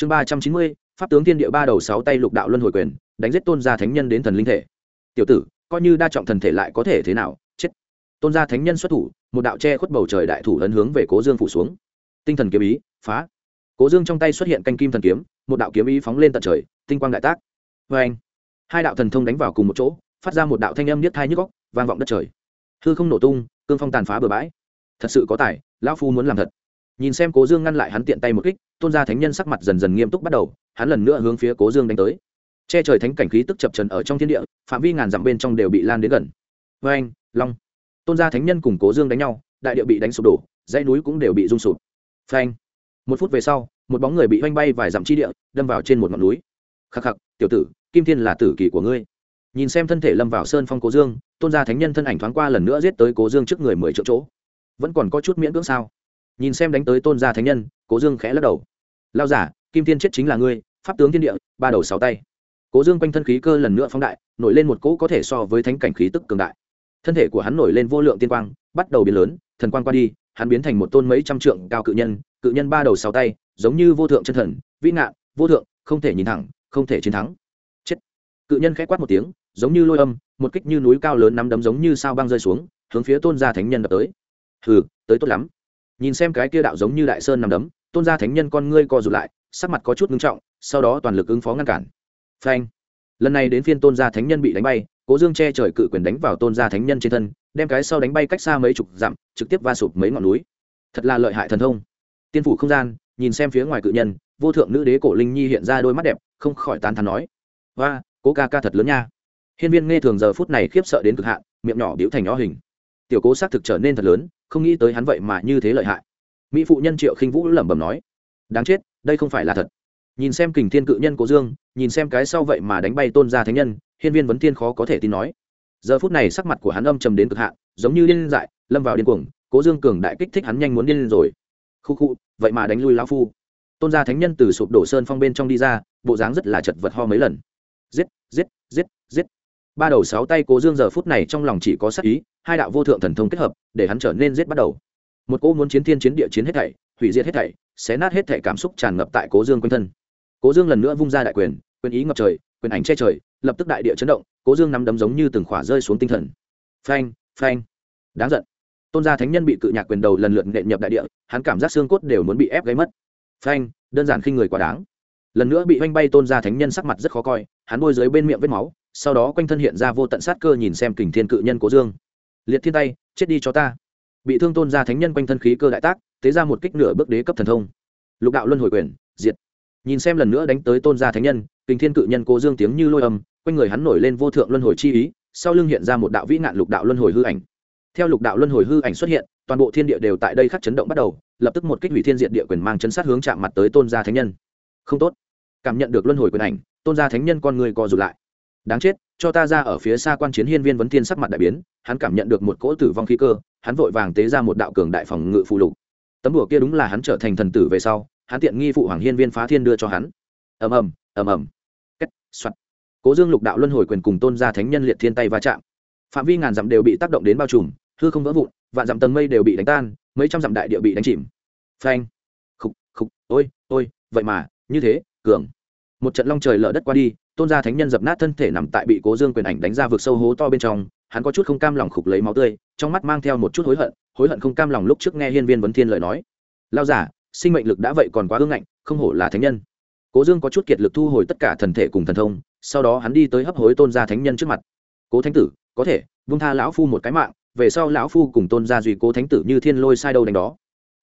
chương ba trăm chín mươi, pháp tướng thiên địa ba đầu sáu tay lục đạo luân hồi quyền, đánh giết tôn gia thánh nhân đến thần linh thể. Tiểu tử, coi như đa trọng thần thể lại có thể thế nào? Chết. Tôn gia thánh nhân xuất thủ, một đạo che khuất bầu trời đại thủ ấn hướng về cố dương phủ xuống. Tinh thần kiếm ý, phá. Cố dương trong tay xuất hiện canh kim thần kiếm, một đạo kiếm ý phóng lên tận trời, tinh quang đại tác. Vê anh, hai đạo thần thông đánh vào cùng một chỗ, phát ra một đạo thanh âm niết thai nhức góc vang vọng đất trời. Hư không nổ tung, cương phong tàn phá bừa bãi. Thật sự có tài, lão phu muốn làm thật nhìn xem cố dương ngăn lại hắn tiện tay một kích, tôn gia thánh nhân sắc mặt dần dần nghiêm túc bắt đầu, hắn lần nữa hướng phía cố dương đánh tới. Che trời thánh cảnh khí tức chập trần ở trong thiên địa, phạm vi ngàn dặm bên trong đều bị lan đến gần. Vê anh, long. Tôn gia thánh nhân cùng cố dương đánh nhau, đại địa bị đánh sụp đổ, dãy núi cũng đều bị rung sụp. Phanh một phút về sau, một bóng người bị oanh bay vài dặm chi địa, đâm vào trên một ngọn núi. Khắc khắc, tiểu tử, kim thiên là tử kỳ của ngươi. Nhìn xem thân thể lâm vào sơn phong cố dương, tôn gia thánh nhân thân ảnh thoáng qua lần nữa giết tới cố dương trước người mười triệu chỗ. Vẫn còn có chút miễn cưỡng sao? Nhìn xem đánh tới tôn gia thánh nhân, cố dương khẽ lắc đầu. Lao giả, kim thiên chết chính là ngươi, pháp tướng thiên địa, ba đầu sáu tay. Cố dương quanh thân khí cơ lần nữa phóng đại, nổi lên một cỗ có thể so với thánh cảnh khí tức cường đại. Thân thể của hắn nổi lên vô lượng tiên quang, bắt đầu biến lớn, thần quang qua đi, hắn biến thành một tôn mấy trăm trượng cao cự nhân cự nhân ba đầu sáu tay, giống như vô thượng chân thần, vĩ ngạn vô thượng, không thể nhìn thẳng, không thể chiến thắng. Chết. Cự nhân khẽ quát một tiếng, giống như lôi âm, một kích như núi cao lớn nắm đấm giống như sao băng rơi xuống, hướng phía tôn gia thánh nhân đập tới. Hừ, tới tốt lắm nhìn xem cái kia đạo giống như đại sơn nằm đấm, tôn gia thánh nhân con ngươi co rụt lại, sắc mặt có chút ngưng trọng, sau đó toàn lực ứng phó ngăn cản. Phanh! Lần này đến phiên tôn gia thánh nhân bị đánh bay, cố dương che trời cự quyền đánh vào tôn gia thánh nhân trên thân, đem cái sau đánh bay cách xa mấy chục dặm, trực tiếp va sụp mấy ngọn núi. Thật là lợi hại thần thông. Tiên phủ không gian, nhìn xem phía ngoài cự nhân, vô thượng nữ đế cổ linh nhi hiện ra đôi mắt đẹp, không khỏi tán thắn nói và cố ca ca thật lớn nha. Hiên viên nghe thường giờ phút này khiếp sợ đến cực hạn, miệng nhỏ biểu thành nhỏ hình. Tiểu cố xác thực trở nên thật lớn không nghĩ tới hắn vậy mà như thế lợi hại. Mỹ phụ nhân triệu khinh vũ lẩm bẩm nói, đáng chết, đây không phải là thật. Nhìn xem kình thiên cự nhân cố dương, nhìn xem cái sau vậy mà đánh bay tôn gia thánh nhân, hiên viên vấn thiên khó có thể tin nói. Giờ phút này sắc mặt của hắn âm trầm đến cực hạn, giống như điên dại, lâm vào điên cuồng, cố dương cường đại kích thích hắn nhanh muốn điên lên rồi. Khu khu, vậy mà đánh lui lão phu. Tôn gia thánh nhân từ sụp đổ sơn phong bên trong đi ra, bộ dáng rất là chật vật ho mấy lần. Giết giết giết giết ba đầu sáu tay cố dương giờ phút này trong lòng chỉ có sắc ý, hai đạo vô thượng thần thông kết hợp, để hắn trở nên giết bắt đầu. Một cô muốn chiến thiên chiến địa chiến hết thảy, hủy diệt hết thảy, xé nát hết thảy cảm xúc tràn ngập tại cố dương quanh thân. Cố dương lần nữa vung ra đại quyền quyền ý ngập trời, quyền ảnh che trời, lập tức đại địa chấn động, cố dương nắm đấm giống như từng khỏa rơi xuống tinh thần. Phanh phanh. Đáng giận. Tôn gia thánh nhân bị cự nhạc quyền đầu lần lượt nện nhập đại địa, hắn cảm giác xương cốt đều muốn bị ép gáy mất. Phanh, đơn giản khi người quá đáng. Lần nữa bị oanh bay tôn gia thánh nhân sắc mặt rất khó coi, hắn môi dưới bên miệng vết máu sau đó quanh thân hiện ra vô tận sát cơ nhìn xem kình thiên cự nhân cố dương. Liệt thiên tay, chết đi cho ta. Bị thương tôn gia thánh nhân quanh thân khí cơ đại tác, tế ra một kích nửa bước đế cấp thần thông. Lục đạo luân hồi quyền, diệt. Nhìn xem lần nữa đánh tới tôn gia thánh nhân, kình thiên cự nhân cố dương tiếng như lôi âm, quanh người hắn nổi lên vô thượng luân hồi chi ý, sau lưng hiện ra một đạo vĩ nạn lục đạo luân hồi hư ảnh. Theo lục đạo luân hồi hư ảnh xuất hiện, toàn bộ thiên địa đều tại đây khắc chấn động bắt đầu, lập tức một kích hủy thiên diện địa quyền mang chấn sát hướng chạm mặt tới tôn gia thánh nhân. Không tốt. Cảm nhận được luân hồi quyền ảnh, tôn gia thánh nhân con người co rụt lại đáng chết, cho ta ra ở phía xa quan chiến hiên viên vấn thiên sắc mặt đại biến, hắn cảm nhận được một cỗ tử vong khí cơ, hắn vội vàng tế ra một đạo cường đại phòng ngự phụ lục. Tấm đùa kia đúng là hắn trở thành thần tử về sau, hắn tiện nghi phụ hoàng hiên viên phá thiên đưa cho hắn. Ầm ầm ầm ầm. Kết, soạt. Cố dương lục đạo luân hồi quyền cùng tôn gia thánh nhân liệt thiên tay va chạm. Phạm vi ngàn dặm đều bị tác động đến bao trùm, hư không vỡ vụn, vạn dặm tầng mây đều bị đánh tan, mấy trăm dặm đại địa bị đánh chìm. Phanh. Khục khục, ôi ôi, vậy mà, như thế, cường. Một trận long trời lở đất qua đi tôn gia thánh nhân dập nát thân thể nằm tại bị cố dương quyền ảnh đánh ra vực sâu hố to bên trong, hắn có chút không cam lòng khục lấy máu tươi, trong mắt mang theo một chút hối hận hối hận không cam lòng lúc trước nghe hiên viên vấn thiên lời nói. Lao giả sinh mệnh lực đã vậy còn quá ương ngạnh, không hổ là thánh nhân. Cố dương có chút kiệt lực thu hồi tất cả thần thể cùng thần thông, sau đó hắn đi tới hấp hối tôn gia thánh nhân trước mặt. Cố thánh tử, có thể, vung tha lão phu một cái mạng, về sau lão phu cùng tôn gia duy cố thánh tử như thiên lôi sai đâu đánh đó.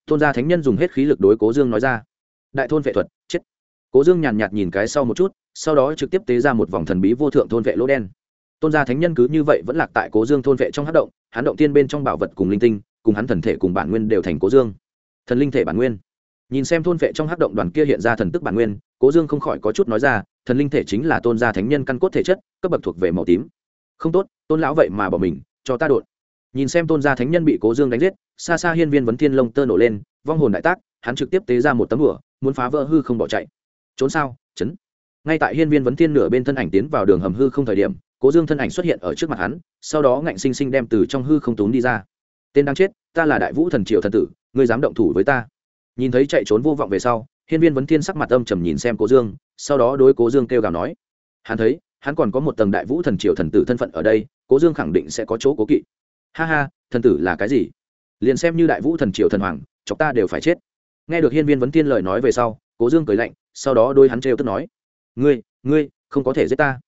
Tôn gia thánh nhân dùng hết khí lực đối cố dương nói ra. Đại thôn vệ thuật, chết. Cố dương nhàn nhạt nhìn cái sau một chút sau đó trực tiếp tế ra một vòng thần bí vô thượng thôn vệ lỗ đen. Tôn gia thánh nhân cứ như vậy vẫn lạc tại cố dương thôn vệ trong hát động, hắn động tiên bên trong bảo vật cùng linh tinh, cùng hắn thần thể cùng bản nguyên đều thành cố dương. Thần linh thể bản nguyên. Nhìn xem thôn vệ trong hát động đoàn kia hiện ra thần tức bản nguyên, cố dương không khỏi có chút nói ra, thần linh thể chính là tôn gia thánh nhân căn cốt thể chất, cấp bậc thuộc về màu tím. Không tốt, tôn lão vậy mà bỏ mình, cho ta đột. Nhìn xem tôn gia thánh nhân bị cố dương đánh giết, xa xa hiên viên vấn thiên lông tơ nổ lên, vong hồn đại tác, hắn trực tiếp tế ra một tấm đùa muốn phá vỡ hư không bỏ chạy. Trốn sao? Chấn ngay tại hiên viên vấn thiên nửa bên thân ảnh tiến vào đường hầm hư không thời điểm, cố dương thân ảnh xuất hiện ở trước mặt hắn, sau đó ngạnh sinh sinh đem từ trong hư không tốn đi ra. Tên đang chết, ta là đại vũ thần triệu thần tử, ngươi dám động thủ với ta? Nhìn thấy chạy trốn vô vọng về sau, hiên viên vấn thiên sắc mặt âm trầm nhìn xem cố dương, sau đó đối cố dương kêu gào nói, hắn thấy, hắn còn có một tầng đại vũ thần Triệu thần tử thân phận ở đây, cố dương khẳng định sẽ có chỗ cố kỵ. Ha ha, thần tử là cái gì? Liền xem như đại vũ thần Triệu thần hoàng, chọc ta đều phải chết. Nghe được hiên viên vấn thiên lời nói về sau, cố dương cười lạnh, sau đó đôi hắn trêu tức nói ngươi ngươi, không có thể giết ta.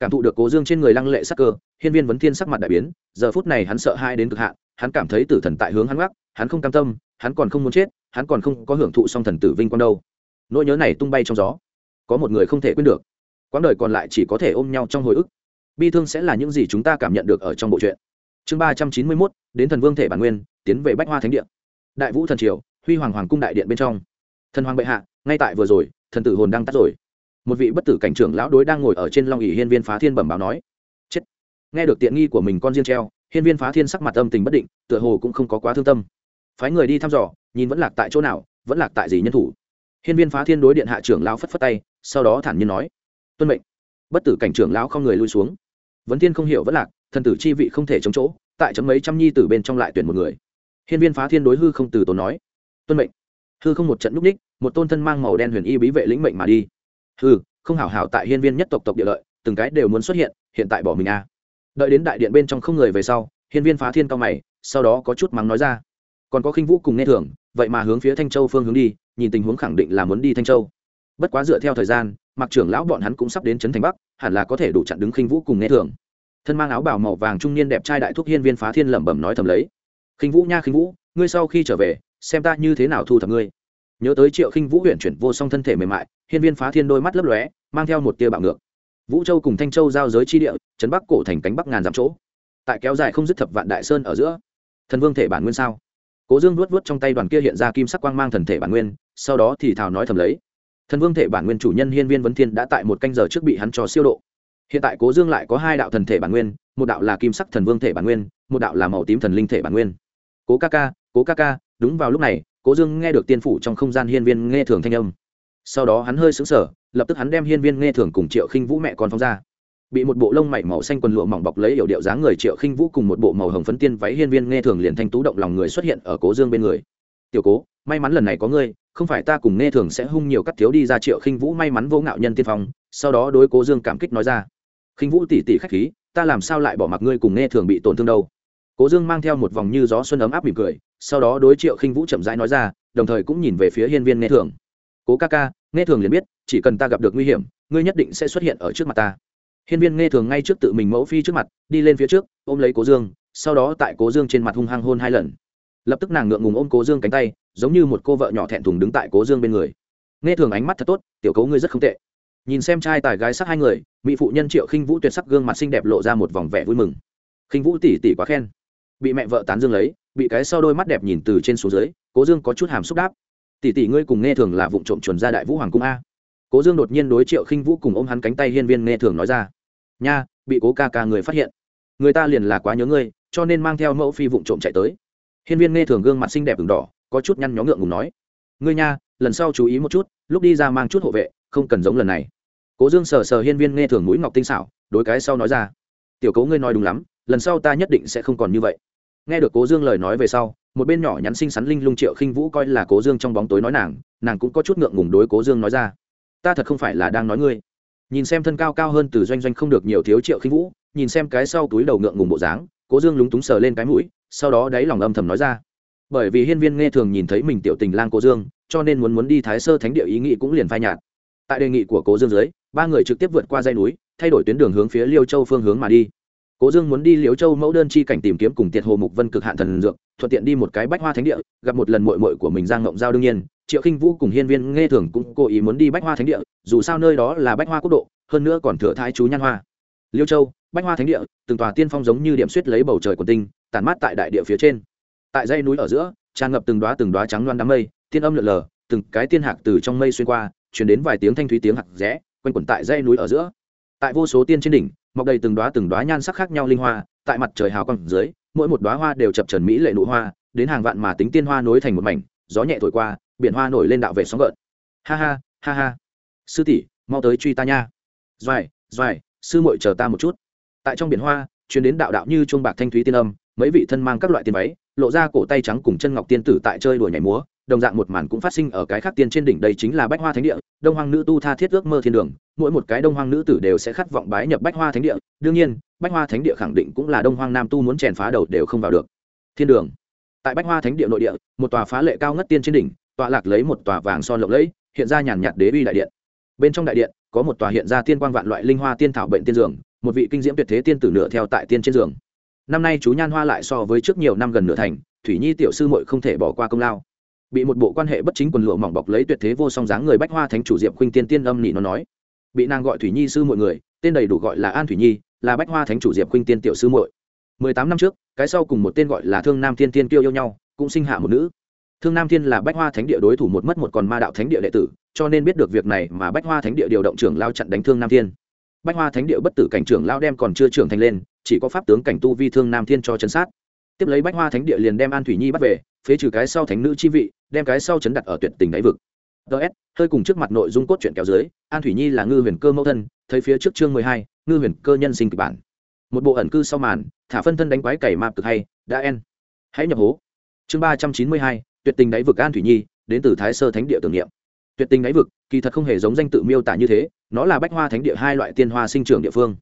Cảm thụ được cố dương trên người lăng lệ sắc cơ, hiên viên vấn thiên sắc mặt đại biến, giờ phút này hắn sợ hai đến cực hạn, hắn cảm thấy tử thần tại hướng hắn gác hắn không cam tâm, hắn còn không muốn chết, hắn còn không có hưởng thụ song thần tử vinh quang đâu. Nỗi nhớ này tung bay trong gió. Có một người không thể quên được. Quãng đời còn lại chỉ có thể ôm nhau trong hồi ức. Bi thương sẽ là những gì chúng ta cảm nhận được ở trong bộ truyện. Chương ba trăm chín mươi mốt, đến thần vương thể bản nguyên, tiến về bách hoa thánh điện đại vũ thần triều, huy hoàng hoàng cung đại điện bên trong. Thần hoàng bệ hạ, ngay tại vừa rồi, thần tử hồn đang tắt rồi một vị bất tử cảnh trưởng lão đối đang ngồi ở trên long ỷ hiên viên phá thiên bẩm báo nói, chết. Nghe được tiện nghi của mình con riêng treo, hiên viên phá thiên sắc mặt âm tình bất định, tựa hồ cũng không có quá thương tâm. Phái người đi thăm dò, nhìn vẫn lạc tại chỗ nào, vẫn lạc tại gì nhân thủ. Hiên viên phá thiên đối điện hạ trưởng lão phất phất tay, sau đó thản nhiên nói, tuân mệnh. Bất tử cảnh trưởng lão không người lui xuống. Vấn thiên không hiểu vẫn lạc, thần tử chi vị không thể chống chỗ, tại chấm mấy trăm nhi từ bên trong lại tuyển một người. Hiên viên phá thiên đối hư không từ tốn nói, tuân mệnh. Hư không một trận núp ních, một tôn thân mang màu đen huyền y bí vệ lĩnh mệnh mà đi hừ, không hảo hảo tại hiên viên nhất tộc tộc địa lợi, từng cái đều muốn xuất hiện hiện tại bỏ mình a đợi đến đại điện bên trong không người về sau, hiên viên phá thiên cao mày, sau đó có chút mắng nói ra. Còn có khinh vũ cùng nghe thường vậy mà hướng phía thanh châu phương hướng đi, nhìn tình huống khẳng định là muốn đi thanh châu. Bất quá dựa theo thời gian, mặc trưởng lão bọn hắn cũng sắp đến trấn thành bắc, hẳn là có thể đủ chặn đứng khinh vũ cùng nghe thường thân mang áo bào màu vàng trung niên đẹp trai đại thúc hiên viên phá thiên lẩm bẩm nói thầm lấy. Khinh vũ nha khinh vũ, ngươi sau khi trở về, xem ta như thế nào thu thập ngươi. Nhớ tới triệu khinh vũ huyện chuyển vô song thân thể mềm mại hiên viên phá thiên đôi mắt lấp lóe, mang theo một tia bạo ngược. Vũ châu cùng thanh châu giao giới chi địa, trấn bắc cổ thành cánh bắc ngàn dặm chỗ. Tại kéo dài không dứt thập vạn đại sơn ở giữa. Thần vương thể bản nguyên sao? Cố dương vuốt vuốt trong tay đoàn kia hiện ra kim sắc quang mang thần thể bản nguyên, sau đó thì thào nói thầm lấy. Thần vương thể bản nguyên chủ nhân hiên viên vấn thiên đã tại một canh giờ trước bị hắn cho siêu độ. Hiện tại cố dương lại có hai đạo thần thể bản nguyên, một đạo là kim sắc thần vương thể bản nguyên, một đạo là màu tím thần linh thể bản nguyên. Cố ca ca, cố ca ca, đúng vào lúc này, cố dương nghe được tiên phủ trong không gian hiên viên nghe thường thanh âm sau đó hắn hơi xứng sở lập tức hắn đem hiên viên nghe thường cùng triệu khinh vũ mẹ con phóng ra. Bị một bộ lông mảy màu xanh quần lụa mỏng bọc lấy yểu điệu dáng người triệu khinh vũ cùng một bộ màu hồng phấn tiên váy hiên viên nghe thường liền thanh tú động lòng người xuất hiện ở cố dương bên người. Tiểu cố, may mắn lần này có ngươi, không phải ta cùng nghe thường sẽ hung nhiều cắt thiếu đi ra. Triệu khinh vũ may mắn vô ngạo nhân tiên phong, sau đó đối cố dương cảm kích nói ra, khinh vũ tỉ tỉ khách khí, ta làm sao lại bỏ mặc ngươi cùng nghe thường bị tổn thương đâu? Cố dương mang theo một vòng như gió xuân ấm áp mỉm cười, sau đó đối triệu khinh vũ chậm rãi nói ra, đồng thời cũng nhìn về phía hiên viên nghe thường cố ca ca, nghe thường liền biết, chỉ cần ta gặp được nguy hiểm, ngươi nhất định sẽ xuất hiện ở trước mặt ta. Hiên viên nghe thường ngay trước tự mình mẫu phi trước mặt, đi lên phía trước, ôm lấy cố dương, sau đó tại cố dương trên mặt hung hăng hôn hai lần. Lập tức nàng ngượng ngùng ôm cố dương cánh tay, giống như một cô vợ nhỏ thẹn thùng đứng tại cố dương bên người. Nghe thường ánh mắt thật tốt, tiểu cấu ngươi rất không tệ. Nhìn xem trai tài gái sắc hai người, mỹ phụ nhân triệu khinh vũ tuyệt sắc gương mặt xinh đẹp lộ ra một vòng vẻ vui mừng. Khinh vũ tỉ tỉ quá khen. Bị mẹ vợ tán dương lấy, bị cái sau đôi mắt đẹp nhìn từ trên xuống dưới, cố dương có chút hàm xúc đáp tỷ tỷ ngươi cùng nghe thường là vụ trộm chuẩn ra đại vũ hoàng cung a. Cố dương đột nhiên đối triệu khinh vũ cùng ôm hắn cánh tay hiên viên nghe thường nói ra. Nha, bị cố ca ca người phát hiện. Người ta liền là quá nhớ ngươi, cho nên mang theo mẫu phi vụ trộm chạy tới. Hiên viên nghe thường gương mặt xinh đẹp ửng đỏ, có chút nhăn nhó ngượng ngùng nói. Ngươi nha, lần sau chú ý một chút, lúc đi ra mang chút hộ vệ, không cần giống lần này. Cố dương sờ sờ hiên viên nghe thường mũi ngọc tinh xảo, đối cái sau nói ra. Tiểu cố ngươi nói đúng lắm, lần sau ta nhất định sẽ không còn như vậy. Nghe được cố dương lời nói về sau một bên nhỏ nhắn xinh xắn linh lung triệu khinh vũ coi là cố dương trong bóng tối nói nàng nàng cũng có chút ngượng ngùng đối cố dương nói ra, ta thật không phải là đang nói ngươi. Nhìn xem thân cao cao hơn từ doanh doanh không được nhiều thiếu triệu khinh vũ, nhìn xem cái sau túi đầu ngượng ngùng bộ dáng, cố dương lúng túng sờ lên cái mũi, sau đó đáy lòng âm thầm nói ra, bởi vì hiên viên nghe thường nhìn thấy mình tiểu tình lang cố dương, cho nên muốn muốn đi thái sơ thánh địa ý nghĩ cũng liền phai nhạt. Tại đề nghị của cố dương dưới, ba người trực tiếp vượt qua dây núi, thay đổi tuyến đường hướng phía liêu châu phương hướng mà đi cố dương muốn đi liêu châu mẫu đơn chi cảnh tìm kiếm cùng tiệt hồ mục vân cực hạn thần dược, thuận tiện đi một cái bách hoa thánh địa, gặp một lần mội mội của mình giang ngộng giao đương nhiên. Triệu khinh vũ cùng hiên viên nghe thường cũng cố ý muốn đi bách hoa thánh địa, dù sao nơi đó là bách hoa quốc độ, hơn nữa còn thừa thái chú nhan hoa. Liêu châu, bách hoa thánh địa, từng tòa tiên phong giống như điểm suýt lấy bầu trời quần tinh tàn mát tại đại địa phía trên. Tại dãy núi ở giữa, tràn ngập từng đoá từng đoá trắng loan đám mây, tiên âm lượn lờ, từng cái tiên hạc từ trong mây xuyên qua, chuyển đến vài tiếng thanh thúy tiếng hạc rẽ, quanh quẩn tại dãy núi ở giữa. Tại vô số tiên trên đỉnh mọc đầy từng đoá từng đoá nhan sắc khác nhau linh hoa, tại mặt trời hào quang dưới, mỗi một đoá hoa đều chập trần mỹ lệ nụ hoa, đến hàng vạn mà tính tiên hoa nối thành một mảnh, gió nhẹ thổi qua, biển hoa nổi lên đạo về sóng gợn. Ha ha ha ha. Sư tỷ, mau tới truy ta nha. Doài doài, sư muội chờ ta một chút. Tại trong biển hoa chuyến đến đạo đạo như chuông bạc thanh thúy tiên âm, mấy vị thân mang các loại tiên váy, lộ ra cổ tay trắng cùng chân ngọc tiên tử tại chơi đùa nhảy múa đồng dạng một màn cũng phát sinh ở cái khác tiên trên đỉnh đây chính là bách hoa thánh địa, đông hoang nữ tu tha thiết ước mơ thiên đường, mỗi một cái đông hoang nữ tử đều sẽ khát vọng bái nhập bách hoa thánh địa, đương nhiên, bách hoa thánh địa khẳng định cũng là đông hoang nam tu muốn chèn phá đầu đều không vào được. Thiên đường. Tại bách hoa thánh địa nội địa, một tòa phá lệ cao ngất tiên trên đỉnh, tọa lạc lấy một tòa vàng son lộng lẫy, hiện ra nhàn nhạt đế uy đại điện. Bên trong đại điện, có một tòa hiện ra tiên quang vạn loại linh hoa tiên thảo bệnh tiên dường một vị kinh diễm tuyệt thế tiên tử nửa theo tại tiên trên giường. Năm nay chú nhan hoa lại so với trước nhiều năm gần nửa thành, thủy nhi tiểu sư muội không thể bỏ qua công lao bị một bộ quan hệ bất chính quần lụa mỏng bọc lấy tuyệt thế vô song dáng người bách hoa thánh chủ diệp khuynh tiên tiên âm nị nó nói. Bị nàng gọi thủy nhi sư mọi người, tên đầy đủ gọi là an thủy nhi, là bách hoa thánh chủ diệp khuynh tiên tiểu sư muội. Mười tám năm trước, cái sau cùng một tên gọi là thương nam thiên tiên kiêu yêu nhau, cũng sinh hạ một nữ. Thương nam thiên là bách hoa thánh địa đối thủ một mất một còn ma đạo thánh địa đệ tử, cho nên biết được việc này mà bách hoa thánh địa điều động trưởng lao chặn đánh thương nam thiên. Bách hoa thánh địa bất tử cảnh trưởng lao đem còn chưa trưởng thành lên, chỉ có pháp tướng cảnh tu vi thương nam thiên cho chân sát. Tiếp lấy bách hoa thánh địa liền đem an thủy nhi bắt về phế trừ cái sau thánh nữ chi vị, đem cái sau chấn đặt ở tuyệt tình đáy vực. Ts hơi cùng trước mặt nội dung cốt truyện kéo dưới, an thủy nhi là ngư huyền cơ mẫu thân, thấy phía trước chương mười hai, ngư huyền cơ nhân sinh kịch bản. Một bộ ẩn cư sau màn, thả phân thân đánh quái cày mạp cực hay, đã en. Hãy nhập hố. Chương ba trăm chín mươi hai, tuyệt tình đáy vực an thủy nhi, đến từ thái sơ thánh địa tưởng niệm. Tuyệt tình đáy vực, kỳ thật không hề giống danh tự miêu tả như thế, nó là bách hoa thánh địa hai loại tiên hoa sinh trưởng địa phương.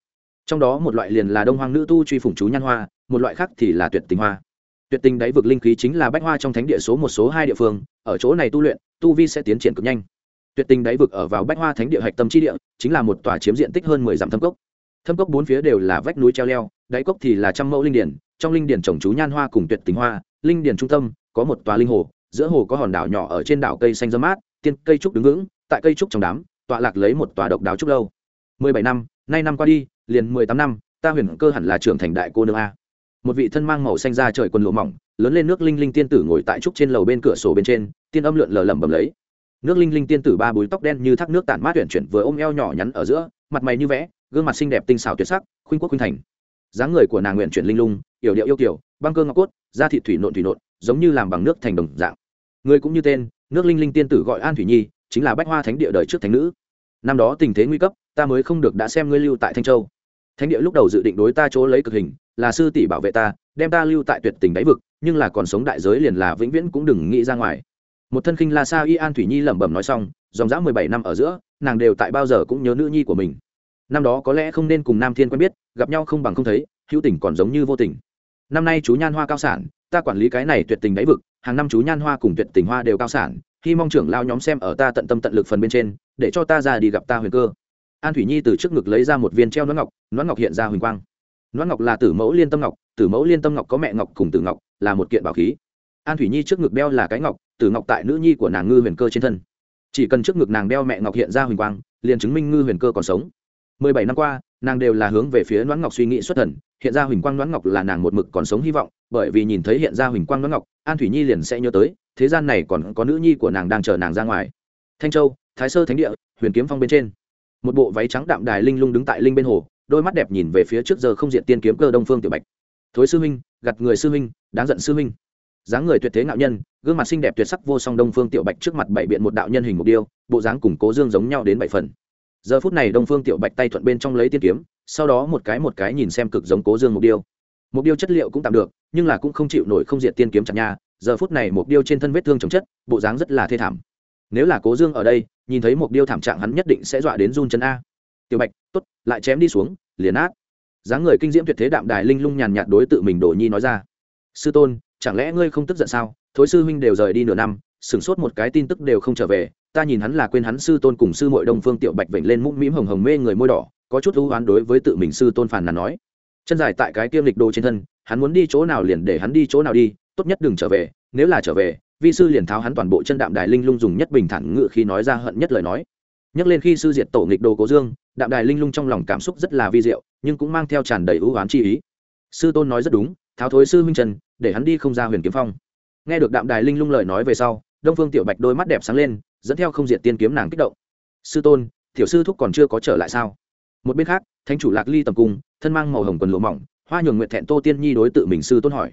Trong đó một loại liền là đông hoang nữ tu truy phủng chú nhan hoa, một loại khác thì là tuyệt tình hoa tuyệt tình đáy vực linh khí chính là bách hoa trong thánh địa số một số hai địa phương, ở chỗ này tu luyện, tu vi sẽ tiến triển cực nhanh. Tuyệt tình đáy vực ở vào bách hoa thánh địa hạch tâm chi địa, chính là một tòa chiếm diện tích hơn mười dặm thâm cốc. Thâm cốc bốn phía đều là vách núi treo leo, đáy cốc thì là trăm mẫu linh điển, trong linh điển trồng chú nhan hoa cùng tuyệt tình hoa, linh điển trung tâm, có một tòa linh hồ, giữa hồ có hòn đảo nhỏ ở trên đảo cây xanh dơ mát, tiên cây trúc đứng vững, tại cây trúc trong đám, tọa lạc lấy một tòa độc đáo trúc lâu. Mười bảy năm, nay năm qua đi, liền mười tám năm, ta huyền cơ hẳn là trưởng thành đại cô nương a một vị thân mang màu xanh ra trời quần lụa mỏng, lớn lên nước linh linh tiên tử ngồi tại trúc trên lầu bên cửa sổ bên trên, tiên âm lượn lờ lẩm bẩm lấy. Nước linh linh tiên tử ba búi tóc đen như thác nước tản mát tuyển chuyển vừa ôm eo nhỏ nhắn ở giữa, mặt mày như vẽ, gương mặt xinh đẹp tinh xảo tuyệt sắc, khuynh quốc khuynh thành. Dáng người của nàng nguyện chuyển linh lung, yểu điệu yêu kiểu băng cơ ngọc cốt, da thịt thủy nộn thủy nộn, giống như làm bằng nước thành đồng dạng. Người cũng như tên, nước linh linh tiên tử gọi an thủy nhi, chính là bách hoa thánh địa đời trước thánh nữ. Năm đó tình thế nguy cấp, ta mới không được đã xem ngươi lưu tại thanh châu thánh địa lúc đầu dự định đối ta chỗ lấy cực hình, là sư tỷ bảo vệ ta, đem ta lưu tại tuyệt tình đáy vực, nhưng là còn sống đại giới liền là vĩnh viễn cũng đừng nghĩ ra ngoài. Một thân khinh la sa y an thủy nhi lẩm bẩm nói xong, dòng dã mười bảy năm ở giữa, nàng đều tại bao giờ cũng nhớ nữ nhi của mình. Năm đó có lẽ không nên cùng nam thiên quen biết, gặp nhau không bằng không thấy, hữu tình còn giống như vô tình. Năm nay chú nhan hoa cao sản, ta quản lý cái này tuyệt tình đáy vực, hàng năm chú nhan hoa cùng tuyệt tình hoa đều cao sản, hy mong trưởng lao nhóm xem ở ta tận tâm tận lực phần bên trên, để cho ta ra đi gặp ta huyền cơ an thủy nhi từ trước ngực lấy ra một viên treo nón ngọc nón ngọc hiện ra huỳnh quang. Nón ngọc là tử mẫu liên tâm ngọc, tử mẫu liên tâm ngọc có mẹ ngọc cùng tử ngọc, là một kiện bảo khí. An thủy nhi trước ngực đeo là cái ngọc, tử ngọc tại nữ nhi của nàng ngư huyền cơ trên thân. Chỉ cần trước ngực nàng đeo mẹ ngọc hiện ra huỳnh quang, liền chứng minh ngư huyền cơ còn sống. Mười bảy năm qua, nàng đều là hướng về phía nón ngọc suy nghĩ xuất thần, hiện ra huỳnh quang nón ngọc là nàng một mực còn sống hy vọng, bởi vì nhìn thấy hiện ra huỳnh quang nón ngọc, an thủy nhi liền sẽ nhớ tới, thế gian này còn có nữ nhi của nàng đang chờ nàng ra ngoài. Thanh châu, thái sơ thánh địa, huyền kiếm phong bên trên một bộ váy trắng đạm đài linh lung đứng tại linh bên hồ, đôi mắt đẹp nhìn về phía trước giờ không diện tiên kiếm cơ đông phương tiểu bạch. Thối sư huynh gặt người sư huynh, đáng giận sư huynh. Dáng người tuyệt thế ngạo nhân, gương mặt xinh đẹp tuyệt sắc vô song đông phương tiểu bạch trước mặt bảy biện một đạo nhân hình mục điêu, bộ dáng củng cố dương giống nhau đến bảy phần. Giờ phút này đông phương tiểu bạch tay thuận bên trong lấy tiên kiếm, sau đó một cái một cái nhìn xem cực giống cố dương mục điêu. Mục điêu chất liệu cũng tạm được, nhưng là cũng không chịu nổi không diệt tiên kiếm chặt nha, giờ phút này mục điêu trên thân vết thương chồng chất, bộ dáng rất là thê thảm nếu là cố dương ở đây, nhìn thấy một điêu thảm trạng hắn nhất định sẽ dọa đến run chân a. Tiểu bạch t ố t lại chém đi xuống, liền át dáng người kinh diễm tuyệt thế đạm đài linh lung nhàn nhạt đối tự mình đổ nhi nói ra. Sư tôn, chẳng lẽ ngươi không tức giận sao? Thối sư huynh đều rời đi nửa năm, sửng sốt một cái tin tức đều không trở về, ta nhìn hắn là quên hắn sư tôn cùng sư mội đông phương tiểu bạch vểnh lên mũm mĩm hồng hồng mê người môi đỏ, có chút ưu oán đối với tự mình sư tôn phàn nàn nói. Chân dài tại cái kiêm lịch đồ trên thân, hắn muốn đi chỗ nào liền để hắn đi chỗ nào đi, tốt nhất đừng trở về nếu là trở về, vi sư liền tháo hắn toàn bộ chân đạm đài linh lung dùng nhất bình thản ngự khi nói ra hận nhất lời nói. Nhắc lên khi sư diệt tổ nghịch đồ cố dương, đạm đài linh lung trong lòng cảm xúc rất là vi diệu, nhưng cũng mang theo tràn đầy ưu oán chi ý. Sư tôn nói rất đúng, tháo thối sư huynh trần, để hắn đi không ra huyền kiếm phong. Nghe được đạm đài linh lung lời nói về sau, đông phương tiểu bạch đôi mắt đẹp sáng lên, dẫn theo không diện tiên kiếm nàng kích động. Sư tôn, tiểu sư thúc còn chưa có trở lại sao? Một bên khác, thánh chủ lạc ly tầm cung, thân mang màu hồng quần lụa mỏng, hoa nhường nguyện thẹn tô tiên nhi đối tự mình sư tôn hỏi.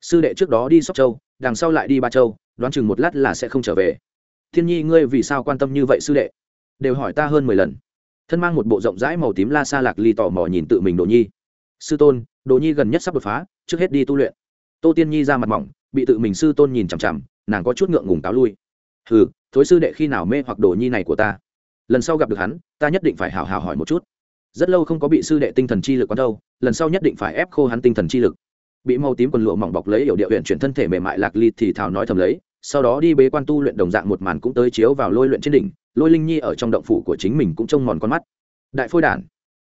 Sư đệ trước đó đi sóc châu đằng sau lại đi ba châu, đoán chừng một lát là sẽ không trở về. Thiên nhi, ngươi vì sao quan tâm như vậy sư đệ? Đều hỏi ta hơn mười lần. Thân mang một bộ rộng rãi màu tím la sa lạc ly tò mò nhìn tự mình đồ nhi. Sư tôn, đồ nhi gần nhất sắp đột phá, trước hết đi tu luyện. Tô tiên nhi ra mặt mỏng, bị tự mình sư tôn nhìn chằm chằm, nàng có chút ngượng ngùng táo lui. Hừ, thối sư đệ khi nào mê hoặc đồ nhi này của ta? Lần sau gặp được hắn, ta nhất định phải hào hào hỏi một chút. Rất lâu không có bị sư đệ tinh thần chi lực quán đâu, lần sau nhất định phải ép khô hắn tinh thần chi lực bị màu tím quần lụa mỏng bọc lấy hiểu địa huyện chuyển thân thể mềm mại lạc ly thì thào nói thầm lấy, sau đó đi bế quan tu luyện đồng dạng một màn cũng tới chiếu vào lôi luyện trên đỉnh, lôi linh nhi ở trong động phủ của chính mình cũng trông mòn con mắt. Đại phôi đản.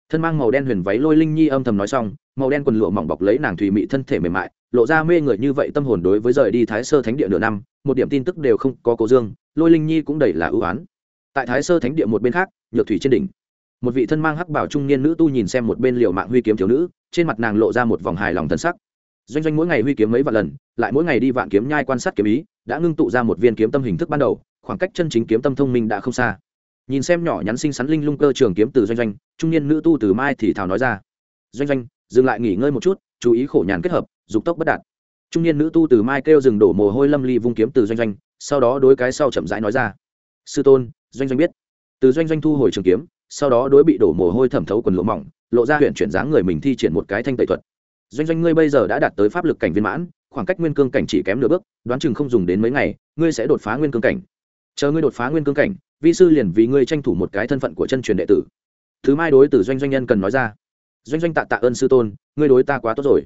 Thân mang màu đen huyền váy lôi linh nhi âm thầm nói xong, màu đen quần lụa mỏng bọc lấy nàng thùy mị thân thể mềm mại, lộ ra mê người như vậy tâm hồn đối với rời đi thái sơ thánh địa nửa năm, một điểm tin tức đều không có cố dương, lôi linh nhi cũng đầy là ưu oán. Tại thái sơ thánh địa một bên khác, nhược thủy trên đỉnh. Một vị thân mang hắc bảo trung niên nữ tu nhìn xem một bên liều mạng huy kiếm thiếu nữ, trên mặt nàng lộ ra một vòng hài lòng thân sắc doanh doanh mỗi ngày huy kiếm mấy vạn lần, lại mỗi ngày đi vạn kiếm nhai quan sát kiếm ý, đã ngưng tụ ra một viên kiếm tâm hình thức ban đầu, khoảng cách chân chính kiếm tâm thông minh đã không xa. Nhìn xem nhỏ nhắn xinh xắn linh lung cơ trường kiếm từ doanh doanh, trung niên nữ tu từ mai thì thảo nói ra. Doanh doanh, dừng lại nghỉ ngơi một chút, chú ý khổ nhàn kết hợp, dục tốc bất đạt. Trung niên nữ tu từ mai kêu dừng đổ mồ hôi lâm ly vung kiếm từ doanh doanh, sau đó đối cái sau chậm rãi nói ra. Sư tôn, doanh doanh biết. Từ doanh doanh thu hồi trường kiếm, sau đó đối bị đổ mồ hôi thẩm thấu quần lỗ mỏng, lộ ra huyện chuyển dáng người mình thi triển một cái thanh tẩy thuật doanh doanh ngươi bây giờ đã đạt tới pháp lực cảnh viên mãn, khoảng cách nguyên cương cảnh chỉ kém nửa bước, đoán chừng không dùng đến mấy ngày, ngươi sẽ đột phá nguyên cương cảnh. Chờ ngươi đột phá nguyên cương cảnh, vi sư liền vì ngươi tranh thủ một cái thân phận của chân truyền đệ tử. Thứ mai đối từ doanh doanh nhân cần nói ra. Doanh doanh tạ tạ ơn sư tôn, ngươi đối ta quá tốt rồi.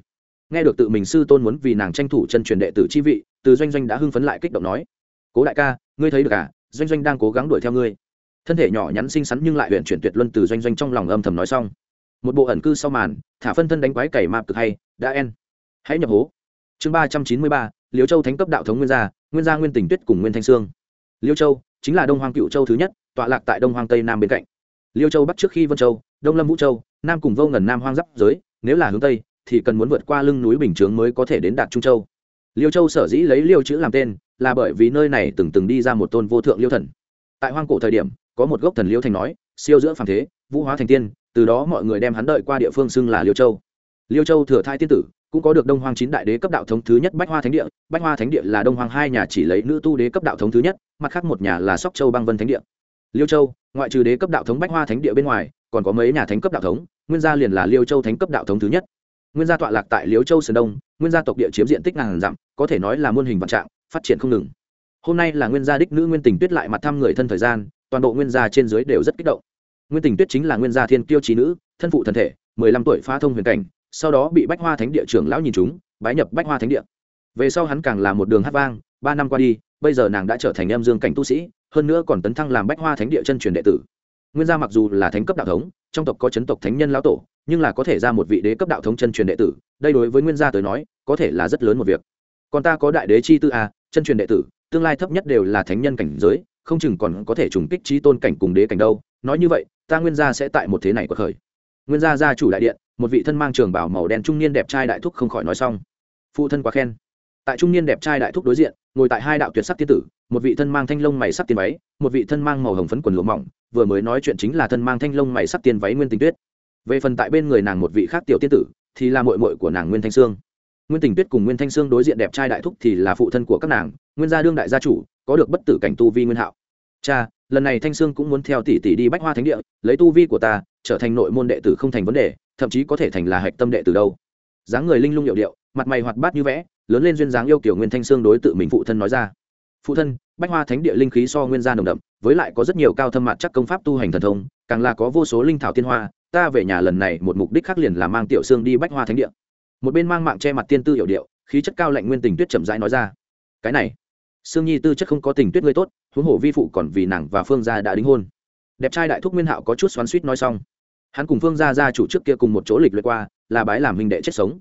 Nghe được tự mình sư tôn muốn vì nàng tranh thủ chân truyền đệ tử chi vị, từ doanh doanh đã hưng phấn lại kích động nói. Cố đại ca, ngươi thấy được à doanh doanh đang cố gắng đuổi theo ngươi. Thân thể nhỏ nhắn xinh xắn nhưng lại huyện chuyển tuyệt luân từ doanh doanh trong lòng âm thầm nói xong một bộ ẩn cư sau màn, thả phân thân đánh quái cày mạp cực hay, đã en. Hãy nhập hố. Chương ba trăm chín mươi ba, liêu châu thánh cấp đạo thống nguyên gia nguyên gia nguyên tình tuyết cùng nguyên thanh sương liêu châu chính là đông hoàng cựu châu thứ nhất, tọa lạc tại đông hoàng tây nam bên cạnh. Liêu châu bắc trước khi vân châu, đông lâm vũ châu, nam cùng vô ngần nam hoang giáp giới, nếu là hướng tây, thì cần muốn vượt qua lưng núi bình chướng mới có thể đến đạt trung châu. Liêu châu sở dĩ lấy liêu chữ làm tên, là bởi vì nơi này từng từng đi ra một tôn vô thượng liêu thần. Tại hoang cổ thời điểm, có một gốc thần liêu thành nói, siêu giữa phàm thế, vũ hóa thành tiên từ đó mọi người đem hắn đợi qua địa phương xưng là liêu châu. Liêu châu thừa thai tiên tử, cũng có được đông hoang chín đại đế cấp đạo thống thứ nhất bách hoa thánh địa. Bách hoa thánh địa là đông hoang hai nhà chỉ lấy nữ tu đế cấp đạo thống thứ nhất, mặt khác một nhà là sóc châu băng vân thánh địa. Liêu châu, ngoại trừ đế cấp đạo thống bách hoa thánh địa bên ngoài, còn có mấy nhà thánh cấp đạo thống, nguyên gia liền là liêu châu thánh cấp đạo thống thứ nhất. Nguyên gia tọa lạc tại liêu châu sơn đông, nguyên gia tộc địa chiếm diện tích ngàn dặm, có thể nói là muôn hình vạn trạng, phát triển không ngừng. Hôm nay là nguyên gia đích nữ nguyên tình tuyết lại mặt thăm người thân thời gian, toàn bộ nguyên gia trên dưới đều rất kích động nguyên tình tuyết chính là nguyên gia thiên kiêu trí nữ, thân phụ thân thể, mười lăm tuổi phá thông huyền cảnh, sau đó bị bách hoa thánh địa trưởng lão nhìn chúng, bái nhập bách hoa thánh địa. Về sau hắn càng là một đường hát vang, ba năm qua đi, bây giờ nàng đã trở thành em dương cảnh tu sĩ, hơn nữa còn tấn thăng làm bách hoa thánh địa chân truyền đệ tử. Nguyên gia mặc dù là thánh cấp đạo thống, trong tộc có chấn tộc thánh nhân lão tổ, nhưng là có thể ra một vị đế cấp đạo thống chân truyền đệ tử, đây đối với nguyên gia tới nói, có thể là rất lớn một việc. Còn ta có đại đế chi tư a chân truyền đệ tử, tương lai thấp nhất đều là thánh nhân cảnh giới, không chừng còn có thể trùng kích trí tôn cảnh cùng đế cảnh đâu nói như vậy, ta nguyên gia sẽ tại một thế này của khởi. Nguyên gia gia chủ đại điện, một vị thân mang trường bảo màu đen trung niên đẹp trai đại thúc không khỏi nói xong. Phụ thân quá khen. Tại trung niên đẹp trai đại thúc đối diện, ngồi tại hai đạo tuyệt sắc tiên tử, một vị thân mang thanh lông mày sắc tiên váy, một vị thân mang màu hồng phấn quần lụa mỏng, vừa mới nói chuyện chính là thân mang thanh lông mày sắc tiên váy nguyên tình tuyết. Về phần tại bên người nàng một vị khác tiểu tiên tử, thì là mội mội của nàng nguyên thanh sương. Nguyên tình tuyết cùng nguyên thanh sương đối diện đẹp trai đại thúc thì là phụ thân của các nàng, nguyên gia đương đại gia chủ, có được bất tử cảnh tu vi nguyên hạo. Cha lần này thanh sương cũng muốn theo tỷ tỷ đi bách hoa thánh địa, lấy tu vi của ta, trở thành nội môn đệ tử không thành vấn đề, thậm chí có thể thành là hạch tâm đệ tử đâu. Dáng người linh lung hiệu điệu, mặt mày hoạt bát như vẽ, lớn lên duyên dáng yêu kiểu nguyên thanh sương đối tự mình phụ thân nói ra. Phụ thân, bách hoa thánh địa linh khí so nguyên gia nồng đậm, với lại có rất nhiều cao thâm mặt chắc công pháp tu hành thần thông, càng là có vô số linh thảo tiên hoa, ta về nhà lần này một mục đích khác liền là mang tiểu sương đi bách hoa thánh địa. Một bên mang mạng che mặt tiên tư hiệu điệu, khí chất cao lạnh nguyên tình tuyết chậm rãi nói ra. Cái này, sương nhi tư chất không có tình tuyết ngươi tốt huống hồ vi phụ còn vì nàng và phương gia đã đính hôn. Đẹp trai đại thúc nguyên hạo có chút xoắn suýt nói xong. Hắn cùng phương gia gia chủ trước kia cùng một chỗ lịch luyện qua, là bái làm huynh đệ chết sống.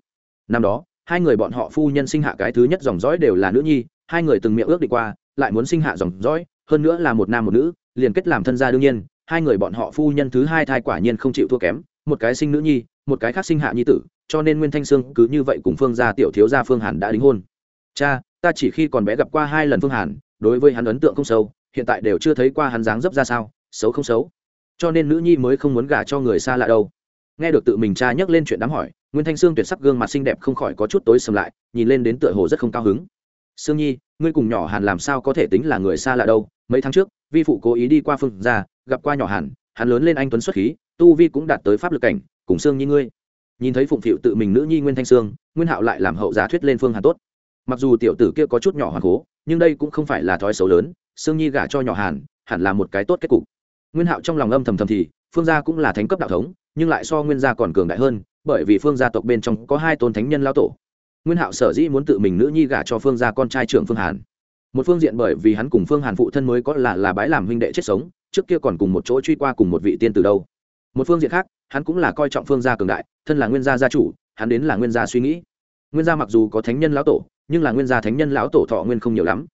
Năm đó, hai người bọn họ phu nhân sinh hạ cái thứ nhất dòng dõi đều là nữ nhi, hai người từng miệng ước đi qua, lại muốn sinh hạ dòng dõi, hơn nữa là một nam một nữ, liền kết làm thân gia đương nhiên, hai người bọn họ phu nhân thứ hai thai quả nhiên không chịu thua kém, một cái sinh nữ nhi, một cái khác sinh hạ nhi tử, cho nên nguyên thanh sương cứ như vậy cùng phương gia tiểu thiếu gia phương hàn đã đính hôn. Cha, ta chỉ khi còn bé gặp qua hai lần phương hàn đối với hắn ấn tượng không sâu, hiện tại đều chưa thấy qua hắn dáng dấp ra sao, xấu không xấu. Cho nên nữ nhi mới không muốn gả cho người xa lạ đâu. Nghe được tự mình cha nhắc lên chuyện đám hỏi, nguyên thanh sương tuyệt sắc gương mặt xinh đẹp không khỏi có chút tối sầm lại, nhìn lên đến tựa hồ rất không cao hứng. Sương nhi, ngươi cùng nhỏ hàn làm sao có thể tính là người xa lạ đâu? Mấy tháng trước, vi phụ cố ý đi qua phương ra gặp qua nhỏ hàn, hắn lớn lên anh tuấn xuất khí, tu vi cũng đạt tới pháp lực cảnh, cùng sương nhi ngươi. Nhìn thấy phụng phịu tự mình nữ nhi nguyên thanh sương, nguyên hạo lại làm hậu giả thuyết lên phương hàn tốt mặc dù tiểu tử kia có chút nhỏ hoàn cố, nhưng đây cũng không phải là thói xấu lớn sương nhi gả cho nhỏ hàn, hẳn là một cái tốt kết cục. Nguyên hạo trong lòng âm thầm thầm thì, phương gia cũng là thánh cấp đạo thống, nhưng lại so nguyên gia còn cường đại hơn, bởi vì phương gia tộc bên trong có hai tôn thánh nhân lao tổ. Nguyên hạo sở dĩ muốn tự mình nữ nhi gả cho phương gia con trai trưởng phương hàn. Một phương diện bởi vì hắn cùng phương hàn phụ thân mới có là là bái làm huynh đệ chết sống, trước kia còn cùng một chỗ truy qua cùng một vị tiên từ đâu. Một phương diện khác, hắn cũng là coi trọng phương gia cường đại, thân là nguyên gia gia chủ, hắn đến là nguyên gia suy nghĩ. Nguyên gia mặc dù có thánh nhân lão tổ nhưng là nguyên gia thánh nhân lão tổ thọ nguyên không nhiều lắm.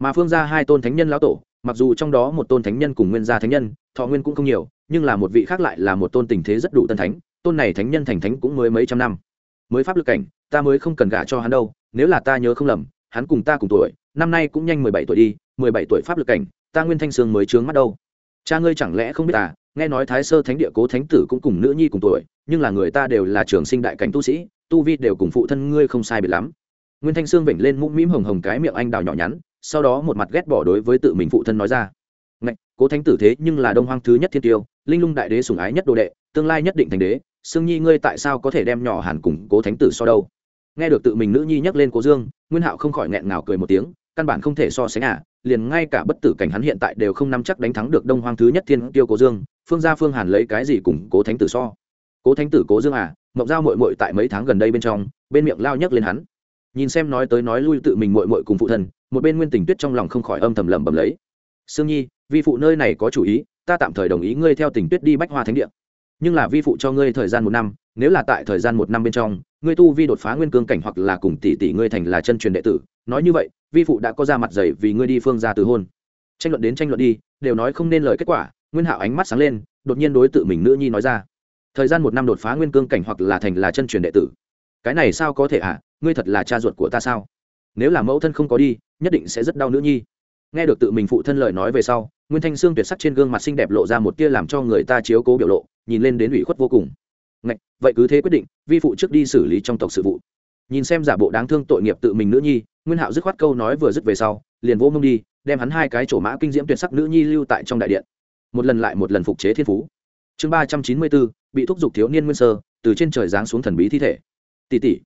Mà phương gia hai tôn thánh nhân lão tổ, mặc dù trong đó một tôn thánh nhân cùng nguyên gia thánh nhân, thọ nguyên cũng không nhiều, nhưng là một vị khác lại là một tôn tình thế rất đủ tân thánh, tôn này thánh nhân thành thánh cũng mới mấy trăm năm. Mới pháp lực cảnh, ta mới không cần gả cho hắn đâu, nếu là ta nhớ không lầm, hắn cùng ta cùng tuổi, năm nay cũng nhanh mười bảy tuổi đi, mười bảy tuổi pháp lực cảnh, ta nguyên thanh sương mới trướng mắt đâu. Cha ngươi chẳng lẽ không biết à nghe nói thái sơ thánh địa cố thánh tử cũng cùng nữ nhi cùng tuổi, nhưng là người ta đều là trường sinh đại cảnh tu sĩ, tu vi đều cùng phụ thân ngươi không sai biệt lắm nguyên thanh sương vểnh lên mũm mĩm hồng hồng cái miệng anh đào nhỏ nhắn sau đó một mặt ghét bỏ đối với tự mình phụ thân nói ra. Ngạch, cố thánh tử thế nhưng là đông hoang thứ nhất thiên tiêu linh lung đại đế sủng ái nhất đồ đệ tương lai nhất định thành đế sương nhi ngươi tại sao có thể đem nhỏ Hàn cùng cố thánh tử so đâu? Nghe được tự mình nữ nhi nhắc lên cố dương nguyên hạo không khỏi nghẹn ngào cười một tiếng căn bản không thể so sánh à liền ngay cả bất tử cảnh hắn hiện tại đều không nắm chắc đánh thắng được đông hoang thứ nhất thiên tiêu cố dương phương gia phương hàn lấy cái gì cùng cố thánh tử so? Cố thánh tử cố dương à mộng giao mội mội tại mấy tháng gần đây bên trong bên miệng lao nhấc lên hắn nhìn xem nói tới nói lui tự mình mội mội cùng phụ thân, một bên nguyên tình tuyết trong lòng không khỏi âm thầm lẩm bẩm lấy. Sương nhi, vi phụ nơi này có chủ ý, ta tạm thời đồng ý ngươi theo tình tuyết đi bách hoa thánh địa. Nhưng là vi phụ cho ngươi thời gian một năm, nếu là tại thời gian một năm bên trong, ngươi tu vi đột phá nguyên cương cảnh hoặc là cùng tỷ tỷ ngươi thành là chân truyền đệ tử, nói như vậy, vi phụ đã có ra mặt dày vì ngươi đi phương ra từ hôn. Tranh luận đến tranh luận đi, đều nói không nên lời kết quả, nguyên hạo ánh mắt sáng lên, đột nhiên đối tự mình nữ nhi nói ra. Thời gian một năm đột phá nguyên cương cảnh hoặc là thành là chân truyền đệ tử. Cái này sao có thể ạ? à? Ngươi thật là cha ruột của ta sao? Nếu là mẫu thân không có đi nhất định sẽ rất đau nữ nhi. Nghe được tự mình phụ thân lời nói về sau nguyên thanh sương tuyệt sắc trên gương mặt xinh đẹp lộ ra một tia làm cho người ta chiếu cố biểu lộ nhìn lên đến ủy khuất vô cùng. Ngạch, vậy cứ thế quyết định vi phụ trước đi xử lý trong tộc sự vụ. Nhìn xem giả bộ đáng thương tội nghiệp tự mình nữ nhi nguyên hạo dứt khoát câu nói vừa dứt về sau liền vỗ mông đi đem hắn hai cái chỗ mã kinh diễm tuyệt sắc nữ nhi lưu tại trong đại điện. Một lần lại một lần phục chế thiên phú. Chương ba trăm chín mươi bốn bị thúc giục thiếu niên nguyên sơ từ trên trời giáng xuống thần bí thi thể. Tỷ tỷ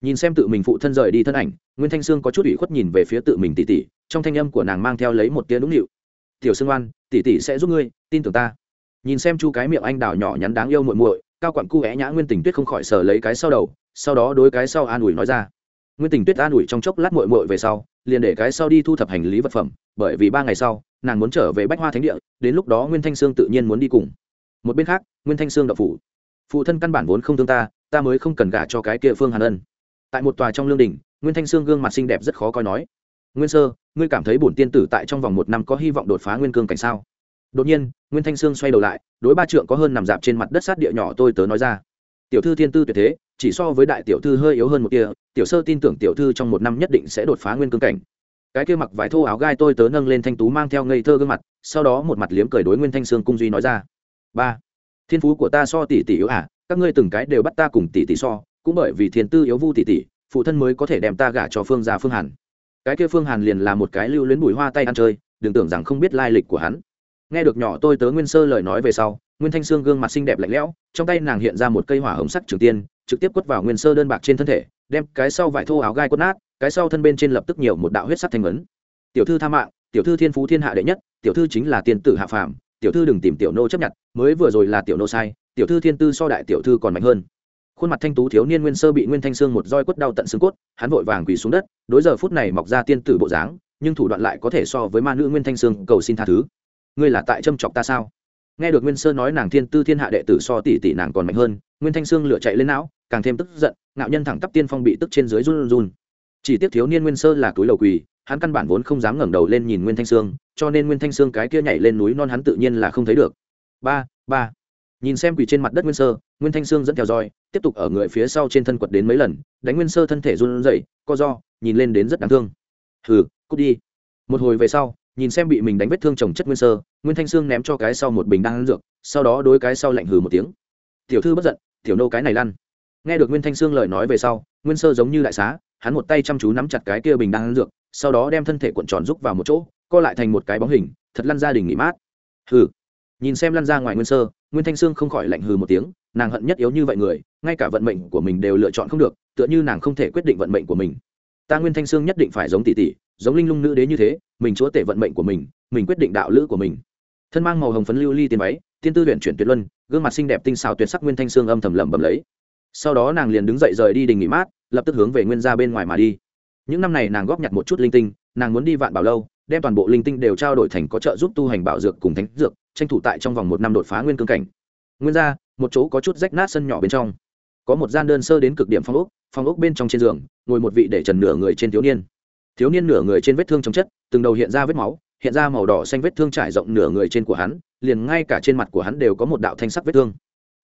nhìn xem tự mình phụ thân rời đi thân ảnh, nguyên thanh sương có chút ủy khuất nhìn về phía tự mình tỷ tỷ trong thanh âm của nàng mang theo lấy một tia đúng nịu. Tiểu sương oan tỷ tỷ sẽ giúp ngươi, tin tưởng ta. Nhìn xem chu cái miệng anh đào nhỏ nhắn đáng yêu muội muội, cao quặn cu é nhã nguyên tình tuyết không khỏi sờ lấy cái sau đầu, sau đó đối cái sau an ủi nói ra. Nguyên tình tuyết an ủi trong chốc lát muội muội về sau, liền để cái sau đi thu thập hành lý vật phẩm, bởi vì ba ngày sau, nàng muốn trở về bách hoa thánh địa, đến lúc đó nguyên thanh sương tự nhiên muốn đi cùng. Một bên khác, nguyên thanh sương đậu phủ. Phụ thân căn bản vốn không thương ta ta mới không cần gả cho cái kia phương hàn ân tại một tòa trong lương đình, nguyên thanh sương gương mặt xinh đẹp rất khó coi nói, nguyên sơ, ngươi cảm thấy bổn tiên tử tại trong vòng một năm có hy vọng đột phá nguyên cương cảnh sao? Đột nhiên, nguyên thanh sương xoay đầu lại, đối ba trượng có hơn nằm dạp trên mặt đất sát địa nhỏ tôi tớ nói ra, tiểu thư thiên tư tuyệt thế, chỉ so với đại tiểu thư hơi yếu hơn một kia, tiểu sơ tin tưởng tiểu thư trong một năm nhất định sẽ đột phá nguyên cương cảnh. Cái kia mặc vải thô áo gai tôi tớ nâng lên thanh tú mang theo ngây thơ gương mặt, sau đó một mặt liếm cười đối nguyên thanh sương cung duy nói ra, ba, thiên phú của ta so tỷ tỷ yếu à các ngươi từng cái đều bắt ta cùng tỷ tỷ so cũng bởi vì thiên tư yếu vu tỷ tỷ phụ thân mới có thể đem ta gả cho phương gia phương hàn. Cái kia phương hàn liền là một cái lưu luyến bùi hoa tay ăn chơi, đừng tưởng rằng không biết lai lịch của hắn. Nghe được nhỏ tôi tớ nguyên sơ lời nói về sau, nguyên thanh sương gương mặt xinh đẹp lạnh lẽo, trong tay nàng hiện ra một cây hỏa hồng sắc trường tiên, trực tiếp quất vào nguyên sơ đơn bạc trên thân thể, đem cái sau vải thô áo gai quất nát, cái sau thân bên trên lập tức nhiều một đạo huyết sắc thanh ấn. tiểu thư tha mạng, tiểu thư thiên phú thiên hạ đệ nhất, tiểu thư chính là tiền tử hạ phàm, tiểu thư đừng tìm tiểu nô chấp nhận, mới vừa rồi là tiểu nô sai, tiểu thư thiên tư so đại tiểu thư còn mạnh hơn khuôn mặt thanh tú thiếu niên nguyên sơ bị nguyên thanh sương một roi quất đau tận xương cốt, hắn vội vàng quỳ xuống đất, đối giờ phút này mọc ra tiên tử bộ dáng, nhưng thủ đoạn lại có thể so với ma nữ nguyên thanh sương cầu xin tha thứ. Ngươi là tại châm chọc ta sao? Nghe được nguyên sơ nói nàng thiên tư thiên hạ đệ tử so tỷ tỷ nàng còn mạnh hơn, nguyên thanh sương lửa chạy lên não, càng thêm tức giận, ngạo nhân thẳng tắp tiên phong bị tức trên dưới run run. Chỉ tiếc thiếu niên nguyên sơ là túi lầu quỳ, hắn căn bản vốn không dám ngẩng đầu lên nhìn nguyên thanh sương cho nên nguyên thanh sương cái kia nhảy lên núi non hắn tự nhiên là không thấy được. Ba ba nhìn xem quỳ trên mặt đất nguyên sơ, nguyên thanh sương dẫn theo roi, tiếp tục ở người phía sau trên thân quật đến mấy lần, đánh nguyên sơ thân thể run rẩy, co do nhìn lên đến rất đáng thương. Hừ, cút đi. Một hồi về sau, nhìn xem bị mình đánh vết thương chồng chất nguyên sơ, nguyên thanh sương ném cho cái sau một bình đan dược, sau đó đối cái sau lạnh hừ một tiếng. Tiểu thư bất giận, tiểu nô cái này lăn. Nghe được nguyên thanh sương lời nói về sau, nguyên sơ giống như đại xá, hắn một tay chăm chú nắm chặt cái kia bình đan dược, sau đó đem thân thể cuộn tròn rúc vào một chỗ, co lại thành một cái bóng hình, thật lăn gia đình nghỉ mát. Hừ. Nhìn xem lăn ra ngoài nguyên sơ nguyên thanh sương không khỏi lạnh hừ một tiếng, nàng hận nhất yếu như vậy người, ngay cả vận mệnh của mình đều lựa chọn không được, tựa như nàng không thể quyết định vận mệnh của mình. Ta nguyên thanh sương nhất định phải giống tỷ tỷ, giống linh lung nữ đế như thế, mình chúa tể vận mệnh của mình mình quyết định đạo lữ của mình. Thân mang màu hồng phấn lưu ly tiền váy, tiên tư luyện chuyển tuyệt luân, gương mặt xinh đẹp tinh xào tuyệt sắc nguyên thanh sương âm thầm lẩm bẩm lấy. Sau đó nàng liền đứng dậy rời đi đình nghỉ mát, lập tức hướng về nguyên gia bên ngoài mà đi. Những năm này nàng góp nhặt một chút linh tinh, nàng muốn đi vạn bảo lâu đem toàn bộ linh tinh đều trao đổi thành có trợ giúp tu hành bảo dược cùng thánh dược, tranh thủ tại trong vòng một năm đột phá nguyên cương cảnh. Nguyên gia một chỗ có chút rách nát sân nhỏ bên trong. Có một gian đơn sơ đến cực điểm phong ốc phong ốc bên trong trên giường, ngồi một vị để trần nửa người trên thiếu niên. Thiếu niên nửa người trên vết thương trong chất, từng đầu hiện ra vết máu, hiện ra màu đỏ xanh vết thương trải rộng nửa người trên của hắn, liền ngay cả trên mặt của hắn đều có một đạo thanh sắc vết thương.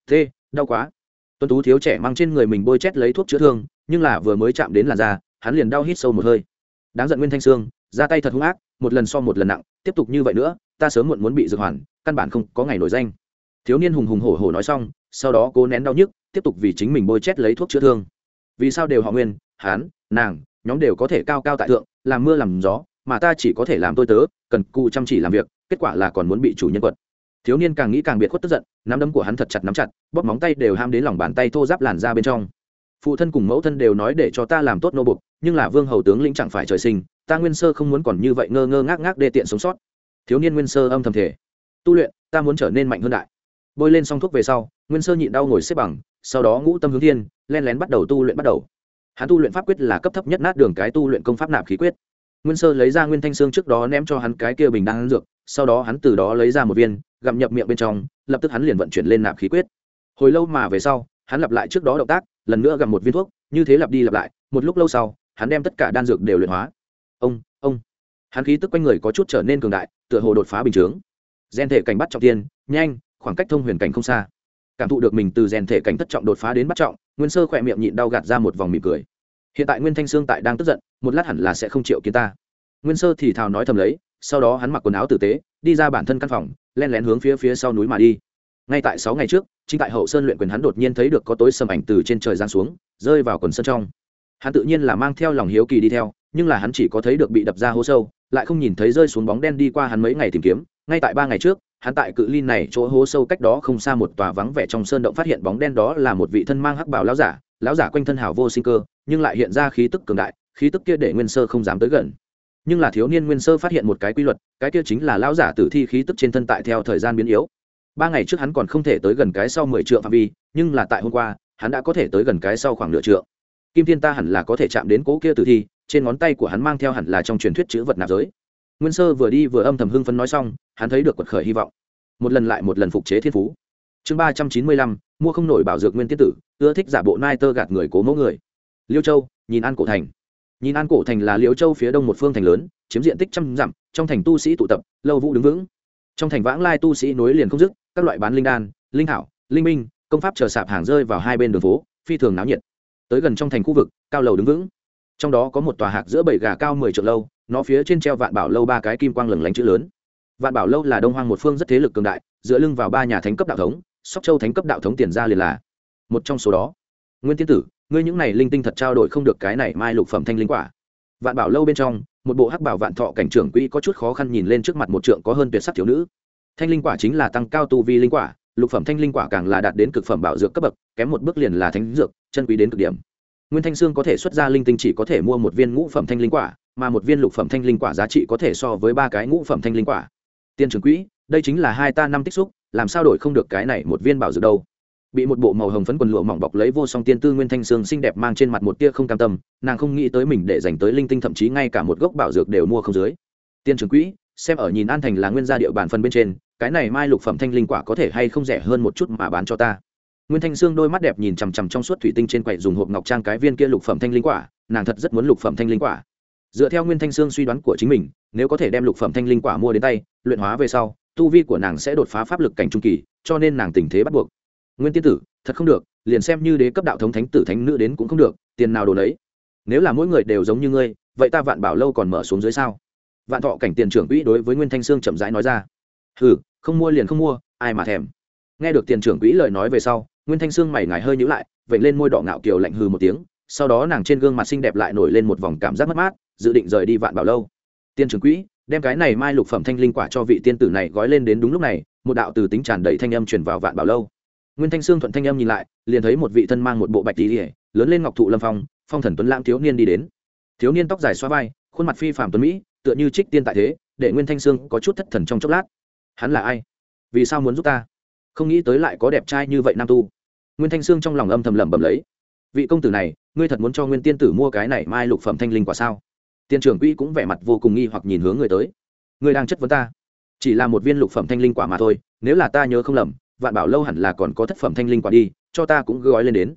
Thế đau quá. Tuân tú thiếu trẻ mang trên người mình bôi chét lấy thuốc chữa thương, nhưng là vừa mới chạm đến làn da, hắn liền đau hít sâu một hơi. Đáng giận nguyên thanh sương ra tay thật hung ác một lần so một lần nặng, tiếp tục như vậy nữa, ta sớm muộn muốn bị dược hoàn, căn bản không có ngày nổi danh. Thiếu niên hùng hùng hổ hổ nói xong, sau đó cố nén đau nhức, tiếp tục vì chính mình bôi chét lấy thuốc chữa thương. Vì sao đều họ nguyên hán nàng, nhóm đều có thể cao cao tại thượng, làm mưa làm gió, mà ta chỉ có thể làm tôi tớ, cần cụ chăm chỉ làm việc, kết quả là còn muốn bị chủ nhân quật. Thiếu niên càng nghĩ càng biệt khuất tức giận, nắm đấm của hắn thật chặt nắm chặt, bóp móng tay đều ham đến lòng bàn tay thô giáp làn ra bên trong. Phụ thân cùng mẫu thân đều nói để cho ta làm tốt nô bục, nhưng là vương hầu tướng lĩnh chẳng phải trời sinh ta nguyên sơ không muốn còn như vậy ngơ ngơ ngác ngác đê tiện sống sót. Thiếu niên nguyên sơ âm thầm thể tu luyện, ta muốn trở nên mạnh hơn đại. Bôi lên xong thuốc về sau, nguyên sơ nhịn đau ngồi xếp bằng, sau đó ngũ tâm hướng thiên, len lén bắt đầu tu luyện bắt đầu. Hắn tu luyện pháp quyết là cấp thấp nhất nát đường cái tu luyện công pháp nạp khí quyết. Nguyên sơ lấy ra nguyên thanh xương trước đó ném cho hắn cái kia bình đan dược, sau đó hắn từ đó lấy ra một viên, gặm nhập miệng bên trong, lập tức hắn liền vận chuyển lên nạp khí quyết. Hồi lâu mà về sau, hắn lặp lại trước đó động tác, lần nữa gặm một viên thuốc, như thế lặp đi lặp lại, một lúc lâu sau, hắn đem tất cả đan dược đều luyện hóa ông ông. Hắn khí tức quanh người có chút trở nên cường đại, tựa hồ đột phá bình chướng. Gen thể cảnh bắt trọng tiên, nhanh, khoảng cách thông huyền cảnh không xa. Cảm thụ được mình từ rèn thể cảnh thất trọng đột phá đến bắt trọng, nguyên sơ khỏe miệng nhịn đau gạt ra một vòng mỉm cười. Hiện tại nguyên thanh sương tại đang tức giận, một lát hẳn là sẽ không chịu kiến ta. Nguyên sơ thì thào nói thầm lấy, sau đó hắn mặc quần áo tử tế, đi ra bản thân căn phòng, len lén hướng phía phía sau núi mà đi. Ngay tại sáu ngày trước, chính tại hậu sơn luyện quyền hắn đột nhiên thấy được có tối sầm ảnh từ trên trời giáng xuống, rơi vào quần sân trong hắn tự nhiên là mang theo lòng hiếu kỳ đi theo, nhưng là hắn chỉ có thấy được bị đập ra hố sâu, lại không nhìn thấy rơi xuống bóng đen đi qua hắn mấy ngày tìm kiếm. Ngay tại ba ngày trước, hắn tại cự ly này chỗ hố sâu cách đó không xa một tòa vắng vẻ trong sơn động phát hiện bóng đen đó là một vị thân mang hắc bảo lão giả. Lão giả quanh thân hào vô sinh cơ, nhưng lại hiện ra khí tức cường đại, khí tức kia để nguyên sơ không dám tới gần. Nhưng là thiếu niên nguyên sơ phát hiện một cái quy luật, cái kia chính là lão giả tử thi khí tức trên thân tại theo thời gian biến yếu. Ba ngày trước hắn còn không thể tới gần cái sau mười triệu phạm vi, nhưng là tại hôm qua, hắn đã có thể tới gần cái sau khoảng nửa trượng kim thiên ta hẳn là có thể chạm đến cố kia tử thi, trên ngón tay của hắn mang theo hẳn là trong truyền thuyết chữ vật nạp giới. Nguyên sơ vừa đi vừa âm thầm hưng phấn nói xong, hắn thấy được quật khởi hy vọng. Một lần lại một lần phục chế thiên phú. Chương ba trăm chín mươi lăm, mua không nổi bảo dược nguyên tiết tử, ưa thích giả bộ nai tơ gạt người cố mẫu người. Liêu châu, nhìn an cổ thành. Nhìn an cổ thành là liêu châu phía đông một phương thành lớn, chiếm diện tích trăm dặm, trong thành tu sĩ tụ tập, lâu vũ đứng vững. Trong thành vãng lai tu sĩ nối liền không dứt, các loại bán linh đan, linh thảo, linh minh công pháp chờ sạp hàng rơi vào hai bên đường phố, phi thường náo nhiệt tới gần trong thành khu vực, cao lầu đứng vững. Trong đó có một tòa hạc giữa bảy gà cao mười triệu lâu, nó phía trên treo vạn bảo lâu ba cái kim quang lừng lánh chữ lớn. Vạn bảo lâu là đông hoang một phương rất thế lực cường đại dựa lưng vào ba nhà thánh cấp đạo thống, sóc châu thánh cấp đạo thống tiền ra liền là một trong số đó. Nguyên tiên tử, ngươi những này linh tinh thật trao đổi không được cái này mai lục phẩm thanh linh quả. Vạn bảo lâu bên trong, một bộ hắc bảo vạn thọ cảnh trưởng quỹ có chút khó khăn nhìn lên trước mặt một trượng có hơn tuyệt sắc thiếu nữ. Thanh linh quả chính là tăng cao tu vi linh quả, lục phẩm thanh linh quả càng là đạt đến cực phẩm bảo dược cấp bậc, kém một bước liền là thánh dược chân quý đến cực điểm. Nguyên thanh sương có thể xuất ra linh tinh chỉ có thể mua một viên ngũ phẩm thanh linh quả, mà một viên lục phẩm thanh linh quả giá trị có thể so với ba cái ngũ phẩm thanh linh quả. Tiên trưởng quỹ, đây chính là hai ta năm tích xúc, làm sao đổi không được cái này một viên bảo dược đâu? Bị một bộ màu hồng phấn quần lụa mỏng bọc lấy vô song tiên tư nguyên thanh sương xinh đẹp mang trên mặt một tia không cam tâm, nàng không nghĩ tới mình để dành tới linh tinh thậm chí ngay cả một gốc bảo dược đều mua không dưới. Tiên trưởng quỹ, xem ở nhìn an thành là nguyên gia địa bàn phần bên trên, cái này mai lục phẩm thanh linh quả có thể hay không rẻ hơn một chút mà bán cho ta? Nguyên thanh sương đôi mắt đẹp nhìn chằm chằm trong suốt thủy tinh trên quầy dùng hộp ngọc trang cái viên kia lục phẩm thanh linh quả, nàng thật rất muốn lục phẩm thanh linh quả. Dựa theo nguyên thanh sương suy đoán của chính mình, nếu có thể đem lục phẩm thanh linh quả mua đến tay, luyện hóa về sau, tu vi của nàng sẽ đột phá pháp lực cảnh trung kỳ, cho nên nàng tình thế bắt buộc. Nguyên tiên tử, thật không được, liền xem như đế cấp đạo thống thánh tử thánh nữ đến cũng không được, tiền nào đồ đấy nếu là mỗi người đều giống như ngươi, vậy ta vạn bảo lâu còn mở xuống dưới sao? Vạn thọ cảnh tiền trưởng quỹ đối với nguyên thanh sương chậm rãi nói ra. Hừ, không mua liền không mua, ai mà thèm. Nghe được tiền trưởng quỹ lời nói về sau nguyên thanh sương mày ngài hơi nhữ lại vậy lên môi đỏ ngạo kiều lạnh hừ một tiếng, sau đó nàng trên gương mặt xinh đẹp lại nổi lên một vòng cảm giác mất mát, dự định rời đi vạn bảo lâu. Tiên trưởng quỹ, đem cái này mai lục phẩm thanh linh quả cho vị tiên tử này gói lên đến đúng lúc này, một đạo từ tính tràn đầy thanh âm truyền vào vạn bảo lâu. Nguyên thanh sương thuận thanh âm nhìn lại, liền thấy một vị thân mang một bộ bạch tí ỉa lớn lên ngọc thụ lâm phong phong thần tuấn lãng thiếu niên đi đến. Thiếu niên tóc dài xoa vai, khuôn mặt phi phạm tuấn mỹ, tựa như trích tiên tại thế, để nguyên thanh sương có chút thất thần trong chốc lát. Hắn là ai? Vì sao muốn giúp ta? Không nghĩ tới lại có đẹp trai như vậy nam tu nguyên thanh sương trong lòng âm thầm lẩm bẩm lấy. Vị công tử này, ngươi thật muốn cho nguyên tiên tử mua cái này mai lục phẩm thanh linh quả sao? Tiên trưởng quỹ cũng vẻ mặt vô cùng nghi hoặc nhìn hướng người tới. Ngươi đang chất vấn ta. Chỉ là một viên lục phẩm thanh linh quả mà thôi, nếu là ta nhớ không lầm, vạn bảo lâu hẳn là còn có thất phẩm thanh linh quả đi, cho ta cũng gói lên đến.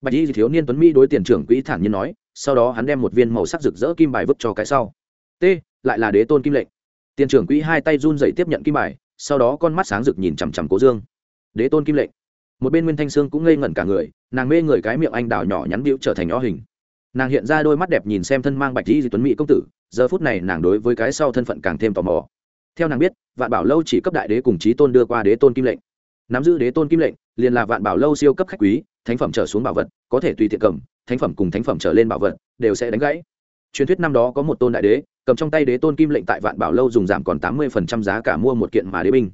Bạch y thiếu niên tuấn mỹ đối tiền trưởng quỹ thản nhiên nói, sau đó hắn đem một viên màu sắc rực rỡ kim bài vứt cho cái sau. T, lại là đế tôn kim lệnh. Tiền trưởng quỹ hai tay run dậy tiếp nhận kim bài, sau đó con mắt sáng rực nhìn chằm chằm cố dương. Đế tôn kim lệnh một bên nguyên thanh sương cũng ngây ngẩn cả người, nàng mê người cái miệng anh đào nhỏ nhắn bĩu trở thành nhỏ hình. Nàng hiện ra đôi mắt đẹp nhìn xem thân mang bạch di tuấn mỹ công tử, giờ phút này nàng đối với cái sau thân phận càng thêm tò mò. Theo nàng biết, vạn bảo lâu chỉ cấp đại đế cùng trí tôn đưa qua đế tôn kim lệnh. Nắm giữ đế tôn kim lệnh, liền là vạn bảo lâu siêu cấp khách quý, thánh phẩm trở xuống bảo vật, có thể tùy tiện cầm, thánh phẩm cùng thánh phẩm trở lên bảo vật, đều sẽ đánh gãy. Truyền thuyết năm đó có một tôn đại đế, cầm trong tay đế tôn kim lệnh tại vạn bảo lâu dùng giảm còn tám mươi phần trăm giá cả mua một kiện mà đế binh.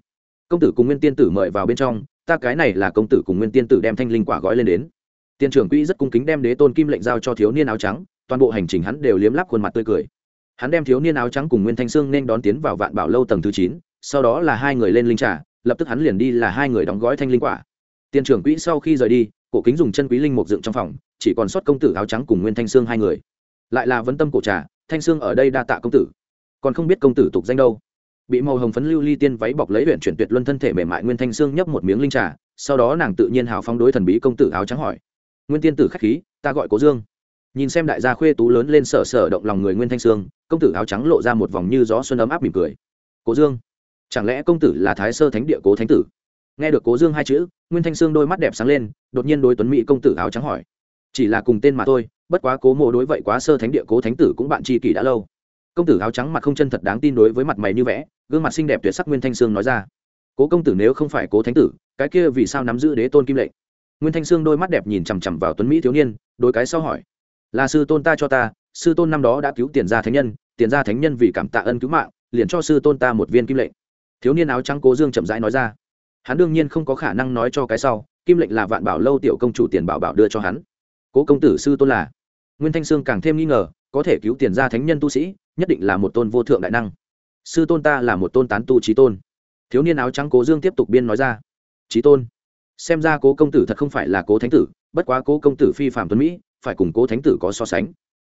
Công tử cùng nguyên tiên tử mời vào bên trong ta cái này là công tử cùng nguyên tiên tử đem thanh linh quả gói lên đến. Tiên trưởng quỹ rất cung kính đem đế tôn kim lệnh giao cho thiếu niên áo trắng, toàn bộ hành trình hắn đều liếm lắp khuôn mặt tươi cười. Hắn đem thiếu niên áo trắng cùng nguyên thanh sương nên đón tiến vào vạn bảo lâu tầng thứ chín, sau đó là hai người lên linh trà, lập tức hắn liền đi là hai người đóng gói thanh linh quả. Tiên trưởng quỹ sau khi rời đi, cổ kính dùng chân quý linh mục dựng trong phòng, chỉ còn sót công tử áo trắng cùng nguyên thanh sương hai người. Lại là vấn tâm cổ trà, thanh sương ở đây đa tạ công tử. Còn không biết công tử tục danh đâu bị màu hồng phấn lưu ly tiên váy bọc lấy huyện chuyển tuyệt luân thân thể mềm mại nguyên thanh sương nhấp một miếng linh trà, sau đó nàng tự nhiên hào phóng đối thần bí công tử áo trắng hỏi, nguyên tiên tử khách khí, ta gọi cố dương. Nhìn xem đại gia khuê tú lớn lên sở sở động lòng người nguyên thanh sương công tử áo trắng lộ ra một vòng như gió xuân ấm áp mỉm cười. Cố dương, chẳng lẽ công tử là thái sơ thánh địa cố thánh tử? Nghe được cố dương hai chữ, nguyên thanh sương đôi mắt đẹp sáng lên, đột nhiên đối tuấn mỹ công tử áo trắng hỏi, chỉ là cùng tên mà thôi, bất quá cố mộ đối vậy quá sơ thánh địa cố thánh tử cũng bạn tri kỷ đã lâu công tử áo trắng mặt không chân thật đáng tin đối với mặt mày như vẽ, gương mặt xinh đẹp tuyệt sắc nguyên thanh sương nói ra. Cố công tử nếu không phải cố thánh tử, cái kia vì sao nắm giữ đế tôn kim lệnh? Nguyên thanh sương đôi mắt đẹp nhìn chằm chằm vào tuấn mỹ thiếu niên đôi cái sau hỏi. Là sư tôn ta cho ta, sư tôn năm đó đã cứu tiền gia thánh nhân, tiền gia thánh nhân vì cảm tạ ân cứu mạng, liền cho sư tôn ta một viên kim lệnh. Thiếu niên áo trắng cố dương chậm rãi nói ra. Hắn đương nhiên không có khả năng nói cho cái sau, kim lệnh là vạn bảo lâu tiểu công chủ tiền bảo bảo đưa cho hắn. Cố công tử sư tôn là. Nguyên thanh sương càng thêm nghi ngờ có thể cứu tiền gia thánh nhân tu sĩ, nhất định là một tôn vô thượng đại năng. Sư tôn ta là một tôn tán tu trí tôn. Thiếu niên áo trắng cố dương tiếp tục biên nói ra. Trí tôn, xem ra cố công tử thật không phải là cố thánh tử, bất quá cố công tử phi phạm tuấn mỹ, phải cùng cố thánh tử có so sánh.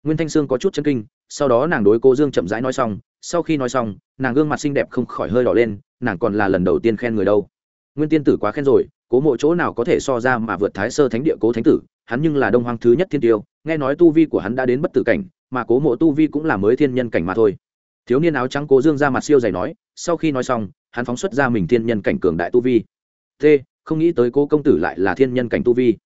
Nguyên thanh sương có chút chân kinh, sau đó nàng đối cố dương chậm rãi nói xong, sau khi nói xong, nàng gương mặt xinh đẹp không khỏi hơi đỏ lên, nàng còn là lần đầu tiên khen người đâu. Nguyên tiên tử quá khen rồi, cố mộ chỗ nào có thể so ra mà vượt thái sơ thánh địa cố thánh tử, hắn nhưng là đông hoang thứ nhất thiên tiêu, nghe nói tu vi của hắn đã đến bất tử cảnh mà cố mộ tu vi cũng là mới thiên nhân cảnh mà thôi. Thiếu niên áo trắng cố dương ra mặt siêu dày nói, sau khi nói xong, hắn phóng xuất ra mình thiên nhân cảnh cường đại tu vi. T, không nghĩ tới cố công tử lại là thiên nhân cảnh tu vi.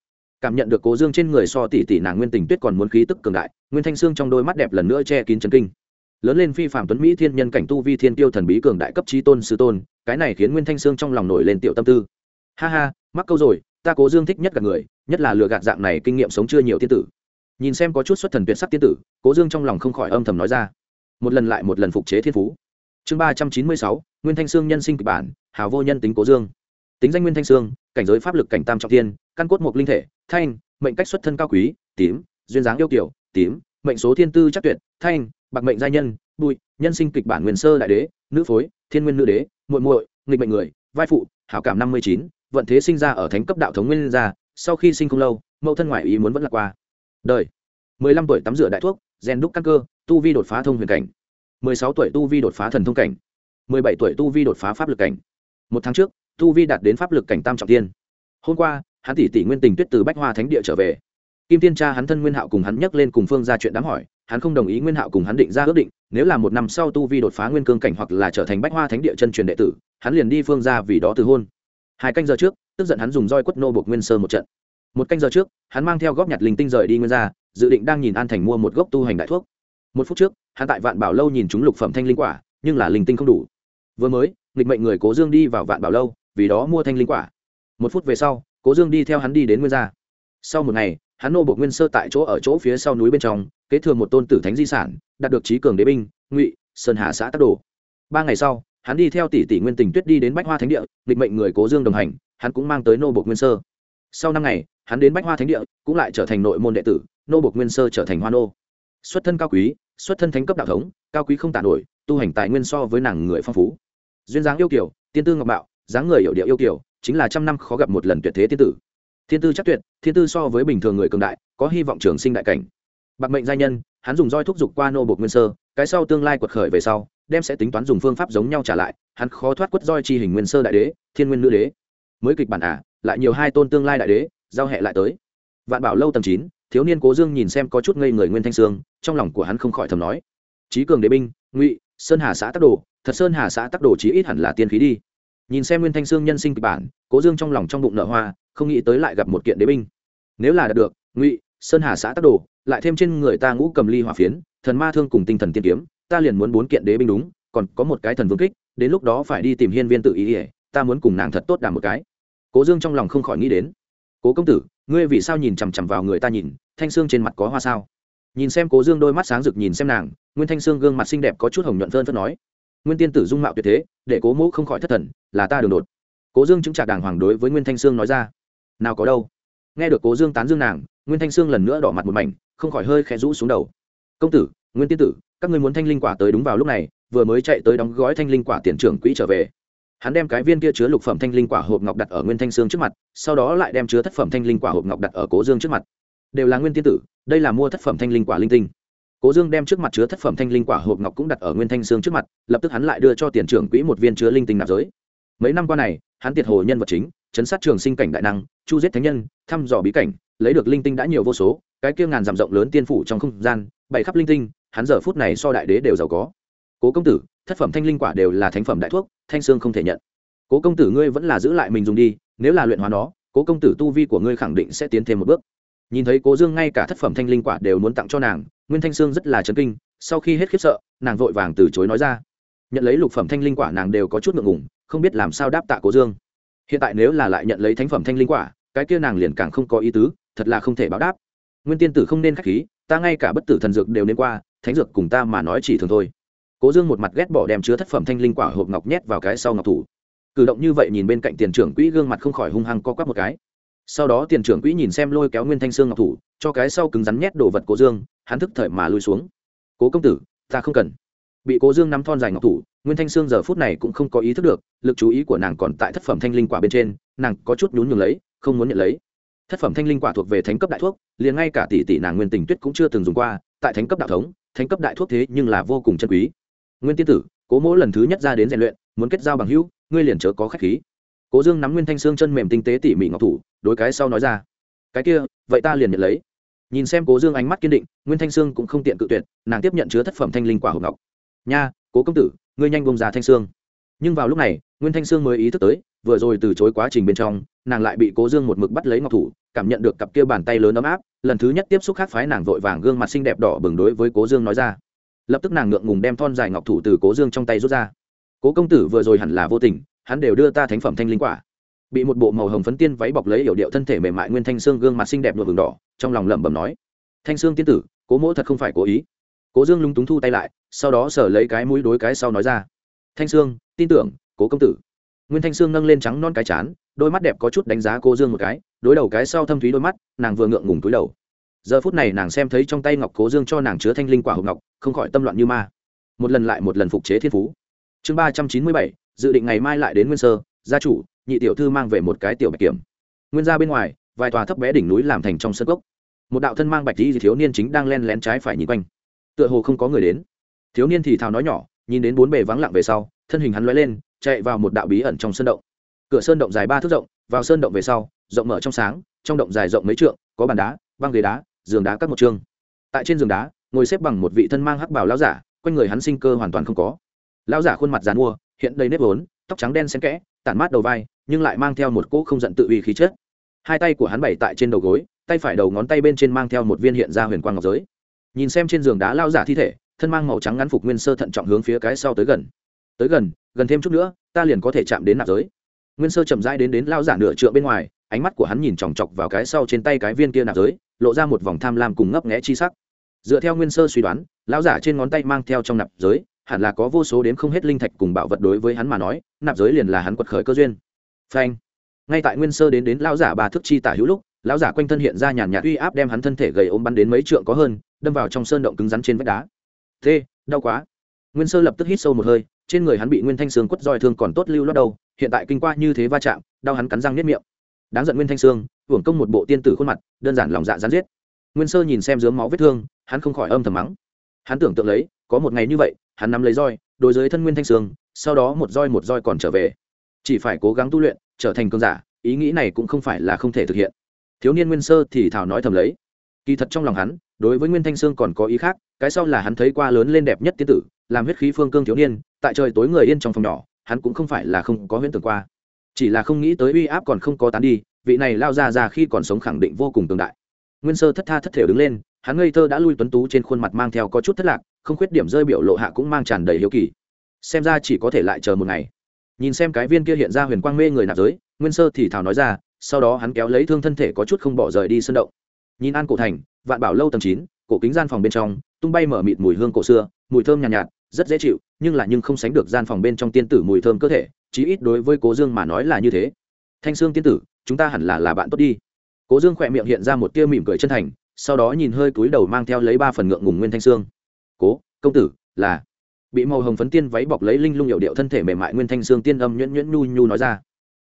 Cảm nhận được cố dương trên người so tỷ tỷ nàng nguyên tình tuyết còn muốn khí tức cường đại, nguyên thanh sương trong đôi mắt đẹp lần nữa che kín chân kinh. Lớn lên phi phạm tuấn mỹ thiên nhân cảnh tu vi thiên tiêu thần bí cường đại cấp trí tôn sư tôn, cái này khiến nguyên thanh sương trong lòng nổi lên tiểu tâm tư. Ha ha, mắc câu rồi, ta cố dương thích nhất cả người, nhất là lừa gạt dạng này kinh nghiệm sống chưa nhiều tiên tử nhìn xem có chút xuất thần tuyệt sắc tiên tử, cố dương trong lòng không khỏi âm thầm nói ra. Một lần lại một lần phục chế thiên phú. Chương ba trăm chín mươi sáu, nguyên thanh sương nhân sinh kịch bản, hào vô nhân tính cố dương. Tính danh nguyên thanh sương, cảnh giới pháp lực cảnh tam trọng tiên căn cốt mục linh thể, thanh, mệnh cách xuất thân cao quý, tím, duyên dáng yêu kiểu tím, mệnh số thiên tư chắc tuyệt, thanh, bạc mệnh gia nhân, bụi, nhân sinh kịch bản nguyên sơ đại đế, nữ phối, thiên nguyên nữ đế, muội muội, nghịch mệnh người, vai phụ, hảo cảm năm mươi chín, vận thế sinh ra ở thánh cấp đạo thống nguyên gia, sau khi sinh không lâu, mẫu thân ngoại ý muốn vẫn lạc qua đời. mười lăm tuổi tắm rửa đại thuốc, gen đúc căn cơ, tu vi đột phá thông huyền cảnh. mười sáu tuổi tu vi đột phá thần thông cảnh. mười bảy tuổi tu vi đột phá pháp lực cảnh. Một tháng trước, tu vi đạt đến pháp lực cảnh tam trọng tiên. Hôm qua, hắn tỷ tỷ nguyên tình tuyết từ bách hoa thánh địa trở về. Kim tiên cha hắn thân nguyên hạo cùng hắn nhắc lên cùng phương ra chuyện đám hỏi, hắn không đồng ý nguyên hạo cùng hắn định ra ước định, nếu là một năm sau tu vi đột phá nguyên cương cảnh hoặc là trở thành bách hoa thánh địa chân truyền đệ tử, hắn liền đi phương ra vì đó từ hôn. Hai canh giờ trước, tức giận hắn dùng roi quất nô buộc nguyên sơ một trận một canh giờ trước, hắn mang theo góp nhặt linh tinh rời đi nguyên ra dự định đang nhìn an thành mua một gốc tu hành đại thuốc. Một phút trước, hắn tại vạn bảo lâu nhìn chúng lục phẩm thanh linh quả, nhưng là linh tinh không đủ. Vừa mới, nghịch mệnh người cố dương đi vào vạn bảo lâu, vì đó mua thanh linh quả. Một phút về sau, cố dương đi theo hắn đi đến nguyên gia. Sau một ngày, hắn nô bộ nguyên sơ tại chỗ ở chỗ phía sau núi bên trong, kế thừa một tôn tử thánh di sản, đạt được trí cường đế binh, ngụy, sơn hà xã tắc đồ. Ba ngày sau, hắn đi theo tỷ tỷ nguyên tình tuyết đi đến bách hoa thánh địa, nghịch mệnh người cố dương đồng hành, hắn cũng mang tới nô bộ nguyên sơ. Sau năm ngày hắn đến bách hoa thánh địa cũng lại trở thành nội môn đệ tử nô bộc nguyên sơ trở thành hoa nô. Xuất thân cao quý xuất thân thánh cấp đạo thống cao quý không tàn nổi tu hành tài nguyên so với nàng người phong phú. Duyên dáng yêu kiều tiên tư ngọc bạo dáng người hiệu điệu yêu kiều chính là trăm năm khó gặp một lần tuyệt thế tiên tử. Thiên tư chắc tuyệt thiên tư so với bình thường người cường đại có hy vọng trường sinh đại cảnh. Bạc mệnh gia nhân hắn dùng roi thúc giục qua nô bột nguyên sơ cái sau tương lai quật khởi về sau đem sẽ tính toán dùng phương pháp giống nhau trả lại hắn khó thoát quất roi chi hình nguyên sơ đại đế thiên nguyên nữ đế. Mới kịch bản ả à, lại nhiều hai tôn tương lai đại đế giao hẹ lại tới. Vạn bảo lâu tầng chín, thiếu niên cố dương nhìn xem có chút ngây người nguyên thanh sương, trong lòng của hắn không khỏi thầm nói. Trí cường đế binh, ngụy, sơn hà xã tắc đồ, thật sơn hà xã tắc đồ chí ít hẳn là tiên khí đi. Nhìn xem nguyên thanh sương nhân sinh kịch bản, cố dương trong lòng trong bụng nợ hoa, không nghĩ tới lại gặp một kiện đế binh. Nếu là đạt được, ngụy, sơn hà xã tắc đồ, lại thêm trên người ta ngũ cầm ly hỏa phiến, thần ma thương cùng tinh thần tiên kiếm, ta liền muốn bốn kiện đế binh đúng, còn có một cái thần vương kích, đến lúc đó phải đi tìm hiên viên tự ý ỉa ta muốn cùng nàng thật tốt đàm một cái. Cố dương trong lòng không khỏi nghĩ đến cố công tử, ngươi vì sao nhìn chằm chằm vào người ta nhìn? Thanh sương trên mặt có hoa sao? Nhìn xem cố dương đôi mắt sáng rực nhìn xem nàng, nguyên thanh sương gương mặt xinh đẹp có chút hồng nhuận phơn phơn nói, nguyên tiên tử dung mạo tuyệt thế, để cố mẫu không khỏi thất thần, là ta đường đột. Cố dương chứng trả đàng hoàng đối với nguyên thanh sương nói ra, nào có đâu. Nghe được cố dương tán dương nàng, nguyên thanh sương lần nữa đỏ mặt một mảnh, không khỏi hơi khẽ rũ xuống đầu. Công tử, nguyên tiên tử, các ngươi muốn thanh linh quả tới đúng vào lúc này, vừa mới chạy tới đóng gói thanh linh quả tiền trưởng quỹ trở về hắn đem cái viên kia chứa lục phẩm thanh linh quả hộp ngọc đặt ở nguyên thanh sương trước mặt, sau đó lại đem chứa thất phẩm thanh linh quả hộp ngọc đặt ở cố dương trước mặt. Đều là nguyên tiên tử, đây là mua thất phẩm thanh linh quả linh tinh. Cố dương đem trước mặt chứa thất phẩm thanh linh quả hộp ngọc cũng đặt ở nguyên thanh sương trước mặt, lập tức hắn lại đưa cho tiền trưởng quỹ một viên chứa linh tinh nạp giới. Mấy năm qua này, hắn tiệt hồ nhân vật chính, chấn sát trường sinh cảnh đại năng, chu giết thánh nhân, thăm dò bí cảnh, lấy được linh tinh đã nhiều vô số, cái kia ngàn dặm rộng lớn tiên phủ trong không gian, bày khắp linh tinh, hắn giờ phút này so đại đế đều giàu có cố công tử, thất phẩm thanh linh quả đều là thánh phẩm đại thuốc, thanh sương không thể nhận. Cố công tử ngươi vẫn là giữ lại mình dùng đi, nếu là luyện hóa nó, cố công tử tu vi của ngươi khẳng định sẽ tiến thêm một bước. Nhìn thấy cố dương ngay cả thất phẩm thanh linh quả đều muốn tặng cho nàng, nguyên thanh sương rất là chấn kinh, sau khi hết khiếp sợ, nàng vội vàng từ chối nói ra. Nhận lấy lục phẩm thanh linh quả nàng đều có chút ngượng ngùng, không biết làm sao đáp tạ cố dương. Hiện tại nếu là lại nhận lấy thánh phẩm thanh linh quả, cái kia nàng liền càng không có ý tứ, thật là không thể báo đáp. Nguyên tiên tử không nên k h á c h khí, ta ngay cả bất tử thần dược đều nên qua, thánh dược cùng ta mà nói chỉ thường thôi cố dương một mặt ghét bỏ đem chứa thất phẩm thanh linh quả hộp ngọc nhét vào cái sau ngọc thủ. Cử động như vậy nhìn bên cạnh tiền trưởng quỹ gương mặt không khỏi hung hăng co quắp một cái. Sau đó tiền trưởng quỹ nhìn xem lôi kéo nguyên thanh sương ngọc thủ, cho cái sau cứng rắn nhét đồ vật cố dương, hắn thức thời mà lui xuống. Cố công tử, ta không cần. Bị cố dương nắm thon dài ngọc thủ, nguyên thanh sương giờ phút này cũng không có ý thức được, lực chú ý của nàng còn tại thất phẩm thanh linh quả bên trên, nàng có chút nhún nhường lấy, không muốn nhận lấy. Thất phẩm thanh linh quả thuộc về thánh cấp đại thuốc, liền ngay cả tỷ tỷ nàng nguyên tình tuyết cũng chưa từng dùng qua, tại thánh cấp đạo thống, thánh cấp đại thuốc thế nhưng là vô cùng chân quý nguyên tiên tử, cố mỗ lần thứ nhất ra đến rèn luyện, muốn kết giao bằng hữu, ngươi liền chớ có khách khí. Cố dương nắm nguyên thanh xương chân mềm tinh tế tỉ mỉ ngọc thủ, đối cái sau nói ra. Cái kia, vậy ta liền nhận lấy. Nhìn xem cố dương ánh mắt kiên định, nguyên thanh sương cũng không tiện cự tuyệt, nàng tiếp nhận chứa thất phẩm thanh linh quả hộp ngọc. Nha, cố công tử, ngươi nhanh bông ra thanh sương. Nhưng vào lúc này, nguyên thanh sương mới ý thức tới, vừa rồi từ chối quá trình bên trong, nàng lại bị cố dương một mực bắt lấy ngọc thủ, cảm nhận được cặp kia bàn tay lớn ấm áp, lần thứ nhất tiếp xúc khác phái nàng vội vàng gương mặt xinh đẹp đỏ bừng đối với cố dương nói ra lập tức nàng ngượng ngùng đem thon dài ngọc thủ từ cố dương trong tay rút ra. Cố công tử vừa rồi hẳn là vô tình, hắn đều đưa ta thánh phẩm thanh linh quả. Bị một bộ màu hồng phấn tiên váy bọc lấy yểu điệu thân thể mềm mại nguyên thanh xương gương mặt xinh đẹp nhuộm vừng đỏ, trong lòng lẩm bẩm nói, thanh xương tiên tử, cố mỗ thật không phải cố ý. Cố dương lúng túng thu tay lại, sau đó sở lấy cái mũi đối cái sau nói ra, thanh xương, tin tưởng, cố công tử. Nguyên thanh xương nâng lên trắng non cái chán, đôi mắt đẹp có chút đánh giá cô dương một cái, đối đầu cái sau thâm thúy đôi mắt, nàng vừa ngượng ngùng túi đầu giờ phút này nàng xem thấy trong tay ngọc cố dương cho nàng chứa thanh linh quả hộp ngọc, không khỏi tâm loạn như ma. Một lần lại một lần phục chế thiên phú. Chương ba trăm chín mươi bảy, dự định ngày mai lại đến nguyên sơ, gia chủ, nhị tiểu thư mang về một cái tiểu bạch kiểm. Nguyên ra bên ngoài, vài tòa thấp bé đỉnh núi làm thành trong sân gốc một đạo thân mang bạch tí thiếu niên chính đang len lén trái phải nhìn quanh. Tựa hồ không có người đến. Thiếu niên thì thào nói nhỏ, nhìn đến bốn bề vắng lặng về sau, thân hình hắn lóe lên, chạy vào một đạo bí ẩn trong sân động. Cửa sơn động dài ba thước rộng, vào sơn động về sau, rộng mở trong sáng, trong động dài rộng mấy trượng, có bàn đá, băng ghế đá giường đá các một chương. Tại trên giường đá, ngồi xếp bằng một vị thân mang hắc bảo lão giả, quanh người hắn sinh cơ hoàn toàn không có. Lão giả khuôn mặt dàn mua, hiện đầy nếp vốn, tóc trắng đen xen kẽ, tản mát đầu vai, nhưng lại mang theo một cỗ không giận tự uy khí chất. Hai tay của hắn bày tại trên đầu gối, tay phải đầu ngón tay bên trên mang theo một viên hiện ra huyền quang ngọc giới. Nhìn xem trên giường đá lao giả thi thể, thân mang màu trắng ngắn phục nguyên sơ thận trọng hướng phía cái sau tới gần. Tới gần gần thêm chút nữa, ta liền có thể chạm đến nạp giới. Nguyên sơ chậm rãi đến đến lao giả nửa trượng bên ngoài, ánh mắt của hắn nhìn chòng chọc vào cái sau trên tay cái viên kia nạp giới lộ ra một vòng tham lam cùng ngấp nghẽ chi sắc. Dựa theo nguyên sơ suy đoán lão giả trên ngón tay mang theo trong nạp giới hẳn là có vô số đến không hết linh thạch cùng bảo vật đối với hắn mà nói nạp giới liền là hắn quật khởi cơ duyên. Phanh. Ngay tại nguyên sơ đến đến lão giả bà thức chi tả hữu lúc lão giả quanh thân hiện ra nhàn nhạt uy áp đem hắn thân thể gầy ốm bắn đến mấy trượng có hơn đâm vào trong sơn động cứng rắn trên vách đá. Thê, đau quá. Nguyên sơ lập tức hít sâu một hơi trên người hắn bị nguyên thanh xương quất roi thương còn tốt lưu lót đầu, hiện tại kinh qua như thế va chạm đau hắn cắn răng nếp miệng. Đáng giận nguyên thanh xương hưởng công một bộ tiên tử khuôn mặt, đơn giản lòng dạ gián giết. Nguyên sơ nhìn xem dướng máu vết thương, hắn không khỏi âm thầm mắng. Hắn tưởng tượng lấy, có một ngày như vậy, hắn nắm lấy roi, đối với thân nguyên thanh sương, sau đó một roi một roi còn trở về. Chỉ phải cố gắng tu luyện, trở thành cơn giả, ý nghĩ này cũng không phải là không thể thực hiện. Thiếu niên nguyên sơ thì thảo nói thầm lấy. Kỳ thật trong lòng hắn, đối với nguyên thanh sương còn có ý khác, cái sau là hắn thấy qua lớn lên đẹp nhất tiên tử, làm huyết khí phương cương thiếu niên, tại trời tối người yên trong phòng nhỏ, hắn cũng không phải là không có huyễn tưởng qua. Chỉ là không nghĩ tới uy áp còn không có tán đi vị này lao ra ra khi còn sống khẳng định vô cùng tương đại. Nguyên sơ thất tha thất thể đứng lên hắn ngây thơ đã lui tuấn tú trên khuôn mặt mang theo có chút thất lạc không khuyết điểm rơi biểu lộ hạ cũng mang tràn đầy hiếu kỳ. Xem ra chỉ có thể lại chờ một ngày. Nhìn xem cái viên kia hiện ra huyền quang mê người nạp giới nguyên sơ thì thào nói ra sau đó hắn kéo lấy thương thân thể có chút không bỏ rời đi sân động. Nhìn an cổ thành vạn bảo lâu tầng chín cổ kính gian phòng bên trong tung bay mở mịt mùi hương cổ xưa mùi thơm nhàn nhạt, nhạt rất dễ chịu nhưng là nhưng không sánh được gian phòng bên trong tiên tử mùi thơm cơ thể chí ít đối với cố dương mà nói là như thế thanh sương tiên tử, chúng ta hẳn là là bạn tốt đi. Cố dương khỏe miệng hiện ra một tia mỉm cười chân thành, sau đó nhìn hơi cúi đầu mang theo lấy ba phần ngượng ngùng nguyên thanh sương. Cố, công tử, là bị màu hồng phấn tiên váy bọc lấy linh lung hiệu điệu thân thể mềm mại nguyên thanh sương tiên âm nhuyễn nhuyễn nhu nhu nói ra.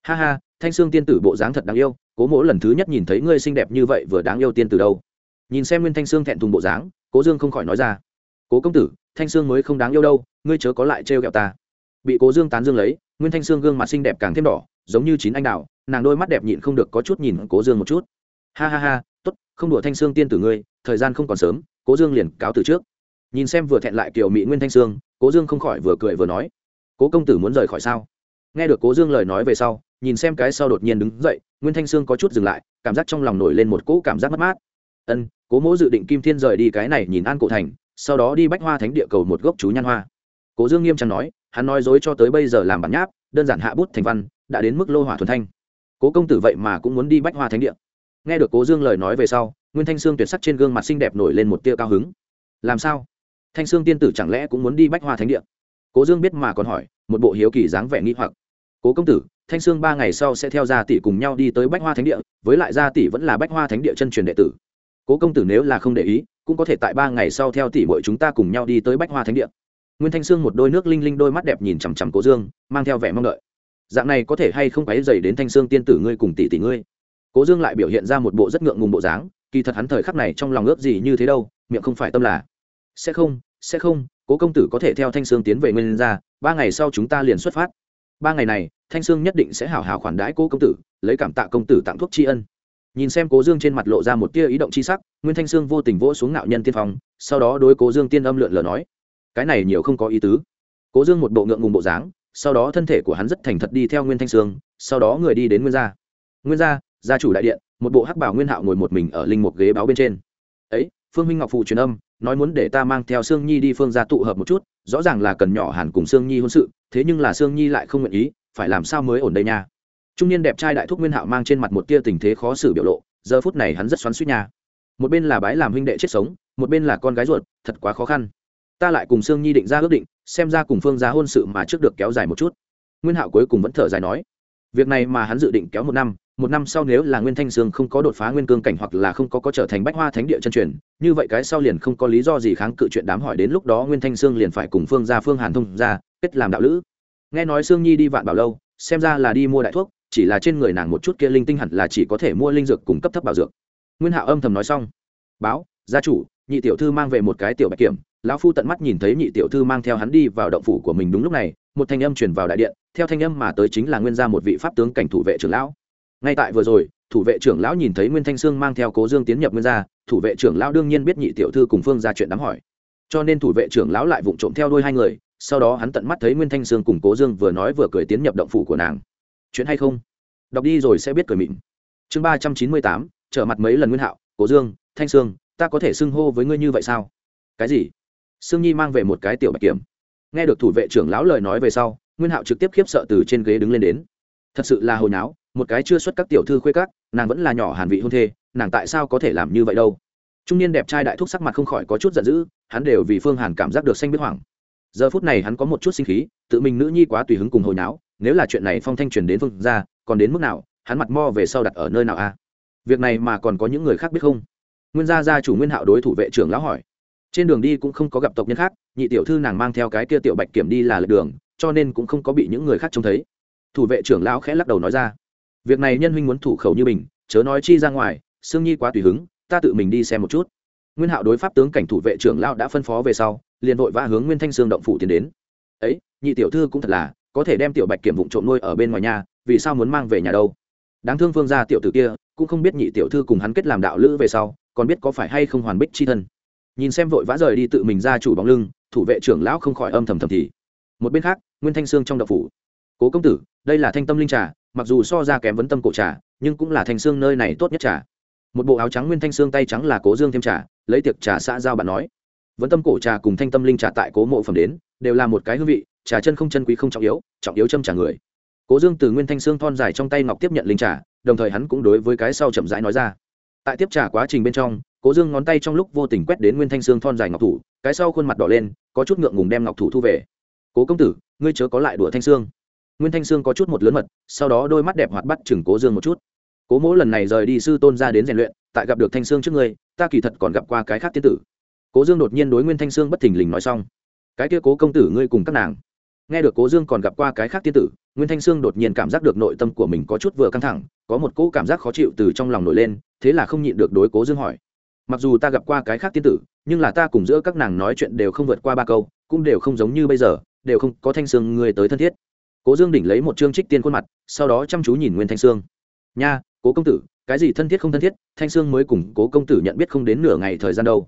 Ha ha, thanh sương tiên tử bộ dáng thật đáng yêu, cố mỗ lần thứ nhất nhìn thấy ngươi xinh đẹp như vậy vừa đáng yêu tiên từ đâu. Nhìn xem nguyên thanh sương thẹn thùng bộ dáng, cố dương không khỏi nói ra. Cố công tử, thanh sương mới không đáng yêu đâu, ngươi chớ có lại trêu ghẹo ta. Bị cố dương tán dương lấy, nguyên thanh sương gương mặt xinh đẹp càng thêm đỏ giống như chín anh đào, nàng đôi mắt đẹp nhịn không được có chút nhìn cố dương một chút. Ha ha ha t ố t không đùa thanh sương tiên tử ngươi, thời gian không còn sớm, cố dương liền cáo từ trước. Nhìn xem vừa thẹn lại kiểu mỹ nguyên thanh sương, cố dương không khỏi vừa cười vừa nói, cố công tử muốn rời khỏi sao? Nghe được cố dương lời nói về sau, nhìn xem cái sau đột nhiên đứng dậy, nguyên thanh sương có chút dừng lại, cảm giác trong lòng nổi lên một cỗ cảm giác mất mát. Ân, cố mỗ dự định kim thiên rời đi cái này nhìn an cổ thành, sau đó đi bách hoa thánh địa cầu một gốc chú nhan hoa. Cố dương nghiêm trang nói, hắn nói dối cho tới bây giờ làm bản nháp, đơn giản hạ bút thành văn đã đến mức lô hỏa thuần thanh. Cố công tử vậy mà cũng muốn đi bách hoa thánh địa. Nghe được cố dương lời nói về sau, nguyên thanh sương tuyệt sắc trên gương mặt xinh đẹp nổi lên một tia cao hứng. Làm sao? Thanh sương tiên tử chẳng lẽ cũng muốn đi bách hoa thánh địa? Cố dương biết mà còn hỏi, một bộ hiếu kỳ dáng vẻ nghi hoặc. Cố công tử, thanh sương ba ngày sau sẽ theo gia tỷ cùng nhau đi tới bách hoa thánh địa, với lại gia tỷ vẫn là bách hoa thánh địa chân truyền đệ tử. Cố công tử nếu là không để ý, cũng có thể tại ba ngày sau theo tỷ bội chúng ta cùng nhau đi tới bách hoa thánh địa. Nguyên thanh sương một đôi nước linh linh đôi mắt đẹp nhìn chằm chằm cố dương, mang theo vẻ mong đợi dạng này có thể hay không quáy dày đến thanh sương tiên tử ngươi cùng tỷ tỷ ngươi? Cố dương lại biểu hiện ra một bộ rất ngượng ngùng bộ dáng, kỳ thật hắn thời khắc này trong lòng ướp gì như thế đâu, miệng không phải tâm là. Sẽ không sẽ không, cố công tử có thể theo thanh sương tiến về nguyên ra ba ngày sau chúng ta liền xuất phát. Ba ngày này, thanh sương nhất định sẽ hảo hảo khoản đãi cố công tử, lấy cảm tạ công tử tặng thuốc tri ân. Nhìn xem cố dương trên mặt lộ ra một tia ý động c h i sắc, nguyên thanh sương vô tình vỗ xuống nạo nhân tiên phong, sau đó đối cố dương tiên âm lượn lờ nói, cái này nhiều không có ý tứ. Cố dương một bộ ngượng ngùng bộ dáng sau đó thân thể của hắn rất thành thật đi theo nguyên thanh sương, sau đó người đi đến nguyên gia. Nguyên gia gia chủ đại điện, một bộ hắc bảo nguyên hạo ngồi một mình ở linh một ghế báo bên trên. Ấy, phương minh ngọc phụ truyền âm, nói muốn để ta mang theo sương nhi đi phương gia tụ hợp một chút, rõ ràng là cần nhỏ hẳn cùng sương nhi hôn sự, thế nhưng là sương nhi lại không nguyện ý, phải làm sao mới ổn đây nha? Trung niên đẹp trai đại thúc nguyên hạo mang trên mặt một tia tình thế khó xử biểu lộ, giờ phút này hắn rất xoắn suýt nha. Một bên là bái làm huynh đệ chết sống, một bên là con gái ruột, thật quá khó khăn ta lại cùng sương nhi định ra ước định, xem ra cùng phương giá hôn sự mà trước được kéo dài một chút. Nguyên hạo cuối cùng vẫn thở dài nói, việc này mà hắn dự định kéo một năm một năm sau nếu là nguyên thanh sương không có đột phá nguyên cương cảnh hoặc là không có có trở thành bách hoa thánh địa chân truyền, như vậy cái sau liền không có lý do gì kháng cự chuyện đám hỏi đến lúc đó nguyên thanh sương liền phải cùng phương ra phương hàn thông ra, kết làm đạo lữ. Nghe nói sương nhi đi vạn bảo lâu, xem ra là đi mua đại thuốc, chỉ là trên người nàng một chút kia linh tinh hẳn là chỉ có thể mua linh dược cùng cấp thấp bảo dược. Nguyên hạo âm thầm nói xong, báo, gia chủ nhị tiểu thư mang về một cái tiểu bạch kiểm. Lão phu tận mắt nhìn thấy nhị tiểu thư mang theo hắn đi vào động phủ của mình đúng lúc này, một thanh âm truyền vào đại điện, theo thanh âm mà tới chính là nguyên gia một vị pháp tướng cảnh thủ vệ trưởng lão. Ngay tại vừa rồi, thủ vệ trưởng lão nhìn thấy nguyên thanh sương mang theo cố dương tiến nhập nguyên gia, thủ vệ trưởng lão đương nhiên biết nhị tiểu thư cùng phương ra chuyện đám hỏi. Cho nên thủ vệ trưởng lão lại vụng trộm theo đôi hai người, sau đó hắn tận mắt thấy nguyên thanh sương cùng cố dương vừa nói vừa cười tiến nhập động phủ của nàng. Chuyện hay không? Đọc đi rồi sẽ biết cười mịn. Chương ba trăm chín mươi tám, trở mặt mấy lần nguyên hạo, cố dương, thanh sương ta có thể xưng hô với ngươi như vậy sao? Cái gì? Sương nhi mang về một cái tiểu bạch kiểm. Nghe được thủ vệ trưởng lão lời nói về sau, nguyên hạo trực tiếp khiếp sợ từ trên ghế đứng lên đến. Thật sự là hồi náo, một cái chưa xuất các tiểu thư khuê các, nàng vẫn là nhỏ hàn vị hôn thê, nàng tại sao có thể làm như vậy đâu? Trung niên đẹp trai đại thúc sắc mặt không khỏi có chút giận dữ, hắn đều vì phương hàn cảm giác được xanh biết hoảng. Giờ phút này hắn có một chút sinh khí, tự mình nữ nhi quá tùy hứng cùng hồi náo, nếu là chuyện này phong thanh truyền đến phương ra, còn đến mức nào, hắn mặt mo về sau đặt ở nơi nào a việc này mà còn có những người khác biết không? Nguyên gia gia chủ nguyên hạo đối thủ vệ trưởng lão hỏi. Trên đường đi cũng không có gặp tộc nhân khác, nhị tiểu thư nàng mang theo cái kia tiểu bạch kiểm đi là lượt đường, cho nên cũng không có bị những người khác trông thấy. Thủ vệ trưởng lão khẽ lắc đầu nói ra. Việc này nhân huynh muốn thủ khẩu như mình chớ nói chi ra ngoài, sương nhi quá tùy hứng, ta tự mình đi xem một chút. Nguyên hạo đối pháp tướng cảnh thủ vệ trưởng lão đã phân phó về sau, liền vội vã hướng nguyên thanh sương động phủ tiến đến. Ấy, nhị tiểu thư cũng thật là, có thể đem tiểu bạch kiểm vụng trộm nuôi ở bên ngoài nhà, vì sao muốn mang về nhà đâu? Đáng thương phương gia tiểu tử kia, cũng không biết nhị tiểu thư cùng hắn kết làm đạo lữ về sau còn biết có phải hay không hoàn bích chi thân. Nhìn xem vội vã rời đi tự mình ra chủ bóng lưng, thủ vệ trưởng lão không khỏi âm thầm thầm thì. Một bên khác, nguyên thanh sương trong đậu phủ. Cố công tử, đây là thanh tâm linh trà, mặc dù so ra kém vấn tâm cổ trà, nhưng cũng là thanh sương nơi này tốt nhất trà. Một bộ áo trắng nguyên thanh sương tay trắng là cố dương thêm trà, lấy tiệc trà xã giao bạn nói. Vấn tâm cổ trà cùng thanh tâm linh trà tại cố mộ phẩm đến, đều là một cái hương vị, trà chân không chân quý không trọng yếu trọng yếu châm trà người. Cố dương từ nguyên thanh sương thon dài trong tay ngọc tiếp nhận linh trà, đồng thời hắn cũng đối với cái sau chậm rãi nói ra tại tiếp trả quá trình bên trong, cố dương ngón tay trong lúc vô tình quét đến nguyên thanh sương thon dài ngọc thủ, cái sau khuôn mặt đỏ lên, có chút ngượng ngùng đem ngọc thủ thu về. Cố công tử, ngươi chớ có lại đùa thanh sương nguyên thanh sương có chút một lớn mật, sau đó đôi mắt đẹp hoạt bắt chừng cố dương một chút. Cố mỗ lần này rời đi sư tôn ra đến rèn luyện, tại gặp được thanh sương trước ngươi, ta kỳ thật còn gặp qua cái khác tiên tử. Cố dương đột nhiên đối nguyên thanh sương bất thình lình nói xong. Cái kia cố công tử ngươi cùng các nàng. Nghe được cố dương còn gặp qua cái khác tiên tử, nguyên thanh sương đột nhiên cảm giác được nội tâm của mình có chút vừa căng thẳng có một cỗ cảm giác khó chịu từ trong lòng nổi lên, thế là không nhịn được đối cố dương hỏi. Mặc dù ta gặp qua cái khác tiên tử, nhưng là ta cùng giữa các nàng nói chuyện đều không vượt qua ba câu, cũng đều không giống như bây giờ, đều không có thanh sương người tới thân thiết. Cố dương đỉnh lấy một chương trích tiên khuôn mặt, sau đó chăm chú nhìn nguyên thanh sương. Nha, cố công tử, cái gì thân thiết không thân thiết, thanh sương mới cùng cố công tử nhận biết không đến nửa ngày thời gian đâu.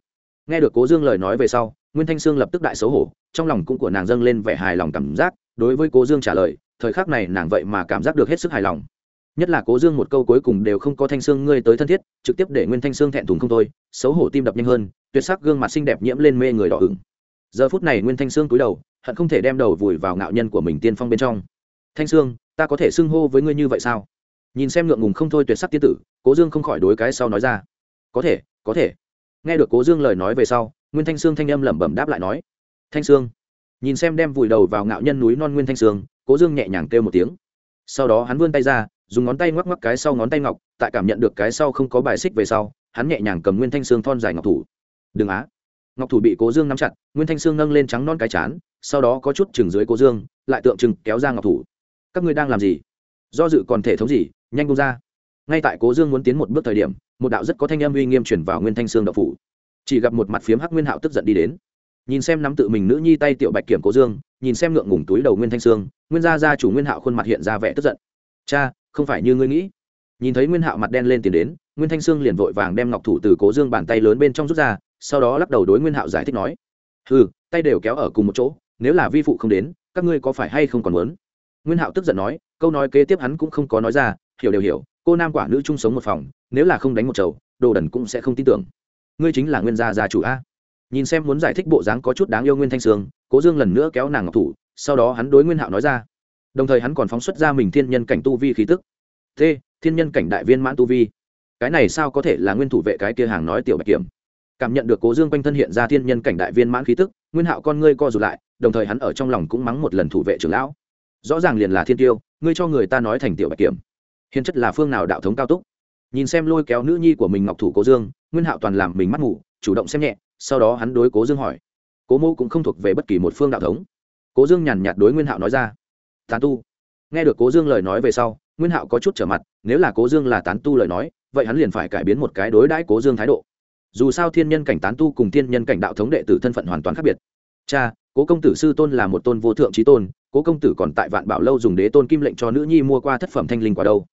Nghe được cố dương lời nói về sau, nguyên thanh sương lập tức đại xấu hổ, trong lòng cũng của nàng dâng lên vẻ hài lòng cảm giác, đối với cố dương trả lời, thời khắc này nàng vậy mà cảm giác được hết sức hài lòng nhất là cố dương một câu cuối cùng đều không có thanh sương ngươi tới thân thiết, trực tiếp để nguyên thanh sương thẹn thùng không thôi, xấu hổ tim đập nhanh hơn, tuyệt sắc gương mặt xinh đẹp nhiễm lên mê người đỏ ửng. Giờ phút này nguyên thanh sương cúi đầu, hận không thể đem đầu vùi vào ngạo nhân của mình tiên phong bên trong. Thanh sương ta có thể xưng hô với ngươi như vậy sao? Nhìn xem ngượng ngùng không thôi tuyệt sắc tiên tử, cố dương không khỏi đối cái sau nói ra. Có thể có thể. Nghe được cố dương lời nói về sau, nguyên thanh sương thanh âm lẩm bẩm đáp lại nói. Thanh sương nhìn xem đem vùi đầu vào ngạo nhân núi non nguyên thanh sương cố dương nhẹ nhàng kêu một tiếng. Sau đó hắn vươn tay ra dùng ngón tay ngoắc ngoắc cái sau ngón tay ngọc, tại cảm nhận được cái sau không có bài xích về sau, hắn nhẹ nhàng cầm nguyên thanh sương thon dài ngọc thủ. Đừng á. Ngọc thủ bị cố dương nắm chặt, nguyên thanh sương nâng lên trắng non cái chán, sau đó có chút chừng dưới cố dương, lại tượng trưng kéo ra ngọc thủ. Các ngươi đang làm gì? Do dự còn thể thống gì? Nhanh bông ra. Ngay tại cố dương muốn tiến một bước thời điểm, một đạo rất có thanh âm uy nghiêm chuyển vào nguyên thanh sương đậu phủ. Chỉ gặp một mặt phiếm hắc nguyên hạo tức giận đi đến. Nhìn xem nắm tự mình nữ nhi tay tiểu bạch kiểm cố dương, nhìn xem ngượng ngủng túi đầu nguyên thanh sương nguyên gia gia chủ nguyên hạo khuôn mặt hiện ra vẻ tức giận. Cha không phải như ngươi nghĩ. Nhìn thấy nguyên hạo mặt đen lên tiền đến, nguyên thanh sương liền vội vàng đem ngọc thủ từ cố dương bàn tay lớn bên trong rút ra, sau đó lắc đầu đối nguyên hạo giải thích nói ừ tay đều kéo ở cùng một chỗ, nếu là vi phụ không đến, các ngươi có phải hay không còn muốn? Nguyên hạo tức giận nói, câu nói kế tiếp hắn cũng không có nói ra, hiểu đều hiểu, cô nam quả nữ chung sống một phòng, nếu là không đánh một chầu, đồ đần cũng sẽ không tin tưởng. Ngươi chính là nguyên gia gia chủ a. Nhìn xem muốn giải thích bộ dáng có chút đáng yêu nguyên thanh sương, cố dương lần nữa kéo nàng ngọc thủ, sau đó hắn đối nguyên hạo nói ra đồng thời hắn còn phóng xuất ra mình thiên nhân cảnh tu vi khí tức. T, thiên nhân cảnh đại viên mãn tu vi. Cái này sao có thể là nguyên thủ vệ cái kia hàng nói tiểu bạch kiểm? Cảm nhận được cố dương quanh thân hiện ra thiên nhân cảnh đại viên mãn khí tức, nguyên hạo con ngươi co rụt lại, đồng thời hắn ở trong lòng cũng mắng một lần thủ vệ trưởng lão. Rõ ràng liền là thiên tiêu, ngươi cho người ta nói thành tiểu bạch kiểm. Hiền chất là phương nào đạo thống cao túc? Nhìn xem lôi kéo nữ nhi của mình ngọc thủ cố dương, nguyên hạo toàn làm mình mắt ngủ chủ động xem nhẹ, sau đó hắn đối cố dương hỏi. Cố mô cũng không thuộc về bất kỳ một phương đạo thống. Cố dương nhàn nhạt đối nguyên hạo nói ra tán tu. Nghe được cố dương lời nói về sau, nguyên hạo có chút trở mặt, nếu là cố dương là tán tu lời nói, vậy hắn liền phải cải biến một cái đối đãi cố dương thái độ. Dù sao thiên nhân cảnh tán tu cùng thiên nhân cảnh đạo thống đệ tử thân phận hoàn toàn khác biệt. Cha, cố công tử sư tôn là một tôn vô thượng trí tôn, cố công tử còn tại vạn bảo lâu dùng đế tôn kim lệnh cho nữ nhi mua qua thất phẩm thanh linh quả đâu.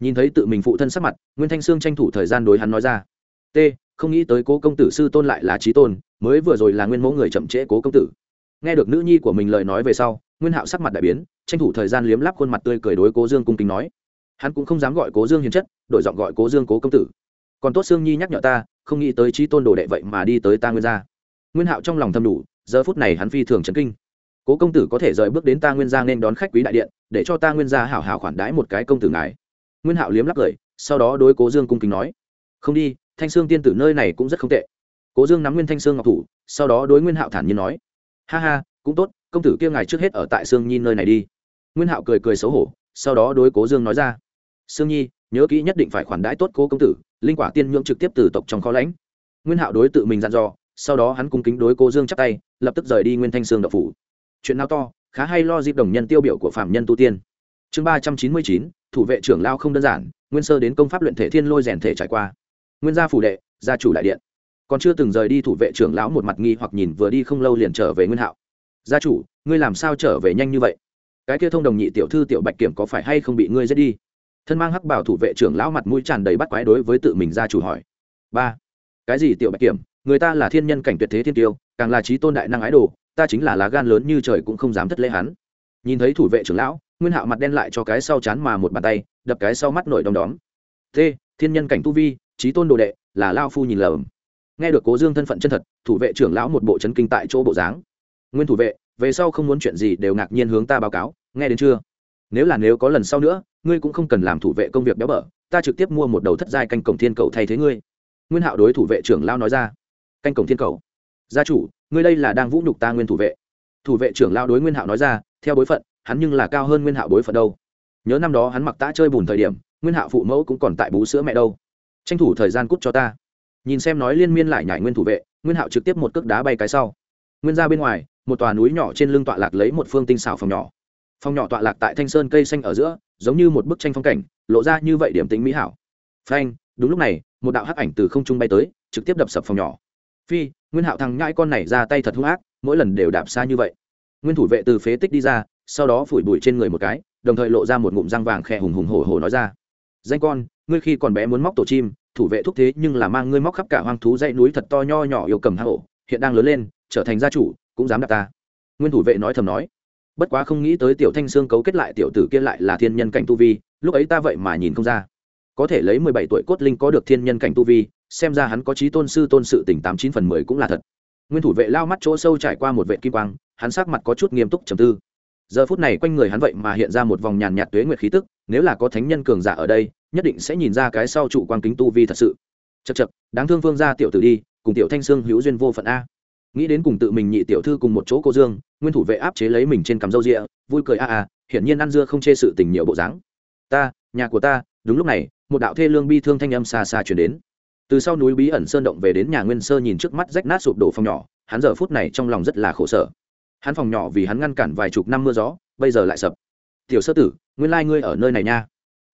Nhìn thấy tự mình phụ thân sắc mặt, nguyên thanh sương tranh thủ thời gian đối hắn nói ra. T, không nghĩ tới cố công tử sư tôn lại là trí tôn, mới vừa rồi là nguyên mẫu người chậm trễ cố công tử. Nghe được nữ nhi của mình lời nói về sau nguyên hạo sắc mặt đại biến, tranh thủ thời gian liếm lắp khuôn mặt tươi cười đối cố dương cung kính nói. Hắn cũng không dám gọi cố dương hiền chất, đổi giọng gọi cố dương cố công tử. Còn tốt sương nhi nhắc nhở ta, không nghĩ tới trí tôn đồ đệ vậy mà đi tới ta nguyên gia. Nguyên hạo trong lòng thầm đủ, giờ phút này hắn phi thường chấn kinh. Cố công tử có thể rời bước đến ta nguyên gia nên đón khách quý đại điện, để cho ta nguyên gia hảo hảo khoản đãi một cái công tử ngài. Nguyên hạo liếm lắp cười, sau đó đối cố dương cung kính nói. Không đi, thanh sương tiên tử nơi này cũng rất không tệ. Cố dương nắm nguyên thanh sương ngọc thủ, sau đó đối nguyên hạo thản nhiên nói. Ha ha, cũng tốt công tử kia ngài trước hết ở tại sương nhi nơi này đi. Nguyên hạo cười cười xấu hổ, sau đó đối cố dương nói ra. Sương nhi, nhớ kỹ nhất định phải khoản đãi tốt cố công tử, linh quả tiên nhưỡng trực tiếp từ tộc trong kho lãnh. Nguyên hạo đối tự mình dặn dò, sau đó hắn cung kính đối cố dương chắp tay, lập tức rời đi nguyên thanh sương độc phủ. Chuyện nào to, khá hay lo dịp đồng nhân tiêu biểu của phạm nhân tu tiên. Chương ba trăm chín mươi chín, thủ vệ trưởng lao không đơn giản, nguyên sơ đến công pháp luyện thể thiên lôi rèn thể trải qua. Nguyên gia phủ đệ, gia chủ đại điện. Còn chưa từng rời đi thủ vệ trưởng lão một mặt nghi hoặc nhìn vừa đi không lâu liền trở về nguyên hạo gia chủ, ngươi làm sao trở về nhanh như vậy? Cái kia thông đồng nhị tiểu thư tiểu bạch kiểm có phải hay không bị ngươi giết đi? Thân mang hắc bảo thủ vệ trưởng lão mặt mũi tràn đầy bắt quái đối với tự mình gia chủ hỏi. Ba, cái gì tiểu bạch kiểm? Người ta là thiên nhân cảnh tuyệt thế thiên tiêu, càng là trí tôn đại năng ái đồ, ta chính là lá gan lớn như trời cũng không dám thất lễ hắn. Nhìn thấy thủ vệ trưởng lão, nguyên hạo mặt đen lại cho cái sau chán mà một bàn tay, đập cái sau mắt nổi đom đóm. T, thiên nhân cảnh tu vi, trí tôn đồ đệ, là lao phu nhìn lầm. Nghe được cố dương thân phận chân thật, thủ vệ trưởng lão một bộ chấn kinh tại chỗ bộ dáng nguyên thủ vệ, về sau không muốn chuyện gì đều ngạc nhiên hướng ta báo cáo, nghe đến chưa? Nếu là nếu có lần sau nữa, ngươi cũng không cần làm thủ vệ công việc béo bở, ta trực tiếp mua một đầu thất giai canh cổng thiên cầu thay thế ngươi. Nguyên hạo đối thủ vệ trưởng lao nói ra. Canh cổng thiên cầu? Gia chủ, ngươi đây là đang vũ nhục ta nguyên thủ vệ. Thủ vệ trưởng lao đối nguyên hạo nói ra, theo bối phận, hắn nhưng là cao hơn nguyên hạo bối phận đâu. Nhớ năm đó hắn mặc tã chơi bùn thời điểm, nguyên hạo phụ mẫu cũng còn tại bú sữa mẹ đâu. Tranh thủ thời gian cút cho ta. Nhìn xem nói liên miên lại nhảy nguyên thủ vệ, nguyên hạo trực tiếp một cước đá bay cái sau. Nguyên ra bên ngoài một tòa núi nhỏ trên lưng tọa lạc lấy một phương tinh xảo phòng nhỏ. Phòng nhỏ tọa lạc tại thanh sơn cây xanh ở giữa, giống như một bức tranh phong cảnh, lộ ra như vậy điểm tính mỹ hảo. Phanh, đúng lúc này, một đạo hắc ảnh từ không trung bay tới, trực tiếp đập sập phòng nhỏ. Phi, nguyên hạo thằng nhãi con này ra tay thật hung ác, mỗi lần đều đạp xa như vậy. Nguyên thủ vệ từ phế tích đi ra, sau đó phủi bụi trên người một cái, đồng thời lộ ra một ngụm răng vàng khẽ hùng hùng hổ hổ nói ra. Danh con, ngươi khi còn bé muốn móc tổ chim, thủ vệ thúc thế nhưng là mang ngươi móc khắp cả hoang thú dãy núi thật to nho nhỏ yêu cầm hạ hổ hiện đang lớn lên, trở thành gia chủ cũng dám đạp ta. Nguyên thủ vệ nói thầm nói, bất quá không nghĩ tới tiểu thanh sương cấu kết lại tiểu tử kia lại là thiên nhân cảnh tu vi, lúc ấy ta vậy mà nhìn không ra. Có thể lấy mười bảy tuổi cốt linh có được thiên nhân cảnh tu vi, xem ra hắn có trí tôn sư tôn sự tỉnh tám chín phần mười cũng là thật. Nguyên thủ vệ lao mắt chỗ sâu trải qua một vệ kim quang, hắn sắc mặt có chút nghiêm túc trầm tư. Giờ phút này quanh người hắn vậy mà hiện ra một vòng nhàn nhạt tuế nguyệt khí tức, nếu là có thánh nhân cường giả ở đây, nhất định sẽ nhìn ra cái sau trụ quang kính tu vi thật sự. Chật chật đáng thương vương gia tiểu tử đi, cùng tiểu thanh sương hữu duyên vô phận a nghĩ đến cùng tự mình nhị tiểu thư cùng một chỗ cô dương, nguyên thủ vệ áp chế lấy mình trên cằm râu rịa, vui cười a a, hiển nhiên ăn dưa không chê sự tình nhiều bộ dáng. Ta, nhà của ta. Đúng lúc này, một đạo thê lương bi thương thanh âm xa xa chuyển đến. Từ sau núi bí ẩn sơn động về đến nhà nguyên sơ nhìn trước mắt rách nát sụp đổ phòng nhỏ, hắn giờ phút này trong lòng rất là khổ sở. Hắn phòng nhỏ vì hắn ngăn cản vài chục năm mưa gió, bây giờ lại sập. Tiểu sơ tử, nguyên lai ngươi ở nơi này nha.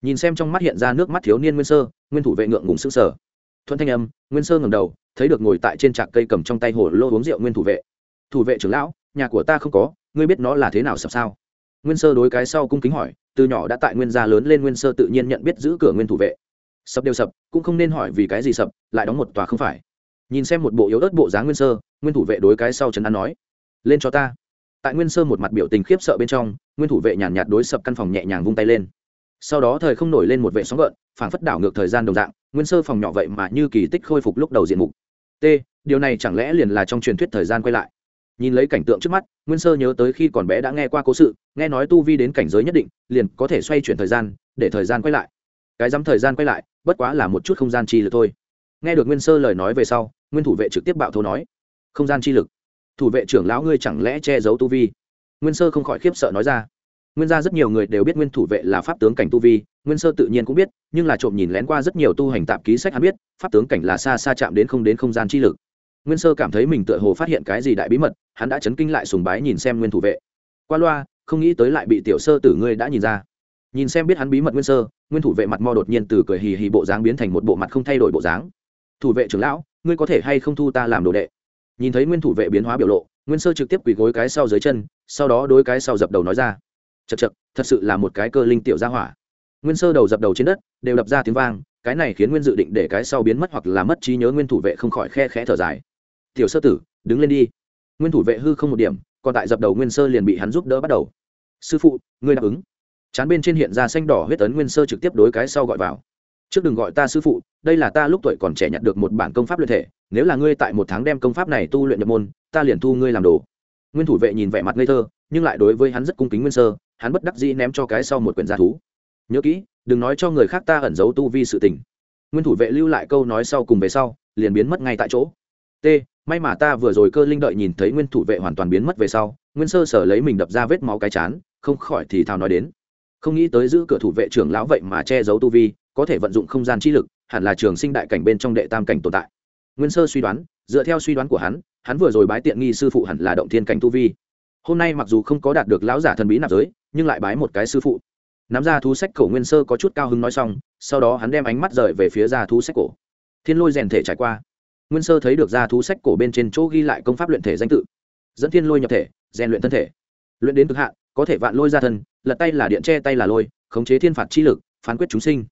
Nhìn xem trong mắt hiện ra nước mắt thiếu niên nguyên sơ, nguyên thủ vệ ngượng ngùng sững sờ thuận thanh âm, nguyên sơ ngầm đầu, thấy được ngồi tại trên trạc cây cầm trong tay hồ lô uống rượu nguyên thủ vệ. Thủ vệ trưởng lão, nhà của ta không có, ngươi biết nó là thế nào sập sao? Nguyên sơ đối cái sau cung kính hỏi, từ nhỏ đã tại nguyên gia lớn lên nguyên sơ tự nhiên nhận biết giữ cửa nguyên thủ vệ. Sập đều sập, cũng không nên hỏi vì cái gì sập, lại đóng một tòa không phải. Nhìn xem một bộ yếu ớt bộ dáng nguyên sơ, nguyên thủ vệ đối cái sau trấn an nói, lên cho ta. Tại nguyên sơ một mặt biểu tình khiếp sợ bên trong, nguyên thủ vệ nhàn nhạt đối sập căn phòng nhẹ nhàng vung tay lên. Sau đó thời không nổi lên một vệ sóng gợn, phảng phất đảo ngược thời gian đồng dạng nguyên sơ phòng nhỏ vậy mà như kỳ tích khôi phục lúc đầu diện mục. T, điều này chẳng lẽ liền là trong truyền thuyết thời gian quay lại? Nhìn lấy cảnh tượng trước mắt, nguyên sơ nhớ tới khi còn bé đã nghe qua cố sự, nghe nói tu vi đến cảnh giới nhất định, liền có thể xoay chuyển thời gian, để thời gian quay lại. Cái dám thời gian quay lại, bất quá là một chút không gian chi lực thôi. Nghe được nguyên sơ lời nói về sau, nguyên thủ vệ trực tiếp bạo thô nói, không gian chi lực, thủ vệ trưởng lão ngươi chẳng lẽ che giấu tu vi? Nguyên sơ không khỏi khiếp sợ nói ra nguyên ra rất nhiều người đều biết nguyên thủ vệ là pháp tướng cảnh tu vi, nguyên sơ tự nhiên cũng biết, nhưng là trộm nhìn lén qua rất nhiều tu hành tạp ký sách hắn biết, pháp tướng cảnh là xa xa chạm đến không đến không gian chi lực. Nguyên sơ cảm thấy mình tựa hồ phát hiện cái gì đại bí mật, hắn đã chấn kinh lại sùng bái nhìn xem nguyên thủ vệ. Qua loa, không nghĩ tới lại bị tiểu sơ tử ngươi đã nhìn ra. Nhìn xem biết hắn bí mật nguyên sơ, nguyên thủ vệ mặt mo đột nhiên từ cười hì hì bộ dáng biến thành một bộ mặt không thay đổi bộ dáng. Thủ vệ trưởng lão, ngươi có thể hay không thu ta làm đồ đệ? Nhìn thấy nguyên thủ vệ biến hóa biểu lộ, nguyên sơ trực tiếp quỳ gối cái sau dưới chân, sau đó đối cái sau dập đầu nói ra chật chật, thật sự là một cái cơ linh tiểu gia hỏa. Nguyên sơ đầu dập đầu trên đất, đều đập ra tiếng vang, cái này khiến nguyên dự định để cái sau biến mất hoặc là mất trí nhớ nguyên thủ vệ không khỏi khe khẽ thở dài. Tiểu sơ tử, đứng lên đi. Nguyên thủ vệ hư không một điểm, còn tại dập đầu nguyên sơ liền bị hắn giúp đỡ bắt đầu. Sư phụ, ngươi đáp ứng. Chán bên trên hiện ra xanh đỏ huyết ấn nguyên sơ trực tiếp đối cái sau gọi vào. Trước đừng gọi ta sư phụ, đây là ta lúc tuổi còn trẻ nhặt được một bản công pháp luyện thể, nếu là ngươi tại một tháng đem công pháp này tu luyện nhập môn, ta liền thu ngươi làm đồ nguyên thủ vệ nhìn vẻ mặt ngây thơ, nhưng lại đối với hắn rất cung kính nguyên sơ, hắn bất đắc dĩ ném cho cái sau một quyển gia thú. Nhớ kỹ, đừng nói cho người khác ta ẩn giấu tu vi sự tình. Nguyên thủ vệ lưu lại câu nói sau cùng về sau, liền biến mất ngay tại chỗ. T, may mà ta vừa rồi cơ linh đợi nhìn thấy nguyên thủ vệ hoàn toàn biến mất về sau, nguyên sơ sở lấy mình đập ra vết máu cái chán, không khỏi thì thào nói đến. Không nghĩ tới giữ cửa thủ vệ trưởng lão vậy mà che giấu tu vi, có thể vận dụng không gian chi lực, hẳn là trường sinh đại cảnh bên trong đệ tam cảnh tồn tại nguyên sơ suy đoán, dựa theo suy đoán của hắn hắn vừa rồi bái tiện nghi sư phụ hẳn là động thiên cảnh tu vi. Hôm nay mặc dù không có đạt được lão giả thần bí nạp giới, nhưng lại bái một cái sư phụ. Nắm ra thú sách cổ nguyên sơ có chút cao hứng nói xong, sau đó hắn đem ánh mắt rời về phía ra thú sách cổ. Thiên lôi rèn thể trải qua. Nguyên sơ thấy được ra thú sách cổ bên trên chỗ ghi lại công pháp luyện thể danh tự. Dẫn thiên lôi nhập thể, rèn luyện thân thể. Luyện đến cực hạn, có thể vạn lôi ra thân, lật tay là điện che tay là lôi, khống chế thiên phạt chi lực, phán quyết chúng sinh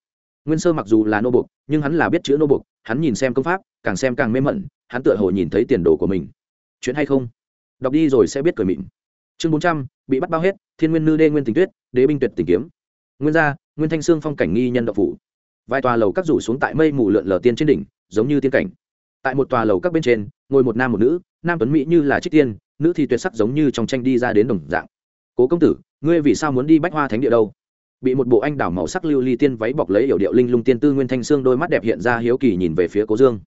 nguyên sơ mặc dù là nô bục nhưng hắn là biết chữ nô bục hắn nhìn xem công pháp, càng xem càng mê mẩn, hắn tựa hồ nhìn thấy tiền đồ của mình. Chuyện hay không? Đọc đi rồi sẽ biết cười mịn. Chương bốn trăm, bị bắt bao hết, thiên nguyên nư đê nguyên tình tuyết, đế binh tuyệt tình kiếm. Nguyên gia, nguyên thanh sương phong cảnh nghi nhân độc phủ. Vài tòa lầu các rủ xuống tại mây mù lượn lờ tiên trên đỉnh, giống như tiên cảnh. Tại một tòa lầu các bên trên, ngồi một nam một nữ, nam tuấn mỹ như là trích tiên, nữ thì tuyệt sắc giống như trong tranh đi ra đến đồng dạng. Cố công tử, ngươi vì sao muốn đi bách hoa thánh địa đâu? Bị một bộ anh đảo màu sắc lưu ly tiên váy bọc lấy yểu điệu linh lung tiên tư nguyên thanh sương đôi mắt đẹp hiện ra hiếu kỳ nhìn về phía cố dương.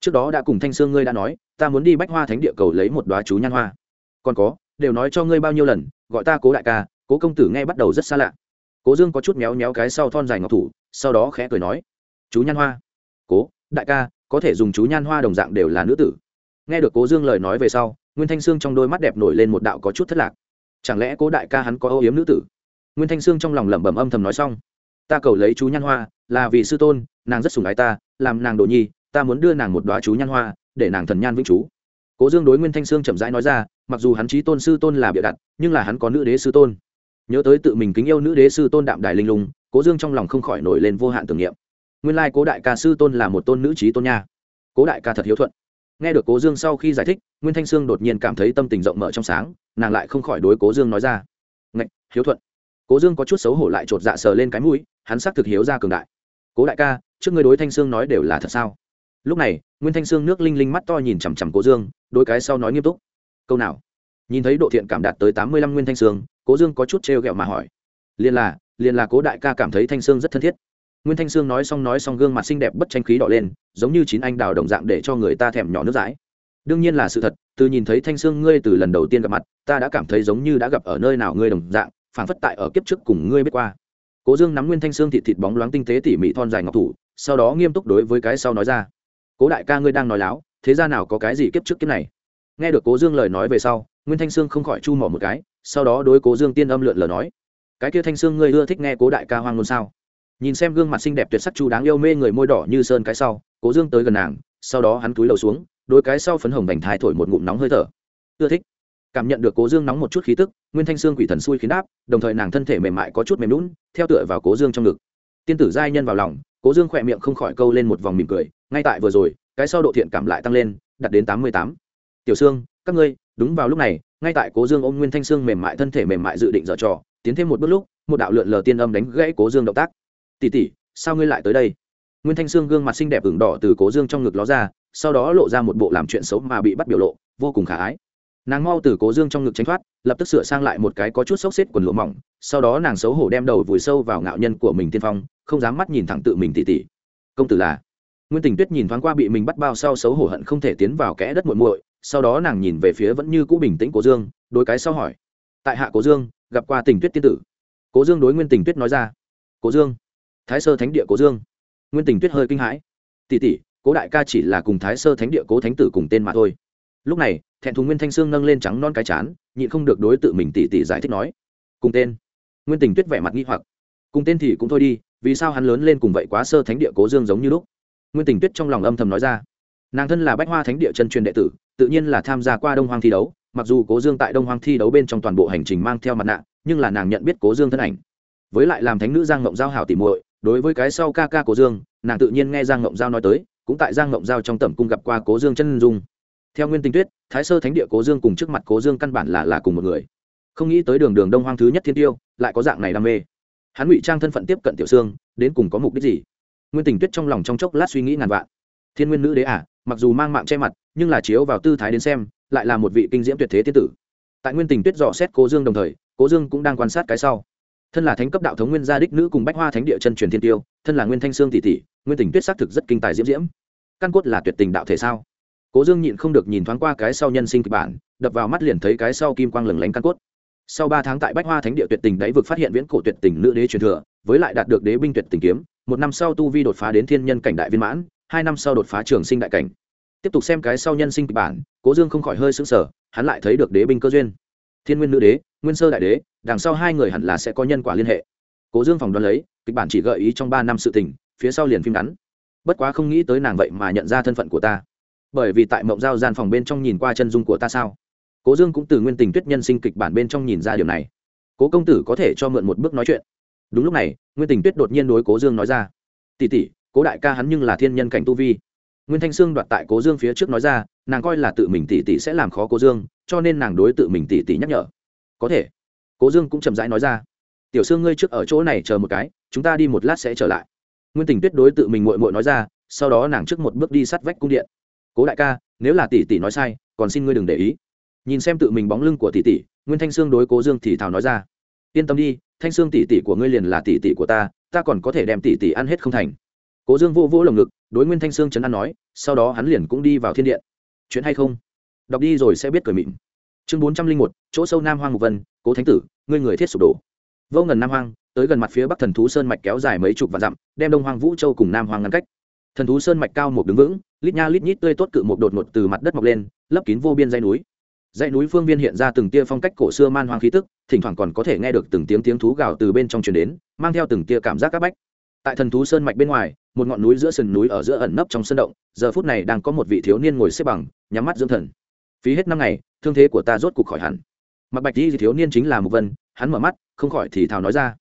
Trước đó đã cùng thanh sương ngươi đã nói, ta muốn đi bách hoa thánh địa cầu lấy một đoá chú nhan hoa. Còn có, đều nói cho ngươi bao nhiêu lần, gọi ta cố đại ca, cố công tử nghe bắt đầu rất xa lạ. Cố dương có chút méo méo cái sau thon dài ngọc thủ, sau đó khẽ cười nói, chú nhan hoa. Cố, đại ca, có thể dùng chú nhan hoa đồng dạng đều là nữ tử. Nghe được cố dương lời nói về sau, nguyên thanh sương trong đôi mắt đẹp nổi lên một đạo có chút thất lạc. Chẳng lẽ cố đại ca hắn có âu yếm nữ tử? Nguyên thanh sương trong lòng lẩm bẩm âm thầm nói xong. Ta cầu lấy chú nhan hoa, là vì sư tôn, nàng rất sủng ái ta, làm nàng đồ nhi, ta muốn đưa nàng một đoá chú nhan hoa, để nàng thần nhan vĩnh chú. Cố dương đối nguyên thanh sương chậm rãi nói ra, mặc dù hắn trí tôn sư tôn là bịa đặt, nhưng là hắn có nữ đế sư tôn. Nhớ tới tự mình kính yêu nữ đế sư tôn đạm đài linh lung, cố dương trong lòng không khỏi nổi lên vô hạn tưởng niệm. Nguyên lai cố đại ca sư tôn là một tôn nữ trí tôn nha. Cố đại ca thật hiếu thuận. Nghe được cố dương sau khi giải thích, nguyên thanh sương đột nhiên cảm thấy tâm tình rộng mở trong sáng, nàng lại không khỏi đối cố dương nói ra. Ngạch, hiếu thuận cố dương có chút xấu hổ lại chột dạ sờ lên cái mũi, hắn xác thực hiếu ra cường đại. Cố đại ca, trước ngươi đối thanh sương nói đều là thật sao? Lúc này, nguyên thanh sương nước linh linh mắt to nhìn chằm chằm cố dương, đôi cái sau nói nghiêm túc. Câu nào? Nhìn thấy độ thiện cảm đạt tới tám mươi lăm nguyên thanh sương, cố dương có chút trêu ghẹo mà hỏi. Liền là liền là cố đại ca cảm thấy thanh sương rất thân thiết. Nguyên thanh sương nói xong nói xong gương mặt xinh đẹp bất tranh khí đỏ lên, giống như chín anh đào đồng dạng để cho người ta thèm nhỏ nước dãi. Đương nhiên là sự thật, từ nhìn thấy thanh sương ngươi từ lần đầu tiên gặp mặt, ta đã cảm thấy giống như đã gặp ở nơi nào ngươi đồng dạng phản phất tại ở kiếp trước cùng ngươi biết qua. Cố dương nắm nguyên thanh xương thịt thịt bóng loáng tinh tế tỉ mỉ thon dài ngọc thủ, sau đó nghiêm túc đối với cái sau nói ra. Cố đại ca ngươi đang nói láo, thế ra nào có cái gì kiếp trước kiếp này? Nghe được cố dương lời nói về sau, nguyên thanh sương không khỏi chu mỏ một cái, sau đó đối cố dương tiên âm lượn lờ nói. Cái kia thanh sương ngươi ưa thích nghe cố đại ca hoang ngôn sao? Nhìn xem gương mặt xinh đẹp tuyệt sắc chu đáng yêu mê người môi đỏ như sơn cái sau, cố dương tới gần nàng, sau đó hắn túi đầu xuống, đôi cái sau phấn hồng bành thái thổi một ngụm nóng hơi thở. Ưa thích cảm nhận được cố dương nóng một chút khí tức, nguyên thanh sương quỷ thần xui khiến đáp, đồng thời nàng thân thể mềm mại có chút mềm lún theo tựa vào cố dương trong ngực. Tiên tử giai nhân vào lòng, cố dương khỏe miệng không khỏi câu lên một vòng mỉm cười, ngay tại vừa rồi, cái sau độ thiện cảm lại tăng lên, đạt đến tám mươi tám. Tiểu sương, các ngươi, đúng vào lúc này, ngay tại cố dương ôm nguyên thanh sương mềm mại thân thể mềm mại dự định dở trò, tiến thêm một bước lúc, một đạo lượn lờ tiên âm đánh gãy cố dương động tác. Tỉ tỉ sao ngươi lại tới đây? Nguyên thanh sương gương mặt xinh đẹp ửng đỏ từ cố dương trong ngực ló ra, sau đó lộ ra một bộ làm chuyện xấu mà bị bắt biểu lộ, vô cùng khả ái nàng mau từ cố dương trong ngực tránh thoát, lập tức sửa sang lại một cái có chút xốc xếp quần lụa mỏng, sau đó nàng xấu hổ đem đầu vùi sâu vào ngạo nhân của mình tiên phong, không dám mắt nhìn thẳng tự mình tỉ tỉ. Công tử là? Nguyên tình tuyết nhìn thoáng qua bị mình bắt bao sau xấu hổ hận không thể tiến vào kẽ đất muội muội, sau đó nàng nhìn về phía vẫn như cũ bình tĩnh cố dương đôi cái sau hỏi. Tại hạ cố dương, gặp qua tình tuyết tiên tử. Cố dương đối nguyên tình tuyết nói ra. Cố dương. Thái sơ thánh địa cố dương. Nguyên tình tuyết hơi kinh hãi. Tỉ tỉ, cố đại ca chỉ là cùng thái sơ thánh địa cố thánh tử cùng tên mà thôi. Lúc này thẹn thùng nguyên thanh sương nâng lên trắng non cái chán, nhịn không được đối tự mình tỉ tỉ giải thích nói, cùng tên. Nguyên tình tuyết vẻ mặt nghi hoặc, cùng tên thì cũng thôi đi, vì sao hắn lớn lên cùng vậy quá sơ thánh địa cố dương giống như lúc? Nguyên tình tuyết trong lòng âm thầm nói ra, nàng thân là bách hoa thánh địa chân truyền đệ tử, tự nhiên là tham gia qua đông hoang thi đấu, mặc dù cố dương tại đông hoang thi đấu bên trong toàn bộ hành trình mang theo mặt nạ, nhưng là nàng nhận biết cố dương thân ảnh. Với lại làm thánh nữ giang ngộng giao hảo tỉ muội, đối với cái sau ca ca cố dương, nàng tự nhiên nghe giang ngộng giao nói tới, cũng tại giang ngộng giao trong tẩm cung gặp qua cố dương chân dung theo nguyên tình tuyết, thái sơ thánh địa cố dương cùng trước mặt cố dương căn bản là là cùng một người. Không nghĩ tới đường đường đông hoang thứ nhất thiên tiêu, lại có dạng này đam mê. Hắn ngụy trang thân phận tiếp cận tiểu sương đến cùng có mục đích gì? Nguyên tình tuyết trong lòng trong chốc lát suy nghĩ ngàn vạn. Thiên nguyên nữ đế à mặc dù mang mạng che mặt, nhưng là chiếu vào tư thái đến xem, lại là một vị kinh diễm tuyệt thế tiên tử. Tại nguyên tình tuyết dò xét cố dương đồng thời, cố dương cũng đang quan sát cái sau. Thân là thánh cấp đạo thống nguyên gia đích nữ cùng bách hoa thánh địa chân truyền thiên tiêu, thân là nguyên thanh sương tỷ tỷ, nguyên tình tuyết xác thực rất kinh tài diễm diễm. Căn cốt là tuyệt tình đạo thể sao? Cố dương nhịn không được nhìn thoáng qua cái sau nhân sinh kịch bản, đập vào mắt liền thấy cái sau kim quang lừng lánh căn cốt. Sau ba tháng tại bách hoa thánh địa tuyệt tình đáy vực phát hiện viễn cổ tuyệt tình nữ đế truyền thừa, với lại đạt được đế binh tuyệt tình kiếm, một năm sau tu vi đột phá đến thiên nhân cảnh đại viên mãn, hai năm sau đột phá trường sinh đại cảnh. Tiếp tục xem cái sau nhân sinh kịch bản, cố dương không khỏi hơi sững sờ, hắn lại thấy được đế binh cơ duyên. Thiên nguyên nữ đế, nguyên sơ đại đế, đằng sau hai người hẳn là sẽ có nhân quả liên hệ. Cố dương phòng đoán lấy, kịch bản chỉ gợi ý trong ba năm sự tình, phía sau liền phim ngắn. Bất quá không nghĩ tới nàng vậy mà nhận ra thân phận của ta bởi vì tại mộng giao gian phòng bên trong nhìn qua chân dung của ta sao? Cố dương cũng từ nguyên tình tuyết nhân sinh kịch bản bên trong nhìn ra điều này. Cố công tử có thể cho mượn một bước nói chuyện. Đúng lúc này, nguyên tình tuyết đột nhiên đối cố dương nói ra. Tỉ tỉ cố đại ca hắn nhưng là thiên nhân cảnh tu vi. Nguyên thanh sương đoạt tại cố dương phía trước nói ra, nàng coi là tự mình tỉ tỉ sẽ làm khó cố dương, cho nên nàng đối tự mình tỉ tỉ nhắc nhở. Có thể. Cố dương cũng chậm rãi nói ra. Tiểu sương ngươi trước ở chỗ này chờ một cái, chúng ta đi một lát sẽ trở lại. Nguyên tình tuyết đối tự mình mội mội nói ra, sau đó nàng trước một bước đi sát vách cung điện cố đại ca, nếu là tỷ tỷ nói sai, còn xin ngươi đừng để ý. Nhìn xem tự mình bóng lưng của tỷ tỷ, nguyên thanh sương đối cố dương thì thào nói ra. Yên tâm đi, thanh sương tỷ tỷ của ngươi liền là tỷ tỷ của ta ta còn có thể đem tỷ tỷ ăn hết không thành. Cố dương vô vô lồng ngực, đối nguyên thanh sương chấn an nói, sau đó hắn liền cũng đi vào thiên điện. Chuyện hay không? Đọc đi rồi sẽ biết cười mịn. Chương bốn trăm linh một, chỗ sâu nam hoang một vân, cố thánh tử, ngươi người thiết sụp đổ. Vô ngần nam hoang, tới gần mặt phía bắc thần thú sơn mạch kéo dài mấy chục vạn dặm, đem đông hoang vũ châu cùng nam hoang ngăn cách thần thú sơn mạch cao một đứng vững, lít nha lít nhít tươi tốt cự một đột ngột từ mặt đất mọc lên, lấp kín vô biên dây núi. Dãy núi phương viên hiện ra từng tia phong cách cổ xưa man hoang khí tức, thỉnh thoảng còn có thể nghe được từng tiếng tiếng thú gào từ bên trong truyền đến, mang theo từng tia cảm giác các bách. Tại thần thú sơn mạch bên ngoài, một ngọn núi giữa sườn núi ở giữa ẩn nấp trong sân động, giờ phút này đang có một vị thiếu niên ngồi xếp bằng, nhắm mắt dưỡng thần. Phí hết năm ngày, thương thế của ta rốt cục khỏi hẳn. Mặc bạch đi thì thiếu niên chính là mục vân, hắn mở mắt, không khỏi thì thào nói ra.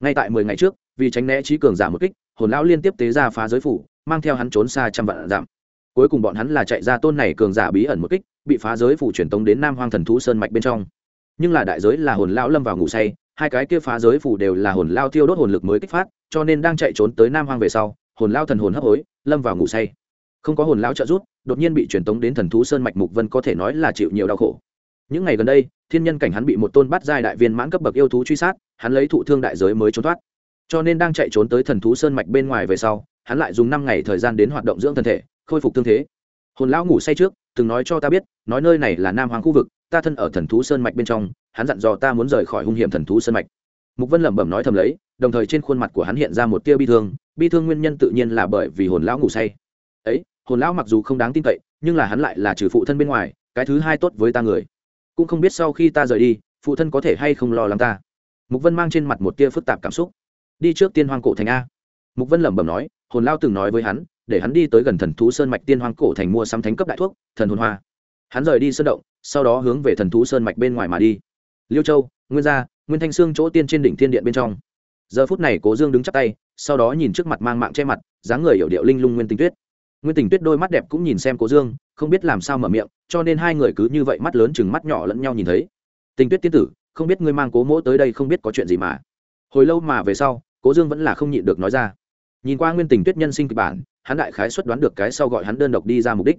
Ngay tại mười ngày trước, vì tránh né trí cường giả một kích, hồn lão liên tiếp tế ra phá giới phủ mang theo hắn trốn xa trăm vạn dặm, cuối cùng bọn hắn là chạy ra tôn này cường giả bí ẩn một kích bị phá giới phủ truyền tống đến nam hoang thần thú sơn mạch bên trong. Nhưng là đại giới là hồn lão lâm vào ngủ say hai cái kia phá giới phủ đều là hồn lao tiêu đốt hồn lực mới kích phát cho nên đang chạy trốn tới nam hoang về sau hồn lao thần hồn hấp hối lâm vào ngủ say. Không có hồn lao trợ rút đột nhiên bị truyền tống đến thần thú sơn mạch mục vân có thể nói là chịu nhiều đau khổ. Những ngày gần đây thiên nhân cảnh hắn bị một tôn bắt giai đại viên mãn cấp bậc yêu thú truy sát hắn lấy thụ thương đại giới mới trốn thoát. Cho nên đang chạy trốn tới thần thú sơn mạch bên ngoài về sau hắn lại dùng năm ngày thời gian đến hoạt động dưỡng thân thể, khôi phục thương thế. Hồn lão ngủ say trước, từng nói cho ta biết, nói nơi này là nam hoàng khu vực, ta thân ở thần thú sơn mạch bên trong, hắn dặn dò ta muốn rời khỏi hung hiểm thần thú sơn mạch. Mục vân lẩm bẩm nói thầm lấy, đồng thời trên khuôn mặt của hắn hiện ra một tia bi thương bi thương nguyên nhân tự nhiên là bởi vì hồn lão ngủ say. Ấy, hồn lão mặc dù không đáng tin cậy, nhưng là hắn lại là trừ phụ thân bên ngoài, cái thứ hai tốt với ta người. Cũng không biết sau khi ta rời đi, phụ thân có thể hay không lo lắng ta. Mục vân mang trên mặt một tia phức tạp cảm xúc. Đi trước tiên hoang cổ thành a. Mục vân lẩm bẩm nói hồn lao từng nói với hắn, để hắn đi tới gần thần thú sơn mạch tiên hoang cổ thành mua sắm thánh cấp đại thuốc, thần hồn hoa. Hắn rời đi sơn động, sau đó hướng về thần thú sơn mạch bên ngoài mà đi. Liêu châu, nguyên gia, nguyên thanh sương chỗ tiên trên đỉnh thiên điện bên trong. Giờ phút này cố dương đứng chắp tay, sau đó nhìn trước mặt mang mạng che mặt, dáng người hiểu điệu linh lung nguyên tình tuyết. Nguyên tình tuyết đôi mắt đẹp cũng nhìn xem cố dương, không biết làm sao mở miệng, cho nên hai người cứ như vậy mắt lớn chừng mắt nhỏ lẫn nhau nhìn thấy. Tình tuyết tiên tử, không biết ngươi mang cố mỗ tới đây không biết có chuyện gì mà. Hồi lâu mà về sau, cố dương vẫn là không nhịn được nói ra nhìn qua nguyên tình tuyết nhân sinh kịch bản, hắn đại khái xuất đoán được cái sau gọi hắn đơn độc đi ra mục đích.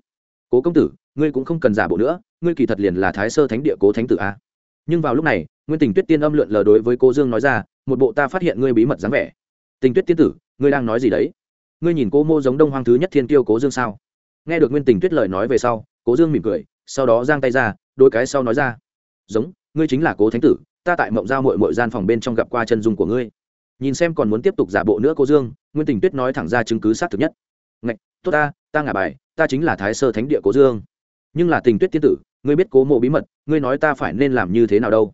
Cố công tử, ngươi cũng không cần giả bộ nữa, ngươi kỳ thật liền là thái sơ thánh địa cố thánh tử a. Nhưng vào lúc này, nguyên tình tuyết tiên âm lượn lờ đối với cô dương nói ra, một bộ ta phát hiện ngươi bí mật dáng vẻ. Tình tuyết tiên tử, ngươi đang nói gì đấy? Ngươi nhìn cô mô giống đông hoang thứ nhất thiên tiêu cố dương sao? Nghe được nguyên tình tuyết lời nói về sau, cố dương mỉm cười, sau đó giang tay ra, đôi cái sau nói ra, giống, ngươi chính là cố thánh tử, ta tại mộng giao mội mội gian phòng bên trong gặp qua chân dung của ngươi. Nhìn xem còn muốn tiếp tục giả bộ nữa cô dương nguyên tình tuyết nói thẳng ra chứng cứ xác thực nhất. Ngạch, tốt ta ta ngả bài, ta chính là thái sơ thánh địa cố dương. Nhưng là tình tuyết tiên tử, ngươi biết cố mộ bí mật, ngươi nói ta phải nên làm như thế nào đâu?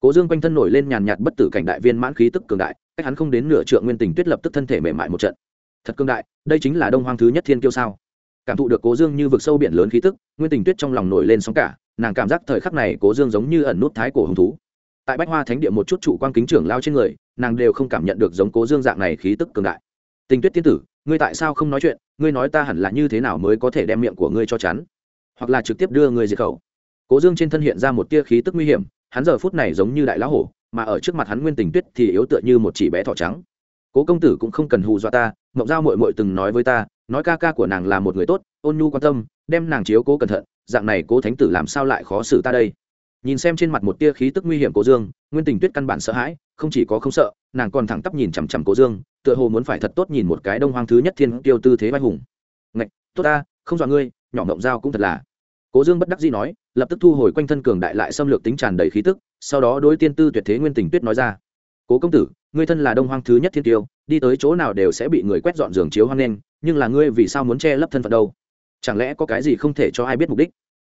Cố dương quanh thân nổi lên nhàn nhạt bất tử cảnh đại viên mãn khí tức cường đại, cách hắn không đến nửa trượng nguyên tình tuyết lập tức thân thể mềm mại một trận. Thật cương đại, đây chính là đông hoang thứ nhất thiên kiêu sao? Cảm thụ được cố dương như vực sâu biển lớn khí tức, nguyên tình tuyết trong lòng nổi lên sóng cả, nàng cảm giác thời khắc này cố dương giống như ẩn nút thái cổ hứng thú. Tại bách hoa thánh địa một chút trụ quan kính trưởng lao trên người, nàng đều không cảm nhận được giống cố dương dạng này khí tức cường đại tình tuyết tiên tử, ngươi tại sao không nói chuyện? Ngươi nói ta hẳn là như thế nào mới có thể đem miệng của ngươi cho chắn? Hoặc là trực tiếp đưa ngươi diệt khẩu? Cố dương trên thân hiện ra một tia khí tức nguy hiểm, hắn giờ phút này giống như đại lá hổ, mà ở trước mặt hắn nguyên tình tuyết thì yếu tựa như một chỉ bé thỏ trắng. Cố công tử cũng không cần hù dọa ta, mộng giao mội mội từng nói với ta, nói ca ca của nàng là một người tốt, ôn nhu quan tâm, đem nàng chiếu cố cẩn thận, dạng này cố thánh tử làm sao lại khó xử ta đây? Nhìn xem trên mặt một tia khí tức nguy hiểm cố dương, nguyên tình tuyết căn bản sợ hãi, không chỉ có không sợ, nàng còn thẳng tắp nhìn chằm chằm cố dương tựa hồ muốn phải thật tốt nhìn một cái đông hoang thứ nhất thiên tiêu tư thế vai hùng. Ngạch, tốt ta, không dọa ngươi, nhỏ mộng dao cũng thật là. Cố dương bất đắc dĩ nói, lập tức thu hồi quanh thân cường đại lại xâm lược tính tràn đầy khí tức, sau đó đối tiên tư tuyệt thế nguyên tình tuyết nói ra. Cố công tử, ngươi thân là đông hoang thứ nhất thiên tiêu đi tới chỗ nào đều sẽ bị người quét dọn giường chiếu hoang lên, nhưng là ngươi vì sao muốn che lấp thân phận đâu? Chẳng lẽ có cái gì không thể cho ai biết mục đích?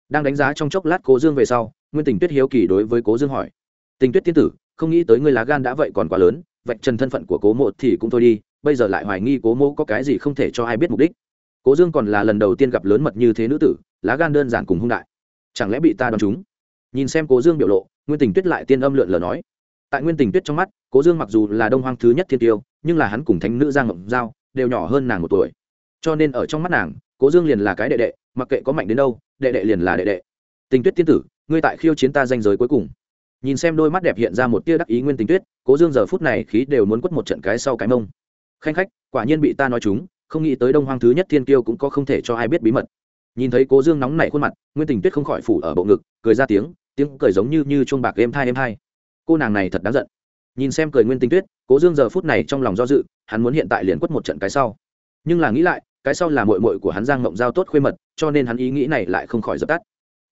Đang đánh giá trong chốc lát cố dương về sau, nguyên tình tuyết hiếu kỳ đối với cố dương hỏi. Tình tuyết tiên tử, không nghĩ tới ngươi lá gan đã vậy còn quá lớn vạch trần thân phận của cố mộ thì cũng thôi đi, bây giờ lại hoài nghi cố mộ có cái gì không thể cho ai biết mục đích. Cố dương còn là lần đầu tiên gặp lớn mật như thế nữ tử, lá gan đơn giản cùng hung đại. Chẳng lẽ bị ta đón chúng? Nhìn xem cố dương biểu lộ, nguyên tình tuyết lại tiên âm lượn lờ nói. Tại nguyên tình tuyết trong mắt, cố dương mặc dù là đông hoang thứ nhất thiên tiêu, nhưng là hắn cùng thánh nữ giang ngọc giao đều nhỏ hơn nàng một tuổi. Cho nên ở trong mắt nàng, cố dương liền là cái đệ đệ, mặc kệ có mạnh đến đâu, đệ đệ liền là đệ đệ. Tình tuyết tiên tử, ngươi tại khiêu chiến ta danh giới cuối cùng nhìn xem đôi mắt đẹp hiện ra một tia đắc ý nguyên tình tuyết, cố dương giờ phút này khí đều muốn quất một trận cái sau cái mông. Khanh khách, quả nhiên bị ta nói chúng, không nghĩ tới đông hoang thứ nhất thiên kiêu cũng có không thể cho ai biết bí mật. Nhìn thấy cố dương nóng nảy khuôn mặt, nguyên tình tuyết không khỏi phủ ở bộ ngực, cười ra tiếng tiếng cười giống như như chuông bạc êm thai, êm hai cô nàng này thật đáng giận. Nhìn xem cười nguyên tình tuyết, cố dương giờ phút này trong lòng do dự, hắn muốn hiện tại liền quất một trận cái sau. Nhưng là nghĩ lại, cái sau là mội mội của hắn giang mộng giao tốt khuê mật, cho nên hắn ý nghĩ này lại không khỏi dập tắt.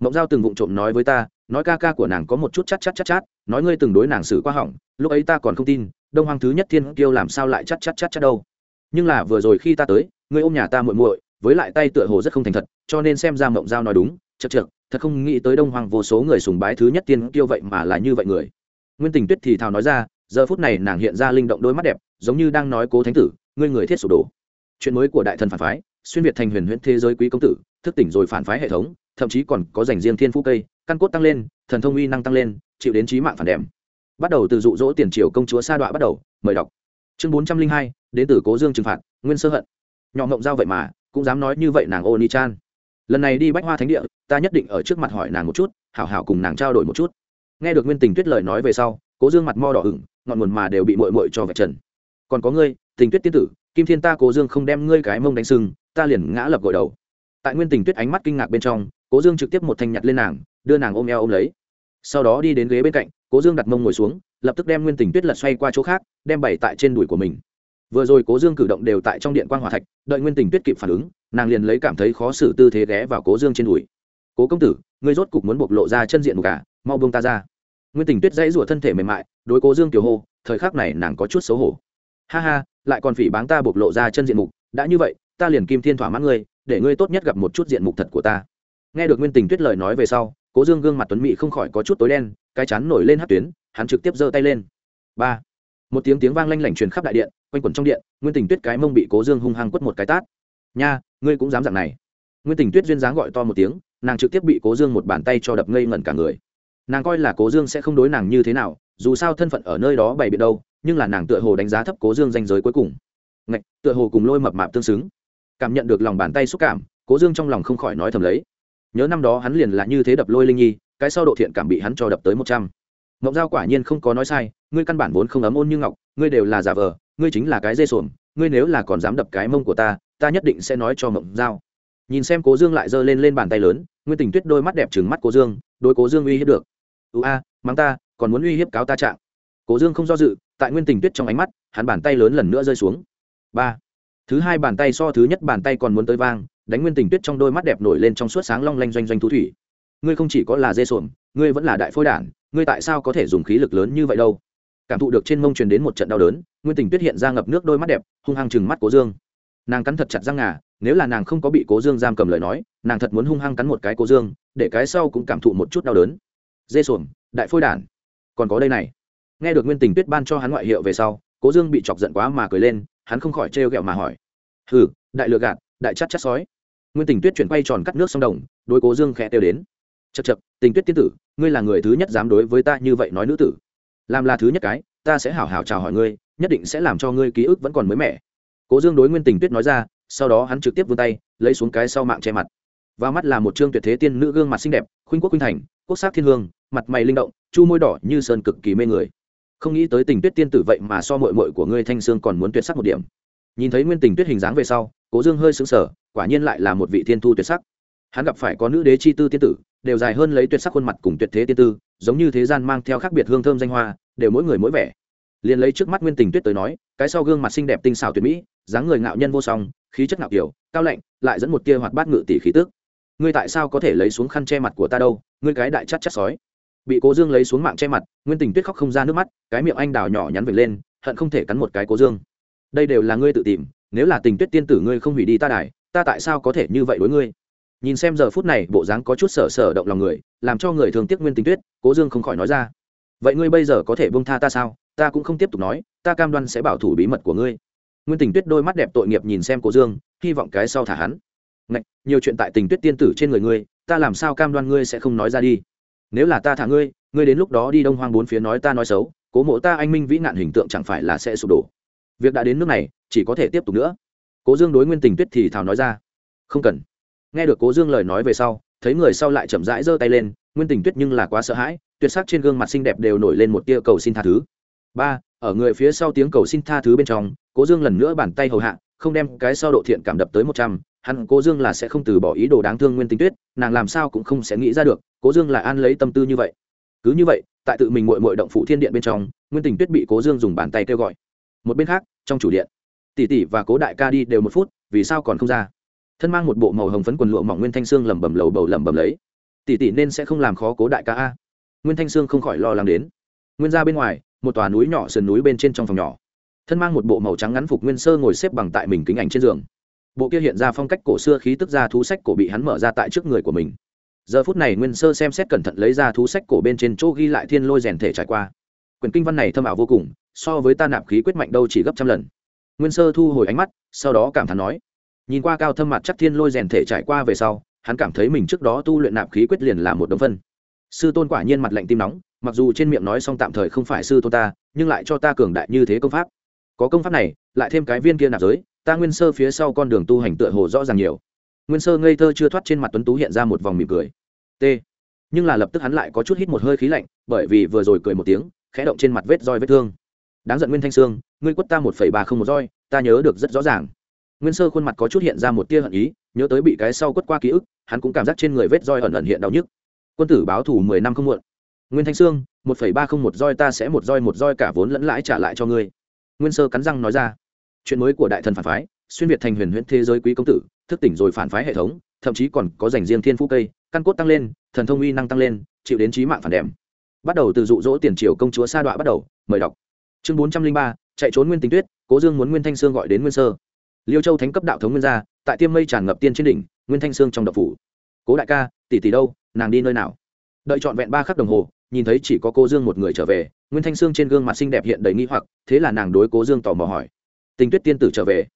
Mộng giao từng vụng trộm nói với ta nói ca ca của nàng có một chút chát chát chát chát, nói ngươi từng đối nàng xử qua hỏng lúc ấy ta còn không tin đông hoàng thứ nhất thiên kiêu làm sao lại chát chát chát chát đâu. Nhưng là vừa rồi khi ta tới ngươi ôm nhà ta muội muội với lại tay tựa hồ rất không thành thật cho nên xem ra mộng giao nói đúng chật chật thật không nghĩ tới đông hoàng vô số người sùng bái thứ nhất tiên kiêu vậy mà là như vậy người. Nguyên tình tuyết thì thào nói ra giờ phút này nàng hiện ra linh động đôi mắt đẹp giống như đang nói cố thánh tử ngươi người thiết sụp đổ. Chuyện mới của đại thần phản phái xuyên việt thành huyền huyễn thế giới quý công tử thức tỉnh rồi phản phái hệ thống thậm chí còn có dành riêng thiên phú cây căn cốt tăng lên thần thông uy năng tăng lên chịu đến trí mạng phản đèm bắt đầu từ dụ dỗ tiền triều công chúa sa đọa bắt đầu mời đọc. Chương bốn trăm linh hai đến từ cố dương trừng phạt nguyên sơ hận. Nhỏ ngộng giao vậy mà cũng dám nói như vậy nàng ô ni chan lần này đi bách hoa thánh địa ta nhất định ở trước mặt hỏi nàng một chút hảo hảo cùng nàng trao đổi một chút. Nghe được nguyên tình tuyết lời nói về sau cố dương mặt mo đỏ hửng, ngọn nguồn mà đều bị mội mội cho vạch trần. Còn có ngươi tình tuyết tiên tử kim thiên ta cố dương không đem ngươi cái mông đánh sưng ta liền ngã lập gội đầu. Tại nguyên tình tuyết ánh mắt kinh ngạc bên trong cố dương trực tiếp một thanh nhặt lên nàng đưa nàng ôm eo ôm lấy. Sau đó đi đến ghế bên cạnh, cố dương đặt mông ngồi xuống, lập tức đem nguyên tình tuyết lật xoay qua chỗ khác, đem bày tại trên đùi của mình. Vừa rồi cố dương cử động đều tại trong điện quan g hòa thạch, đợi nguyên tình tuyết kịp phản ứng, nàng liền lấy cảm thấy khó xử tư thế ghé vào cố dương trên đùi. Cố công tử, ngươi rốt cục muốn bộc lộ ra chân diện một cả à? mau buông ta ra. Nguyên tình tuyết dãy rủa thân thể mềm mại, đối cố dương tiểu hô, thời khắc này nàng có chút xấu hổ. Ha ha, lại còn phỉ báng ta bộc lộ ra chân diện mục, đã như vậy, ta liền kim thiên thỏa mãn ngươi, để ngươi tốt nhất gặp một chút diện mục thật của ta. Nghe được nguyên tình tuyết lời nói về sau cố dương gương mặt tuấn mỹ không khỏi có chút tối đen cái chắn nổi lên hát tuyến hắn trực tiếp giơ tay lên. Ba. Một tiếng tiếng vang lanh lảnh truyền khắp đại điện quanh quẩn trong điện nguyên tình tuyết cái mông bị cố dương hung hăng quất một cái tát. Nha ngươi cũng dám dạng này. Nguyên tình tuyết duyên dáng gọi to một tiếng nàng trực tiếp bị cố dương một bàn tay cho đập ngây ngẩn cả người. Nàng coi là cố dương sẽ không đối nàng như thế nào dù sao thân phận ở nơi đó bày biện đâu nhưng là nàng tựa hồ đánh giá thấp cố dương danh giới cuối cùng. Ngạch, tựa hồ cùng lôi mập mạp tương xứng. Cảm nhận được lòng bàn tay xúc cảm cố dương trong lòng không khỏi nói thầm lấy nhớ năm đó hắn liền là như thế đập lôi linh nhi, cái sau độ thiện cảm bị hắn cho đập tới một trăm. Ngọc giao quả nhiên không có nói sai, ngươi căn bản vốn không ấm ôn như ngọc, ngươi đều là giả vờ, ngươi chính là cái dê sồn ngươi nếu là còn dám đập cái mông của ta ta nhất định sẽ nói cho ngọc giao. Nhìn xem cố dương lại giơ lên lên bàn tay lớn nguyên tình tuyết đôi mắt đẹp trừng mắt cố dương đôi cố dương uy hiếp được. Ưu a, mắng ta, còn muốn uy hiếp cáo ta trạng. Cố dương không do dự, tại nguyên tình tuyết trong ánh mắt, hắn bàn tay lớn lần nữa rơi xuống. Ba. Thứ hai bàn tay so thứ nhất bàn tay còn muốn tới vang đánh nguyên tình tuyết trong đôi mắt đẹp nổi lên trong suốt sáng long lanh doanh doanh thu thủy. Ngươi không chỉ có là dê sồn ngươi vẫn là đại phôi đản, ngươi tại sao có thể dùng khí lực lớn như vậy đâu? Cảm thụ được trên mông truyền đến một trận đau đớn, nguyên tình tuyết hiện ra ngập nước đôi mắt đẹp, hung hăng chừng mắt cố dương. Nàng cắn thật chặt răng ngà, nếu là nàng không có bị cố dương giam cầm lời nói, nàng thật muốn hung hăng cắn một cái cố dương, để cái sau cũng cảm thụ một chút đau đớn. Dê sồn đại phôi đản. Còn có đây này. Nghe được nguyên tình tuyết ban cho hắn ngoại hiệu về sau, cố dương bị chọc giận quá mà cười lên, hắn không khỏi trêu ghẹo mà hỏi. Hừ, đại lừa gạt, đại chắt chắt sói nguyên tình tuyết chuyển quay tròn cắt nước sông đồng, đối cố dương khẽ kêu đến. Chật chật tình tuyết tiên tử, ngươi là người thứ nhất dám đối với ta như vậy nói nữ tử. Làm là thứ nhất cái, ta sẽ hảo hảo chào hỏi ngươi, nhất định sẽ làm cho ngươi ký ức vẫn còn mới mẻ. Cố dương đối nguyên tình tuyết nói ra, sau đó hắn trực tiếp vươn tay, lấy xuống cái sau mạng che mặt. Và mắt là một chương tuyệt thế tiên nữ gương mặt xinh đẹp, khuynh quốc khuynh thành, quốc sắc thiên hương, mặt mày linh động, chu môi đỏ như sơn cực kỳ mê người. Không nghĩ tới tình tuyết tiên tử vậy mà so mội mội của ngươi thanh sương còn muốn tuyệt sắc một điểm nhìn thấy nguyên tình tuyết hình dáng về sau, cố dương hơi xứng sở quả nhiên lại là một vị thiên thu tuyệt sắc. Hắn gặp phải có nữ đế chi tư tiên tử, đều dài hơn lấy tuyệt sắc khuôn mặt cùng tuyệt thế tiên tư, giống như thế gian mang theo khác biệt hương thơm danh hoa, đều mỗi người mỗi vẻ. Liền lấy trước mắt nguyên tình tuyết tới nói, cái sau gương mặt xinh đẹp tinh xảo tuyệt mỹ, dáng người ngạo nhân vô song, khí chất ngạo kiểu cao lạnh, lại dẫn một tia hoạt bát ngự tỷ khí tước ngươi tại sao có thể lấy xuống khăn che mặt của ta đâu? Ngươi cái đại chắt chắt sói. Bị cố dương lấy xuống mạng che mặt, nguyên tình tuyết khóc không ra nước mắt, cái miệng anh đào nhỏ nhắn vệt lên, hận không thể cắn một cái cố dương đây đều là ngươi tự tìm nếu là tình tuyết tiên tử ngươi không hủy đi ta đài ta tại sao có thể như vậy đối ngươi? Nhìn xem giờ phút này bộ dáng có chút sở sở động lòng người làm cho người thường tiếc nguyên tình tuyết cố dương không khỏi nói ra. Vậy ngươi bây giờ có thể bông tha ta sao? Ta cũng không tiếp tục nói ta cam đoan sẽ bảo thủ bí mật của ngươi. Nguyên tình tuyết đôi mắt đẹp tội nghiệp nhìn xem cố dương hy vọng cái sau thả hắn. Ngạch, nhiều chuyện tại tình tuyết tiên tử trên người ngươi ta làm sao cam đoan ngươi sẽ không nói ra đi? Nếu là ta thả ngươi ngươi đến lúc đó đi đông hoang bốn phía nói ta nói xấu cố mộ ta anh minh vĩ nạn hình tượng chẳng phải là sẽ sụp đổ việc đã đến nước này, chỉ có thể tiếp tục nữa. Cố dương đối nguyên tình tuyết thì thào nói ra, không cần. Nghe được cố dương lời nói về sau, thấy người sau lại chậm rãi giơ tay lên, nguyên tình tuyết nhưng là quá sợ hãi, tuyệt sắc trên gương mặt xinh đẹp đều nổi lên một tia cầu xin tha thứ. Ba, ở người phía sau tiếng cầu xin tha thứ bên trong, cố dương lần nữa bàn tay hầu hạ, không đem cái sau độ thiện cảm đập tới một trăm, hắn, cố dương là sẽ không từ bỏ ý đồ đáng thương nguyên tình tuyết, nàng làm sao cũng không sẽ nghĩ ra được, cố dương là an lấy tâm tư như vậy. Cứ như vậy, tại tự mình mội mội động phụ thiên điện bên trong, nguyên tình tuyết bị cố dương dùng bàn tay kêu gọi một bên khác, trong chủ điện, tỷ tỷ và cố đại ca đi đều một phút, vì sao còn không ra? Thân mang một bộ màu hồng phấn quần lụa mỏng nguyên thanh sương lẩm bẩm lầu bầu lẩm bẩm lấy. Tỷ tỷ nên sẽ không làm khó cố đại ca a. Nguyên thanh sương không khỏi lo lắng đến. Nguyên ra bên ngoài, một tòa núi nhỏ sườn núi bên trên trong phòng nhỏ. Thân mang một bộ màu trắng ngắn phục nguyên sơ ngồi xếp bằng tại mình kính ảnh trên giường. Bộ kia hiện ra phong cách cổ xưa khí tức ra thú sách cổ bị hắn mở ra tại trước người của mình. Giờ phút này nguyên sơ xem xét cẩn thận lấy ra thú sách cổ bên trên chỗ ghi lại thiên lôi rèn thể trải qua. Quyển kinh văn này thâm ảo vô cùng so với ta nạp khí quyết mạnh đâu chỉ gấp trăm lần. Nguyên sơ thu hồi ánh mắt, sau đó cảm thán nói, nhìn qua cao thâm mặt chắc thiên lôi rèn thể trải qua về sau, hắn cảm thấy mình trước đó tu luyện nạp khí quyết liền là một đống phân. Sư tôn quả nhiên mặt lạnh tim nóng, mặc dù trên miệng nói xong tạm thời không phải sư tôn ta, nhưng lại cho ta cường đại như thế công pháp. Có công pháp này, lại thêm cái viên kia nạp giới, ta nguyên sơ phía sau con đường tu hành tựa hồ rõ ràng nhiều. Nguyên sơ ngây thơ chưa thoát trên mặt tuấn tú hiện ra một vòng mỉm cười. T. Nhưng là lập tức hắn lại có chút hít một hơi khí lạnh, bởi vì vừa rồi cười một tiếng, khẽ động trên mặt vết roi vết thương đáng giận nguyên thanh sương, ngươi quất ta một phẩy ba không một roi, ta nhớ được rất rõ ràng. Nguyên sơ khuôn mặt có chút hiện ra một tia hận ý, nhớ tới bị cái sau quất qua ký ức, hắn cũng cảm giác trên người vết roi ẩn ẩn hiện đau nhức. Quân tử báo thủ mười năm không muộn. Nguyên thanh sương, một phẩy ba không một roi ta sẽ một roi một roi cả vốn lẫn lãi trả lại cho ngươi. Nguyên sơ cắn răng nói ra. Chuyện mới của đại thần phản phái, xuyên việt thành huyền huyễn thế giới quý công tử, thức tỉnh rồi phản phái hệ thống, thậm chí còn có dành riêng thiên phú cây, căn cốt tăng lên, thần thông uy năng tăng lên, chịu đến trí mạng phản đệm. Bắt đầu từ dụ dỗ tiền triều công chúa sa đọa bắt đầu, mời đọc chương bốn trăm linh ba, chạy trốn nguyên tình tuyết, cố dương muốn nguyên thanh sương gọi đến nguyên sơ. Liêu châu thánh cấp đạo thống nguyên gia, tại tiêm mây tràn ngập tiên trên đỉnh, nguyên thanh sương trong đập phủ. Cố đại ca, tỷ tỷ đâu, nàng đi nơi nào? Đợi trọn vẹn ba khắc đồng hồ, nhìn thấy chỉ có cô dương một người trở về, nguyên thanh sương trên gương mặt xinh đẹp hiện đầy nghi hoặc, thế là nàng đối cố dương tò mò hỏi. Tình tuyết tiên tử trở về.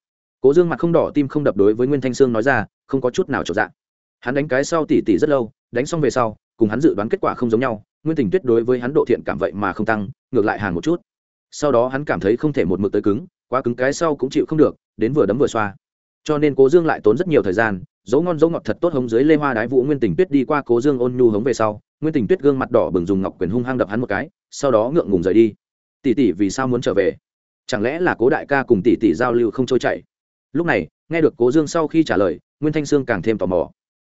Cố dương mặt không đỏ tim không đập đối với nguyên thanh sương nói ra, không có chút nào trở dạng hắn đánh cái sau tỉ tỉ rất lâu, đánh xong về sau, cùng hắn dự đoán kết quả không giống nhau, nguyên tình tuyết đối với hắn độ thiện cảm vậy mà không tăng, ngược lại hàng một chút sau đó hắn cảm thấy không thể một mực tới cứng, quá cứng cái sau cũng chịu không được, đến vừa đấm vừa xoa. Cho nên cố dương lại tốn rất nhiều thời gian, dấu ngon dấu ngọt thật tốt hống dưới lê hoa đái vũ nguyên tình tuyết đi qua cố dương ôn nhu hống về sau, nguyên tình tuyết gương mặt đỏ bừng dùng ngọc quyền hung hăng đập hắn một cái, sau đó ngượng ngùng rời đi. Tỷ tỷ, vì sao muốn trở về? Chẳng lẽ là cố đại ca cùng tỷ tỷ giao lưu không trôi chảy? Lúc này, nghe được cố dương sau khi trả lời, nguyên thanh sương càng thêm tò mò.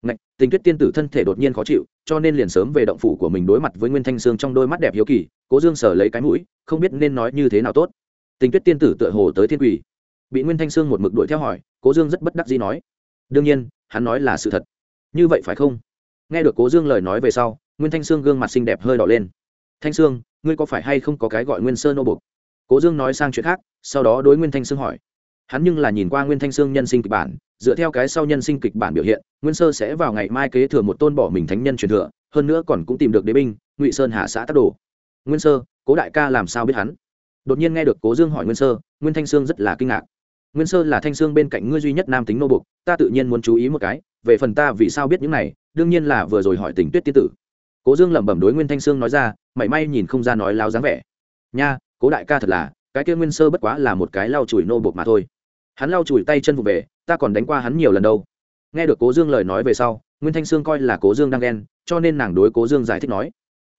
Ngạch, tình tuyết tiên tử thân thể đột nhiên khó chịu cho nên liền sớm về động phủ của mình đối mặt với nguyên thanh sương trong đôi mắt đẹp hiếu kỳ cố dương sở lấy cái mũi không biết nên nói như thế nào tốt. Tình tuyết tiên tử tựa hồ tới thiên quỷ. Bị nguyên thanh sương một mực đuổi theo hỏi cố dương rất bất đắc dĩ nói. Đương nhiên hắn nói là sự thật. Như vậy phải không? Nghe được cố dương lời nói về sau nguyên thanh sương gương mặt xinh đẹp hơi đỏ lên. Thanh sương ngươi có phải hay không có cái gọi nguyên sơn nô bộc?" cố dương nói sang chuyện khác sau đó đối nguyên thanh sương hỏi. Hắn nhưng là nhìn qua nguyên thanh sương nhân sinh kịch bản dựa theo cái sau nhân sinh kịch bản biểu hiện, nguyên sơ sẽ vào ngày mai kế thừa một tôn bỏ mình thánh nhân truyền thừa, hơn nữa còn cũng tìm được đế binh, ngụy sơn hạ xã tắc đồ. Nguyên sơ, cố đại ca làm sao biết hắn? Đột nhiên nghe được cố dương hỏi nguyên sơ, nguyên thanh sương rất là kinh ngạc. Nguyên sơ là thanh sương bên cạnh ngươi duy nhất nam tính nô bục ta tự nhiên muốn chú ý một cái, về phần ta vì sao biết những này, đương nhiên là vừa rồi hỏi tình tuyết tiên tử. Cố dương lẩm bẩm đối nguyên thanh sương nói ra, mảy may nhìn không ra nói láo dáng vẻ. Nha, cố đại ca thật là, cái kia nguyên sơ bất quá là một cái lau chùi nô bục mà thôi. Hắn lau chùi tay chân vụ về ta còn đánh qua hắn nhiều lần đâu. Nghe được cố dương lời nói về sau, nguyên thanh sương coi là cố dương đang ghen, cho nên nàng đối cố dương giải thích nói,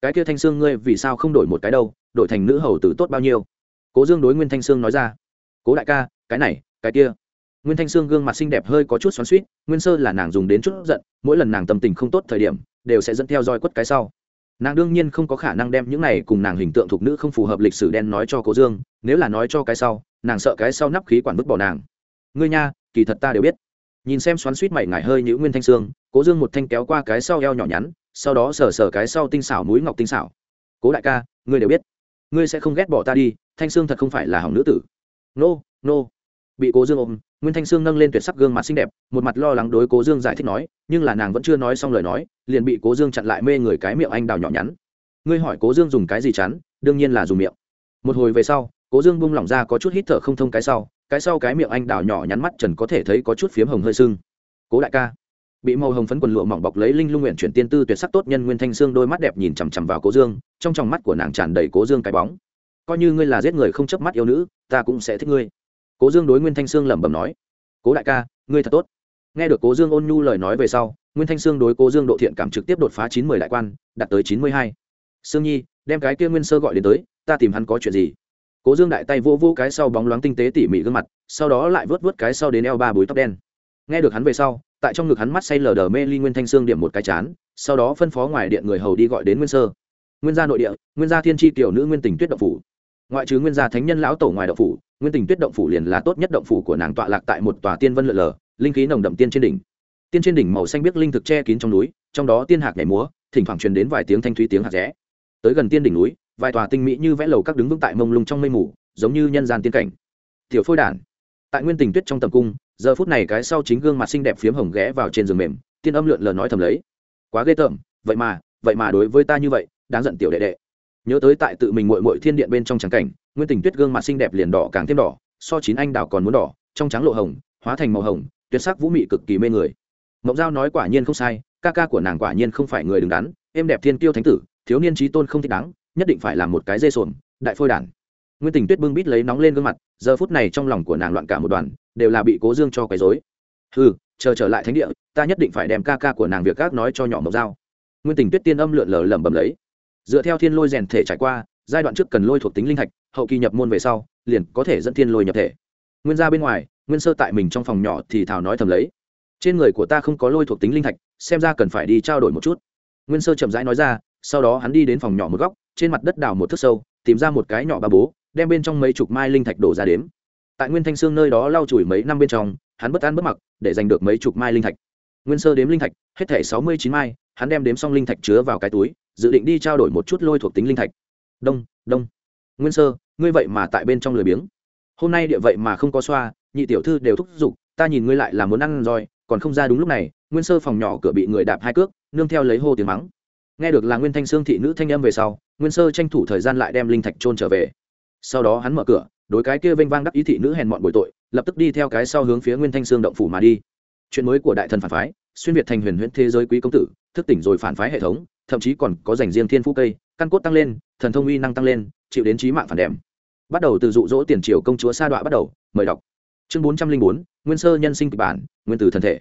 cái kia thanh sương ngươi vì sao không đổi một cái đâu, đổi thành nữ hầu tử tốt bao nhiêu? Cố dương đối nguyên thanh sương nói ra, cố đại ca, cái này, cái kia. Nguyên thanh sương gương mặt xinh đẹp hơi có chút xoắn suýt nguyên sơ là nàng dùng đến chút giận, mỗi lần nàng tâm tình không tốt thời điểm, đều sẽ dẫn theo roi quất cái sau. Nàng đương nhiên không có khả năng đem những này cùng nàng hình tượng thuộc nữ không phù hợp lịch sử đen nói cho cố dương, nếu là nói cho cái sau, nàng sợ cái sau nắp khí quản bức bỏ nàng. Ngươi nha kỳ thật ta đều biết. Nhìn xem xoắn suýt mày ngải hơi nhữ nguyên thanh sương cố dương một thanh kéo qua cái sau eo nhỏ nhắn sau đó sờ sờ cái sau tinh xảo mũi ngọc tinh xảo. Cố đại ca ngươi đều biết. Ngươi sẽ không ghét bỏ ta đi thanh sương thật không phải là hỏng nữ tử. Nô、no, nô、no. bị cố dương ôm nguyên thanh sương nâng lên tuyệt sắc gương mặt xinh đẹp một mặt lo lắng đối cố dương giải thích nói nhưng là nàng vẫn chưa nói xong lời nói liền bị cố dương chặn lại mê người cái miệng anh đào nhỏ nhắn. Ngươi hỏi cố dương dùng cái gì chắn đương nhiên là dùng miệng. Một hồi về sau cố dương bung lỏng ra có chút hít thở không thông cái sau cái sau cái miệng anh đào nhỏ nhắn mắt trần có thể thấy có chút phiếm hồng hơi sưng. Cố đại ca. Bị màu hồng phấn quần lụa mỏng bọc lấy linh lung nguyện chuyển tiên tư tuyệt sắc tốt nhân nguyên thanh sương đôi mắt đẹp nhìn chằm chằm vào cố dương, trong tròng mắt của nàng tràn đầy cố dương cái bóng. Coi như ngươi là giết người không chớp mắt yêu nữ, ta cũng sẽ thích ngươi. Cố dương đối nguyên thanh sương lẩm bẩm nói. Cố đại ca, ngươi thật tốt. Nghe được cố dương ôn nhu lời nói về sau, nguyên thanh sương đối cố dương độ thiện cảm trực tiếp đột phá chín mươi đại quan, đạt tới chín mươi hai. Sương nhi, đem cái kia nguyên sơ gọi đến tới, ta tìm hắn có chuyện gì? Cố dương đại tay vô vô cái sau bóng loáng tinh tế tỉ mỉ gương mặt, sau đó lại vớt vớt cái sau đến eo ba búi tóc đen. Nghe được hắn về sau, tại trong ngực hắn mắt say lờ đờ mê ly nguyên thanh sương điểm một cái chán, sau đó phân phó ngoài điện người hầu đi gọi đến nguyên sơ. Nguyên gia nội địa, nguyên gia thiên tri tiểu nữ nguyên tình tuyết động phủ. Ngoại trừ nguyên gia thánh nhân lão tổ ngoài động phủ, nguyên tình tuyết động phủ liền là tốt nhất động phủ của nàng tọa lạc tại một tòa tiên vân lượn lờ, linh khí nồng đậm tiên trên đỉnh. Tiên trên đỉnh màu xanh biếc linh thực che kín trong núi, trong đó tiên hạc nhảy múa, thỉnh thoảng truyền đến vài tiếng thanh thúy tiếng hạt rẽ. Tới gần tiên đỉnh núi vài tòa tinh mỹ như vẽ lầu các đứng vững tại mông lung trong mây mù, giống như nhân gian tiên cảnh. Tiểu phôi đản, tại nguyên tình tuyết trong tầm cung, giờ phút này cái sau chính gương mặt xinh đẹp phiếm hồng ghé vào trên giường mềm, tiên âm lượn lờ nói thầm lấy. Quá ghê tởm, vậy mà vậy mà đối với ta như vậy, đáng giận tiểu đệ đệ. Nhớ tới tại tự mình mội mội thiên điện bên trong trắng cảnh, nguyên tình tuyết gương mặt xinh đẹp liền đỏ càng thêm đỏ, so chín anh đào còn muốn đỏ, trong trắng lộ hồng, hóa thành màu hồng, tuyệt sắc vũ mị cực kỳ mê người. Mộng giao nói quả nhiên không sai, ca ca của nàng quả nhiên không phải người đứng đắn em đẹp thiên kiêu thánh tử, thiếu niên trí tôn không thích đáng nhất định phải làm một cái dê sồn, đại phôi đản. Nguyên tình tuyết bưng bít lấy nóng lên gương mặt, giờ phút này trong lòng của nàng loạn cả một đoàn, đều là bị cố dương cho quấy dối ừ chờ trở lại thánh địa, ta nhất định phải đem ca ca của nàng việc các nói cho nhỏ mộc dao nguyên tình tuyết tiên âm lượn lờ lẩm bẩm lấy. Dựa theo thiên lôi rèn thể trải qua, giai đoạn trước cần lôi thuộc tính linh thạch hậu kỳ nhập môn về sau, liền có thể dẫn thiên lôi nhập thể. Nguyên ra bên ngoài, nguyên sơ tại mình trong phòng nhỏ thì thảo nói thầm lấy. Trên người của ta không có lôi thuộc tính linh thạch xem ra cần phải đi trao đổi một chút. Nguyên sơ chậm rãi nói ra, sau đó hắn đi đến phòng nhỏ một góc trên mặt đất đào một thước sâu, tìm ra một cái nhỏ ba bố, đem bên trong mấy chục mai linh thạch đổ ra đếm. Tại nguyên thanh sương nơi đó lau chùi mấy năm bên trong, hắn bất an bất mặc, để giành được mấy chục mai linh thạch. Nguyên sơ đếm linh thạch, hết thẻ sáu mươi chín mai, hắn đem đếm xong linh thạch chứa vào cái túi, dự định đi trao đổi một chút lôi thuộc tính linh thạch. Đông đông. Nguyên sơ, ngươi vậy mà tại bên trong lười biếng. Hôm nay địa vậy mà không có xoa, nhị tiểu thư đều thúc giục, ta nhìn ngươi lại là muốn ăn rồi, còn không ra đúng lúc này, nguyên sơ phòng nhỏ cửa bị người đạp hai cước, nương theo lấy hô tiếng mắng nghe được là nguyên thanh sương thị nữ thanh âm về sau, nguyên sơ tranh thủ thời gian lại đem linh thạch trôn trở về. Sau đó hắn mở cửa, đối cái kia vênh vang đắc ý thị nữ hèn mọn bồi tội, lập tức đi theo cái sau hướng phía nguyên thanh sương động phủ mà đi. Chuyện mới của đại thần phản phái, xuyên việt thành huyền huyễn thế giới quý công tử, thức tỉnh rồi phản phái hệ thống, thậm chí còn có dành riêng thiên phú cây, căn cốt tăng lên, thần thông uy năng tăng lên, chịu đến trí mạng phản đệm. Bắt đầu từ dụ dỗ tiền triều công chúa sa đọa bắt đầu, mời đọc. Chương bốn trăm linh bốn, nguyên sơ nhân sinh kịch bản, nguyên tử thần thể.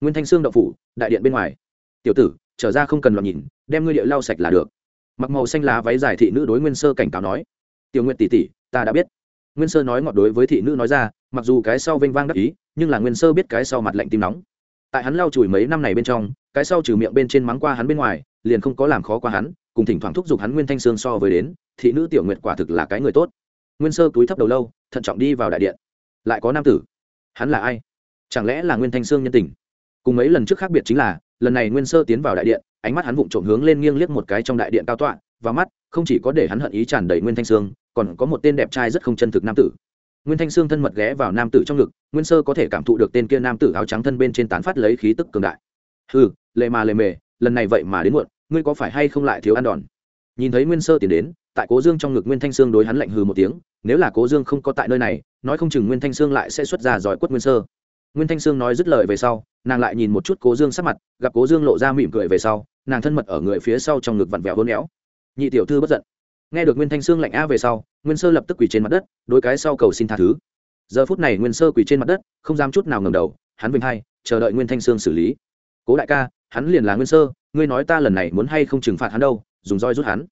Nguyên thanh sương động phủ, đại điện bên ngoài. Tiểu tử, trở ra không cần loạn nhìn đem ngươi địa lau sạch là được. Mặc màu xanh lá váy dài thị nữ đối nguyên sơ cảnh cáo nói. Tiểu nguyện tỷ tỷ, ta đã biết. Nguyên sơ nói ngọt đối với thị nữ nói ra, mặc dù cái sau vênh vang đắc ý, nhưng là nguyên sơ biết cái sau mặt lạnh tim nóng. Tại hắn lau chùi mấy năm này bên trong, cái sau trừ miệng bên trên mắng qua hắn bên ngoài, liền không có làm khó qua hắn, cùng thỉnh thoảng thúc giục hắn nguyên thanh sương so với đến, thị nữ tiểu nguyệt quả thực là cái người tốt. Nguyên sơ túi thấp đầu lâu, thận trọng đi vào đại điện. Lại có nam tử. Hắn là ai? Chẳng lẽ là nguyên thanh sương nhân tình? Cùng mấy lần trước khác biệt chính là, lần này nguyên sơ tiến vào đại điện ánh mắt hắn vụng trộm hướng lên nghiêng liếc một cái trong đại điện cao tọa, và mắt, không chỉ có để hắn hận ý tràn đầy nguyên thanh sương, còn có một tên đẹp trai rất không chân thực nam tử. Nguyên thanh sương thân mật ghé vào nam tử trong ngực, nguyên sơ có thể cảm thụ được tên kia nam tử áo trắng thân bên trên tán phát lấy khí tức cường đại. Ừ lệ mà lệ mề, lần này vậy mà đến muộn, ngươi có phải hay không lại thiếu ăn đòn? Nhìn thấy nguyên sơ tiến đến, tại cố dương trong ngực nguyên thanh sương đối hắn lạnh hừ một tiếng, nếu là cố dương không có tại nơi này, nói không chừng nguyên thanh sương lại sẽ xuất ra giỏi quất nguyên sơ. Nguyên thanh sương nói dứt lời về sau nàng lại nhìn một chút cố dương sắc mặt, gặp cố dương lộ ra mỉm cười về sau, nàng thân mật ở người phía sau trong ngực vặn vẹo hôn éo. Nhị tiểu thư bất giận. Nghe được nguyên thanh sương lạnh a về sau, nguyên sơ lập tức quỳ trên mặt đất đôi cái sau cầu xin tha thứ. Giờ phút này nguyên sơ quỳ trên mặt đất, không dám chút nào ngầm đầu, hắn vinh hay chờ đợi nguyên thanh sương xử lý. Cố đại ca, hắn liền là nguyên sơ, ngươi nói ta lần này muốn hay không trừng phạt hắn đâu, dùng roi rút hắn.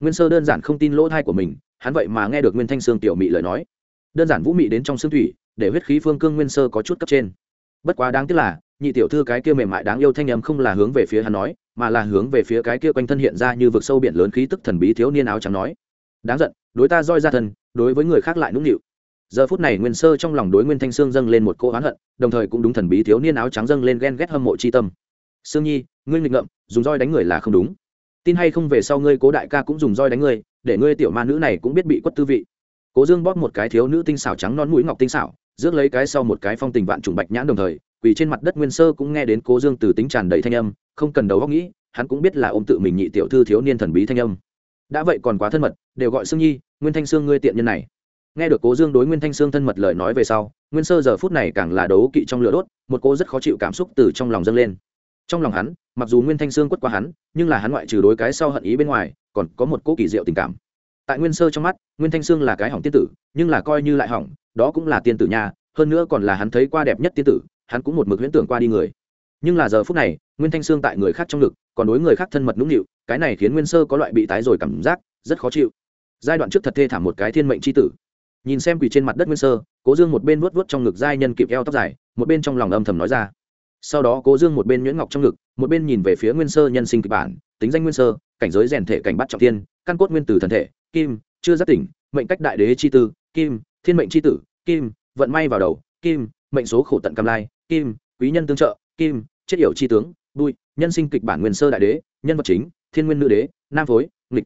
Nguyên sơ đơn giản không tin lỗ thai của mình, hắn vậy mà nghe được nguyên thanh sương tiểu mị lời nói. Đơn giản vũ mị đến trong xương thủy, để huyết khí phương cương nguyên sơ có chút cấp trên. Bất quá đáng tiếc là nhị tiểu thư cái kia mềm mại đáng yêu thanh âm không là hướng về phía hắn nói, mà là hướng về phía cái kia quanh thân hiện ra như vực sâu biển lớn khí tức thần bí thiếu niên áo trắng nói. Đáng giận, đối ta roi ra thân, đối với người khác lại nũng nịu. Giờ phút này nguyên sơ trong lòng đối nguyên thanh sương dâng lên một cỗ oán hận, đồng thời cũng đúng thần bí thiếu niên áo trắng dâng lên ghen ghét hâm mộ c tâm. Sương nhi, ngươi nghịch ngợm, dùng roi đánh người là không đúng. Tin hay không về sau ngươi cố đại ca cũng dùng roi đánh ngươi, để ngươi tiểu ma nữ này cũng biết bị quất tư vị. Cố dương bóp một cái thiếu nữ tinh xảo trắng non mũi ngọc tinh xảo, rước lấy cái sau một cái phong tình vạn trùng bạch nhãn đồng thời quỳ trên mặt đất nguyên sơ cũng nghe đến cố dương từ tính tràn đầy thanh âm không cần đầu góc nghĩ hắn cũng biết là ôm tự mình nhị tiểu thư thiếu niên thần bí thanh âm. Đã vậy còn quá thân mật đều gọi sương nhi nguyên thanh sương ngươi tiện nhân này. Nghe được cố dương đối nguyên thanh sương thân mật lời nói về sau nguyên sơ giờ phút này càng là đấu kỵ trong lửa đốt một cô rất khó chịu cảm xúc từ trong lòng dâng lên. Trong lòng hắn mặc dù nguyên thanh sương quất qua hắn nhưng là hắn ngoại trừ đối cái sau hận ý bên ngoài còn có một cỗ kỳ diệu tình cảm. Tại nguyên sơ trong mắt nguyên thanh sương là cái hỏng tiên tử nhưng là coi như lại hỏng đó cũng là tiên tử nhà, hơn nữa còn là hắn thấy qua đẹp nhất tiên tử hắn cũng một mực huyễn tưởng qua đi người. Nhưng là giờ phút này, nguyên thanh sương tại người khác trong ngực, còn đối người khác thân mật nũng nịu, cái này khiến nguyên sơ có loại bị tái rồi cảm giác, rất khó chịu. Giai đoạn trước thật thê thảm một cái thiên mệnh c h i tử. Nhìn xem quỳ trên mặt đất nguyên sơ, cố dương một bên vuốt vuốt trong ngực giai nhân kịp eo tóc dài, một bên trong lòng âm thầm nói ra. Sau đó cố dương một bên nhuyễn ngọc trong ngực, một bên nhìn về phía nguyên sơ nhân sinh kịch bản, tính danh nguyên sơ, cảnh giới rèn thể cảnh bắt trọng thiên, căn cốt nguyên tử thần thể, kim, chưa giác tỉnh, mệnh cách đại đế chi tư, kim, thiên mệnh chi tử, kim, vận may vào đầu, kim mệnh số khổ tận cam lai, kim, quý nhân tương trợ, kim, chết yểu chi tướng bụi nhân sinh kịch bản nguyên sơ đại đế, nhân vật chính, thiên nguyên nữ đế, nam phối, nghịch.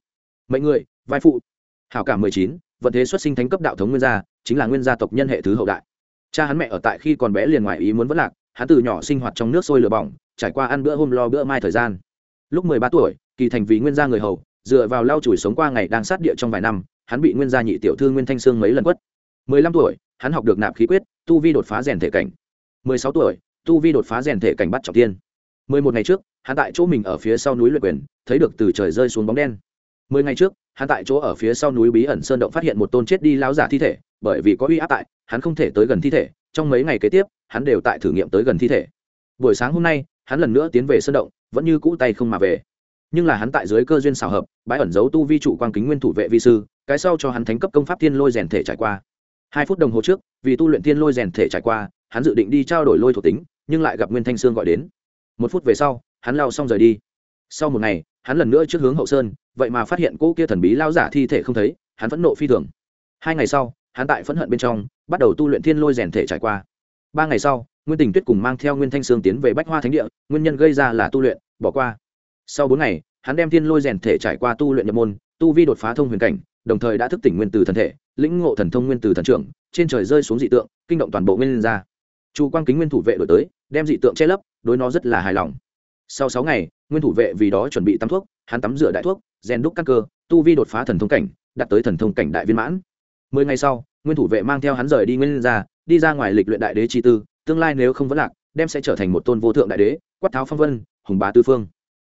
Mệnh người, vai phụ. Hảo cảm mười chín, vận thế xuất sinh thánh cấp đạo thống nguyên gia, chính là nguyên gia tộc nhân hệ thứ hậu đại. Cha hắn mẹ ở tại khi còn bé liền ngoài ý muốn vất lạc, hắn từ nhỏ sinh hoạt trong nước sôi lửa bỏng, trải qua ăn bữa hôm lo bữa mai thời gian. Lúc mười ba tuổi, kỳ thành vì nguyên gia người hầu, dựa vào lau chùi sống qua ngày đang sát địa trong vài năm, hắn bị nguyên gia nhị tiểu thư nguyên thanh sương mấy lần quất. Mười lăm tuổi hắn học được nạp khí quyết, tu vi đột phá rèn thể cảnh. Mười sáu tuổi, tu vi đột phá rèn thể cảnh bắt trọng tiên mười một ngày trước, hắn tại chỗ mình ở phía sau núi luyện quyền, thấy được từ trời rơi xuống bóng đen. Mười ngày trước, hắn tại chỗ ở phía sau núi bí ẩn sơn động phát hiện một tôn chết đi lão giả thi thể, bởi vì có uy áp tại, hắn không thể tới gần thi thể. Trong mấy ngày kế tiếp, hắn đều tại thử nghiệm tới gần thi thể. Buổi sáng hôm nay, hắn lần nữa tiến về sơn động, vẫn như cũ tay không mà về. Nhưng là hắn tại dưới cơ duyên xảo hợp, bãi ẩn giấu tu vi trụ quan kính nguyên thủ vệ vi sư, cái sau cho hắn thánh cấp công pháp thiên lôi rèn thể trải qua hai phút đồng hồ trước, vì tu luyện thiên lôi rèn thể trải qua, hắn dự định đi trao đổi lôi thuộc tính, nhưng lại gặp nguyên thanh sương gọi đến. Một phút về sau, hắn lao xong rời đi. Sau một ngày, hắn lần nữa trước hướng hậu sơn, vậy mà phát hiện cỗ kia thần bí lao giả thi thể không thấy, hắn phẫn nộ phi thường. Hai ngày sau, hắn tại phẫn hận bên trong, bắt đầu tu luyện thiên lôi rèn thể trải qua. Ba ngày sau, nguyên tình tuyết cùng mang theo nguyên thanh sương tiến về bách hoa thánh địa, nguyên nhân gây ra là tu luyện, bỏ qua. Sau bốn ngày, hắn đem thiên lôi rèn thể trải qua tu luyện nhập môn, tu vi đột phá thông huyền cảnh, đồng thời đã thức tỉnh nguyên từ thần thể lĩnh ngộ thần thông nguyên từ thần trưởng, trên trời rơi xuống dị tượng, kinh động toàn bộ nguyên ra chu quang kính nguyên thủ vệ đổi tới, đem dị tượng che lấp, đối nó rất là hài lòng. Sau sáu ngày, nguyên thủ vệ vì đó chuẩn bị tắm thuốc, hắn tắm rửa đại thuốc, rèn đúc các cơ, tu vi đột phá thần thông cảnh, đạt tới thần thông cảnh đại viên mãn. Mười ngày sau, nguyên thủ vệ mang theo hắn rời đi nguyên ra đi ra ngoài lịch luyện đại đế chi tư, tương lai nếu không vẫn lạc, đem sẽ trở thành một tôn vô thượng đại đế, quát tháo phong vân, hùng bá tư phương.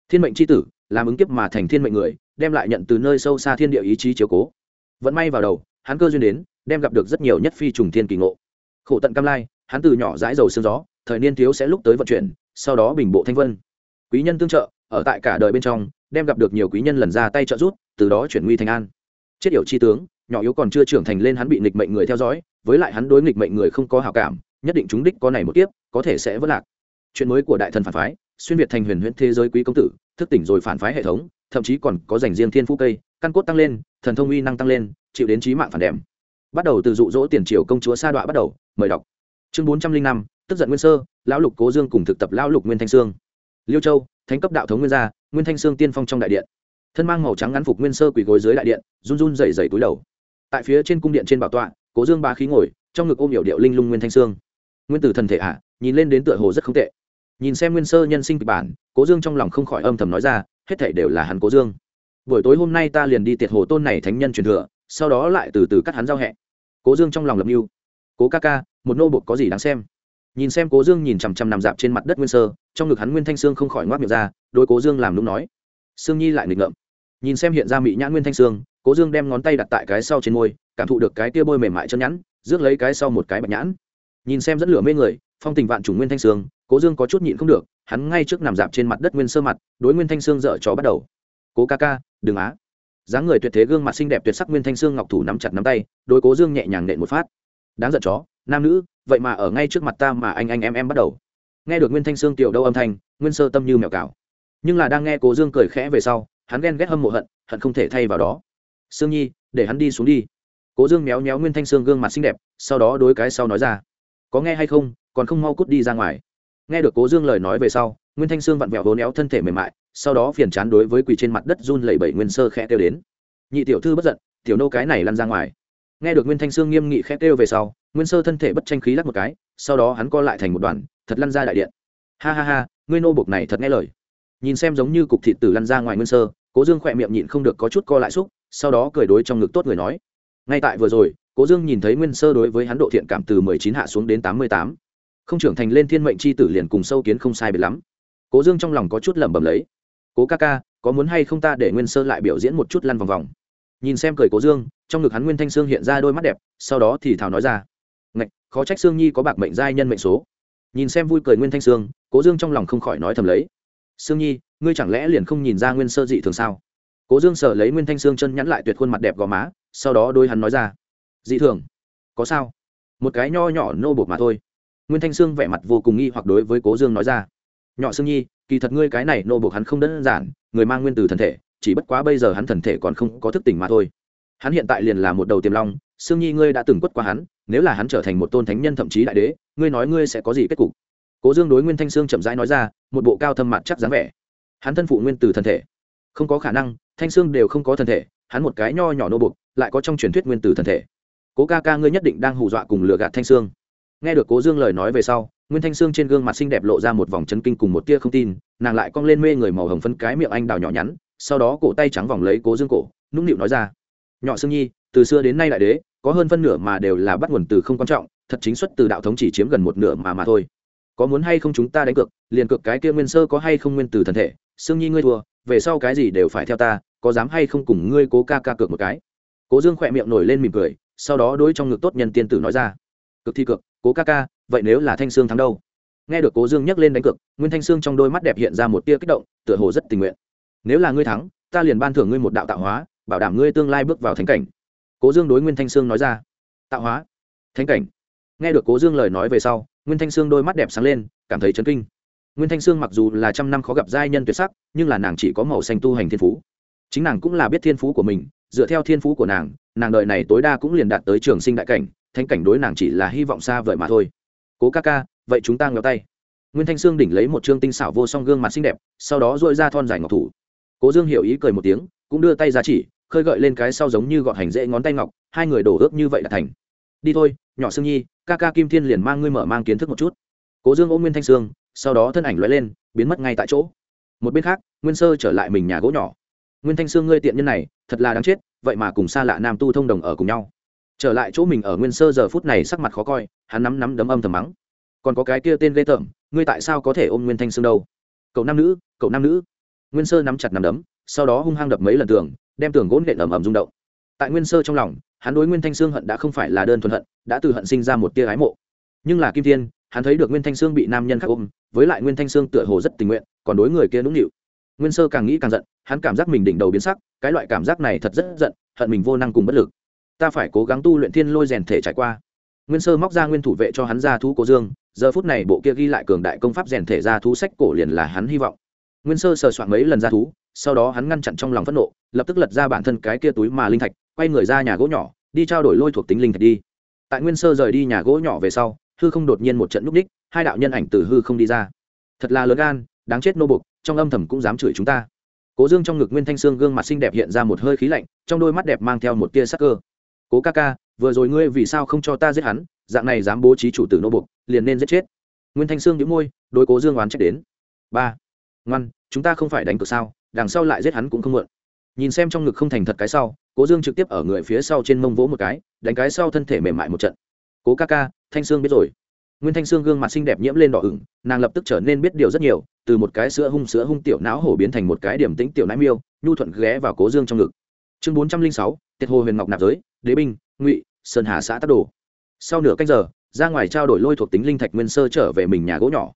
Thiên mệnh c h i tử, làm ứng kiếp mà thành thiên mệnh người, đem lại nhận từ nơi sâu xa thiên địa ý chí chiếu cố. Vẫn may vào đầu hắn cơ duyên đến, đem gặp được rất nhiều nhất phi trùng thiên kỳ ngộ. Khổ tận cam lai, hắn từ nhỏ dãi dầu sương gió, thời niên thiếu sẽ lúc tới vận chuyển, sau đó bình bộ thanh vân. Quý nhân tương trợ, ở tại cả đời bên trong, đem gặp được nhiều quý nhân lần ra tay trợ rút từ đó chuyển nguy thành an. Chết yểu chi tướng, nhỏ yếu còn chưa trưởng thành lên hắn bị nghịch mệnh người theo dõi, với lại hắn đối nghịch mệnh người không có hào cảm, nhất định chúng đích có này một tiếp có thể sẽ vất lạc. Chuyện mới của đại thần phản phái, xuyên việt thành huyền huyễn thế giới quý công tử, thức tỉnh rồi phản phái hệ thống, thậm chí còn có dành riêng thiên phú cây căn cốt tăng lên, thần thông uy năng tăng lên, chịu đến trí mạng phản đèm bắt đầu từ dụ dỗ tiền triều công chúa sa đọa bắt đầu, mời đọc. Chương bốn trăm linh năm, tức giận nguyên sơ, lão lục cố dương cùng thực tập lão lục nguyên thanh sương. Liêu châu, thánh cấp đạo thống nguyên gia, nguyên thanh sương tiên phong trong đại điện. Thân mang màu trắng ngắn phục nguyên sơ quỳ gối dưới đại điện, run run dày dày túi đầu. Tại phía trên cung điện trên bảo tọa, cố dương ba khí ngồi, trong ngực ôm hiểu điệu linh lung nguyên thanh sương. Nguyên tử thần thể ạ, nhìn lên đến tựa hồ rất không tệ. Nhìn xem nguyên sơ nhân sinh kịch bản, cố dương trong lòng không khỏi âm thầm nói ra, hết thể đều là hắn cố dương buổi tối hôm nay ta liền đi tiệt hồ tôn này thánh nhân truyền thừa, sau đó lại từ từ cắt hắn giao hẹ. Cố dương trong lòng lập mưu. Cố ca ca, một nô bột có gì đáng xem? Nhìn xem cố dương nhìn chằm chằm nằm dạp trên mặt đất nguyên sơ, trong ngực hắn nguyên thanh sương không khỏi ngoác miệng ra đôi cố dương làm đúng nói. Sương nhi lại nghịch ngợm. Nhìn xem hiện ra mị nhãn nguyên thanh sương, cố dương đem ngón tay đặt tại cái sau trên môi, cảm thụ được cái tia bôi mềm mại chân nhẵn, rước lấy cái sau một cái bạch nhãn. Nhìn xem dẫn lửa mê người, phong tình vạn chủ nguyên thanh sương, cố dương có chút nhịn không được, hắn ngay trước nằm dạp trên mặt đất nguyên sơ mặt, đối nguyên thanh sương dở trò bắt đầu. Cố ca ca đừng á. Dáng người tuyệt thế gương mặt xinh đẹp tuyệt sắc nguyên thanh sương ngọc thủ nắm chặt nắm tay đối cố dương nhẹ nhàng nện một phát. Đáng giận chó, nam nữ, vậy mà ở ngay trước mặt ta mà anh anh em em bắt đầu. Nghe được nguyên thanh sương tiểu đâu âm thanh, nguyên sơ tâm như mèo cào. Nhưng là đang nghe cố dương cười khẽ về sau, hắn ghen ghét hâm mộ hận hận không thể thay vào đó. Sương nhi, để hắn đi xuống đi. Cố dương méo méo nguyên thanh sương gương mặt xinh đẹp, sau đó đối cái sau nói ra. Có nghe hay không, còn không mau cút đi ra ngoài. Nghe được cố dương lời nói về sau nguyên thanh sương vặn vẹo vốn éo thân thể mềm mại, sau đó phiền chán đối với quỳ trên mặt đất run lẩy bẩy nguyên sơ khẽ kêu đến. Nhị tiểu thư bất giận, tiểu nô cái này lăn ra ngoài. Nghe được nguyên thanh sương nghiêm nghị khẽ kêu về sau, nguyên sơ thân thể bất tranh khí lắc một cái, sau đó hắn co lại thành một đoàn, thật lăn ra đại điện. Ha ha ha, ngươi nô buộc này thật nghe lời. Nhìn xem giống như cục thịt tử lăn ra ngoài nguyên sơ, cố dương khỏe miệng nhịn không được có chút co lại xúc, sau đó cười đối trong ngực tốt người nói. Ngay tại vừa rồi, cố dương nhìn thấy nguyên sơ đối với hắn độ thiện cảm từ mười chín hạ xuống đến tám mươi tám. Không trưởng thành lên thiên mệnh c h i tử liền cùng sâu kiến không sai biệt lắm cố dương trong lòng có chút lẩm bẩm lấy. Cố ca ca, có muốn hay không ta để nguyên sơ lại biểu diễn một chút lăn vòng vòng? Nhìn xem cười cố dương, trong ngực hắn nguyên thanh sương hiện ra đôi mắt đẹp, sau đó thì thảo nói ra. Ngạch, khó trách sương nhi có bạc mệnh giai nhân mệnh số. Nhìn xem vui cười nguyên thanh sương, cố dương trong lòng không khỏi nói thầm lấy. Sương nhi, ngươi chẳng lẽ liền không nhìn ra nguyên sơ dị thường sao? Cố dương sợ lấy nguyên thanh sương chân nhắn lại tuyệt khuôn mặt đẹp gò má, sau đó đôi hắn nói ra. Dị thường? Có sao? Một cái nho nhỏ nô bột mà thôi. Nguyên thanh sương vẻ mặt vô cùng nghi hoặc đối với cố dương nói ra nhỏ sương nhi, kỳ thật ngươi cái này nô buộc hắn không đơn giản, người mang nguyên từ thần thể, chỉ bất quá bây giờ hắn thần thể còn không có thức tỉnh mà thôi. Hắn hiện tại liền là một đầu tiềm long, sương nhi ngươi đã từng quất qua hắn, nếu là hắn trở thành một tôn thánh nhân thậm chí đại đế, ngươi nói ngươi sẽ có gì kết cục? Cố dương đối nguyên thanh sương chậm rãi nói ra, một bộ cao thâm mặt chắc dáng vẻ. Hắn thân phụ nguyên từ thần thể. Không có khả năng, thanh sương đều không có thần thể, hắn một cái nho nhỏ nô buộc, lại có trong truyền thuyết nguyên từ thần thể. Cố ca ca ngươi nhất định đang hù dọa cùng lừa gạt thanh sương. Nghe được cố dương lời nói về sau nguyên thanh sương trên gương mặt xinh đẹp lộ ra một vòng chấn kinh cùng một tia không tin nàng lại cong lên mê người màu hồng phấn cái miệng anh đào nhỏ nhắn sau đó cổ tay trắng vòng lấy cố dương cổ nũng nịu nói ra nhỏ sương nhi từ xưa đến nay đại đế có hơn phân nửa mà đều là bắt nguồn từ không quan trọng thật chính xuất từ đạo thống chỉ chiếm gần một nửa mà mà thôi. Có muốn hay không chúng ta đánh cược liền cược cái kia nguyên sơ có hay không nguyên từ thần thể sương nhi ngươi thua về sau cái gì đều phải theo ta có dám hay không cùng ngươi cố ca ca cược một cái? Cố dương khỏe miệng nổi lên mỉm cười sau đó đối trong ngực tốt nhân tiên tử nói ra cực thi cược, cố ca ca vậy nếu là thanh sương thắng đâu? Nghe được cố dương nhắc lên đánh cược, nguyên thanh sương trong đôi mắt đẹp hiện ra một tia kích động, tựa hồ rất tình nguyện. Nếu là ngươi thắng, ta liền ban thưởng ngươi một đạo tạo hóa, bảo đảm ngươi tương lai bước vào thánh cảnh. Cố dương đối nguyên thanh sương nói ra. Tạo hóa? Thánh cảnh. Nghe được cố dương lời nói về sau, nguyên thanh sương đôi mắt đẹp sáng lên, cảm thấy chấn kinh. Nguyên thanh sương mặc dù là trăm năm khó gặp giai nhân tuyệt sắc, nhưng là nàng chỉ có màu xanh tu hành thiên phú. Chính nàng cũng là biết thiên phú của mình, dựa theo thiên phú của nàng nàng đợi này tối đa cũng liền đạt tới trường sinh đại cảnh, thánh cảnh đối nàng chỉ là hy vọng xa vời mà thôi cố ca ca, vậy chúng ta ngéo tay. Nguyên thanh sương đỉnh lấy một chương tinh xảo vô song gương mặt xinh đẹp, sau đó dội ra thon dài ngọc thủ. Cố dương hiểu ý cười một tiếng, cũng đưa tay ra chỉ, khơi gợi lên cái sau giống như gọn hành dễ ngón tay ngọc, hai người đổ ước như vậy là thành. Đi thôi, nhỏ sương nhi, ca ca kim thiên liền mang ngươi mở mang kiến thức một chút. Cố dương ôm nguyên thanh sương, sau đó thân ảnh l lên, biến mất ngay tại chỗ. Một bên khác, nguyên sơ trở lại mình nhà gỗ nhỏ. Nguyên thanh sương ngươi tiện nhân này, thật là đáng chết, vậy mà cùng xa lạ nam tu thông đồng ở cùng nhau trở lại chỗ mình ở nguyên sơ giờ phút này sắc mặt khó coi, hắn nắm nắm đấm âm thầm mắng. Còn có cái kia tên ghê tởm, ngươi tại sao có thể ôm nguyên thanh sương đâu? Cậu nam nữ, cậu nam nữ. Nguyên sơ nắm chặt nắm đấm, sau đó hung hăng đập mấy lần tường, đem tường gỗ nện ầm ầm rung động. Tại nguyên sơ trong lòng, hắn đối nguyên thanh sương hận đã không phải là đơn thuần hận, đã từ hận sinh ra một tia ái mộ. Nhưng là kim thiên, hắn thấy được nguyên thanh sương bị nam nhân khác ôm, với lại nguyên thanh sương tựa hồ rất tình nguyện, còn đối người kia nũng nịu. Nguyên sơ càng nghĩ càng giận, hắn cảm giác mình đỉnh đầu biến sắc, cái loại cảm giác này thật rất giận, hận mình vô năng cùng bất lực ta phải cố gắng tu luyện thiên lôi rèn thể trải qua. Nguyên sơ móc ra nguyên thủ vệ cho hắn ra thú cố dương, giờ phút này bộ kia ghi lại cường đại công pháp rèn thể ra thú sách cổ liền là hắn hy vọng. Nguyên sơ sờ soạn mấy lần ra thú, sau đó hắn ngăn chặn trong lòng phẫn nộ, lập tức lật ra bản thân cái kia túi mà linh thạch, quay người ra nhà gỗ nhỏ, đi trao đổi lôi thuộc tính linh thạch đi. Tại nguyên sơ rời đi nhà gỗ nhỏ về sau, hư không đột nhiên một trận núp ních, hai đạo nhân ảnh từ hư không đi ra. Thật là lớn gan, đáng chết nô bục trong âm thầm cũng dám chửi chúng ta. Cố dương trong ngực nguyên thanh sương gương mặt xinh đẹp hiện ra một hơi khí lạnh, trong đôi mắt đẹp mang theo một tia sắc cơ cố ca ca, vừa rồi ngươi vì sao không cho ta giết hắn, dạng này dám bố trí chủ tử nô bục liền nên giết chết. Nguyên thanh sương nhíu môi, đối cố dương oán trách đến. Ba, ngoan, chúng ta không phải đánh cược sao, đằng sau lại giết hắn cũng không muộn. Nhìn xem trong ngực không thành thật cái sau, cố dương trực tiếp ở người phía sau trên mông vỗ một cái, đánh cái sau thân thể mềm mại một trận. Cố ca ca, thanh sương biết rồi. Nguyên thanh sương gương mặt xinh đẹp nhiễm lên đỏ ửng, nàng lập tức trở nên biết điều rất nhiều, từ một cái sữa hung sữa hung tiểu não hổ biến thành một cái điểm tĩnh tiểu nãi miêu, nhu thuận ghé vào cố dương trong ngực. Chương bốn trăm linh sáu tiệt hồ huyền ngọc nạp giới đế binh, ngụy, sơn hà xã tắc đồ. Sau nửa canh giờ, ra ngoài trao đổi lôi thuộc tính linh thạch nguyên sơ trở về mình nhà gỗ nhỏ.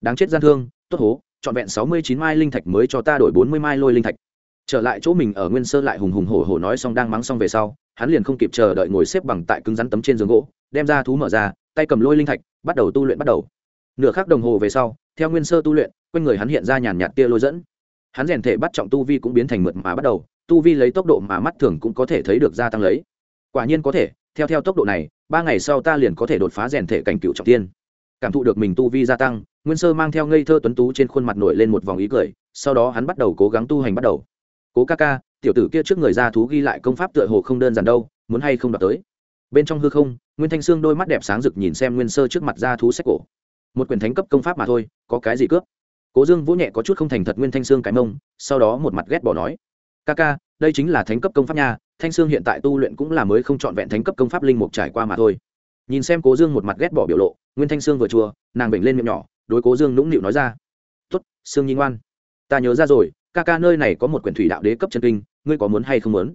Đáng chết gian thương, tốt hố, trọn vẹn sáu mươi chín mai linh thạch mới cho ta đổi bốn mươi mai lôi linh thạch. Trở lại chỗ mình ở nguyên sơ lại hùng hùng hổ hổ nói xong đang mắng xong về sau, hắn liền không kịp chờ đợi ngồi xếp bằng tại cứng rắn tấm trên giường gỗ, đem ra thú mở ra, tay cầm lôi linh thạch, bắt đầu tu luyện bắt đầu. Nửa khắc đồng hồ về sau, theo nguyên sơ tu luyện, quanh người hắn hiện ra nhàn nhạt tia lôi dẫn. Hắn rèn thể bắt trọng tu vi cũng biến thành mượt mà bắt đầu, tu vi lấy tốc độ mà mắt thường cũng có thể thấy được gia tăng lấy quả nhiên có thể, theo theo tốc độ này, ba ngày sau ta liền có thể đột phá rèn thể cảnh cựu trọng tiên. Cảm thụ được mình tu vi gia tăng, nguyên sơ mang theo ngây thơ tuấn tú trên khuôn mặt nổi lên một vòng ý cười, sau đó hắn bắt đầu cố gắng tu hành bắt đầu. Cố ca ca, tiểu tử kia trước người ra thú ghi lại công pháp tựa hồ không đơn giản đâu, muốn hay không đọc tới? Bên trong hư không, nguyên thanh sương đôi mắt đẹp sáng rực nhìn xem nguyên sơ trước mặt ra thú sách cổ. Một quyển thánh cấp công pháp mà thôi, có cái gì cướp? Cố dương vỗ nhẹ có chút không thành thật nguyên thanh sương cái mông, sau đó một mặt ghét bỏ nói. Ca ca đây chính là thánh cấp công pháp nha, thanh sương hiện tại tu luyện cũng là mới không trọn vẹn thánh cấp công pháp linh mục trải qua mà thôi. Nhìn xem cố dương một mặt ghét bỏ biểu lộ, nguyên thanh sương vừa chua, nàng bệnh lên miệng nhỏ, đối cố dương nũng nịu nói ra. Tuất sương nhi ngoan. Ta nhớ ra rồi, ca ca nơi này có một quyển thủy đạo đế cấp chân kinh, ngươi có muốn hay không muốn?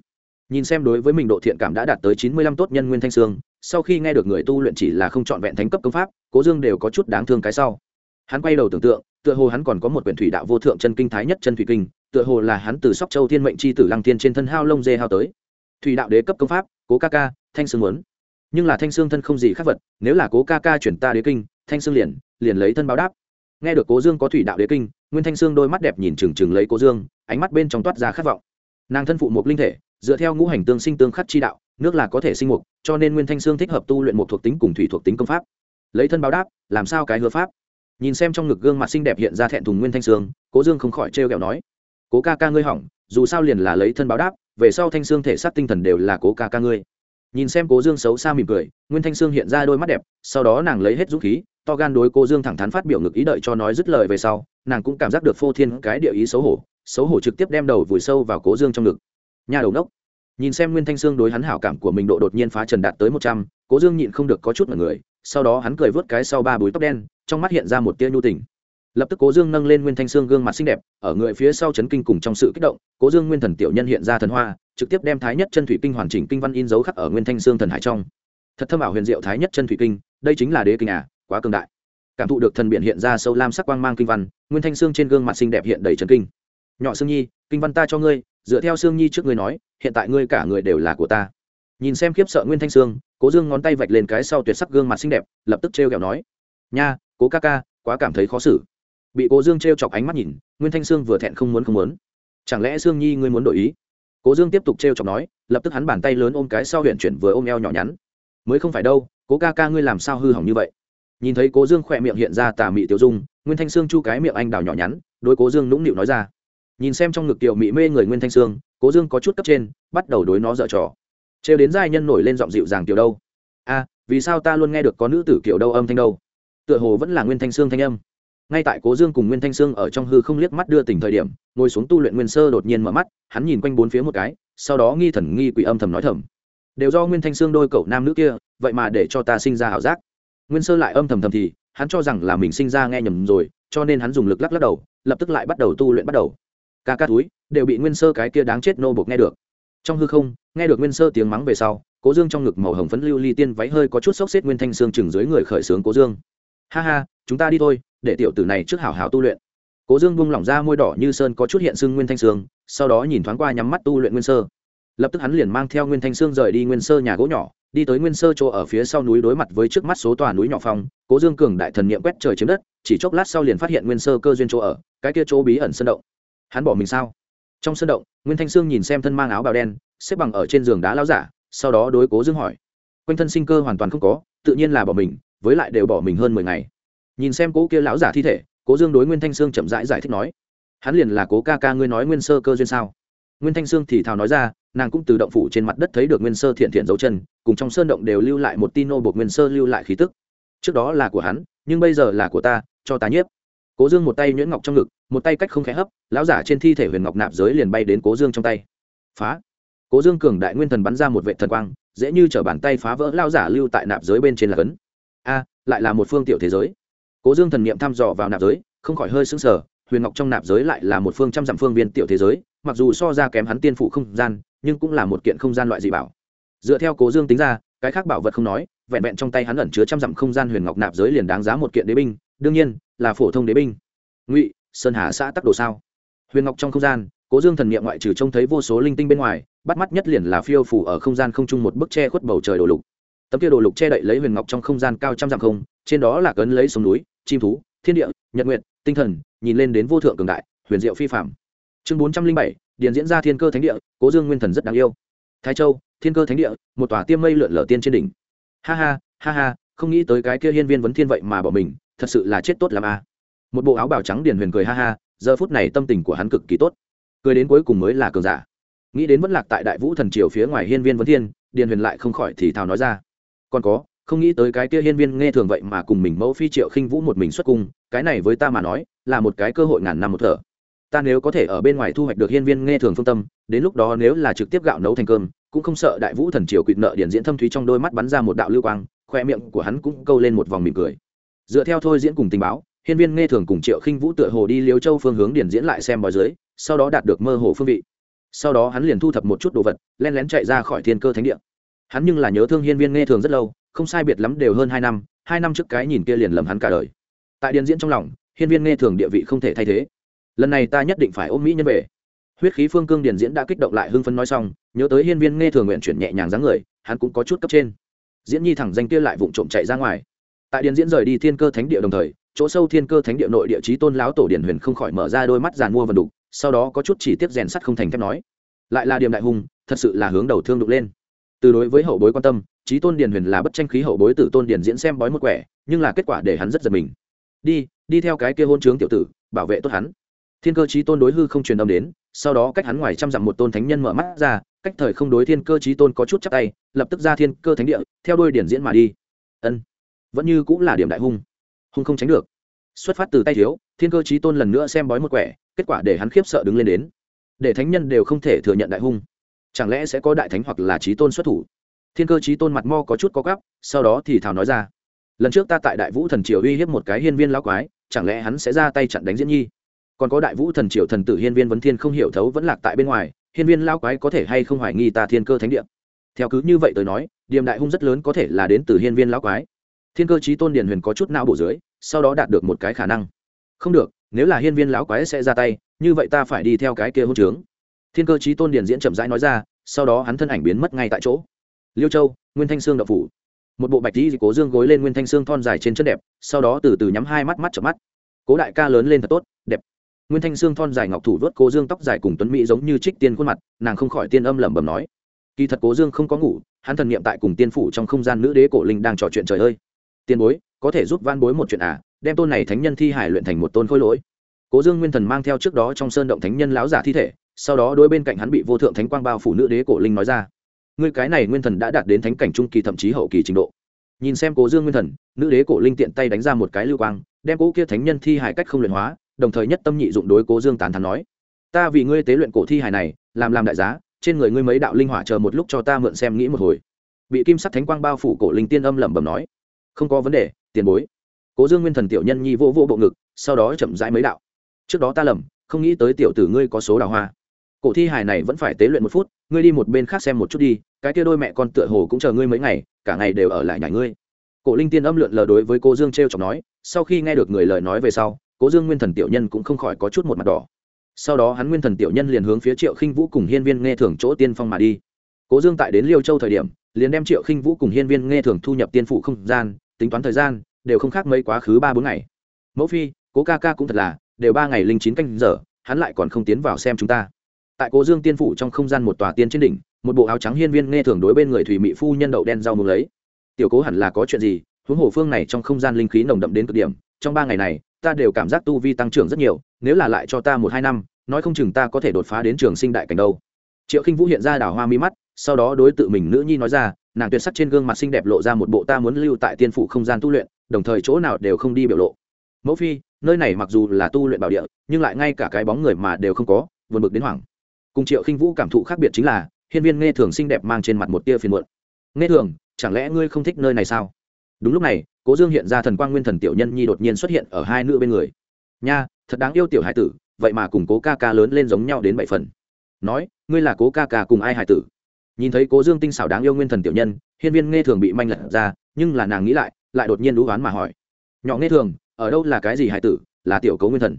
Nhìn xem đối với mình độ thiện cảm đã đạt tới chín mươi lăm tốt nhân nguyên thanh sương, sau khi nghe được người tu luyện chỉ là không trọn vẹn thánh cấp công pháp, cố dương đều có chút đáng thương cái sau. Hắn quay đầu tưởng tượng, tựa hồ hắn còn có một quyển thủy đạo vô thượng chân kinh thái nhất chân thủy kinh tựa hồ là hắn từ sóc châu thiên mệnh c h i tử lăng tiên trên thân hao lông dê hao tới. Thủy đạo đế cấp công pháp, cố ca ca, thanh sương muốn. Nhưng là thanh sương thân không gì khác vật, nếu là cố ca ca chuyển ta đế kinh, thanh sương liền liền lấy thân báo đáp. Nghe được cố dương có thủy đạo đế kinh, nguyên thanh sương đôi mắt đẹp nhìn trừng trừng lấy cố dương, ánh mắt bên trong toát ra khát vọng. Nàng thân phụ một linh thể, dựa theo ngũ hành tương sinh tương khắc chi đạo, nước là có thể sinh mục, cho nên nguyên thanh sương thích hợp tu luyện một thuộc tính cùng thủy thuộc tính công pháp. Lấy thân báo đáp, làm sao cái hứa pháp? Nhìn xem trong ngực gương mặt xinh đẹp hiện ra thẹn thùng nguyên thanh sương, cố dương không khỏi trêu ghẹo nói cố ca ca ngươi hỏng, dù sao liền là lấy thân báo đáp, về sau thanh sương thể xác tinh thần đều là cố ca ca ngươi. Nhìn xem cố dương xấu xa mỉm cười, nguyên thanh sương hiện ra đôi mắt đẹp, sau đó nàng lấy hết dũng khí, to gan đối cố dương thẳng thắn phát biểu ngực ý đợi cho nói dứt lời về sau, nàng cũng cảm giác được phô thiên cái địa ý xấu hổ xấu hổ trực tiếp đem đầu vùi sâu vào cố dương trong ngực. Nhà đầu nốc nhìn xem nguyên thanh sương đối hắn hảo cảm của mình độ đột nhiên phá trần đạt tới một trăm, cố dương nhịn không được có chút mọi người, sau đó hắn cười vớt cái sau ba búi tóc đen, trong mắt hiện ra một tia nhu tình lập tức cố dương nâng lên nguyên thanh sương gương mặt xinh đẹp, ở người phía sau chấn kinh cùng trong sự kích động, cố dương nguyên thần tiểu nhân hiện ra thần hoa, trực tiếp đem thái nhất chân thủy kinh hoàn chỉnh kinh văn in dấu khắc ở nguyên thanh sương thần hải trong. Thật thâm ảo huyền diệu thái nhất chân thủy kinh, đây chính là đế kinh à quá cường đại. Cảm thụ được thần biện hiện ra sâu lam sắc quang mang kinh văn, nguyên thanh sương trên gương mặt xinh đẹp hiện đầy trần kinh. Nhỏ sương nhi, kinh văn ta cho ngươi, dựa theo sương nhi trước ngươi nói, hiện tại ngươi cả người đều là của ta. Nhìn xem khiếp sợ nguyên thanh sương cố dương ngón tay vạch lên cái sau tuyệt sắc gương mặt xinh đẹp, lập tức trêu ghẹo nói, nha, cố ca ca, quá cảm thấy khó xử bị cố dương trêu chọc ánh mắt nhìn, nguyên thanh sương vừa thẹn không muốn không muốn. Chẳng lẽ sương nhi ngươi muốn đổi ý? Cố dương tiếp tục trêu chọc nói, lập tức hắn bàn tay lớn ôm cái sau huyện chuyển vừa ôm eo nhỏ nhắn. Mới không phải đâu, cố ca ca ngươi làm sao hư hỏng như vậy? Nhìn thấy cố dương khỏe miệng hiện ra tà mị tiêu dung, nguyên thanh sương chu cái miệng anh đào nhỏ nhắn, đối cố dương nũng nịu nói ra. Nhìn xem trong ngực tiểu mị mê người nguyên thanh sương, cố dương có chút cấp trên, bắt đầu đối nó dở trò. Trêu đến giai nhân nổi lên giọng dịu dàng kiểu đâu. A vì sao ta luôn nghe được có nữ tử kiểu đâu âm thanh đâu? Tựa hồ vẫn là nguyên thanh sương thanh âm ngay tại cố dương cùng nguyên thanh sương ở trong hư không liếc mắt đưa tình thời điểm, ngồi xuống tu luyện nguyên sơ đột nhiên mở mắt, hắn nhìn quanh bốn phía một cái, sau đó nghi thần nghi quỷ âm thầm nói thầm. Đều do nguyên thanh sương đôi cậu nam nữ kia, vậy mà để cho ta sinh ra ảo giác. Nguyên sơ lại âm thầm thầm thì, hắn cho rằng là mình sinh ra nghe nhầm rồi, cho nên hắn dùng lực lắc lắc đầu, lập tức lại bắt đầu tu luyện bắt đầu. Ca ca túi, đều bị nguyên sơ cái kia đáng chết nô bộc nghe được. Trong hư không, nghe được nguyên sơ tiếng mắng về sau, cố dương trong ngực màu hồng phấn lưu ly tiên váy hơi có chút sốc xếp nguyên thanh Sương chừng dưới người khởi xướng cố dương. Ha ha, chúng ta đi thôi để tiểu tử này trước hảo hảo tu luyện. Cố dương buông lỏng ra môi đỏ như sơn có chút hiện xương nguyên thanh sương, sau đó nhìn thoáng qua nhắm mắt tu luyện nguyên sơ. Lập tức hắn liền mang theo nguyên thanh sương rời đi nguyên sơ nhà gỗ nhỏ, đi tới nguyên sơ chỗ ở phía sau núi đối mặt với trước mắt số tòa núi nhỏ phong, cố dương cường đại thần niệm quét trời chiếm đất, chỉ chốc lát sau liền phát hiện nguyên sơ cơ duyên chỗ ở, cái kia chỗ bí ẩn sân động. Hắn bỏ mình sao? Trong sân động, nguyên thanh sương nhìn xem thân mang áo bào đen, xếp bằng ở trên giường đá lao giả, sau đó đối cố dương hỏi. Quanh thân sinh cơ hoàn toàn không có, tự nhiên là bỏ mình, với lại đều bỏ mình hơn mười ngày nhìn xem cố kia lão giả thi thể, cố dương đối nguyên thanh sương chậm rãi giải thích nói, hắn liền là cố ca ca ngươi nói nguyên sơ cơ duyên sao? Nguyên thanh sương thì thào nói ra, nàng cũng từ động phủ trên mặt đất thấy được nguyên sơ thiện thiện dấu chân, cùng trong sơn động đều lưu lại một tin nô buộc nguyên sơ lưu lại khí tức. Trước đó là của hắn, nhưng bây giờ là của ta, cho ta nhiếp. Cố dương một tay nhuyễn ngọc trong ngực, một tay cách không khẽ hấp, lão giả trên thi thể huyền ngọc nạp giới liền bay đến cố dương trong tay. Phá! Cố dương cường đại nguyên thần bắn ra một vệ thần quang, dễ như t r ở bàn tay phá vỡ lao giả lưu tại nạp giới bên trên là cấn. A, lại là một phương tiểu thế giới cố dương thần n i ệ m thăm dò vào nạp giới, không khỏi hơi xứng sở huyền ngọc trong nạp giới lại là một phương trăm dặm phương viên tiểu thế giới, mặc dù so ra kém hắn tiên phụ không gian, nhưng cũng là một kiện không gian loại dị bảo. Dựa theo cố dương tính ra, cái khác bảo vật không nói, vẹn vẹn trong tay hắn ẩn chứa trăm dặm không gian huyền ngọc nạp giới liền đáng giá một kiện đế binh, đương nhiên, là phổ thông đế binh. Ngụy, sơn hà xã tắc đồ sao? Huyền ngọc trong không gian, cố dương thần n i ệ m ngoại trừ trông thấy vô số linh tinh bên ngoài, bắt mắt nhất liền là phiêu phủ ở không gian không chung một bức tre khuất bầu trời đồ lục. Tấm kia đồ lục che đậy lấy huyền ngọc trong không gian cao trăm dặm không, trên đó là cấn lấy sông núi chim thú, thiên địa, nhật nguyện tinh thần, nhìn lên đến vô thượng cường đại, huyền diệu phi phạm chương bốn trăm linh bảy, điền diễn ra thiên cơ thánh địa, cố dương nguyên thần rất đáng yêu. Thái châu, thiên cơ thánh địa, một tòa tiêm mây lượn lở tiên trên đỉnh. Ha ha ha ha, không nghĩ tới cái kia hiên viên vấn thiên vậy mà bỏ mình, thật sự là chết tốt làm a à. một bộ áo bào trắng điền huyền cười ha ha, giờ phút này tâm tình của hắn cực kỳ tốt. Cười đến cuối cùng mới là cường giả. Nghĩ đến vẫn lạc tại đại vũ thần triều phía ngoài hiên viên vấn thiên, điền huyền lại không khỏi thì thào nói ra. Còn có không nghĩ tới cái kia hiên viên nghe thường vậy mà cùng mình mẫu phi triệu khinh vũ một mình xuất cung, cái này với ta mà nói, là một cái cơ hội ngàn năm một thở. Ta nếu có thể ở bên ngoài thu hoạch được hiên viên nghe thường phương tâm, đến lúc đó nếu là trực tiếp gạo nấu thành cơm, cũng không sợ đại vũ thần triều quỵt nợ điển diễn thâm thúy trong đôi mắt bắn ra một đạo lưu quang, khoe miệng của hắn cũng câu lên một vòng mỉm cười. Dựa theo thôi diễn cùng tình báo, hiên viên nghe thường cùng triệu khinh vũ tựa hồ đi liêu châu phương hướng điển diễn lại xem bói dưới, sau đó đạt được mơ hồ phương vị. Sau đó hắn liền thu thập một chút đồ vật, len lén chạy ra khỏi thiên cơ thánh địa. Hắn nhưng là nhớ thương hiên viên nghe thường rất lâu không sai biệt lắm đều hơn hai năm hai năm trước cái nhìn kia liền lầm hắn cả đời. Tại điển diễn trong lòng, hiên viên nghe thường địa vị không thể thay thế. Lần này ta nhất định phải ôm mỹ nhân về. Huyết khí phương cương điển diễn đã kích động lại hưng phấn nói xong, nhớ tới hiên viên nghe thường nguyện chuyển nhẹ nhàng dáng người, hắn cũng có chút cấp trên. Diễn nhi thẳng danh kia lại vụng trộm chạy ra ngoài. Tại điển diễn rời đi thiên cơ thánh địa đồng thời, chỗ sâu thiên cơ thánh địa nội địa chí tôn lão tổ điển huyền không khỏi mở ra đôi mắt giàn mua vần đục, sau đó có chút chỉ tiếp rèn sắt không thành thép nói. Lại là điểm đại hùng, thật sự là hướng đầu thương đục lên. Từ đối với hậu bối quan tâm trí tôn Điền huyền là bất tranh khí hậu bối tử tôn Điền diễn xem bói một quẻ, nhưng là kết quả để hắn rất giật mình. Đi đi theo cái kia hôn trướng tiểu tử, bảo vệ tốt hắn. Thiên cơ trí tôn đối hư không truyền âm đến, sau đó cách hắn ngoài trăm dặm một tôn thánh nhân mở mắt ra, cách thời không đối thiên cơ trí tôn có chút chắc tay, lập tức ra thiên cơ thánh địa, theo đôi điển diễn mà đi. Ân, vẫn như cũng là điểm đại hung. Hung không tránh được. Xuất phát từ tay thiếu, thiên cơ trí tôn lần nữa xem bói một quẻ, kết quả để hắn khiếp sợ đứng lên đến. Để thánh nhân đều không thể thừa nhận đại hung. Chẳng lẽ sẽ có đại thánh hoặc là trí tôn xuất thủ? Thiên cơ chí tôn mặt mo có chút có gắp, sau đó thì thào nói ra. Lần trước ta tại đại vũ thần triều uy hiếp một cái hiên viên lão quái, chẳng lẽ hắn sẽ ra tay chặn đánh diễn nhi? Còn có đại vũ thần triều thần tử hiên viên vấn thiên không hiểu thấu vẫn lạc tại bên ngoài, hiên viên lão quái có thể hay không hoài nghi ta thiên cơ thánh địa? Theo cứ như vậy tôi nói điểm đại hung rất lớn có thể là đến từ hiên viên lão quái. Thiên cơ chí tôn điền huyền có chút não bổ dưới, sau đó đạt được một cái khả năng. Không được, nếu là hiên viên lão quái sẽ ra tay, như vậy ta phải đi theo cái kia hôn trướng. Thiên cơ chí tôn điền diễn chậm rãi nói ra, sau đó hắn thân ảnh biến mất ngay tại chỗ liêu châu, nguyên thanh sương đậu phủ. Một bộ bạch dĩ cố dương gối lên nguyên thanh sương thon dài trên chân đẹp, sau đó từ từ nhắm hai mắt mắt chợp mắt. Cố đại ca lớn lên thật tốt, đẹp. Nguyên thanh sương thon dài ngọc thủ vớt cố dương tóc dài cùng tuấn mỹ giống như trích tiên khuôn mặt, nàng không khỏi tiên âm lẩm bẩm nói. Kỳ thật cố dương không có ngủ, hắn thần niệm tại cùng tiên phủ trong không gian nữ đế cổ linh đang trò chuyện trời ơi. Tiền bối, có thể giúp van bối một chuyện à đem tôn này thánh nhân thi hải luyện thành một tôn khôi lỗi. Cố dương nguyên thần mang theo trước đó trong sơn động thánh nhân láo giả thi thể, sau đó đôi bên cạnh hắn bị vô thượng thánh quang bao phủ nữ đế cổ linh nói ra ngươi cái này nguyên thần đã đạt đến thánh cảnh trung kỳ thậm chí hậu kỳ trình độ. Nhìn xem cố dương nguyên thần, nữ đế cổ linh tiện tay đánh ra một cái lưu quang, đem cố kia thánh nhân thi hải cách không luyện hóa, đồng thời nhất tâm nhị dụng đối cố dương tán thắn nói, ta vì ngươi tế luyện cổ thi hải này, làm làm đại giá, trên người ngươi mấy đạo linh hỏa chờ một lúc cho ta mượn xem nghĩ một hồi. Bị kim sắc thánh quang bao phủ cổ linh tiên âm lẩm bẩm nói, không có vấn đề, tiền bối. Cố dương nguyên thần tiểu nhân nhi vô vô bộ ngực, sau đó chậm rãi mấy đạo, trước đó ta lầm, không nghĩ tới tiểu tử ngươi có số đào hoa cổ thi hài này vẫn phải tế luyện một phút, ngươi đi một bên khác xem một chút đi, cái kia đôi mẹ con tựa hồ cũng chờ ngươi mấy ngày, cả ngày đều ở lại nhà ngươi. Cổ linh tiên âm lượn lờ đối với cô dương t r e o chọc nói, sau khi nghe được người lời nói về sau cố dương nguyên thần tiểu nhân cũng không khỏi có chút một mặt đỏ. Sau đó hắn nguyên thần tiểu nhân liền hướng phía triệu khinh vũ cùng hiên viên nghe thường chỗ tiên phong mà đi. Cố dương tại đến liêu châu thời điểm, liền đem triệu khinh vũ cùng hiên viên nghe thường thu nhập tiên phụ không gian, tính toán thời gian, đều không khác mấy quá khứ ba bốn ngày. Mẫu phi, cố ca ca cũng thật là, đều ba ngày linh chín canh giờ, hắn lại còn không tiến vào xem chúng ta tại cố dương tiên phủ trong không gian một tòa tiên trên đỉnh, một bộ áo trắng hiên viên nghe thường đối bên người thủy mỹ phu nhân đậu đen rau mùng lấy. Tiểu cố hẳn là có chuyện gì? Huống hồ phương này trong không gian linh khí nồng đậm đến cực điểm, trong ba ngày này, ta đều cảm giác tu vi tăng trưởng rất nhiều, nếu là lại cho ta một hai năm, nói không chừng ta có thể đột phá đến trường sinh đại cảnh đâu. Triệu khinh vũ hiện ra đảo hoa mi mắt, sau đó đối tự mình nữ nhi nói ra, nàng tuyệt sắc trên gương mặt xinh đẹp lộ ra một bộ ta muốn lưu tại tiên phủ không gian tu luyện, đồng thời chỗ nào đều không đi biểu lộ. Mẫu phi, nơi này mặc dù là tu luyện bảo địa, nhưng lại ngay cả cái bóng người mà đều không có vượt bực đến hoảng cùng triệu khinh vũ cảm thụ khác biệt chính là, hiên viên nghe thường xinh đẹp mang trên mặt một tia phiền muộn. Nghe thường, chẳng lẽ ngươi không thích nơi này sao? Đúng lúc này, cố dương hiện ra thần quang nguyên thần tiểu nhân nhi đột nhiên xuất hiện ở hai nữ bên người. Nha, thật đáng yêu tiểu hải tử, vậy mà cùng cố ca ca lớn lên giống nhau đến bảy phần. Nói, ngươi là cố ca ca cùng ai hải tử? Nhìn thấy cố dương tinh xảo đáng yêu nguyên thần tiểu nhân, hiên viên nghe thường bị manh lật ra, nhưng là nàng nghĩ lại lại đột nhiên đũ oán mà hỏi. Nhỏ nghe thường, ở đâu là cái gì hải tử, là tiểu cấu nguyên thần?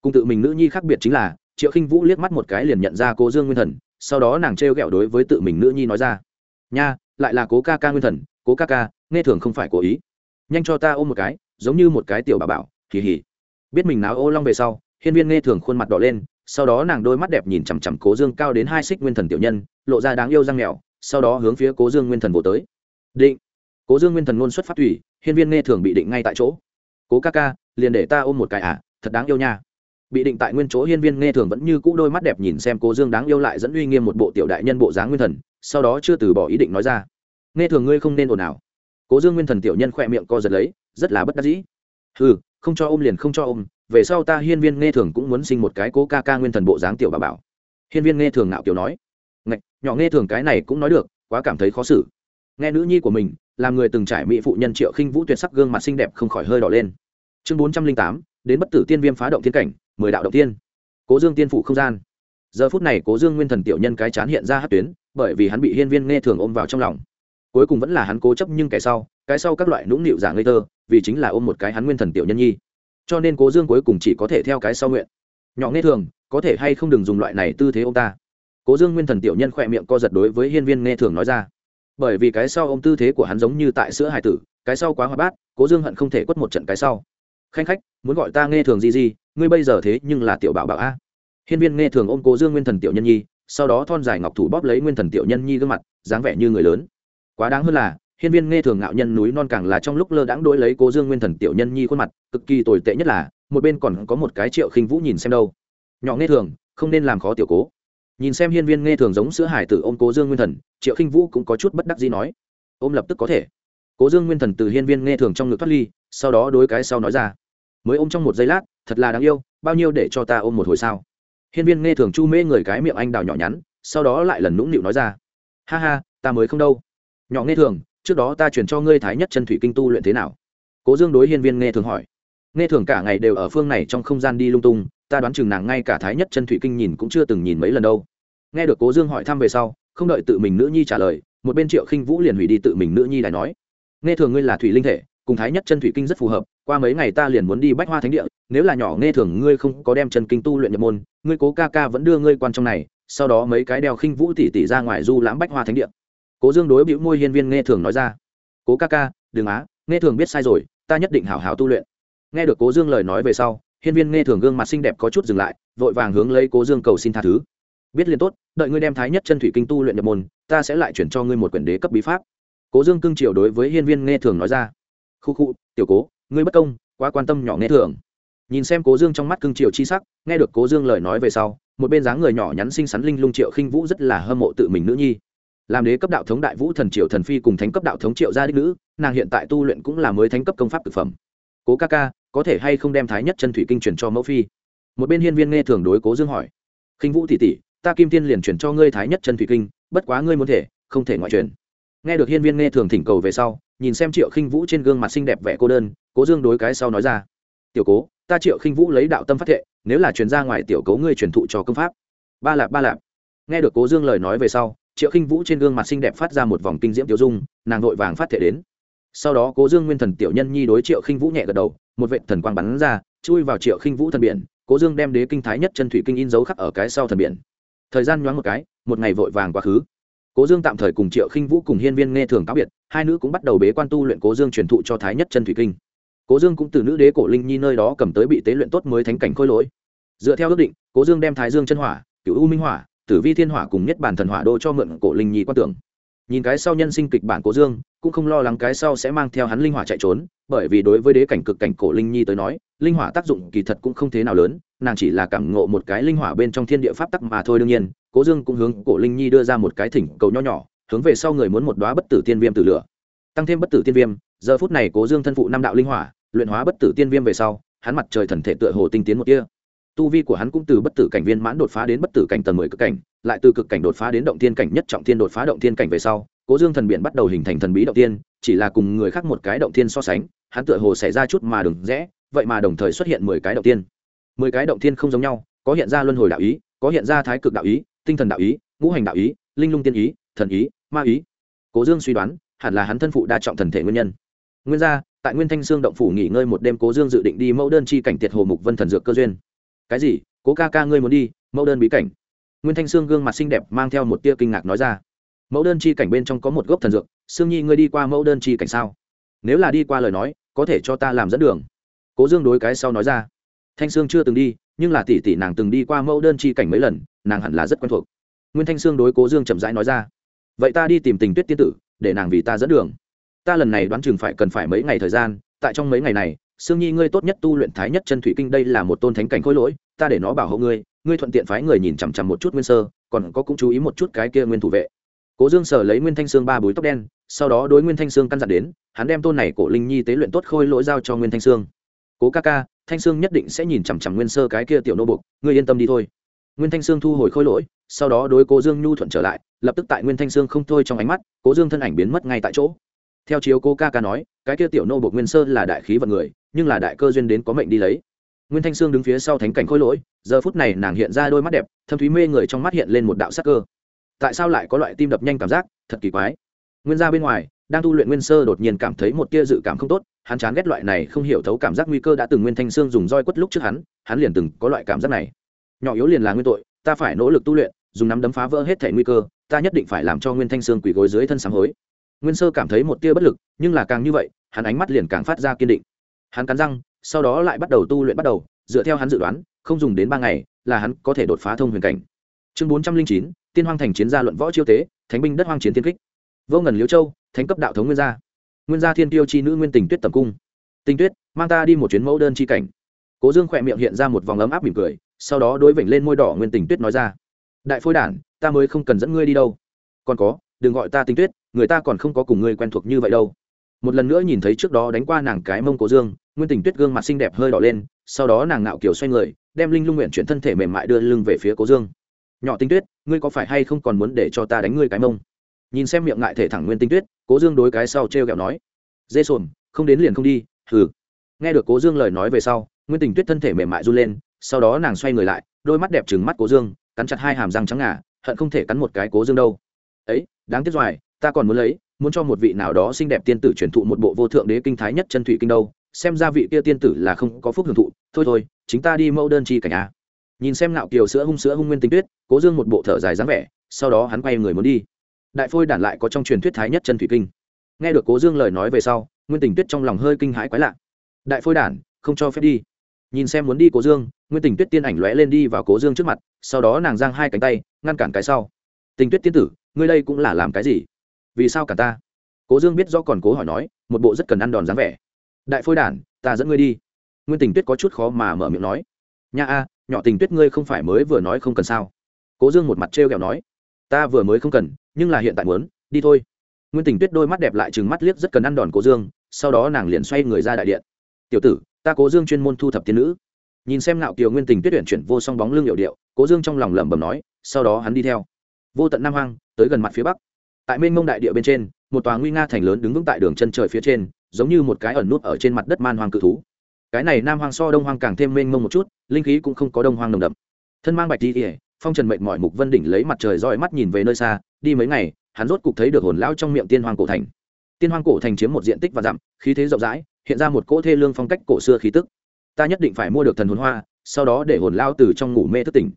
Cùng tự mình nữ nhi khác biệt chính là triệu khinh vũ liếc mắt một cái liền nhận ra cố dương nguyên thần, sau đó nàng trêu ghẹo đối với tự mình nữ nhi nói ra. Nha, lại là cố ca ca nguyên thần, cố ca ca, nghe thường không phải cố ý. Nhanh cho ta ôm một cái, giống như một cái tiểu bà bảo kỳ hỉ biết mình náo ô long về sau, hiên viên nghe thường khuôn mặt đỏ lên, sau đó nàng đôi mắt đẹp nhìn chằm chằm cố dương cao đến hai xích nguyên thần tiểu nhân, lộ ra đáng yêu răng mèo sau đó hướng phía cố dương nguyên thần vô tới. Định. Cố dương nguyên thần ngôn xuất phát thủy hiên viên nghe thường bị định ngay tại chỗ. Cố ca ca, liền để ta ôm một cái à thật đáng yêu nha bị định tại nguyên chỗ hiên viên nghe thường vẫn như cũ đôi mắt đẹp nhìn xem cố dương đáng yêu lại dẫn uy nghiêm một bộ tiểu đại nhân bộ dáng nguyên thần sau đó chưa từ bỏ ý định nói ra. Nghe thường ngươi không nên ồn ào. Cố dương nguyên thần tiểu nhân khỏe miệng co giật lấy rất là bất đắc dĩ. Ừ không cho ôm liền không cho ôm về sau ta hiên viên nghe thường cũng muốn sinh một cái cố ca ca nguyên thần bộ dáng tiểu bà bảo. Hiên viên nghe thường nạo kiểu nói. Ngạch, nhỏ nghe thường cái này cũng nói được quá cảm thấy khó xử. Nghe nữ nhi của mình làm người từng trải mỹ phụ nhân triệu khinh vũ tuyệt sắc gương mặt xinh đẹp không khỏi hơi đỏ lên. Chương bốn trăm linh tám đến bất tử tiên viêm phá động thiên cảnh mười đạo động tiên. Cố dương tiên phụ không gian. Giờ phút này cố dương nguyên thần tiểu nhân cái chán hiện ra hát tuyến, bởi vì hắn bị hiên viên nghe thường ôm vào trong lòng. Cuối cùng vẫn là hắn cố chấp nhưng kẻ sau, cái sau các loại nũng nịu giả ngây thơ, vì chính là ôm một cái hắn nguyên thần tiểu nhân nhi. Cho nên cố dương cuối cùng chỉ có thể theo cái sau nguyện. Nhỏ nghe thường, có thể hay không đừng dùng loại này tư thế ô m ta. Cố dương nguyên thần tiểu nhân khỏe miệng co giật đối với hiên viên nghe thường nói ra. Bởi vì cái sau ô m tư thế của hắn giống như tại sữa hải tử, cái sau quá hoa bát, cố dương hận không thể quất một trận cái sau. Khanh khách, muốn gọi ta nghe thường gì gì ngươi bây giờ thế nhưng là tiểu bảo bảo a. Hiên viên nghe thường ôm cố dương nguyên thần tiểu nhân nhi, sau đó thon dài ngọc thủ bóp lấy nguyên thần tiểu nhân nhi gương mặt, dáng vẻ như người lớn. Quá đáng hơn là, hiên viên nghe thường ngạo nhân núi non càng là trong lúc lơ đãng đối lấy cố dương nguyên thần tiểu nhân nhi khuôn mặt, cực kỳ tồi tệ nhất là, một bên còn có một cái triệu khinh vũ nhìn xem đâu. Nhỏ nghe thường, không nên làm khó tiểu cố. Nhìn xem hiên viên nghe thường giống sữa hải tử ôm cố dương nguyên thần, triệu khinh vũ cũng có chút bất đắc gì nói, ôm lập tức có thể. Cố dương nguyên thần từ hiên viên nghe thường trong ngực thoát ly, sau đó đối cái sau nói ra, mới ôm trong một giây lát thật là đáng yêu, bao nhiêu để cho ta ôm một hồi sao? Hiên viên nghe thường chu mê người cái miệng anh đào nhỏ nhắn, sau đó lại lần nũng nịu nói ra. Ha ha, ta mới không đâu. Nhỏ nghe thường, trước đó ta chuyển cho ngươi thái nhất chân thủy kinh tu luyện thế nào? Cố dương đối hiên viên nghe thường hỏi. Nghe thường cả ngày đều ở phương này trong không gian đi lung tung, ta đoán chừng nàng ngay cả thái nhất chân thủy kinh nhìn cũng chưa từng nhìn mấy lần đâu. Nghe được cố dương hỏi thăm về sau, không đợi tự mình nữ nhi trả lời, một bên triệu khinh vũ liền hủy đi tự mình nữ nhi lại nói. Nghe thường ngươi là thủy linh thể cùng thái nhất chân thủy kinh rất phù hợp, qua mấy ngày ta liền muốn đi bách hoa thánh địa, nếu là nhỏ nghe thường ngươi không có đem chân kinh tu luyện nhập môn, ngươi cố ca ca vẫn đưa ngươi quan trong này, sau đó mấy cái đeo khinh vũ tỉ tỉ ra ngoài du lãm bách hoa thánh địa. Cố dương đối bĩu môi hiên viên nghe thường nói ra, cố ca ca, đừng á, nghe thường biết sai rồi, ta nhất định hảo hảo tu luyện. Nghe được cố dương lời nói về sau, hiên viên nghe thường gương mặt xinh đẹp có chút dừng lại, vội vàng hướng lấy cố dương cầu xin tha thứ. Biết liền tốt, đợi ngươi đem thái nhất chân thủy kinh tu luyện nhập môn, ta sẽ lại chuyển cho ngươi một quyển đế cấp bí pháp. Cố dương cưng triều đối với hiên viên nghe thường nói ra khu khu, tiểu cố, ngươi bất công, quá quan tâm nhỏ nghe thường. Nhìn xem cố dương trong mắt cưng triều chi sắc, nghe được cố dương lời nói về sau, một bên dáng người nhỏ nhắn xinh xắn linh lung triệu khinh vũ rất là hâm mộ tự mình nữ nhi. Làm đế cấp đạo thống đại vũ thần triệu thần phi cùng thánh cấp đạo thống triệu gia đích nữ, nàng hiện tại tu luyện cũng là mới thánh cấp công pháp thực phẩm. Cố ca ca, có thể hay không đem thái nhất chân thủy kinh truyền cho mẫu phi? Một bên hiên viên nghe thường đối cố dương hỏi. Khinh vũ tỷ tỷ, ta kim tiên liền truyền cho ngươi thái nhất chân thủy kinh, bất quá ngươi muốn thể, không thể ngoại truyền nghe được hiên viên nghe thường thỉnh cầu về sau, nhìn xem triệu khinh vũ trên gương mặt xinh đẹp vẻ cô đơn, cố dương đối cái sau nói ra. Tiểu cố, ta triệu khinh vũ lấy đạo tâm phát thệ, nếu là truyền ra ngoài tiểu cố ngươi truyền thụ cho công pháp. Ba lạp ba lạp. Nghe được cố dương lời nói về sau, triệu khinh vũ trên gương mặt xinh đẹp phát ra một vòng kinh diễm tiểu dung, nàng vội vàng phát thể đến. Sau đó cố dương nguyên thần tiểu nhân nhi đối triệu khinh vũ nhẹ gật đầu, một vệ thần quang bắn ra, chui vào triệu khinh vũ thần biển, cố dương đem đế kinh thái nhất chân thủy kinh in dấu khắc ở cái sau thần biển. Thời gian nhoáng một cái, một ngày vội vàng quá khứ cố dương tạm thời cùng triệu khinh vũ cùng hiên viên nghe thường cáo biệt, hai nữ cũng bắt đầu bế quan tu luyện cố dương truyền thụ cho thái nhất chân thủy kinh. Cố dương cũng từ nữ đế cổ linh nhi nơi đó cầm tới bị tế luyện tốt mới thánh cảnh khôi lỗi. Dựa theo ước định, cố dương đem thái dương chân hỏa cựu u minh hỏa, tử vi thiên hỏa cùng nhất bản thần hỏa đô cho mượn cổ linh nhi quan tưởng. Nhìn cái sau nhân sinh kịch bản cố dương cũng không lo lắng cái sau sẽ mang theo hắn linh hỏa chạy trốn, bởi vì đối với đế cảnh cực cảnh cổ linh nhi tới nói, linh hỏa tác dụng kỳ thật cũng không thế nào lớn, nàng chỉ là cảm ngộ một cái linh hỏa bên trong thiên địa pháp tắc mà thôi đương nhiên, cố dương cũng hướng cổ linh nhi đưa ra một cái thỉnh cầu nho nhỏ, hướng về sau người muốn một đoá bất tử tiên viêm từ lửa. Tăng thêm bất tử tiên viêm, giờ phút này cố dương thân phụ năm đạo linh hỏa, luyện hóa bất tử tiên viêm về sau, hắn mặt trời thần thể tựa hồ tinh tiến một kia tu vi của hắn cũng từ bất tử cảnh viên mãn đột phá đến bất tử cảnh tầng mười cực cảnh, lại từ cực cảnh đột phá đến động thiên cảnh nhất trọng thiên đột phá động thiên cảnh về sau cố dương thần biển bắt đầu hình thành thần bí động tiên chỉ là cùng người khác một cái động tiên so sánh, hắn tựa hồ xảy ra chút mà đừng rẽ, vậy mà đồng thời xuất hiện mười cái động tiên mười cái động tiên không giống nhau, có hiện ra luân hồi đạo ý, có hiện ra thái cực đạo ý, tinh thần đạo ý, ngũ hành đạo ý, linh lung tiên ý, thần ý, ma ý. Cố dương suy đoán, hẳn là hắn thân phụ đa trọng thần thể nguyên nhân. Nguyên ra, tại nguyên thanh sương động phủ nghỉ ngơi một đêm, cố dương dự định đi mẫu đơn chi cảnh tiệt hồ mục vân thần dược cơ duyên. Cái gì? Cố ca ca ngươi muốn đi, mẫu đơn bí cảnh. Nguyên thanh sương gương mặt xinh đẹp mang theo một tia kinh ngạc nói ra mẫu đơn chi cảnh bên trong có một gốc thần dược, sương nhi, ngươi đi qua mẫu đơn chi cảnh sao? Nếu là đi qua lời nói, có thể cho ta làm dẫn đường. Cố dương đối cái sau nói ra. Thanh sương chưa từng đi, nhưng là tỷ tỷ nàng từng đi qua mẫu đơn chi cảnh mấy lần, nàng hẳn là rất quen thuộc. Nguyên thanh sương đối cố dương chậm rãi nói ra. Vậy ta đi tìm tình tuyết tiên tử, để nàng vì ta dẫn đường. Ta lần này đoán chừng phải cần phải mấy ngày thời gian, tại trong mấy ngày này, sương nhi, ngươi tốt nhất tu luyện thái nhất chân thủy kinh, đây là một tôn thánh cảnh khôi lỗi, ta để nó bảo hộ ngươi ngươi thuận tiện phái người nhìn chằm chằm một chút nguyên sơ, còn có cũng chú ý một chút cái kia nguyên thủ vệ cố dương sở lấy nguyên thanh sương ba búi tóc đen, sau đó đối nguyên thanh sương căn dặn đến, hắn đem tôn này cổ linh nhi tế luyện tốt khôi lỗi giao cho nguyên thanh sương. Cố ca ca, thanh sương nhất định sẽ nhìn chằm chằm nguyên sơ cái kia tiểu nô bục, ngươi yên tâm đi thôi. Nguyên thanh sương thu hồi khôi lỗi, sau đó đối cố dương nhu thuận trở lại, lập tức tại nguyên thanh sương không thôi trong ánh mắt, cố dương thân ảnh biến mất ngay tại chỗ. Theo chiếu cố ca ca nói, cái kia tiểu nô bộc nguyên sơ là đại khí vận người, nhưng là đại cơ duyên đến có mệnh đi lấy. Nguyên thanh sương đứng phía sau thánh cảnh khôi lỗi, giờ phút này nàng hiện ra đôi mắt đẹp, thâm thúy mê người trong mắt hiện lên một đạo sắc cơ tại sao lại có loại tim đập nhanh cảm giác, thật kỳ quái. Nguyên gia bên ngoài, đang tu luyện nguyên sơ đột nhiên cảm thấy một tia dự cảm không tốt, hắn chán ghét loại này không hiểu thấu cảm giác nguy cơ đã từng nguyên thanh sương dùng roi quất lúc trước hắn hắn liền từng có loại cảm giác này. Nhỏ yếu liền là nguyên tội, ta phải nỗ lực tu luyện, dùng nắm đấm phá vỡ hết thể nguy cơ, ta nhất định phải làm cho nguyên thanh sương quỳ gối dưới thân sáng hối. Nguyên sơ cảm thấy một tia bất lực, nhưng là càng như vậy, hắn ánh mắt liền càng phát ra kiên định. Hắn cắn răng, sau đó lại bắt đầu tu luyện bắt đầu, dựa theo hắn dự đoán, không dùng đến ba ngày, là hắn có thể đột phá thông huyền cảnh chương bốn trăm linh chín, tiên hoang thành chiến gia luận võ chiêu tế, thánh binh đất hoang chiến tiên kích. Vô ngần liễu châu, thánh cấp đạo thống nguyên gia. Nguyên gia thiên tiêu chi nữ nguyên tình tuyết tầm cung. Tinh tuyết, mang ta đi một chuyến mẫu đơn chi cảnh. Cố dương khỏe miệng hiện ra một vòng ấm áp mỉm cười, sau đó đối vểnh lên môi đỏ nguyên tình tuyết nói ra. Đại phôi đản, ta mới không cần dẫn ngươi đi đâu. Còn có, đừng gọi ta tinh tuyết, người ta còn không có cùng ngươi quen thuộc như vậy đâu. Một lần nữa nhìn thấy trước đó đánh qua nàng cái mông cố dương, nguyên tình tuyết gương mặt xinh đẹp hơi đỏ lên, sau đó nàng ngạo kiều xoay người, đem linh lung nguyện chuyển thân thể mềm mại đưa lưng về phía cố dương nhỏ tinh tuyết, ngươi có phải hay không còn muốn để cho ta đánh ngươi cái mông? Nhìn xem miệng ngại thể thẳng nguyên tinh tuyết, cố dương đối cái sau t r e o kẹo nói. Dê sồn không đến liền không đi, hừ. Nghe được cố dương lời nói về sau, nguyên tình tuyết thân thể mềm mại run lên, sau đó nàng xoay người lại, đôi mắt đẹp trừng mắt cố dương, cắn chặt hai hàm răng trắng ngà, hận không thể cắn một cái cố dương đâu. Ấy, đáng tiếc doài ta còn muốn lấy, muốn cho một vị nào đó xinh đẹp tiên tử truyền thụ một bộ vô thượng đế kinh thái nhất chân thủy kinh đâu, xem ra vị kia tiên tử là không có phúc hưởng thụ. Thôi thôi, chính ta đi mẫu đơn chi cảnh a nhìn xem nạo kiều sữa hung sữa hung nguyên tinh tuyết, cố dương một bộ thở dài dáng vẻ, sau đó hắn quay người muốn đi. Đại phôi đản lại có trong truyền thuyết thái nhất chân thủy kinh. Nghe được cố dương lời nói về sau, nguyên tình tuyết trong lòng hơi kinh hãi quái lạ. Đại phôi đản, không cho phép đi. Nhìn xem muốn đi cố dương, nguyên tình tuyết tiên ảnh lóe lên đi vào cố dương trước mặt, sau đó nàng giang hai cánh tay, ngăn cản cái sau. Tình tuyết tiên tử, ngươi đây cũng là làm cái gì? Vì sao cả ta? Cố dương biết do còn cố hỏi nói, một bộ rất cần ăn đòn dáng vẻ. Đại phôi đản, ta dẫn ngươi đi. Nguyên tình tuyết có chút khó mà mở miệng nói. Nha a nhỏ tình tuyết ngươi không phải mới vừa nói không cần sao? Cố dương một mặt t r e o kẹo nói, ta vừa mới không cần, nhưng là hiện tại muốn, đi thôi. Nguyên tình tuyết đôi mắt đẹp lại chừng mắt liếc rất cần ăn đòn cố dương, sau đó nàng liền xoay người ra đại điện. Tiểu tử, ta cố dương chuyên môn thu thập tiên nữ. Nhìn xem ngạo kiều nguyên tình tuyết tuyển chuyển vô song bóng lưng hiệu điệu, cố dương trong lòng lẩm bẩm nói, sau đó hắn đi theo. Vô tận nam hoang, tới gần mặt phía bắc. Tại mênh mông đại địa bên trên, một tòa nguy nga thành lớn đứng vững tại đường chân trời phía trên, giống như một cái ẩn nút ở trên mặt đất man hoang cự thú cái này nam hoang so đông hoang càng thêm mênh mông một chút, linh khí cũng không có đông hoang nồng đậm. Thân mang bạch đi ỉa phong trần mệnh mọi mục vân đỉnh lấy mặt trời roi mắt nhìn về nơi xa, đi mấy ngày, hắn rốt cục thấy được hồn lão trong miệng tiên hoang cổ thành. Tiên hoang cổ thành chiếm một diện tích và dặm, khí thế rộng rãi, hiện ra một cỗ thê lương phong cách cổ xưa khí tức. Ta nhất định phải mua được thần hồn hoa, sau đó để hồn lao từ trong ngủ mê thức tỉnh.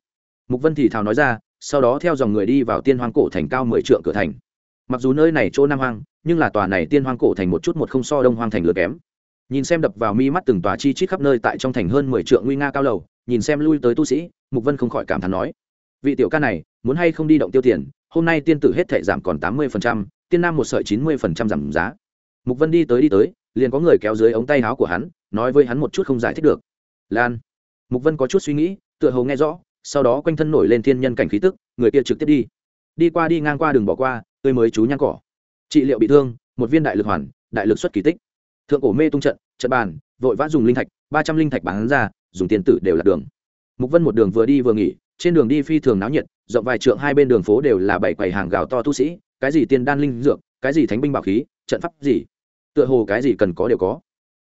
Mục vân thì thào nói ra, sau đó theo dòng người đi vào tiên hoang cổ thành cao mười trượng cửa thành. Mặc dù nơi này chỗ nam hoang, nhưng là tòa này tiên hoang cổ thành một chút một không so đông hoang thành lửa kém nhìn xem đập vào mi mắt từng tòa chi chít khắp nơi tại trong thành hơn mười trượng nguy nga cao lầu nhìn xem lui tới tu sĩ mục vân không khỏi cảm thán nói vị tiểu ca này muốn hay không đi động tiêu tiền hôm nay tiên tử hết thể giảm còn tám mươi phần trăm, tiên nam một sợi chín mươi phần trăm giảm giá. Mục vân đi tới đi tới liền có người kéo dưới ống tay áo của hắn nói với hắn một chút không giải thích được. Lan. Mục vân có chút suy nghĩ tựa hồ nghe rõ sau đó quanh thân nổi lên thiên nhân cảnh khí tức người kia trực tiếp đi. Đi qua đi ngang qua đường bỏ qua tươi mới chú nhang cỏ. Trị liệu bị thương một viên đại lực hoàn đại lực xuất kỳ tích thượng cổ mê tung trận trận bàn, vội vã dùng linh thạch, ba trăm linh thạch bán ra, dùng tiền tử đều là đường. Mục vân một đường vừa đi vừa nghỉ, trên đường đi phi thường náo nhiệt, rộng vài trượng hai bên đường phố đều là bảy quầy hàng gạo to tu sĩ, cái gì tiên đan linh dược, cái gì thánh binh bảo khí, trận pháp gì, tựa hồ cái gì cần có đều có.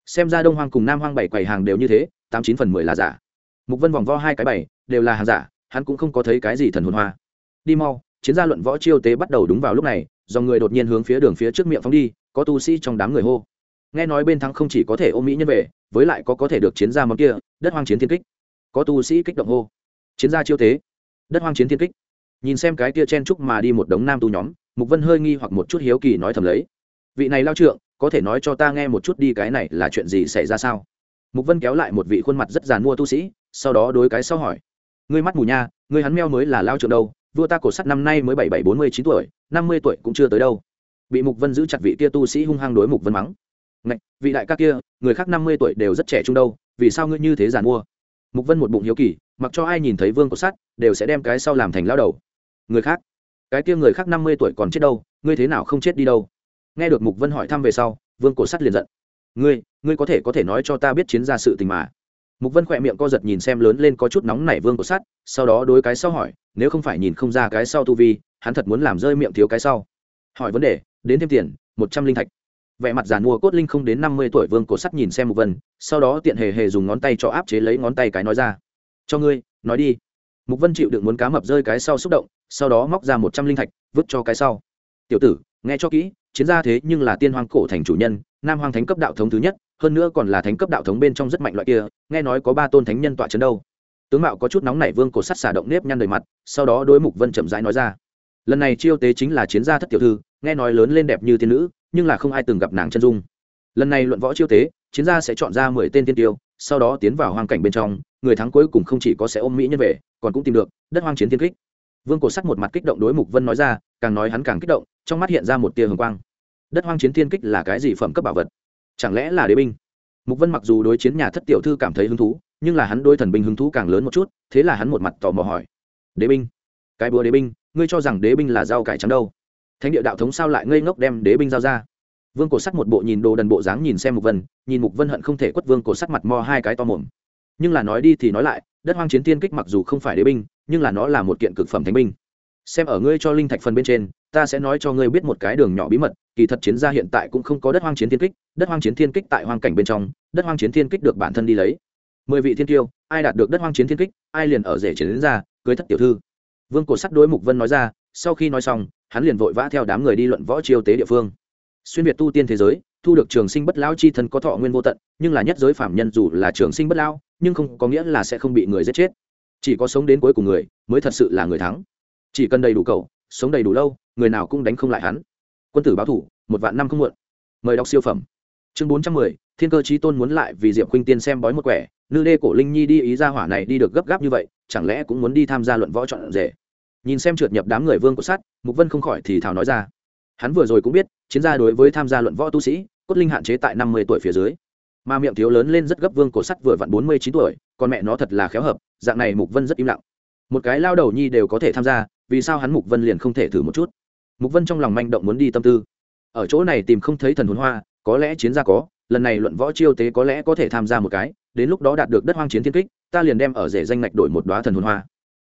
Xem ra đông hoang cùng nam hoang bảy quầy hàng đều như thế, tám chín phần mười là giả. Mục vân vòng vo hai cái bảy, đều là hàng giả, hắn cũng không có thấy cái gì thần hồn hoa. Đi mau, chiến gia luận võ chiêu tế bắt đầu đúng vào lúc này do người đột nhiên hướng phía đường phía trước miệng phóng đi, có tu sĩ trong đám người hô nghe nói bên thắng không chỉ có thể ôm mỹ nhân về, với lại có có thể được chiến gia món kia, đất hoang chiến thiên kích. Có tu sĩ kích động hô. Chiến gia chiêu tế. Đất hoang chiến thiên kích. Nhìn xem cái kia chen trúc mà đi một đống nam tu nhóm, mục vân hơi nghi hoặc một chút hiếu kỳ nói thầm lấy. Vị này lao trượng, có thể nói cho ta nghe một chút đi cái này là chuyện gì xảy ra sao? Mục vân kéo lại một vị khuôn mặt rất giàn mua tu sĩ, sau đó đối cái sau hỏi. Ngươi mắt mù nha, ngươi hắn meo mới là lao trượng đâu, vua ta cổ sắt năm nay mới bảy bảy bốn mươi chín tuổi, năm mươi tuổi cũng chưa tới đâu. Bị mục vân giữ chặt vị tia tu sĩ hung hăng đối mục vân mắng ngạch, vị đại ca kia, người khác năm mươi tuổi đều rất trẻ trung đâu, vì sao ngươi như thế giàn mua? Mục vân một bụng hiếu kỳ, mặc cho ai nhìn thấy vương cổ sắt, đều sẽ đem cái sau làm thành lao đầu. Người khác? Cái kia người khác năm mươi tuổi còn chết đâu, ngươi thế nào không chết đi đâu? Nghe được mục vân hỏi thăm về sau, vương cổ sắt liền giận. Ngươi ngươi có thể có thể nói cho ta biết chiến ra sự tình mà. Mục vân khỏe miệng co giật nhìn xem lớn lên có chút nóng nảy vương cổ sắt, sau đó đối cái sau hỏi, nếu không phải nhìn không ra cái sau tu vi, hắn thật muốn làm rơi miệng thiếu cái sau. Hỏi vấn đề, đến thêm tiền, một trăm linh thạch vẻ mặt giàn mua cốt linh không đến năm mươi tuổi vương cổ sắt nhìn xem mục vân, sau đó tiện hề hề dùng ngón tay cho áp chế lấy ngón tay cái nói ra. Cho ngươi, nói đi. Mục vân chịu đựng muốn cá mập rơi cái sau xúc động, sau đó móc ra một trăm linh thạch, vứt cho cái sau. Tiểu tử, nghe cho kỹ, chiến gia thế nhưng là tiên hoàng cổ thành chủ nhân, nam hoàng thánh cấp đạo thống thứ nhất, hơn nữa còn là thánh cấp đạo thống bên trong rất mạnh loại kia, nghe nói có ba tôn thánh nhân tọa chấn đâu. Tướng mạo có chút nóng nảy vương cổ sắt xả động nếp nhăn đời mặt, sau đó đối mục vân chậm rãi nói ra. Lần này chiêu tế chính là chiến gia thất tiểu thư, nghe nói lớn lên đẹp như thiên nữ nhưng là không ai từng gặp nàng chân dung. Lần này luận võ chiêu tế, chiến gia sẽ chọn ra mười tên tiên tiêu, sau đó tiến vào hoang cảnh bên trong, người thắng cuối cùng không chỉ có sẽ ôm mỹ nhân về, còn cũng tìm được đất hoang chiến thiên kích. Vương cổ sắt một mặt kích động đối mục vân nói ra, càng nói hắn càng kích động, trong mắt hiện ra một tia hồng quang. Đất hoang chiến thiên kích là cái gì phẩm cấp bảo vật? Chẳng lẽ là đế binh? Mục vân mặc dù đối chiến nhà thất tiểu thư cảm thấy hứng thú, nhưng là hắn đối thần binh hứng thú càng lớn một chút, thế là hắn một mặt tò mò hỏi. Đế binh? Cái búa đế binh, ngươi cho rằng đế binh là rau cải trắng đâu? Thánh địa đạo thống sao lại ngây ngốc đem đế binh giao ra? Vương cổ sắt một bộ nhìn đồ đần bộ dáng nhìn xem mục vân, nhìn mục vân hận không thể quất vương cổ sắt mặt mo hai cái to mồm. Nhưng là nói đi thì nói lại, đất hoang chiến tiên kích mặc dù không phải đế binh, nhưng là nó là một kiện cực phẩm thánh binh. Xem ở ngươi cho linh thạch phần bên trên, ta sẽ nói cho ngươi biết một cái đường nhỏ bí mật, kỳ thật chiến gia hiện tại cũng không có đất hoang chiến thiên kích, đất hoang chiến thiên kích tại hoang cảnh bên trong, đất hoang chiến thiên kích được bản thân đi lấy. Mười vị thiên tiêu, ai đạt được đất hoang chiến thiên kích, ai liền ở rể chiến đến ra, cưới thất tiểu thư. Vương cổ sắt đối mục vân nói ra, sau khi nói xong hắn liền vội vã theo đám người đi luận võ chiêu tế địa phương. Xuyên việt tu tiên thế giới, thu được trường sinh bất lão chi thân có thọ nguyên vô tận, nhưng là nhất giới phạm nhân dù là trường sinh bất lão nhưng không có nghĩa là sẽ không bị người giết chết. Chỉ có sống đến cuối cùng người mới thật sự là người thắng. Chỉ cần đầy đủ cầu, sống đầy đủ lâu, người nào cũng đánh không lại hắn. Quân tử báo thủ, một vạn năm không muộn. Mời đọc siêu phẩm. Chương bốn trăm mười, thiên cơ chí tôn muốn lại vì diệp khuynh tiên xem bói một quẻ, nữ đê cổ linh nhi đi ý ra hỏa này đi được gấp gáp như vậy, chẳng lẽ cũng muốn đi tham gia luận võ chọn rể? Nhìn xem trượt nhập đám người vương của sát, mục vân không khỏi thì thào nói ra. Hắn vừa rồi cũng biết, chiến gia đối với tham gia luận võ tu sĩ, cốt linh hạn chế tại năm mươi tuổi phía dưới. Mà miệng thiếu lớn lên rất gấp vương cổ sắt vừa vặn bốn mươi chín tuổi, còn mẹ nó thật là khéo hợp, dạng này mục vân rất im lặng. Một cái lao đầu nhi đều có thể tham gia, vì sao hắn mục vân liền không thể thử một chút? Mục vân trong lòng manh động muốn đi tâm tư. Ở chỗ này tìm không thấy thần hồn hoa, có lẽ chiến gia có, lần này luận võ chiêu tế có lẽ có thể tham gia một cái, đến lúc đó đạt được đất hoang chiến thiên kích, ta liền đem ở rể danh ngạch đổi một đoá thần hồn hoa.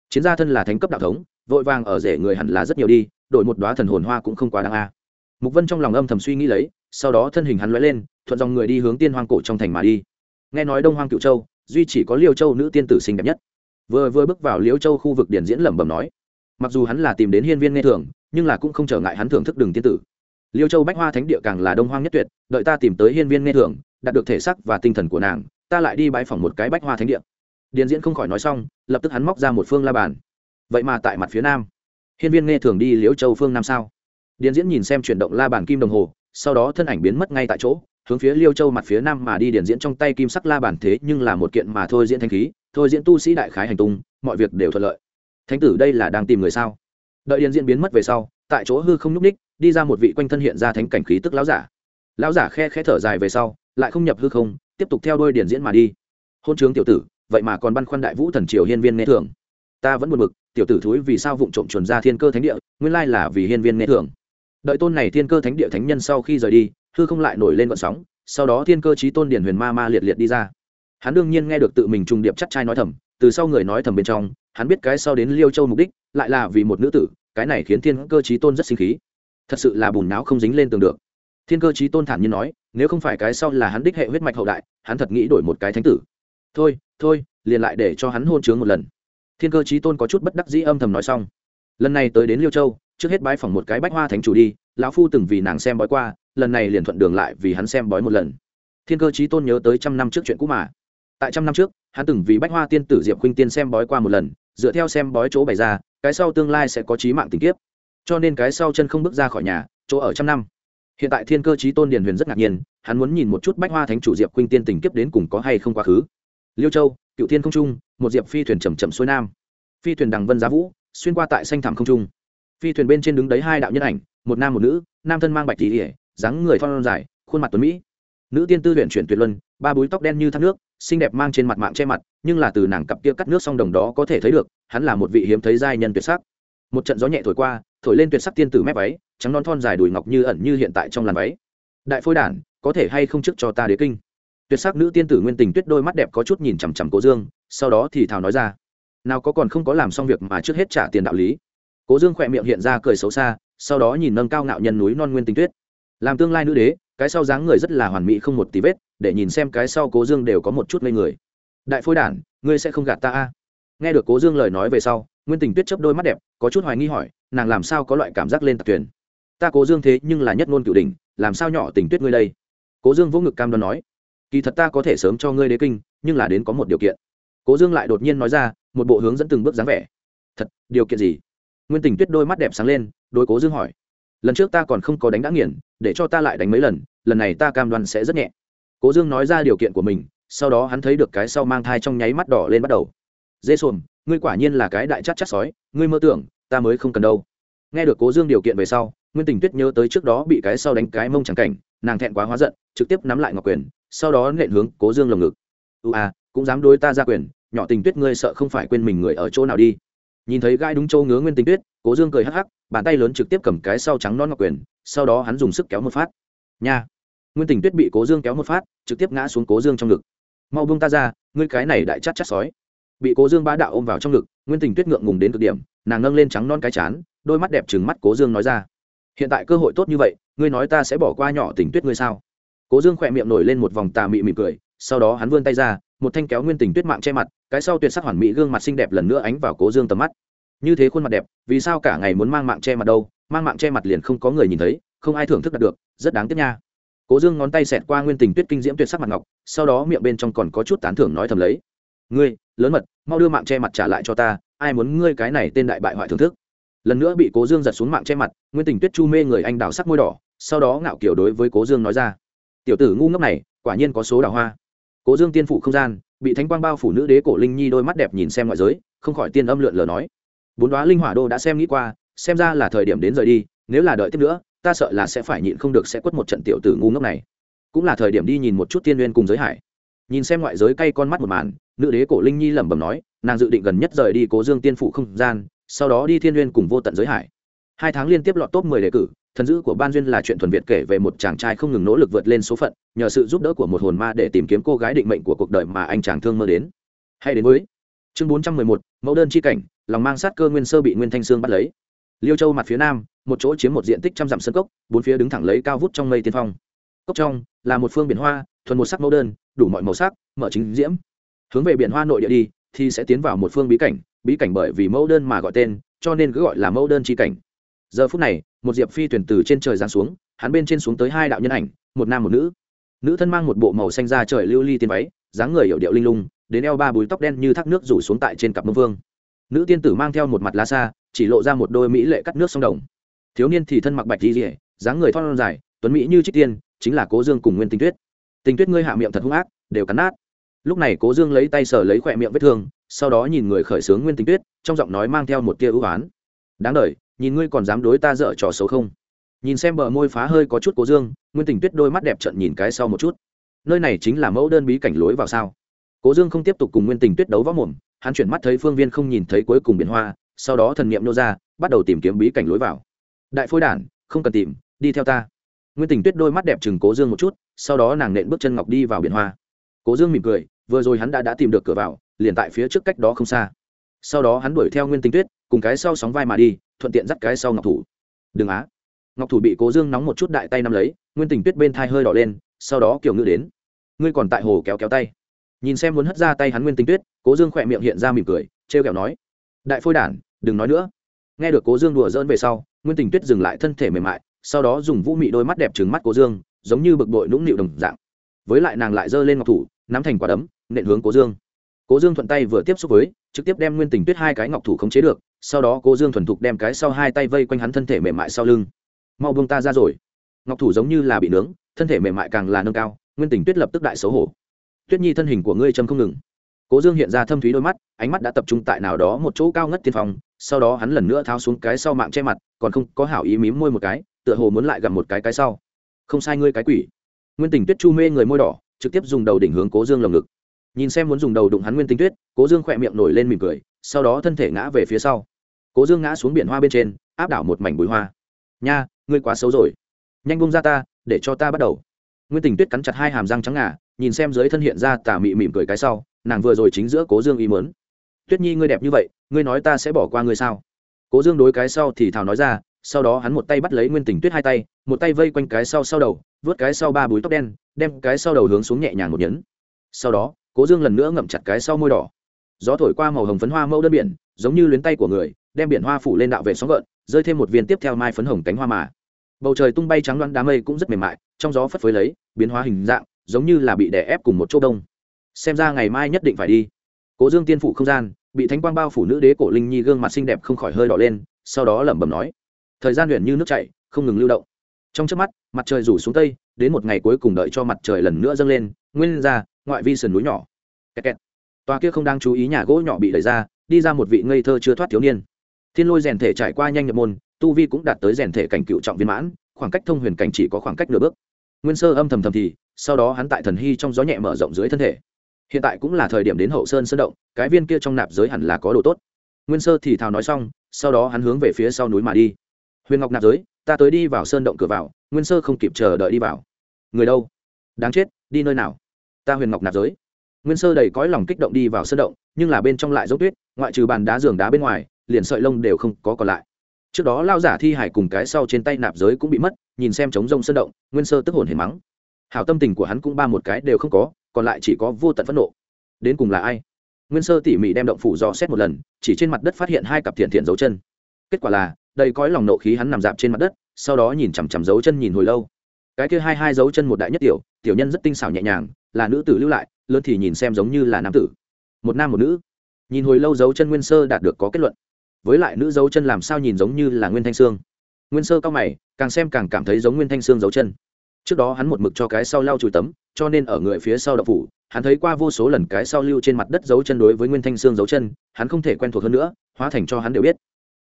Chiến gia thân là thánh cấp đạo thống vội vàng ở rể người hẳn là rất nhiều đi, đổi một đoá thần hồn hoa cũng không quá đáng a. Mục vân trong lòng âm thầm suy nghĩ lấy, sau đó thân hình hắn lóe lên, thuận dòng người đi hướng tiên hoang cổ trong thành mà đi. Nghe nói đông hoang cựu châu, duy chỉ có liêu châu nữ tiên tử xinh đẹp nhất. Vừa vừa bước vào liêu châu khu vực điển diễn lẩm bẩm nói, mặc dù hắn là tìm đến hiên viên nghe thường, nhưng là cũng không trở ngại hắn thưởng thức đường tiên tử. Liêu châu bách hoa thánh địa càng là đông hoang nhất tuyệt, đợi ta tìm tới hiên viên nghe thường, đạt được thể sắc và tinh thần của nàng, ta lại đi bãi phỏng một cái bách hoa thánh địa. Điền diễn không khỏi nói xong, lập tức hắn móc ra một phương la bàn vậy mà tại mặt phía nam. Hiên viên nghe thường đi liễu châu phương nam sao? Điền diễn nhìn xem chuyển động la bàn kim đồng hồ, sau đó thân ảnh biến mất ngay tại chỗ, hướng phía liêu châu mặt phía nam mà đi điền diễn trong tay kim sắc la bàn thế nhưng là một kiện mà thôi diễn thanh khí, thôi diễn tu sĩ đại khái hành tung, mọi việc đều thuận lợi. Thánh tử đây là đang tìm người sao? Đợi điền diễn biến mất về sau, tại chỗ hư không nhúc ních đi ra một vị quanh thân hiện ra thánh cảnh khí tức lão giả. Lão giả khe khẽ thở dài về sau, lại không nhập hư không, tiếp tục theo đôi điển diễn mà đi. Hôn trướng tiểu tử, vậy mà còn băn khoăn đại vũ thần triều hiên viên nghe thường. Ta vẫn buồn bực tiểu tử thúi vì sao vụng trộm chuẩn ra thiên cơ thánh địa, nguyên lai là vì hiên viên nghệ thường. Đợi tôn này thiên cơ thánh địa thánh nhân sau khi rời đi, hư không lại nổi lên vận sóng, sau đó thiên cơ trí tôn điển huyền ma ma liệt liệt đi ra. Hắn đương nhiên nghe được tự mình trùng điệp chắc trai nói thầm, từ sau người nói thầm bên trong, hắn biết cái sau đến liêu châu mục đích, lại là vì một nữ tử, cái này khiến thiên cơ trí tôn rất sinh khí. Thật sự là bùn não không dính lên tường được. Thiên cơ trí tôn thản nhiên nói, nếu không phải cái sau là hắn đích hệ huyết mạch hậu đại, hắn thật nghĩ đổi một cái thánh tử. Thôi thôi, liền lại để cho hắn hôn chướng một lần thiên cơ trí tôn có chút bất đắc dĩ âm thầm nói xong. Lần này tới đến liêu châu, trước hết bái phỏng một cái bách hoa thánh chủ đi, lão phu từng vì nàng xem bói qua, lần này liền thuận đường lại vì hắn xem bói một lần. Thiên cơ trí tôn nhớ tới trăm năm trước chuyện cũ mà. Tại trăm năm trước, hắn từng vì bách hoa tiên tử diệp khuynh tiên xem bói qua một lần, dựa theo xem bói chỗ bày ra, cái sau tương lai sẽ có trí mạng tình kiếp. Cho nên cái sau chân không bước ra khỏi nhà, chỗ ở trăm năm. Hiện tại thiên cơ trí tôn điền huyền rất ngạc nhiên, hắn muốn nhìn một chút bách hoa thánh chủ diệp khuynh tiên tình kiếp đến cùng có hay không quá khứ. Liêu châu, cựu thiên không trung một diệp phi thuyền chầm chậm xuôi nam. Phi thuyền đằng vân giá vũ, xuyên qua tại xanh thảm không trung. Phi thuyền bên trên đứng đấy hai đạo nhân ảnh, một nam một nữ, nam thân mang bạch tỉ ỉa dáng người thon dài, khuôn mặt tuấn mỹ. Nữ tiên tư huyện chuyển tuyệt luân, ba búi tóc đen như thác nước, xinh đẹp mang trên mặt mạng che mặt, nhưng là từ nàng cặp kia cắt nước song đồng đó có thể thấy được, hắn là một vị hiếm thấy giai nhân tuyệt sắc. Một trận gió nhẹ thổi qua, thổi lên tuyệt sắc tiên tử mép váy, trắng non thon dài đùi ngọc như ẩn như hiện tại trong làn váy. Đại phôi đản, có thể hay không trước cho ta đế kinh? Tuyệt sắc nữ tiên tử nguyên tình tuyết đôi mắt đẹp có chút nhìn chằm chằm cố dương, sau đó thì thào nói ra, nào có còn không có làm xong việc mà trước hết trả tiền đạo lý. Cố dương khỏe miệng hiện ra cười xấu xa, sau đó nhìn nâng cao ngạo nhân núi non nguyên tình tuyết. Làm tương lai nữ đế, cái sau dáng người rất là hoàn mỹ không một tí vết, để nhìn xem cái sau cố dương đều có một chút ngây người. Đại phôi đản, ngươi sẽ không gạt ta a? Nghe được cố dương lời nói về sau, nguyên tình tuyết chấp đôi mắt đẹp, có chút hoài nghi hỏi, nàng làm sao có loại cảm giác lên tạc thuyền? Ta cố dương thế nhưng là nhất ngôn cửu đình làm sao nhỏ tình tuyết ngươi đây? Cố dương vỗ ngực cam đoan nói kỳ thật ta có thể sớm cho ngươi đế kinh, nhưng là đến có một điều kiện. Cố dương lại đột nhiên nói ra, một bộ hướng dẫn từng bước dáng vẻ. Thật, điều kiện gì? Nguyên tình tuyết đôi mắt đẹp sáng lên đôi cố dương hỏi. Lần trước ta còn không có đánh đã nghiền, để cho ta lại đánh mấy lần lần này ta cam đoan sẽ rất nhẹ. Cố dương nói ra điều kiện của mình, sau đó hắn thấy được cái sau mang thai trong nháy mắt đỏ lên bắt đầu. Dê xồm ngươi quả nhiên là cái đại chắc chắc sói, ngươi mơ tưởng, ta mới không cần đâu. Nghe được cố dương điều kiện về sau, nguyên tình tuyết nhớ tới trước đó bị cái sau đánh cái mông chẳng cảnh, nàng thẹn quá hóa giận, trực tiếp nắm lại ngọc quyền sau đó nện hướng cố dương lồng ngực. Ưu à cũng dám đối ta ra quyền, nhỏ tình tuyết ngươi sợ không phải quên mình người ở chỗ nào đi. Nhìn thấy gai đúng châu ngứa nguyên tình tuyết, cố dương cười hắc hắc, bàn tay lớn trực tiếp cầm cái sau trắng non ngọc quyền, sau đó hắn dùng sức kéo một phát. Nha! Nguyên tình tuyết bị cố dương kéo một phát, trực tiếp ngã xuống cố dương trong ngực. Mau buông ta ra, ngươi cái này đại chắc chắc sói. Bị cố dương bá đạo ôm vào trong ngực, nguyên tình tuyết ngượng ngùng đến cực điểm, nàng nâng lên trắng non cái chán, đôi mắt đẹp trừng mắt cố dương nói ra. Hiện tại cơ hội tốt như vậy, ngươi nói ta sẽ bỏ qua nhỏ tình tuyết ngươi sao? Cố dương khỏe miệng nổi lên một vòng tà mị mị cười, sau đó hắn vươn tay ra, một thanh kéo nguyên tình tuyết mạng che mặt, cái sau tuyệt sắc hoàn mỹ gương mặt xinh đẹp lần nữa ánh vào cố dương tầm mắt. Như thế khuôn mặt đẹp, vì sao cả ngày muốn mang mạng che mặt đâu? Mang mạng che mặt liền không có người nhìn thấy, không ai thưởng thức đạt được, rất đáng tiếc nha. Cố dương ngón tay xẹt qua nguyên tình tuyết kinh diễm tuyệt sắc mặt ngọc, sau đó miệng bên trong còn có chút tán thưởng nói thầm lấy. Ngươi, lớn mật, mau đưa mạng che mặt trả lại cho ta, ai muốn ngươi cái này tên đại bại hoại thưởng thức? Lần nữa bị cố dương giật xuống mạng che mặt, nguyên tình tuyết chu mê người anh đào sắc môi đỏ, sau đó ngạo kiểu đối với cố dương nói ra tiểu tử ngu ngốc này, quả nhiên có số đào hoa. Cố dương tiên Phụ không gian, bị thánh quang bao phủ nữ đế cổ linh nhi đôi mắt đẹp nhìn xem ngoại giới, không khỏi tiên âm lượn lờ nói. Bốn đoá linh hỏa đô đã xem nghĩ qua, xem ra là thời điểm đến rời đi, nếu là đợi tiếp nữa, ta sợ là sẽ phải nhịn không được sẽ quất một trận tiểu tử ngu ngốc này. Cũng là thời điểm đi nhìn một chút tiên nguyên cùng giới hải. Nhìn xem ngoại giới cay con mắt một màn, nữ đế cổ linh nhi lẩm bẩm nói, nàng dự định gần nhất rời đi cố dương tiên Phụ không gian, sau đó đi thiên nguyên cùng vô tận giới hải. Hai tháng liên tiếp lọt top mười đề cử thần dữ của ban duyên là chuyện thuần việt kể về một chàng trai không ngừng nỗ lực vượt lên số phận, nhờ sự giúp đỡ của một hồn ma để tìm kiếm cô gái định mệnh của cuộc đời mà anh chàng thương mơ đến. Hay đến với chương bốn trăm mười một, mẫu đơn chi cảnh, lòng mang sát cơ nguyên sơ bị nguyên thanh sương bắt lấy. Liêu châu mặt phía nam, một chỗ chiếm một diện tích trăm dặm sân cốc, bốn phía đứng thẳng lấy cao vút trong mây tiên phong. Cốc trong là một phương biển hoa, thuần một sắc mẫu đơn, đủ mọi màu sắc, mở chính diễm. Hướng về biển hoa nội địa đi, thì sẽ tiến vào một phương bí cảnh bí cảnh bởi vì mẫu đơn mà gọi tên, cho nên cứ gọi là mẫu đơn chi cảnh. Giờ phút này một diệp phi thuyền từ trên trời giáng xuống, hắn bên trên xuống tới hai đạo nhân ảnh, một nam một nữ. Nữ thân mang một bộ màu xanh da trời lưu ly tiên váy, dáng người hiệu điệu linh lung, đến eo ba búi tóc đen như thác nước rủ xuống tại trên cặp mông vương. Nữ tiên tử mang theo một mặt lá xa chỉ lộ ra một đôi mỹ lệ cắt nước sông đồng. Thiếu niên thì thân mặc bạch di rỉa dáng người thon dài, tuấn mỹ như trích tiên, chính là cố dương cùng nguyên tinh tuyết. Tình tuyết ngươi hạ miệng thật hung ác, đều cắn nát. Lúc này cố dương lấy tay sờ lấy khỏe miệng vết thương, sau đó nhìn người khởi xướng nguyên tinh tuyết, trong giọng nói mang theo một tia ưu oán. Đáng đ nhìn ngươi còn dám đối ta dở trò xấu không? Nhìn xem bờ môi phá hơi có chút cố dương, nguyên tình tuyết đôi mắt đẹp trận nhìn cái sau một chút. Nơi này chính là mẫu đơn bí cảnh lối vào sao? Cố dương không tiếp tục cùng nguyên tình tuyết đấu võ mồm, hắn chuyển mắt thấy phương viên không nhìn thấy cuối cùng biển hoa, sau đó thần n i ệ m nô ra, bắt đầu tìm kiếm bí cảnh lối vào. Đại phôi đản, không cần tìm, đi theo ta. Nguyên tình tuyết đôi mắt đẹp chừng cố dương một chút, sau đó nàng nện bước chân ngọc đi vào biển hoa. Cố dương mỉm cười, vừa rồi hắn đã đã tìm được cửa vào, liền tại phía trước cách đó không xa. Sau đó hắn đuổi theo nguyên tình tuyết cùng cái sau sóng vai mà đi, thuận tiện dắt cái sau ngọc thủ. Đừng á. Ngọc thủ bị cố dương nóng một chút đại tay nắm lấy, nguyên tình tuyết bên thai hơi đỏ lên, sau đó kiểu ngự đến. Ngươi còn tại hồ kéo kéo tay. Nhìn xem muốn hất ra tay hắn nguyên tình tuyết, cố dương khỏe miệng hiện ra mỉm cười, trêu kẹo nói. Đại phôi đản, đừng nói nữa. Nghe được cố dương đùa dỡn về sau, nguyên tình tuyết dừng lại thân thể mềm mại, sau đó dùng vũ mị đôi mắt đẹp trừng mắt cố dương, giống như bực bội nũng nịu đồng dạng. Với lại nàng lại giơ lên ngọc thủ, nắm thành quả đấm, nện hướng cố dương cố dương thuận tay vừa tiếp xúc với, trực tiếp đem nguyên tình tuyết hai cái ngọc thủ khống chế được, sau đó cố dương thuần thục đem cái sau hai tay vây quanh hắn thân thể mềm mại sau lưng. Mau buông ta ra rồi. Ngọc thủ giống như là bị nướng, thân thể mềm mại càng là nâng cao, nguyên tình tuyết lập tức đại xấu hổ. Tuyết nhi thân hình của ngươi châm không ngừng. Cố dương hiện ra thâm thúy đôi mắt, ánh mắt đã tập trung tại nào đó một chỗ cao ngất tiên phòng sau đó hắn lần nữa tháo xuống cái sau mạng che mặt, còn không có hảo ý mím môi một cái, tựa hồ muốn lại gặp một cái cái sau. Không sai ngươi cái quỷ. Nguyên tình tuyết chu mê người môi đỏ, trực tiếp dùng đầu đỉnh hướng cố dương lồng ngực nhìn xem muốn dùng đầu đụng hắn nguyên tinh tuyết, cố dương khỏe miệng nổi lên mỉm cười, sau đó thân thể ngã về phía sau. Cố dương ngã xuống biển hoa bên trên, áp đảo một mảnh bụi hoa. Nha, ngươi quá xấu rồi. Nhanh bông ra ta, để cho ta bắt đầu. Nguyên tình tuyết cắn chặt hai hàm răng trắng ngà, nhìn xem dưới thân hiện ra tà mị mỉm cười cái sau, nàng vừa rồi chính giữa cố dương ý mớn tuyết nhi, ngươi đẹp như vậy, ngươi nói ta sẽ bỏ qua ngươi sao? Cố dương đối cái sau thì thào nói ra, sau đó hắn một tay bắt lấy nguyên tình tuyết hai tay, một tay vây quanh cái sau sau đầu vớt cái sau ba búi tóc đen, đem cái sau đầu hướng xuống nhẹ nhàng một nhấn. Sau đó cố dương lần nữa ngậm chặt cái sau môi đỏ. Gió thổi qua màu hồng phấn hoa mẫu đơn biển, giống như luyến tay của người, đem biển hoa phủ lên đạo vệ sóng gợn, rơi thêm một viên tiếp theo mai phấn hồng cánh hoa mà. Bầu trời tung bay trắng loãng, đám mây cũng rất mềm mại, trong gió phất phới lấy, biến hóa hình dạng, giống như là bị đè ép cùng một chỗ đông. Xem ra ngày mai nhất định phải đi. Cố dương tiên phủ không gian, bị thánh quang bao phủ nữ đế cổ linh nhi gương mặt xinh đẹp không khỏi hơi đỏ lên, sau đó lẩm bẩm nói, thời gian luyện như nước chảy, không ngừng lưu động. Trong trước mắt, mặt trời rủ xuống tây, đến một ngày cuối cùng đợi cho mặt trời lần nữa dâng lên, nguyên ra ngoại vi sườn núi nhỏ. Kẹt kẹt. tòa kia không đang chú ý nhà gỗ nhỏ bị đẩy ra, đi ra một vị ngây thơ chưa thoát thiếu niên. Thiên lôi rèn thể trải qua nhanh nhập môn, tu vi cũng đạt tới rèn thể cảnh cựu trọng viên mãn, khoảng cách thông huyền cảnh chỉ có khoảng cách nửa bước. Nguyên sơ âm thầm thầm thì, sau đó hắn tại thần hy trong gió nhẹ mở rộng dưới thân thể. Hiện tại cũng là thời điểm đến hậu sơn sơn động, cái viên kia trong nạp giới hẳn là có đồ tốt. Nguyên sơ thì thào nói xong, sau đó hắn hướng về phía sau núi mà đi. Huyền ngọc nạp giới, ta tới đi vào sơn động cửa vào, nguyên sơ không kịp chờ đợi đi vào. Người đâu? Đáng chết, đi nơi nào? Ta huyền ngọc nạp giới. Nguyên sơ đầy cõi lòng kích động đi vào sân động, nhưng là bên trong lại giống tuyết, ngoại trừ bàn đá giường đá bên ngoài, liền sợi lông đều không có còn lại. Trước đó lao giả thi hải cùng cái sau trên tay nạp giới cũng bị mất, nhìn xem trống rông sân động, nguyên sơ tức hồn hề mắng. Hảo tâm tình của hắn cũng ba một cái đều không có, còn lại chỉ có vô tận phẫn nộ. Đến cùng là ai? Nguyên sơ tỉ mỉ đem động phủ dò xét một lần, chỉ trên mặt đất phát hiện hai cặp thiện thiện dấu chân. Kết quả là, đầy cõi lòng nộ khí hắn nằm dạp trên mặt đất, sau đó nhìn chằm chằm dấu chân nhìn hồi lâu. Cái kia hai hai dấu chân một đại nhất tiểu tiểu nhân rất tinh xảo nhẹ nhàng là nữ tử lưu lại, lớn thì nhìn xem giống như là nam tử. Một nam một nữ. Nhìn hồi lâu dấu chân nguyên sơ đạt được có kết luận. Với lại nữ dấu chân làm sao nhìn giống như là nguyên thanh sương. Nguyên sơ cao mày, càng xem càng cảm thấy giống nguyên thanh sương dấu chân. Trước đó hắn một mực cho cái sau lau chùi tấm, cho nên ở người phía sau đậu phủ, hắn thấy qua vô số lần cái sau lưu trên mặt đất dấu chân đối với nguyên thanh sương dấu chân, hắn không thể quen thuộc hơn nữa, hóa thành cho hắn đều biết.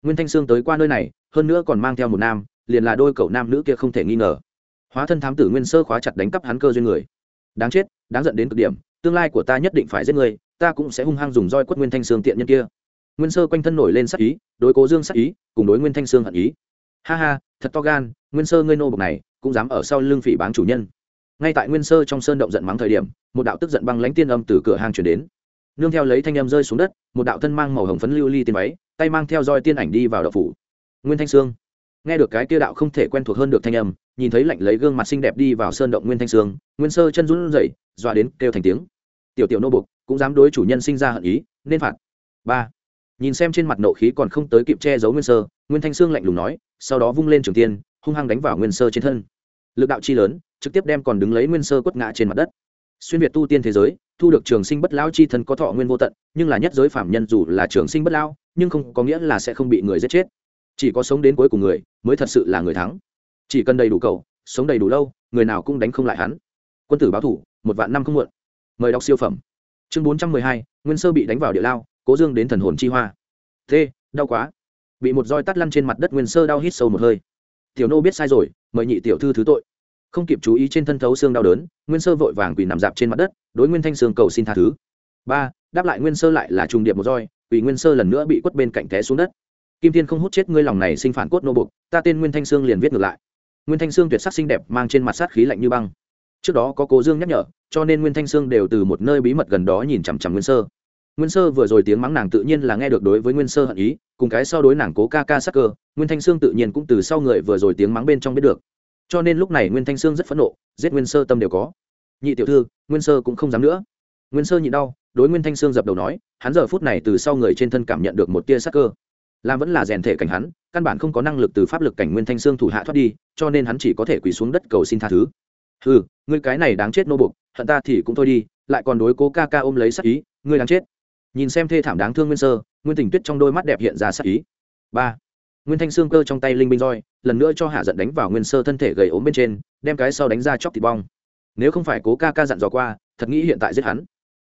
Nguyên thanh sương tới qua nơi này, hơn nữa còn mang theo một nam, liền là đôi cậu nam nữ kia không thể nghi ngờ. Hóa thân thám tử nguyên sơ khóa chặt đánh cắp hắn cơ duyên người đáng chết, đáng giận đến cực điểm, tương lai của ta nhất định phải giết người ta cũng sẽ hung hăng dùng roi quất nguyên thanh sương tiện nhân kia. Nguyên sơ quanh thân nổi lên sắc ý, đối cố dương sắc ý, cùng đối nguyên thanh sương hận ý. Ha ha, thật to gan, nguyên sơ ngươi nô bộc này, cũng dám ở sau lưng phỉ báng chủ nhân. Ngay tại nguyên sơ trong sơn động giận mắng thời điểm, một đạo tức giận băng lãnh tiên âm từ cửa hang chuyển đến. Nương theo lấy thanh âm rơi xuống đất, một đạo thân mang màu hồng phấn lưu ly tiên váy, tay mang theo roi tiên ảnh đi vào đậu phủ. Nguyên thanh sương. Nghe được cái kia đạo không thể quen thuộc hơn được thanh âm nhìn thấy lạnh lấy gương mặt xinh đẹp đi vào sơn động nguyên thanh sương, nguyên sơ chân run rẩy, dọa đến kêu thành tiếng. Tiểu tiểu nô bục, cũng dám đối chủ nhân sinh ra hận ý, nên phạt. Ba. Nhìn xem trên mặt nộ khí còn không tới kịp che giấu nguyên sơ, nguyên thanh sương lạnh lùng nói, sau đó vung lên trường tiên, hung hăng đánh vào nguyên sơ trên thân. Lực đạo chi lớn, trực tiếp đem còn đứng lấy nguyên sơ quất ngã trên mặt đất. Xuyên việt tu tiên thế giới, thu được trường sinh bất lão chi thân có thọ nguyên vô tận, nhưng là nhất giới phạm nhân dù là trường sinh bất lão, nhưng không có nghĩa là sẽ không bị người giết chết. Chỉ có sống đến cuối cùng người, mới thật sự là người thắng chỉ cần đầy đủ cầu, sống đầy đủ lâu, người nào cũng đánh không lại hắn. Quân tử báo thủ, một vạn năm không muộn. Mời đọc siêu phẩm. Chương bốn trăm mười hai, nguyên sơ bị đánh vào địa lao, cố dương đến thần hồn chi hoa. T đau quá. Bị một roi tắt lăn trên mặt đất nguyên sơ đau hít sâu một hơi. Tiểu nô biết sai rồi, mời nhị tiểu thư thứ tội. Không kịp chú ý trên thân thấu xương đau đớn, nguyên sơ vội vàng quỳ nằm dạp trên mặt đất, đối nguyên thanh sương cầu xin tha thứ. Ba, đáp lại nguyên sơ lại là trùng điệp một roi, quỳ nguyên sơ lần nữa bị quất bên cạnh té xuống đất. Kim thiên không hút chết ngươi lòng này sinh phản cốt nô bục ta tên nguyên thanh sương liền viết ngược lại nguyên thanh sương tuyệt sắc xinh đẹp mang trên mặt sát khí lạnh như băng. Trước đó có cố dương nhắc nhở, cho nên nguyên thanh sương đều từ một nơi bí mật gần đó nhìn chằm chằm nguyên sơ. Nguyên sơ vừa rồi tiếng mắng nàng tự nhiên là nghe được đối với nguyên sơ hận ý, cùng cái sau đối nàng cố ca ca sắc cơ, nguyên thanh sương tự nhiên cũng từ sau người vừa rồi tiếng mắng bên trong biết được. Cho nên lúc này nguyên thanh sương rất phẫn nộ, giết nguyên sơ tâm đều có. Nhị tiểu thư, nguyên sơ cũng không dám nữa. Nguyên sơ nhị đau, đối nguyên thanh sương dập đầu nói, hắn giờ phút này từ sau người trên thân cảm nhận được một tia sắc cơ làm vẫn là rèn thể cảnh hắn, căn bản không có năng lực từ pháp lực cảnh nguyên thanh sương thủ hạ thoát đi, cho nên hắn chỉ có thể quỳ xuống đất cầu xin tha thứ. Ừ ngươi cái này đáng chết nô bục hận ta thì cũng thôi đi, lại còn đối cố ca ca ôm lấy sắc ý, ngươi đáng chết. Nhìn xem thê thảm đáng thương nguyên sơ, nguyên tình tuyết trong đôi mắt đẹp hiện ra sắc ý. Ba, nguyên thanh xương cơ trong tay linh binh roi, lần nữa cho hạ giận đánh vào nguyên sơ thân thể gầy ốm bên trên, đem cái sau đánh ra chóc thịt bong. Nếu không phải cố ca ca dặn dò qua, thật nghĩ hiện tại giết hắn.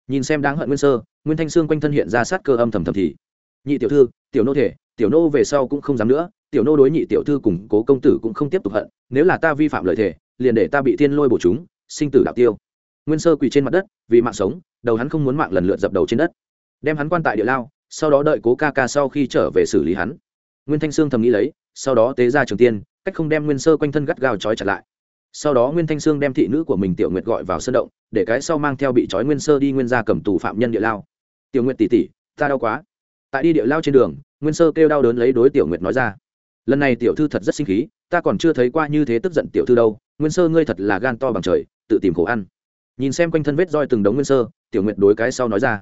Nhìn xem đáng hận nguyên sơ, nguyên thanh xương quanh thân hiện ra sát cơ âm thầm thầm thì. Nhị tiểu thư, tiểu nô thể tiểu nô về sau cũng không dám nữa, tiểu nô đối nhị tiểu thư cùng cố công tử cũng không tiếp tục hận, nếu là ta vi phạm lợi thể liền để ta bị thiên lôi bổ chúng, sinh tử đạo tiêu. Nguyên sơ quỳ trên mặt đất, vì mạng sống, đầu hắn không muốn mạng lần lượt dập đầu trên đất. Đem hắn quan tại địa lao, sau đó đợi cố ca ca sau khi trở về xử lý hắn. Nguyên thanh sương thầm nghĩ lấy, sau đó tế ra trường tiên, cách không đem nguyên sơ quanh thân gắt gao trói chặt lại. Sau đó nguyên thanh sương đem thị nữ của mình tiểu nguyệt gọi vào sân động, để cái sau mang theo bị trói nguyên sơ đi nguyên ra cầm tù phạm nhân địa lao. Tiểu nguyệt tỉ tỉ ta đau quá tại đi địa lao trên đường, nguyên sơ kêu đau đớn lấy đối tiểu nguyệt nói ra. Lần này tiểu thư thật rất sinh khí, ta còn chưa thấy qua như thế tức giận tiểu thư đâu, nguyên sơ ngươi thật là gan to bằng trời, tự tìm khổ ăn. Nhìn xem quanh thân vết roi từng đống nguyên sơ, tiểu nguyệt đối cái sau nói ra.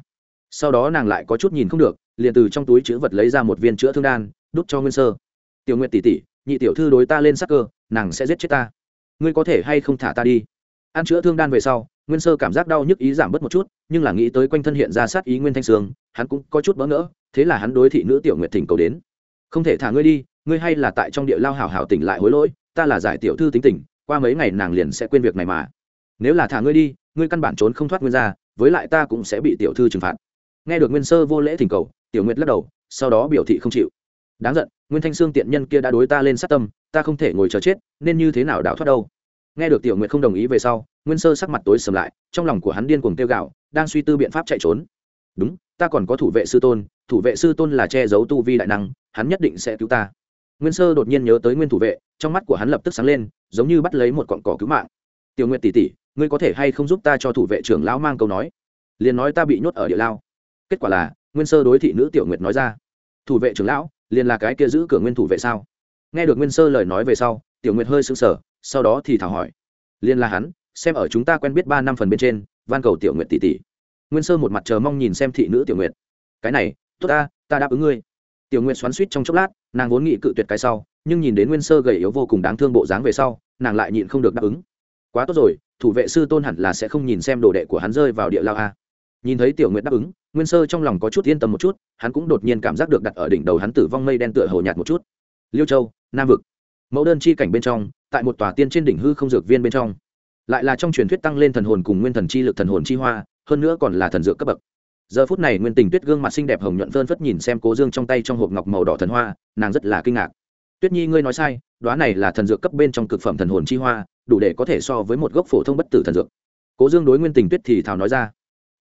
Sau đó nàng lại có chút nhìn không được, liền từ trong túi chữ vật lấy ra một viên chữa thương đan, đút cho nguyên sơ. Tiểu nguyệt tỉ tỉ, nhị tiểu thư đối ta lên sắc cơ, nàng sẽ giết chết ta. Ngươi có thể hay không thả ta đi? Ăn chữa thương đan về sau nguyên sơ cảm giác đau nhức ý giảm bớt một chút, nhưng là nghĩ tới quanh thân hiện ra sát ý nguyên thanh sương, hắn cũng có chút bỡ ngỡ, thế là hắn đối thị nữ tiểu nguyệt thỉnh cầu đến. Không thể thả ngươi đi, ngươi hay là tại trong địa lao hảo hảo tỉnh lại hối lỗi, ta là giải tiểu thư tính tình, qua mấy ngày nàng liền sẽ quên việc này mà. Nếu là thả ngươi đi, ngươi căn bản trốn không thoát nguyên ra với lại ta cũng sẽ bị tiểu thư trừng phạt. Nghe được nguyên sơ vô lễ thỉnh cầu, tiểu nguyệt lắc đầu, sau đó biểu thị không chịu. Đáng giận, nguyên thanh sương tiện nhân kia đã đối ta lên sát tâm, ta không thể ngồi chờ chết, nên như thế nào đào thoát đâu? Nghe được tiểu nguyệt không đồng ý về sau, nguyên sơ sắc mặt tối sầm lại, trong lòng của hắn điên cuồng tiêu gạo đang suy tư biện pháp chạy trốn. Đúng, ta còn có thủ vệ sư tôn, thủ vệ sư tôn là che giấu tu vi đại năng, hắn nhất định sẽ cứu ta. Nguyên sơ đột nhiên nhớ tới nguyên thủ vệ, trong mắt của hắn lập tức sáng lên, giống như bắt lấy một cọn cỏ cứu mạng. Tiểu nguyện tỷ tỷ, ngươi có thể hay không giúp ta cho thủ vệ trưởng lão mang câu nói? Liền nói ta bị nhốt ở địa lao. Kết quả là, nguyên sơ đối thị nữ tiểu nguyệt nói ra. Thủ vệ trưởng lão, liền là cái kia giữ cửa nguyên thủ vệ sao? Nghe được nguyên sơ lời nói về sau, tiểu nguyệt hơi sững sờ sau đó thì thảo hỏi. Liên là hắn, xem ở chúng ta quen biết ba năm phần bên trên, van cầu tiểu nguyệt tỷ tỷ. Nguyên sơ một mặt chờ mong nhìn xem thị nữ tiểu nguyệt. Cái này, tốt ta ta đáp ứng ngươi. Tiểu nguyệt xoắn suýt trong chốc lát, nàng vốn nghị cự tuyệt cái sau, nhưng nhìn đến nguyên sơ gầy yếu vô cùng đáng thương bộ dáng về sau, nàng lại nhịn không được đáp ứng. Quá tốt rồi, thủ vệ sư tôn hẳn là sẽ không nhìn xem đồ đệ của hắn rơi vào địa lao a. Nhìn thấy tiểu nguyệt đáp ứng, nguyên sơ trong lòng có chút yên tâm một chút, hắn cũng đột nhiên cảm giác được đặt ở đỉnh đầu hắn tử vong mây đen tựa hồ nhạt một chút. Liêu châu, nam vực. Mẫu đơn chi cảnh bên trong tại một tòa tiên trên đỉnh hư không dược viên bên trong. Lại là trong truyền thuyết tăng lên thần hồn cùng nguyên thần chi lực thần hồn chi hoa, hơn nữa còn là thần dược cấp bậc. Giờ phút này nguyên tình tuyết gương mặt xinh đẹp hồng nhuận phơn phất nhìn xem cố dương trong tay trong hộp ngọc màu đỏ thần hoa, nàng rất là kinh ngạc. Tuyết nhi, ngươi nói sai đoá này là thần dược cấp bên trong cực phẩm thần hồn chi hoa, đủ để có thể so với một gốc phổ thông bất tử thần dược. Cố dương đối nguyên tình tuyết thì thào nói ra.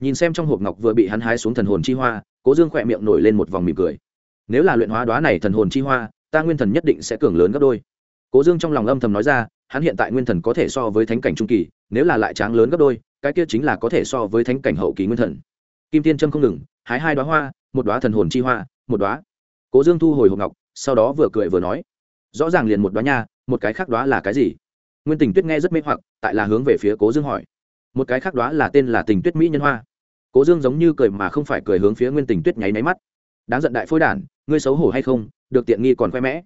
Nhìn xem trong hộp ngọc vừa bị hắn hái xuống thần hồn chi hoa, cố dương khỏe miệng nổi lên một vòng mỉm cười. Nếu là luyện hóa đoá này thần hồn chi hoa, ta nguyên thần nhất định sẽ cường lớn gấp đôi cố dương trong lòng âm thầm nói ra, hắn hiện tại nguyên thần có thể so với thánh cảnh trung kỳ, nếu là lại tráng lớn gấp đôi, cái kia chính là có thể so với thánh cảnh hậu kỳ nguyên thần. Kim tiên trâm không ngừng, hái hai đoá hoa, một đoá thần hồn chi hoa, một đoá cố dương thu hồi hộp ngọc, sau đó vừa cười vừa nói, rõ ràng liền một đoá nha, một cái khác đoá là cái gì? Nguyên tình tuyết nghe rất mê hoặc, tại là hướng về phía cố dương hỏi, một cái khác đoá là tên là tình tuyết mỹ nhân hoa. Cố dương giống như cười mà không phải cười hướng phía nguyên tình tuyết nháy máy mắt, đáng giận đại phôi đản, ngươi xấu hổ hay không, được tiện nghi còn khoe mẽ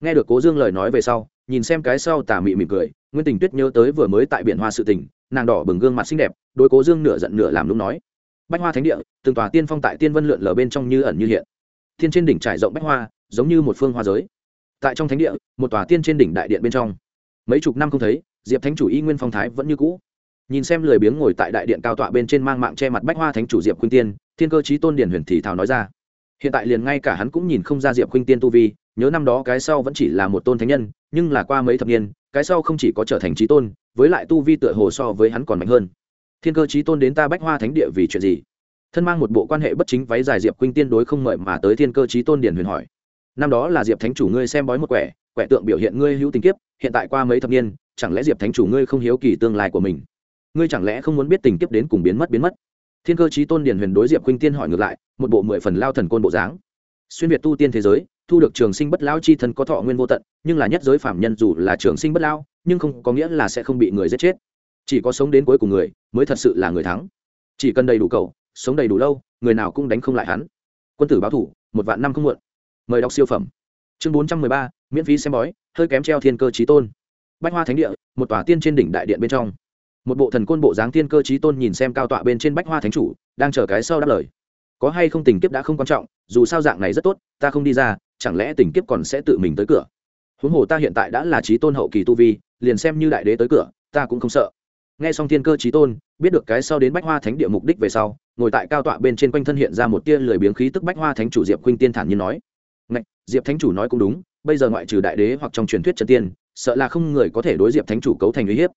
nghe được cố dương lời nói về sau, nhìn xem cái sau tà mị mỉm cười, nguyên tình tuyết nhớ tới vừa mới tại biển hoa sự tình, nàng đỏ bừng gương mặt xinh đẹp đôi cố dương nửa giận nửa làm lúc nói, bách hoa thánh địa, từng tòa tiên phong tại tiên vân lượn lờ bên trong như ẩn như hiện. Thiên trên đỉnh trải rộng bách hoa, giống như một phương hoa giới. Tại trong thánh địa, một tòa tiên trên đỉnh đại điện bên trong. Mấy chục năm không thấy, diệp thánh chủ y nguyên phong thái vẫn như cũ. Nhìn xem lười biếng ngồi tại đại điện cao tọa bên trên mang mạng che mặt bách hoa thánh chủ diệp khuynh tiên, thiên cơ trí tôn điển huyền thì thảo nói ra. Hiện tại liền ngay cả hắn cũng nhìn không ra diệp khuynh tiên tu vi nhớ năm đó cái sau vẫn chỉ là một tôn thánh nhân, nhưng là qua mấy thập niên, cái sau không chỉ có trở thành trí tôn, với lại tu vi tựa hồ so với hắn còn mạnh hơn. Thiên cơ trí tôn đến ta bách hoa thánh địa vì chuyện gì? Thân mang một bộ quan hệ bất chính váy dài diệp khuynh tiên đối không mời mà tới thiên cơ trí tôn điển huyền hỏi. Năm đó là diệp thánh chủ ngươi xem bói một quẻ quẻ tượng biểu hiện ngươi hữu tình kiếp, hiện tại qua mấy thập niên, chẳng lẽ diệp thánh chủ ngươi không hiếu kỳ tương lai của mình? Ngươi chẳng lẽ không muốn biết tình kiếp đến cùng biến mất biến mất? Thiên cơ trí tôn điển huyền đối diệp khuynh tiên hỏi ngược lại, một bộ mười phần lao thần côn bộ dáng xuyên việt tu tiên thế giới, thu được trường sinh bất lao chi thân có thọ nguyên vô tận, nhưng là nhất giới phạm nhân dù là trường sinh bất lao nhưng không có nghĩa là sẽ không bị người giết chết. Chỉ có sống đến cuối cùng người mới thật sự là người thắng. Chỉ cần đầy đủ cầu, sống đầy đủ lâu, người nào cũng đánh không lại hắn. Quân tử báo thủ, một vạn năm không muộn. Mời đọc siêu phẩm. Chương bốn trăm mười ba, miễn phí xem bói, hơi kém treo thiên cơ trí tôn. Bách hoa thánh địa, một tòa tiên trên đỉnh đại điện bên trong. Một bộ thần côn bộ dáng tiên cơ trí tôn nhìn xem cao tọa bên trên bách hoa thánh chủ, đang chờ cái sau đáp lời có hay không tình kiếp đã không quan trọng dù sao dạng này rất tốt ta không đi ra chẳng lẽ tình kiếp còn sẽ tự mình tới cửa? Huống hồ ta hiện tại đã là trí tôn hậu kỳ tu vi liền xem như đại đế tới cửa ta cũng không sợ. Nghe xong thiên cơ trí tôn biết được cái sau đến bách hoa thánh địa mục đích về sau ngồi tại cao tọa bên trên quanh thân hiện ra một tia lười biếng khí tức bách hoa thánh chủ diệp khuynh tiên thản nhiên nói. Ngạch, diệp thánh chủ nói cũng đúng bây giờ ngoại trừ đại đế hoặc trong truyền thuyết trần tiên sợ là không người có thể đối diệp thánh chủ cấu thành uy hiếp.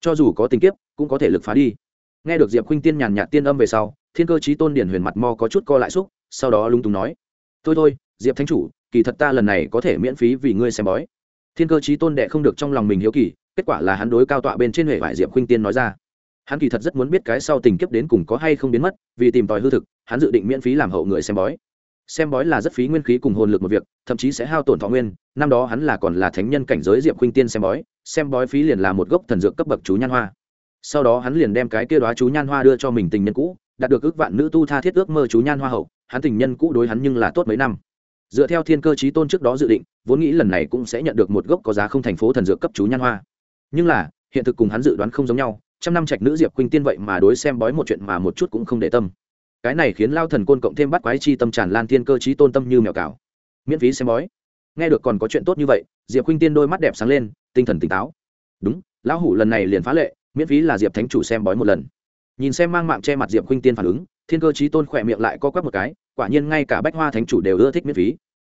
Cho dù có tình kiếp cũng có thể lực phá đi. Nghe được diệp khuynh tiên nhàn nhạt tiên âm về sau thiên cơ trí tôn điển huyền mặt mo có chút co lại xúc, sau đó lung túng nói, thôi thôi, diệp thánh chủ, kỳ thật ta lần này có thể miễn phí vì ngươi xem bói. Thiên cơ trí tôn đệ không được trong lòng mình hiếu kỳ, kết quả là hắn đối cao tọa bên trên hệ vải diệp khuynh tiên nói ra, hắn kỳ thật rất muốn biết cái sau tình kiếp đến cùng có hay không biến mất, vì tìm tòi hư thực, hắn dự định miễn phí làm hậu người xem bói. Xem bói là rất phí nguyên khí cùng hồn lực một việc, thậm chí sẽ hao tổn thọ nguyên, năm đó hắn là còn là thánh nhân cảnh giới diệp khuynh tiên xem bói xem bói phí liền là một gốc thần dược cấp bậc chú nhan hoa sau đó hắn liền đem cái kia đoá chú nhan hoa đưa cho mình tình nhân cũ, đạt được ước vạn nữ tu tha thiết ước mơ chú nhan hoa hậu, hắn tình nhân cũ đối hắn nhưng là tốt mấy năm. Dựa theo thiên cơ trí tôn trước đó dự định, vốn nghĩ lần này cũng sẽ nhận được một gốc có giá không thành phố thần dược cấp chú nhan hoa. Nhưng là, hiện thực cùng hắn dự đoán không giống nhau, trăm năm trạch nữ diệp khuynh tiên vậy mà đối xem bói một chuyện mà một chút cũng không để tâm. Cái này khiến lao thần côn cộng thêm bắt quái chi tâm tràn lan thiên cơ trí tôn tâm như mèo cào. Miễn phí xem bói. Nghe được còn có chuyện tốt như vậy, diệp khuynh tiên đôi mắt đẹp sáng lên, tinh thần tỉnh táo. Đúng, lão hủ lần này liền phá lệ miễn phí là diệp thánh chủ xem bói một lần nhìn xem mang mạng che mặt diệp khuynh tiên phản ứng thiên cơ trí tôn khỏe miệng lại co quắp một cái quả nhiên ngay cả bách hoa thánh chủ đều ưa thích miễn phí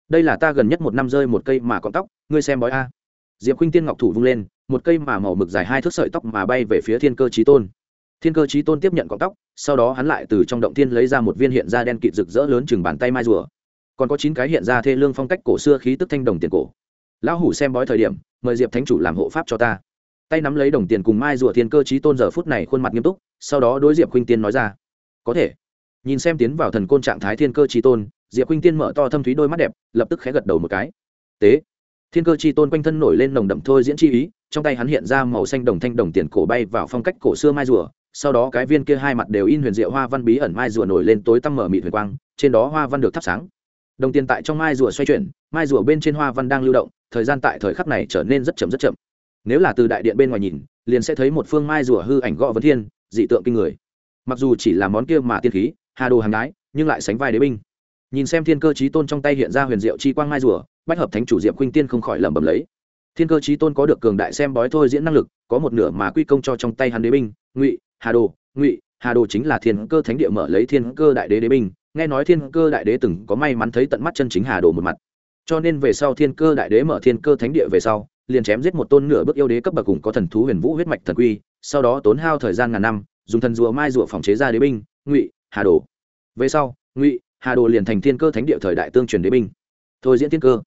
đây là ta gần nhất một năm rơi một cây mà cọng tóc ngươi xem bói a diệp khuynh tiên ngọc thủ vung lên một cây mà màu mực dài hai thước sợi tóc mà bay về phía thiên cơ trí tôn thiên cơ trí tôn tiếp nhận cọng tóc sau đó hắn lại từ trong động thiên lấy ra một viên hiện da đen kịt rực rỡ lớn chừng bàn tay mai rùa còn có chín cái hiện ra thê lương phong cách cổ xưa khí tức thanh đồng tiền cổ lão hủ xem bói thời điểm mời diệp thánh chủ làm hộ pháp cho ta tay nắm lấy đồng tiền cùng mai rùa thiên cơ trí tôn giờ phút này khuôn mặt nghiêm túc, sau đó đối diệp khuynh tiên nói ra, có thể. Nhìn xem tiến vào thần côn trạng thái thiên cơ trí tôn, diệp khuynh tiên mở to thâm thúy đôi mắt đẹp, lập tức khẽ gật đầu một cái. Tế. Thiên cơ chi tôn quanh thân nổi lên nồng đậm thôi diễn chi ý, trong tay hắn hiện ra màu xanh đồng thanh đồng tiền cổ bay vào phong cách cổ xưa mai rùa, sau đó cái viên kia hai mặt đều in huyền diệu hoa văn bí ẩn mai rùa nổi lên tối tăm mở mịt huyền quang, trên đó hoa văn được thắp sáng. Đồng tiền tại trong mai rùa xoay chuyển, mai rùa bên trên hoa văn đang lưu động, thời gian tại thời khắc này trở nên rất chậm rất chậm nếu là từ đại điện bên ngoài nhìn, liền sẽ thấy một phương mai rùa hư ảnh gõ vấn thiên, dị tượng kinh người. Mặc dù chỉ là món kia mà tiên khí, hà đồ hàng đái, nhưng lại sánh vai đế binh. Nhìn xem thiên cơ chí tôn trong tay hiện ra huyền diệu chi quang mai rùa, bách hợp thánh chủ diệm khuynh tiên không khỏi lẩm bẩm lấy. Thiên cơ chí tôn có được cường đại xem bói thôi diễn năng lực, có một nửa mà quy công cho trong tay hắn đế binh, ngụy, hà đồ, ngụy, hà đồ chính là thiên cơ thánh địa mở lấy thiên cơ đại đế đế binh. Nghe nói thiên cơ đại đế từng có may mắn thấy tận mắt chân chính hà đồ một mặt. Cho nên về sau thiên cơ đại đế mở thiên cơ thánh địa về sau liền chém giết một tôn nửa bước yêu đế cấp bậc cùng có thần thú huyền vũ huyết mạch thần quy, sau đó tốn hao thời gian ngàn năm, dùng thần rùa mai rùa phòng chế ra đế binh, ngụy, hà đồ. Về sau, ngụy, hà đồ liền thành thiên cơ thánh địa thời đại tương truyền đế binh. Thôi diễn thiên cơ.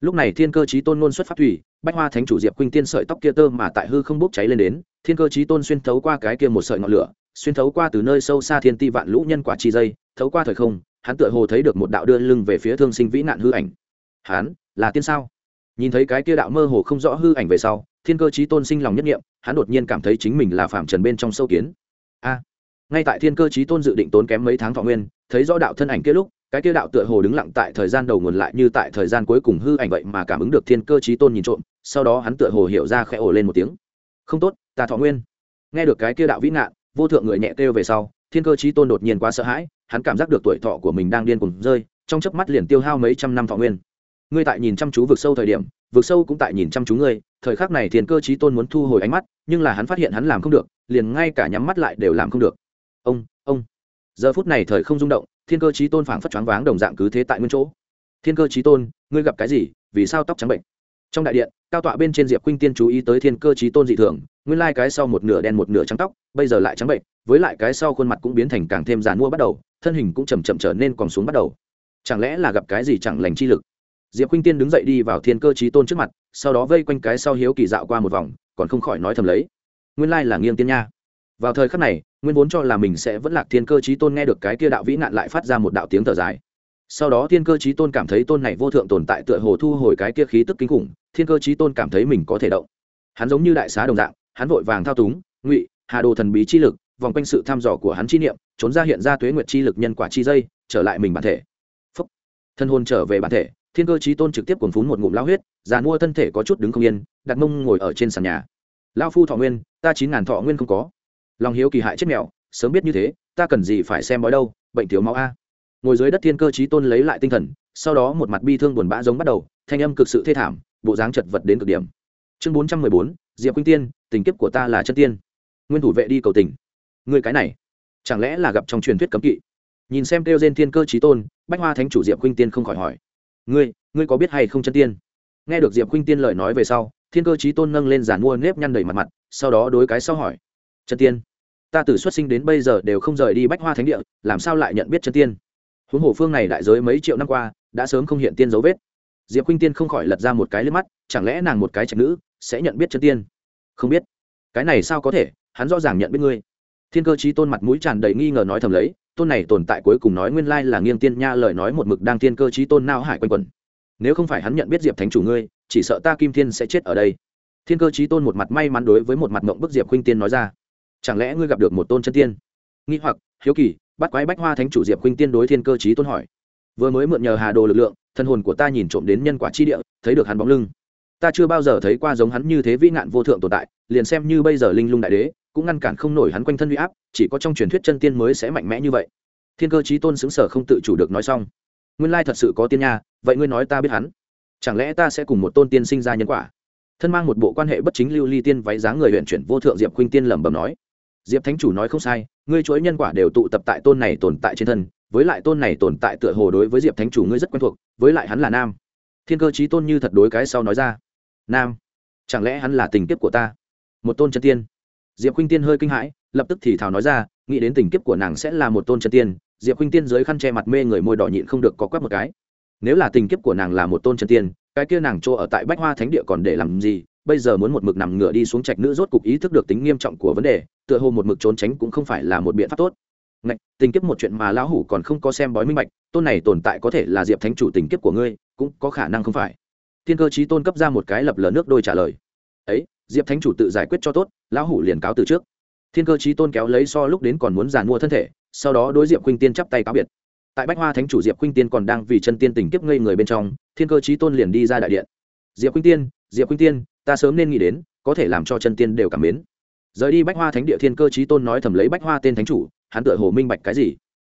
Lúc này thiên cơ chí tôn ngôn xuất phát thủy, bách hoa thánh chủ diệp quỳnh tiên sợi tóc kia tơ mà tại hư không bốc cháy lên đến, thiên cơ chí tôn xuyên thấu qua cái kia một sợi ngọn lửa, xuyên thấu qua từ nơi sâu xa thiên ti vạn lũ nhân quả chi dây, thấu qua thời không, hắn tựa hồ thấy được một đạo đưa lưng về phía thương sinh vĩ nạn hư ảnh. Hắn, là tiên sao? Nhìn thấy cái kia đạo mơ hồ không rõ hư ảnh về sau, thiên cơ chí tôn sinh lòng nhất nghiệm, hắn đột nhiên cảm thấy chính mình là phạm trần bên trong sâu kiến. A! Ngay tại thiên cơ chí tôn dự định tốn kém mấy tháng thọ nguyên, thấy rõ đạo thân ảnh kia lúc, cái kia đạo tựa hồ đứng lặng tại thời gian đầu nguồn lại như tại thời gian cuối cùng hư ảnh vậy mà cảm ứng được thiên cơ chí tôn nhìn trộm, sau đó hắn tựa hồ hiểu ra khẽ ồ lên một tiếng. Không tốt, ta thọ nguyên. Nghe được cái kia đạo vĩ ngạn, vô thượng người nhẹ kêu về sau, thiên cơ chí tôn đột nhiên quá sợ hãi, hắn cảm giác được tuổi thọ của mình đang điên cuồng rơi, trong chớp mắt liền tiêu hao mấy trăm năm thọ nguyên ngươi tại nhìn chăm chú vực sâu thời điểm, vực sâu cũng tại nhìn chăm chú ngươi, thời khắc này thiên cơ trí tôn muốn thu hồi ánh mắt, nhưng là hắn phát hiện hắn làm không được, liền ngay cả nhắm mắt lại đều làm không được. Ông ông. Giờ phút này thời không rung động, thiên cơ trí tôn phảng phất choáng váng đồng dạng cứ thế tại nguyên chỗ. Thiên cơ trí tôn, ngươi gặp cái gì? Vì sao tóc trắng bệnh? Trong đại điện, cao tọa bên trên diệp khuynh tiên chú ý tới thiên cơ trí tôn dị thường, nguyên lai cái sau một nửa đen một nửa trắng tóc, bây giờ lại trắng bệnh, với lại cái sau khuôn mặt cũng biến thành càng thêm giàn mua bắt đầu, thân hình cũng chầm chậm trở nên còn xuống bắt đầu. Chẳng lẽ là gặp cái gì chẳng lành chi lực? Diệp khuynh tiên đứng dậy đi vào thiên cơ chí tôn trước mặt, sau đó vây quanh cái sau hiếu kỳ dạo qua một vòng, còn không khỏi nói thầm lấy. Nguyên lai là nghiêng tiên nha. Vào thời khắc này, nguyên vốn cho là mình sẽ vẫn lạc thiên cơ chí tôn nghe được cái kia đạo vĩ nạn lại phát ra một đạo tiếng thở dài. Sau đó thiên cơ chí tôn cảm thấy tôn này vô thượng tồn tại tựa hồ thu hồi cái kia khí tức kinh khủng, thiên cơ chí tôn cảm thấy mình có thể động. Hắn giống như đại xá đồng dạng, hắn vội vàng thao túng, ngụy hạ đồ thần bí chi lực, vòng quanh sự thăm dò của hắn chi niệm, trốn ra hiện ra tuế nguyệt chi lực nhân quả chi dây, trở lại mình bản thể. Phúc. thân hồn trở về bản thể thiên cơ chí tôn trực tiếp cuốn phún một ngụm lao huyết, già mua thân thể có chút đứng không yên, đặt mông ngồi ở trên sàn nhà. Lao phu thọ nguyên, ta chín ngàn thọ nguyên không có. Lòng hiếu kỳ hại chết mèo, sớm biết như thế, ta cần gì phải xem bói đâu, bệnh thiếu máu a. Ngồi dưới đất thiên cơ chí tôn lấy lại tinh thần, sau đó một mặt bi thương buồn bã giống bắt đầu, thanh âm cực sự thê thảm, bộ dáng chật vật đến cực điểm. Chương bốn trăm mười bốn, diệp quynh tiên, tình kiếp của ta là chân tiên. Nguyên thủ vệ đi cầu tình người cái này, chẳng lẽ là gặp trong truyền thuyết cấm kỵ? Nhìn xem kêu trên thiên cơ chí tôn, bách hoa thánh chủ diệp quynh tiên không khỏi hỏi ngươi ngươi có biết hay không chân tiên? Nghe được diệp khuynh tiên lời nói về sau, thiên cơ chí tôn nâng lên giàn mua nếp nhăn đầy mặt mặt, sau đó đối cái sau hỏi, chân tiên, ta từ xuất sinh đến bây giờ đều không rời đi bách hoa thánh địa, làm sao lại nhận biết chân tiên? Huống hồ phương này đại giới mấy triệu năm qua, đã sớm không hiện tiên dấu vết. Diệp khuynh tiên không khỏi lật ra một cái lên mắt, chẳng lẽ nàng một cái trạch nữ sẽ nhận biết chân tiên? Không biết. Cái này sao có thể? Hắn rõ ràng nhận biết ngươi. Thiên cơ chí tôn mặt mũi tràn đầy nghi ngờ nói thầm lấy tôn này tồn tại cuối cùng nói nguyên lai là nghiêng tiên nha lời nói một mực đang thiên cơ chí tôn nao hải quanh quẩn. Nếu không phải hắn nhận biết diệp thánh chủ ngươi, chỉ sợ ta kim thiên sẽ chết ở đây. Thiên cơ chí tôn một mặt may mắn đối với một mặt mộng bức diệp khuynh tiên nói ra. Chẳng lẽ ngươi gặp được một tôn chân tiên? Nghi hoặc, hiếu kỳ, bắt quái bách hoa thánh chủ diệp khuynh tiên đối thiên cơ chí tôn hỏi. Vừa mới mượn nhờ hà đồ lực lượng, thân hồn của ta nhìn trộm đến nhân quả chi địa, thấy được hắn bóng lưng. Ta chưa bao giờ thấy qua giống hắn như thế vĩ nạn vô thượng tồn tại, liền xem như bây giờ linh lung đại đế cũng ngăn cản không nổi hắn quanh thân huy áp, chỉ có trong truyền thuyết chân tiên mới sẽ mạnh mẽ như vậy. Thiên cơ chí tôn xứng sở không tự chủ được nói xong. Nguyên lai thật sự có tiên nha, vậy ngươi nói ta biết hắn. Chẳng lẽ ta sẽ cùng một tôn tiên sinh ra nhân quả? Thân mang một bộ quan hệ bất chính lưu ly tiên váy dáng người huyện chuyển vô thượng diệp khuynh tiên lẩm bẩm nói. Diệp thánh chủ nói không sai, ngươi chuỗi nhân quả đều tụ tập tại tôn này tồn tại trên thân, với lại tôn này tồn tại tựa hồ đối với diệp thánh chủ ngươi rất quen thuộc, với lại hắn là nam. Thiên cơ chí tôn như thật đối cái sau nói ra. Nam, chẳng lẽ hắn là tình kiếp của ta? Một tôn chân tiên diệp khuynh tiên hơi kinh hãi lập tức thì thào nói ra nghĩ đến tình kiếp của nàng sẽ là một tôn chân tiên diệp khuynh tiên dưới khăn che mặt mê người môi đỏ nhịn không được có quét một cái. Nếu là tình kiếp của nàng là một tôn chân tiên cái kia nàng chỗ ở tại bách hoa thánh địa còn để làm gì? Bây giờ muốn một mực nằm ngửa đi xuống trạch nữ rốt cục ý thức được tính nghiêm trọng của vấn đề tựa hồ một mực trốn tránh cũng không phải là một biện pháp tốt. Ngạch, tình kiếp một chuyện mà lão hủ còn không có xem bói minh bạch tôn này tồn tại có thể là diệp thánh chủ tình kiếp của ngươi cũng có khả năng không phải. Thiên cơ chí tôn cấp ra một cái lập lờ nước đôi trả lời. Ấy diệp thánh chủ tự giải quyết cho tốt lão hủ liền cáo từ trước. Thiên cơ trí tôn kéo lấy so lúc đến còn muốn giàn mua thân thể, sau đó đối diệp khuynh tiên chắp tay cáo biệt. Tại bách hoa thánh chủ diệp khuynh tiên còn đang vì chân tiên tình kiếp ngây người bên trong, thiên cơ trí tôn liền đi ra đại điện. Diệp khuynh tiên, diệp khuynh tiên, ta sớm nên nghĩ đến, có thể làm cho chân tiên đều cảm mến. Rời đi bách hoa thánh địa, thiên cơ trí tôn nói thầm lấy bách hoa tên thánh chủ, hắn tựa hồ minh bạch cái gì.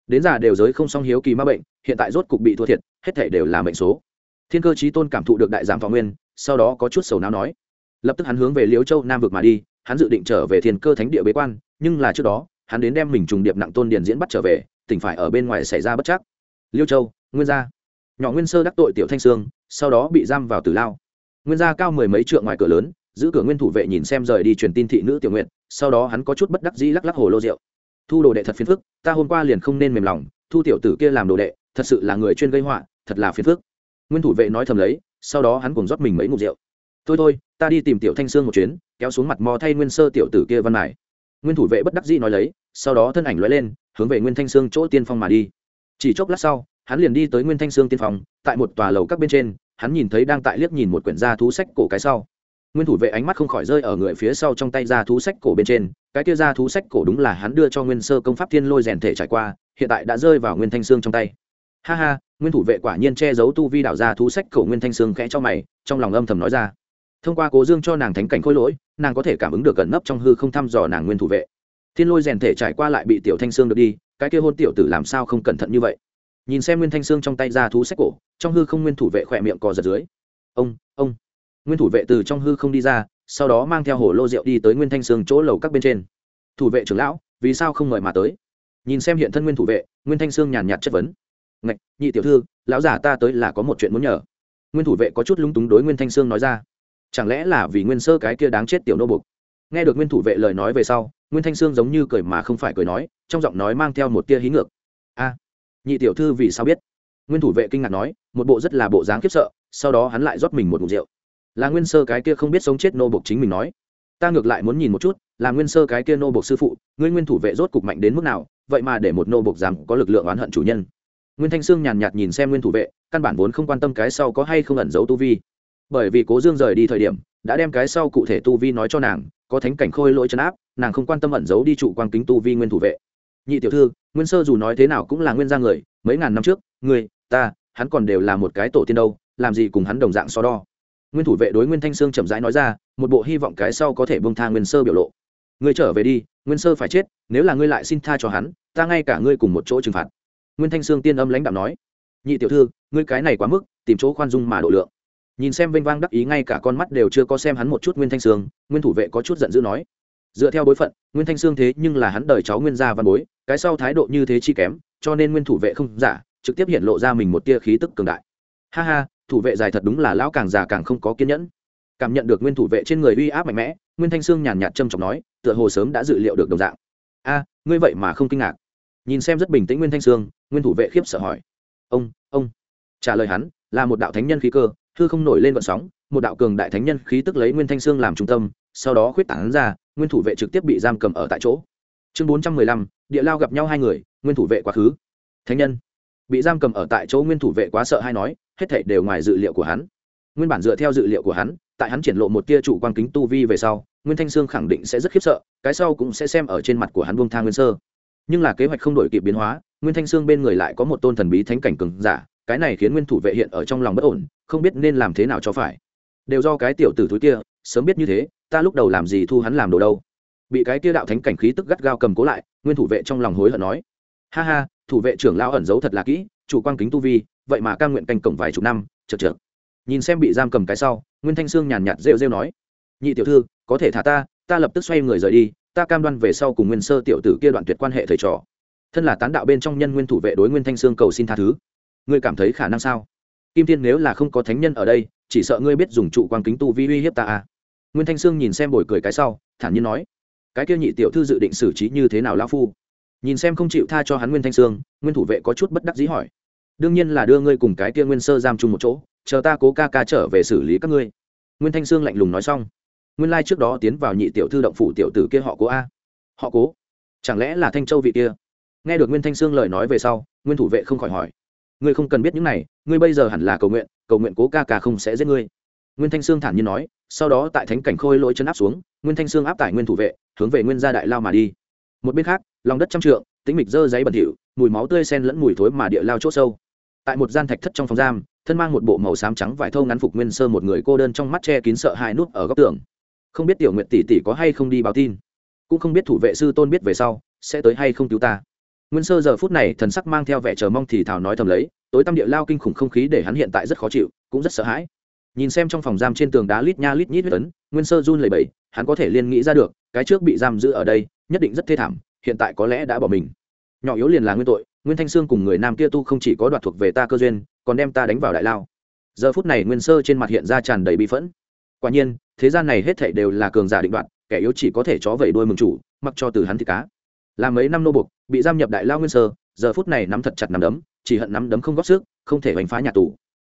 Đến già đều giới không song hiếu kỳ ma bệnh, hiện tại rốt cục bị thua thiệt, hết thể đều là mệnh số. Thiên cơ trí tôn cảm thụ được đại giảm thọ nguyên, sau đó có chút sầu não nói. Lập tức hắn hướng về liễu châu nam vực mà đi hắn dự định trở về thiên cơ thánh địa bế quan, nhưng là trước đó, hắn đến đem mình trùng điệp nặng tôn điền diễn bắt trở về, tỉnh phải ở bên ngoài xảy ra bất chắc. Liêu châu, nguyên gia. Nhỏ nguyên sơ đắc tội tiểu thanh sương, sau đó bị giam vào tử lao. Nguyên gia cao mười mấy trượng ngoài cửa lớn, giữ cửa nguyên thủ vệ nhìn xem rời đi truyền tin thị nữ tiểu nguyện sau đó hắn có chút bất đắc dĩ lắc lắc hồ lô rượu. Thu đồ đệ thật phiền phức, ta hôm qua liền không nên mềm lòng, thu tiểu tử kia làm đồ đệ, thật sự là người chuyên gây họa, thật là phiền phức. Nguyên thủ vệ nói thầm lấy, sau đó hắn cùng rót mình mấy ngục rượu. Thôi thôi ta đi tìm tiểu thanh sương một chuyến, kéo xuống mặt mò thay nguyên sơ tiểu tử kia văn mải nguyên thủ vệ bất đắc dĩ nói lấy, sau đó thân ảnh lóe lên, hướng về nguyên thanh sương chỗ tiên phong mà đi. Chỉ chốc lát sau, hắn liền đi tới nguyên thanh sương tiên phong, tại một tòa lầu các bên trên, hắn nhìn thấy đang tại liếc nhìn một quyển gia thú sách cổ cái sau. Nguyên thủ vệ ánh mắt không khỏi rơi ở người phía sau trong tay gia thú sách cổ bên trên, cái kia gia thú sách cổ đúng là hắn đưa cho nguyên sơ công pháp thiên lôi rèn thể trải qua, hiện tại đã rơi vào nguyên thanh sương trong tay. Ha ha, nguyên thủ vệ quả nhiên che giấu tu vi đạo gia thú sách cổ nguyên thanh sương khẽ cho mày, trong lòng âm thầm nói ra thông qua cố dương cho nàng thánh cảnh khôi lỗi, nàng có thể cảm ứng được gần nấp trong hư không thăm dò nàng nguyên thủ vệ. Thiên lôi rèn thể trải qua lại bị tiểu thanh sương được đi, cái kia hôn tiểu tử làm sao không cẩn thận như vậy? Nhìn xem nguyên thanh sương trong tay ra thú sách cổ, trong hư không nguyên thủ vệ khỏe miệng cò giật dưới. Ông ông. Nguyên thủ vệ từ trong hư không đi ra, sau đó mang theo hồ lô rượu đi tới nguyên thanh sương chỗ lầu các bên trên. Thủ vệ trưởng lão, vì sao không mời mà tới? Nhìn xem hiện thân nguyên thủ vệ, nguyên thanh sương nhàn nhạt chất vấn. Ngạch, nhị tiểu thư, lão giả ta tới là có một chuyện muốn nhờ. Nguyên thủ vệ có chút lung túng đối nguyên thanh sương nói ra chẳng lẽ là vì nguyên sơ cái kia đáng chết tiểu nô bục? Nghe được nguyên thủ vệ lời nói về sau, nguyên thanh sương giống như cười mà không phải cười nói, trong giọng nói mang theo một tia hí ngược. A, nhị tiểu thư vì sao biết? Nguyên thủ vệ kinh ngạc nói, một bộ rất là bộ dáng khiếp sợ, sau đó hắn lại rót mình một ngụm rượu. Là nguyên sơ cái kia không biết sống chết nô bộc chính mình nói. Ta ngược lại muốn nhìn một chút, là nguyên sơ cái kia nô bộc sư phụ, ngươi nguyên thủ vệ rốt cục mạnh đến mức nào, vậy mà để một nô bộc dám có lực lượng oán hận chủ nhân. Nguyên thanh sương nhàn nhạt nhìn xem nguyên thủ vệ, căn bản vốn không quan tâm cái sau có hay không ẩn giấu tu vi bởi vì cố dương rời đi thời điểm, đã đem cái sau cụ thể tu vi nói cho nàng, có thánh cảnh khôi lỗi chấn áp, nàng không quan tâm ẩn giấu đi trụ quang kính tu vi nguyên thủ vệ. Nhị tiểu thư, nguyên sơ dù nói thế nào cũng là nguyên gia người, mấy ngàn năm trước, người, ta, hắn còn đều là một cái tổ tiên đâu, làm gì cùng hắn đồng dạng so đo. Nguyên thủ vệ đối nguyên thanh sương chậm rãi nói ra, một bộ hy vọng cái sau có thể bông tha nguyên sơ biểu lộ. Ngươi trở về đi, nguyên sơ phải chết, nếu là ngươi lại xin tha cho hắn, ta ngay cả ngươi cùng một chỗ trừng phạt. Nguyên thanh sương tiên âm lãnh đạo nói. Nhị tiểu thư, ngươi cái này quá mức, tìm chỗ khoan dung mà độ lượng nhìn xem vênh vang đắc ý ngay cả con mắt đều chưa có xem hắn một chút nguyên thanh sương, nguyên thủ vệ có chút giận dữ nói, dựa theo bối phận, nguyên thanh sương thế nhưng là hắn đời cháu nguyên gia văn bối, cái sau thái độ như thế chi kém, cho nên nguyên thủ vệ không giả, trực tiếp hiện lộ ra mình một tia khí tức cường đại. Ha ha, thủ vệ dài thật đúng là lão càng già càng không có kiên nhẫn. Cảm nhận được nguyên thủ vệ trên người uy áp mạnh mẽ, nguyên thanh sương nhàn nhạt trầm trọng nói, tựa hồ sớm đã dự liệu được đồng dạng. A, ngươi vậy mà không kinh ngạc. Nhìn xem rất bình tĩnh nguyên thanh sương, nguyên thủ vệ khiếp sợ hỏi, ông ông. Trả lời hắn, là một đạo thánh nhân khí cơ hư không nổi lên vận sóng, một đạo cường đại thánh nhân khí tức lấy nguyên thanh sương làm trung tâm, sau đó khuyết tảng ra, nguyên thủ vệ trực tiếp bị giam cầm ở tại chỗ. Chương bốn trăm mười lăm, địa lao gặp nhau hai người, nguyên thủ vệ quá khứ. Thánh nhân bị giam cầm ở tại chỗ, nguyên thủ vệ quá sợ hay nói, hết thảy đều ngoài dự liệu của hắn. Nguyên bản dựa theo dự liệu của hắn, tại hắn triển lộ một tia trụ quan kính tu vi về sau, nguyên thanh sương khẳng định sẽ rất khiếp sợ, cái sau cũng sẽ xem ở trên mặt của hắn buông thang nguyên sơ. Nhưng là kế hoạch không đổi kịp biến hóa, nguyên thanh sương bên người lại có một tôn thần bí thánh cảnh cường giả cái này khiến nguyên thủ vệ hiện ở trong lòng bất ổn, không biết nên làm thế nào cho phải. Đều do cái tiểu tử thúi kia, sớm biết như thế, ta lúc đầu làm gì thu hắn làm đồ đâu. Bị cái kia đạo thánh cảnh khí tức gắt gao cầm cố lại, nguyên thủ vệ trong lòng hối hận nói, ha ha, thủ vệ trưởng lao ẩn giấu thật là kỹ, chủ quan kính tu vi, vậy mà ca nguyện canh cổng vài chục năm chật chật nhìn xem bị giam cầm cái sau, nguyên thanh sương nhàn nhạt rêu rêu nói, nhị tiểu thư, có thể thả ta ta lập tức xoay người rời đi, ta cam đoan về sau cùng nguyên sơ tiểu tử kia đoạn tuyệt quan hệ thầy trò. Thân là tán đạo bên trong nhân nguyên thủ vệ đối nguyên thanh sương cầu xin tha thứ ngươi cảm thấy khả năng sao? Kim Thiên nếu là không có thánh nhân ở đây, chỉ sợ ngươi biết dùng trụ quang kính tu vi uy hiếp ta à? Nguyên thanh sương nhìn xem bồi cười cái sau, thản nhiên nói, cái kia nhị tiểu thư dự định xử trí như thế nào lao phu? Nhìn xem không chịu tha cho hắn nguyên thanh sương, nguyên thủ vệ có chút bất đắc dĩ hỏi, đương nhiên là đưa ngươi cùng cái kia nguyên sơ giam chung một chỗ, chờ ta cố ca ca trở về xử lý các ngươi. Nguyên thanh sương lạnh lùng nói xong, nguyên lai trước đó tiến vào nhị tiểu thư động phủ tiểu tử kia họ cố a. Họ cố? Chẳng lẽ là thanh châu vị kia? Nghe được nguyên thanh sương lời nói về sau, nguyên thủ vệ không khỏi hỏi ngươi không cần biết những này, ngươi bây giờ hẳn là cầu nguyện cầu nguyện cố ca ca không sẽ giết ngươi. Nguyên thanh sương thản nhiên nói, sau đó tại thánh cảnh khôi lỗi chân áp xuống, nguyên thanh sương áp tải nguyên thủ vệ, hướng về nguyên gia đại lao mà đi. Một bên khác, lòng đất trăm trượng, tĩnh mịch dơ giấy bẩn thỉu, mùi máu tươi sen lẫn mùi thối mà địa lao c h ỗ sâu. Tại một gian thạch thất trong phòng giam, thân mang một bộ màu xám trắng vải thâu ngắn phục nguyên sơ một người cô đơn trong mắt che kín sợ hãi nút ở góc tường. Không biết tiểu nguyện tỷ tỷ có hay không đi báo tin. Cũng không biết thủ vệ sư tôn biết về sau, sẽ tới hay không cứu ta nguyên sơ giờ phút này thần sắc mang theo vẻ chờ mong thì thảo nói thầm lấy tối tăm địa lao kinh khủng không khí để hắn hiện tại rất khó chịu cũng rất sợ hãi. Nhìn xem trong phòng giam trên tường đá lít nha lít nhít huyết ấn nguyên sơ run lầy bẩy, hắn có thể liên nghĩ ra được cái trước bị giam giữ ở đây nhất định rất thê thảm hiện tại có lẽ đã bỏ mình. Nhỏ yếu liền là nguyên tội nguyên thanh sương cùng người nam kia tu không chỉ có đoạt thuộc về ta cơ duyên còn đem ta đánh vào đại lao. Giờ phút này nguyên sơ trên mặt hiện ra tràn đầy bi phẫn. Quả nhiên thế gian này hết thảy đều là cường giả định đoạt kẻ yếu chỉ có thể chó vẩy đuôi mừng chủ mặc cho từ hắn thì cá là mấy năm nô bục bị giam nhập đại lao nguyên sơ, giờ phút này nắm thật chặt nắm đấm, chỉ hận nắm đấm không góp sức, không thể đánh phá nhà tù.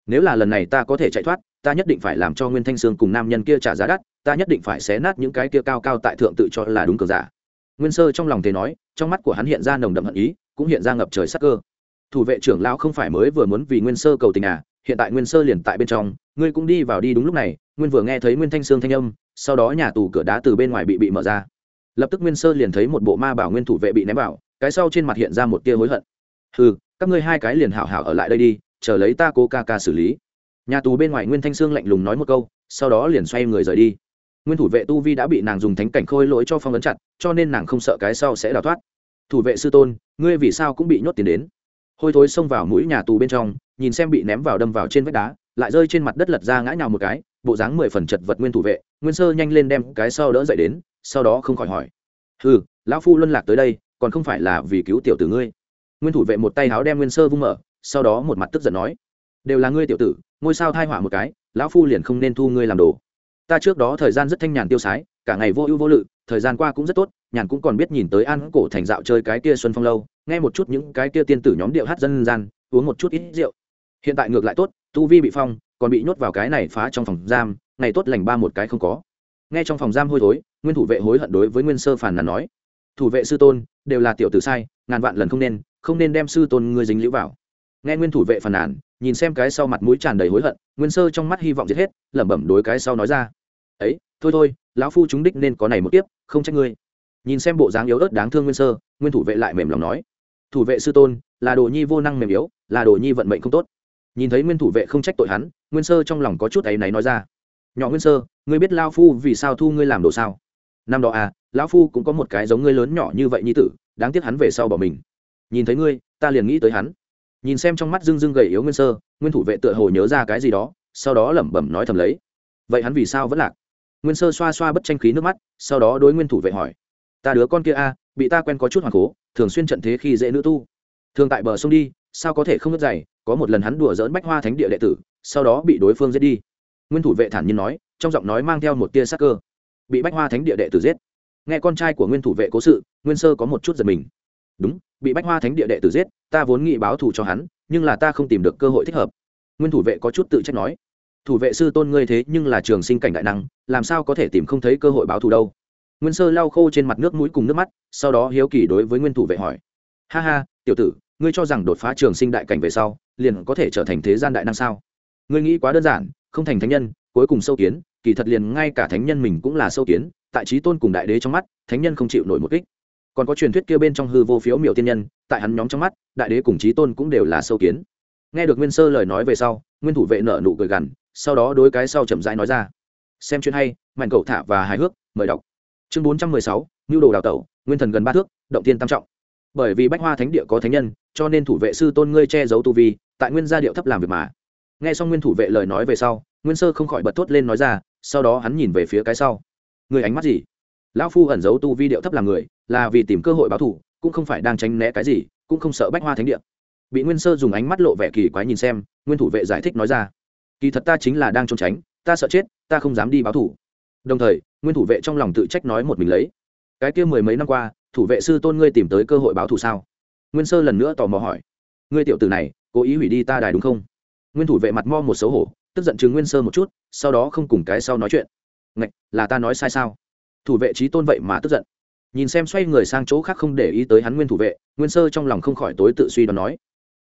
Nếu là lần này ta có thể chạy thoát, ta nhất định phải làm cho nguyên thanh sương cùng nam nhân kia trả giá đắt, ta nhất định phải xé nát những cái kia cao cao tại thượng tự cho là đúng cờ giả. Nguyên sơ trong lòng thế nói, trong mắt của hắn hiện ra nồng đậm hận ý, cũng hiện ra ngập trời sắc cơ. Thủ vệ trưởng lão không phải mới vừa muốn vì nguyên sơ cầu tình à hiện tại nguyên sơ liền tại bên trong, ngươi cũng đi vào đi đúng lúc này, nguyên vừa nghe thấy nguyên thanh sương thanh âm, sau đó nhà tù cửa đá từ bên ngoài bị bị mở ra lập tức nguyên sơ liền thấy một bộ ma bảo nguyên thủ vệ bị ném vào, cái sau trên mặt hiện ra một tia hối hận. Ừ các ngươi hai cái liền hảo hảo ở lại đây đi, chờ lấy ta cố ca ca xử lý. Nhà tù bên ngoài nguyên thanh sương lạnh lùng nói một câu, sau đó liền xoay người rời đi. Nguyên thủ vệ tu vi đã bị nàng dùng thánh cảnh khôi lỗi cho phong ấn chặt, cho nên nàng không sợ cái sau sẽ đào thoát. Thủ vệ sư tôn, ngươi vì sao cũng bị nhốt tiền đến? Hôi thối xông vào mũi nhà tù bên trong, nhìn xem bị ném vào đâm vào trên vách đá, lại rơi trên mặt đất lật ra ngã nhào một cái, bộ dáng mười phần chật vật nguyên thủ vệ, nguyên sơ nhanh lên đem cái sau đỡ dậy đến sau đó không khỏi hỏi. Ừ lão phu luân lạc tới đây, còn không phải là vì cứu tiểu tử ngươi? Nguyên thủ vệ một tay háo đem nguyên sơ vung mở, sau đó một mặt tức giận nói. Đều là ngươi tiểu tử, ngôi sao thai họa một cái, lão phu liền không nên thu ngươi làm đồ. Ta trước đó thời gian rất thanh nhàn tiêu sái, cả ngày vô ưu vô lự, thời gian qua cũng rất tốt, nhàn cũng còn biết nhìn tới an cổ thành dạo chơi cái kia xuân phong lâu, nghe một chút những cái kia tiên tử nhóm điệu hát dân gian, uống một chút ít rượu. Hiện tại ngược lại tốt, tu vi bị phong, còn bị nhốt vào cái này phá trong phòng giam, ngày tốt lành ba một cái không có nghe trong phòng giam hôi thối, nguyên thủ vệ hối hận đối với nguyên sơ phản nàn nói. Thủ vệ sư tôn, đều là tiểu tử sai, ngàn vạn lần không nên không nên đem sư tôn ngươi dính lũ vào. Nghe nguyên thủ vệ phàn nàn, nhìn xem cái sau mặt mũi tràn đầy hối hận, nguyên sơ trong mắt hy vọng giết hết, lẩm bẩm đối cái sau nói ra. Ấy, thôi thôi, lão phu chúng đích nên có này một tiếp không trách ngươi. Nhìn xem bộ dáng yếu ớt đáng thương nguyên sơ, nguyên thủ vệ lại mềm lòng nói. Thủ vệ sư tôn, là đồ nhi vô năng mềm yếu, là đồ nhi vận mệnh không tốt. Nhìn thấy nguyên thủ vệ không trách tội hắn, nguyên sơ trong lòng có chút áy náy nói ra nhỏ nguyên sơ, ngươi biết lao phu vì sao thu ngươi làm đồ sao? Năm đó à lão phu cũng có một cái giống ngươi lớn nhỏ như vậy như tử, đáng tiếc hắn về sau bỏ mình. Nhìn thấy ngươi, ta liền nghĩ tới hắn. Nhìn xem trong mắt dưng dưng gầy yếu nguyên sơ, nguyên thủ vệ tựa hồ nhớ ra cái gì đó, sau đó lẩm bẩm nói thầm lấy. Vậy hắn vì sao vẫn lạc? Nguyên sơ xoa xoa bất tranh khí nước mắt, sau đó đối nguyên thủ vệ hỏi. Ta đứa con kia a bị ta quen có chút hoàng cố thường xuyên trận thế khi dễ nữ tu. Thường tại bờ sông đi, sao có thể không ngất dày có một lần hắn đùa dỡn bách hoa thánh địa đệ tử, sau đó bị đối phương giết đi nguyên thủ vệ thản nhiên nói, trong giọng nói mang theo một tia sắc cơ. Bị bách hoa thánh địa đệ tử giết. Nghe con trai của nguyên thủ vệ cố sự, nguyên sơ có một chút giật mình. Đúng, bị bách hoa thánh địa đệ tử giết, ta vốn nghĩ báo thù cho hắn, nhưng là ta không tìm được cơ hội thích hợp. Nguyên thủ vệ có chút tự trách nói, thủ vệ sư tôn ngươi thế nhưng là trường sinh cảnh đại năng, làm sao có thể tìm không thấy cơ hội báo thù đâu? Nguyên sơ lau khô trên mặt nước mũi cùng nước mắt, sau đó hiếu kỳ đối với nguyên thủ vệ hỏi, ha ha, tiểu tử, ngươi cho rằng đột phá trường sinh đại cảnh về sau, liền có thể trở thành thế gian đại năng sao? Ngươi nghĩ quá đơn giản không thành thánh nhân, cuối cùng sâu kiến, kỳ thật liền ngay cả thánh nhân mình cũng là sâu kiến, tại trí tôn cùng đại đế trong mắt, thánh nhân không chịu nổi một kích. Còn có truyền thuyết kia bên trong hư vô phiếu miểu tiên nhân, tại hắn nhóm trong mắt, đại đế cùng trí tôn cũng đều là sâu kiến. Nghe được nguyên sơ lời nói về sau, nguyên thủ vệ nợ nụ cười gằn, sau đó đối cái sau chậm rãi nói ra. Xem chuyện hay, mạnh cầu thả và hài hước, mời đọc. Chương bốn trăm mười sáu nhu đồ đào tẩu, nguyên thần gần ba thước, động tiên tam trọng. Bởi vì bách hoa thánh địa có thánh nhân, cho nên thủ vệ sư tôn ngươi che giấu tu vi, tại nguyên gia điệu thấp làm việc mà nghe xong nguyên thủ vệ lời nói về sau, nguyên sơ không khỏi bật thốt lên nói ra, sau đó hắn nhìn về phía cái sau. Người ánh mắt gì? Lão phu ẩn giấu tu vi điệu thấp làm người, là vì tìm cơ hội báo thù, cũng không phải đang tránh né cái gì, cũng không sợ bách hoa thánh địa. Bị nguyên sơ dùng ánh mắt lộ vẻ kỳ quái nhìn xem, nguyên thủ vệ giải thích nói ra, kỳ thật ta chính là đang trốn tránh, ta sợ chết, ta không dám đi báo thù. Đồng thời, nguyên thủ vệ trong lòng tự trách nói một mình lấy, cái kia mười mấy năm qua, thủ vệ sư tôn ngươi tìm tới cơ hội báo thù sao? Nguyên sơ lần nữa tò mò hỏi, ngươi tiểu tử này, cố ý hủy đi ta đài đúng không? Nguyên thủ vệ mặt mo một xấu hổ, tức giận chứng nguyên sơ một chút, sau đó không cùng cái sau nói chuyện. Ngạch, là ta nói sai sao? Thủ vệ trí tôn vậy mà tức giận. Nhìn xem xoay người sang chỗ khác không để ý tới hắn nguyên thủ vệ, nguyên sơ trong lòng không khỏi tối tự suy đoán nói.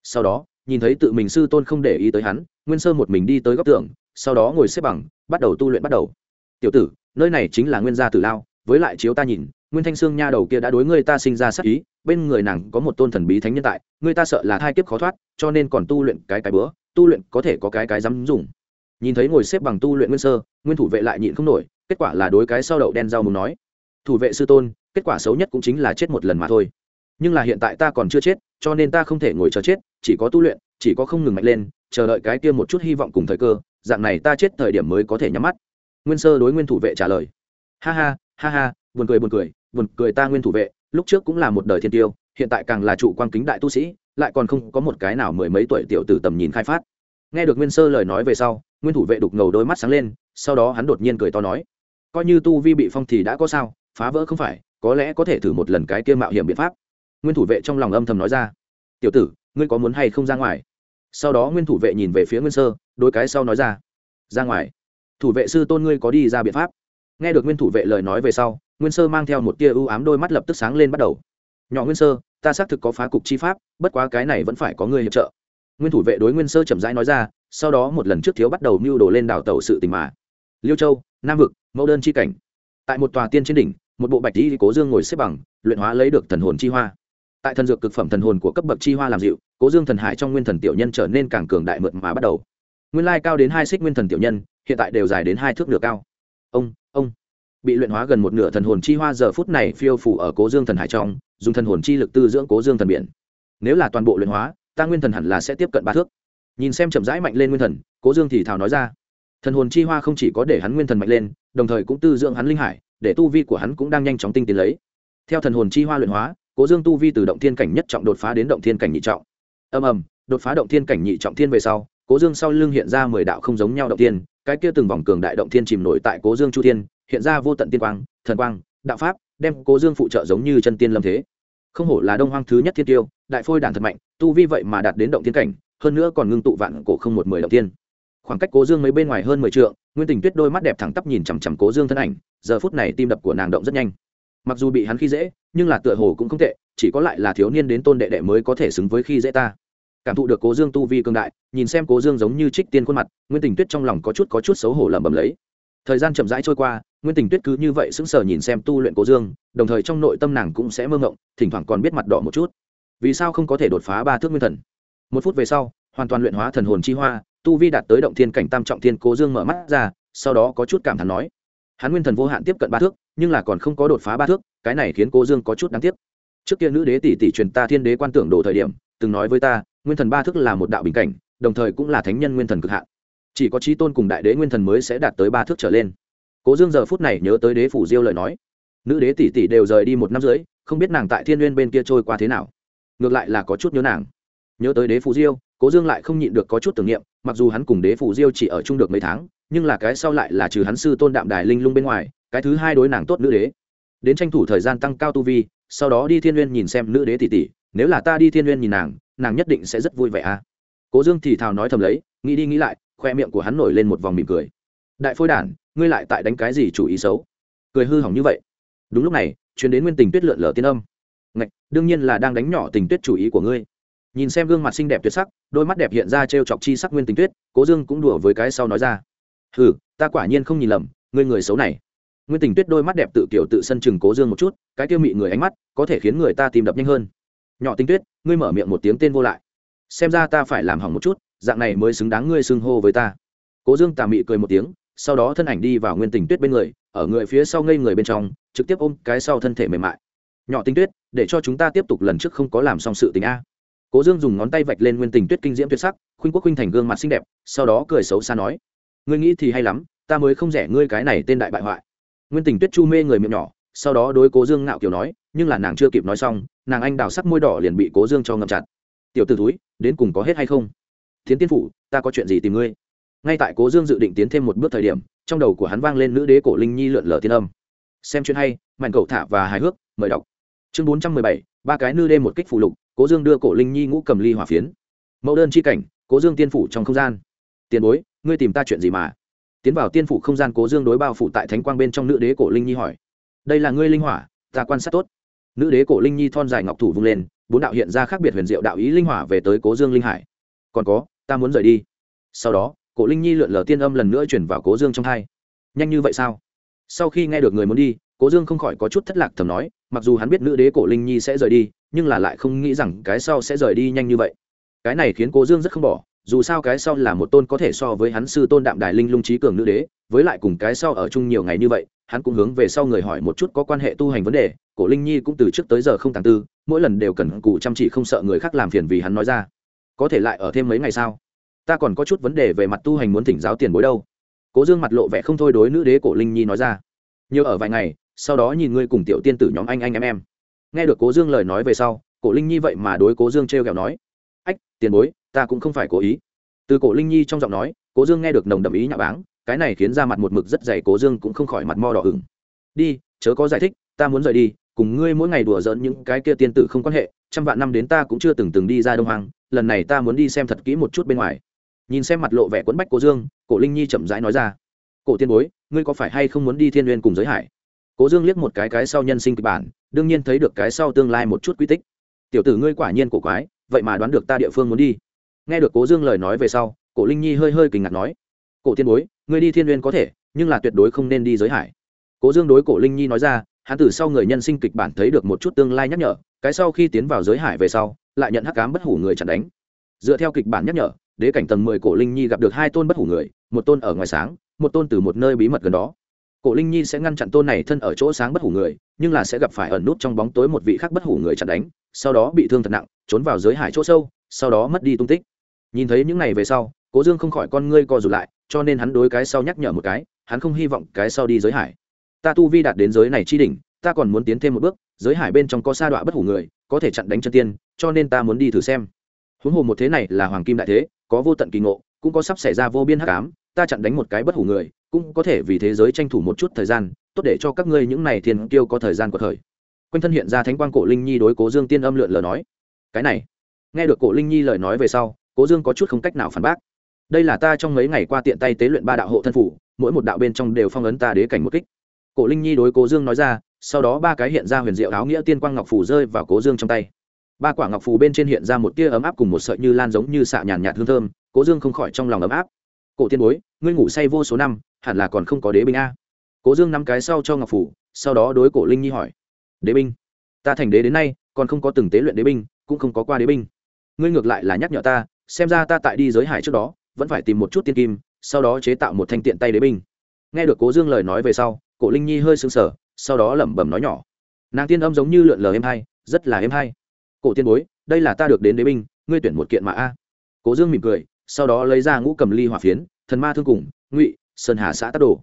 Sau đó, nhìn thấy tự mình sư tôn không để ý tới hắn, nguyên sơ một mình đi tới góc tường, sau đó ngồi xếp bằng, bắt đầu tu luyện bắt đầu. Tiểu tử, nơi này chính là nguyên gia tử lao, với lại chiếu ta nhìn, nguyên thanh sương nha đầu kia đã đối ngươi ta sinh ra sắc ý, bên người nàng có một tôn thần bí thánh nhân tại, ngươi ta sợ là thai kiếp khó thoát, cho nên còn tu luyện cái cái bữa tu luyện có thể có cái cái dám dùng. Nhìn thấy ngồi xếp bằng tu luyện nguyên sơ, nguyên thủ vệ lại nhịn không nổi, kết quả là đối cái sau đậu đen rau mùng nói. Thủ vệ sư tôn, kết quả xấu nhất cũng chính là chết một lần mà thôi. Nhưng là hiện tại ta còn chưa chết, cho nên ta không thể ngồi chờ chết, chỉ có tu luyện, chỉ có không ngừng mạnh lên, chờ đợi cái kia một chút hy vọng cùng thời cơ, dạng này ta chết thời điểm mới có thể nhắm mắt. Nguyên sơ đối nguyên thủ vệ trả lời. Ha ha ha ha, buồn cười buồn cười buồn cười ta nguyên thủ vệ, lúc trước cũng là một đời thiên tiêu, hiện tại càng là trụ quan kính đại tu sĩ lại còn không có một cái nào mười mấy tuổi tiểu tử tầm nhìn khai phát. Nghe được nguyên sơ lời nói về sau, nguyên thủ vệ đục ngầu đôi mắt sáng lên, sau đó hắn đột nhiên cười to nói, coi như tu vi bị phong thì đã có sao, phá vỡ không phải, có lẽ có thể thử một lần cái kia mạo hiểm biện pháp. Nguyên thủ vệ trong lòng âm thầm nói ra, tiểu tử, ngươi có muốn hay không ra ngoài? Sau đó nguyên thủ vệ nhìn về phía nguyên sơ, đôi cái sau nói ra ra ngoài. Thủ vệ sư tôn ngươi có đi ra biện pháp. Nghe được nguyên thủ vệ lời nói về sau, nguyên sơ mang theo một tia ưu ám đôi mắt lập tức sáng lên bắt đầu. Nhỏ nguyên sơ ta xác thực có phá cục chi pháp, bất quá cái này vẫn phải có người hiệp trợ. Nguyên thủ vệ đối nguyên sơ chậm rãi nói ra, sau đó một lần trước thiếu bắt đầu mưu đồ lên đảo tàu sự tình mà. Liêu châu, nam vực, mẫu đơn chi cảnh. Tại một tòa tiên trên đỉnh, một bộ bạch lý cố dương ngồi xếp bằng, luyện hóa lấy được thần hồn chi hoa. Tại thần dược cực phẩm thần hồn của cấp bậc chi hoa làm dịu, cố dương thần hải trong nguyên thần tiểu nhân trở nên càng cường đại mượt mà bắt đầu. Nguyên lai cao đến hai xích nguyên thần tiểu nhân, hiện tại đều dài đến hai thước nửa cao. Ông ông. Bị luyện hóa gần một nửa thần hồn chi hoa, giờ phút này phiêu phủ ở cố dương thần hải trong dùng thần hồn chi lực tư dưỡng cố dương thần biển. Nếu là toàn bộ luyện hóa, ta nguyên thần hẳn là sẽ tiếp cận ba thước. Nhìn xem chậm rãi mạnh lên nguyên thần, cố dương thì thào nói ra. Thần hồn chi hoa không chỉ có để hắn nguyên thần mạnh lên, đồng thời cũng tư dưỡng hắn linh hải, để tu vi của hắn cũng đang nhanh chóng tinh tiến lấy. Theo thần hồn chi hoa luyện hóa, cố dương tu vi từ động thiên cảnh nhất trọng đột phá đến động thiên cảnh nhị trọng. Ầm ầm, đột phá động thiên cảnh nhị trọng thiên về sau, cố dương sau lưng hiện ra mười đạo không giống nhau động thiên, cái kia từng vòng cường đại động thiên chìm nổi tại cố dương chu thiên, hiện ra vô tận tiên quang, thần quang, đạo pháp, đem cố dương phụ trợ giống như chân tiên lâm thế không hổ là đông hoang thứ nhất thiên tiêu, đại phôi đàn thật mạnh, tu vi vậy mà đạt đến động thiên cảnh, hơn nữa còn ngưng tụ vạn cổ không một mười động tiên khoảng cách cố dương mấy bên ngoài hơn mười trượng, nguyên tình tuyết đôi mắt đẹp thẳng tắp nhìn chằm chằm cố dương thân ảnh, giờ phút này tim đập của nàng động rất nhanh. Mặc dù bị hắn khi dễ, nhưng là tựa hồ cũng không tệ, chỉ có lại là thiếu niên đến tôn đệ đệ mới có thể xứng với khi dễ ta. Cảm thụ được cố dương tu vi cương đại, nhìn xem cố dương giống như trích tiên khuôn mặt, nguyên tình tuyết trong lòng có chút có chút xấu hổ lẩm bẩm lấy. Thời gian chậm rãi trôi qua nguyên tình tuyết cứ như vậy sững sờ nhìn xem tu luyện cố dương, đồng thời trong nội tâm nàng cũng sẽ mơ ngộng thỉnh thoảng còn biết mặt đỏ một chút. Vì sao không có thể đột phá ba thước nguyên thần? Một phút về sau, hoàn toàn luyện hóa thần hồn chi hoa, tu vi đạt tới động thiên cảnh tam trọng thiên cố dương mở mắt ra, sau đó có chút cảm thán nói, hắn nguyên thần vô hạn tiếp cận ba thước, nhưng là còn không có đột phá ba thước, cái này khiến cố dương có chút đáng tiếc. Trước kia nữ đế tỷ tỷ truyền ta thiên đế quan tưởng đồ thời điểm, từng nói với ta, nguyên thần ba thước là một đạo bình cảnh, đồng thời cũng là thánh nhân nguyên thần cực hạn. Chỉ có trí tôn cùng đại đế nguyên thần mới sẽ đạt tới ba thước trở lên cố dương giờ phút này nhớ tới đế phủ diêu lời nói. Nữ đế tỷ tỷ đều rời đi một năm rưỡi, không biết nàng tại thiên n g u y ê n bên kia trôi qua thế nào. Ngược lại là có chút nhớ nàng. Nhớ tới đế phủ diêu, cố dương lại không nhịn được có chút tưởng niệm, mặc dù hắn cùng đế phủ diêu chỉ ở chung được mấy tháng, nhưng là cái sau lại là trừ hắn sư tôn đạm đài linh lung bên ngoài, cái thứ hai đối nàng tốt nữ đế. Đến tranh thủ thời gian tăng cao tu vi, sau đó đi thiên n nhìn xem nữ đế tỷ tỷ, nếu là ta đi thiên n nhìn nàng nàng nhất định sẽ rất vui vẻ à. Cố dương thì thào nói thầm lấy, nghĩ đi nghĩ lại, khoe miệng của hắn nổi lên một vòng mỉm cười. Đại phôi đản ngươi lại tại đánh cái gì chủ ý xấu? Cười hư hỏng như vậy. Đúng lúc này chuyến đến nguyên tình tuyết lượn lờ tiên âm. Ngạch, đương nhiên là đang đánh nhỏ tình tuyết chủ ý của ngươi. Nhìn xem gương mặt xinh đẹp tuyệt sắc đôi mắt đẹp hiện ra t r e o chọc chi sắc nguyên tình tuyết cố dương cũng đùa với cái sau nói ra. Hừ ta quả nhiên không nhìn lầm ngươi người xấu này. Nguyên tình tuyết đôi mắt đẹp tự kiểu tự sân chừng cố dương một chút cái tiêu mị người ánh mắt có thể khiến người ta tìm đập nhanh hơn. Nhỏ tình tuyết ngươi mở miệng một tiếng tên vô lại. Xem ra ta phải làm hỏng một chút dạng này mới xứng đáng ngươi xưng hô với ta. Cố dương tà mị cười một tiếng sau đó thân ảnh đi vào nguyên tình tuyết bên người ở người phía sau ngây người bên trong trực tiếp ôm cái sau thân thể mềm mại. Nhỏ tinh tuyết để cho chúng ta tiếp tục lần trước không có làm xong sự tình a. Cố dương dùng ngón tay vạch lên nguyên tình tuyết kinh diễm tuyệt sắc khuynh quốc khuynh thành gương mặt xinh đẹp sau đó cười xấu xa nói ngươi nghĩ thì hay lắm ta mới không rẻ ngươi cái này tên đại bại hoại. Nguyên tình tuyết chu mê người miệng nhỏ sau đó đối cố dương ngạo kiểu nói nhưng là nàng chưa kịp nói xong nàng anh đào sắc môi đỏ liền bị cố dương cho ngậm chặt. Tiểu t ử túi đến cùng có hết hay không? Thiến tiên phụ, ta có chuyện gì tìm ngươi? Ngay tại cố dương dự định tiến thêm một bước thời điểm, trong đầu của hắn vang lên nữ đế cổ linh nhi lượn lờ tiên âm. Xem chuyện hay mạnh cậu thả và hài hước, mời đọc. Chương bốn trăm mười bảy, ba cái nư đê một kích phụ lục, cố dương đưa cổ linh nhi ngũ cầm ly hỏa phiến. Mẫu đơn c h i cảnh, cố dương tiên phủ trong không gian. Tiền bối, ngươi tìm ta chuyện gì mà? Tiến vào tiên phủ không gian cố dương đối bao phủ tại thánh quang bên trong nữ đế cổ linh nhi hỏi. Đây là ngươi linh hỏa, ta quan sát tốt. Nữ đế cổ linh nhi thon dài ngọc thủ vung lên, bốn đạo hiện ra khác biệt huyền diệu đạo ý linh hỏa về tới cố dương linh hải. Còn có, ta muốn rời đi. Sau đó cổ linh nhi lượn lờ tiên âm lần nữa chuyển vào cố dương trong hai nhanh như vậy sao? Sau khi nghe được người muốn đi, cố dương không khỏi có chút thất lạc thầm nói, mặc dù hắn biết nữ đế cổ linh nhi sẽ rời đi, nhưng là lại không nghĩ rằng cái sau sẽ rời đi nhanh như vậy. Cái này khiến cố dương rất không bỏ, dù sao cái sau là một tôn có thể so với hắn sư tôn đạm đài linh lung trí cường nữ đế, với lại cùng cái sau ở chung nhiều ngày như vậy, hắn cũng hướng về sau người hỏi một chút có quan hệ tu hành vấn đề, cổ linh nhi cũng từ trước tới giờ không tàng tư, mỗi lần đều cần cụ chăm chỉ không sợ người khác làm phiền vì hắn nói ra. Có thể lại ở thêm mấy ngày sao? Ta còn có chút vấn đề về mặt tu hành muốn thỉnh giáo tiền bối đâu. Cố dương mặt lộ vẻ không thôi đối nữ đế cổ linh nhi nói ra. Nhiều ở vài ngày, sau đó nhìn ngươi cùng tiểu tiên tử nhóm anh anh em em. Nghe được cố dương lời nói về sau, cổ linh nhi vậy mà đối cố dương t r e o kẹo nói, ách, tiền bối, ta cũng không phải cố ý. Từ cổ linh nhi trong giọng nói, cố dương nghe được nồng đậm ý nhạo báng, cái này khiến ra mặt một mực rất dày, cố dương cũng không khỏi mặt mo đỏ hừng đi, chớ có giải thích, ta muốn rời đi, cùng ngươi mỗi ngày đùa giỡn những cái kia tiên tử không quan hệ, trăm vạn năm đến ta cũng chưa từng từng đi ra đông hoàng lần này ta muốn đi xem thật kỹ một chút bên ngoài nhìn xem mặt lộ vẻ quẫn bách cố dương, cổ linh nhi chậm rãi nói ra, cổ tiên bối, ngươi có phải hay không muốn đi thiên n cùng giới hải? Cố dương liếc một cái cái sau nhân sinh kịch bản, đương nhiên thấy được cái sau tương lai một chút quy tích. Tiểu tử ngươi quả nhiên cổ quái, vậy mà đoán được ta địa phương muốn đi. Nghe được cố dương lời nói về sau, cổ linh nhi hơi hơi kinh ngạc nói, cổ tiên bối, ngươi đi thiên n n có thể, nhưng là tuyệt đối không nên đi giới hải. Cố dương đối cổ linh nhi nói ra, hắn từ sau người nhân sinh kịch bản thấy được một chút tương lai nhắc nhở, cái sau khi tiến vào giới hải về sau, lại nhận hắc cám bất hủ người chặn đánh. Dựa theo kịch bản nhắc nhở đế cảnh tầng mười cổ linh nhi gặp được hai tôn bất hủ người, một tôn ở ngoài sáng, một tôn từ một nơi bí mật gần đó. Cổ linh nhi sẽ ngăn chặn tôn này thân ở chỗ sáng bất hủ người, nhưng là sẽ gặp phải ẩn nút trong bóng tối một vị khác bất hủ người chặn đánh, sau đó bị thương thật nặng, trốn vào giới hải chỗ sâu, sau đó mất đi tung tích. Nhìn thấy những này về sau, cố dương không khỏi con ngươi co rụt lại, cho nên hắn đối cái sau nhắc nhở một cái, hắn không hy vọng cái sau đi giới hải. Ta tu vi đạt đến giới này chi đỉnh, ta còn muốn tiến thêm một bước, giới hải bên trong có sa đọa bất hủ người, có thể chặn đánh chân tiên, cho nên ta muốn đi thử xem. Huống hồ một thế này là hoàng kim đại thế có vô tận kỳ ngộ, cũng có sắp xảy ra vô biên hắc ám, ta chặn đánh một cái bất hủ người, cũng có thể vì thế giới tranh thủ một chút thời gian, tốt để cho các ngươi những này thiên kiêu có thời gian của thời quanh thân hiện ra thánh quang cổ linh nhi đối cố dương tiên âm lượn lờ nói. Cái này, nghe được cổ linh nhi lời nói về sau, cố dương có chút không cách nào phản bác. Đây là ta trong mấy ngày qua tiện tay tế luyện ba đạo hộ thân phủ, mỗi một đạo bên trong đều phong ấn ta đế cảnh một kích. Cổ linh nhi đối cố dương nói ra, sau đó ba cái hiện ra huyền diệu áo nghĩa tiên quang ngọc phủ rơi vào cố dương trong tay ba quả ngọc phù bên trên hiện ra một tia ấm áp cùng một sợi như lan giống như xạ nhàn nhạt hương thơm, cố dương không khỏi trong lòng ấm áp. Cổ tiên bối, ngươi ngủ say vô số năm, hẳn là còn không có đế binh a. Cố dương nắm cái sau cho ngọc phủ sau đó đối cổ linh nhi hỏi, đế binh, ta thành đế đến nay, còn không có từng tế luyện đế binh, cũng không có qua đế binh. Ngươi ngược lại là nhắc nhở ta, xem ra ta tại đi giới hải trước đó, vẫn phải tìm một chút tiên kim, sau đó chế tạo một thanh tiện tay đế binh. Nghe được cố dương lời nói về sau, cổ linh nhi hơi sững sờ, sau đó lẩm bẩm nói nhỏ, nàng tiên âm giống như lượn lờ êm hay, rất là êm hay cổ tiên bối, đây là ta được đến đế binh, ngươi tuyển một kiện mà a. Cố dương mỉm cười, sau đó lấy ra ngũ cầm ly hỏa phiến, thần ma thương cùng, ngụy, sơn hà xã tắc đồ.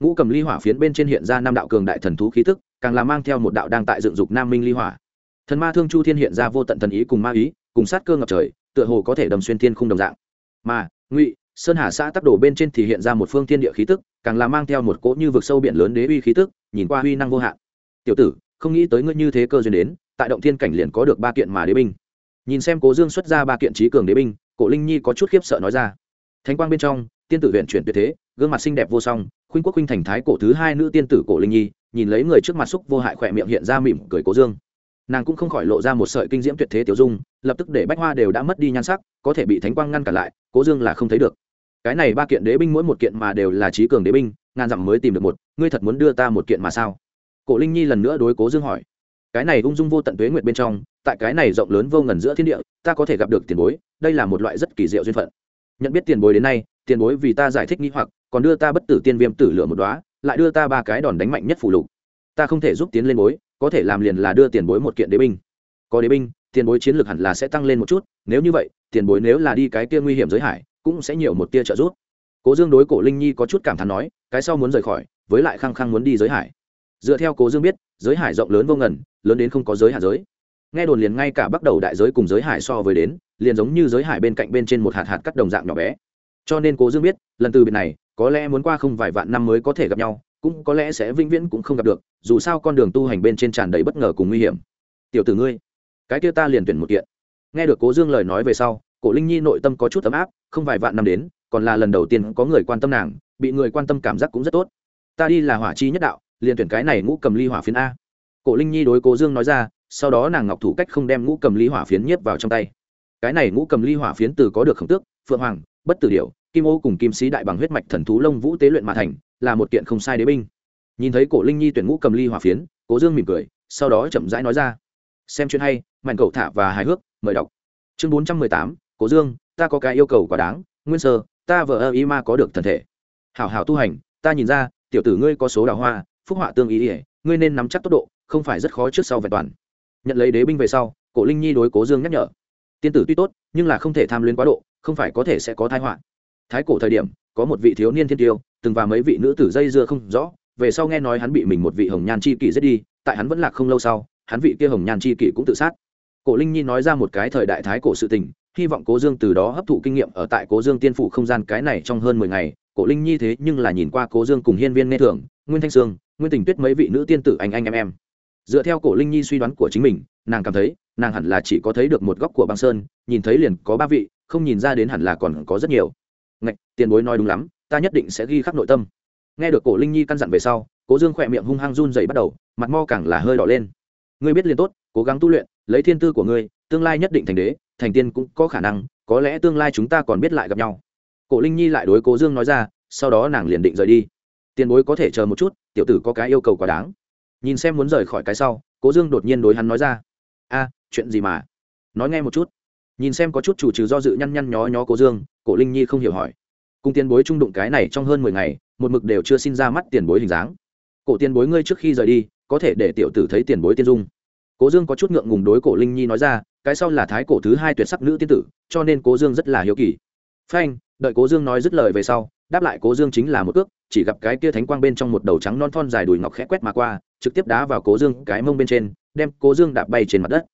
Ngũ cầm ly hỏa phiến bên trên hiện ra năm đạo cường đại thần thú khí tức, càng là mang theo một đạo đang tại dựng dục nam minh ly hỏa. Thần ma thương chu thiên hiện ra vô tận thần ý cùng ma ý, cùng sát cơ ngập trời, tựa hồ có thể đầm xuyên thiên không đồng dạng. Mà, ngụy, sơn hà xã tắc đồ bên trên thì hiện ra một phương thiên địa khí tức, càng là mang theo một cỗ như vực sâu biển lớn đế uy khí tức, nhìn qua uy năng vô hạn. Tiểu tử, không nghĩ tới ngươi như thế cơ duyên đến tại động thiên cảnh liền có được ba kiện mà đế binh. Nhìn xem cố dương xuất ra ba kiện trí cường đế binh, cổ linh nhi có chút khiếp sợ nói ra. Thánh quang bên trong, tiên tử huyện chuyển tuyệt thế, gương mặt xinh đẹp vô song, khuynh quốc khuynh thành thái cổ thứ hai nữ tiên tử cổ linh nhi, nhìn lấy người trước mặt xúc vô hại khỏe miệng hiện ra mỉm cười cố dương. Nàng cũng không khỏi lộ ra một sợi kinh diễm tuyệt thế tiểu dung, lập tức để bách hoa đều đã mất đi nhan sắc, có thể bị thánh quang ngăn cản lại, cố dương là không thấy được. Cái này ba kiện đế binh mỗi một kiện mà đều là trí cường đế binh, ngàn dặm mới tìm được một, ngươi thật muốn đưa ta một kiện mà sao? Cổ linh nhi lần nữa đối cố dương hỏi cái này ung dung vô tận tuế nguyệt bên trong, tại cái này rộng lớn vô ngần giữa thiên địa, ta có thể gặp được tiền bối, đây là một loại rất kỳ diệu duyên phận. Nhận biết tiền bối đến nay, tiền bối vì ta giải thích nghĩ hoặc, còn đưa ta bất tử tiên viêm tử lửa một đóa, lại đưa ta ba cái đòn đánh mạnh nhất phủ lục. Ta không thể giúp tiến lên bối, có thể làm liền là đưa tiền bối một kiện đế binh. Có đế binh, tiền bối chiến lược hẳn là sẽ tăng lên một chút, nếu như vậy, tiền bối nếu là đi cái kia nguy hiểm giới hải, cũng sẽ nhiều một tia trợ giúp. Cố dương đối cổ linh nhi có chút cảm thán nói, cái sau muốn rời khỏi, với lại khăng khăng muốn đi giới hải. Dựa theo cố dương biết giới hải rộng lớn vô ngần, lớn đến không có giới hạ giới. Nghe đồn liền ngay cả bắt đầu đại giới cùng giới hải so với đến, liền giống như giới hải bên cạnh bên trên một hạt hạt cắt đồng dạng nhỏ bé. Cho nên cố dương biết, lần từ biệt này, có lẽ muốn qua không vài vạn năm mới có thể gặp nhau, cũng có lẽ sẽ vĩnh viễn cũng không gặp được, dù sao con đường tu hành bên trên tràn đầy bất ngờ cùng nguy hiểm. Tiểu tử ngươi, cái kia ta liền tuyển một kiện. Nghe được cố dương lời nói về sau, cổ linh nhi nội tâm có chút ấm áp, không vài vạn năm đến, còn là lần đầu tiên có người quan tâm nàng, bị người quan tâm cảm giác cũng rất tốt. Ta đi là hỏa chi nhất đạo liền tuyển cái này ngũ cầm ly hỏa phiến a. Cổ linh nhi đối cố dương nói ra, sau đó nàng ngọc thủ cách không đem ngũ cầm ly hỏa phiến nhiếp vào trong tay. Cái này ngũ cầm ly hỏa phiến từ có được khổng tước, phượng hoàng, bất tử điệu kim ô cùng kim sĩ đại bằng huyết mạch thần thú lông vũ tế luyện mà thành, là một kiện không sai đế binh. Nhìn thấy cổ linh nhi tuyển ngũ cầm ly hỏa phiến, cố dương mỉm cười, sau đó chậm rãi nói ra, xem chuyện hay, mạnh cầu thả và hài hước, mời đọc. Chương bốn trăm mười tám, cố dương, ta có cái yêu cầu quá đáng, nguyên sơ, ta vợ ơ ý ma có được thần thể. Hảo hảo tu hành, ta nhìn ra, tiểu tử ngươi có số đào hoa phúc họa tương ý ỉa, ngươi nên nắm chắc tốc độ, không phải rất khó trước sau vẹn toàn. Nhận lấy đế binh về sau, cổ linh nhi đối cố dương nhắc nhở. Tiên tử tuy tốt, nhưng là không thể tham luyến quá độ, không phải có thể sẽ có thái họa. Thái cổ thời điểm, có một vị thiếu niên thiên tiêu, từng và mấy vị nữ tử dây dưa không rõ, về sau nghe nói hắn bị mình một vị hồng nhan chi kỷ giết đi, tại hắn vẫn lạc không lâu sau, hắn vị kia hồng nhan chi kỷ cũng tự sát. Cổ linh nhi nói ra một cái thời đại thái cổ sự tình, hy vọng cố dương từ đó hấp thụ kinh nghiệm ở tại cố dương tiên phủ không gian cái này trong hơn mười ngày. Cổ linh nhi thế nhưng là nhìn qua cố dương cùng hiên viên nghe thường, nguyên thanh sương nguyên tình tuyết mấy vị nữ tiên tử anh anh em em. Dựa theo cổ linh nhi suy đoán của chính mình, nàng cảm thấy, nàng hẳn là chỉ có thấy được một góc của băng sơn, nhìn thấy liền có ba vị, không nhìn ra đến hẳn là còn có rất nhiều. Ngạch, tiền bối nói đúng lắm, ta nhất định sẽ ghi khắc nội tâm. Nghe được cổ linh nhi căn dặn về sau, cố dương khỏe miệng hung hăng run dày bắt đầu, mặt mo càng là hơi đỏ lên. Ngươi biết liền tốt, cố gắng tu luyện, lấy thiên tư của ngươi, tương lai nhất định thành đế, thành tiên cũng có khả năng, có lẽ tương lai chúng ta còn biết lại gặp nhau. Cổ linh nhi lại đối cố dương nói ra, sau đó nàng liền định rời đi tiền bối có thể chờ một chút, tiểu tử có cái yêu cầu quá đáng. Nhìn xem muốn rời khỏi cái sau, cố dương đột nhiên đối hắn nói ra. A, chuyện gì mà? Nói nghe một chút. Nhìn xem có chút chủ trừ do dự nhăn nhăn nhó nhó cố dương, cổ linh nhi không hiểu hỏi. Cùng tiền bối trung đụng cái này trong hơn mười ngày, một mực đều chưa xin ra mắt tiền bối hình dáng. Cổ tiền bối ngươi trước khi rời đi, có thể để tiểu tử thấy tiền bối tiên dung. Cố dương có chút ngượng ngùng đối cổ linh nhi nói ra, cái sau là thái cổ thứ hai tuyệt sắc nữ tiên tử, cho nên cố dương rất là hiếu kỳ. Phanh! Đợi cố dương nói dứt lời về sau đáp lại cố dương chính là một cước chỉ gặp cái kia thánh quang bên trong một đầu trắng non thon dài đùi ngọc khẽ quét mà qua trực tiếp đá vào cố dương cái mông bên trên đem cố dương đạp bay trên mặt đất.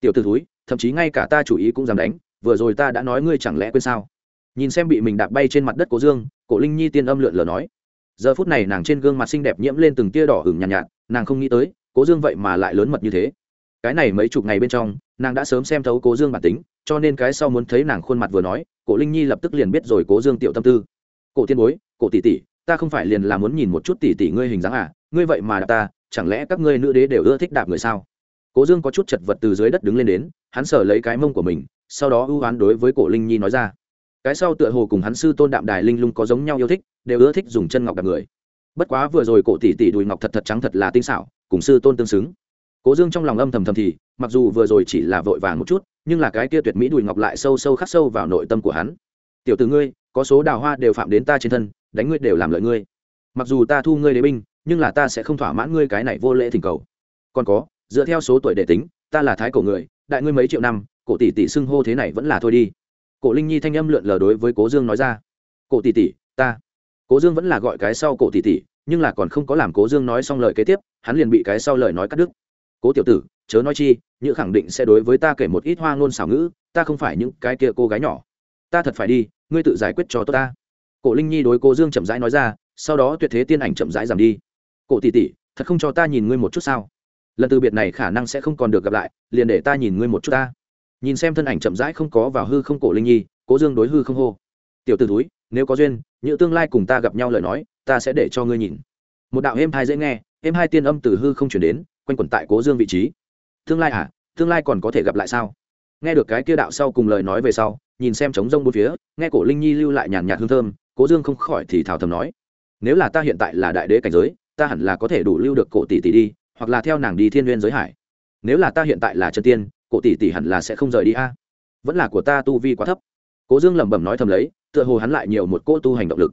Tiểu t ử thúi thậm chí ngay cả ta chủ ý cũng dám đánh vừa rồi ta đã nói ngươi chẳng lẽ quên sao? Nhìn xem bị mình đạp bay trên mặt đất cố dương cổ linh nhi tiên âm lượn lờ nói. Giờ phút này nàng trên gương mặt xinh đẹp nhiễm lên từng tia đỏ hừng nhàn nhạt, nhạt nàng không nghĩ tới cố dương vậy mà lại lớn mật như thế. Cái này mấy chục ngày bên trong nàng đã sớm xem thấu cố dương bản tính cho nên cái sau muốn thấy nàng khuôn mặt vừa nói cổ linh nhi lập tức liền biết rồi cố dương tiểu tâm tư cổ tiên bối, cổ tỷ tỷ, ta không phải liền là muốn nhìn một chút tỷ tỷ ngươi hình dáng à? Ngươi vậy mà đạp ta, chẳng lẽ các ngươi nữ đế đều ưa thích đạp người sao? Cố dương có chút chật vật từ dưới đất đứng lên đến, hắn sờ lấy cái mông của mình, sau đó ưu oán đối với cổ linh nhi nói ra. Cái sau tựa hồ cùng hắn sư tôn đạm đài linh lung có giống nhau yêu thích, đều ưa thích dùng chân ngọc đạp người. Bất quá vừa rồi cổ tỷ tỷ đùi ngọc thật thật trắng thật là tinh xảo, cùng sư tôn tương xứng. Cố dương trong lòng âm thầm thầm thì, mặc dù vừa rồi chỉ là vội vàng một chút, nhưng là cái kia tuyệt mỹ đùi ngọc lại sâu sâu khắc sâu vào nội tâm của hắn. Tiểu t ử ngươi có số đào hoa đều phạm đến ta trên thân, đánh ngươi đều làm lợi ngươi. Mặc dù ta thu ngươi đế binh, nhưng là ta sẽ không thỏa mãn ngươi cái này vô lễ thỉnh cầu. Còn có, dựa theo số tuổi để tính, ta là thái cổ người, đại ngươi mấy triệu năm, cổ tỷ tỷ xưng hô thế này vẫn là thôi đi. Cổ linh nhi thanh âm lượn lờ đối với cố dương nói ra. Cổ tỷ tỷ, ta. Cố dương vẫn là gọi cái sau cổ tỷ tỷ, nhưng là còn không có làm cố dương nói xong lời kế tiếp, hắn liền bị cái sau lời nói cắt đứt. Cố tiểu tử, chớ nói chi như khẳng định sẽ đối với ta kể một ít hoa ngôn xảo ngữ, ta không phải những cái kia cô gái nhỏ ta thật phải đi, ngươi tự giải quyết cho tốt ta. Cổ linh nhi đối cố dương chậm rãi nói ra, sau đó tuyệt thế tiên ảnh chậm rãi giảm đi. Cổ tỷ tỷ, thật không cho ta nhìn ngươi một chút sao? Lần từ biệt này khả năng sẽ không còn được gặp lại, liền để ta nhìn ngươi một chút ta. Nhìn xem thân ảnh chậm rãi không có vào hư không cổ linh nhi, cố dương đối hư không hô. Tiểu t ử túi nếu có duyên như tương lai cùng ta gặp nhau lời nói, ta sẽ để cho ngươi nhìn. Một đạo êm hai dễ nghe, êm hai tiên âm từ hư không chuyển đến, quanh quẩn tại cố dương vị trí. Tương lai à tương lai còn có thể gặp lại sao? Nghe được cái kia đạo sau cùng lời nói về sau nhìn xem trống rông bốn phía, nghe cổ linh nhi lưu lại nhàn nhạt hương thơm, cố dương không khỏi thì thảo thầm nói, nếu là ta hiện tại là đại đế cảnh giới, ta hẳn là có thể đủ lưu được cổ tỷ tỷ đi, hoặc là theo nàng đi thiên n giới hải. Nếu là ta hiện tại là chân tiên, cổ tỷ tỷ hẳn là sẽ không rời đi a. Vẫn là của ta tu vi quá thấp. Cố dương lẩm bẩm nói thầm lấy, tựa hồ hắn lại nhiều một cỗ tu hành động lực.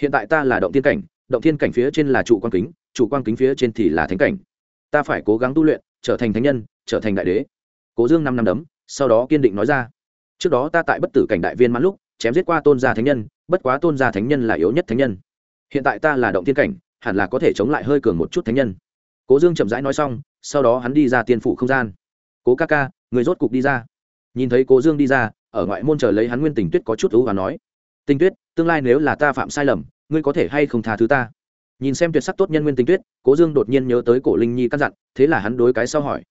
Hiện tại ta là động tiên cảnh, động tiên cảnh phía trên là trụ quan kính, trụ quan kính phía trên thì là thánh cảnh. Ta phải cố gắng tu luyện, trở thành thánh nhân, trở thành đại đế. Cố dương năm năm đấm, sau đó kiên định nói ra trước đó ta tại bất tử cảnh đại viên mãn lúc, chém giết qua tôn gia thánh nhân, bất quá tôn gia thánh nhân là yếu nhất thánh nhân. Hiện tại ta là động tiên cảnh, hẳn là có thể chống lại hơi cường một chút thánh nhân. Cố dương chậm rãi nói xong, sau đó hắn đi ra tiên phủ không gian. Cố ca ca, người rốt cục đi ra. Nhìn thấy cố dương đi ra, ở ngoại môn chờ lấy hắn nguyên tình tuyết có chút thú và nói, tình tuyết, tương lai nếu là ta phạm sai lầm, ngươi có thể hay không tha thứ ta? Nhìn xem tuyệt sắc tốt nhân nguyên tình tuyết, cố dương đột nhiên nhớ tới cổ linh nhi căn dặn, thế là hắn đối cái sau hỏi,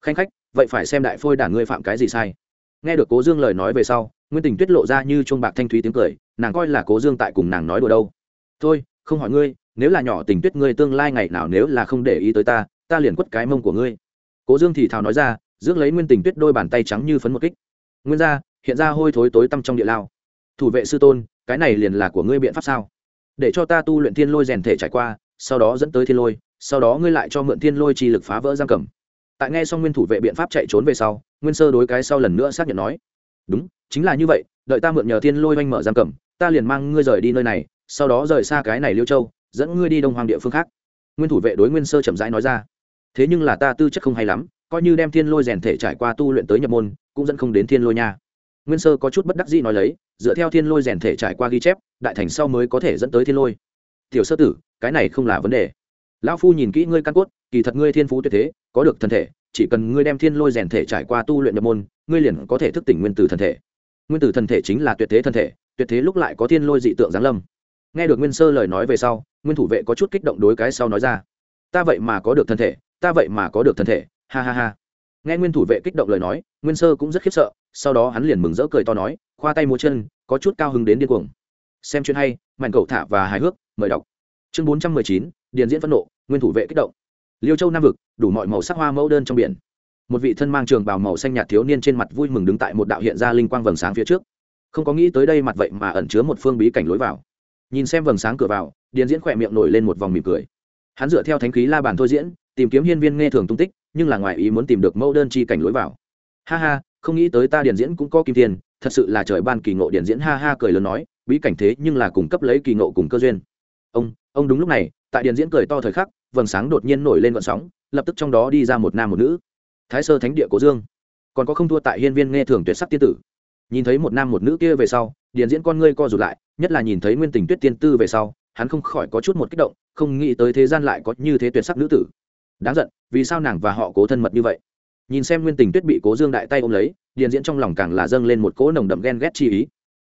khanh khách, vậy phải xem đại phôi đảng ngươi phạm cái gì sai? Nghe được cố dương lời nói về sau, nguyên tình tuyết lộ ra như chuông bạc thanh thúy tiếng cười, nàng coi là cố dương tại cùng nàng nói đùa đâu. Thôi, không hỏi ngươi, nếu là nhỏ tình tuyết ngươi tương lai ngày nào nếu là không để ý tới ta ta liền quất cái mông của ngươi. Cố dương thì thào nói ra, rước lấy nguyên tình tuyết đôi bàn tay trắng như phấn một kích. Nguyên ra hiện ra hôi thối tối tăm trong địa lao. Thủ vệ sư tôn, cái này liền là của ngươi biện pháp sao? Để cho ta tu luyện thiên lôi rèn thể trải qua, sau đó dẫn tới thiên lôi, sau đó ngươi lại cho mượn thiên lôi chi lực phá vỡ giam cầm tại nghe xong nguyên thủ vệ biện pháp chạy trốn về sau, nguyên sơ đối cái sau lần nữa xác nhận nói, đúng, chính là như vậy, đợi ta mượn nhờ thiên lôi oanh mở giam cầm, ta liền mang ngươi rời đi nơi này, sau đó rời xa cái này liêu châu, dẫn ngươi đi đông hoàng địa phương khác. Nguyên thủ vệ đối nguyên sơ chậm rãi nói ra, thế nhưng là ta tư chất không hay lắm, coi như đem thiên lôi rèn thể trải qua tu luyện tới nhập môn, cũng dẫn không đến thiên lôi nha. Nguyên sơ có chút bất đắc dĩ nói lấy, dựa theo thiên lôi rèn thể trải qua ghi chép, đại thành sau mới có thể dẫn tới thiên lôi. Tiểu sơ tử, cái này không là vấn đề. Lão phu nhìn kỹ ngươi căn cốt kỳ thật ngươi thiên phú tuyệt thế, có được thân thể, chỉ cần ngươi đem thiên lôi rèn thể trải qua tu luyện nhập môn, ngươi liền có thể thức tỉnh nguyên tử thân thể. Nguyên tử thân thể chính là tuyệt thế thân thể, tuyệt thế lúc lại có thiên lôi dị tượng giáng lâm. Nghe được nguyên sơ lời nói về sau, nguyên thủ vệ có chút kích động đối cái sau nói ra, ta vậy mà có được thân thể, ta vậy mà có được thân thể, ha ha ha. Nghe nguyên thủ vệ kích động lời nói, nguyên sơ cũng rất khiếp sợ, sau đó hắn liền mừng rỡ cười to nói, khoa tay múa chân, có chút cao hứng đến điên cuồng. Xem chuyện hay mạnh cậu thả và hài hước, mời đọc. Chương bốn trăm mười chín, điền diễn phẫn nộ, nguyên thủ vệ kích động liêu châu nam vực, đủ mọi màu sắc hoa mẫu đơn trong biển. Một vị thân mang trường bào màu xanh nhạt thiếu niên trên mặt vui mừng đứng tại một đạo hiện ra linh quang vầng sáng phía trước. Không có nghĩ tới đây mặt vậy mà ẩn chứa một phương bí cảnh lối vào. Nhìn xem vầng sáng cửa vào, điền diễn khỏe miệng nổi lên một vòng mỉm cười. Hắn dựa theo thánh khí la bàn thôi diễn, tìm kiếm hiên viên nghe thường tung tích, nhưng là ngoài ý muốn tìm được mẫu đơn chi cảnh lối vào. Ha ha, không nghĩ tới ta điền diễn cũng có kim tiền, thật sự là trời ban kỳ ngộ điền diễn ha ha cười lớn nói, bí cảnh thế nhưng là cung cấp lấy kỳ ngộ cùng cơ duyên. Ông ông đúng lúc này tại điền diễn cười to thời khắc, vầng sáng đột nhiên nổi lên vận sóng, lập tức trong đó đi ra một nam một nữ. Thái sơ thánh địa cố dương. Còn có không thua tại hiên viên nghe thường tuyệt sắc tiên tử. Nhìn thấy một nam một nữ kia về sau, điền diễn con ngươi co rụt lại, nhất là nhìn thấy nguyên tình tuyết tiên tư về sau, hắn không khỏi có chút một kích động, không nghĩ tới thế gian lại có như thế tuyệt sắc nữ tử. Đáng giận, vì sao nàng và họ cố thân mật như vậy? Nhìn xem nguyên tình tuyết bị cố dương đại tay ôm lấy, điền diễn trong lòng càng là dâng lên một cỗ nồng đậm ghen ghét chi ý.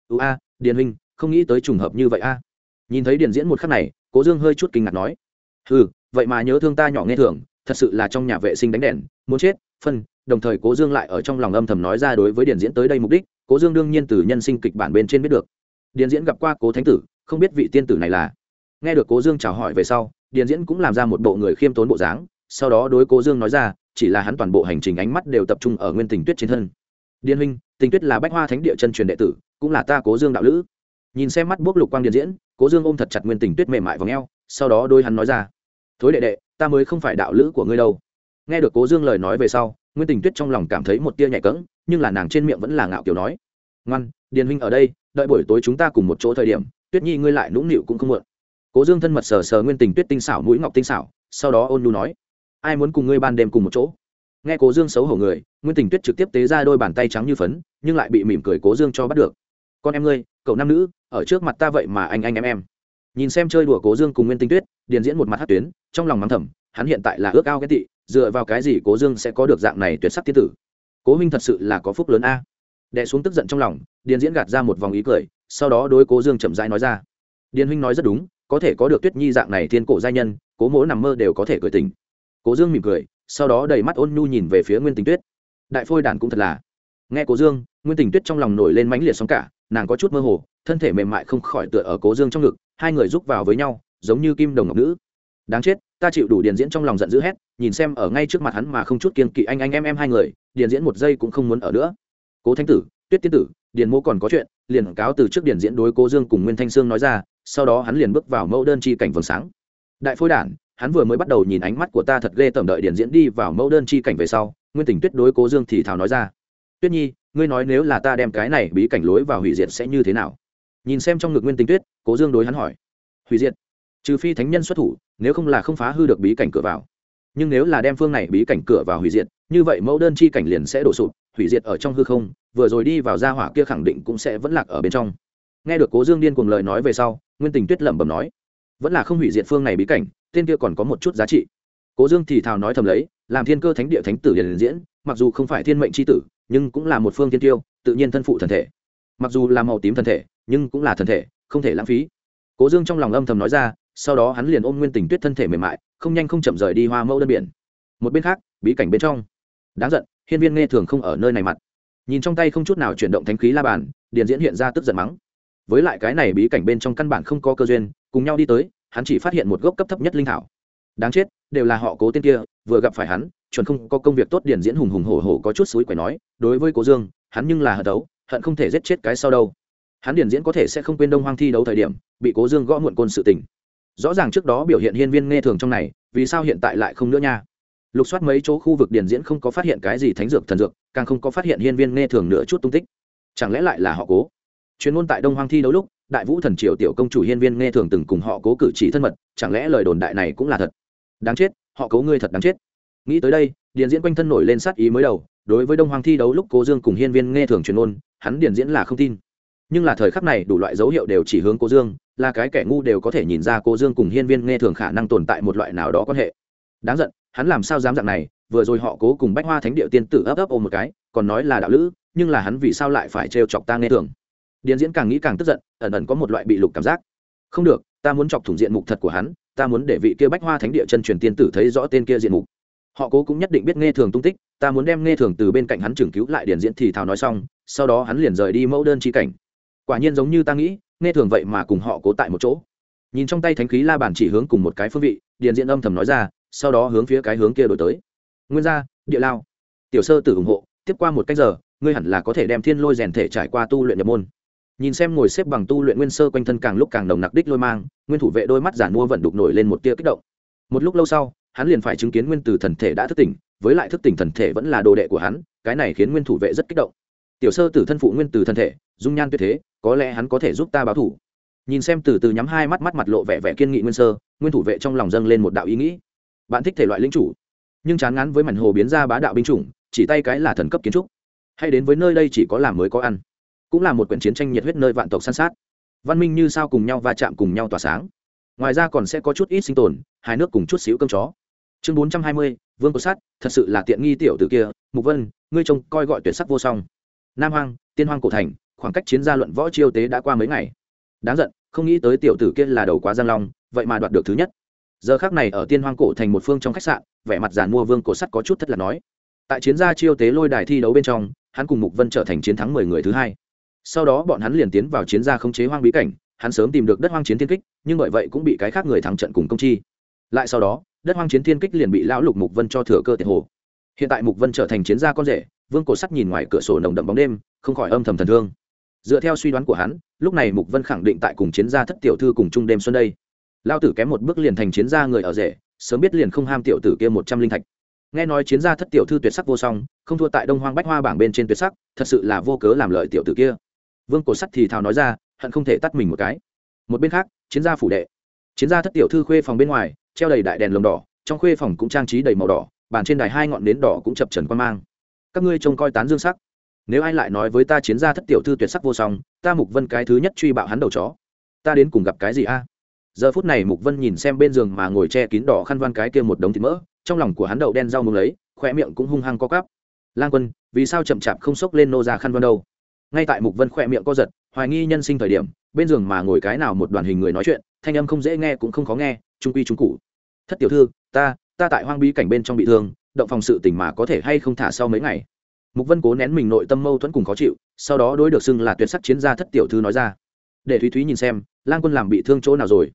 Ưu a, điền huynh, không nghĩ tới trùng hợp như vậy a. Nhìn thấy điền diễn một khắc này cố dương hơi chút kinh ngạc nói ừ vậy mà nhớ thương ta nhỏ nghe thường, thật sự là trong nhà vệ sinh đánh đèn, muốn chết, phân. Đồng thời cố dương lại ở trong lòng âm thầm nói ra đối với điển diễn tới đây mục đích, cố dương đương nhiên từ nhân sinh kịch bản bên trên biết được. Điển diễn gặp qua cố thánh tử, không biết vị tiên tử này là. Nghe được cố dương chào hỏi về sau, điển diễn cũng làm ra một bộ người khiêm tốn bộ dáng, sau đó đối cố dương nói ra, chỉ là hắn toàn bộ hành trình ánh mắt đều tập trung ở nguyên tình tuyết trên thân. Điền huynh, tình tuyết là bách hoa thánh địa chân truyền đệ tử, cũng là ta cố dương đạo lữ. Nhìn xem mắt bốc lục quang điền diễn cố dương ôm thật chặt nguyên tình tuyết mềm mại v ò sau đó đôi hắn nói ra, thối đệ đệ, ta mới không phải đạo lữ của ngươi đâu. Nghe được cố dương lời nói về sau, nguyên tình tuyết trong lòng cảm thấy một tia nhạy cỡng nhưng là nàng trên miệng vẫn là ngạo kiểu nói, ngoan, điền huynh ở đây, đợi buổi tối chúng ta cùng một chỗ thời điểm, tuyết nhi ngươi lại nũng nịu cũng không muộn. Cố dương thân mật sờ sờ nguyên tình tuyết tinh xảo, mũi ngọc tinh xảo, sau đó ôn nhu nói, ai muốn cùng ngươi ban đêm cùng một chỗ? Nghe cố dương xấu hổ người, nguyên tình tuyết trực tiếp tế ra đôi bàn tay trắng như phấn, nhưng lại bị mỉm cười cố dương cho bắt được. Con em ngươi, cậu nam nữ ở trước mặt ta vậy mà anh anh em em. Nhìn xem chơi đùa cố dương cùng nguyên tinh tuyết, điền diễn một mặt hát tuyến, trong lòng mắng thầm, hắn hiện tại là ước ao ghét tị, dựa vào cái gì cố dương sẽ có được dạng này tuyệt sắc tiên tử? Cố huynh thật sự là có phúc lớn a. Đẻ xuống tức giận trong lòng, điền diễn gạt ra một vòng ý cười, sau đó đối cố dương chậm rãi nói ra. Điền huynh nói rất đúng, có thể có được tuyết nhi dạng này thiên cổ giai nhân, cố mỗ nằm mơ đều có thể cười tình cố dương mỉm cười, sau đó đầy mắt ôn nhu nhìn về phía nguyên tình tuyết. Đại phôi đàn cũng thật là. Nghe cố dương, nguyên tình tuyết trong lòng nổi lên mãnh liệt sóng cả, nàng có chút mơ hồ thân thể mềm mại không khỏi tựa ở cố dương trong ngực, hai người rúc vào với nhau, giống như kim đồng ngọc nữ. Đáng chết, ta chịu đủ điền diễn trong lòng giận dữ hét nhìn xem ở ngay trước mặt hắn mà không chút kiên kỵ anh anh em em hai người, điền diễn một giây cũng không muốn ở nữa. Cố thanh tử, tuyết tiên tử, điền mô còn có chuyện, liền cáo từ trước điền diễn đối cố dương cùng nguyên thanh sương nói ra, sau đó hắn liền bước vào mẫu đơn chi cảnh vầng sáng. Đại phôi đản, hắn vừa mới bắt đầu nhìn ánh mắt của ta thật ghê tởm đợi điền diễn đi vào mẫu đơn chi cảnh về sau, nguyên tình tuyết đối cố dương thì thào nói ra. Tuyết nhi, ngươi nói nếu là ta đem cái này bí cảnh lối vào hủy diệt sẽ như thế nào? Nhìn xem trong ngực nguyên tinh tuyết, cố dương đối hắn hỏi. Hủy diệt. Trừ phi thánh nhân xuất thủ, nếu không là không phá hư được bí cảnh cửa vào. Nhưng nếu là đem phương này bí cảnh cửa vào hủy diệt, như vậy mẫu đơn chi cảnh liền sẽ đổ sụp, hủy diệt ở trong hư không, vừa rồi đi vào gia hỏa kia khẳng định cũng sẽ vẫn lạc ở bên trong. Nghe được cố dương điên cùng lời nói về sau, nguyên tình tuyết lẩm bẩm nói, vẫn là không hủy diệt phương này bí cảnh, tên kia còn có một chút giá trị. Cố dương thì thào nói thầm lấy, làm thiên cơ thánh địa thánh tử liền diễn, mặc dù không phải thiên mệnh c h i tử, nhưng cũng là một phương thiên tiêu, tự nhiên thân phụ thần thể. Mặc dù là màu tím thần thể nhưng cũng là thần thể, không thể lãng phí. Cố dương trong lòng âm thầm nói ra, sau đó hắn liền ôm nguyên tình tuyết thân thể mềm mại, không nhanh không chậm rời đi hoa mẫu đơn biển. Một bên khác, bí cảnh bên trong. Đáng giận, hiên viên nghe thường không ở nơi này mặt. Nhìn trong tay không chút nào chuyển động thánh khí la bàn, điền diễn hiện ra tức giận mắng. Với lại cái này bí cảnh bên trong căn bản không có cơ duyên, cùng nhau đi tới, hắn chỉ phát hiện một gốc cấp thấp nhất linh thảo. Đáng chết, đều là họ cố tên kia, vừa gặp phải hắn, chuẩn không có công việc tốt điển diễn hùng hùng hổ hổ có chút suối quẻ nói, đối với cố dương, hắn nhưng là hận đấu, hận không thể giết chết cái sau đâu hắn điển diễn có thể sẽ không quên đông hoang thi đấu thời điểm, bị cố dương gõ muộn côn sự tình. Rõ ràng trước đó biểu hiện hiên viên nghe thường trong này, vì sao hiện tại lại không nữa nha? Lục soát mấy chỗ khu vực điển diễn không có phát hiện cái gì thánh dược thần dược, càng không có phát hiện hiên viên nghe thường nữa chút tung tích. Chẳng lẽ lại là họ cố? Chuyên môn tại đông hoang thi đấu lúc, đại vũ thần triều tiểu công chủ hiên viên nghe thường từng cùng họ cố cử chỉ thân mật, chẳng lẽ lời đồn đại này cũng là thật? Đáng chết, họ cố ngươi thật đáng chết. Nghĩ tới đây, điền diễn quanh thân nổi lên sát ý mới đầu, đối với đông hoàng thi đấu lúc cố dương cùng hiên viên nghe thường truyền ôn hắn điền diễn là không tin nhưng là thời khắc này đủ loại dấu hiệu đều chỉ hướng cô dương, là cái kẻ ngu đều có thể nhìn ra cô dương cùng hiên viên nghe thường khả năng tồn tại một loại nào đó quan hệ. Đáng giận, hắn làm sao dám dạng này, vừa rồi họ cố cùng bách hoa thánh địa tiên tử ấp ấp ôm một cái, còn nói là đạo lữ, nhưng là hắn vì sao lại phải trêu chọc ta nghe thường? Điền diễn càng nghĩ càng tức giận, ẩn ẩn có một loại bị lục cảm giác. Không được, ta muốn chọc thủng diện mục thật của hắn, ta muốn để vị kia bách hoa thánh địa chân truyền tiên tử thấy rõ tên kia diện mục. Họ cố cũng nhất định biết nghe thường tung tích, ta muốn đem nghe thường từ bên cạnh hắn trừng cứu lại điền diễn thì thào nói xong, sau đó hắn liền rời đi mẫu đơn chi cảnh quả nhiên giống như ta nghĩ, nghe thường vậy mà cùng họ cố tại một chỗ. Nhìn trong tay thánh khí la bàn chỉ hướng cùng một cái phương vị, điền Diện âm thầm nói ra, sau đó hướng phía cái hướng kia đổi tới. Nguyên gia, địa lao. Tiểu sơ tử ủng hộ, tiếp qua một cách giờ, ngươi hẳn là có thể đem thiên lôi rèn thể trải qua tu luyện nhập môn. Nhìn xem ngồi xếp bằng tu luyện nguyên sơ quanh thân càng lúc càng đồng nặc đích lôi mang, nguyên thủ vệ đôi mắt giản mua vận đục nổi lên một tia kích động. Một lúc lâu sau, hắn liền phải chứng kiến nguyên từ thần thể đã thức tỉnh, với lại thức tỉnh thần thể vẫn là đồ đệ của hắn, cái này khiến nguyên thủ vệ rất kích động. Tiểu sơ tử thân phụ nguyên từ thần thể dung nhan tuyệt thế, có lẽ hắn có thể giúp ta báo thủ. Nhìn xem từ từ nhắm hai mắt mắt mặt lộ vẻ vẻ kiên nghị nguyên sơ, nguyên thủ vệ trong lòng dâng lên một đạo ý nghĩ. Bạn thích thể loại lính chủ, nhưng chán ngắn với mảnh hồ biến ra bá đạo binh chủng, chỉ tay cái là thần cấp kiến trúc. Hay đến với nơi đây chỉ có làm mới có ăn, cũng là một quyển chiến tranh nhiệt huyết nơi vạn tộc săn sát. Văn minh như sao cùng nhau va chạm cùng nhau tỏa sáng. Ngoài ra còn sẽ có chút ít sinh tồn, hai nước cùng chút xíu cơm chó. Chương bốn trăm hai mươi, vương có sát, thật sự là tiện nghi tiểu từ kia. Mục vân, ngươi trông coi gọi tuyệt sắc vô song. Nam hoang, tiên hoang cổ thành khoảng cách chiến gia luận võ chiêu tế đã qua mấy ngày. Đáng giận, không nghĩ tới tiểu tử kia là đầu quá giang long, vậy mà đoạt được thứ nhất. Giờ khác này ở tiên hoang cổ thành một phương trong khách sạn, vẻ mặt giàn mua vương cổ sắt có chút thất là nói. Tại chiến gia chiêu tế lôi đài thi đấu bên trong, hắn cùng mục vân trở thành chiến thắng mười người thứ hai. Sau đó bọn hắn liền tiến vào chiến gia khống chế hoang bí cảnh, hắn sớm tìm được đất hoang chiến thiên kích, nhưng bởi vậy cũng bị cái khác người thắng trận cùng công chi. Lại sau đó, đất hoang chiến thiên kích liền bị lão lục mục vân cho thừa cơ tiện hồ. Hiện tại mục vân trở thành chiến gia con rể, vương cổ sắt nhìn ngoài cửa sổ nồng đậm bóng đêm, không khỏi âm thầm thần thương dựa theo suy đoán của hắn, lúc này mục vân khẳng định tại cùng chiến gia thất tiểu thư cùng chung đêm xuân đây. Lao tử kém một bước liền thành chiến gia người ở rể, sớm biết liền không ham tiểu tử kia một trăm linh thạch. Nghe nói chiến gia thất tiểu thư tuyệt sắc vô song, không thua tại đông hoang bách hoa bảng bên trên tuyệt sắc, thật sự là vô cớ làm lợi tiểu tử kia. Vương cổ sắt thì thào nói ra, hận không thể tắt mình một cái. Một bên khác, chiến gia phủ đệ. Chiến gia thất tiểu thư khuê phòng bên ngoài, treo đầy đại đèn lồng đỏ, trong khuê phòng cũng trang trí đầy màu đỏ, bàn trên đài hai ngọn nến đỏ cũng chập trần quan mang. Các ngươi trông coi tán dương sắc nếu ai lại nói với ta chiến gia thất tiểu thư tuyệt sắc vô song, ta mục vân cái thứ nhất truy bạo hắn đầu chó. Ta đến cùng gặp cái gì a? Giờ phút này mục vân nhìn xem bên giường mà ngồi che kín đỏ khăn văn cái kia một đống thịt mỡ, trong lòng của hắn đậu đen rau mừng lấy khoe miệng cũng hung hăng co cắp lang quân, vì sao chậm chạp không xốc lên nô ra khăn văn đâu? Ngay tại mục vân khỏe miệng co giật, hoài nghi nhân sinh thời điểm, bên giường mà ngồi cái nào một đoàn hình người nói chuyện, thanh âm không dễ nghe cũng không khó nghe, trung quy trung cụ thất tiểu thư, ta ta tại hoang bí cảnh bên trong bị thương, động phòng sự tình mà có thể hay không thả sau mấy ngày? Mục vân cố nén mình nội tâm mâu thuẫn cùng khó chịu, sau đó đối được xưng là tuyệt sắc chiến gia thất tiểu thư nói ra. Để thúy thúy nhìn xem, lang quân làm bị thương chỗ nào rồi?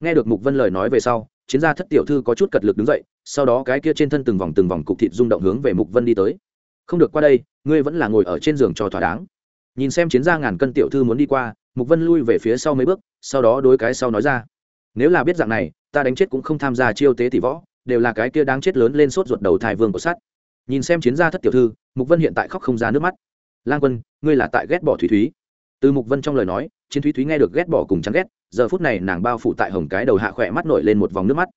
Nghe được mục vân lời nói về sau, chiến gia thất tiểu thư có chút cật lực đứng dậy, sau đó cái kia trên thân từng vòng từng vòng cục thịt rung động hướng về mục vân đi tới. Không được qua đây, ngươi vẫn là ngồi ở trên giường cho thỏa đáng. Nhìn xem chiến gia ngàn cân tiểu thư muốn đi qua, mục vân lui về phía sau mấy bước, sau đó đối cái sau nói ra. Nếu là biết dạng này, ta đánh chết cũng không tham gia chiêu tế tỷ võ, đều là cái kia đáng chết lớn lên sốt ruột đầu thai vương của sắt nhìn xem chiến gia thất tiểu thư, mục vân hiện tại khóc không ra nước mắt. Lang quân, ngươi là tại ghét bỏ thủy thúy? Từ mục vân trong lời nói, chiến thúy thúy nghe được ghét bỏ cùng chán ghét, giờ phút này nàng bao phủ tại hồng cái đầu hạ khỏe mắt nổi lên một vòng nước mắt.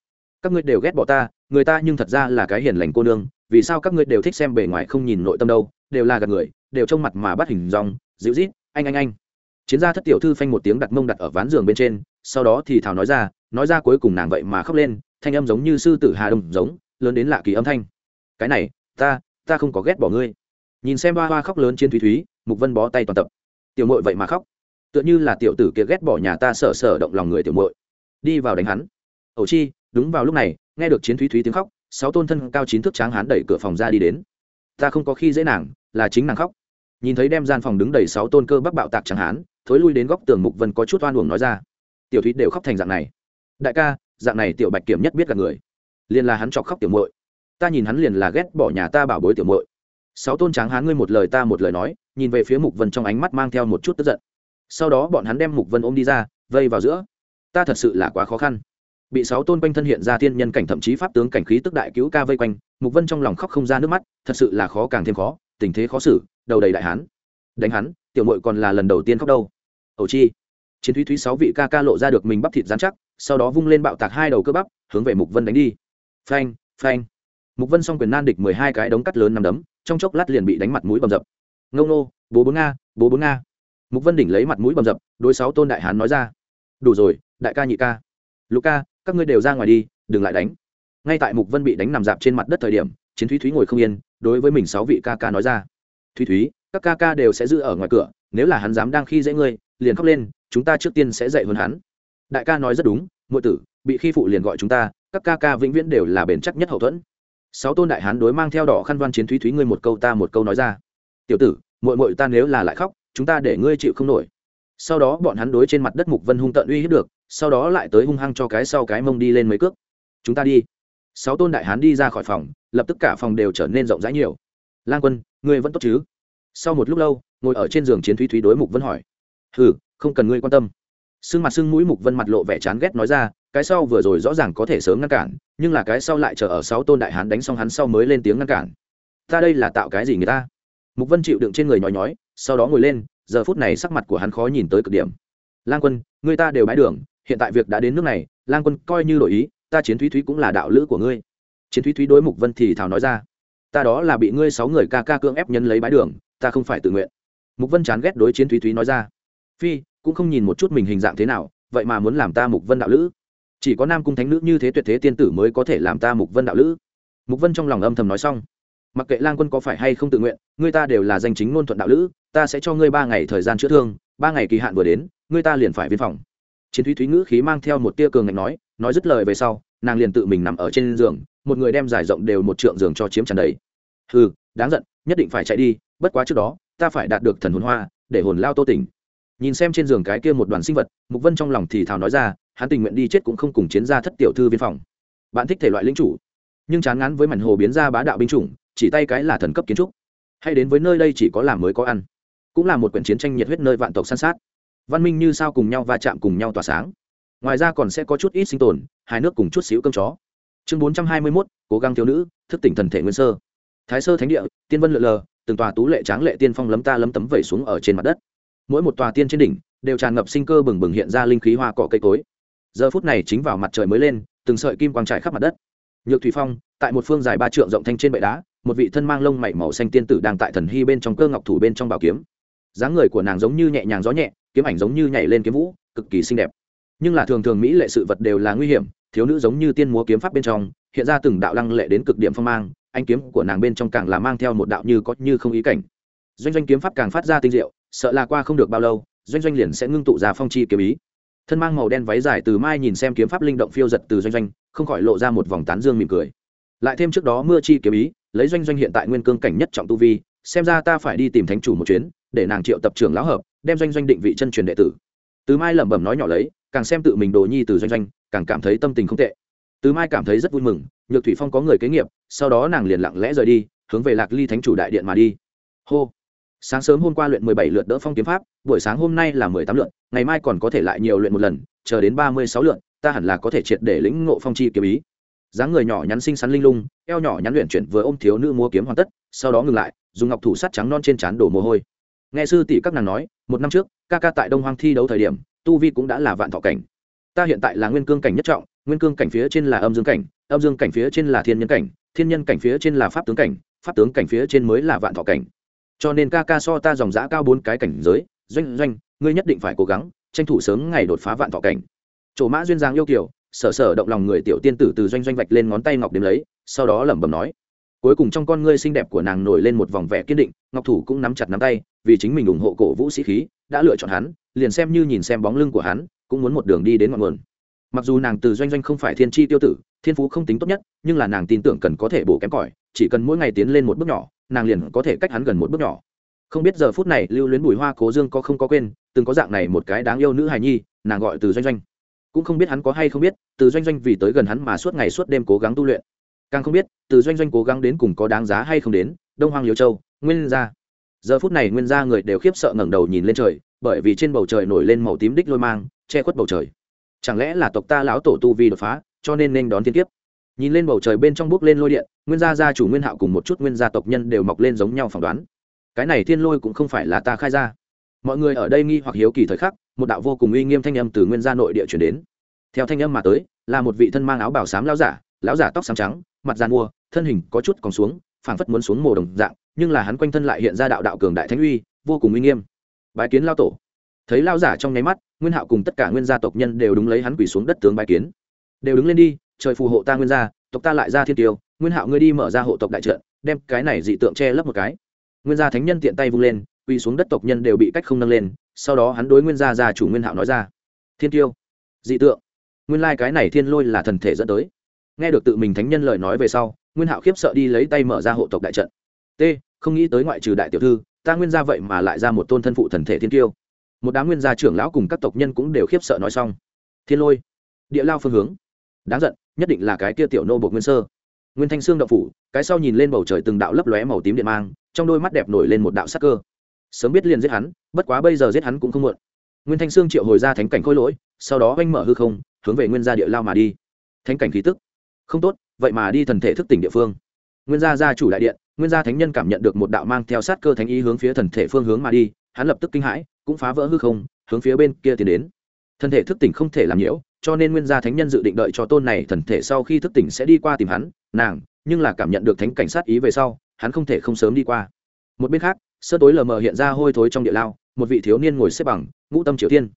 Các ngươi đều ghét bỏ ta, người ta nhưng thật ra là cái hiền lành cô nương, vì sao các ngươi đều thích xem bề ngoài không nhìn nội tâm đâu, đều là gạt người, đều trông mặt mà bắt hình dòng dịu rít anh anh anh. Chiến gia thất tiểu thư phanh một tiếng đặt mông đặt ở ván giường bên trên, sau đó thì thảo nói ra nói ra cuối cùng nàng vậy mà khóc lên, thanh âm giống như sư tử hà đông giống, lớn đến lạ kỳ âm thanh. Cái này ta ta không có ghét bỏ ngươi. Nhìn xem hoa hoa khóc lớn trên thúy thúy, mục vân bó tay toàn tập. Tiểu mội vậy mà khóc. Tựa như là tiểu tử kia ghét bỏ nhà ta sở sở động lòng người tiểu mội đi vào đánh hắn. Ẩu chi, đúng vào lúc này, nghe được chiến thúy thúy tiếng khóc, sáu tôn thân cao chín thước tráng hán đẩy cửa phòng ra đi đến. Ta không có khi dễ nàng, là chính nàng khóc. Nhìn thấy đem gian phòng đứng đầy sáu tôn cơ bắc bạo tạc tráng hán, thối lui đến góc tường mục vân có chút oan uổng nói ra. Tiểu thúy đều khóc thành dạng này. Đại ca, dạng này tiểu bạch kiểm nhất biết là người. Liền là hắn chọc khóc tiểu muội ta nhìn hắn liền là ghét bỏ nhà ta bảo bối tiểu muội. Sáu tôn tráng hán ngươi một lời ta một lời nói, nhìn về phía mục vân trong ánh mắt mang theo một chút tức giận. Sau đó bọn hắn đem mục vân ôm đi ra, vây vào giữa. Ta thật sự là quá khó khăn. Bị sáu tôn quanh thân hiện ra thiên nhân cảnh thậm chí pháp tướng cảnh khí tức đại cứu ca vây quanh, mục vân trong lòng khóc không ra nước mắt, thật sự là khó càng thêm khó, tình thế khó xử, đầu đầy đại hán. Đánh hắn, tiểu muội còn là lần đầu tiên khóc đâu. Ẩu chi. Chiến thúy thúy sáu vị ca ca lộ ra được mình bắp thịt dán chắc, sau đó vung lên bạo tạc hai đầu cơ bắp, hướng về mục vân đánh đi. Phanh phanh mục vân xong quyền nan địch mười hai cái đống cắt lớn nằm đấm, trong chốc lát liền bị đánh mặt mũi bầm dập. Ngông nô, bố bốn nga, bố bốn nga. Mục vân đỉnh lấy mặt mũi bầm dập, đối sáu tôn đại hán nói ra. Đủ rồi, đại ca nhị ca. Lục ca, các ngươi đều ra ngoài đi, đừng lại đánh. Ngay tại mục vân bị đánh nằm dạp trên mặt đất thời điểm, chiến thúy thúy ngồi không yên, đối với mình sáu vị ca ca nói ra. Thúy thúy, các ca ca đều sẽ giữ ở ngoài cửa, nếu là hắn dám đang khi dễ ngươi, liền khóc lên, chúng ta trước tiên sẽ dạy hơn hắn. Đại ca nói rất đúng ngụy tử, bị khi phụ liền gọi chúng ta, các ca ca vĩnh viễn đều là bền chắc nhất hậu thuẫn sáu tôn đại hán đối mang theo đỏ khăn văn chiến thúy thúy ngươi một câu ta một câu nói ra. Tiểu tử, muội muội ta nếu là lại khóc, chúng ta để ngươi chịu không nổi. Sau đó bọn hắn đối trên mặt đất mục vân hung tận uy hiếp được, sau đó lại tới hung hăng cho cái sau cái mông đi lên mấy cước. Chúng ta đi. Sáu tôn đại hán đi ra khỏi phòng, lập tức cả phòng đều trở nên rộng rãi nhiều. Lang quân, ngươi vẫn tốt chứ? Sau một lúc lâu, ngồi ở trên giường chiến thúy thúy đối mục vân hỏi. Hừ, không cần ngươi quan tâm. Sưng mặt sưng mũi mục vân mặt lộ vẻ chán ghét nói ra cái sau vừa rồi rõ ràng có thể sớm ngăn cản, nhưng là cái sau lại chờ ở sáu tôn đại hán đánh xong hắn sau mới lên tiếng ngăn cản. Ta đây là tạo cái gì người ta? Mục vân chịu đựng trên người nhói nhói, sau đó ngồi lên, giờ phút này sắc mặt của hắn khó nhìn tới cực điểm. Lang quân, người ta đều bãi đường, hiện tại việc đã đến nước này, lang quân coi như đổi ý, ta chiến thúy thúy cũng là đạo lữ của ngươi. Chiến thúy thúy đối mục vân thì thảo nói ra, ta đó là bị ngươi sáu người ca ca cưỡng ép nhân lấy bãi đường, ta không phải tự nguyện. Mục vân chán ghét đối chiến thúy thúy nói ra, phi, cũng không nhìn một chút mình hình dạng thế nào, vậy mà muốn làm ta mục vân đạo lữ chỉ có nam cung thánh nữ như thế tuyệt thế tiên tử mới có thể làm ta mục vân đạo lữ. Mục vân trong lòng âm thầm nói xong. Mặc kệ lang quân có phải hay không tự nguyện, người ta đều là danh chính ngôn thuận đạo lữ, ta sẽ cho ngươi ba ngày thời gian chữa thương, ba ngày kỳ hạn vừa đến, người ta liền phải viên phòng. Chiến thúy thúy ngữ khí mang theo một tia cường ngạnh nói nói dứt lời về sau, nàng liền tự mình nằm ở trên giường, một người đem giải rộng đều một trượng giường cho chiếm tràn đầy. Ừ đáng giận, nhất định phải chạy đi, bất quá trước đó, ta phải đạt được thần hồn hoa, để hồn lao tô tỉnh. Nhìn xem trên giường cái kia một đoàn sinh vật, mục vân trong lòng thì thào nói ra hắn tình nguyện đi chết cũng không cùng chiến gia thất tiểu thư viên phòng. Bạn thích thể loại lính chủ nhưng chán ngán với mảnh hồ biến ra bá đạo binh chủng chỉ tay cái là thần cấp kiến trúc. Hay đến với nơi đây chỉ có làm mới có ăn cũng là một quyển chiến tranh nhiệt huyết nơi vạn tộc săn sát. Văn minh như sao cùng nhau va chạm cùng nhau tỏa sáng. Ngoài ra còn sẽ có chút ít sinh tồn hai nước cùng chút xíu cơm chó. Chương bốn trăm hai mươi 421, cố gắng thiếu nữ thức tỉnh thần thể nguyên sơ. Thái sơ thánh địa tiên vân lượn lờ từng tòa tú lệ tráng lệ tiên phong lấm ta lấm tấm vẩy xuống ở trên mặt đất. Mỗi một tòa tiên trên đỉnh đều tràn ngập sinh cơ bừng bừng hiện ra linh khí hoa cỏ cây cối giờ phút này chính vào mặt trời mới lên, từng sợi kim quang trải khắp mặt đất. Nhược thủy phong, tại một phương dài ba trượng rộng thanh trên bệ đá, một vị thân mang lông mảy màu xanh tiên tử đang tại thần hy bên trong cơ ngọc thủ bên trong bảo kiếm. Dáng người của nàng giống như nhẹ nhàng gió nhẹ, kiếm ảnh giống như nhảy lên kiếm vũ, cực kỳ xinh đẹp. Nhưng là thường thường mỹ lệ sự vật đều là nguy hiểm, thiếu nữ giống như tiên múa kiếm pháp bên trong, hiện ra từng đạo lăng lệ đến cực điểm phong mang anh kiếm của nàng bên trong càng là mang theo một đạo như có như không ý cảnh. Doanh doanh kiếm pháp càng phát ra tinh diệu, sợ là qua không được bao lâu, doanh doanh liền sẽ ngưng tụ ra phong chi kiếm ý thân mang màu đen váy dài từ mai nhìn xem kiếm pháp linh động phiêu giật từ doanh doanh, không khỏi lộ ra một vòng tán dương mỉm cười. Lại thêm trước đó mưa chi kiếm ý, lấy doanh doanh hiện tại nguyên cương cảnh nhất trọng tu vi, xem ra ta phải đi tìm thánh chủ một chuyến, để nàng triệu tập trưởng lão hợp, đem doanh doanh định vị chân truyền đệ tử. Từ mai lẩm bẩm nói nhỏ lấy, càng xem tự mình đồ nhi từ doanh doanh, càng cảm thấy tâm tình không tệ. Từ mai cảm thấy rất vui mừng, nhược thủy phong có người kế nghiệp, sau đó nàng liền lặng lẽ rời đi, hướng về lạc ly thánh chủ đại điện mà đi. Hô! Sáng sớm hôm qua luyện mười bảy lượt đỡ phong kiếm pháp, buổi sáng hôm nay là mười tám lượt, ngày mai còn có thể lại nhiều luyện một lần, chờ đến ba mươi sáu lượt, ta hẳn là có thể triệt để lĩnh ngộ phong chi kiếm ý. Dáng người nhỏ nhắn xinh xắn linh lung, eo nhỏ nhắn luyện chuyển vừa ôm thiếu nữ múa kiếm hoàn tất, sau đó ngừng lại, dùng ngọc thủ sắt trắng non trên trán đổ mồ hôi. Nghe sư tỷ các nàng nói, một năm trước, ca ca tại đông hoang thi đấu thời điểm, tu vi cũng đã là vạn thọ cảnh. Ta hiện tại là nguyên cương cảnh nhất trọng, nguyên cương cảnh phía trên là âm dương cảnh, âm dương cảnh phía trên là thiên nhân cảnh, thiên nhân cảnh phía trên là pháp tướng cảnh, pháp tướng cảnh phía trên mới là vạn thọ cảnh cho nên ca ca so ta dòng giã cao bốn cái cảnh giới, doanh doanh, ngươi nhất định phải cố gắng, tranh thủ sớm ngày đột phá vạn thọ cảnh. Chỗ mã duyên giang yêu kiểu sở sở động lòng người tiểu tiên tử từ doanh doanh vạch lên ngón tay ngọc đếm lấy, sau đó lẩm bẩm nói, cuối cùng trong con ngươi xinh đẹp của nàng nổi lên một vòng vẻ kiên định, ngọc thủ cũng nắm chặt nắm tay, vì chính mình ủng hộ cổ vũ sĩ khí, đã lựa chọn hắn, liền xem như nhìn xem bóng lưng của hắn, cũng muốn một đường đi đến ngọn nguồn. Mặc dù nàng từ doanh doanh không phải thiên tri tiêu tử, thiên phú không tính tốt nhất, nhưng là nàng tin tưởng cần có thể bổ kém cỏi, chỉ cần mỗi ngày tiến lên một bước nhỏ nàng liền có thể cách hắn gần một bước nhỏ. Không biết giờ phút này lưu luyến bùi hoa cố dương có không có quên, từng có dạng này một cái đáng yêu nữ hài nhi, nàng gọi từ doanh doanh. Cũng không biết hắn có hay không biết, từ doanh doanh vì tới gần hắn mà suốt ngày suốt đêm cố gắng tu luyện. Càng không biết, từ doanh doanh cố gắng đến cùng có đáng giá hay không đến, đông hoàng liêu châu, nguyên gia. Giờ phút này nguyên gia người đều khiếp sợ ngẩng đầu nhìn lên trời, bởi vì trên bầu trời nổi lên màu tím đích lôi mang, che khuất bầu trời. Chẳng lẽ là tộc ta lão tổ tu vi đột phá, cho nên nên đón thiên kiếp? Nhìn lên bầu trời bên trong bước lên lôi điện, nguyên gia gia chủ nguyên hạo cùng một chút nguyên gia tộc nhân đều mọc lên giống nhau phỏng đoán. Cái này thiên lôi cũng không phải là ta khai ra. Mọi người ở đây nghi hoặc hiếu kỳ thời khắc, một đạo vô cùng uy nghiêm thanh âm từ nguyên gia nội địa chuyển đến. Theo thanh âm mà tới, là một vị thân mang áo bảo xám lão giả lão giả tóc xám trắng, mặt dàn mua, thân hình có chút còn xuống, phảng phất muốn xuống mồ đồng dạng, nhưng là hắn quanh thân lại hiện ra đạo đạo cường đại thánh uy, vô cùng uy nghiêm. Bái kiến lao tổ. Thấy lao giả trong nháy mắt, nguyên hạo cùng tất cả nguyên gia tộc nhân đều đúng lấy hắn quỳ xuống đất tướng bái kiến. Đều đứng lên đi trời phù hộ ta nguyên gia, tộc ta lại ra thiên tiêu, nguyên hạo ngươi đi mở ra hộ tộc đại trận, đem cái này dị tượng che lấp một cái. Nguyên gia thánh nhân tiện tay vung lên, quỳ xuống đất tộc nhân đều bị cách không nâng lên, sau đó hắn đối nguyên gia gia chủ nguyên hạo nói ra, thiên tiêu, dị tượng, nguyên lai、like、cái này thiên lôi là thần thể dẫn tới. Nghe được tự mình thánh nhân lời nói về sau, nguyên hạo khiếp sợ đi lấy tay mở ra hộ tộc đại trận. T, không nghĩ tới ngoại trừ đại tiểu thư, ta nguyên gia vậy mà lại ra một tôn thân phụ thần thể thiên tiêu. Một đám nguyên gia trưởng lão cùng các tộc nhân cũng đều khiếp sợ nói xong. Thiên lôi, địa lao phương hướng. Đáng giận nhất định là cái kia tiểu nô bột nguyên sơ. Nguyên thanh sương đậu phủ, cái sau nhìn lên bầu trời từng đạo lấp lóe màu tím điện mang, trong đôi mắt đẹp nổi lên một đạo sắc cơ. Sớm biết liền giết hắn, bất quá bây giờ giết hắn cũng không muộn. Nguyên thanh sương triệu hồi ra thánh cảnh khôi lỗi, sau đó oanh mở hư không, hướng về nguyên gia địa lao mà đi. Thánh cảnh khí tức. Không tốt, vậy mà đi thần thể thức tỉnh địa phương. Nguyên gia gia chủ đại điện, nguyên gia thánh nhân cảm nhận được một đạo mang theo sát cơ thánh ý hướng phía thần thể phương hướng mà đi, hắn lập tức kinh hãi, cũng phá vỡ hư không, hướng phía bên kia tiến đến. Thần thể thức tỉnh không thể làm nhiễu cho nên nguyên gia thánh nhân dự định đợi cho tôn này thần thể sau khi thức tỉnh sẽ đi qua tìm hắn, nàng, nhưng là cảm nhận được thánh cảnh sát ý về sau, hắn không thể không sớm đi qua. Một bên khác, sơ tối lờ mờ hiện ra hôi thối trong địa lao, một vị thiếu niên ngồi xếp bằng, ngũ tâm triều tiên.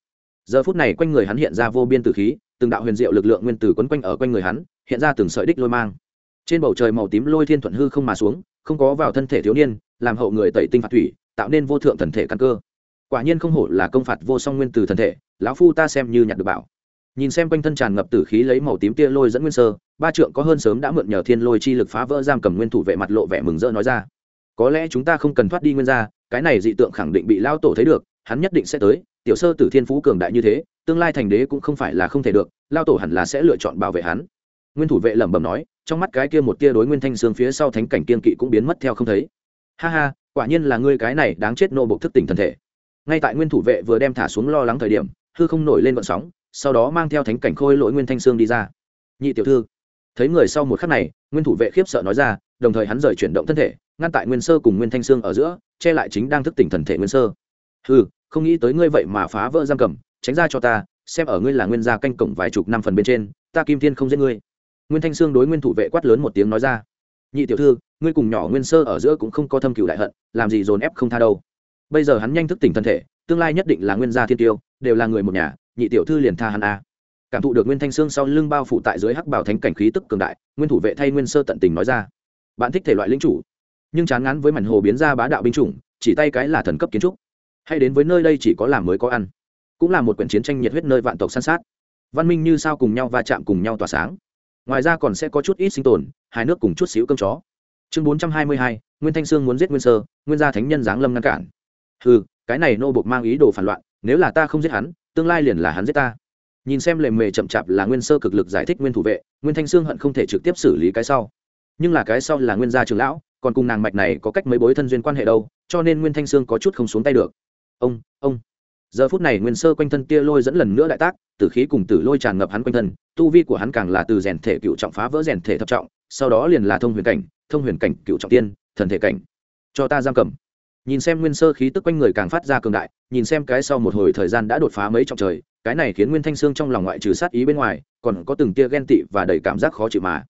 Giờ phút này quanh người hắn hiện ra vô biên tử khí, từng đạo huyền diệu lực lượng nguyên tử quấn quanh ở quanh người hắn, hiện ra từng sợi đích lôi mang. Trên bầu trời màu tím lôi thiên thuận hư không mà xuống, không có vào thân thể thiếu niên, làm hậu người tẩy tinh phạt thủy, tạo nên vô thượng thần thể căn cơ. Quả nhiên không hổ là công phạt vô song nguyên từ thần thể, lão phu ta xem như nhặt được bảo nhìn xem quanh thân tràn ngập tử khí lấy màu tím tia lôi dẫn nguyên sơ, ba trượng có hơn sớm đã mượn nhờ thiên lôi chi lực phá vỡ giam cầm nguyên thủ vệ mặt lộ vẻ mừng rỡ nói ra. Có lẽ chúng ta không cần thoát đi nguyên ra cái này dị tượng khẳng định bị lao tổ thấy được, hắn nhất định sẽ tới, tiểu sơ tử thiên phú cường đại như thế, tương lai thành đế cũng không phải là không thể được, lao tổ hẳn là sẽ lựa chọn bảo vệ hắn. Nguyên thủ vệ lẩm bẩm nói, trong mắt cái kia một tia đối nguyên thanh xương phía sau thánh cảnh kiên kỵ cũng biến mất theo không thấy. Ha ha, quả nhiên là ngươi cái này đáng chết nô bộc thức tỉnh thân thể. Ngay tại nguyên thủ vệ vừa đem thả xuống lo lắng thời điểm, hư không nổi lên vận sóng sau đó mang theo thánh cảnh khôi lỗi nguyên thanh sương đi ra. Nhị tiểu thư, thấy người sau một khắc này, nguyên thủ vệ khiếp sợ nói ra, đồng thời hắn rời chuyển động thân thể, ngăn tại nguyên sơ cùng nguyên thanh sương ở giữa, che lại chính đang thức tỉnh thần thể nguyên sơ. Ừ không nghĩ tới ngươi vậy mà phá vỡ giam cầm, tránh ra cho ta, xem ở ngươi là nguyên gia canh cổng vài chục năm phần bên trên, ta kim thiên không giết ngươi. Nguyên thanh sương đối nguyên thủ vệ quát lớn một tiếng nói ra. Nhị tiểu thư, ngươi cùng nhỏ nguyên sơ ở giữa cũng không có thâm cựu đại hận, làm gì dồn ép không tha đâu. Bây giờ hắn nhanh thức tỉnh thân thể, tương lai nhất định là nguyên gia thiên tiêu, đều là người một nhà nhị tiểu thư liền tha hắn a. Cảm thụ được nguyên thanh sương sau lưng bao phủ tại dưới hắc bảo thánh cảnh khí tức cường đại, nguyên thủ vệ thay nguyên sơ tận tình nói ra. Bạn thích thể loại lính chủ, nhưng chán ngán với mảnh hồ biến ra bá đạo binh chủng, chỉ tay cái là thần cấp kiến trúc. Hay đến với nơi đây chỉ có làm mới có ăn, cũng là một quyển chiến tranh nhiệt huyết nơi vạn tộc san sát. Văn minh như sao cùng nhau va chạm cùng nhau tỏa sáng. Ngoài ra còn sẽ có chút ít sinh tồn hai nước cùng chút xíu cơm chó. Chương bốn trăm hai mươi hai, nguyên thanh sương muốn giết nguyên sơ, nguyên gia thánh nhân giáng lâm ngăn cản. Ừ cái này nô bộc mang ý đồ phản loạn, nếu là ta không giết hắn tương lai liền là hắn giết ta. Nhìn xem lề mề chậm chạp là nguyên sơ cực lực giải thích nguyên thủ vệ, nguyên thanh sương hận không thể trực tiếp xử lý cái sau. Nhưng là cái sau là nguyên gia trường lão, còn cùng nàng mạch này có cách mấy bối thân duyên quan hệ đâu, cho nên nguyên thanh sương có chút không xuống tay được. Ông ông. Giờ phút này nguyên sơ quanh thân tia lôi dẫn lần nữa đại tác, tử khí cùng tử lôi tràn ngập hắn quanh thân, tu vi của hắn càng là từ rèn thể cựu trọng phá vỡ rèn thể thập trọng, sau đó liền là thông huyền cảnh, thông huyền cảnh cựu trọng tiên, thần thể cảnh. Cho ta giam cầm nhìn xem nguyên sơ khí tức quanh người càng phát ra cường đại, nhìn xem cái sau một hồi thời gian đã đột phá mấy trọng trời, cái này khiến nguyên thanh sương trong lòng ngoại trừ sát ý bên ngoài, còn có từng tia ghen tị và đầy cảm giác khó chịu mà.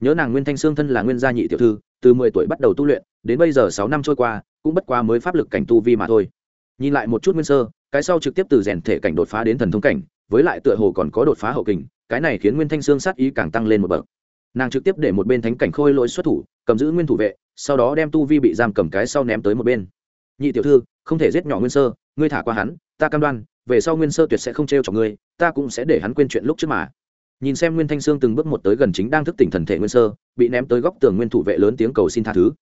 Nhớ nàng nguyên thanh sương thân là nguyên gia nhị tiểu thư, từ mười tuổi bắt đầu tu luyện, đến bây giờ sáu năm trôi qua, cũng bất quá mới pháp lực cảnh tu vi mà thôi. Nhìn lại một chút nguyên sơ, cái sau trực tiếp từ rèn thể cảnh đột phá đến thần thông cảnh, với lại tựa hồ còn có đột phá hậu kình, cái này khiến nguyên thanh sương sát ý càng tăng lên một bậc. Nàng trực tiếp để một bên thánh cảnh khôi lỗi xuất thủ, cầm giữ nguyên thủ vệ, sau đó đem tu vi bị giam cầm cái sau ném tới một bên nhị tiểu thư, không thể giết nhỏ nguyên sơ, ngươi thả qua hắn, ta cam đoan, về sau nguyên sơ tuyệt sẽ không t r e o ngươi, ta cũng sẽ để hắn quên chuyện lúc trước mà. Nhìn xem nguyên thanh sương từng bước một tới gần chính đang thức tỉnh thần thể nguyên sơ, bị ném tới góc tường nguyên thủ vệ lớn tiếng cầu xin tha thứ.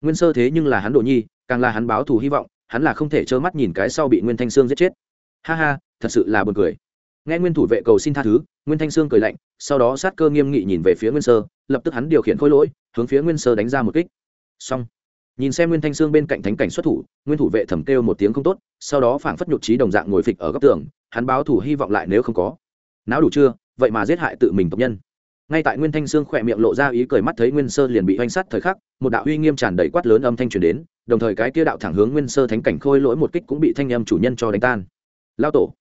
Nguyên sơ thế nhưng là hắn đồ nhi, càng là hắn báo thù hy vọng, hắn là không thể trơ mắt nhìn cái sau bị nguyên thanh sương giết chết. Ha ha, thật sự là buồn cười. Nghe nguyên thủ vệ cầu xin tha thứ, nguyên thanh sương cười lạnh, sau đó sát cơ nghiêm nghị nhìn về phía nguyên sơ, lập tức hắn điều khiển khối lỗi, hướng phía nguyên sơ đánh ra một kích. Xong nhìn xem nguyên thanh sương bên cạnh thánh cảnh xuất thủ, nguyên thủ vệ thầm kêu một tiếng không tốt, sau đó phảng phất nhục trí đồng dạng ngồi phịch ở góc tường, hắn báo thủ hy vọng lại nếu không có. Não đủ chưa, vậy mà giết hại tự mình tộc nhân. Ngay tại nguyên thanh sương khỏe miệng lộ ra ý cười mắt thấy nguyên sơ liền bị oanh sắt thời khắc, một đạo uy nghiêm tràn đầy quát lớn âm thanh truyền đến, đồng thời cái kia đạo thẳng hướng nguyên sơ thánh cảnh khôi lỗi một kích cũng bị thanh âm chủ nhân cho đánh tan. Lao tổ.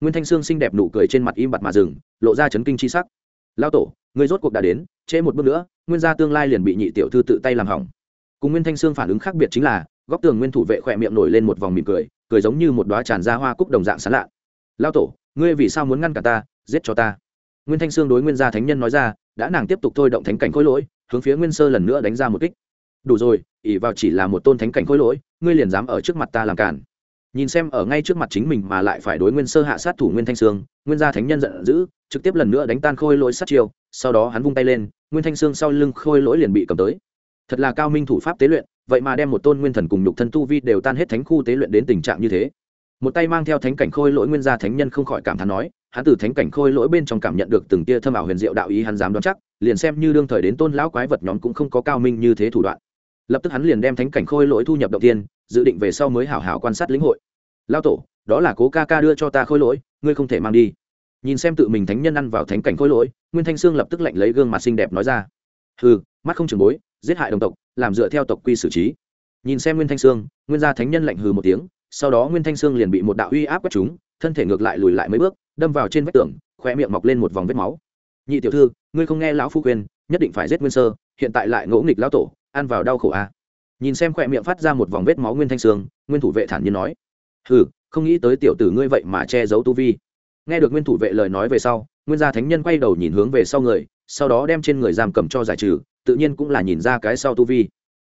Nguyên thanh sương xinh đẹp nụ cười trên mặt im bặt mà dừng, lộ ra chấn kinh chi sắc. Lao tổ người rốt cuộc đã đến, trễ một bước nữa, nguyên gia tương lai liền bị nhị tiểu thư tự tay làm hỏng cùng nguyên thanh sương phản ứng khác biệt chính là, góc tường nguyên thủ vệ khỏe miệng nổi lên một vòng mỉm cười cười giống như một đoá tràn ra hoa cúc đồng dạng sán lạ. Lao tổ, ngươi vì sao muốn ngăn cả ta, giết cho ta? Nguyên thanh sương đối nguyên gia thánh nhân nói ra, đã nàng tiếp tục thôi động thánh cảnh khối lỗi, hướng phía nguyên sơ lần nữa đánh ra một kích. Đủ rồi ỉ vào chỉ là một tôn thánh cảnh khối lỗi, ngươi liền dám ở trước mặt ta làm cản. Nhìn xem ở ngay trước mặt chính mình mà lại phải đối nguyên sơ hạ sát thủ nguyên thanh sương, nguyên gia thánh nhân giận dữ, trực tiếp lần nữa đánh tan khôi lỗi sát chiêu, sau đó hắn vung tay lên, nguyên thanh sương sau lưng khôi lỗi liền bị cầm tới thật là cao minh thủ pháp tế luyện, vậy mà đem một tôn nguyên thần cùng nhục thân tu vi đều tan hết thánh khu tế luyện đến tình trạng như thế. Một tay mang theo thánh cảnh khôi lỗi nguyên gia thánh nhân không khỏi cảm thán nói, hắn từ thánh cảnh khôi lỗi bên trong cảm nhận được từng tia thâm ảo huyền diệu đạo ý hắn dám đoán chắc, liền xem như đương thời đến tôn lão quái vật nhóm cũng không có cao minh như thế thủ đoạn. Lập tức hắn liền đem thánh cảnh khôi lỗi thu nhập đầu tiên, dự định về sau mới hảo hảo quan sát lĩnh hội. Lao tổ, đó là cố ca ca đưa cho ta khôi lỗi, ngươi không thể mang đi. Nhìn xem tự mình thánh nhân ăn vào thánh cảnh khôi lỗi, nguyên thanh sương lập tức lạnh lấy gương mặt xinh đẹp nói ra. Hừ, mắt không chừng bối giết hại đồng tộc, làm dựa theo tộc quy xử trí. Nhìn xem nguyên thanh sương, nguyên gia thánh nhân lạnh hừ một tiếng, sau đó nguyên thanh sương liền bị một đạo uy áp quét chúng thân thể ngược lại lùi lại mấy bước, đâm vào trên vách tường khoe miệng mọc lên một vòng vết máu. Nhị tiểu thư, ngươi không nghe lão phu quyền nhất định phải giết nguyên sơ, hiện tại lại ngỗ nghịch lão tổ, ăn vào đau khổ à. nhìn xem khoe miệng phát ra một vòng vết máu nguyên thanh sương, nguyên thủ vệ thản nhiên nói, hừ, không nghĩ tới tiểu tử ngươi vậy mà che giấu tu vi. Nghe được nguyên thủ vệ lời nói về sau, nguyên gia thánh nhân quay đầu nhìn hướng về sau người, sau đó đem trên người giam cầm cho giải trừ tự nhiên cũng là nhìn ra cái sau tu vi.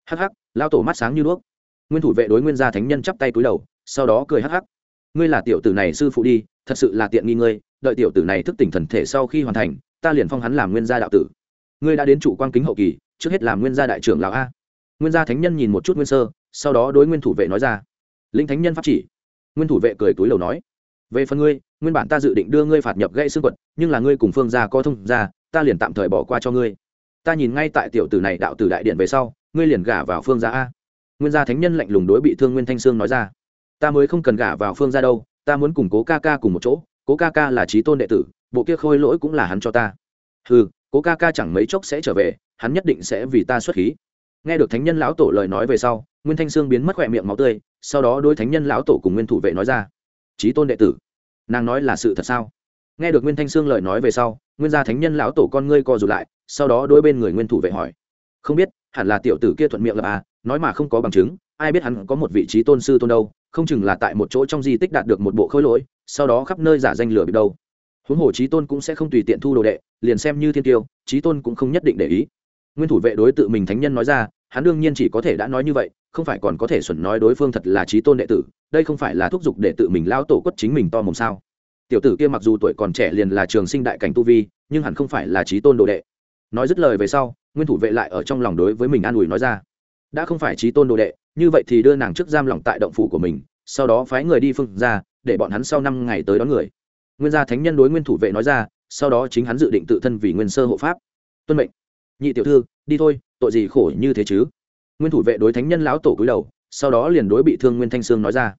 Hắc hắc lao tổ mắt sáng như đuốc. Nguyên thủ vệ đối nguyên gia thánh nhân chắp tay cúi đầu sau đó cười hắc hắc. Ngươi là tiểu tử này sư phụ đi thật sự là tiện nghi ngươi đợi tiểu tử này thức tỉnh thần thể sau khi hoàn thành ta liền phong hắn làm nguyên gia đạo tử. Ngươi đã đến chủ quan kính hậu kỳ trước hết làm nguyên gia đại trưởng lão a. Nguyên gia thánh nhân nhìn một chút nguyên sơ sau đó đối nguyên thủ vệ nói ra. Linh thánh nhân pháp chỉ. Nguyên thủ vệ cười túi lầu nói. Về phần ngươi nguyên bản ta dự định đưa ngươi phạt nhập gãy xương quật nhưng là ngươi cùng phương gia có thông gia, ta liền tạm thời bỏ qua cho ngươi ta nhìn ngay tại tiểu tử này đạo tử đại điện về sau, ngươi liền gả vào phương gia a. Nguyên gia thánh nhân lạnh lùng đối bị thương nguyên thanh sương nói ra. Ta mới không cần gả vào phương gia đâu, ta muốn cùng cố ca ca cùng một chỗ, cố ca ca là trí tôn đệ tử, bộ kia khôi lỗi cũng là hắn cho ta. Ừ cố ca ca chẳng mấy chốc sẽ trở về, hắn nhất định sẽ vì ta xuất khí. Nghe được thánh nhân lão tổ lời nói về sau, nguyên thanh sương biến mất khỏe miệng máu tươi, sau đó đôi thánh nhân lão tổ cùng nguyên thủ vệ nói ra. Trí tôn đệ tử, nàng nói là sự thật sao? Nghe được nguyên thanh sương lời nói về sau, nguyên gia thánh nhân lão tổ con ngươi co rụt lại sau đó đôi bên người nguyên thủ vệ hỏi. Không biết, hẳn là tiểu tử kia thuận miệng là à nói mà không có bằng chứng, ai biết hắn có một vị trí tôn sư tôn đâu, không chừng là tại một chỗ trong di tích đạt được một bộ khối lỗi, sau đó khắp nơi giả danh lửa bị đâu. Huống hồ trí tôn cũng sẽ không tùy tiện thu đồ đệ, liền xem như thiên tiêu, trí tôn cũng không nhất định để ý. Nguyên thủ vệ đối tự mình thánh nhân nói ra, hắn đương nhiên chỉ có thể đã nói như vậy, không phải còn có thể xuẩn nói đối phương thật là trí tôn đệ tử, đây không phải là thúc giục để tự mình lao tổ quất chính mình to mồm sao. Tiểu tử kia mặc dù tuổi còn trẻ liền là trường sinh đại cảnh tu vi, nhưng hẳn không phải là trí tôn đồ đệ nói dứt lời về sau, nguyên thủ vệ lại ở trong lòng đối với mình an ủi nói ra. Đã không phải trí tôn đồ đệ, như vậy thì đưa nàng trước giam lỏng tại động phủ của mình, sau đó phái người đi phương ra, để bọn hắn sau năm ngày tới đón người. Nguyên gia thánh nhân đối nguyên thủ vệ nói ra, sau đó chính hắn dự định tự thân vì nguyên sơ hộ pháp. Tuân mệnh. Nhị tiểu thư, đi thôi, tội gì khổ như thế chứ? Nguyên thủ vệ đối thánh nhân lão tổ cúi đầu, sau đó liền đối bị thương nguyên thanh sương nói ra.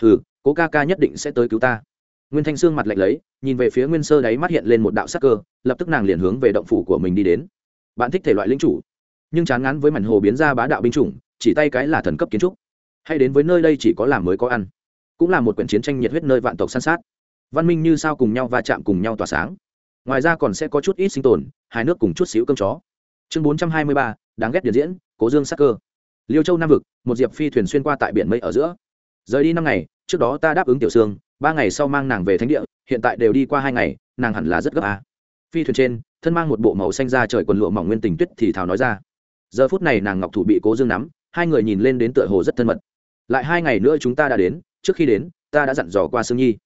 Hừ, cố ca ca nhất định sẽ tới cứu ta nguyên thanh sương mặt lạnh lấy, nhìn về phía nguyên sơ đáy mắt hiện lên một đạo sắc cơ, lập tức nàng liền hướng về động phủ của mình đi đến. Bạn thích thể loại lính chủ, nhưng chán ngán với mảnh hồ biến ra bá đạo binh chủng, chỉ tay cái là thần cấp kiến trúc. Hay đến với nơi đây chỉ có làm mới có ăn, cũng là một quyển chiến tranh nhiệt huyết nơi vạn tộc săn sát. Văn minh như sao cùng nhau va chạm cùng nhau tỏa sáng. Ngoài ra còn sẽ có chút ít sinh tồn, hai nước cùng chút xíu cơm chó. Chương bốn trăm hai mươi ba, đáng ghét điện diễn, cố dương sắc cơ. Liêu châu nam vực, một diệp phi thuyền xuyên qua tại biển mây ở giữa. Rời đi năm ngày, trước đó ta đáp ứng tiểu sương ba ngày sau mang nàng về thánh địa, hiện tại đều đi qua hai ngày, nàng hẳn là rất gấp à. phi thuyền trên, thân mang một bộ màu xanh ra trời quần lụa mỏng nguyên tình tuyết thì thào nói ra. Giờ phút này nàng ngọc thủ bị cố dương nắm, hai người nhìn lên đến tựa hồ rất thân mật. Lại hai ngày nữa chúng ta đã đến, trước khi đến, ta đã dặn dò qua sương nhi.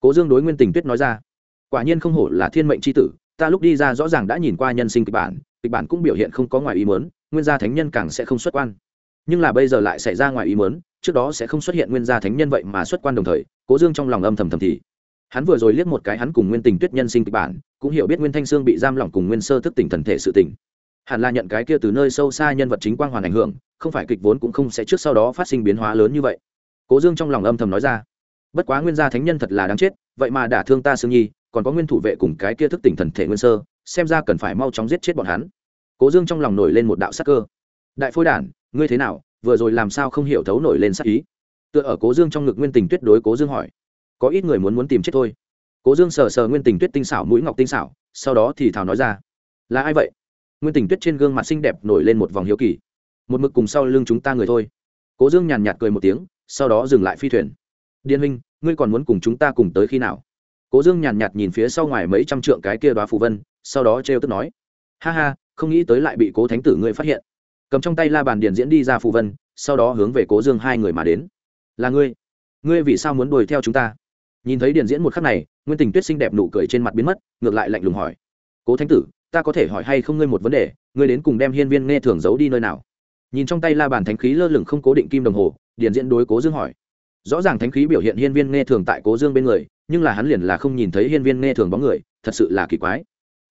Cố dương đối nguyên tình tuyết nói ra. Quả nhiên không hổ là thiên mệnh c h i tử, ta lúc đi ra rõ ràng đã nhìn qua nhân sinh kịch bản kịch bản cũng biểu hiện không có ngoài ý mớn nguyên gia thánh nhân càng sẽ không xuất quan. Nhưng là bây giờ lại xảy ra ngoài ý mớn trước đó sẽ không xuất hiện nguyên gia thánh nhân vậy mà xuất quan đồng thời cố dương trong lòng âm thầm thầm thì. Hắn vừa rồi liếc một cái hắn cùng nguyên tình tuyết nhân sinh kịch bản, cũng hiểu biết nguyên thanh sương bị giam lỏng cùng nguyên sơ thức tỉnh thần thể sự tỉnh hẳn là nhận cái kia từ nơi sâu xa nhân vật chính quang hoàn ảnh hưởng, không phải kịch vốn cũng không sẽ trước sau đó phát sinh biến hóa lớn như vậy. Cố dương trong lòng âm thầm nói ra. Bất quá nguyên gia thánh nhân thật là đáng chết, vậy mà đả thương ta sương nhi, còn có nguyên thủ vệ cùng cái kia thức tỉnh thần thể nguyên sơ, xem ra cần phải mau chóng giết chết bọn hắn. Cố dương trong lòng nổi lên một đạo sắc cơ. Đại phôi đản, ngươi thế nào, vừa rồi làm sao không hiểu thấu nổi lên sắc ý? Tựa ở cố dương trong ngực nguyên tình tuyết đối cố dương hỏi. Có ít người muốn muốn tìm chết thôi. Cố dương sờ sờ nguyên tình tuyết tinh xảo, mũi ngọc tinh xảo, sau đó thì thảo nói ra. Là ai vậy? Nguyên tình tuyết trên gương mặt xinh đẹp nổi lên một vòng hiếu kỳ. Một mực cùng sau lưng chúng ta người thôi. Cố dương nhàn nhạt cười một tiếng, sau đó dừng lại phi thuyền. Điên huynh, ngươi còn muốn cùng chúng ta cùng tới khi nào? Cố dương nhàn nhạt nhìn phía sau ngoài mấy trăm trượng cái kia đoá phù vân, sau đó trêu tức nói. Ha ha, không nghĩ tới lại bị cố thánh tử ngươi phát hiện. Cầm trong tay la bàn điền diễn đi ra phù vân, sau đó hướng về cố dương hai người mà đến là ngươi. Ngươi vì sao muốn đuổi theo chúng ta? Nhìn thấy điền diễn một khắc này, nguyên tình tuyết xinh đẹp nụ cười trên mặt biến mất, ngược lại lạnh lùng hỏi. Cố thánh tử, ta có thể hỏi hay không ngươi một vấn đề, ngươi đến cùng đem hiên viên nghe thường giấu đi nơi nào? Nhìn trong tay la bàn thánh khí lơ lửng không cố định kim đồng hồ, điền diễn đối cố dương hỏi. Rõ ràng thánh khí biểu hiện hiên viên nghe thường tại cố dương bên người, nhưng là hắn liền là không nhìn thấy hiên viên nghe thường bóng người, thật sự là kỳ quái.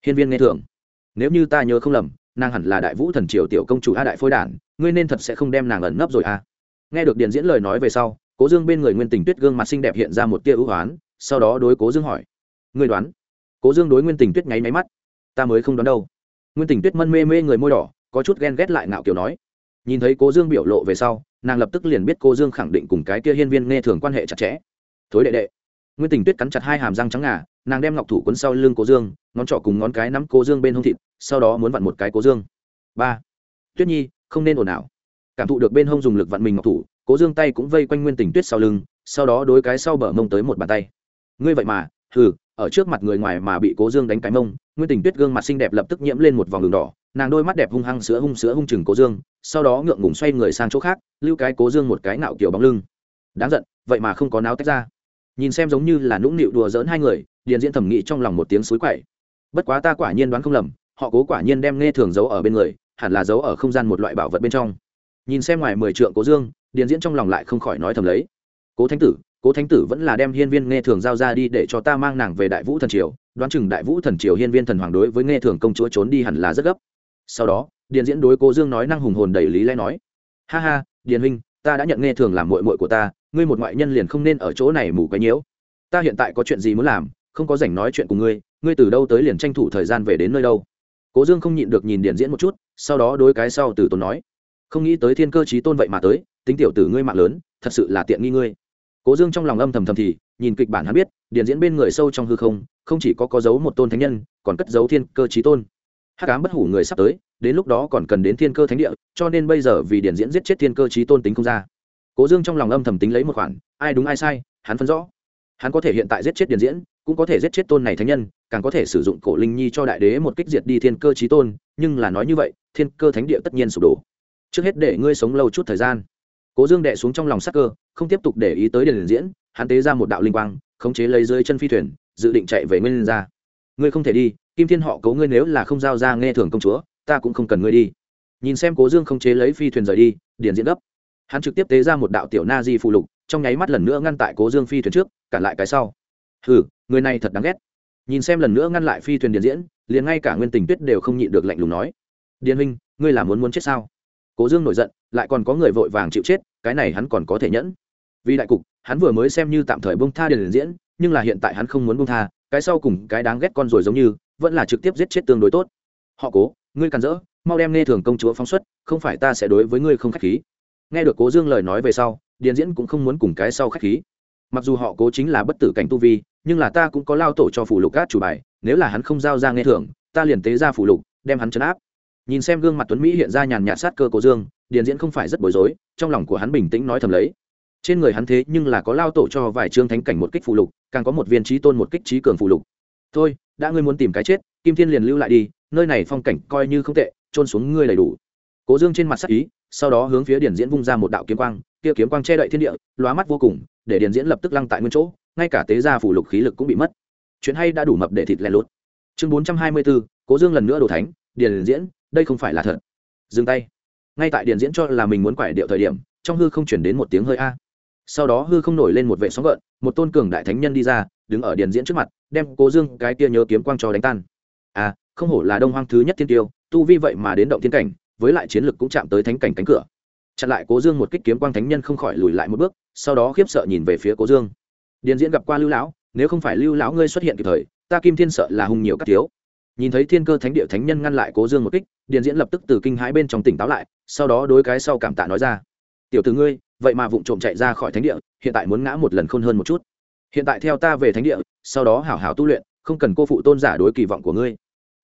Hiên viên nghe thường, nếu như ta nhớ không lầm, nàng hẳn là đại vũ thần triều tiểu công chủ a đại phôi đản, ngươi nên thật sẽ không đem nàng ẩn nấp rồi a nghe được điện diễn lời nói về sau, cố dương bên người nguyên tình tuyết gương mặt xinh đẹp hiện ra một tia ưu hoán, sau đó đối cố dương hỏi, ngươi đoán? Cố dương đối nguyên tình tuyết nháy máy mắt, ta mới không đoán đâu. Nguyên tình tuyết mân mê mê người môi đỏ, có chút ghen ghét lại ngạo kiểu nói. Nhìn thấy cố dương biểu lộ về sau, nàng lập tức liền biết cô dương khẳng định cùng cái kia hiên viên nghe thường quan hệ chặt chẽ. Thối đệ đệ. Nguyên tình tuyết cắn chặt hai hàm răng trắng ngà, nàng đem ngọc thủ quấn sau lưng cố dương, ngón trỏ cùng ngón cái nắm cố dương bên hông thịt, sau đó muốn vặn một cái cố dương. Ba. Tuyết nhi, không nên ồn ào cảm thụ được bên hông dùng lực vặn mình ngọc thủ, cố dương tay cũng vây quanh nguyên tình tuyết sau lưng, sau đó đối cái sau bờ mông tới một bàn tay. Ngươi vậy mà, hừ, ở trước mặt người ngoài mà bị cố dương đánh cái mông, nguyên tình tuyết gương mặt xinh đẹp lập tức nhiễm lên một vòng đường đỏ, nàng đôi mắt đẹp hung hăng sữa hung sữa hung chừng cố dương, sau đó ngượng ngùng xoay người sang chỗ khác, lưu cái cố dương một cái nạo kiểu bóng lưng. Đáng giận, vậy mà không có náo tách ra. Nhìn xem giống như là nũng nịu đùa giỡn hai người, điền diễn thẩm nghĩ trong lòng một tiếng suối quậy. Bất quá ta quả nhiên đoán không lầm, họ cố quả nhiên đem nghe thường giấu ở bên người, hẳn là giấu ở không gian một loại bảo vật bên trong nhìn xem ngoài mười trượng cố dương, điền diễn trong lòng lại không khỏi nói thầm lấy. Cố thánh tử, cố thánh tử vẫn là đem hiên viên nghe thường giao ra đi để cho ta mang nàng về đại vũ thần triều, đoán chừng đại vũ thần triều hiên viên thần hoàng đối với nghe thường công chúa trốn đi hẳn là rất gấp. Sau đó, điền diễn đối cố dương nói năng hùng hồn đầy lý lẽ nói. Ha ha, điền huynh, ta đã nhận nghe thường làm mội mội của ta, ngươi một ngoại nhân liền không nên ở chỗ này mù quấy nhiễu. Ta hiện tại có chuyện gì muốn làm, không có rảnh nói chuyện cùng ngươi ngươi từ đâu tới liền tranh thủ thời gian về đến nơi đâu. Cố dương không nhịn được nhìn điền diễn một chút, sau đó đối cái sau từ tốn nói không nghĩ tới thiên cơ chí tôn vậy mà tới, tính tiểu tử ngươi mạng lớn, thật sự là tiện nghi ngươi. Cố dương trong lòng âm thầm thầm thì, nhìn kịch bản hắn biết, điện diễn bên người sâu trong hư không không chỉ có có dấu một tôn thánh nhân, còn cất dấu thiên cơ chí tôn. Hát cám bất hủ người sắp tới, đến lúc đó còn cần đến thiên cơ thánh địa, cho nên bây giờ vì điện diễn giết chết thiên cơ chí tôn tính không ra. Cố dương trong lòng âm thầm tính lấy một khoản, ai đúng ai sai, hắn phân rõ. Hắn có thể hiện tại giết chết điện diễn, cũng có thể giết chết tôn này thánh nhân, càng có thể sử dụng cổ linh nhi cho đại đế một kích diệt đi thiên cơ chí tôn, nhưng là nói như vậy, thiên cơ thánh địa tất nhiên sụp đổ trước hết để ngươi sống lâu chút thời gian. Cố dương đệ xuống trong lòng sắc cơ, không tiếp tục để ý tới điền diễn, hắn tế ra một đạo linh quang, khống chế lấy dưới chân phi thuyền, dự định chạy về nguyên ra ngươi không thể đi, kim thiên họ cấu ngươi nếu là không giao ra nghe thường công chúa, ta cũng không cần ngươi đi. Nhìn xem cố dương khống chế lấy phi thuyền rời đi, điền diễn gấp. Hắn trực tiếp tế ra một đạo tiểu na di phụ lục, trong nháy mắt lần nữa ngăn tại cố dương phi thuyền trước, cản lại cái sau. Hừ, người này thật đáng ghét. Nhìn xem lần nữa ngăn lại phi thuyền điền diễn, liền ngay cả nguyên tình tuyết đều không nhịn được lạnh lùng nói. Điền huynh, ngươi là muốn muốn chết sao? Cố dương nổi giận, lại còn có người vội vàng chịu chết, cái này hắn còn có thể nhẫn. Vì đại cục, hắn vừa mới xem như tạm thời bông tha điền diễn, nhưng là hiện tại hắn không muốn bông tha, cái sau cùng cái đáng ghét con rồi giống như, vẫn là trực tiếp giết chết tương đối tốt. Họ cố, ngươi càn rỡ, mau đem nghe thường công chúa phóng xuất, không phải ta sẽ đối với ngươi không k h á c h khí. Nghe được cố dương lời nói về sau, điền diễn cũng không muốn cùng cái sau k h á c h khí. Mặc dù họ cố chính là bất tử cảnh tu vi, nhưng là ta cũng có lao tổ cho phủ lục cát chủ bài, nếu là hắn không giao ra nghe thường, ta liền tế ra phủ lục, đem hắn chấn áp nhìn xem gương mặt tuấn mỹ hiện ra nhàn nhạt sát cơ cố dương, điền diễn không phải rất bối rối, trong lòng của hắn bình tĩnh nói thầm lấy. Trên người hắn thế nhưng là có lao tổ cho vài chương thánh cảnh một kích phụ lục, càng có một viên trí tôn một kích trí cường phụ lục. Thôi, đã ngươi muốn tìm cái chết, kim thiên liền lưu lại đi, nơi này phong cảnh coi như không tệ trôn xuống ngươi đầy đủ. Cố dương trên mặt sắc ý, sau đó hướng phía điển diễn vung ra một đạo kiếm quang, kia kiếm quang che đậy thiên địa, lóa mắt vô cùng, để điển diễn lập tức lăng tại nguyên chỗ, ngay cả tế gia phủ lục khí lực cũng bị mất. Chuyện hay đã đủ mập để thịt lẻ lốt chương bốn trăm hai mươi bốn, cố dương lần nữa đổ thánh điển diễn đây không phải là thật. Dừng tay. Ngay tại điện diễn cho là mình muốn quải điệu thời điểm, trong hư không chuyển đến một tiếng hơi a. Sau đó hư không nổi lên một vệ sóng gợn, một tôn cường đại thánh nhân đi ra, đứng ở điện diễn trước mặt, đem cố dương cái tia nhớ kiếm quang cho đánh tan. À không hổ là đông hoang thứ nhất thiên tiêu, tu vi vậy mà đến động thiên cảnh, với lại chiến lực cũng chạm tới thánh cảnh cánh cửa. Chặn lại cố dương một kích kiếm quang thánh nhân không khỏi lùi lại một bước, sau đó khiếp sợ nhìn về phía cố dương. Điện diễn gặp qua lưu lão, nếu không phải lưu lão ngươi xuất hiện kịp thời, ta kim thiên sợ là hung nhiều các thiếu. Nhìn thấy thiên cơ thánh địa thánh nhân ngăn lại cố dương một kích điền diễn lập tức từ kinh hãi bên trong tỉnh táo lại, sau đó đối cái sau cảm tạ nói ra. Tiểu từ ngươi, vậy mà vụng trộm chạy ra khỏi thánh địa, hiện tại muốn ngã một lần khôn hơn một chút. Hiện tại theo ta về thánh địa, sau đó hảo hảo tu luyện, không cần cô phụ tôn giả đối kỳ vọng của ngươi.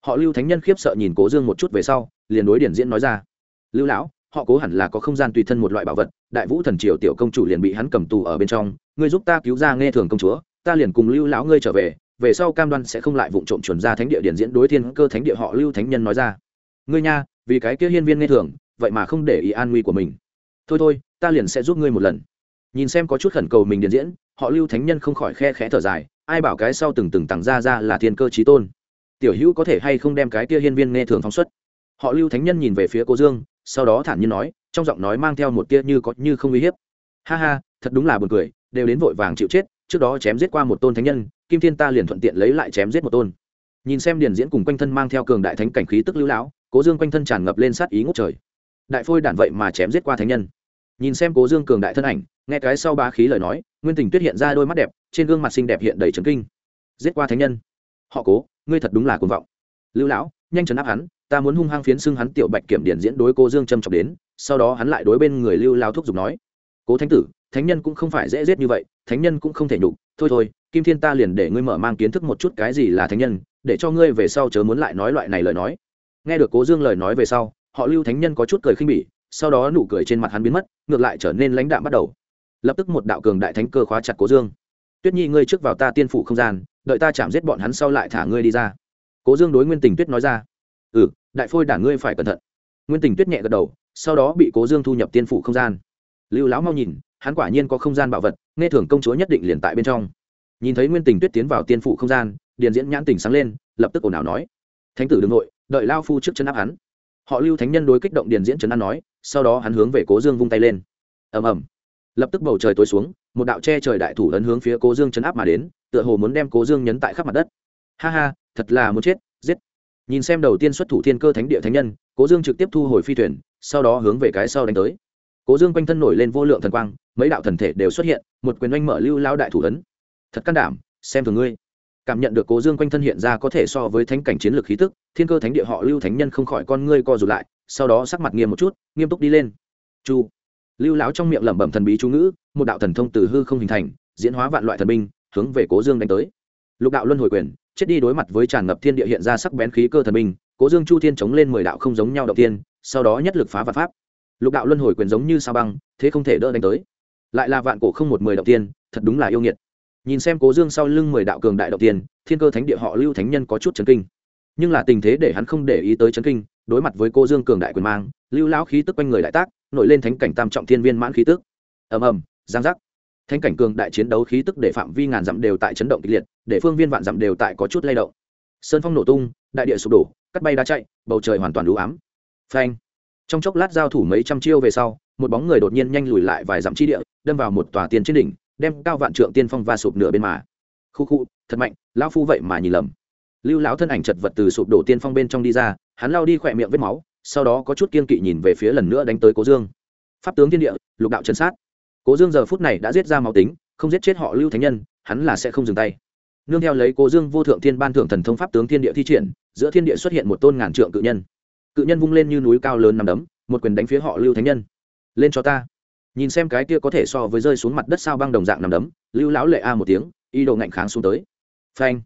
Họ lưu thánh nhân khiếp sợ nhìn cố dương một chút về sau, liền đối điển diễn nói ra. Lưu lão, họ cố hẳn là có không gian tùy thân một loại bảo vật, đại vũ thần triều tiểu công chủ liền bị hắn cầm tù ở bên trong, ngươi giúp ta cứu ra nghe thường công chúa, ta liền cùng lưu lão ngươi trở về về sau cam đoan sẽ không lại vụ trộm chuẩn ra thánh địa điển diễn. Đối thiên cơ thánh địa họ lưu thánh nhân nói ra ngươi nha, vì cái kia hiên viên nghe thường, vậy mà không để ý an nguy của mình. Thôi thôi, ta liền sẽ giúp ngươi một lần. Nhìn xem có chút khẩn cầu mình điện diễn, họ lưu thánh nhân không khỏi khe khẽ thở dài, ai bảo cái sau từng từng tặng ra ra là thiên cơ trí tôn. Tiểu hữu có thể hay không đem cái kia hiên viên nghe thường phóng xuất? Họ lưu thánh nhân nhìn về phía cô dương, sau đó thản nhiên nói, trong giọng nói mang theo một tia như có như không uy hiếp. Ha ha, thật đúng là buồn cười, đều đến vội vàng chịu chết, trước đó chém giết qua một tôn thánh nhân, kim thiên ta liền thuận tiện lấy lại chém giết một tôn. Nhìn xem điền diễn cùng quanh thân mang theo cường đại thánh cảnh khí tức lưu lão cố dương quanh thân tràn ngập lên sát ý ngút trời. Đại phôi đản vậy mà chém giết qua thánh nhân. Nhìn xem cố dương cường đại thân ảnh, nghe cái sau ba khí lời nói, nguyên tình tuyết hiện ra đôi mắt đẹp, trên gương mặt xinh đẹp hiện đầy trấn kinh. Giết qua thánh nhân. Họ cố, ngươi thật đúng là cuồng vọng. Lưu lão, nhanh chấn áp hắn, ta muốn hung hăng phiến xưng hắn tiểu bạch kiểm điển diễn đối cô dương trâm trọng đến, sau đó hắn lại đối bên người lưu lao thúc giục nói. Cố thánh tử, thánh nhân cũng không phải dễ giết như vậy, thánh nhân cũng không thể nhục, thôi thôi, kim thiên ta liền để ngươi mở mang kiến thức một chút cái gì là thánh nhân, để cho ngươi về sau chớ muốn lại nói loại này lời nói nghe được cố dương lời nói về sau, họ lưu thánh nhân có chút cười khinh bỉ, sau đó nụ cười trên mặt hắn biến mất, ngược lại trở nên lãnh đạm bắt đầu. Lập tức một đạo cường đại thánh cơ khóa chặt cố dương. Tuyết nhi, ngươi trước vào ta tiên phủ không gian, đợi ta chạm giết bọn hắn sau lại thả ngươi đi ra. Cố dương đối nguyên tình tuyết nói ra. Ừ đại phôi đả ngươi phải cẩn thận. Nguyên tình tuyết nhẹ gật đầu, sau đó bị cố dương thu nhập tiên phủ không gian. Lưu lão mau nhìn, hắn quả nhiên có không gian bảo vật, nghe thưởng công chúa nhất định liền tại bên trong. Nhìn thấy nguyên tình tuyết tiến vào tiên phủ không gian, điền diễn nhãn tình sáng lên, lập tức ồn ào nói. Thánh tử đ ư n g nội đợi lao phu trước chân áp hắn. Họ lưu thánh nhân đối kích động điền diễn trấn an nói, sau đó hắn hướng về cố dương vung tay lên. Ầm ầm. Lập tức bầu trời tối xuống, một đạo che trời đại thủ ấn hướng phía cố dương chấn áp mà đến, tựa hồ muốn đem cố dương nhấn tại khắp mặt đất. Ha ha, thật là muốn chết, giết. Nhìn xem đầu tiên xuất thủ thiên cơ thánh địa thánh nhân, cố dương trực tiếp thu hồi phi thuyền, sau đó hướng về cái sau đánh tới. Cố dương quanh thân nổi lên vô lượng thần quang, mấy đạo thần thể đều xuất hiện, một quyền oanh mở lưu lao đại thủ ấn. Thật can đảm, xem thường ngươi cảm nhận được cố dương quanh thân hiện ra có thể so với thánh cảnh chiến lược khí tức, thiên cơ thánh địa họ lưu thánh nhân không khỏi con ngươi co rụt lại, sau đó sắc mặt nghiêm một chút, nghiêm túc đi lên. Chu. Lưu lão trong miệng lẩm bẩm thần bí chú ngữ, một đạo thần thông từ hư không hình thành, diễn hóa vạn loại thần binh, hướng về cố dương đánh tới. Lục đạo luân hồi quyền, chết đi đối mặt với tràn ngập thiên địa hiện ra sắc bén khí cơ thần binh, cố dương chu thiên chống lên mười đạo không giống nhau đầu tiên sau đó nhất lực phá vạn pháp. Lục đạo luân hồi quyền giống như sao băng, thế không thể đỡ đánh tới. Lại là vạn cổ không một mười đầu tiên thật đúng là yêu nghiệt nhìn xem cố dương sau lưng mười đạo cường đại đầu tiên, thiên cơ thánh địa họ lưu thánh nhân có chút chấn kinh. Nhưng là tình thế để hắn không để ý tới chấn kinh, đối mặt với cô dương cường đại quyền mang, lưu lão khí tức quanh người đại tác, nổi lên thánh cảnh tam trọng thiên viên mãn khí tức. Ầm ầm, giang giác. Thánh cảnh cường đại chiến đấu khí tức để phạm vi ngàn dặm đều tại chấn động kịch liệt, để phương viên vạn dặm đều tại có chút lay động. Sơn phong nổ tung, đại địa sụp đổ, cắt bay đá chạy, bầu trời hoàn toàn đủ ám. Phanh. Trong chốc lát giao thủ mấy trăm chiêu về sau, một bóng người đột nhiên nhanh lùi lại vài dặm chi địa, đâm vào một tòa tiền trên đỉnh đem cao vạn trượng tiên phong va sụp nửa bên mà. Khu khu, thật mạnh, lão phu vậy mà nhìn lầm. Lưu lão thân ảnh chật vật từ sụp đổ tiên phong bên trong đi ra, hắn lao đi khỏe miệng vết máu, sau đó có chút kiên kỵ nhìn về phía lần nữa đánh tới cố dương. Pháp tướng thiên địa, lục đạo chân sát. Cố dương giờ phút này đã giết ra máu tính, không giết chết họ lưu thánh nhân, hắn là sẽ không dừng tay. Nương theo lấy cố dương vô thượng thiên ban thượng thần thông pháp tướng thiên địa thi triển, giữa thiên địa xuất hiện một tôn ngàn trượng cự nhân. Cự nhân vung lên như núi cao lớn nằm đấm, một quyền đánh phía họ lưu thánh nhân. Lên cho ta nhìn xem cái kia có thể so với rơi xuống mặt đất sao băng đồng dạng nằm đấm, lưu lão lệ a một tiếng, y đồ ngạnh kháng xuống tới. Phanh.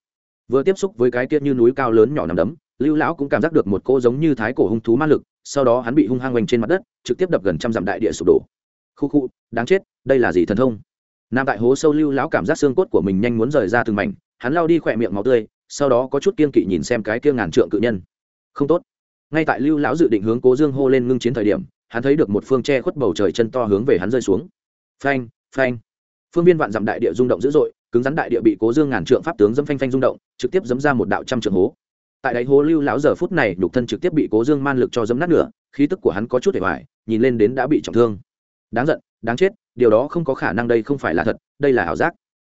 Vừa tiếp xúc với cái kia như núi cao lớn nhỏ nằm đấm, lưu lão cũng cảm giác được một cô giống như thái cổ hung thú ma lực, sau đó hắn bị hung hăng quanh trên mặt đất, trực tiếp đập gần trăm dặm đại địa sụp đổ. Khu khu, đáng chết, đây là gì thần thông? Nam tại hố sâu lưu lão cảm giác xương cốt của mình nhanh muốn rời ra từng mảnh, hắn lao đi khỏe miệng máu tươi, sau đó có chút kiên kỵ nhìn xem cái kia ngàn trượng cự nhân. Không tốt. Ngay tại lưu lão dự định hướng cố dương hô lên ngưng chiến thời điểm hắn thấy được một phương che khuất bầu trời chân to hướng về hắn rơi xuống. Phanh phanh. Phương viên vạn dặm đại địa rung động dữ dội, cứng rắn đại địa bị cố dương ngàn trượng pháp tướng dẫm phanh phanh rung động, trực tiếp dấm ra một đạo trăm trượng hố. Tại đáy hố lưu lão giờ phút này, nhục thân trực tiếp bị cố dương man lực cho dấm nát nửa, khí tức của hắn có chút để hoài, nhìn lên đến đã bị trọng thương. Đáng giận, đáng chết, điều đó không có khả năng đây không phải là thật, đây là ảo giác.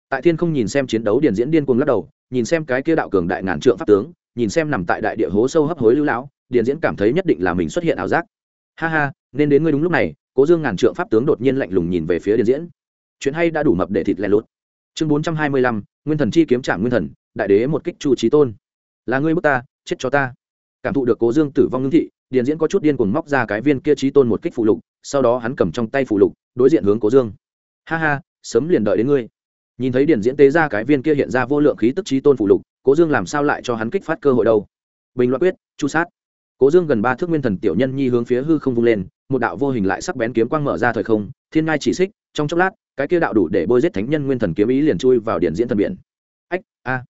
Tại thiên không nhìn xem chiến đấu điển diễn điên cuồng lắc đầu, nhìn xem cái kia đạo cường đại ngàn trượng pháp tướng, nhìn xem nằm tại đại địa hố sâu hấp hối lưu lão, điển diễn cảm thấy nhất định là mình xuất hiện ảo giác. Ha ha nên đến ngươi đúng lúc này, cố dương ngàn trượng pháp tướng đột nhiên lạnh lùng nhìn về phía điển diễn. Chuyện hay đã đủ mập để thịt lẻ lốt chương bốn trăm hai mươi lăm, nguyên thần chi kiếm trả nguyên thần, đại đế một kích chu trí tôn. Là ngươi bước ta, chết cho ta. Cảm thụ được cố dương tử vong ngưng thị điện diễn có chút điên cuồng móc ra cái viên kia trí tôn một kích phụ lục, sau đó hắn cầm trong tay phụ lục, đối diện hướng cố dương. Ha ha, sớm liền đợi đến ngươi. Nhìn thấy điện diễn tế ra cái viên kia hiện ra vô lượng khí tức trí tôn phụ lục, cố dương làm sao lại cho hắn kích phát cơ hội đâu? Bình luận quyết, chu sát. Cố dương gần ba thước nguyên thần tiểu nhân nhi hướng phía hư không vung lên một đạo vô hình lại sắc bén kiếm quang mở ra thời không, thiên ngai chỉ xích, trong chốc lát, cái kia đạo đủ để bôi giết thánh nhân nguyên thần kiếm ý liền chui vào điện diễn thần biển. Ách, a.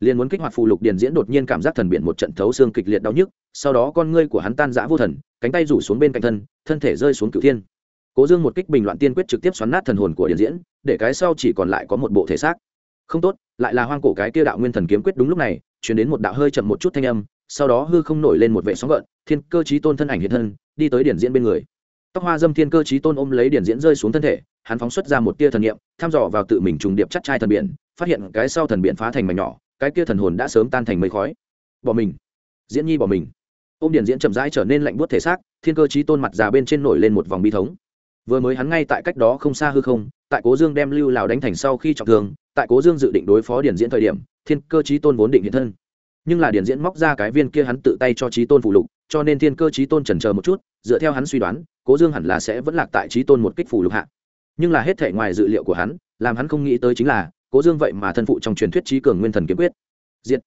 Liền muốn kích hoạt phù lục điện diễn đột nhiên cảm giác thần biển một trận thấu xương kịch liệt đau nhức, sau đó con ngươi của hắn tan rã vô thần, cánh tay rủ xuống bên cạnh thân thân thể rơi xuống cửu thiên. Cố dương một kích bình loạn tiên quyết trực tiếp xoắn nát thần hồn của điện diễn, để cái sau chỉ còn lại có một bộ thể xác. Không tốt, lại là hoang cổ cái kia đạo nguyên thần kiếm quyết đúng lúc này, chuyển đến một đạo hơi chậm một chút thanh âm, sau đó hư không nổi lên một vệ sóng gợn, thiên cơ chí tôn thân ảnh hiện thân đi tới điển diễn bên người. Tóc hoa dâm thiên cơ chí tôn ôm lấy điển diễn rơi xuống thân thể, hắn phóng xuất ra một tia thần niệm thăm dò vào tự mình trùng điệp chắc trai thần biển, phát hiện cái sau thần biển phá thành mảnh nhỏ, cái kia thần hồn đã sớm tan thành mây khói. Bỏ mình. Diễn nhi bỏ mình. Ôm điển diễn chậm rãi trở nên lạnh buốt thể xác, thiên cơ chí tôn mặt già bên trên nổi lên một vòng bi thống. Vừa mới hắn ngay tại cách đó không xa hư không, tại cố dương đem lưu lào đánh thành sau khi trọng thương, tại cố dương dự định đối phó điển diễn thời điểm, thiên cơ chí tôn vốn định hiện thân. Nhưng là điển diễn móc ra cái viên kia hắn tự tay cho chí tôn phụ lục cho nên thiên cơ trí tôn chần chờ một chút, dựa theo hắn suy đoán, cố dương hẳn là sẽ vẫn lạc tại trí tôn một kích phủ lục hạ. Nhưng là hết thể ngoài dự liệu của hắn, làm hắn không nghĩ tới chính là, cố dương vậy mà thân phụ trong truyền thuyết trí cường nguyên thần kiếm quyết. Diện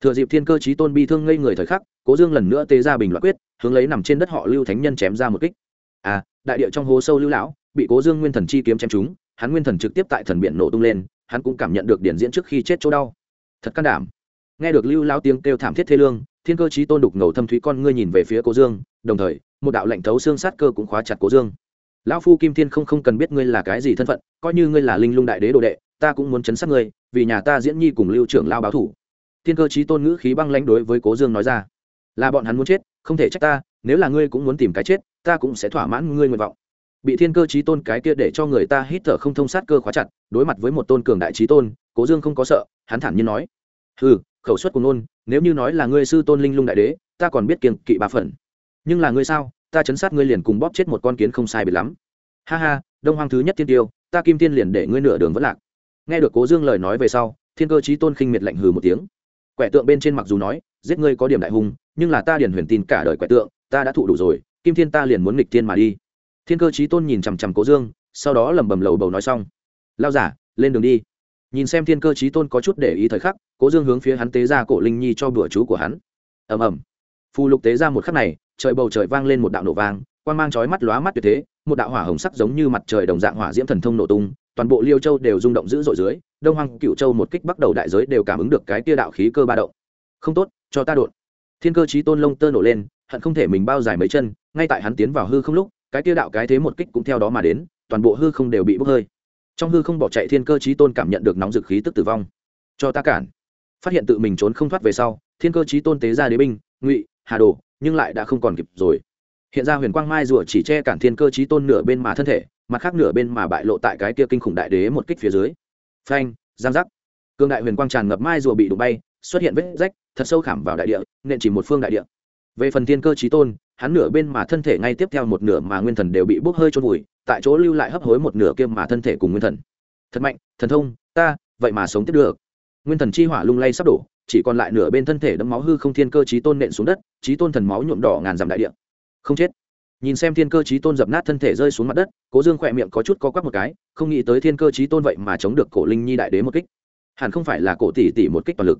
thừa dịp thiên cơ trí tôn bi thương ngây người thời khắc, cố dương lần nữa tế ra bình loại quyết, hướng lấy nằm trên đất họ lưu thánh nhân chém ra một kích. À đại địa trong hố sâu lưu lão, bị cố dương nguyên thần chi kiếm chém trúng, hắn nguyên thần trực tiếp tại thần biển nổ tung lên, hắn cũng cảm nhận được điển diễn trước khi chết chỗ đau. Thật can đảm. Nghe được lưu lão tiếng kêu thảm thiết thê lương thiên cơ trí tôn đục ngầu thâm thúy con ngươi nhìn về phía cố dương, đồng thời, một đạo lệnh thấu xương sát cơ cũng khóa chặt cố dương. Lão phu kim thiên không không cần biết ngươi là cái gì thân phận, coi như ngươi là linh lung đại đế đồ đệ, ta cũng muốn chấn sát ngươi, vì nhà ta diễn nhi cùng lưu trưởng lao báo thủ. Thiên cơ trí tôn ngữ khí băng lãnh đối với cố dương nói ra. Là bọn hắn muốn chết, không thể trách ta, nếu là ngươi cũng muốn tìm cái chết, ta cũng sẽ thỏa mãn ngươi nguyện vọng. Bị thiên cơ trí tôn cái kia để cho người ta hít thở không thông sát cơ khóa chặt, đối mặt với một tôn cường đại chí tôn, cố dương không có sợ, hắn thản nhiên nói. Ừ khẩu suất của nôn nếu như nói là ngươi sư tôn linh lung đại đế, ta còn biết kiêng kỵ ba phần. Nhưng là ngươi sao? Ta chấn sát ngươi liền cùng bóp chết một con kiến không sai biệt lắm. Ha ha, đông hoang thứ nhất tiên tiêu, ta kim tiên liền để ngươi nửa đường vẫn lạc. Nghe được cố dương lời nói về sau, thiên cơ chí tôn khinh miệt lạnh hừ một tiếng. Quẻ tượng bên trên mặc dù nói, giết ngươi có điểm đại hùng nhưng là ta điển huyền tin cả đời quẻ tượng, ta đã thụ đủ rồi, kim thiên ta liền muốn nghịch tiên mà đi. Thiên cơ chí tôn nhìn chằm chằm cố dương, sau đó lẩm bẩm lầu bầu nói xong. Lao giả, lên đường đi. Nhìn xem thiên cơ chí tôn có chút để ý thời khắc cố dương hướng phía hắn tế ra cổ linh nhi cho bữa chú của hắn. Ầm ầm. Phù lục tế ra một khắc này, trời bầu trời vang lên một đạo nổ vang quan mang chói mắt lóa mắt tuyệt thế, một đạo hỏa hồng sắc giống như mặt trời đồng dạng hỏa diễm thần thông nổ tung, toàn bộ liêu châu đều rung động dữ dội dưới, đông hoàng cựu châu một kích bắt đầu đại giới đều cảm ứng được cái tia đạo khí cơ ba động. Không tốt, cho ta đột. Thiên cơ trí tôn lông tơ nổ lên, hận không thể mình bao dài mấy chân, ngay tại hắn tiến vào hư không lúc, cái tia đạo cái thế một kích cũng theo đó mà đến, toàn bộ hư không đều bị bốc hơi. Trong hư không bỏ chạy thiên cơ trí tôn cảm nhận được nóng dực khí tức tử vong. Cho ta cản phát hiện tự mình trốn không thoát về sau, thiên cơ chí tôn tế ra đế binh, ngụy, hà đồ, nhưng lại đã không còn kịp rồi. Hiện ra huyền quang mai rùa chỉ che cản thiên cơ chí tôn nửa bên mà thân thể, mặt khác nửa bên mà bại lộ tại cái kia kinh khủng đại đế một kích phía dưới. Phanh, giang giác. Cương đại huyền quang tràn ngập mai rùa bị đụng bay, xuất hiện vết rách, thật sâu khảm vào đại địa nên chỉ một phương đại địa. Về phần thiên cơ chí tôn, hắn nửa bên mà thân thể ngay tiếp theo một nửa mà nguyên thần đều bị bốc hơi trôn vùi, tại chỗ lưu lại hấp hối một nửa kia mà thân thể cùng nguyên thần. Thật mạnh, thần thông, ta, vậy mà sống tiếp được nguyên thần chi hỏa lung lay sắp đổ, chỉ còn lại nửa bên thân thể đẫm máu hư không thiên cơ trí tôn nện xuống đất trí tôn thần máu nhuộm đỏ ngàn dặm đại địa. Không chết. Nhìn xem thiên cơ trí tôn dập nát thân thể rơi xuống mặt đất, cố dương khỏe miệng có chút co quắp một cái, không nghĩ tới thiên cơ trí tôn vậy mà chống được cổ linh nhi đại đế một kích. Hẳn không phải là cổ tỷ tỷ một kích toàn lực.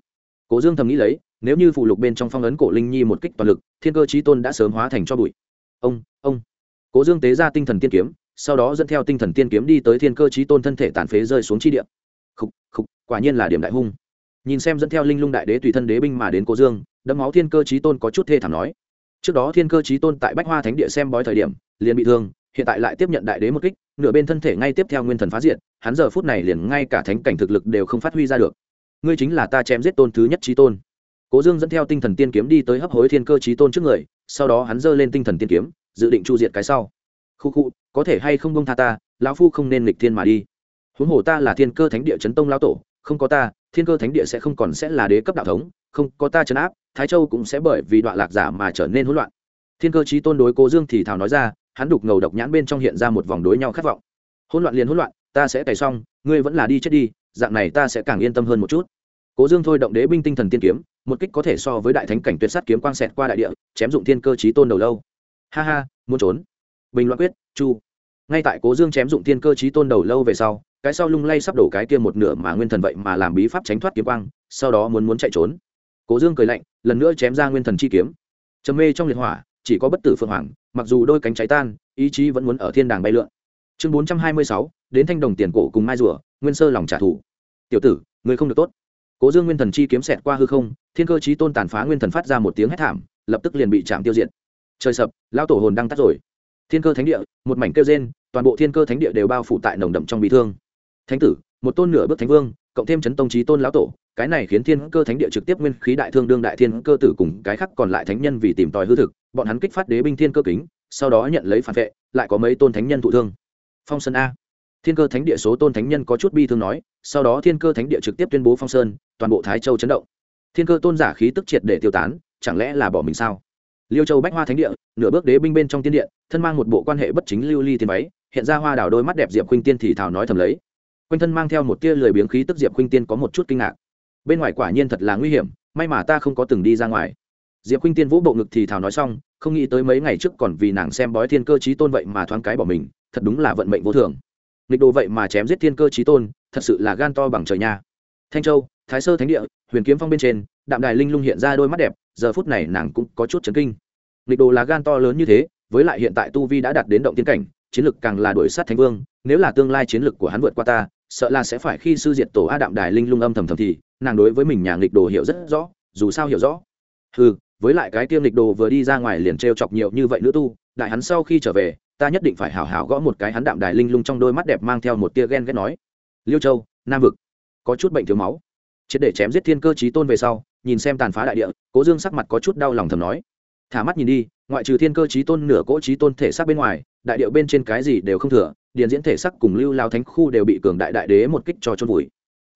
Cố dương thầm nghĩ lấy, nếu như phụ lục bên trong phong ấn cổ linh nhi một kích toàn lực, thiên cơ trí tôn đã sớm hóa thành cho bụi. Ông ông. Cố dương tế ra tinh thần tiên kiếm, sau đó dẫn theo tinh thần tiên kiếm đi tới thiên cơ trí tôn thân thể tàn phế rơi xuống chi địa quả nhiên là điểm đại hung. Nhìn xem dẫn theo linh lung đại đế tùy thân đế binh mà đến cố dương đấm máu thiên cơ chí tôn có chút thê thảm nói. Trước đó thiên cơ chí tôn tại bách hoa thánh địa xem bói thời điểm, liền bị thương, hiện tại lại tiếp nhận đại đế một kích, nửa bên thân thể ngay tiếp theo nguyên thần phá diện hắn giờ phút này liền ngay cả thánh cảnh thực lực đều không phát huy ra được. Ngươi chính là ta chém giết tôn thứ nhất trí tôn. Cố dương dẫn theo tinh thần tiên kiếm đi tới hấp hối thiên cơ trí tôn trước người, sau đó hắn giơ lên tinh thần tiên kiếm, dự định chu diệt cái sau. Khu khu, có thể hay không bông tha ta, lão phu không nên lịch thiên mà đi. Huống hồ ta là thiên cơ thánh địa chấn tông lão tổ không có ta, thiên cơ thánh địa sẽ không còn sẽ là đế cấp đạo thống, không có ta chấn áp, thái châu cũng sẽ bởi vì đoạn lạc giả mà trở nên hỗn loạn. Thiên cơ trí tôn đối cố dương thì thảo nói ra, hắn đục ngầu độc nhãn bên trong hiện ra một vòng đối nhau khát vọng. Hỗn loạn liền hỗn loạn, ta sẽ cày xong, ngươi vẫn là đi chết đi, dạng này ta sẽ càng yên tâm hơn một chút. Cố dương thôi động đế binh tinh thần tiên kiếm, một kích có thể so với đại thánh cảnh tuyệt sát kiếm quang xẹt qua đại địa, chém dụng thiên cơ trí tôn đầu lâu. Ha ha, muốn trốn. Bình loạn quyết, chu. Ngay tại cố dương chém dụng thiên cơ trí tôn đầu lâu về sau cái sau lung lay sắp đổ cái kia một nửa mà nguyên thần vậy mà làm bí pháp tránh thoát kiếm quang, sau đó muốn muốn chạy trốn. Cố dương cười lạnh, lần nữa chém ra nguyên thần chi kiếm. Trầm mê trong liệt hỏa, chỉ có bất tử phượng hoàng, mặc dù đôi cánh cháy tan, ý chí vẫn muốn ở thiên đàng bay lượn. Chương bốn trăm hai mươi sáu, đến thanh đồng tiền cổ cùng mai rùa, nguyên sơ lòng trả thù. Tiểu tử người không được tốt. Cố dương nguyên thần chi kiếm xẹt qua hư không, thiên cơ chí tôn tàn phá nguyên thần phát ra một tiếng hét thảm, lập tức liền bị chạm tiêu diệt. Trời sập lao tổ hồn đang tắt rồi. Thiên cơ thánh địa, một mảnh kêu rên, toàn bộ thiên cơ thánh địa đều bao phủ tại nồng đậm trong bị thương thánh tử, một tôn nửa bước thánh vương, cộng thêm chấn tông trí tôn lão tổ, cái này khiến thiên cơ thánh địa trực tiếp nguyên khí đại thương đương đại thiên cơ tử cùng cái khác còn lại thánh nhân vì tìm tòi hư thực, bọn hắn kích phát đế binh thiên cơ kính, sau đó nhận lấy phản vệ, lại có mấy tôn thánh nhân thụ thương. Phong sơn a. Thiên cơ thánh địa số tôn thánh nhân có chút bi thương nói, sau đó thiên cơ thánh địa trực tiếp tuyên bố phong sơn, toàn bộ thái châu chấn động. Thiên cơ tôn giả khí tức triệt để tiêu tán, chẳng lẽ là bỏ mình sao? Liêu châu bách hoa thánh địa, nửa bước đế binh bên trong tiên điện, thân mang một bộ quan hệ bất chính lưu ly tiền váy, hiện ra hoa đào đôi mắt đẹp diệp khuynh tiên thì thảo nói thầm lấy quanh thân mang theo một tia lười biếng khí tức diệp khuynh tiên có một chút kinh ngạc. Bên ngoài quả nhiên thật là nguy hiểm, may mà ta không có từng đi ra ngoài. Diệp khuynh tiên vũ bộ ngực thì thảo nói xong, không nghĩ tới mấy ngày trước còn vì nàng xem bói thiên cơ trí tôn vậy mà thoáng cái bỏ mình, thật đúng là vận mệnh vô thường. Nghịch đồ vậy mà chém giết thiên cơ trí tôn, thật sự là gan to bằng trời nha. Thanh châu, thái sơ thánh địa, huyền kiếm phong bên trên, đạm đài linh lung hiện ra đôi mắt đẹp, giờ phút này nàng cũng có chút chấn kinh. Nghịch đồ là gan to lớn như thế, với lại hiện tại tu vi đã đạt đến động tiến cảnh, chiến lực càng là đuổi sát thánh vương, nếu là tương lai chiến lực của hắn vượt qua ta sợ là sẽ phải khi sư diệt tổ a đạm đài linh lung âm thầm thầm thì, nàng đối với mình nhà nghịch đồ hiểu rất rõ, dù sao hiểu rõ. Ừ với lại cái tiêm nghịch đồ vừa đi ra ngoài liền t chọc nhiều như vậy nữa tu, đại hắn sau khi trở về, ta nhất định phải hào hào gõ một cái hắn đạm đài linh lung trong đôi mắt đẹp mang theo một tia ghen ghét nói. Liêu châu, nam vực, có chút bệnh thiếu máu. Triệt để chém giết thiên cơ chí tôn về sau, nhìn xem tàn phá đại địa, cố dương sắc mặt có chút đau lòng thầm nói. Thả mắt nhìn đi, ngoại trừ thiên cơ chí tôn nửa cỗ chí tôn thể xác bên ngoài, đại điệu bên trên cái gì đều không thừa điền diễn thể sắc cùng lưu lao thánh khu đều bị cường đại đại đế một kích cho chôn vùi.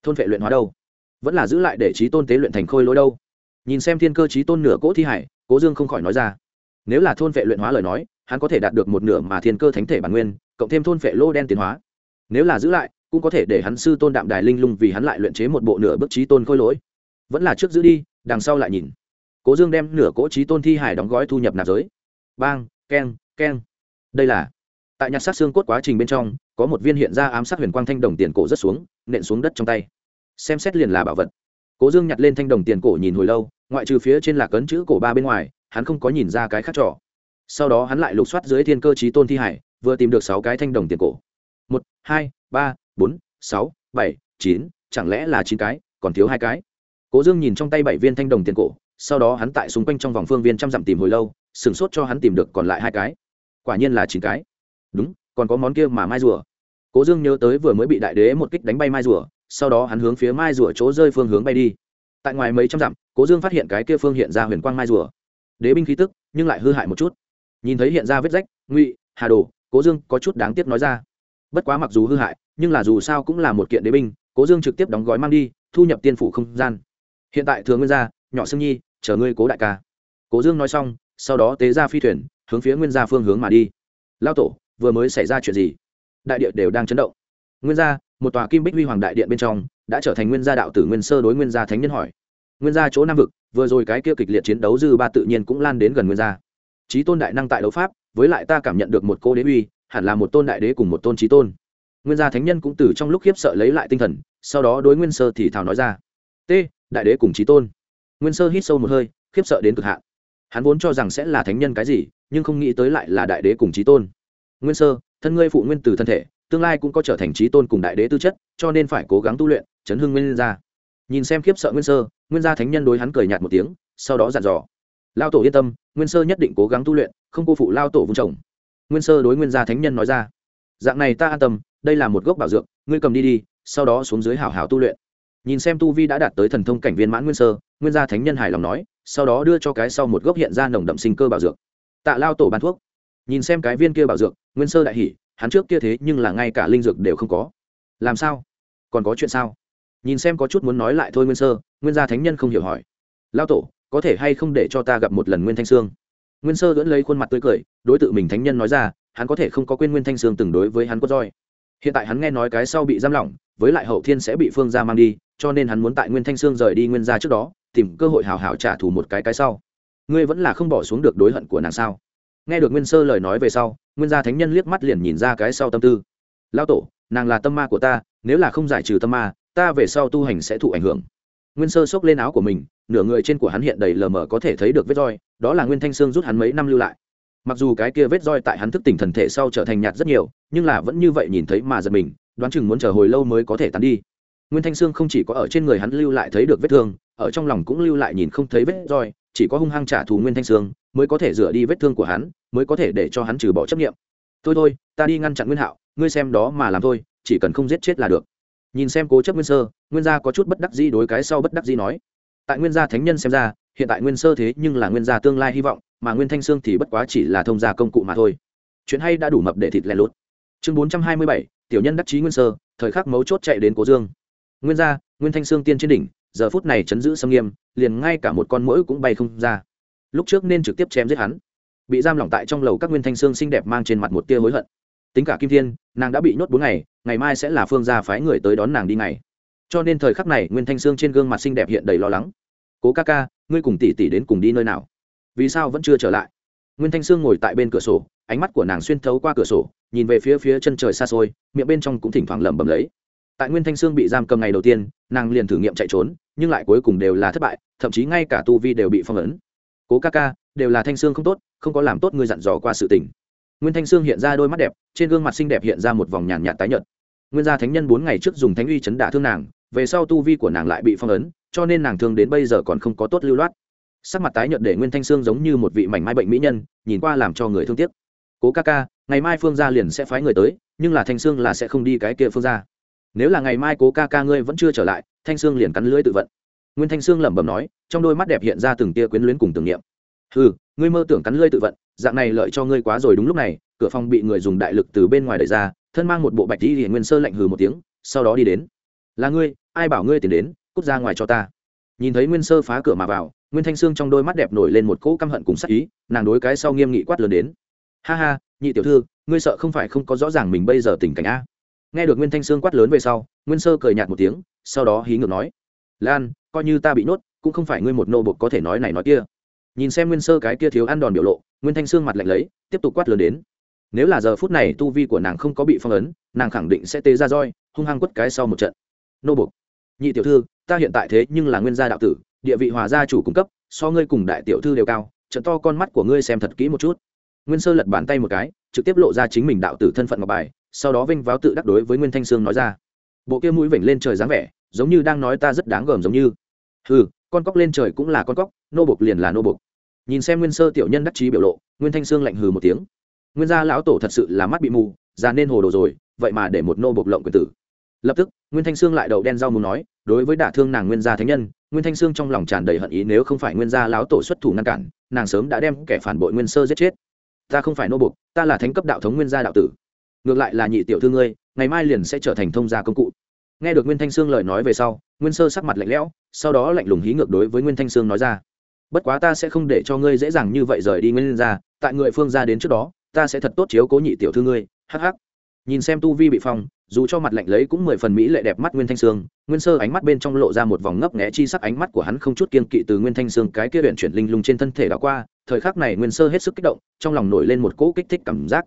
Thôn vệ luyện hóa đâu? Vẫn là giữ lại để chí tôn tế luyện thành khôi lỗi đâu? Nhìn xem thiên cơ chí tôn nửa cỗ thi hải, cố dương không khỏi nói ra. Nếu là thôn vệ luyện hóa lời nói, hắn có thể đạt được một nửa mà thiên cơ thánh thể bản nguyên, cộng thêm thôn vệ lô đen tiến hóa. Nếu là giữ lại, cũng có thể để hắn sư tôn đạm đài linh lung vì hắn lại luyện chế một bộ nửa bức trí tôn khôi lỗi. Vẫn là trước giữ đi, đằng sau lại nhìn. Cố dương đem nửa cỗ trí tôn thi hải đóng gói thu nhập nạp giới. Bang, keng keng. Đây là tại nhặt sát xương cốt quá trình bên trong, có một viên hiện ra ám sát huyền quang thanh đồng tiền cổ rất xuống, nện xuống đất trong tay. Xem xét liền là bảo vật. Cố dương nhặt lên thanh đồng tiền cổ nhìn hồi lâu, ngoại trừ phía trên là cấn chữ cổ ba bên ngoài, hắn không có nhìn ra cái khác trò. Sau đó hắn lại lục soát dưới thiên cơ trí tôn thi hải, vừa tìm được sáu cái thanh đồng tiền cổ. Một, hai, ba, bốn, sáu, bảy, chín, chẳng lẽ là chín cái, còn thiếu hai cái? Cố dương nhìn trong tay bảy viên thanh đồng tiền cổ, sau đó hắn tại xung quanh trong vòng phương viên trăm dặm tìm hồi lâu, sửng sốt cho hắn tìm được còn lại hai cái. Quả nhiên là chín cái đúng, còn có món kia mà mai rùa. Cố dương nhớ tới vừa mới bị đại đế một kích đánh bay mai rùa, sau đó hắn hướng phía mai rùa chỗ rơi phương hướng bay đi. Tại ngoài mấy trăm dặm, cố dương phát hiện cái kia phương hiện ra huyền quang mai rùa. Đế binh khí tức, nhưng lại hư hại một chút. Nhìn thấy hiện ra vết rách, ngụy, hà đồ, cố dương có chút đáng tiếc nói ra. Bất quá mặc dù hư hại, nhưng là dù sao cũng là một kiện đế binh, cố dương trực tiếp đóng gói mang đi, thu nhập tiên phủ không gian. Hiện tại thường nguyên gia, nhỏ sương nhi, chờ ngươi cố đại ca. Cố dương nói xong, sau đó tế ra phi thuyền, hướng phía nguyên gia phương hướng mà đi. Lao tổ vừa mới xảy ra chuyện gì? Đại địa đều đang chấn động. Nguyên gia, một tòa kim bích huy hoàng đại điện bên trong đã trở thành nguyên gia đạo tử nguyên sơ đối nguyên gia thánh nhân hỏi. Nguyên gia chỗ nam vực, vừa rồi cái kia kịch liệt chiến đấu dư ba tự nhiên cũng lan đến gần nguyên gia. Trí tôn đại năng tại đấu pháp, với lại ta cảm nhận được một cô đế uy, hẳn là một tôn đại đế cùng một tôn trí tôn. Nguyên gia thánh nhân cũng từ trong lúc khiếp sợ lấy lại tinh thần, sau đó đối nguyên sơ thì thảo nói ra. T, đại đế cùng trí tôn. Nguyên sơ hít sâu một hơi, khiếp sợ đến cực hạn. Hắn vốn cho rằng sẽ là thánh nhân cái gì, nhưng không nghĩ tới lại là đại đế cùng trí tôn nguyên sơ, thân ngươi phụ nguyên từ thân thể, tương lai cũng có trở thành trí tôn cùng đại đế tư chất, cho nên phải cố gắng tu luyện, chấn hưng nguyên gia. Nhìn xem khiếp sợ nguyên sơ, nguyên gia thánh nhân đối hắn cười nhạt một tiếng, sau đó dặn dò. Lao tổ yên tâm, nguyên sơ nhất định cố gắng tu luyện, không cô phụ lao tổ vung chồng. Nguyên sơ đối nguyên gia thánh nhân nói ra. Dạng này ta an tâm, đây là một gốc bảo dược, ngươi cầm đi đi, sau đó xuống dưới hảo hảo tu luyện. Nhìn xem tu vi đã đạt tới thần thông cảnh viên mãn nguyên sơ, nguyên gia thánh nhân hài lòng nói, sau đó đưa cho cái sau một gốc hiện ra nồng đậm sinh cơ bảo dược. Tạ lao tổ bán thuốc nhìn xem cái viên kia bảo dược, nguyên sơ đại hỉ, hắn trước kia thế nhưng là ngay cả linh dược đều không có. Làm sao? Còn có chuyện sao? Nhìn xem có chút muốn nói lại thôi nguyên sơ, nguyên gia thánh nhân không hiểu hỏi. Lao tổ, có thể hay không để cho ta gặp một lần nguyên thanh sương? Nguyên sơ vẫn lấy khuôn mặt tươi cười, đối tượng mình thánh nhân nói ra, hắn có thể không có quên nguyên thanh sương từng đối với hắn quất roi. Hiện tại hắn nghe nói cái sau bị giam lỏng, với lại hậu thiên sẽ bị phương gia mang đi, cho nên hắn muốn tại nguyên thanh sương rời đi nguyên gia trước đó, tìm cơ hội hào hào trả thù một cái cái sau. Ngươi vẫn là không bỏ xuống được đối hận của nàng sao? Nghe được nguyên sơ lời nói về sau, nguyên gia thánh nhân liếc mắt liền nhìn ra cái sau tâm tư. Lao tổ, nàng là tâm ma của ta, nếu là không giải trừ tâm ma, ta về sau tu hành sẽ thụ ảnh hưởng. Nguyên sơ xốc lên áo của mình, nửa người trên của hắn hiện đầy lờ mờ có thể thấy được vết roi, đó là nguyên thanh sương rút hắn mấy năm lưu lại. Mặc dù cái kia vết roi tại hắn thức tỉnh thần thể sau trở thành nhạt rất nhiều, nhưng là vẫn như vậy nhìn thấy mà giật mình, đoán chừng muốn chờ hồi lâu mới có thể tắn đi. Nguyên thanh sương không chỉ có ở trên người hắn lưu lại thấy được vết thương, ở trong lòng cũng lưu lại nhìn không thấy vết roi, chỉ có hung hăng trả thù nguyên thanh sương mới có thể rửa đi vết thương của hắn, mới có thể để cho hắn trừ bỏ chấp nghiệm thôi thôi, ta đi ngăn chặn nguyên hạo, ngươi xem đó mà làm thôi, chỉ cần không giết chết là được. Nhìn xem cố chấp nguyên sơ, nguyên gia có chút bất đắc dĩ đối cái sau bất đắc dĩ nói. Tại nguyên gia thánh nhân xem ra, hiện tại nguyên sơ thế nhưng là nguyên gia tương lai hy vọng, mà nguyên thanh sương thì bất quá chỉ là thông gia công cụ mà thôi. Chuyện hay đã đủ mập để thịt lẻ lốt chương bốn trăm hai mươi bảy, tiểu nhân đắc chí nguyên sơ, thời khắc mấu chốt chạy đến cố dương. Nguyên gia, nguyên thanh sương tiên trên đỉnh, giờ phút này chấn giữ xâm nghiêm, liền ngay cả một con mũi cũng bay không ra lúc trước nên trực tiếp chém giết hắn. Bị giam lỏng tại trong lầu các nguyên thanh sương xinh đẹp mang trên mặt một tia hối hận. Tính cả kim thiên, nàng đã bị nhốt bốn ngày ngày mai sẽ là phương gia phái người tới đón nàng đi ngày. Cho nên thời khắc này, nguyên thanh sương trên gương mặt xinh đẹp hiện đầy lo lắng. Cố ca ca, ngươi cùng tỷ tỷ đến cùng đi nơi nào? Vì sao vẫn chưa trở lại? Nguyên thanh sương ngồi tại bên cửa sổ, ánh mắt của nàng xuyên thấu qua cửa sổ, nhìn về phía phía chân trời xa xôi, miệng bên trong cũng thỉnh thoảng lẩm bẩm lấy. Tại nguyên thanh sương bị giam cầm ngày đầu tiên, nàng liền thử nghiệm chạy trốn, nhưng lại cuối cùng đều là thất bại, thậm chí ngay cả tu vi đều bị phong ấn cố ca ca, đều là thanh sương không tốt, không có làm tốt ngươi dặn dò qua sự tình. Nguyên thanh sương hiện ra đôi mắt đẹp, trên gương mặt xinh đẹp hiện ra một vòng nhàn nhạt tái nhợt. Nguyên gia thánh nhân bốn ngày trước dùng thánh uy chấn đả thương nàng, về sau tu vi của nàng lại bị phong ấn, cho nên nàng thương đến bây giờ còn không có tốt lưu loát. Sắc mặt tái nhợt để nguyên thanh sương giống như một vị mảnh mai bệnh mỹ nhân, nhìn qua làm cho người thương tiếc. Cố ca ca, ngày mai phương gia liền sẽ phái người tới, nhưng là thanh sương là sẽ không đi cái kia phương gia. Nếu là ngày mai cố ca ca ngươi vẫn chưa trở lại, thanh sương liền cắn lưỡi tự vận nguyên thanh sương lẩm bẩm nói, trong đôi mắt đẹp hiện ra từng tia quyến luyến cùng tưởng niệm. Ừ ngươi mơ tưởng cắn lưỡi tự vận, dạng này lợi cho ngươi quá rồi đúng lúc này, cửa phòng bị người dùng đại lực từ bên ngoài đẩy ra, thân mang một bộ bạch đi hiện nguyên sơ lạnh hừ một tiếng, sau đó đi đến. Là ngươi, ai bảo ngươi tìm đến, cút ra ngoài cho ta. Nhìn thấy nguyên sơ phá cửa mà vào, nguyên thanh sương trong đôi mắt đẹp nổi lên một cỗ căm hận cùng sắc ý, nàng đối cái sau nghiêm nghị quát lớn đến. Ha ha, nhị tiểu thư, ngươi sợ không phải không có rõ ràng mình bây giờ tình cảnh a? Nghe được nguyên thanh sương quát lớn về sau, nguyên sơ cười nhạt một tiếng, sau đó hí ngược nói, lan coi như ta bị nốt cũng không phải ngươi một nô bộc có thể nói này nói kia. Nhìn xem nguyên sơ cái kia thiếu ăn đòn biểu lộ, nguyên thanh sương mặt lạnh lấy, tiếp tục quát lớn đến. Nếu là giờ phút này tu vi của nàng không có bị phong ấn, nàng khẳng định sẽ tê ra roi, hung hăng quất cái sau một trận. Nô bục nhị tiểu thư, ta hiện tại thế nhưng là nguyên gia đạo tử, địa vị hòa gia chủ cung cấp, so ngươi cùng đại tiểu thư đều cao, trận to con mắt của ngươi xem thật kỹ một chút. Nguyên sơ lật bàn tay một cái, trực tiếp lộ ra chính mình đạo tử thân phận ngọc bài, sau đó vinh váo tự đắc đối với nguyên thanh sương nói ra. Bộ kia mũi vểnh lên trời dáng vẻ giống như đang nói ta rất đáng gờm giống như. Ừ con cóc lên trời cũng là con cóc, nô bục liền là nô bục nhìn xem nguyên sơ tiểu nhân đắc chí biểu lộ, nguyên thanh sương lạnh hừ một tiếng. Nguyên gia lão tổ thật sự là mắt bị mù, già nên hồ đồ rồi, vậy mà để một nô bộc lộng quyền tử. Lập tức, nguyên thanh sương lại đầu đen rau muốn nói, đối với đả thương nàng nguyên gia thánh nhân, nguyên thanh sương trong lòng tràn đầy hận ý nếu không phải nguyên gia lão tổ xuất thủ ngăn cản, nàng sớm đã đem kẻ phản bội nguyên sơ giết chết. Ta không phải nô bộc, ta là thánh cấp đạo thống nguyên gia đạo tử. Ngược lại là nhị tiểu thư ngươi, ngày mai liền sẽ trở thành thông gia công cụ nghe được nguyên thanh sương lời nói về sau, nguyên sơ sắc mặt lạnh lẽo, sau đó lạnh lùng hí ngược đối với nguyên thanh sương nói ra. Bất quá ta sẽ không để cho ngươi dễ dàng như vậy rời đi nguyên gia, tại người phương gia đến trước đó, ta sẽ thật tốt chiếu cố nhị tiểu thư ngươi. Hắc hắc. Nhìn xem tu vi bị phong, dù cho mặt lạnh lấy cũng mười phần mỹ lệ đẹp mắt nguyên thanh sương, nguyên sơ ánh mắt bên trong lộ ra một vòng ngấp nghẽ chi sắc ánh mắt của hắn không chút kiên kỵ từ nguyên thanh sương cái kia huyện chuyển linh lung trên thân thể đã qua, thời khắc này nguyên sơ hết sức kích động, trong lòng nổi lên một cỗ kích thích cảm giác.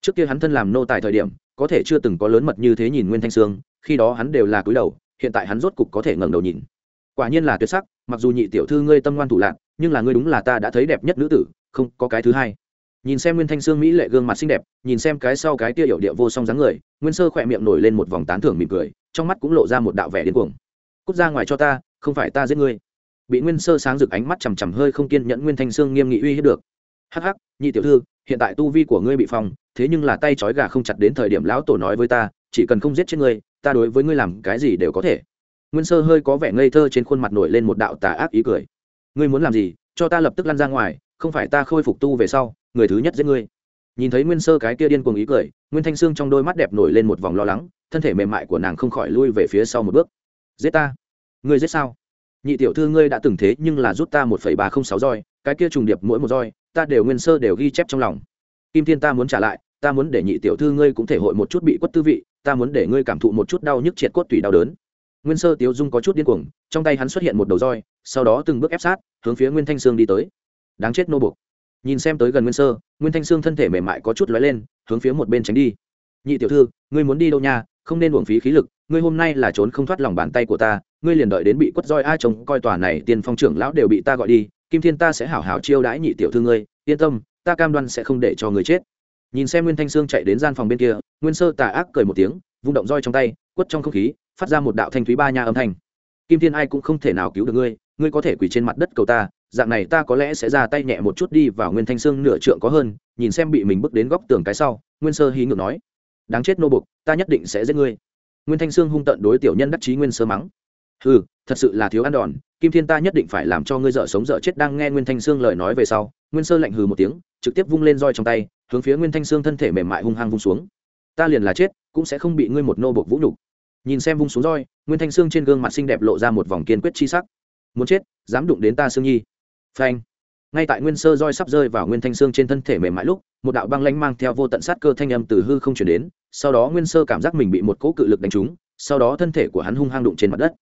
Trước kia hắn thân làm nô tài thời điểm có thể chưa từng có lớn mật như thế nhìn nguyên thanh sương, khi đó hắn đều là cúi đầu, hiện tại hắn rốt cục có thể ngẩng đầu nhìn. Quả nhiên là tuyệt sắc, mặc dù nhị tiểu thư ngươi tâm ngoan thủ lạc nhưng là ngươi đúng là ta đã thấy đẹp nhất nữ tử, không, có cái thứ hai. Nhìn xem nguyên thanh sương mỹ lệ gương mặt xinh đẹp, nhìn xem cái sau cái tia hiệu địa vô song dáng người, nguyên sơ khỏe miệng nổi lên một vòng tán thưởng mỉm cười, trong mắt cũng lộ ra một đạo vẻ điên cuồng. Cút ra ngoài cho ta, không phải ta giết ngươi. Bị nguyên sơ sáng rực ánh mắt chằm chằm hơi không kiên nhẫn nguyên thanh sương nghiêm nghị uy hiếp được. Hắc hắc, nhị tiểu thư, hiện tại tu vi của ngươi bị phòng thế nhưng là tay trói gà không chặt đến thời điểm lão tổ nói với ta, chỉ cần không giết chết ngươi, ta đối với ngươi làm cái gì đều có thể. Nguyên sơ hơi có vẻ ngây thơ trên khuôn mặt nổi lên một đạo tà ác ý cười. Ngươi muốn làm gì, cho ta lập tức lăn ra ngoài, không phải ta khôi phục tu về sau, người thứ nhất giết ngươi. Nhìn thấy nguyên sơ cái kia điên cuồng ý cười, nguyên thanh sương trong đôi mắt đẹp nổi lên một vòng lo lắng, thân thể mềm mại của nàng không khỏi lui về phía sau một bước. Giết ta? Ngươi giết sao? Nhị tiểu thư ngươi đã từng thế nhưng là rút ta một phẩy ba không sáu roi, cái kia trùng điệp mỗi một roi, ta đều nguyên sơ đều ghi chép trong lòng. Kim thiên ta muốn trả lại ta muốn để nhị tiểu thư ngươi cũng thể hội một chút bị quất tư vị ta muốn để ngươi cảm thụ một chút đau nhức triệt cốt tủy đau đớn. Nguyên sơ tiếu dung có chút điên cuồng trong tay hắn xuất hiện một đầu roi sau đó từng bước ép sát hướng phía nguyên thanh sương đi tới. Đáng chết nô bộc. nhìn xem tới gần nguyên sơ nguyên thanh sương thân thể mềm mại có chút lóe lên hướng phía một bên tránh đi. Nhị tiểu thư ngươi muốn đi đâu nha? Không nên uổng phí khí lực ngươi hôm nay là trốn không thoát lòng bàn tay của ta ngươi liền đợi đến bị quất roi ai chồng, coi tòa này tiền phong trưởng lão đều bị ta gọi đi kim thiên ta sẽ hảo hảo chiêu đãi nhị tiểu thư ngươi yên tâm ta cam đoan sẽ không để cho ngươi chết nhìn xem nguyên thanh sương chạy đến gian phòng bên kia, nguyên sơ tà ác cười một tiếng, vung động roi trong tay, quất trong không khí, phát ra một đạo thanh thúy ba nha âm thanh. Kim thiên ai cũng không thể nào cứu được ngươi ngươi có thể quỳ trên mặt đất cầu ta, dạng này ta có lẽ sẽ ra tay nhẹ một chút đi vào nguyên thanh sương nửa trượng có hơn, nhìn xem bị mình bước đến góc tường cái sau, nguyên sơ hí ngược nói, đáng chết nô bục ta nhất định sẽ giết ngươi. Nguyên thanh sương hung tận đối tiểu nhân đắc chí nguyên sơ mắng ừ thật sự là thiếu ăn đòn, kim thiên ta nhất định phải làm cho ngươi dợ sống dợ chết đang nghe nguyên thanh sương lời nói về sau, nguyên sơ lạnh hừ một tiếng, trực tiếp vung lên roi trong tay hướng phía nguyên thanh sương thân thể mềm mại hung hăng vung xuống. Ta liền là chết, cũng sẽ không bị ngươi một nô bộc vũ nhục. Nhìn xem vung xuống roi, nguyên thanh sương trên gương mặt xinh đẹp lộ ra một vòng kiên quyết chi sắc. Muốn chết, dám đụng đến ta sương nhi. Phanh. Ngay tại nguyên sơ roi sắp rơi vào nguyên thanh sương trên thân thể mềm mại lúc, một đạo băng lanh mang theo vô tận sát cơ thanh âm từ hư không chuyển đến, sau đó nguyên sơ cảm giác mình bị một cỗ cự lực đánh trúng, sau đó thân thể của hắn hung hăng đụng trên mặt đất.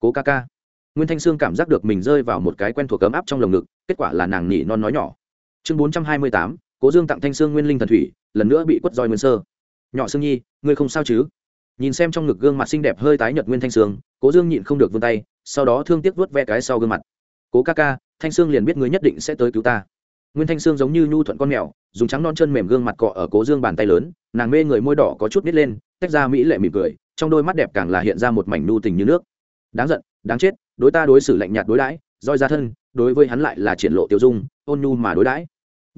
Cố ca ca. Nguyên thanh sương cảm giác được mình rơi vào một cái quen thuộc ấm áp trong lồng ngực, kết quả là nàng nhỉ non nói nhỏ. Chương bốn trăm hai mươi tám cố dương tặng thanh sương nguyên linh thần thủy, lần nữa bị quất roi nguyên sơ. Nhỏ sương nhi, ngươi không sao chứ? Nhìn xem trong ngực gương mặt xinh đẹp hơi tái nhợt nguyên thanh sương, cố dương nhịn không được vươn tay, sau đó thương tiếc vuốt ve cái sau gương mặt. Cố ca ca, thanh sương liền biết ngươi nhất định sẽ tới cứu ta. Nguyên thanh sương giống như nhu thuận con mèo, dùng trắng non chân mềm gương mặt cọ ở cố dương bàn tay lớn, nàng mê người môi đỏ có chút nít lên, tách ra mỹ lệ mỉm cười, trong đôi mắt đẹp càng là hiện ra một mảnh nu tình như nước. Đáng giận, đáng chết, đối ta đối xử lạnh nhạt đối đãi, roi ra thân, đối với hắn lại là triển lộ tiêu dung, ôn nhu mà đối đãi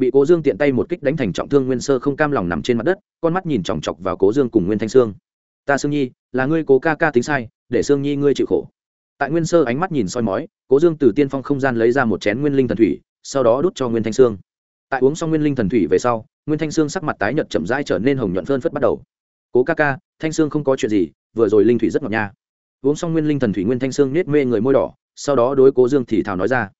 bị cố dương tiện tay một kích đánh thành trọng thương nguyên sơ không cam lòng nằm trên mặt đất con mắt nhìn chòng chọc vào cố dương cùng nguyên thanh sương ta sương nhi là ngươi cố ca ca tính sai để sương nhi ngươi chịu khổ tại nguyên sơ ánh mắt nhìn soi mói cố dương từ tiên phong không gian lấy ra một chén nguyên linh thần thủy sau đó đút cho nguyên thanh sương tại uống xong nguyên linh thần thủy về sau nguyên thanh sương sắc mặt tái nhợt chậm rãi trở nên hồng nhuận phơn phất bắt đầu cố ca ca thanh sương không có chuyện gì vừa rồi linh thủy rất ngọt nha uống xong nguyên linh thần thủy nguyên thanh sương nết mê người môi đỏ sau đó đối cố dương thì thào nói ra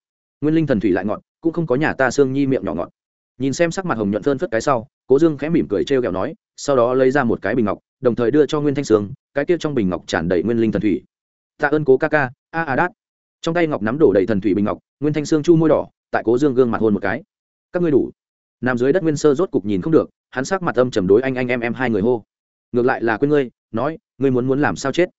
nguyên linh thần thủy lại ngọt cũng không có nhà ta sương nhi miệng nhỏ ngọt nhìn xem sắc mặt hồng nhuận phơn phất cái sau, cố dương khẽ mỉm cười treo kẹo nói, sau đó lấy ra một cái bình ngọc, đồng thời đưa cho nguyên thanh sướng cái kia trong bình ngọc tràn đầy nguyên linh thần thủy. Tạ ơn cố ca ca, a a đát. Trong tay ngọc nắm đổ đầy thần thủy bình ngọc, nguyên thanh sương chu môi đỏ, tại cố dương gương mặt hôn một cái. Các ngươi đủ. Nằm dưới đất nguyên sơ rốt cục nhìn không được, hắn sắc mặt âm chầm đối anh anh em em hai người hô. Ngược lại là quên ngươi, nói, ngươi muốn muốn làm sao chết.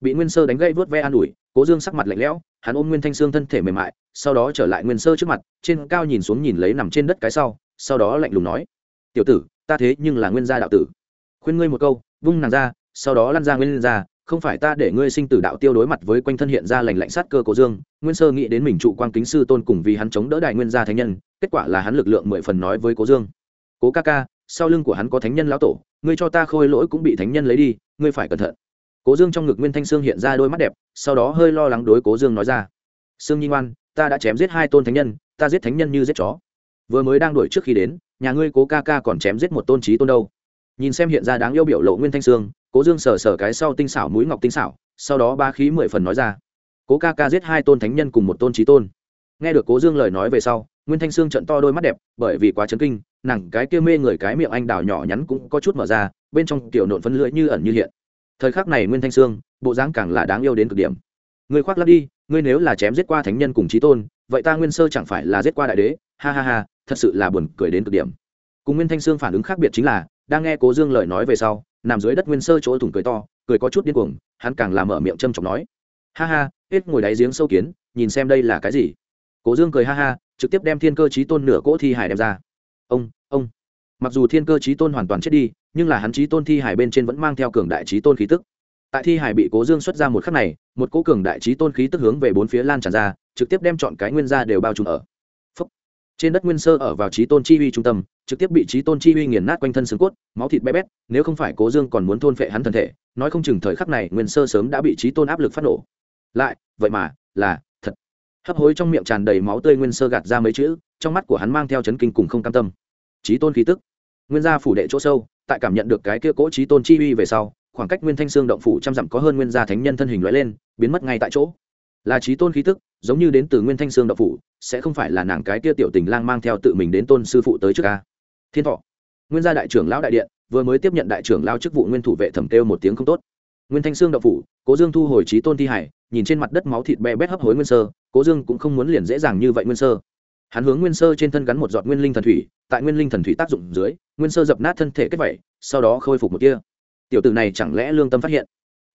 Bị nguyên sơ đánh gây vớt ve an ủi, cố dương sắc mặt lạnh lẽo, hắn ôm nguyên thanh sương thân thể mềm mại, sau đó trở lại nguyên sơ trước mặt, trên cao nhìn xuống nhìn lấy nằm trên đất cái sau sau đó lạnh lùng nói, tiểu tử, ta thế nhưng là nguyên gia đạo tử. Khuyên ngươi một câu, vung nàng ra, sau đó lăn ra nguyên ra không phải ta để ngươi sinh tử đạo tiêu đối mặt với quanh thân hiện ra lành lạnh sát cơ cố dương. Nguyên sơ nghĩ đến mình trụ quan kính sư tôn cùng vì hắn chống đỡ đại nguyên gia thánh nhân, kết quả là hắn lực lượng mười phần nói với cố dương, cố ca ca, sau lưng của hắn có thánh nhân lão tổ, ngươi cho ta khôi lỗi cũng bị thánh nhân lấy đi, ngươi phải cẩn thận. Cố dương trong ngực nguyên thanh sương hiện ra đôi mắt đẹp, sau đó hơi lo lắng đối cố dương nói ra, sương nhi ngoan, ta đã chém giết hai tôn thánh nhân, ta giết thánh nhân như giết chó vừa mới đang đuổi trước khi đến, nhà ngươi cố ca ca còn chém giết một tôn trí tôn đâu. Nhìn xem hiện ra đáng yêu biểu lộ nguyên thanh sương, cố dương sờ sờ cái sau tinh xảo mũi ngọc tinh xảo, sau đó ba khí mười phần nói ra. Cố ca ca giết hai tôn thánh nhân cùng một tôn trí tôn. Nghe được cố dương lời nói về sau, nguyên thanh sương trận to đôi mắt đẹp, bởi vì quá chấn kinh, nàng cái kia mê người cái miệng anh đào nhỏ nhắn cũng có chút mở ra, bên trong tiểu nộn phấn lưỡi như ẩn như hiện. Thời khắc này nguyên thanh sương, bộ dáng càng là đáng yêu đến cực điểm. Người khoác lắp đi, ngươi nếu là chém giết qua thánh nhân cùng trí tôn, vậy ta nguyên sơ chẳng phải là giết qua đại đế, ha ha ha thật sự là buồn cười đến cực điểm. Cùng nguyên thanh sương phản ứng khác biệt chính là, đang nghe cố dương lời nói về sau, nằm dưới đất nguyên sơ chỗ thủng cười to, cười có chút điên cuồng, hắn càng làm mở miệng châm chọc nói. Ha ha, hết ngồi đáy giếng sâu kiến, nhìn xem đây là cái gì. Cố dương cười ha ha, trực tiếp đem thiên cơ trí tôn nửa cỗ thi hải đem ra. Ông ông. Mặc dù thiên cơ trí tôn hoàn toàn chết đi, nhưng là hắn trí tôn thi hải bên trên vẫn mang theo cường đại trí tôn khí tức. Tại thi hải bị cố dương xuất ra một khắc này, một cỗ cường đại trí tôn khí tức hướng về bốn phía lan tràn ra, trực tiếp đem chọn cái nguyên ra đều bao trùm ở trên đất nguyên sơ ở vào trí tôn chi uy trung tâm, trực tiếp bị trí tôn chi uy nghiền nát quanh thân xương cốt, máu thịt bé bét, nếu không phải cố dương còn muốn thôn phệ hắn thân thể, nói không chừng thời khắc này nguyên sơ sớm đã bị trí tôn áp lực phát nổ. Lại, vậy mà, là, thật. Hấp hối trong miệng tràn đầy máu tươi nguyên sơ gạt ra mấy chữ, trong mắt của hắn mang theo chấn kinh cùng không cam tâm. Trí tôn khí tức. Nguyên gia phủ đệ chỗ sâu, tại cảm nhận được cái kia cỗ trí tôn chi uy về sau, khoảng cách nguyên thanh xương động phủ trăm dặm có hơn nguyên gia thánh nhân thân hình loại lên, biến mất ngay tại chỗ là trí tôn khí tức, giống như đến từ nguyên thanh xương đậu phủ, sẽ không phải là nàng cái kia tiểu tình lang mang theo tự mình đến tôn sư phụ tới trước ca thiên thọ. Nguyên gia đại trưởng lão đại điện, vừa mới tiếp nhận đại trưởng lao chức vụ nguyên thủ vệ thẩm kêu một tiếng không tốt. Nguyên thanh xương đậu phủ, cố dương thu hồi trí tôn thi hải, nhìn trên mặt đất máu thịt bè bét hấp hối nguyên sơ, cố dương cũng không muốn liền dễ dàng như vậy nguyên sơ. Hắn hướng nguyên sơ trên thân gắn một giọt nguyên linh thần thủy, tại nguyên linh thần thủy tác dụng dưới, nguyên sơ dập nát thân thể kết vẩy sau đó khôi phục một kia tiểu tử này chẳng lẽ lương tâm phát hiện?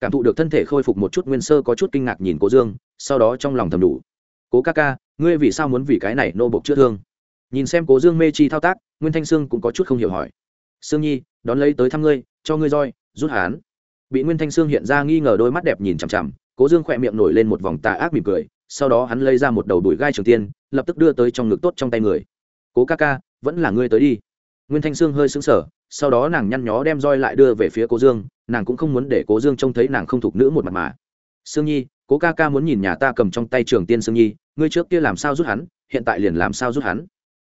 Cảm thụ được thân thể khôi phục một chút nguyên sơ có chút kinh ngạc nhìn cố dương, sau đó trong lòng thầm đủ. Cố ca ca, ngươi vì sao muốn vì cái này nô bộc chữa thương? Nhìn xem cố dương mê chi thao tác, nguyên thanh sương cũng có chút không hiểu hỏi. Sương nhi, đón lấy tới thăm ngươi, cho ngươi roi, rút hán. Bị nguyên thanh sương hiện ra nghi ngờ đôi mắt đẹp nhìn chằm chằm cố dương khỏe miệng nổi lên một vòng tà ác mỉm cười, sau đó hắn lấy ra một đầu đùi gai trường tiên, lập tức đưa tới trong ngực tốt trong tay người. Cố ca ca, vẫn là ngươi tới đi. Nguyên thanh sương hơi sững sờ, sau đó nàng nhăn nhó đem roi lại đưa về phía cố dương nàng cũng không muốn để cố dương trông thấy nàng không thuộc nữ một mặt mà. Sương nhi, cố ca ca muốn nhìn nhà ta cầm trong tay trường tiên sương nhi, ngươi trước kia làm sao rút hắn, hiện tại liền làm sao rút hắn?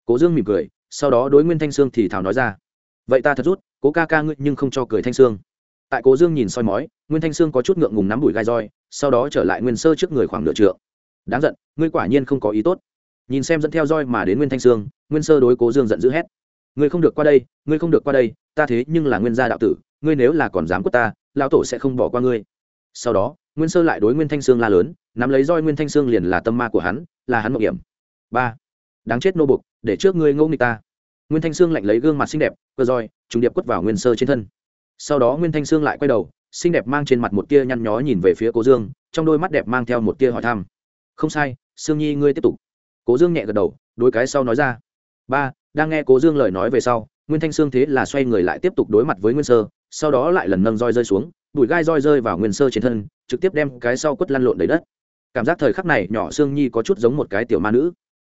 Cố dương mỉm cười, sau đó đối nguyên thanh sương thì thảo nói ra. Vậy ta thật rút, cố ca ca ngươi nhưng không cho cười thanh sương. Tại cố dương nhìn soi mói, nguyên thanh sương có chút ngượng ngùng nắm đùi gai roi, sau đó trở lại nguyên sơ trước người khoảng nửa trượng. Đáng giận, ngươi quả nhiên không có ý tốt. Nhìn xem dẫn theo roi mà đến nguyên thanh sương, nguyên sơ đối cố dương giận dữ hét. Ngươi không được qua đây, ngươi không được qua đây, ta thế nhưng là nguyên gia đạo tử ngươi nếu là còn dám quất ta, lão tổ sẽ không bỏ qua ngươi. Sau đó, nguyên sơ lại đối nguyên thanh sương la lớn, nắm lấy roi nguyên thanh sương liền là tâm ma của hắn, là hắn mộng hiểm. Ba, đáng chết nô bục, để trước ngươi ngô nghịch ta. Nguyên thanh sương lạnh lấy gương mặt xinh đẹp cơ roi, trùng điệp quất vào nguyên sơ trên thân. Sau đó nguyên thanh sương lại quay đầu, xinh đẹp mang trên mặt một tia nhăn nhó nhìn về phía cố dương, trong đôi mắt đẹp mang theo một tia hỏi thăm. Không sai, sương nhi ngươi tiếp tục. Cố dương nhẹ gật đầu đôi cái sau nói ra. Ba, đang nghe cố dương lời nói về sau nguyên thanh sương thế là xoay người lại tiếp tục đối mặt với nguyên sơ, sau đó lại lần nâng roi rơi xuống, bụi gai roi rơi vào nguyên sơ trên thân, trực tiếp đem cái sau quất lăn lộn đầy đất. Cảm giác thời khắc này, nhỏ sương nhi có chút giống một cái tiểu ma nữ.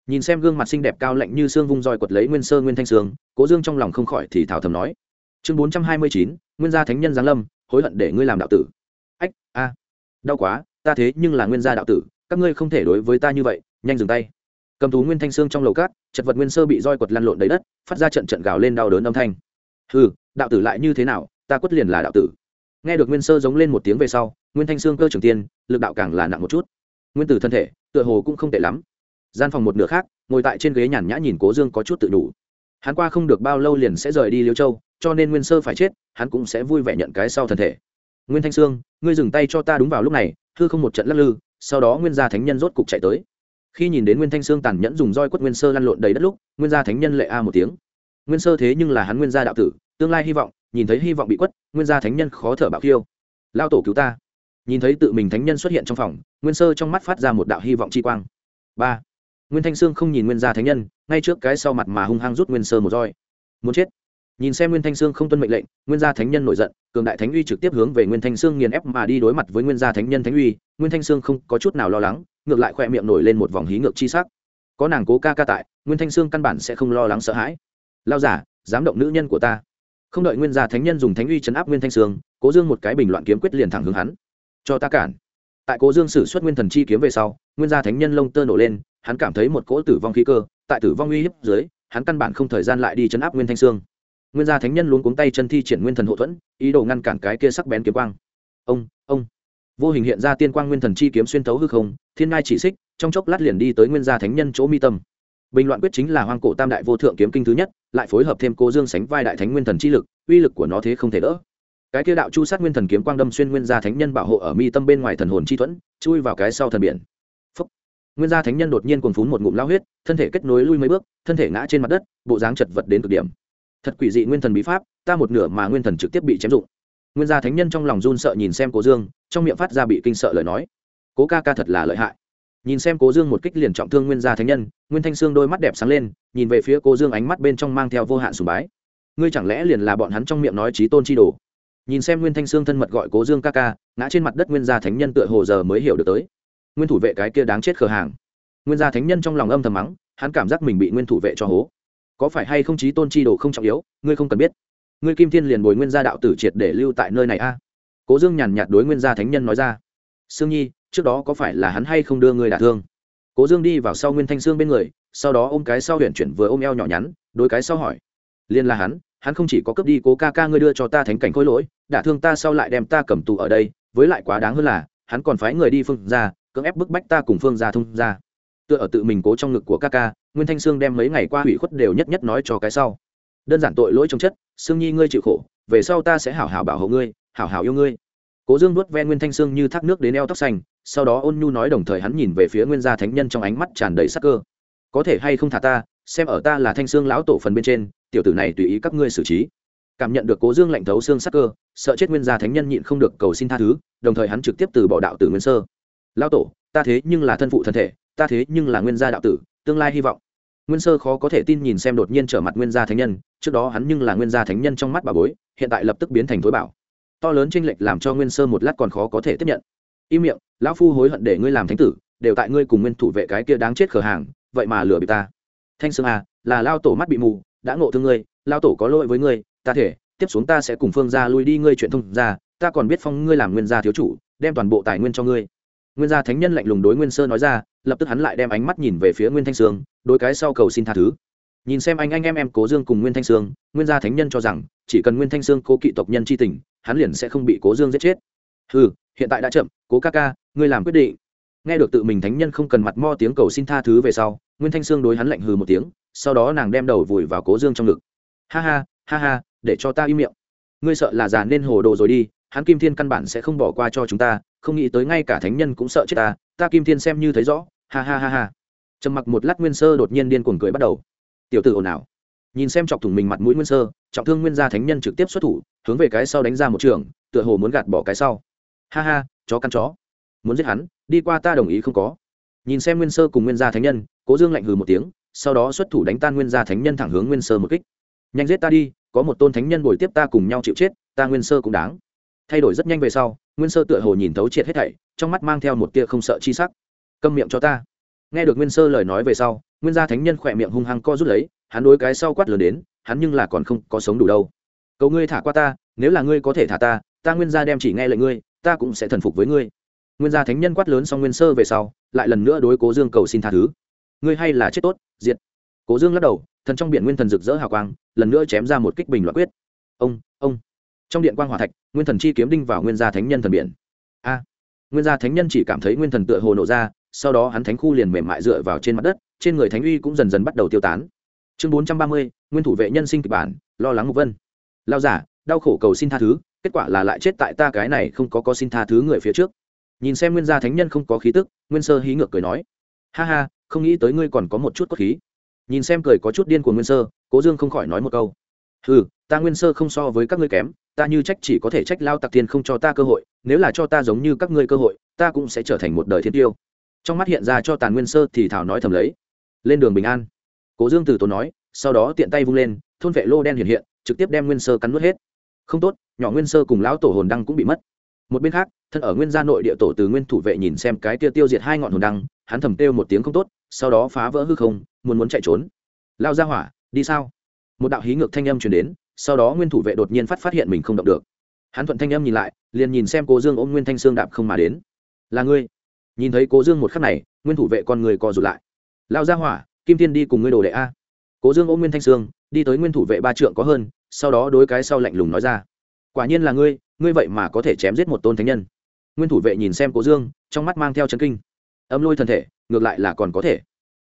Nhìn xem gương mặt xinh đẹp cao lạnh như xương vung roi quật lấy nguyên sơ nguyên thanh sương, cố dương trong lòng không khỏi thì thảo thầm nói. Chương bốn trăm hai mươi chín, nguyên gia thánh nhân giáng lâm, hối hận để ngươi làm đạo tử. Ách, a. Đau quá, ta thế nhưng là nguyên gia đạo tử, các ngươi không thể đối với ta như vậy, nhanh dừng tay cầm thú nguyên thanh xương trong lầu cát, chật vật nguyên sơ bị roi quật lăn lộn đầy đất, phát ra trận trận gào lên đau đớn âm thanh. Hừ, đạo tử lại như thế nào, ta quất liền là đạo tử. Nghe được nguyên sơ giống lên một tiếng về sau, nguyên thanh xương cơ trưởng tiên, lực đạo càng là nặng một chút. Nguyên tử thân thể, tựa hồ cũng không tệ lắm. Gian phòng một nửa khác, ngồi tại trên ghế nhàn nhã nhìn cố dương có chút tự đủ. Hắn qua không được bao lâu liền sẽ rời đi liêu châu, cho nên nguyên sơ phải chết, hắn cũng sẽ vui vẻ nhận cái sau thân thể. Nguyên thanh sương ngươi dừng tay cho ta đúng vào lúc này thư không một trận lắc lư, sau đó nguyên gia thánh nhân rốt cục chạy tới khi nhìn đến nguyên thanh sương tàn nhẫn dùng roi quất nguyên sơ lăn lộn đầy đất lúc, nguyên gia thánh nhân lệ a một tiếng. Nguyên sơ thế nhưng là hắn nguyên gia đạo tử, tương lai hy vọng, nhìn thấy hy vọng bị quất, nguyên gia thánh nhân khó thở bạo khiêu. Lao tổ cứu ta. Nhìn thấy tự mình thánh nhân xuất hiện trong phòng, nguyên sơ trong mắt phát ra một đạo hy vọng chi quang. Ba. Nguyên thanh sương không nhìn nguyên gia thánh nhân, ngay trước cái sau mặt mà hung hăng rút nguyên sơ một roi. Muốn chết. Nhìn xem nguyên thanh sương không tuân mệnh lệnh, nguyên gia thánh nhân nổi giận, cường đại thánh uy trực tiếp hướng về nguyên thanh sương nghiền ép mà đi đối mặt với nguyên gia thánh nhân thánh uy. Nguyên thanh sương không có chút nào lo lắng ngược lại khoe miệng nổi lên một vòng hí ngược chi sắc. Có nàng cố ca ca tại, nguyên thanh sương căn bản sẽ không lo lắng sợ hãi. Lao giả, dám động nữ nhân của ta. Không đợi nguyên gia thánh nhân dùng thánh uy chấn áp nguyên thanh sương, cố dương một cái bình loạn kiếm quyết liền thẳng hướng hắn. Cho ta cản. Tại cố dương sử xuất nguyên thần chi kiếm về sau, nguyên gia thánh nhân lông tơ nổ lên, hắn cảm thấy một cỗ tử vong khí cơ, tại tử vong uy hiếp dưới, hắn căn bản không thời gian lại đi chấn áp nguyên thanh sương. Nguyên gia thánh nhân luôn cuống tay chân thi triển nguyên thần hậu thuẫn, ý đồ ngăn cản cái kia sắc bén kiếm quang. Ông ông vô hình hiện ra tiên quang nguyên thần chi kiếm xuyên thấu hư không, thiên ngai chỉ xích, trong chốc lát liền đi tới nguyên gia thánh nhân chỗ mi tâm. Bình loạn quyết chính là hoang cổ tam đại vô thượng kiếm kinh thứ nhất, lại phối hợp thêm cô dương sánh vai đại thánh nguyên thần chi lực, uy lực của nó thế không thể đỡ. Cái kia đạo chu sát nguyên thần kiếm quang đâm xuyên nguyên gia thánh nhân bảo hộ ở mi tâm bên ngoài thần hồn chi thuẫn, chui vào cái sau thần biển. Phúc. nguyên gia thánh nhân đột nhiên cuồng phún một ngụm lao huyết, thân thể kết nối lui mấy bước, thân thể ngã trên mặt đất, bộ dáng chật vật đến cực điểm. Thật quỷ dị nguyên thần bí pháp, ta một nửa mà nguyên thần trực tiếp bị chém dụng nguyên gia thánh nhân trong lòng run sợ nhìn xem cố dương, trong miệng phát ra bị kinh sợ lời nói. Cố ca ca thật là lợi hại. Nhìn xem cố dương một kích liền trọng thương nguyên gia thánh nhân, nguyên thanh sương đôi mắt đẹp sáng lên, nhìn về phía cố dương ánh mắt bên trong mang theo vô hạn sùng bái. Ngươi chẳng lẽ liền là bọn hắn trong miệng nói trí tôn chi đồ? Nhìn xem nguyên thanh sương thân mật gọi cố dương ca ca, ngã trên mặt đất nguyên gia thánh nhân tựa hồ giờ mới hiểu được tới. Nguyên thủ vệ cái kia đáng chết khờ hàng. Nguyên gia thánh nhân trong lòng âm thầm mắng, hắn cảm giác mình bị nguyên thủ vệ cho hố. Có phải hay không trí tôn chi đồ không trọng yếu, ngươi không cần biết ngươi kim thiên liền bồi nguyên gia đạo tử triệt để lưu tại nơi này a. Cố dương nhàn nhạt đối nguyên gia thánh nhân nói ra. Sương nhi, trước đó có phải là hắn hay không đưa ngươi đả thương? Cố dương đi vào sau nguyên thanh sương bên người, sau đó ôm cái sau huyện chuyển vừa ôm eo nhỏ nhắn, đối cái sau hỏi. Liên là hắn hắn không chỉ có cướp đi cố ca ca ngươi đưa cho ta thánh cảnh khôi lỗi, đả thương ta sau lại đem ta cầm tù ở đây, với lại quá đáng hơn là, hắn còn phái người đi phương ra, cưỡng ép bức bách ta cùng phương ra thông ra. Tựa ở tự mình cố trong ngực của ca ca, nguyên thanh sương đem mấy ngày qua hủy khuất đều nhất nhất nói cho cái sau đơn giản tội lỗi trong chất, sương nhi ngươi chịu khổ, về sau ta sẽ hảo hảo bảo hộ ngươi, hảo hảo yêu ngươi. Cố dương nuốt ven nguyên thanh sương như thác nước đến eo tóc xanh, sau đó ôn nhu nói đồng thời hắn nhìn về phía nguyên gia thánh nhân trong ánh mắt tràn đầy sắc cơ. Có thể hay không thả ta, xem ở ta là thanh sương lão tổ phần bên trên, tiểu tử này tùy ý các ngươi xử trí. Cảm nhận được cố dương lạnh thấu xương sắc cơ, sợ chết nguyên gia thánh nhân nhịn không được cầu xin tha thứ, đồng thời hắn trực tiếp từ bỏ đạo tử nguyên sơ. Lão tổ, ta thế nhưng là thân phụ thân thể, ta thế nhưng là nguyên gia đạo tử, tương lai hy vọng. Nguyên sơ khó có thể tin nhìn xem đột nhiên trở mặt nguyên gia thánh nhân trước đó hắn nhưng là nguyên gia thánh nhân trong mắt bà bối, hiện tại lập tức biến thành thối bảo. To lớn tranh lệch làm cho nguyên sơ một lát còn khó có thể tiếp nhận. Im miệng, lão phu hối hận để ngươi làm thánh tử, đều tại ngươi cùng nguyên thủ vệ cái kia đáng chết khờ hàng, vậy mà lừa bị ta. Thanh sương à là lao tổ mắt bị mù, đã ngộ thương ngươi lao tổ có lỗi với ngươi, ta thể, tiếp xuống ta sẽ cùng phương gia lui đi ngươi chuyện thông ra ta còn biết phong ngươi làm nguyên gia thiếu chủ, đem toàn bộ tài nguyên cho ngươi. Nguyên gia thánh nhân lạnh lùng đối nguyên sơ nói ra, lập tức hắn lại đem ánh mắt nhìn về phía nguyên thanh sương, đối cái sau cầu xin tha thứ nhìn xem anh anh em em cố dương cùng nguyên thanh sương, nguyên gia thánh nhân cho rằng, chỉ cần nguyên thanh sương cố kỵ tộc nhân c h i tình, hắn liền sẽ không bị cố dương giết chết. Ừ hiện tại đã chậm, cố ca ca, ngươi làm quyết định. Nghe được tự mình thánh nhân không cần mặt mo tiếng cầu xin tha thứ về sau, nguyên thanh sương đối hắn lạnh hừ một tiếng, sau đó nàng đem đầu vùi vào cố dương trong ngực. Ha ha ha ha, để cho ta im miệng. Ngươi sợ là già nên hồ đồ rồi đi, hắn kim thiên căn bản sẽ không bỏ qua cho chúng ta, không nghĩ tới ngay cả thánh nhân cũng sợ chết ta ta kim thiên xem như thấy rõ. Ha ha ha ha. Trầm mặc một lát nguyên sơ đột nhiên điên cuồng cười bắt đầu tiểu tử ồn ào. Nhìn xem chọc thủng mình mặt mũi nguyên sơ, trọng thương nguyên gia thánh nhân trực tiếp xuất thủ, hướng về cái sau đánh ra một trường, tựa hồ muốn gạt bỏ cái sau. Ha ha, chó căn chó. Muốn giết hắn, đi qua ta đồng ý không có. Nhìn xem nguyên sơ cùng nguyên gia thánh nhân, cố dương lạnh hừ một tiếng, sau đó xuất thủ đánh tan nguyên gia thánh nhân thẳng hướng nguyên sơ một kích. Nhanh giết ta đi, có một tôn thánh nhân bồi tiếp ta cùng nhau chịu chết, ta nguyên sơ cũng đáng. Thay đổi rất nhanh về sau, nguyên sơ tựa hồ nhìn thấu triệt hết thảy, trong mắt mang theo một tia không sợ chi sắc. Câm miệng cho ta. Nghe được nguyên sơ lời nói về sau nguyên gia thánh nhân khỏe miệng hung hăng co rút lấy, hắn đối cái sau quát lớn đến, hắn nhưng là còn không có sống đủ đâu. Cầu ngươi thả qua ta, nếu là ngươi có thể thả ta ta nguyên gia đem chỉ nghe lệnh ngươi, ta cũng sẽ thần phục với ngươi. Nguyên gia thánh nhân quát lớn xong nguyên sơ về sau, lại lần nữa đối cố dương cầu xin tha thứ. Ngươi hay là chết tốt, diệt. Cố dương lắc đầu, thần trong biển nguyên thần rực rỡ hào quang, lần nữa chém ra một kích bình loạn quyết. Ông ông. Trong điện quang hỏa thạch, nguyên thần chi kiếm đinh vào nguyên gia thánh nhân thần biển. A. Nguyên gia thánh nhân chỉ cảm thấy nguyên thần tựa hồ nổ ra, sau đó hắn thánh khu liền mềm mại dựa vào trên mặt đất trên người thánh uy cũng dần dần bắt đầu tiêu tán. Chương bốn trăm ba mươi, nguyên thủ vệ nhân sinh kịch bản, lo lắng ngục vân. Lao giả, đau khổ cầu xin tha thứ, kết quả là lại chết tại ta cái này không có có xin tha thứ người phía trước. Nhìn xem nguyên gia thánh nhân không có khí tức, nguyên sơ hí ngược cười nói. Ha ha, không nghĩ tới ngươi còn có một chút cốt khí. Nhìn xem cười có chút điên của nguyên sơ, cố dương không khỏi nói một câu. Ừ ta nguyên sơ không so với các ngươi kém, ta như trách chỉ có thể trách lao tặc tiền không cho ta cơ hội, nếu là cho ta giống như các ngươi cơ hội, ta cũng sẽ trở thành một đời thiên tiêu. Trong mắt hiện ra cho tàn nguyên sơ thì thảo nói thầm lấy lên đường bình an. Cố dương từ tốn nói, sau đó tiện tay vung lên, thôn vệ lô đen hiện hiện, trực tiếp đem nguyên sơ cắn nuốt hết. Không tốt, nhỏ nguyên sơ cùng lão tổ hồn đăng cũng bị mất. Một bên khác, thân ở nguyên gia nội địa tổ từ nguyên thủ vệ nhìn xem cái tia tiêu diệt hai ngọn hồn đăng, hắn thầm kêu một tiếng không tốt, sau đó phá vỡ hư không, muốn muốn chạy trốn. Lao ra hỏa, đi sao? Một đạo hí ngược thanh âm truyền đến, sau đó nguyên thủ vệ đột nhiên phát phát hiện mình không động được. Hắn thuận thanh âm nhìn lại, liền nhìn xem cố dương ôm nguyên thanh xương đạp không mà đến. Là ngươi. Nhìn thấy cố dương một khắc này, nguyên thủ vệ con người co rụt lại lao ra hỏa, kim thiên đi cùng ngươi đồ đệ a. Cố dương ôm nguyên thanh sương, đi tới nguyên thủ vệ ba trượng có hơn, sau đó đối cái sau lạnh lùng nói ra. Quả nhiên là ngươi ngươi vậy mà có thể chém giết một tôn thánh nhân. Nguyên thủ vệ nhìn xem cố dương, trong mắt mang theo chân kinh. Âm lôi thân thể, ngược lại là còn có thể.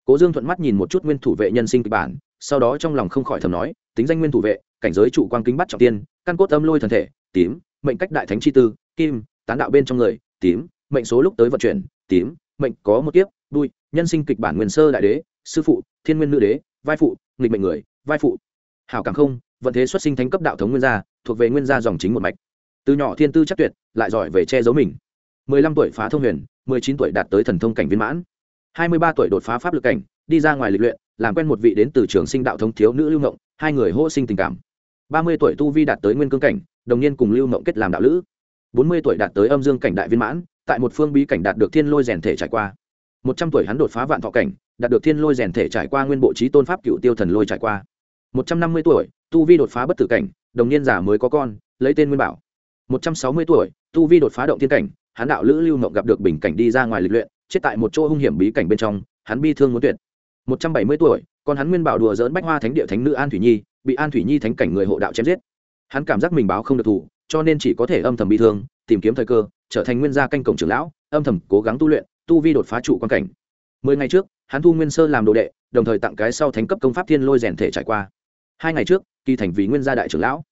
Cố dương thuận mắt nhìn một chút nguyên thủ vệ nhân sinh kịch bản, sau đó trong lòng không khỏi thầm nói, tính danh nguyên thủ vệ, cảnh giới trụ quang kính bắt trọng tiên, căn cốt âm lôi thân thể, tím, mệnh cách đại thánh chi tư, kim, tán đạo bên trong người, tím, mệnh số lúc tới vận chuyển, tím, mệnh có một kiếp, đuôi nhân sinh kịch bản nguyên sơ đại đế, sư phụ, thiên nguyên nữ đế, vai phụ, nghịch mệnh người, vai phụ. Hảo cảm không, vận thế xuất sinh thánh cấp đạo thống nguyên gia, thuộc về nguyên gia dòng chính một mạch. Từ nhỏ thiên tư chắc tuyệt, lại giỏi về che giấu mình. Mười lăm tuổi phá thông huyền, mười chín tuổi đạt tới thần thông cảnh viên mãn. Hai mươi ba tuổi đột phá pháp lực cảnh, đi ra ngoài lịch luyện, làm quen một vị đến từ trường sinh đạo thống thiếu nữ lưu ngộng, hai người hô sinh tình cảm. Ba mươi tuổi tu vi đạt tới nguyên cương cảnh, đồng niên cùng lưu ngộng kết làm đạo lữ. Bốn mươi tuổi đạt tới âm dương cảnh đại viên mãn, tại một phương bí cảnh đạt được thiên lôi rèn thể trải qua một trăm tuổi hắn đột phá vạn thọ cảnh, đạt được thiên lôi rèn thể trải qua nguyên bộ trí tôn pháp cựu tiêu thần lôi trải qua. Một trăm năm mươi tuổi, tu vi đột phá bất tử cảnh, đồng niên giả mới có con, lấy tên nguyên bảo. Một trăm sáu mươi tuổi, tu vi đột phá động thiên cảnh, hắn đạo lữ lưu mộng gặp được bình cảnh đi ra ngoài lịch luyện, chết tại một chỗ hung hiểm bí cảnh bên trong, hắn bi thương muốn tuyệt. Một trăm bảy mươi tuổi còn hắn nguyên bảo đùa dỡn bách hoa thánh địa thánh nữ an thủy nhi, bị an thủy nhi thánh cảnh người hộ đạo chém giết. Hắn cảm giác mình báo không được thủ, cho nên chỉ có thể âm thầm bị thương, tìm kiếm thời cơ, trở thành nguyên gia canh cổng trưởng lão, âm thầm cố gắng tu luyện tu vi đột phá trụ quan cảnh. Mười ngày trước, hắn thu nguyên sơ làm đồ đệ, đồng thời tặng cái sau thánh cấp công pháp thiên lôi rèn thể trải qua. Hai ngày trước, kỳ thành vì nguyên gia đại trưởng lão.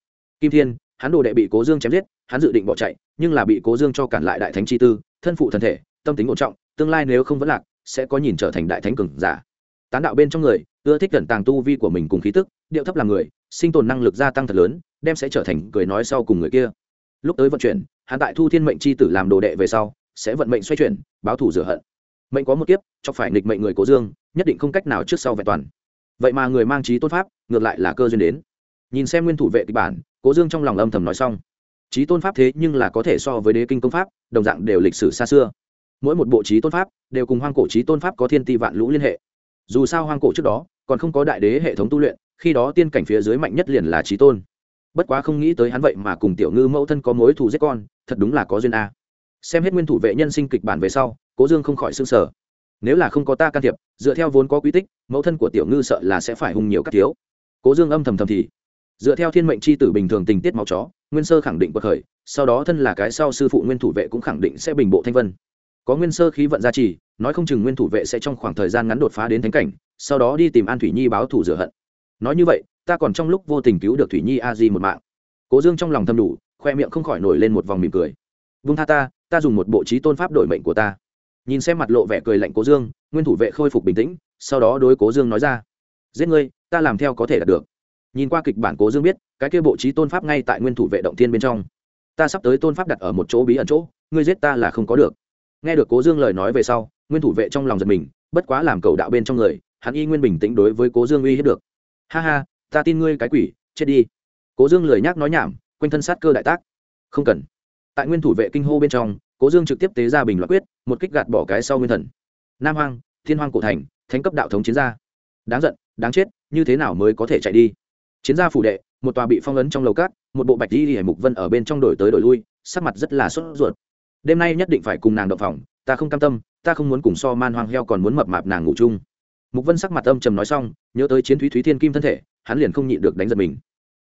Kim thiên, hắn đồ đệ bị cố dương chém giết, hắn dự định bỏ chạy, nhưng là bị cố dương cho cản lại đại thánh chi tư, thân phụ thân thể, tâm tính ổn trọng, tương lai nếu không vẫn lạc, sẽ có nhìn trở thành đại thánh cường giả. Tán đạo bên trong người, ưa thích cẩn tàng tu vi của mình cùng khí tức, điệu thấp làm người, sinh tồn năng lực gia tăng thật lớn, đem sẽ trở thành cười nói sau cùng người kia. Lúc tới vận chuyển, hắn tại thu thiên mệnh c h i tử làm đồ đệ về sau sẽ vận mệnh xoay chuyển, báo thủ rửa hận. Mệnh có một kiếp cho phải nghịch mệnh người cố dương, nhất định không cách nào trước sau vẹn toàn. Vậy mà người mang trí tôn pháp, ngược lại là cơ duyên đến. Nhìn xem nguyên thủ vệ kịch bản, cố dương trong lòng âm thầm nói xong. Trí tôn pháp thế nhưng là có thể so với đế kinh công pháp, đồng dạng đều lịch sử xa xưa. Mỗi một bộ trí tôn pháp đều cùng hoang cổ trí tôn pháp có thiên ti vạn lũ liên hệ. Dù sao hoang cổ trước đó còn không có đại đế hệ thống tu luyện, khi đó tiên cảnh phía dưới mạnh nhất liền là trí tôn. Bất quá không nghĩ tới hắn vậy mà cùng tiểu ngư mẫu thân có mối thù giết con, thật đúng là có duyên a xem hết nguyên thủ vệ nhân sinh kịch bản về sau, cố dương không khỏi s ư n g sở nếu là không có ta can thiệp, dựa theo vốn có quy tích, mẫu thân của tiểu ngư sợ là sẽ phải hung nhiều các thiếu. Cố dương âm thầm thầm thì, dựa theo thiên mệnh c h i tử bình thường tình tiết máu chó, nguyên sơ khẳng định bậc khởi, sau đó thân là cái sau sư phụ nguyên thủ vệ cũng khẳng định sẽ bình bộ thanh vân. Có nguyên sơ khí vận gia trì, nói không chừng nguyên thủ vệ sẽ trong khoảng thời gian ngắn đột phá đến thánh cảnh, sau đó đi tìm an thủy nhi báo thủ rửa hận. Nói như vậy, ta còn trong lúc vô tình cứu được thủy nhi a di một mạng. Cố dương trong lòng thầm đủ, khoe miệng không khỏi nổi lên một vòng mỉm cười. Vung tha ta ta dùng một bộ trí tôn pháp đổi mệnh của ta. Nhìn xem mặt lộ vẻ cười lạnh cố dương, nguyên thủ vệ khôi phục bình tĩnh, sau đó đối cố dương nói ra, giết ngươi, ta làm theo có thể đạt được. Nhìn qua kịch bản cố dương biết, cái kia bộ trí tôn pháp ngay tại nguyên thủ vệ động thiên bên trong. Ta sắp tới tôn pháp đặt ở một chỗ bí ẩn chỗ, ngươi giết ta là không có được. Nghe được cố dương lời nói về sau, nguyên thủ vệ trong lòng giật mình, bất quá làm cầu đạo bên trong người, hắn y nguyên bình tĩnh đối với cố dương uy hiếp được. Ha ha, ta tin ngươi cái quỷ, chết đi. Cố dương lười nhác nói nhảm, quanh thân sát cơ đại tác. Không cần tại nguyên thủ vệ kinh hô bên trong, cố dương trực tiếp tế ra bình luận quyết, một kích gạt bỏ cái sau nguyên thần. Nam hoang, thiên hoang cổ thành, thánh cấp đạo thống chiến gia. Đáng giận, đáng chết, như thế nào mới có thể chạy đi? Chiến gia phủ đệ, một tòa bị phong ấn trong lầu cát, một bộ bạch đi hải mục vân ở bên trong đổi tới đổi lui, sắc mặt rất là sốt ruột. Đêm nay nhất định phải cùng nàng động phòng, ta không cam tâm, ta không muốn cùng so man hoang heo còn muốn mập mạp nàng ngủ chung. Mục vân sắc mặt âm trầm nói xong, nhớ tới chiến thúy thúy thiên kim thân thể, hắn liền không nhịn được đánh giật mình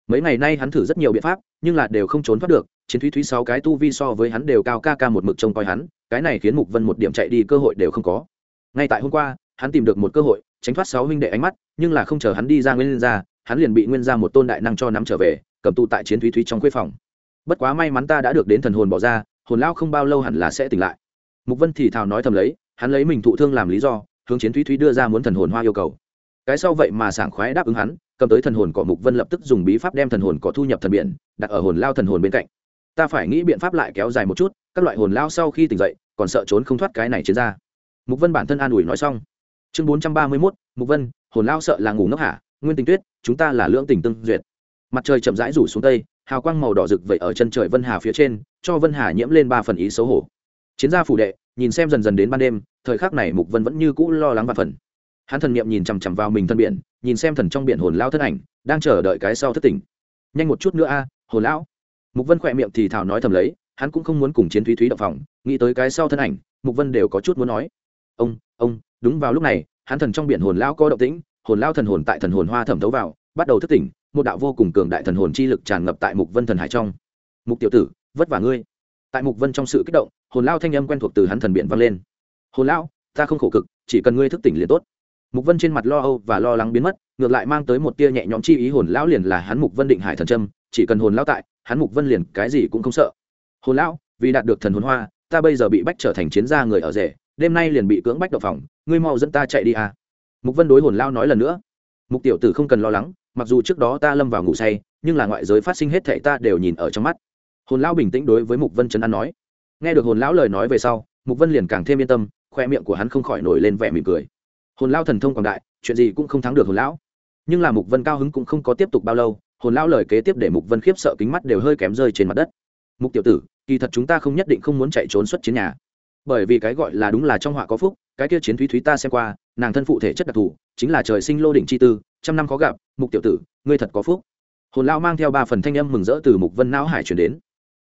mấy ngày nay hắn thử rất nhiều biện pháp, nhưng là đều không trốn thoát được. Chiến thúy thúy sáu cái tu vi so với hắn đều cao ca ca một mực trông coi hắn, cái này khiến mục vân một điểm chạy đi cơ hội đều không có. Ngay tại hôm qua, hắn tìm được một cơ hội, tránh thoát sáu huynh đệ ánh mắt, nhưng là không chờ hắn đi ra nguyên ra hắn liền bị nguyên ra một tôn đại năng cho nắm trở về, cầm tụ tại chiến thúy thúy trong khuê phòng. Bất quá may mắn ta đã được đến thần hồn bỏ ra, hồn lao không bao lâu hẳn là sẽ tỉnh lại. Mục vân thì thào nói thầm lấy, hắn lấy mình thụ thương làm lý do, hướng chiến thúy thúy đưa ra muốn thần hồn hoa yêu cầu. Cái sau vậy mà sảng khoái đáp ứng hắn cầm tới thần hồn cỏ mục vân lập tức dùng bí pháp đem thần hồn cỏ thu nhập thần biển đặt ở hồn lao thần hồn bên cạnh. Ta phải nghĩ biện pháp lại kéo dài một chút các loại hồn lao sau khi tỉnh dậy còn sợ trốn không thoát cái này chiến ra. Mục vân bản thân an ủi nói xong. Chương bốn trăm ba mươi 431, mục vân hồn lao sợ là ngủ ngốc hả? Nguyên tình tuyết chúng ta là lưỡng tình tương duyệt. Mặt trời chậm rãi rủ xuống tây hào quang màu đỏ rực vậy ở chân trời vân hà phía trên cho vân hà nhiễm lên ba phần ý xấu hổ. Chiến gia phủ đệ nhìn xem dần dần đến ban đêm thời khắc này mục vân vẫn như cũ lo lắng và phần hắn thần niệm nhìn chằm chằm vào mình thân biển nhìn xem thần trong biển hồn lao thân ảnh đang chờ đợi cái sau thất tỉnh. Nhanh một chút nữa a hồn lão. Mục vân khỏe miệng thì thào nói thầm lấy hắn cũng không muốn cùng chiến thúy thúy động phòng nghĩ tới cái sau thân ảnh mục vân đều có chút muốn nói. Ông ông đúng vào lúc này hắn thần trong biển hồn lao có động tĩnh hồn lao thần hồn tại thần hồn hoa thẩm thấu vào bắt đầu thức tỉnh một đạo vô cùng cường đại thần hồn chi lực tràn ngập tại mục vân thần hải trong. Mục tiểu tử vất vả ngươi. Tại mục vân trong sự kích động hồn lao thanh âm quen thuộc từ hắn thần biển vang lên. Hồn lao, ta không khổ cực chỉ cần ngươi thức tỉnh liền tốt mục vân trên mặt lo âu và lo lắng biến mất, ngược lại mang tới một tia nhẹ nhõm chi ý hồn lão liền là hắn mục vân định hải thần trâm, chỉ cần hồn lão tại, hắn mục vân liền cái gì cũng không sợ. Hồn lão, vì đạt được thần hồn hoa, ta bây giờ bị bách trở thành chiến gia người ở rể, đêm nay liền bị cưỡng bách đậu phòng, ngươi mau dẫn ta chạy đi à. Mục vân đối hồn lão nói lần nữa. Mục tiểu tử không cần lo lắng, mặc dù trước đó ta lâm vào ngủ say, nhưng là ngoại giới phát sinh hết thảy ta đều nhìn ở trong mắt. Hồn lão bình tĩnh đối với mục vân trấn an nói. Nghe được hồn lão lời nói về sau, mục vân liền càng thêm yên tâm, khoe miệng của hắn không khỏi nổi lên vẻ mỉm cười hồn lão thần thông quảng đại, chuyện gì cũng không thắng được hồn lão. Nhưng là mục vân cao hứng cũng không có tiếp tục bao lâu, hồn lão lời kế tiếp để mục vân khiếp sợ kính mắt đều hơi kém rơi trên mặt đất. Mục tiểu tử, kỳ thật chúng ta không nhất định không muốn chạy trốn xuất chiến nhà. Bởi vì cái gọi là đúng là trong họa có phúc, cái kia chiến thúy thúy ta xem qua, nàng thân phụ thể chất đặc thù, chính là trời sinh lô đỉnh chi tư, trăm năm khó gặp, mục tiểu tử, ngươi thật có phúc. Hồn lão mang theo ba phần thanh âm mừng rỡ từ mục vân não hải chuyển đến.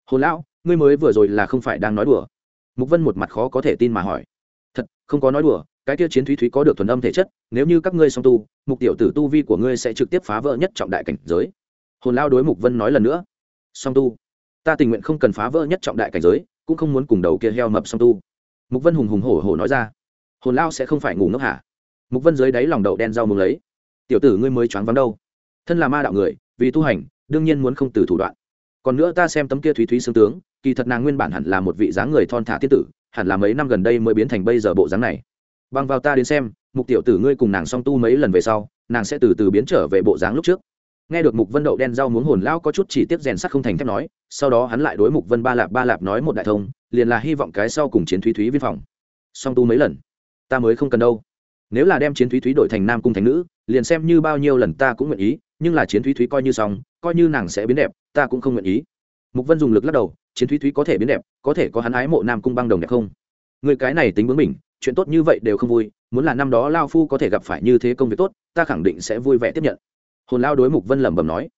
Hồn lão, ngươi mới vừa rồi là không phải đang nói đùa. Mục vân một mặt khó có thể tin mà hỏi. Thật, không có nói đùa cái kia chiến thúy thúy có được thuần âm thể chất, nếu như các ngươi song tu, mục tiểu tử tu vi của ngươi sẽ trực tiếp phá vỡ nhất trọng đại cảnh giới. Hồn lao đối mục vân nói lần nữa. Song tu, ta tình nguyện không cần phá vỡ nhất trọng đại cảnh giới, cũng không muốn cùng đầu kia heo mập song tu. Mục vân hùng hùng hổ hổ nói ra. Hồn lao sẽ không phải ngủ ngốc hả? Mục vân dưới đáy lòng đậu đen rau mừng lấy. Tiểu tử ngươi mới choáng vắng đâu? Thân là ma đạo người, vì tu hành, đương nhiên muốn không từ thủ đoạn. Còn nữa ta xem tấm kia thúy thúy xương tướng, kỳ thật nàng nguyên bản hẳn là một vị dáng người thon thả tiết tử, hẳn là mấy năm gần đây mới biến thành bây giờ bộ dáng này bằng vào ta đến xem, mục tiểu tử ngươi cùng nàng song tu mấy lần về sau, nàng sẽ từ từ biến trở về bộ dáng lúc trước. Nghe được mục vân đậu đen rau muốn hồn lão có chút chỉ tiếp rèn sắt không thành thép nói, sau đó hắn lại đối mục vân ba lạp ba lạp nói một đại thông, liền là hy vọng cái sau cùng chiến thúy thúy viên phòng. Song tu mấy lần, ta mới không cần đâu. Nếu là đem chiến thúy thúy đổi thành nam cung thành nữ, liền xem như bao nhiêu lần ta cũng nguyện ý, nhưng là chiến thúy thúy coi như xong, coi như nàng sẽ biến đẹp, ta cũng không nguyện ý. Mục vân dùng lực lắc đầu, chiến thúy thúy có thể biến đẹp, có thể có hắn ái mộ nam cung băng đồng đẹp không? Người cái này tính bướng mình chuyện tốt như vậy đều không vui, muốn là năm đó lao phu có thể gặp phải như thế công việc tốt, ta khẳng định sẽ vui vẻ tiếp nhận. Hồn lao đối mục vân lẩm bẩm nói.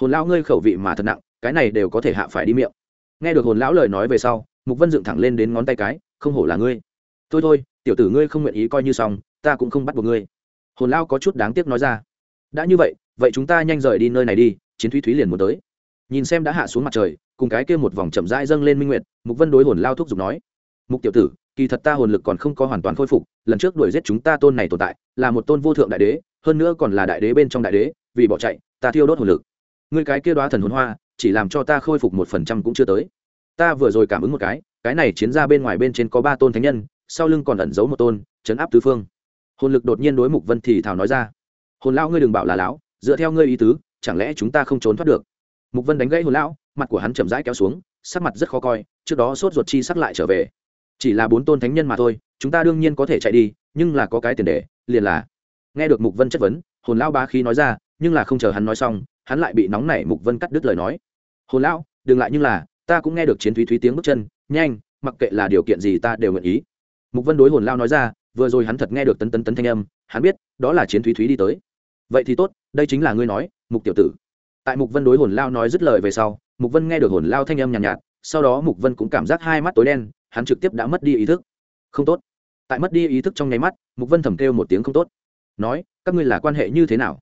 Hồn lao ngươi khẩu vị mà thật nặng, cái này đều có thể hạ phải đi miệng. Nghe được hồn lão lời nói về sau, mục vân dựng thẳng lên đến ngón tay cái, không hổ là ngươi. Thôi thôi, tiểu tử ngươi không nguyện ý coi như xong, ta cũng không bắt buộc ngươi. Hồn lao có chút đáng tiếc nói ra. Đã như vậy vậy chúng ta nhanh rời đi nơi này đi, chiến thúy thúy liền muốn tới. Nhìn xem đã hạ xuống mặt trời, cùng cái kia một vòng chậm rãi dâng lên minh nguyệt, mục vân đối hồn lao thúc giục nói. Mục tiểu tử kỳ thật ta hồn lực còn không có hoàn toàn khôi phục, lần trước đuổi giết chúng ta tôn này tồn tại, là một tôn vô thượng đại đế, hơn nữa còn là đại đế bên trong đại đế, vì bỏ chạy, ta thiêu đốt hồn lực. Ngươi cái kia đoá thần hồn hoa, chỉ làm cho ta khôi phục một phần trăm cũng chưa tới. Ta vừa rồi cảm ứng một cái cái này chiến ra bên ngoài bên trên có ba tôn thánh nhân, sau lưng còn ẩn giấu một tôn chấn áp tứ phương. Hồn lực đột nhiên đối mục vân thì thảo nói ra. Hồn lão ngươi đừng bảo là lão, dựa theo ngươi ý tứ, chẳng lẽ chúng ta không trốn thoát được? Mục vân đánh gãy hồn lão, mặt của hắn chậm rãi kéo xuống, sắc mặt rất khó coi, trước đó sốt ruột chi sắc lại trở về chỉ là bốn tôn thánh nhân mà thôi chúng ta đương nhiên có thể chạy đi nhưng là có cái tiền đề liền là. Nghe được mục vân chất vấn hồn lão ba khí nói ra nhưng là không chờ hắn nói xong hắn lại bị nóng nảy mục vân cắt đứt lời nói. Hồn lão đừng lại nhưng là ta cũng nghe được chiến thúy thúy tiếng bước chân nhanh mặc kệ là điều kiện gì ta đều nguyện ý. Mục vân đối hồn lao nói ra vừa rồi hắn thật nghe được tấn tấn tấn thanh âm hắn biết đó là chiến thúy thúy đi tới. Vậy thì tốt đây chính là ngươi nói mục tiểu tử. Tại mục vân đối hồn lao nói dứt lời về sau mục vân nghe được hồn lao thanh âm nhàn nhạt, nhạt sau đó mục vân cũng cảm giác hai mắt tối đen hắn trực tiếp đã mất đi ý thức. Không tốt. Tại mất đi ý thức trong nháy mắt, mục vân thầm kêu một tiếng không tốt. Nói, các ngươi là quan hệ như thế nào?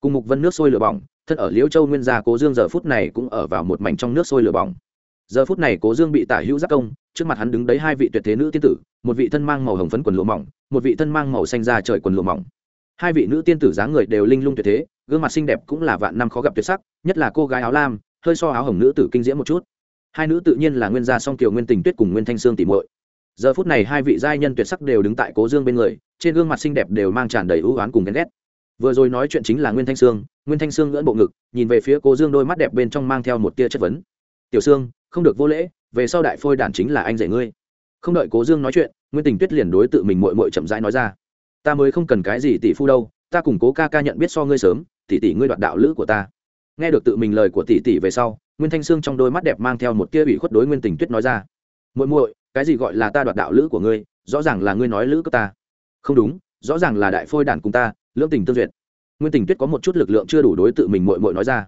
Cùng mục vân nước sôi lửa bỏng, thân ở liễu châu nguyên gia cố dương giờ phút này cũng ở vào một mảnh trong nước sôi lửa bỏng. Giờ phút này cố dương bị tả hữu giác công, trước mặt hắn đứng đấy hai vị tuyệt thế nữ tiên tử, một vị thân mang màu hồng phấn quần lụa mỏng, một vị thân mang màu xanh da trời quần lụa mỏng. Hai vị nữ tiên tử dáng người đều linh lung tuyệt thế, gương mặt xinh đẹp cũng là vạn năm khó gặp tuyệt sắc, nhất là cô gái áo lam, hơi so áo hồng nữ tử kinh diễm một chút hai nữ tự nhiên là nguyên gia song kiều nguyên tình tuyết cùng nguyên thanh sương tỉ muội. Giờ phút này hai vị giai nhân tuyệt sắc đều đứng tại cố dương bên người, trên gương mặt xinh đẹp đều mang tràn đầy ưu oán cùng ghen ghét. Vừa rồi nói chuyện chính là nguyên thanh sương, nguyên thanh sương ngưỡn bộ ngực, nhìn về phía cố dương đôi mắt đẹp bên trong mang theo một tia chất vấn. Tiểu sương, không được vô lễ, về sau đại phôi đản chính là anh dạy ngươi. Không đợi cố dương nói chuyện, nguyên tình tuyết liền đối tự mình mội mội chậm rãi nói ra. Ta mới không cần cái gì tỷ phu đâu, ta cùng cố ca ca nhận biết so ngươi sớm, tỷ tỷ ngươi đoạt đạo lữ của ta. Nghe được tự mình lời của tỷ tỷ về sau nguyên thanh sương trong đôi mắt đẹp mang theo một tia ủy khuất đối nguyên tình tuyết nói ra. Muội muội, cái gì gọi là ta đoạt đạo lữ của ngươi, rõ ràng là ngươi nói lữ của ta. Không đúng, rõ ràng là đại phôi đản cùng ta, lưỡng tình tương duyệt. Nguyên tình tuyết có một chút lực lượng chưa đủ đối tự mình muội muội nói ra.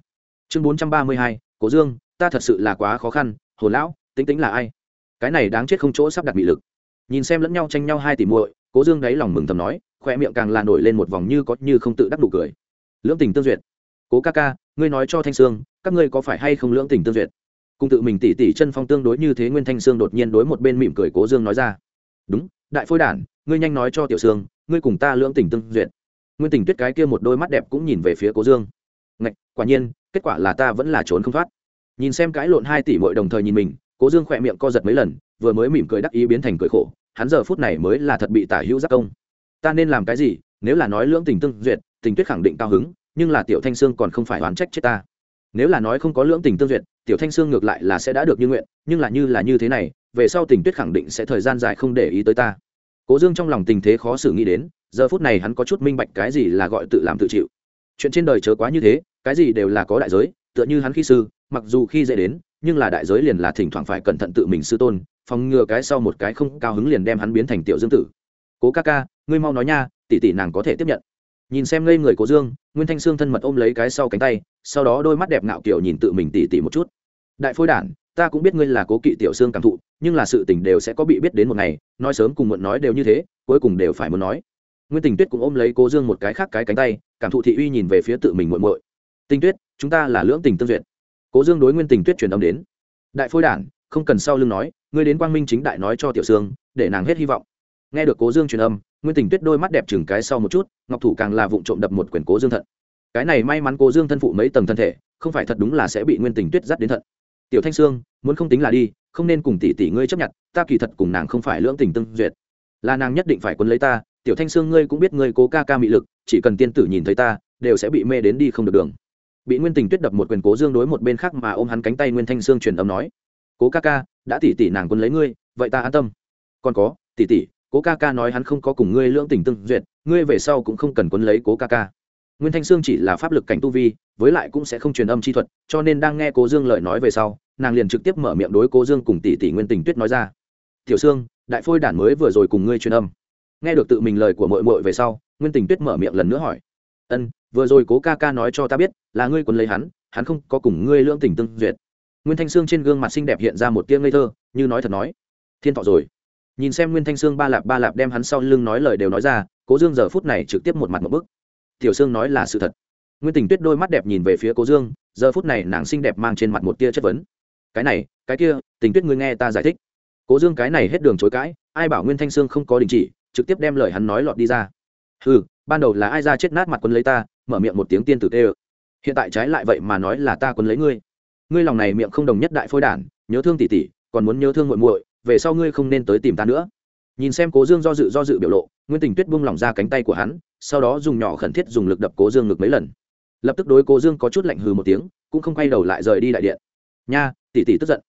Chương bốn trăm ba mươi hai cố dương, ta thật sự là quá khó khăn, hồn lão, tính tính là ai? Cái này đáng chết không chỗ sắp đặt bị lực. Nhìn xem lẫn nhau tranh nhau hai tỷ muội cố dương đáy lòng mừng thầm nói khoe miệng càng là nổi lên một vòng như có như không tự đắc đủ cười. Lưỡng tình tương duyệt cố ca ca, ngươi nói cho thanh sương, các ngươi có phải hay không lưỡng tình tương duyệt? Cùng tự mình tỉ tỉ chân phong tương đối như thế nguyên thanh sương đột nhiên đối một bên mỉm cười cố dương nói ra. Đúng, đại phôi đản, ngươi nhanh nói cho tiểu sương, ngươi cùng ta lưỡng tình tương duyệt. Nguyên tình tuyết cái kia một đôi mắt đẹp cũng nhìn về phía cố dương. Ngạch, quả nhiên, kết quả là ta vẫn là trốn không thoát. Nhìn xem cãi lộn hai tỷ mội đồng thời nhìn mình, cố dương khỏe miệng co giật mấy lần, vừa mới mỉm cười đắc ý biến thành cười khổ, hắn giờ phút này mới là thật bị tả hữu giác công. Ta nên làm cái gì, nếu là nói lưỡng tình tương duyệt, tình tuyết khẳng định cao hứng nhưng là tiểu thanh sương còn không phải oán trách chết ta. Nếu là nói không có lưỡng tình tương duyệt, tiểu thanh sương ngược lại là sẽ đã được như nguyện, nhưng là như là như thế này, về sau tình tuyết khẳng định sẽ thời gian dài không để ý tới ta. Cố dương trong lòng tình thế khó xử nghĩ đến, giờ phút này hắn có chút minh bạch cái gì là gọi tự làm tự chịu. Chuyện trên đời chớ quá như thế, cái gì đều là có đại giới, tựa như hắn khi sư, mặc dù khi dễ đến, nhưng là đại giới liền là thỉnh thoảng phải cẩn thận tự mình sư tôn, phòng ngừa cái sau một cái không cao hứng liền đem hắn biến thành tiểu dương tử. Cố ca ca, ngươi mau nói nha, tỷ tỷ nàng có thể tiếp nhận nhìn xem ngây người cố dương, nguyên thanh sương thân mật ôm lấy cái sau cánh tay, sau đó đôi mắt đẹp ngạo kiểu nhìn tự mình tỉ tỉ một chút. Đại phôi đản, ta cũng biết ngươi là cố kỵ tiểu xương cảm thụ, nhưng là sự tình đều sẽ có bị biết đến một ngày, nói sớm cùng muộn nói đều như thế, cuối cùng đều phải muốn nói. Nguyên tình tuyết cũng ôm lấy cố dương một cái khác cái cánh tay, cảm thụ thị uy nhìn về phía tự mình muộn muội. Tình tuyết, chúng ta là lưỡng tình tương duyệt. Cố dương đối nguyên tình tuyết truyền âm đến. Đại phôi đản, không cần sau lưng nói, ngươi đến quang minh chính đại nói cho tiểu sương để nàng hết hy vọng nghe được cố dương truyền âm, nguyên tình tuyết đôi mắt đẹp chừng cái sau một chút, ngọc thủ càng là vụng trộm đập một quyển cố dương thận. Cái này may mắn cố dương thân phụ mấy tầng thân thể, không phải thật đúng là sẽ bị nguyên tình tuyết dắt đến thận. Tiểu thanh sương, muốn không tính là đi, không nên cùng tỷ tỷ ngươi chấp nhận, ta kỳ thật cùng nàng không phải lưỡng tình tương duyệt. Là nàng nhất định phải quân lấy ta, tiểu thanh sương ngươi cũng biết ngươi cố ca ca mị lực, chỉ cần tiên tử nhìn thấy ta, đều sẽ bị mê đến đi không được đường. Bị nguyên tình tuyết đập một quyền cố dương đối một bên khác mà ôm hắn cánh tay nguyên thanh sương truyền âm nói, cố ca ca, đã tỷ tỷ nàng quân lấy ngươi, vậy ta an tâm. Còn có, tỷ tỷ cố ca ca nói hắn không có cùng ngươi lưỡng tình tương duyệt, ngươi về sau cũng không cần quấn lấy cố ca ca. Nguyên thanh sương chỉ là pháp lực cảnh tu vi, với lại cũng sẽ không truyền âm chi thuật, cho nên đang nghe cố dương lời nói về sau, nàng liền trực tiếp mở miệng đối cố dương cùng tỷ tỷ nguyên tình tuyết nói ra. Tiểu sương, đại phôi đản mới vừa rồi cùng ngươi truyền âm. Nghe được tự mình lời của mội mội về sau, nguyên tình tuyết mở miệng lần nữa hỏi. Ân, vừa rồi cố ca ca nói cho ta biết, là ngươi quấn lấy hắn hắn không có cùng ngươi lưỡng tình tương duyệt. Nguyên thanh sương trên gương mặt xinh đẹp hiện ra một tia ngây thơ, như nói thật nói. Thiên thọ rồi nhìn xem nguyên thanh sương ba lạp ba lạp đem hắn sau lưng nói lời đều nói ra, cố dương giờ phút này trực tiếp một mặt một bức. Tiểu sương nói là sự thật. Nguyên tình tuyết đôi mắt đẹp nhìn về phía cố dương, giờ phút này nàng xinh đẹp mang trên mặt một tia chất vấn. Cái này, cái kia, tình tuyết ngươi nghe ta giải thích. Cố dương cái này hết đường chối cãi, ai bảo nguyên thanh sương không có đình chỉ, trực tiếp đem lời hắn nói lọt đi ra. Ừ ban đầu là ai ra chết nát mặt quân lấy ta, mở miệng một tiếng tiên tử tê ơ. Hiện tại trái lại vậy mà nói là ta quân lấy ngươi. Ngươi lòng này miệng không đồng nhất đại phôi đản, nhớ thương tỷ tỷ, còn muốn nhớ thương muội muội về sau ngươi không nên tới tìm ta nữa. Nhìn xem cố dương do dự do dự biểu lộ, nguyên tình tuyết buông lỏng ra cánh tay của hắn, sau đó dùng nhỏ khẩn thiết dùng lực đập cố dương ngực mấy lần. Lập tức đối cố dương có chút lạnh hừ một tiếng, cũng không quay đầu lại rời đi đại điện. Nha, tỷ tỷ tức giận.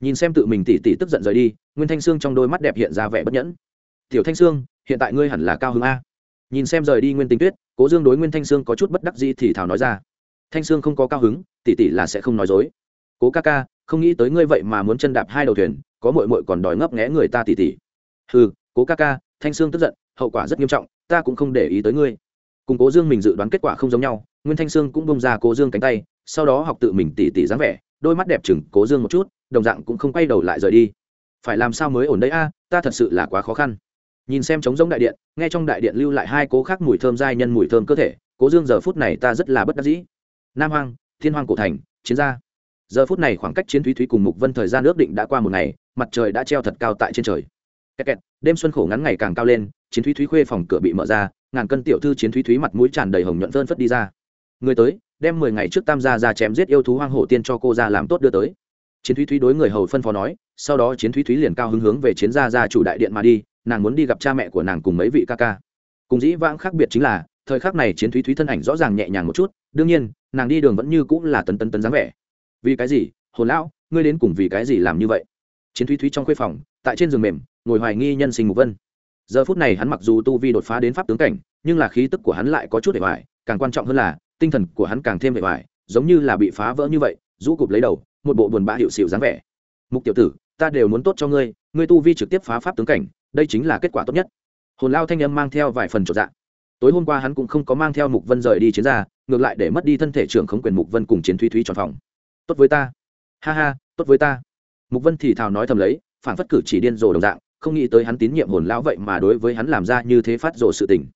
Nhìn xem tự mình tỷ tỷ tức giận rời đi, nguyên thanh sương trong đôi mắt đẹp hiện ra vẻ bất nhẫn. Tiểu thanh sương, hiện tại ngươi hẳn là cao hứng a. Nhìn xem rời đi nguyên tình tuyết, cố dương đối nguyên thanh sương có chút bất đắc gì thì thảo nói ra. Thanh sương không có cao hứng, tỷ tỷ là sẽ không nói dối. Cố ca ca, không nghĩ tới ngươi vậy mà muốn chân đạp hai đầu thuyền có mội mội còn đòi ngấp nghẽ người ta tỉ tỉ. ừ cố ca ca, thanh sương tức giận, hậu quả rất nghiêm trọng, ta cũng không để ý tới ngươi. Cùng cố dương mình dự đoán kết quả không giống nhau, nguyên thanh sương cũng bông ra cố dương cánh tay, sau đó học tự mình tỉ tỉ dáng vẻ, đôi mắt đẹp chừng cố dương một chút, đồng dạng cũng không quay đầu lại rời đi. Phải làm sao mới ổn đấy a, ta thật sự là quá khó khăn. Nhìn xem trống giống đại điện, nghe trong đại điện lưu lại hai cố khác mùi thơm dai nhân mùi thơm cơ thể, cố dương giờ phút này ta rất là bất đắc dĩ. Nam hoang, thiên hoang cổ thành, chiến gia giờ phút này khoảng cách chiến thúy thúy cùng mục vân thời gian ước định đã qua một ngày mặt trời đã treo thật cao tại trên trời. Kẹt kẹt, đêm xuân khổ ngắn ngày càng cao lên chiến thúy thúy khuê phòng cửa bị mở ra ngàn cân tiểu thư chiến thúy thúy mặt mũi tràn đầy hồng nhuận vơn phất đi ra. Người tới đem mười ngày trước tam gia ra chém giết yêu thú hoang hổ tiên cho cô ra làm tốt đưa tới. Chiến thúy thúy đối người hầu phân phó nói sau đó chiến thúy thúy liền cao hứng hướng về chiến gia gia chủ đại điện mà đi nàng muốn đi gặp cha mẹ của nàng cùng mấy vị ca ca. Cùng dĩ vãng khác biệt chính là thời khắc này chiến thúy thúy thân ảnh rõ ràng nhẹ nhàng một chút đương nhiên nàng đi đường vẫn như cũng là tấn tấn tấn dáng vẻ vì cái gì? Hồn lão, ngươi đến cùng vì cái gì làm như vậy? Chiến thúy thúy trong khuê phòng, tại trên giường mềm, ngồi hoài nghi nhân sinh mục vân. Giờ phút này hắn mặc dù tu vi đột phá đến pháp tướng cảnh, nhưng là khí tức của hắn lại có chút để hoài càng quan trọng hơn là, tinh thần của hắn càng thêm để hoài giống như là bị phá vỡ như vậy, rũ cụp lấy đầu, một bộ buồn bã hiệu xịu dáng vẻ. Mục tiểu tử, ta đều muốn tốt cho ngươi ngươi tu vi trực tiếp phá pháp tướng cảnh, đây chính là kết quả tốt nhất. Hồn lao thanh âm mang theo vài phần trọn dạng tối hôm qua hắn cũng không có mang theo mục vân rời đi chiến ra, ngược lại để mất đi thân thể trưởng khống quyền mục vân cùng chiến thúy thúy tròn phòng tốt với ta. Ha ha, tốt với ta. Mục vân thì thào nói thầm lấy phản phất cử chỉ điên rồ đồng dạng, không nghĩ tới hắn tín nhiệm hồn lão vậy mà đối với hắn làm ra như thế phát rồ sự tình.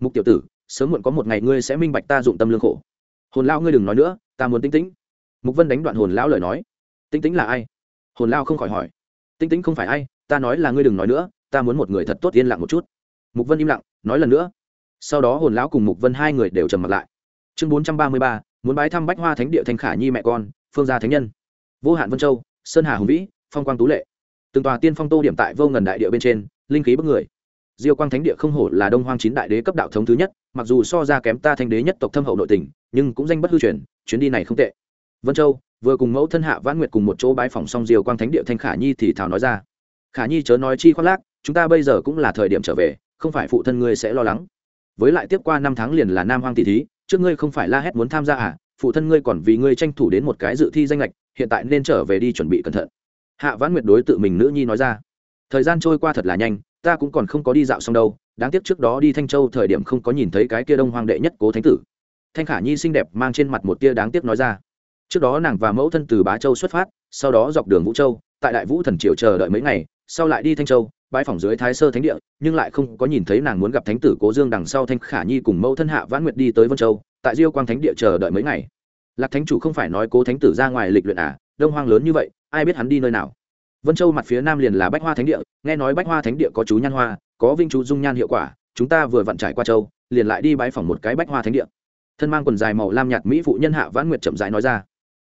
Mục tiểu tử, sớm muộn có một ngày ngươi sẽ minh bạch ta dụng tâm lương khổ. Hồn lão ngươi đừng nói nữa, ta muốn tinh tĩnh. Mục vân đánh đoạn hồn lão lời nói. Tinh tĩnh là ai? Hồn lão không khỏi hỏi. Tinh tĩnh không phải ai, ta nói là ngươi đừng nói nữa, ta muốn một người thật tốt yên lặng một chút. Mục vân im lặng, nói lần nữa. Sau đó hồn lão cùng mục vân hai người đều trầm mặt lại. Chương bốn trăm ba mươi ba, muốn bái thăm bách hoa thánh địa thanh khả nhi mẹ con phương gia thánh nhân. Vô hạn vân châu, sơn hà hùng vĩ, phong quang tú lệ. Từng tòa tiên phong tô điểm tại vô ngần đại địa bên trên, linh khí bức người. Diêu quang thánh địa không hổ là đông hoang chín đại đế cấp đạo thống thứ nhất, mặc dù so ra kém ta thanh đế nhất tộc thâm hậu nội tình, nhưng cũng danh bất hư truyền, chuyến đi này không tệ. Vân châu, vừa cùng mẫu thân hạ vãn nguyệt cùng một chỗ bãi phòng xong diêu quang thánh địa thanh khả nhi thì thảo nói ra. Khả nhi chớ nói chi khoác lác, chúng ta bây giờ cũng là thời điểm trở về, không phải phụ thân ngươi sẽ lo lắng. Với lại tiếp qua năm tháng liền là nam hoang tỷ thí, trước ngươi không phải la hét muốn tham gia à phụ thân ngươi còn vì ngươi tranh thủ đến một cái dự thi danh lệch, hiện tại nên trở về đi chuẩn bị cẩn thận. Hạ vãn nguyệt đối tự mình nữ nhi nói ra. Thời gian trôi qua thật là nhanh, ta cũng còn không có đi dạo xong đâu, đáng tiếc trước đó đi thanh châu thời điểm không có nhìn thấy cái kia đông hoàng đệ nhất cố thánh tử. Thanh khả nhi xinh đẹp mang trên mặt một tia đáng tiếc nói ra. Trước đó nàng và mẫu thân từ bá châu xuất phát, sau đó dọc đường vũ châu, tại đại vũ thần triều chờ đợi mấy ngày, sau lại đi thanh châu bãi phòng dưới thái sơ thánh địa, nhưng lại không có nhìn thấy nàng muốn gặp thánh tử cố dương đằng sau thanh khả nhi cùng mẫu thân hạ vãn nguyệt đi tới vân châu tại diêu quang thánh địa chờ đợi mấy ngày. Lạc thánh chủ không phải nói cố thánh tử ra ngoài lịch luyện à? Đông hoang lớn như vậy, ai biết hắn đi nơi nào? Vân châu mặt phía nam liền là bách hoa thánh địa, nghe nói bách hoa thánh địa có chú nhan hoa, có vinh chú dung nhan hiệu quả, chúng ta vừa vặn trải qua châu, liền lại đi bãi phòng một cái bách hoa thánh địa. Thân mang quần dài màu lam nhạt mỹ phụ nhân hạ vãn nguyệt chậm rãi nói ra.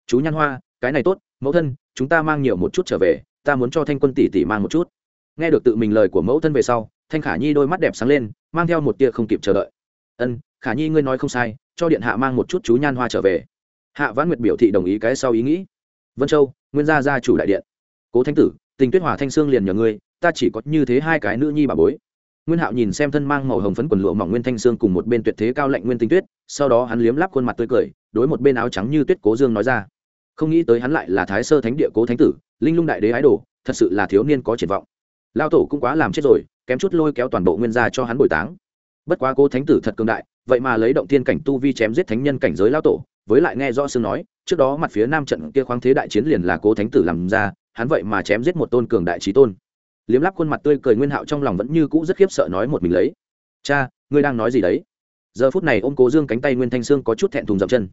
Chú nhan hoa, cái này tốt, mẫu thân, chúng ta mang nhiều một chút trở về, ta muốn cho thanh quân tỷ tỷ mang một chút. Nghe được tự mình lời của mẫu thân về sau, thanh khả nhi đôi mắt đẹp sáng lên, mang theo một tia không kịp chờ đợi. Ân, khả nhi ngươi nói không sai cho điện hạ mang một chút chú nhan hoa trở về. Hạ vãn nguyệt biểu thị đồng ý cái sau ý nghĩ. Vân châu, nguyên gia gia chủ đại điện. Cố thánh tử, tình tuyết hòa thanh sương liền nhờ ngươi, ta chỉ có như thế hai cái nữ nhi bà bối. Nguyên hạo nhìn xem thân mang màu hồng phấn quần lụa mỏng nguyên thanh sương cùng một bên tuyệt thế cao lạnh nguyên tinh tuyết, sau đó hắn liếm lắp khuôn mặt tươi cười, đối một bên áo trắng như tuyết cố dương nói ra. Không nghĩ tới hắn lại là thái sơ thánh địa cố thánh tử, linh lung đại đế ái đồ, thật sự là thiếu niên có triển vọng. Lao tổ cũng quá làm chết rồi, kém chút lôi kéo toàn bộ nguyên gia cho hắn bồi táng. Bất quá cố thánh tử thật cường đại vậy mà lấy động thiên cảnh tu vi chém giết thánh nhân cảnh giới lao tổ, với lại nghe rõ sương nói, trước đó mặt phía nam trận kia khoáng thế đại chiến liền là cố thánh tử làm ra, hắn vậy mà chém giết một tôn cường đại trí tôn. Liếm lắp khuôn mặt tươi cười nguyên hạo trong lòng vẫn như cũ rất khiếp sợ nói một mình lấy. Cha, ngươi đang nói gì đấy? Giờ phút này ôm cố dương cánh tay nguyên thanh sương có chút thẹn thùng dậm chân.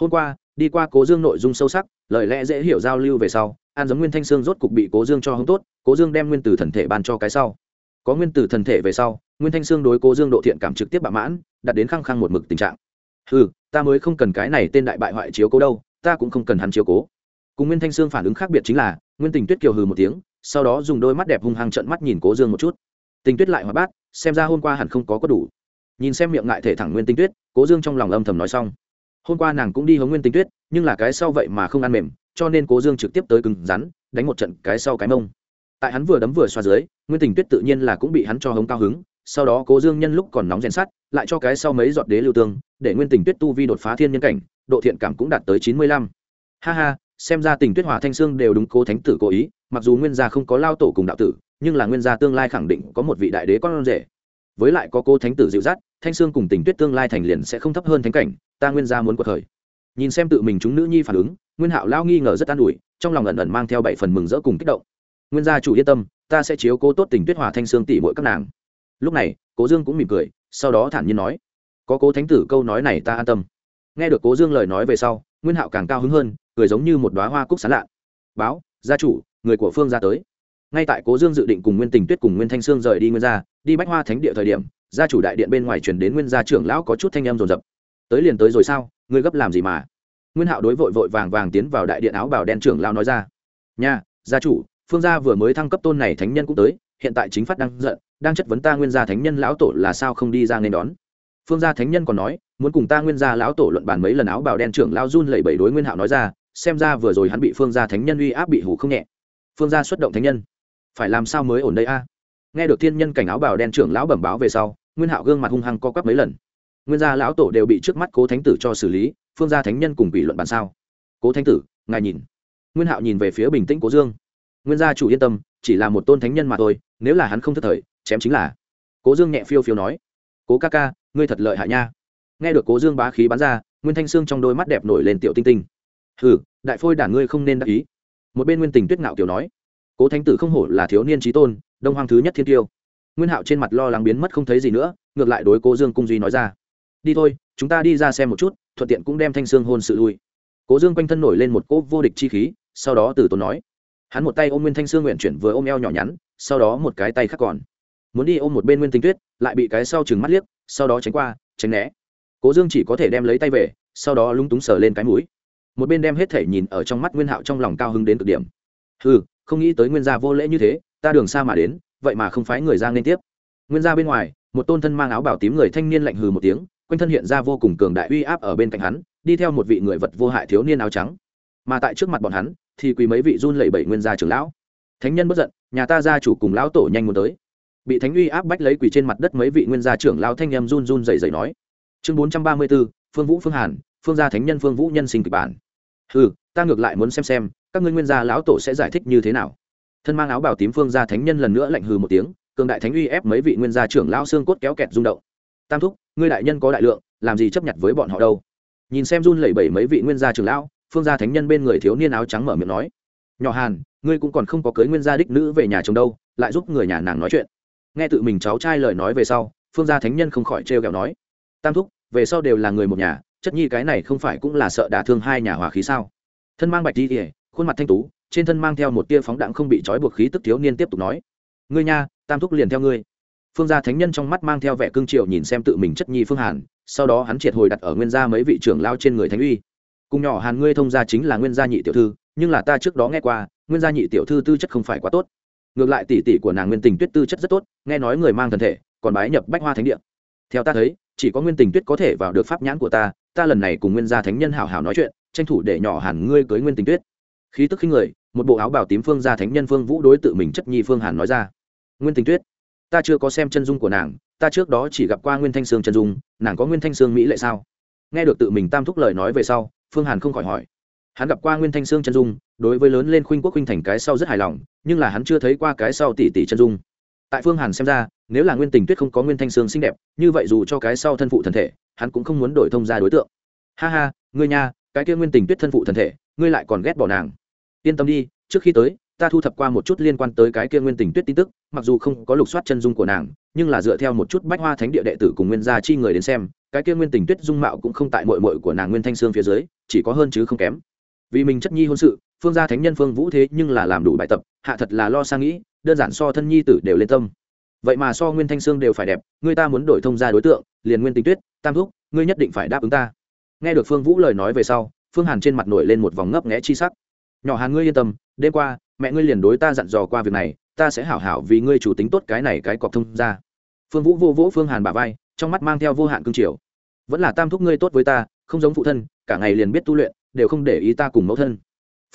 Hôm qua, đi qua cố dương nội dung sâu sắc, lời lẽ dễ hiểu giao lưu về sau, an giống nguyên thanh sương rốt cục bị cố dương cho hông tốt, cố dương đem nguyên tử thần thể ban cho cái sau. Có nguyên tử thần thể về sau, nguyên thanh sương đối cố dương độ thiện cảm trực tiếp bạo mãn đặt đến khăng khăng một mực tình trạng. Ừ ta mới không cần cái này tên đại bại hoại chiếu cố đâu, ta cũng không cần hắn chiếu cố. Cùng nguyên thanh sương phản ứng khác biệt chính là, nguyên tình tuyết kiều hừ một tiếng, sau đó dùng đôi mắt đẹp hung hăng trận mắt nhìn cố dương một chút. Tình tuyết lại hóa bát, xem ra hôm qua hẳn không có có đủ. Nhìn xem miệng ngại thể thẳng nguyên tinh tuyết, cố dương trong lòng âm thầm nói xong. Hôm qua nàng cũng đi hướng nguyên tinh tuyết, nhưng là cái sau vậy mà không ăn mềm, cho nên cố dương trực tiếp tới cứng rắn, đánh một trận cái sau cái mông. Tại hắn vừa đấm vừa xoa dưới, nguyên tình tuyết tự nhiên là cũng bị hắn cho hống cao hứng sau đó cố dương nhân lúc còn nóng rèn sắt, lại cho cái sau mấy giọt đế lưu tương, để nguyên tình tuyết tu vi đột phá thiên nhân cảnh, độ thiện cảm cũng đạt tới chín mươi lăm. Ha ha, xem ra tình tuyết hòa thanh sương đều đúng cố thánh tử cố ý, mặc dù nguyên gia không có lao tổ cùng đạo tử, nhưng là nguyên gia tương lai khẳng định có một vị đại đế con rể. Với lại có cô thánh tử dịu dắt, thanh sương cùng tình tuyết tương lai thành liền sẽ không thấp hơn thánh cảnh, ta nguyên gia muốn cuộc thời nhìn xem tự mình chúng nữ nhi phản ứng, nguyên hạo lao nghi ngờ rất an ủi, trong lòng ẩn ẩn mang theo bảy phần mừng rỡ cùng kích động. Nguyên gia chủ yên tâm, ta sẽ chiếu cố tốt tình tuyết hòa thanh sương tỷ mỗi các nàng lúc này, cố dương cũng mỉm cười, sau đó thản nhiên nói, có cố thánh tử câu nói này ta an tâm. Nghe được cố dương lời nói về sau, nguyên hạo càng cao hứng hơn, cười giống như một đoá hoa cúc sán lạ. Báo, gia chủ, người của phương ra tới. Ngay tại cố dương dự định cùng nguyên tình tuyết cùng nguyên thanh sương rời đi nguyên gia, đi bách hoa thánh địa thời điểm, gia chủ đại điện bên ngoài chuyển đến nguyên gia trưởng lão có chút thanh em rồn rập tới liền tới rồi sao? Ngươi gấp làm gì mà? Nguyên hạo đối vội vội vàng vàng tiến vào đại điện áo bảo đen trưởng lão nói ra. Nha, gia chủ, phương gia vừa mới thăng cấp tôn này thánh nhân cũng tới hiện tại chính phát đang giận, đang chất vấn ta nguyên gia thánh nhân lão tổ là sao không đi ra nên đón. Phương gia thánh nhân còn nói, muốn cùng ta nguyên gia lão tổ luận bàn mấy lần áo bào đen trưởng lao run lẩy bẩy đối nguyên hạo nói ra, xem ra vừa rồi hắn bị phương gia thánh nhân uy áp bị hủ không nhẹ. Phương gia xuất động thánh nhân. Phải làm sao mới ổn đây a? Nghe được thiên nhân cảnh áo bào đen trưởng lão bẩm báo về sau, nguyên hạo gương mặt hung hăng co quắp mấy lần. Nguyên gia lão tổ đều bị trước mắt cố thánh tử cho xử lý, phương gia thánh nhân cùng bị luận bàn sao? Cố thánh tử, ngài nhìn. Nguyên hạo nhìn về phía bình tĩnh cố dương. Nguyên gia chủ yên tâm chỉ là một tôn thánh nhân mà thôi, nếu là hắn không thất thời, chém chính là. Cố dương nhẹ phiêu phiêu nói, cố ca ca, ngươi thật lợi hại nha. Nghe được cố dương bá khí bắn ra, nguyên thanh sương trong đôi mắt đẹp nổi lên tiểu tinh tinh. Hừ, đại phôi đản ngươi không nên đắc ý. Một bên nguyên tình tuyết ngạo kiểu nói, cố thánh tử không hổ là thiếu niên trí tôn, đông hoàng thứ nhất thiên tiêu. Nguyên hạo trên mặt lo lắng biến mất không thấy gì nữa, ngược lại đối cố dương cung duy nói ra, đi thôi, chúng ta đi ra xem một chút, thuận tiện cũng đem thanh sương hôn sự lui. Cố dương quanh thân nổi lên một cỗ vô địch chi khí, sau đó từ tốn nói hắn một tay ôm nguyên thanh sương nguyện chuyển vừa ôm eo nhỏ nhắn, sau đó một cái tay khác còn. Muốn đi ôm một bên nguyên tinh tuyết, lại bị cái sau chừng mắt liếc, sau đó tránh qua, tránh né. Cố dương chỉ có thể đem lấy tay về, sau đó lúng túng sờ lên cái mũi. Một bên đem hết thể nhìn ở trong mắt nguyên hạo trong lòng cao hứng đến cực điểm. Ừ không nghĩ tới nguyên gia vô lễ như thế, ta đường xa mà đến, vậy mà không phái người ra liên tiếp. Nguyên gia bên ngoài, một tôn thân mang áo bảo tím người thanh niên lạnh hừ một tiếng, quanh thân hiện ra vô cùng cường đại uy áp ở bên cạnh hắn, đi theo một vị người vật vô hại thiếu niên áo trắng. Mà tại trước mặt bọn hắn thì quỳ mấy vị run lẩy bẩy nguyên gia trưởng lão. Thánh nhân bất giận, nhà ta gia chủ cùng lão tổ nhanh muốn tới. Bị thánh uy áp bách lấy quỳ trên mặt đất mấy vị nguyên gia trưởng lão thanh em run run dày dày nói. Chương bốn trăm ba mươi b ố phương vũ phương hàn, phương gia thánh nhân phương vũ nhân sinh kịch bản. Ừ ta ngược lại muốn xem xem, các ngươi nguyên gia lão tổ sẽ giải thích như thế nào. Thân mang áo bảo tím phương gia thánh nhân lần nữa lạnh hừ một tiếng, cường đại thánh uy ép mấy vị nguyên gia trưởng lão xương cốt kéo kẹt rung động. Tam thúc, ngươi đại nhân có đại lượng, làm gì chấp nhận với bọn họ đâu? Nhìn xem run lẩy bẩy mấy vị nguyên gia trưởng lão phương gia thánh nhân bên người thiếu niên áo trắng mở miệng nói, nhỏ hàn, ngươi cũng còn không có cưới nguyên gia đích nữ về nhà chồng đâu, lại giúp người nhà nàng nói chuyện. Nghe tự mình cháu trai lời nói về sau, phương gia thánh nhân không khỏi trêu ghẹo nói, tam thúc, về sau đều là người một nhà, chất nhi cái này không phải cũng là sợ đả thương hai nhà hòa khí sao? Thân mang bạch đi ỉa khuôn mặt thanh tú, trên thân mang theo một tia phóng đạn không bị trói buộc khí tức thiếu niên tiếp tục nói, ngươi nha, tam thúc liền theo ngươi. Phương gia thánh nhân trong mắt mang theo vẻ cương triều nhìn xem tự mình chất nhi phương hàn, sau đó hắn triệt hồi đặt ở nguyên gia mấy vị trưởng lao trên người thánh uy cùng nhỏ hàn ngươi thông gia chính là nguyên gia nhị tiểu thư, nhưng là ta trước đó nghe qua, nguyên gia nhị tiểu thư tư chất không phải quá tốt. Ngược lại tỷ tỷ của nàng nguyên tình tuyết tư chất rất tốt, nghe nói người mang thần thể, còn bái nhập bách hoa thánh địa. Theo ta thấy, chỉ có nguyên tình tuyết có thể vào được pháp nhãn của ta ta lần này cùng nguyên gia thánh nhân hảo hảo nói chuyện, tranh thủ để nhỏ hàn ngươi cưới nguyên tình tuyết. Khí tức khinh người, một bộ áo bào tím phương gia thánh nhân phương vũ đối tự mình chất nhi phương hàn nói ra. Nguyên tình tuyết, ta chưa có xem chân dung của nàng, ta trước đó chỉ gặp qua nguyên thanh sương chân dung, nàng có nguyên thanh sương mỹ lệ sao? Nghe được tự mình tam thúc lời nói về sau phương hàn không khỏi hỏi. Hắn gặp qua nguyên thanh sương chân dung, đối với lớn lên khuynh quốc khuynh thành cái sau rất hài lòng, nhưng là hắn chưa thấy qua cái sau tỷ tỷ chân dung. Tại phương hàn xem ra, nếu là nguyên tình tuyết không có nguyên thanh sương xinh đẹp, như vậy dù cho cái sau thân phụ thân thể, hắn cũng không muốn đổi thông ra đối tượng. Ha ha, ngươi nha, cái kia nguyên tình tuyết thân phụ thân thể, ngươi lại còn ghét bỏ nàng. Yên tâm đi, trước khi tới, ta thu thập qua một chút liên quan tới cái kia nguyên tình tuyết tin tức, mặc dù không có lục soát chân dung của nàng, nhưng là dựa theo một chút bách hoa thánh địa đệ tử cùng nguyên gia chi người đến xem, cái kia nguyên tình tuyết dung mạo cũng không tại mội mội của nàng nguyên thanh sương phía dưới chỉ có hơn chứ không kém. Vì mình chất nhi hôn sự, phương gia thánh nhân phương vũ thế nhưng là làm đủ bài tập, hạ thật là lo sang nghĩ, đơn giản so thân nhi tử đều lên tâm. Vậy mà so nguyên thanh sương đều phải đẹp, người ta muốn đổi thông gia đối tượng, liền nguyên tình tuyết, tam thúc, ngươi nhất định phải đáp ứng ta. Nghe được phương vũ lời nói về sau, phương hàn trên mặt nổi lên một vòng ngấp nghẽ chi sắc. Nhỏ hàn ngươi yên tâm, đêm qua, mẹ ngươi liền đối ta dặn dò qua việc này, ta sẽ hảo hảo vì ngươi chủ tính tốt cái này cái cọc thông ra phương vũ vô vỗ phương hàn bà vai, trong mắt mang theo vô hạn cương triều. Vẫn là tam thúc ngươi tốt với ta không giống phụ thân, cả ngày liền biết tu luyện, đều không để ý ta cùng mẫu thân.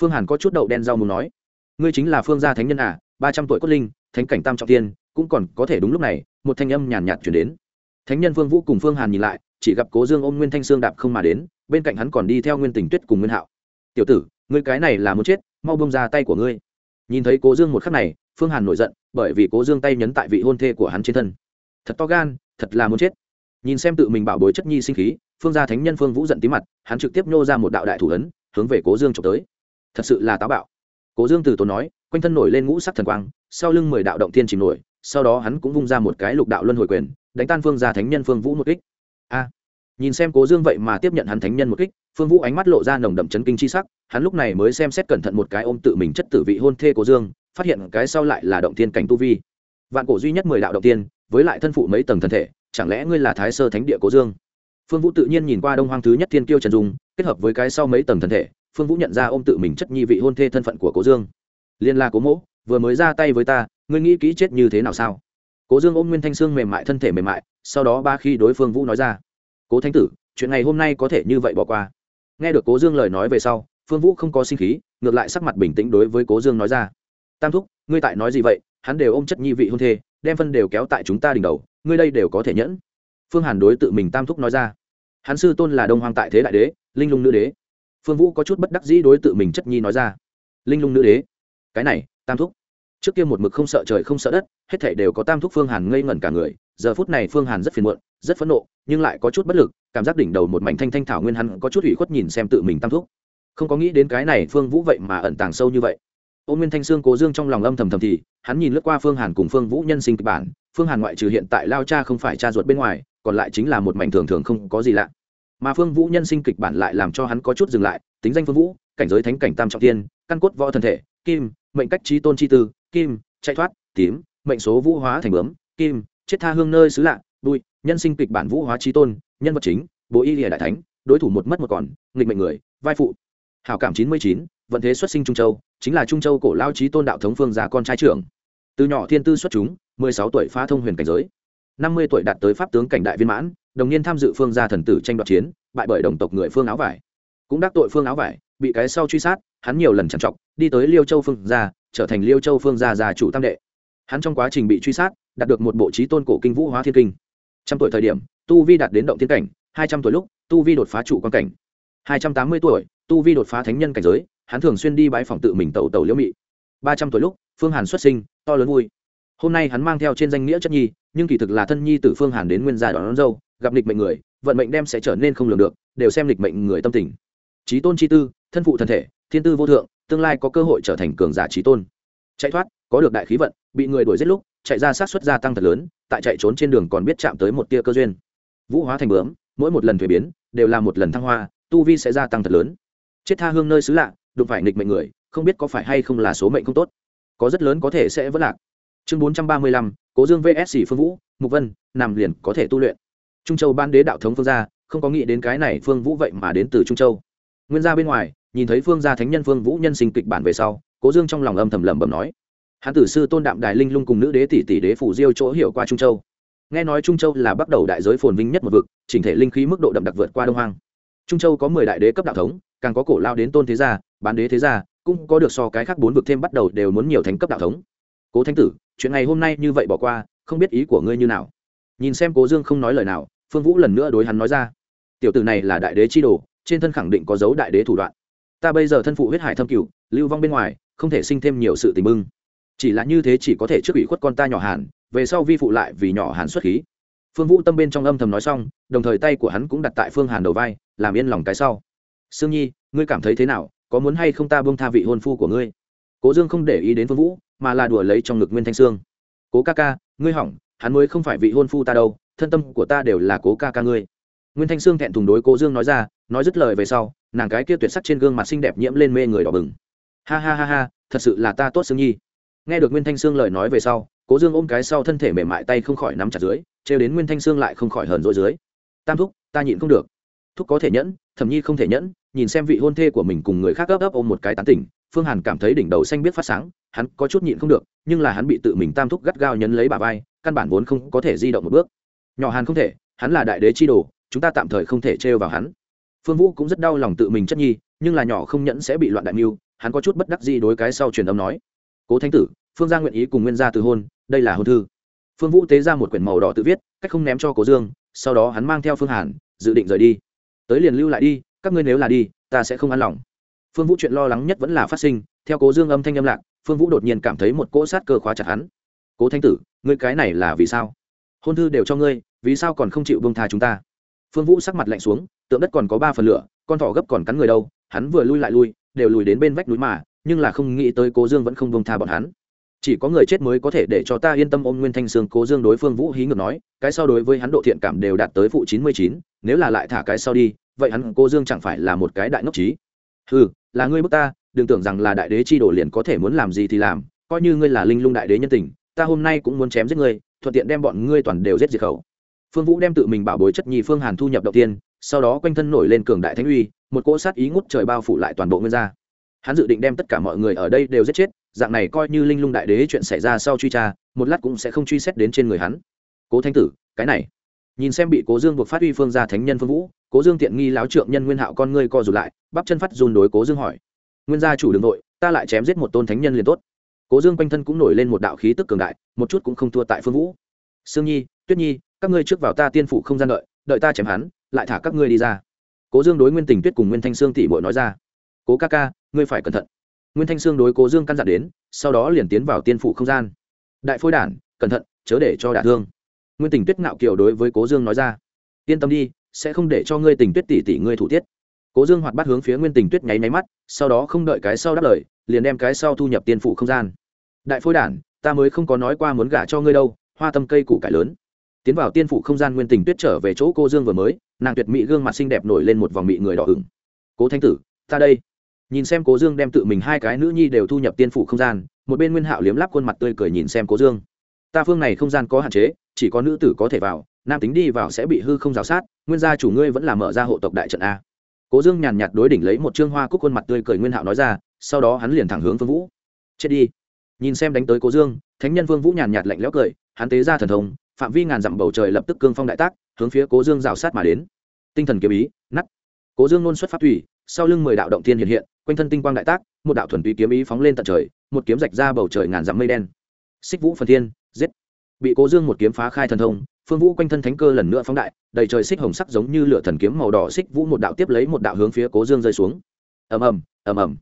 Phương hàn có chút đậu đen rau muốn nói. Ngươi chính là phương gia thánh nhân à ba trăm tuổi cốt linh, thánh cảnh tam trọng tiên, cũng còn có thể đúng lúc này, một thanh âm nhàn nhạt chuyển đến. Thánh nhân phương vũ cùng phương hàn nhìn lại, chỉ gặp cố dương ôm nguyên thanh sương đạp không mà đến, bên cạnh hắn còn đi theo nguyên tình tuyết cùng nguyên hạo. Tiểu tử, ngươi cái này là muốn chết, mau bông ra tay của ngươi. Nhìn thấy cố dương một khắc này, phương hàn nổi giận, bởi vì cố dương tay nhấn tại vị hôn thê của hắn trên thân. Thật to gan, thật là muốn chết. Nhìn xem tự mình bảo bối chất nhi sinh khí phương gia thánh nhân phương vũ giận tí mặt, hắn trực tiếp nhô ra một đạo đại thủ ấn, hướng về cố dương trộm tới. Thật sự là táo bạo. Cố dương từ tốn nói, quanh thân nổi lên ngũ sắc thần quang, sau lưng mười đạo động tiên chìm nổi, sau đó hắn cũng vung ra một cái lục đạo luân hồi quyền, đánh tan phương gia thánh nhân phương vũ một kích. A! Nhìn xem cố dương vậy mà tiếp nhận hắn thánh nhân một kích, phương vũ ánh mắt lộ ra nồng đậm chấn kinh c h i sắc, hắn lúc này mới xem xét cẩn thận một cái ôm tự mình chất tử vị hôn thê cố dương, phát hiện cái sau lại là động tiên cảnh tu vi. Vạn cổ duy nhất mười đạo động tiên với lại thân phụ mấy tầng thân thể, chẳng lẽ ngươi là thái sơ thánh địa cố dương? Phương vũ tự nhiên nhìn qua đông hoang thứ nhất thiên kiêu trần dung, kết hợp với cái sau mấy tầng thân thể, phương vũ nhận ra ôm tự mình chất nhi vị hôn thê thân phận của cố dương. Liên la cố mỗ, vừa mới ra tay với ta, ngươi nghĩ kỹ chết như thế nào sao? Cố dương ôm nguyên thanh sương mềm mại, thân thể mềm mại, sau đó ba khi đối phương vũ nói ra, cố thánh tử, chuyện này hôm nay có thể như vậy bỏ qua. Nghe được cố dương lời nói về sau, phương vũ không có sinh khí, ngược lại sắc mặt bình tĩnh đối với cố dương nói ra, tam thúc, ngươi tại nói gì vậy? Hắn đều ôm chất nhi vị hôn thê, đem phân đều kéo tại chúng ta đỉnh đầu, ngươi đây đều có thể nhẫn phương hàn đối tự mình tam thúc nói ra. Hắn sư tôn là đông hoàng tại thế đại đế, linh lung nữ đế. Phương vũ có chút bất đắc dĩ đối tự mình chất nhi nói ra. Linh lung nữ đế, cái này, tam thúc. Trước kia một mực không sợ trời không sợ đất, hết thảy đều có tam thúc phương hàn ngây ngẩn cả người, giờ phút này phương hàn rất phiền muộn, rất phẫn nộ, nhưng lại có chút bất lực, cảm giác đỉnh đầu một mảnh thanh thanh thảo nguyên hắn có chút ủy khuất nhìn xem tự mình tam thúc. Không có nghĩ đến cái này phương vũ vậy mà ẩn tàng sâu như vậy. Ô nguyên thanh sương cố dương trong lòng âm thầm thầm thì, hắn nhìn lướt qua phương hàn cùng phương vũ nhân sinh kịch bản, phương hàn ngoại trừ hiện tại lao cha không phải cha ruột bên ngoài còn lại chính là một mảnh thường thường không có gì lạ. Mà phương vũ nhân sinh kịch bản lại làm cho hắn có chút dừng lại, tính danh phương vũ, cảnh giới thánh cảnh tam trọng tiên căn cốt võ thân thể, kim, mệnh cách trí tôn chi tư, kim, chạy thoát, tím, mệnh số vũ hóa thành bướm, kim, chết tha hương nơi xứ lạ, bụi, nhân sinh kịch bản vũ hóa trí tôn, nhân vật chính bộ y lìa đại thánh, đối thủ một mất một còn, nghịch mệnh người, vai phụ. Hảo cảm chín mươi chín, vận thế xuất sinh trung châu, chính là trung châu cổ lao trí tôn đạo thống phương già con trai trưởng. Từ nhỏ thiên tư xuất chúng, mười sáu tuổi phá thông huyền cảnh giới năm mươi tuổi đạt tới pháp tướng cảnh đại viên mãn, đồng niên tham dự phương gia thần tử tranh đoạt chiến, bại bởi đồng tộc người phương áo vải. Cũng đắc tội phương áo vải, bị cái sau truy sát, hắn nhiều lần trằn trọc, đi tới liêu châu phương gia, trở thành liêu châu phương gia già chủ tam đệ. Hắn trong quá trình bị truy sát, đạt được một bộ trí tôn cổ kinh vũ hóa thiên kinh. Trăm tuổi thời điểm, tu vi đạt đến động thiên cảnh, hai trăm tuổi lúc, tu vi đột phá trụ quan cảnh. Hai trăm tám mươi tuổi, tu vi đột phá thánh nhân cảnh giới, hắn thường xuyên đi bãi phòng tự mình tẩu tẩu liễu mị. Ba trăm tuổi lúc, phương hàn xuất sinh, to lớn vui. Hôm nay hắn mang theo trên danh nghĩa chất nhi nhưng kỳ thực là thân nhi t phương hàn đến nguyên gia đón, đón dâu gặp lịch mệnh người vận mệnh đem sẽ trở nên không lường được đều xem lịch mệnh người tâm tình. Trí tôn chi tư thân phụ thân thể thiên tư vô thượng tương lai có cơ hội trở thành cường giả trí tôn. Chạy thoát có được đại khí vận bị người đuổi giết lúc chạy ra sát xuất gia tăng thật lớn tại chạy trốn trên đường còn biết chạm tới một tia cơ duyên. Vũ hóa thành bướm mỗi một lần thuế biến đều là một lần thăng hoa tu vi sẽ gia tăng thật lớn. Chết tha hương nơi xứ lạ đụng phải nghịch mệnh người không biết có phải hay không là số mệnh không tốt. Có rất lớn có thể sẽ vất lạc. Chương bốn trăm ba mươi lăm cố dương vsc phương vũ, mục vân, nằm liền có thể tu luyện. Trung châu ban đế đạo thống phương gia, không có nghĩ đến cái này phương vũ vậy mà đến từ trung châu. Nguyên gia bên ngoài, nhìn thấy phương gia thánh nhân phương vũ nhân sinh kịch bản về sau, cố dương trong lòng âm thầm lẩm bẩm nói, hán tử sư tôn đạm đài linh lung cùng nữ đế tỷ tỷ đế phủ diêu chỗ hiểu qua trung châu. Nghe nói trung châu là bắt đầu đại giới phồn vinh nhất một vực, chỉnh thể linh khí mức độ đậm đặc vượt qua đông hoang. Trung châu có mười đại đế cấp đạo thống, càng có cổ lao đến tôn thế gia, bán đế thế gia, cũng có được so cái khác bốn vực thêm bắt đầu đều muốn nhiều thành cấp đạo thống cố thánh tử, chuyện ngày hôm nay như vậy bỏ qua, không biết ý của ngươi như nào. Nhìn xem cố dương không nói lời nào, phương vũ lần nữa đối hắn nói ra. Tiểu tử này là đại đế chi đồ, trên thân khẳng định có dấu đại đế thủ đoạn. Ta bây giờ thân phụ huyết hải thâm cửu, lưu vong bên ngoài, không thể sinh thêm nhiều sự tình bưng. Chỉ là như thế chỉ có thể trước ủy khuất con ta nhỏ hàn, về sau vi phụ lại vì nhỏ hàn xuất khí. Phương vũ tâm bên trong âm thầm nói xong, đồng thời tay của hắn cũng đặt tại phương hàn đầu vai, làm yên lòng cái sau. Sương nhi, ngươi cảm thấy thế nào? Có muốn hay không ta bông tha vị hôn phu của ngươi? Cố dương không để ý đến phương vũ mà là đùa lấy trong ngực nguyên thanh sương. Cố ca ca, ngươi hỏng, hắn mới không phải vị hôn phu ta đâu, thân tâm của ta đều là cố ca ca ngươi. Nguyên thanh sương thẹn thùng đối cố dương nói ra, nói dứt lời về sau, nàng cái kia tuyệt sắc trên gương mặt xinh đẹp nhiễm lên mê người đỏ bừng. Ha ha ha ha, thật sự là ta tốt sương nhi. Nghe được nguyên thanh sương lời nói về sau, cố dương ôm cái sau thân thể mềm mại tay không khỏi nắm chặt dưới, trêu đến nguyên thanh sương lại không khỏi hờn rỗi dưới. Tam thúc, ta nhịn không được. Thúc có thể nhẫn, thẩm nhi không thể nhẫn, nhìn xem vị hôn thê của mình cùng người khác ấp ấp ôm một cái tán tỉnh phương hàn cảm thấy đỉnh đầu xanh biết phát sáng, hắn có chút nhịn không được, nhưng là hắn bị tự mình tam thúc gắt gao nhấn lấy bà vai, căn bản vốn không có thể di động một bước. Nhỏ hàn không thể, hắn là đại đế chi đồ, chúng ta tạm thời không thể trêu vào hắn. Phương vũ cũng rất đau lòng tự mình chất nhi, nhưng là nhỏ không nhẫn sẽ bị loạn đại mưu, hắn có chút bất đắc gì đối cái sau truyền âm nói. Cố thánh tử, phương gia nguyện ý cùng nguyên gia từ hôn, đây là hôn thư. Phương vũ tế ra một quyển màu đỏ tự viết, cách không ném cho cố dương, sau đó hắn mang theo phương hàn, dự định rời đi. Tới liền lưu lại đi, các ngươi nếu là đi, ta sẽ không an lòng phương vũ chuyện lo lắng nhất vẫn là phát sinh, theo cố dương âm thanh âm lạc, phương vũ đột nhiên cảm thấy một cỗ sát cơ khóa chặt hắn. Cố thanh tử, ngươi cái này là vì sao? Hôn thư đều cho ngươi, vì sao còn không chịu bông tha chúng ta? Phương vũ sắc mặt lạnh xuống, tượng đất còn có ba phần lửa, con thỏ gấp còn cắn người đâu, hắn vừa lui lại lui, đều lùi đến bên vách núi mà, nhưng là không nghĩ tới cố dương vẫn không bông tha bọn hắn. Chỉ có người chết mới có thể để cho ta yên tâm ôm nguyên thanh sương, cố dương đối phương vũ hí ngược nói, cái sau đối với hắn độ thiện cảm đều đạt tới phụ chín mươi chín, nếu là lại thả cái sau đi, vậy hắn cô dương chẳng phải là một cái đại ngốc trí ừ là ngươi bức ta, đừng tưởng rằng là đại đế chi đổ liền có thể muốn làm gì thì làm, coi như ngươi là linh lung đại đế nhân tình, ta hôm nay cũng muốn chém giết ngươi, thuận tiện đem bọn ngươi toàn đều giết diệt khẩu. Phương vũ đem tự mình bảo bối chất nhi phương hàn thu nhập đầu tiên, sau đó quanh thân nổi lên cường đại thánh uy, một cỗ sát ý ngút trời bao phủ lại toàn bộ nguyên gia. Hắn dự định đem tất cả mọi người ở đây đều giết chết, dạng này coi như linh lung đại đế chuyện xảy ra sau truy tra, một lát cũng sẽ không truy xét đến trên người hắn. Cố thanh tử, cái này. Nhìn xem bị cố dương buộc phát uy phương gia thánh nhân phương vũ cố dương tiện nghi láo trượng nhân nguyên hạo con ngươi co rụt lại, bắp chân phát run đối cố dương hỏi. Nguyên gia chủ đường nội, ta lại chém giết một tôn thánh nhân liền tốt. Cố dương quanh thân cũng nổi lên một đạo khí tức cường đại, một chút cũng không thua tại phương vũ. Sương nhi, tuyết nhi, các ngươi trước vào ta tiên phủ không gian đợi đợi ta chém hắn, lại thả các ngươi đi ra. Cố dương đối nguyên tình tuyết cùng nguyên thanh sương tỷ bội nói ra. Cố ca ca, ngươi phải cẩn thận. Nguyên thanh sương đối cố dương căn dặn đến, sau đó liền tiến vào tiên phủ không gian. Đại phôi đản, cẩn thận, chớ để cho đả thương. Nguyên tình tuyết ngạo kiều đối với cố dương nói ra. Yên tâm đi sẽ không để cho ngươi tình tuyết tỷ tỷ ngươi thủ tiết. Cố dương hoạt bắt hướng phía nguyên tình tuyết nháy nháy mắt, sau đó không đợi cái sau đáp lời, liền đem cái sau thu nhập tiên phụ không gian. Đại phôi đản, ta mới không có nói qua muốn gả cho ngươi đâu, hoa tâm cây củ cải lớn. Tiến vào tiên phụ không gian nguyên tình tuyết trở về chỗ cô dương vừa mới, nàng tuyệt mỹ gương mặt xinh đẹp nổi lên một vòng mị người đỏ ửng. Cố thanh tử, ta đây. Nhìn xem cố dương đem tự mình hai cái nữ nhi đều thu nhập tiên phụ không gian, một bên nguyên hạo liếm lắp khuôn mặt tươi cười nhìn xem cố dương. Ta phương này không gian có hạn chế chỉ có nữ tử có thể vào, nam tính đi vào sẽ bị hư không giáo sát, nguyên gia chủ ngươi vẫn là mở ra hộ tộc đại trận a. Cố dương nhàn nhạt đối đỉnh lấy một trương hoa cúc khuôn mặt tươi cười nguyên hạo nói ra, sau đó hắn liền thẳng hướng phương vũ. Chết đi. Nhìn xem đánh tới cố dương, thánh nhân vương vũ nhàn nhạt lạnh lẽo cười, hắn tế ra thần thông, phạm vi ngàn dặm bầu trời lập tức cương phong đại tác, hướng phía cố dương rào sát mà đến. Tinh thần kiếm ý nắt cố dương nôn xuất pháp thủy, sau lưng mười đạo động thiên hiện hiện, quanh thân tinh quang đại tác, một đạo thuần túy kiếm ý phóng lên tận trời, một kiếm rạch ra bầu trời ngàn dặm mây đen. Xích vũ phần thiên, giết bị cố dương một kiếm phá khai thần thông, phương vũ quanh thân thánh cơ lần nữa phóng đại, đầy trời xích hồng sắc giống như lửa thần kiếm màu đỏ xích vũ một đạo tiếp lấy một đạo hướng phía cố dương rơi xuống. Ầm ầm ầm ầm.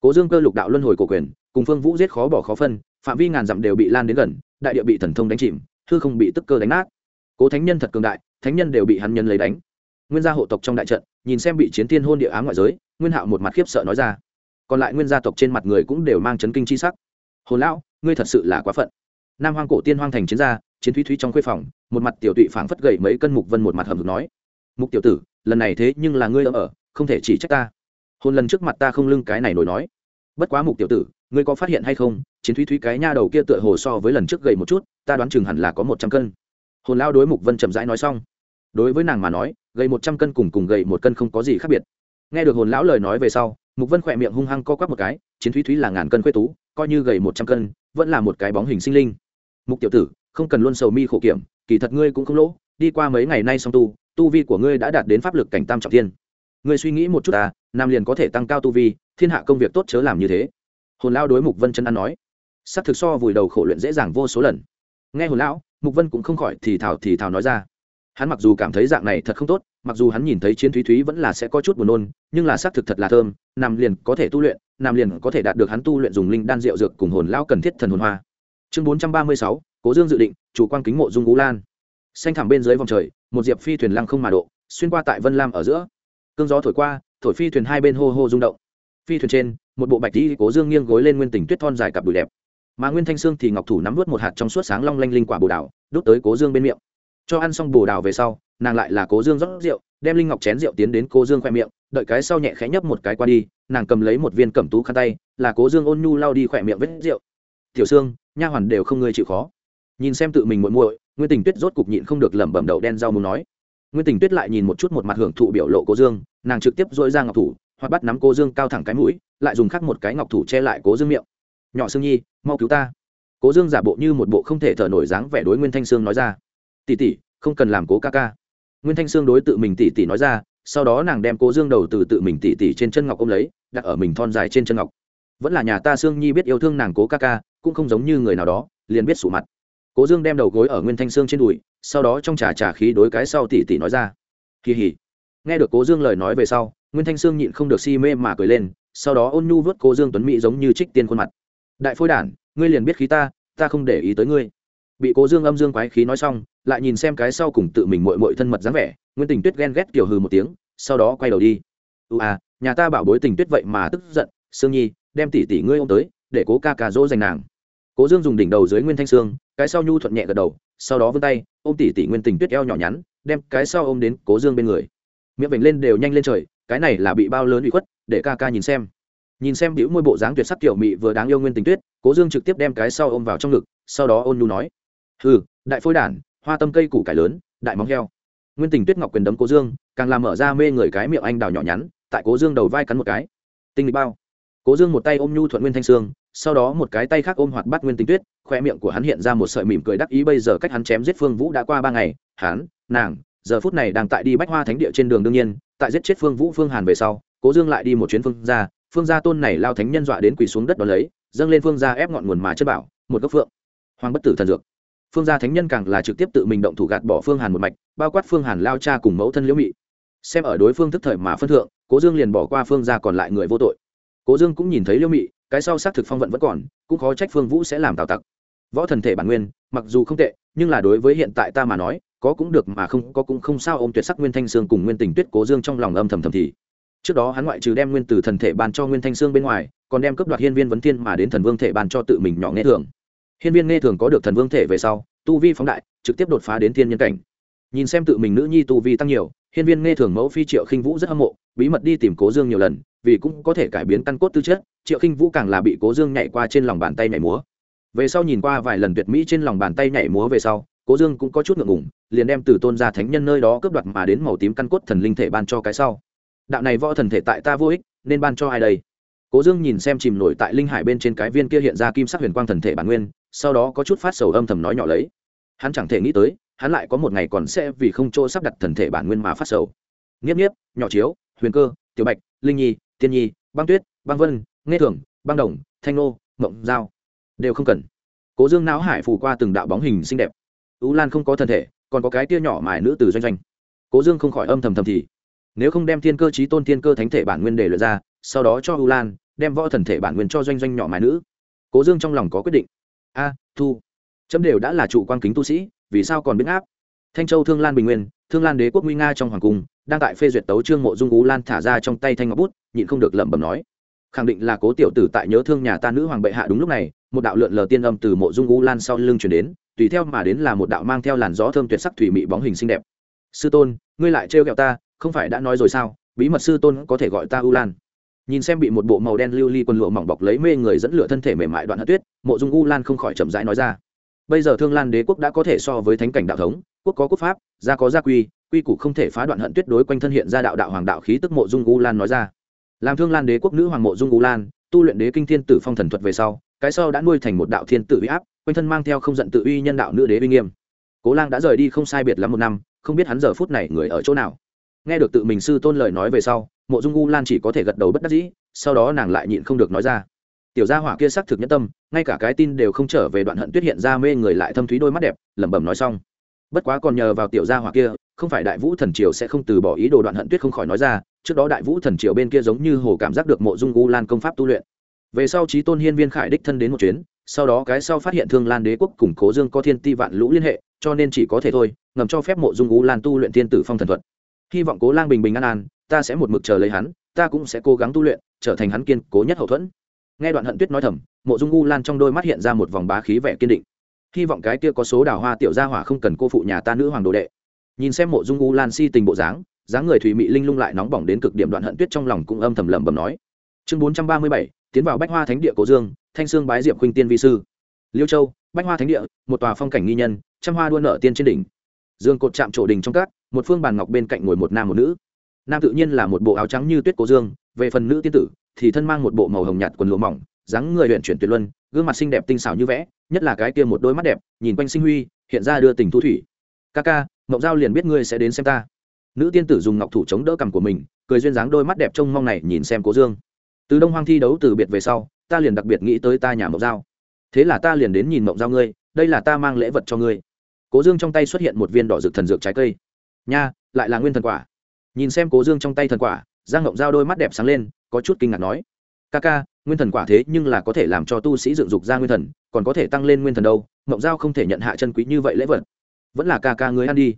Cố dương cơ lục đạo luân hồi cổ quyền, cùng phương vũ giết khó bỏ khó phân, phạm vi ngàn dặm đều bị lan đến gần, đại địa bị thần thông đánh chìm thư không bị tức cơ đánh nát. Cố thánh nhân thật cường đại, thánh nhân đều bị hắn nhân lấy đánh. Nguyên gia hộ tộc trong đại trận, nhìn xem bị chiến thiên hôn địa á ngoại giới, nguyên hạo một mặt khiếp sợ nói ra. Còn lại nguyên gia tộc trên mặt người cũng đều mang chấn kinh chi sắc. Hồn lão, ngươi thật sự là quá phận nam hoang cổ tiên hoang thành chiến gia, chiến thúy thúy trong khuê phòng, một mặt tiểu tụy phảng phất gậy mấy cân mục vân một mặt hầm hực nói, mục tiểu tử, lần này thế nhưng là ngươi ở, không thể chỉ trách ta. Hôn lần trước mặt ta không lưng cái này nổi nói, bất quá mục tiểu tử, ngươi có phát hiện hay không, chiến thúy thúy cái nha đầu kia tựa hồ so với lần trước gầy một chút, ta đoán chừng hẳn là có một trăm cân. Hồn lao đối mục vân chậm rãi nói xong, đối với nàng mà nói, gầy một trăm cân cùng cùng gầy một cân không có gì khác biệt. Nghe được hồn lão lời nói về sau, mục vân khỏe miệng hung hăng co quắp một cái, chiến thúy thúy là ngàn cân quê tú, coi như gầy một trăm cân, vẫn là một cái bóng hình sinh linh mục tiểu tử, không cần luôn sầu mi khổ kiểm, kỳ thật ngươi cũng không lỗ, đi qua mấy ngày nay song tu tu vi của ngươi đã đạt đến pháp lực cảnh tam trọng thiên. Ngươi suy nghĩ một chút ta nam liền có thể tăng cao tu vi, thiên hạ công việc tốt chớ làm như thế. Hồn lao đối mục vân chân ăn nói. S ắ c thực so vùi đầu khổ luyện dễ dàng vô số lần. Nghe hồn lão, mục vân cũng không khỏi thì thảo thì thảo nói ra. Hắn mặc dù cảm thấy dạng này thật không tốt, mặc dù hắn nhìn thấy chiến thúy thúy vẫn là sẽ có chút buồn nôn, nhưng là xác thực thật là thơm, nam liền có thể tu luyện, nam liền có thể đạt được hắn tu luyện dùng linh đan rượu dược cùng hồn lão cần thiết thần hồn hoa chương bốn trăm ba mươi sáu, cố dương dự định, chủ quan kính mộ dung ngũ lan. Xanh thẳm bên dưới vòng trời, một diệp phi thuyền lăng không mà độ, xuyên qua tại vân lam ở giữa. Cơn gió thổi qua, thổi phi thuyền hai bên hô hô rung động. Phi thuyền trên, một bộ bạch đi cố dương nghiêng gối lên nguyên tình tuyết thon dài cặp đùi đẹp. Mà nguyên thanh sương thì ngọc thủ nắm vớt một hạt trong suốt sáng long lanh linh quả bồ đào, đút tới cố dương bên miệng. Cho ăn xong bồ đào về sau, nàng lại là cố dương rót rượu, đem linh ngọc chén rượu tiến đến cố dương khoe miệng, đợi cái sau nhẹ khẽ nhấp một cái qua đi, nàng cầm lấy một viên cẩm tú khăn tay, là cố dương ôn nhu lau đi khỏe miệng vết rượu. Tiểu sương nha hoàn đều không ngươi chịu khó. Nhìn xem tự mình muội muội, nguyên tình tuyết rốt cục nhịn không được lẩm bẩm đậu đen rau muốn nói. Nguyên tình tuyết lại nhìn một chút một mặt hưởng thụ biểu lộ cố dương, nàng trực tiếp dỗi ra ngọc thủ, hoặc bắt nắm cô dương cao thẳng cái mũi, lại dùng khắc một cái ngọc thủ che lại cố dương miệng. Nhỏ sương nhi, mau cứu ta. Cố dương giả bộ như một bộ không thể thở nổi dáng vẻ đối nguyên thanh sương nói ra. Tỉ tỉ không cần làm cố ca ca. Nguyên thanh sương đối tự mình tỉ tỉ nói ra, sau đó nàng đem cố dương đầu từ tự mình tỉ tỉ trên chân ngọc ôm lấy, đặt ở mình thon dài trên chân ngọc. Vẫn là nhà ta sương nhi biết yêu thương nàng cố ca ca cũng không giống như người nào đó, liền biết sụ mặt. Cố dương đem đầu gối ở nguyên thanh sương trên đùi, sau đó trong trà trà khí đối cái sau tỉ tỉ nói ra. Kỳ hỉ. Nghe được cố dương lời nói về sau, nguyên thanh sương nhịn không được si mê mà cười lên, sau đó ôn nhu vớt cố dương tuấn mỹ giống như trích tiên khuôn mặt. Đại phôi đản, ngươi liền biết khí ta ta không để ý tới ngươi. Bị cố dương âm dương quái khí nói xong, lại nhìn xem cái sau cùng tự mình mội mội thân mật dáng vẻ, nguyên tình tuyết ghen ghét kiểu hừ một tiếng, sau đó quay đầu đi. Ưu à nhà ta bảo bối tình tuyết vậy mà tức giận, sương nhi, đem tỷ tỷ ngươi ô m tới để cố ca ca dỗ dành nàng. Cố dương dùng đỉnh đầu dưới nguyên thanh sương cái sau nhu thuận nhẹ gật đầu, sau đó vươn tay, ôm tỉ tỉ nguyên tình tuyết eo nhỏ nhắn, đem cái sau ôm đến cố dương bên người. Miệng vểnh lên đều nhanh lên trời, cái này là bị bao lớn bị khuất, để ca ca nhìn xem. Nhìn xem đĩu môi bộ dáng tuyệt sắc kiểu mị vừa đáng yêu nguyên tình tuyết, cố dương trực tiếp đem cái sau ôm vào trong ngực, sau đó ôn nhu nói, hừ, đại phôi đản, hoa tâm cây củ cải lớn, đại móng heo. Nguyên tình tuyết ngọc quyền đấm cố dương, càng làm mở ra mê người cái miệng anh đào nhỏ nhắn, tại cố dương đầu vai cắn một cái. Tinh lịch bao cố dương một tay ôm nhu thuận nguyên thanh sương, sau đó một cái tay khác ôm hoạt bắt nguyên Tinh tuyết khoe miệng của hắn hiện ra một sợi mỉm cười đắc ý bây giờ cách hắn chém giết phương vũ đã qua ba ngày, hắn, nàng, giờ phút này đang tại đi bách hoa thánh địa trên đường đương nhiên, tại giết chết phương vũ phương hàn về sau, cố dương lại đi một chuyến phương gia phương gia tôn này lao thánh nhân dọa đến quỳ xuống đất đ ó lấy, dâng lên phương gia ép ngọn nguồn mà chất bảo, một gốc phượng. Hoàng bất tử thần dược. Phương gia thánh nhân càng là trực tiếp tự mình động thủ gạt bỏ phương hàn một mạch, bao quát phương hàn lao cha cùng mẫu thân liễu mị. Xem ở đối phương thức thời mà phân thượng, cố dương liền bỏ qua phương gia còn lại người vô tội cố dương cũng nhìn thấy liêu mị, cái sau xác thực phong vận vẫn còn, cũng khó trách phương vũ sẽ làm tào tặc. Võ thần thể bản nguyên, mặc dù không tệ, nhưng là đối với hiện tại ta mà nói, có cũng được mà không, có cũng không sao, ôm tuyệt sắc nguyên thanh sương cùng nguyên tình tuyết cố dương trong lòng âm thầm thầm thì. Trước đó hắn ngoại trừ đem nguyên từ thần thể ban cho nguyên thanh sương bên ngoài, còn đem cấp đoạt hiên viên vấn thiên mà đến thần vương thể ban cho tự mình nhỏ nghe thường. Hiên viên nghe thường có được thần vương thể về sau, tu vi phóng đại, trực tiếp đột phá đến thiên nhân cảnh. Nhìn xem tự mình nữ nhi tu vi tăng nhiều hiên viên nghe thường mẫu phi triệu khinh vũ rất hâm mộ, bí mật đi tìm cố dương nhiều lần, vì cũng có thể cải biến căn cốt tư chất, triệu khinh vũ càng là bị cố dương nhảy qua trên lòng bàn tay nhảy múa. Về sau nhìn qua vài lần tuyệt mỹ trên lòng bàn tay nhảy múa về sau, cố dương cũng có chút ngượng ngủng liền đem từ tôn gia thánh nhân nơi đó cướp đoạt mà đến màu tím căn cốt thần linh thể ban cho cái sau. Đạo này võ thần thể tại ta vô ích, nên ban cho ai đây? Cố dương nhìn xem chìm nổi tại linh hải bên trên cái viên kia hiện ra kim sắc huyền quang thần thể bản nguyên, sau đó có chút phát sầu âm thầm nói nhỏ lấy. Hắn chẳng thể nghĩ tới hắn lại có một ngày còn sẽ vì không chỗ sắp đặt thần thể bản nguyên mà phát sầu. Nghiếp nghiếp, nhỏ chiếu, huyền cơ, tiểu bạch, linh nhi, tiên nhi, băng tuyết, băng vân, nghe thường băng đồng, thanh nô, mộng, giao. Đều không cần. Cố dương não hải phủ qua từng đạo bóng hình xinh đẹp. Ú lan không có thân thể, còn có cái tia nhỏ mài nữ từ doanh doanh. Cố dương không khỏi âm thầm thầm thì. Nếu không đem thiên cơ chí tôn thiên cơ thánh thể bản nguyên để luyện ra, sau đó cho ú lan, đem võ thần thể bản nguyên cho doanh doanh nhỏ mài nữ. Cố dương trong lòng có quyết định. A, thu. Chấm đều đã là trụ quan kính tu sĩ vì sao còn biết áp? Thanh châu thương lan bình nguyên, thương lan đế quốc nguy nga trong hoàng cung, đang tại phê duyệt tấu trương mộ dung ú lan thả ra trong tay thanh ngọc bút, nhịn không được lẩm bẩm nói. Khẳng định là cố tiểu tử tại nhớ thương nhà ta nữ hoàng bệ hạ đúng lúc này, một đạo lượn lờ tiên âm từ mộ dung ú lan sau lưng chuyển đến, tùy theo mà đến là một đạo mang theo làn gió thơm tuyệt sắc thủy mị bóng hình xinh đẹp. Sư tôn, ngươi lại trêu ghẹo ta, không phải đã nói rồi sao? Bí mật sư tôn có thể gọi ta u lan. Nhìn xem bị một bộ màu đen lưu ly li quần lụa mỏng bọc lấy mê người dẫn lửa thân thể mềm mại đoạn hạ tuyết, mộ dung u lan không khỏi chậm rãi nói ra bây giờ thương lan đế quốc đã có thể so với thánh cảnh đạo thống, quốc có quốc pháp, gia có gia quy quy củ không thể phá đoạn hận tuyết đối quanh thân hiện ra đạo đạo hoàng đạo khí tức mộ dung u lan nói ra. Làm thương lan đế quốc nữ hoàng mộ dung u lan, tu luyện đế kinh thiên tử phong thần thuật về sau, cái sau đã nuôi thành một đạo thiên tử uy áp, quanh thân mang theo không giận tự uy nhân đạo nữ đế uy nghiêm. Cố lang đã rời đi không sai biệt lắm một năm, không biết hắn giờ phút này người ở chỗ nào. Nghe được tự mình sư tôn lời nói về sau, mộ dung u lan chỉ có thể gật đầu bất đắc dĩ, sau đó nàng lại nhịn không được nói ra tiểu gia hỏa kia xác thực nhất tâm, ngay cả cái tin đều không trở về đoạn hận tuyết hiện ra mê người lại thâm thúy đôi mắt đẹp, lẩm bẩm nói xong. Bất quá còn nhờ vào tiểu gia hỏa kia, không phải đại vũ thần triều sẽ không từ bỏ ý đồ đoạn hận tuyết không khỏi nói ra, trước đó đại vũ thần triều bên kia giống như hồ cảm giác được mộ dung u lan công pháp tu luyện. Về sau trí tôn hiên viên khải đích thân đến một chuyến, sau đó cái sau phát hiện thương lan đế quốc cùng cố dương có thiên ti vạn lũ liên hệ, cho nên chỉ có thể thôi, ngầm cho phép mộ dung u lan tu luyện thiên tử phong thần thuật. Hy vọng cố lang bình bình an an, ta sẽ một mực chờ lấy hắn, ta cũng sẽ cố gắng tu luyện, trở thành hắn kiên cố nhất hậu thuẫn nghe đoạn hận tuyết nói thầm mộ dung u lan trong đôi mắt hiện ra một vòng bá khí vẻ kiên định. Hy vọng cái kia có số đào hoa tiểu gia hỏa không cần cô phụ nhà ta nữ hoàng đồ đệ. Nhìn xem mộ dung u lan si tình bộ dáng dáng người thủy mị linh lung lại nóng bỏng đến cực điểm đoạn hận tuyết trong lòng cũng âm thầm lẩm bẩm nói. Chương bốn trăm ba mươi bảy tiến vào bách hoa thánh địa cổ dương thanh sương bái diệp khuynh tiên vi sư. Liêu châu bách hoa thánh địa một tòa phong cảnh nghi nhân trăm hoa đua nở tiên trên đỉnh. Dương cột chạm trổ đình trong cát, một phương bàn ngọc bên cạnh ngồi một nam một nữ. Nam tự nhiên là một bộ áo trắng như tuyết cổ dương về phần nữ tiên tử thì thân mang một bộ màu hồng nhạt quần lụa mỏng, dáng người luyện chuyển tuyệt luân, gương mặt xinh đẹp tinh xảo như vẽ, nhất là cái kia một đôi mắt đẹp, nhìn quanh sinh huy, hiện ra đưa tình thu thủy. Ca ca, mộng giao liền biết ngươi sẽ đến xem ta. Nữ tiên tử dùng ngọc thủ chống đỡ cằm của mình, cười duyên dáng đôi mắt đẹp trông mong này nhìn xem cố dương. Từ đông hoang thi đấu từ biệt về sau, ta liền đặc biệt nghĩ tới ta nhà mộng giao. Thế là ta liền đến nhìn mộng giao ngươi, đây là ta mang lễ vật cho ngươi. Cố dương trong tay xuất hiện một viên đỏ rực thần dược trái cây. Nha, lại là nguyên thần quả. Nhìn xem cố dương trong tay thần quả, giang ngộng giao đôi mắt đẹp sáng lên có chút kinh ngạc nói, ca ca, nguyên thần quả thế nhưng là có thể làm cho tu sĩ dựng dục ra nguyên thần, còn có thể tăng lên nguyên thần đâu, mộng giao không thể nhận hạ chân quý như vậy lễ vật. Vẫn là ca ca ngươi ăn đi.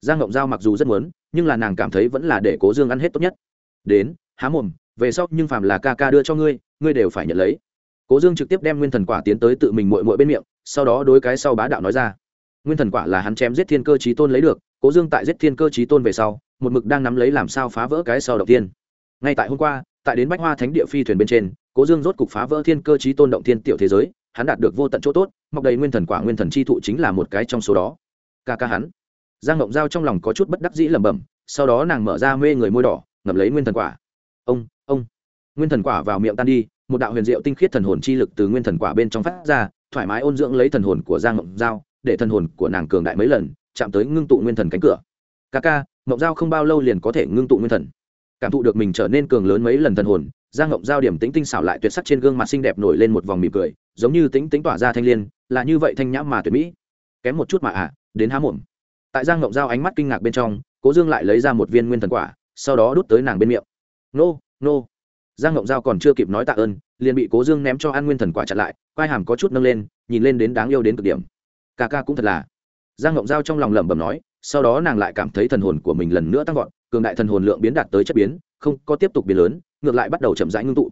Giang mộng giao mặc dù rất muốn, nhưng là nàng cảm thấy vẫn là để cố dương ăn hết tốt nhất. Đến, há mồm, về sau nhưng phàm là ca ca đưa cho ngươi ngươi đều phải nhận lấy. Cố dương trực tiếp đem nguyên thần quả tiến tới tự mình mội mội bên miệng, sau đó đối cái sau bá đạo nói ra, nguyên thần quả là hắn chém giết thiên cơ trí tôn lấy được, cố dương tại giết thiên cơ trí tôn về sau, một mực đang nắm lấy làm sao phá vỡ cái sau đầu tiên. Ngay tại hôm qua tại đến bách hoa thánh địa phi thuyền bên trên, cố dương rốt cục phá vỡ thiên cơ trí tôn động thiên tiểu thế giới, hắn đạt được vô tận chỗ tốt, mọc đầy nguyên thần quả nguyên thần chi thụ chính là một cái trong số đó. Ca ca hắn. Giang ngộng giao trong lòng có chút bất đắc dĩ lẩm bẩm, sau đó nàng mở ra mê người môi đỏ, ngậm lấy nguyên thần quả. Ông ông. Nguyên thần quả vào miệng tan đi, một đạo huyền diệu tinh khiết thần hồn chi lực từ nguyên thần quả bên trong phát ra, thoải mái ôn dưỡng lấy thần hồn của giang ngộng giao, để thần hồn của nàng cường đại mấy lần, chạm tới ngưng tụ nguyên thần cánh cửa. Ca ca ngộng giao không bao lâu liền có thể ngưng tụ nguyên thần cảm thụ được mình trở nên cường lớn mấy lần thần hồn giang ngộng giao điểm tính tinh xảo lại tuyệt sắc trên gương mặt xinh đẹp nổi lên một vòng mỉm cười giống như tính tính tỏa ra thanh liên là như vậy thanh nhãm mà tuyệt mỹ. Kém một chút mà ạ à, đến há muộm tại giang ngộng giao ánh mắt kinh ngạc bên trong cố dương lại lấy ra một viên nguyên thần quả sau đó đút tới nàng bên miệng. Nô nô. Giang ngộng giao còn chưa kịp nói tạ ơn liền bị cố dương ném cho ăn nguyên thần quả chặn lại quai hàm có chút nâng lên nhìn lên đến đáng yêu đến cực điểm. Ca ca cũng thật là. Giang ngộng giao trong lòng lẩm bẩm nói sau đó nàng lại cảm thấy thần hồn của mình lần nữa tăng vọt cường đại thần hồn lượng biến đạt tới chất biến, không có tiếp tục biến lớn, ngược lại bắt đầu chậm rãi ngưng tụ.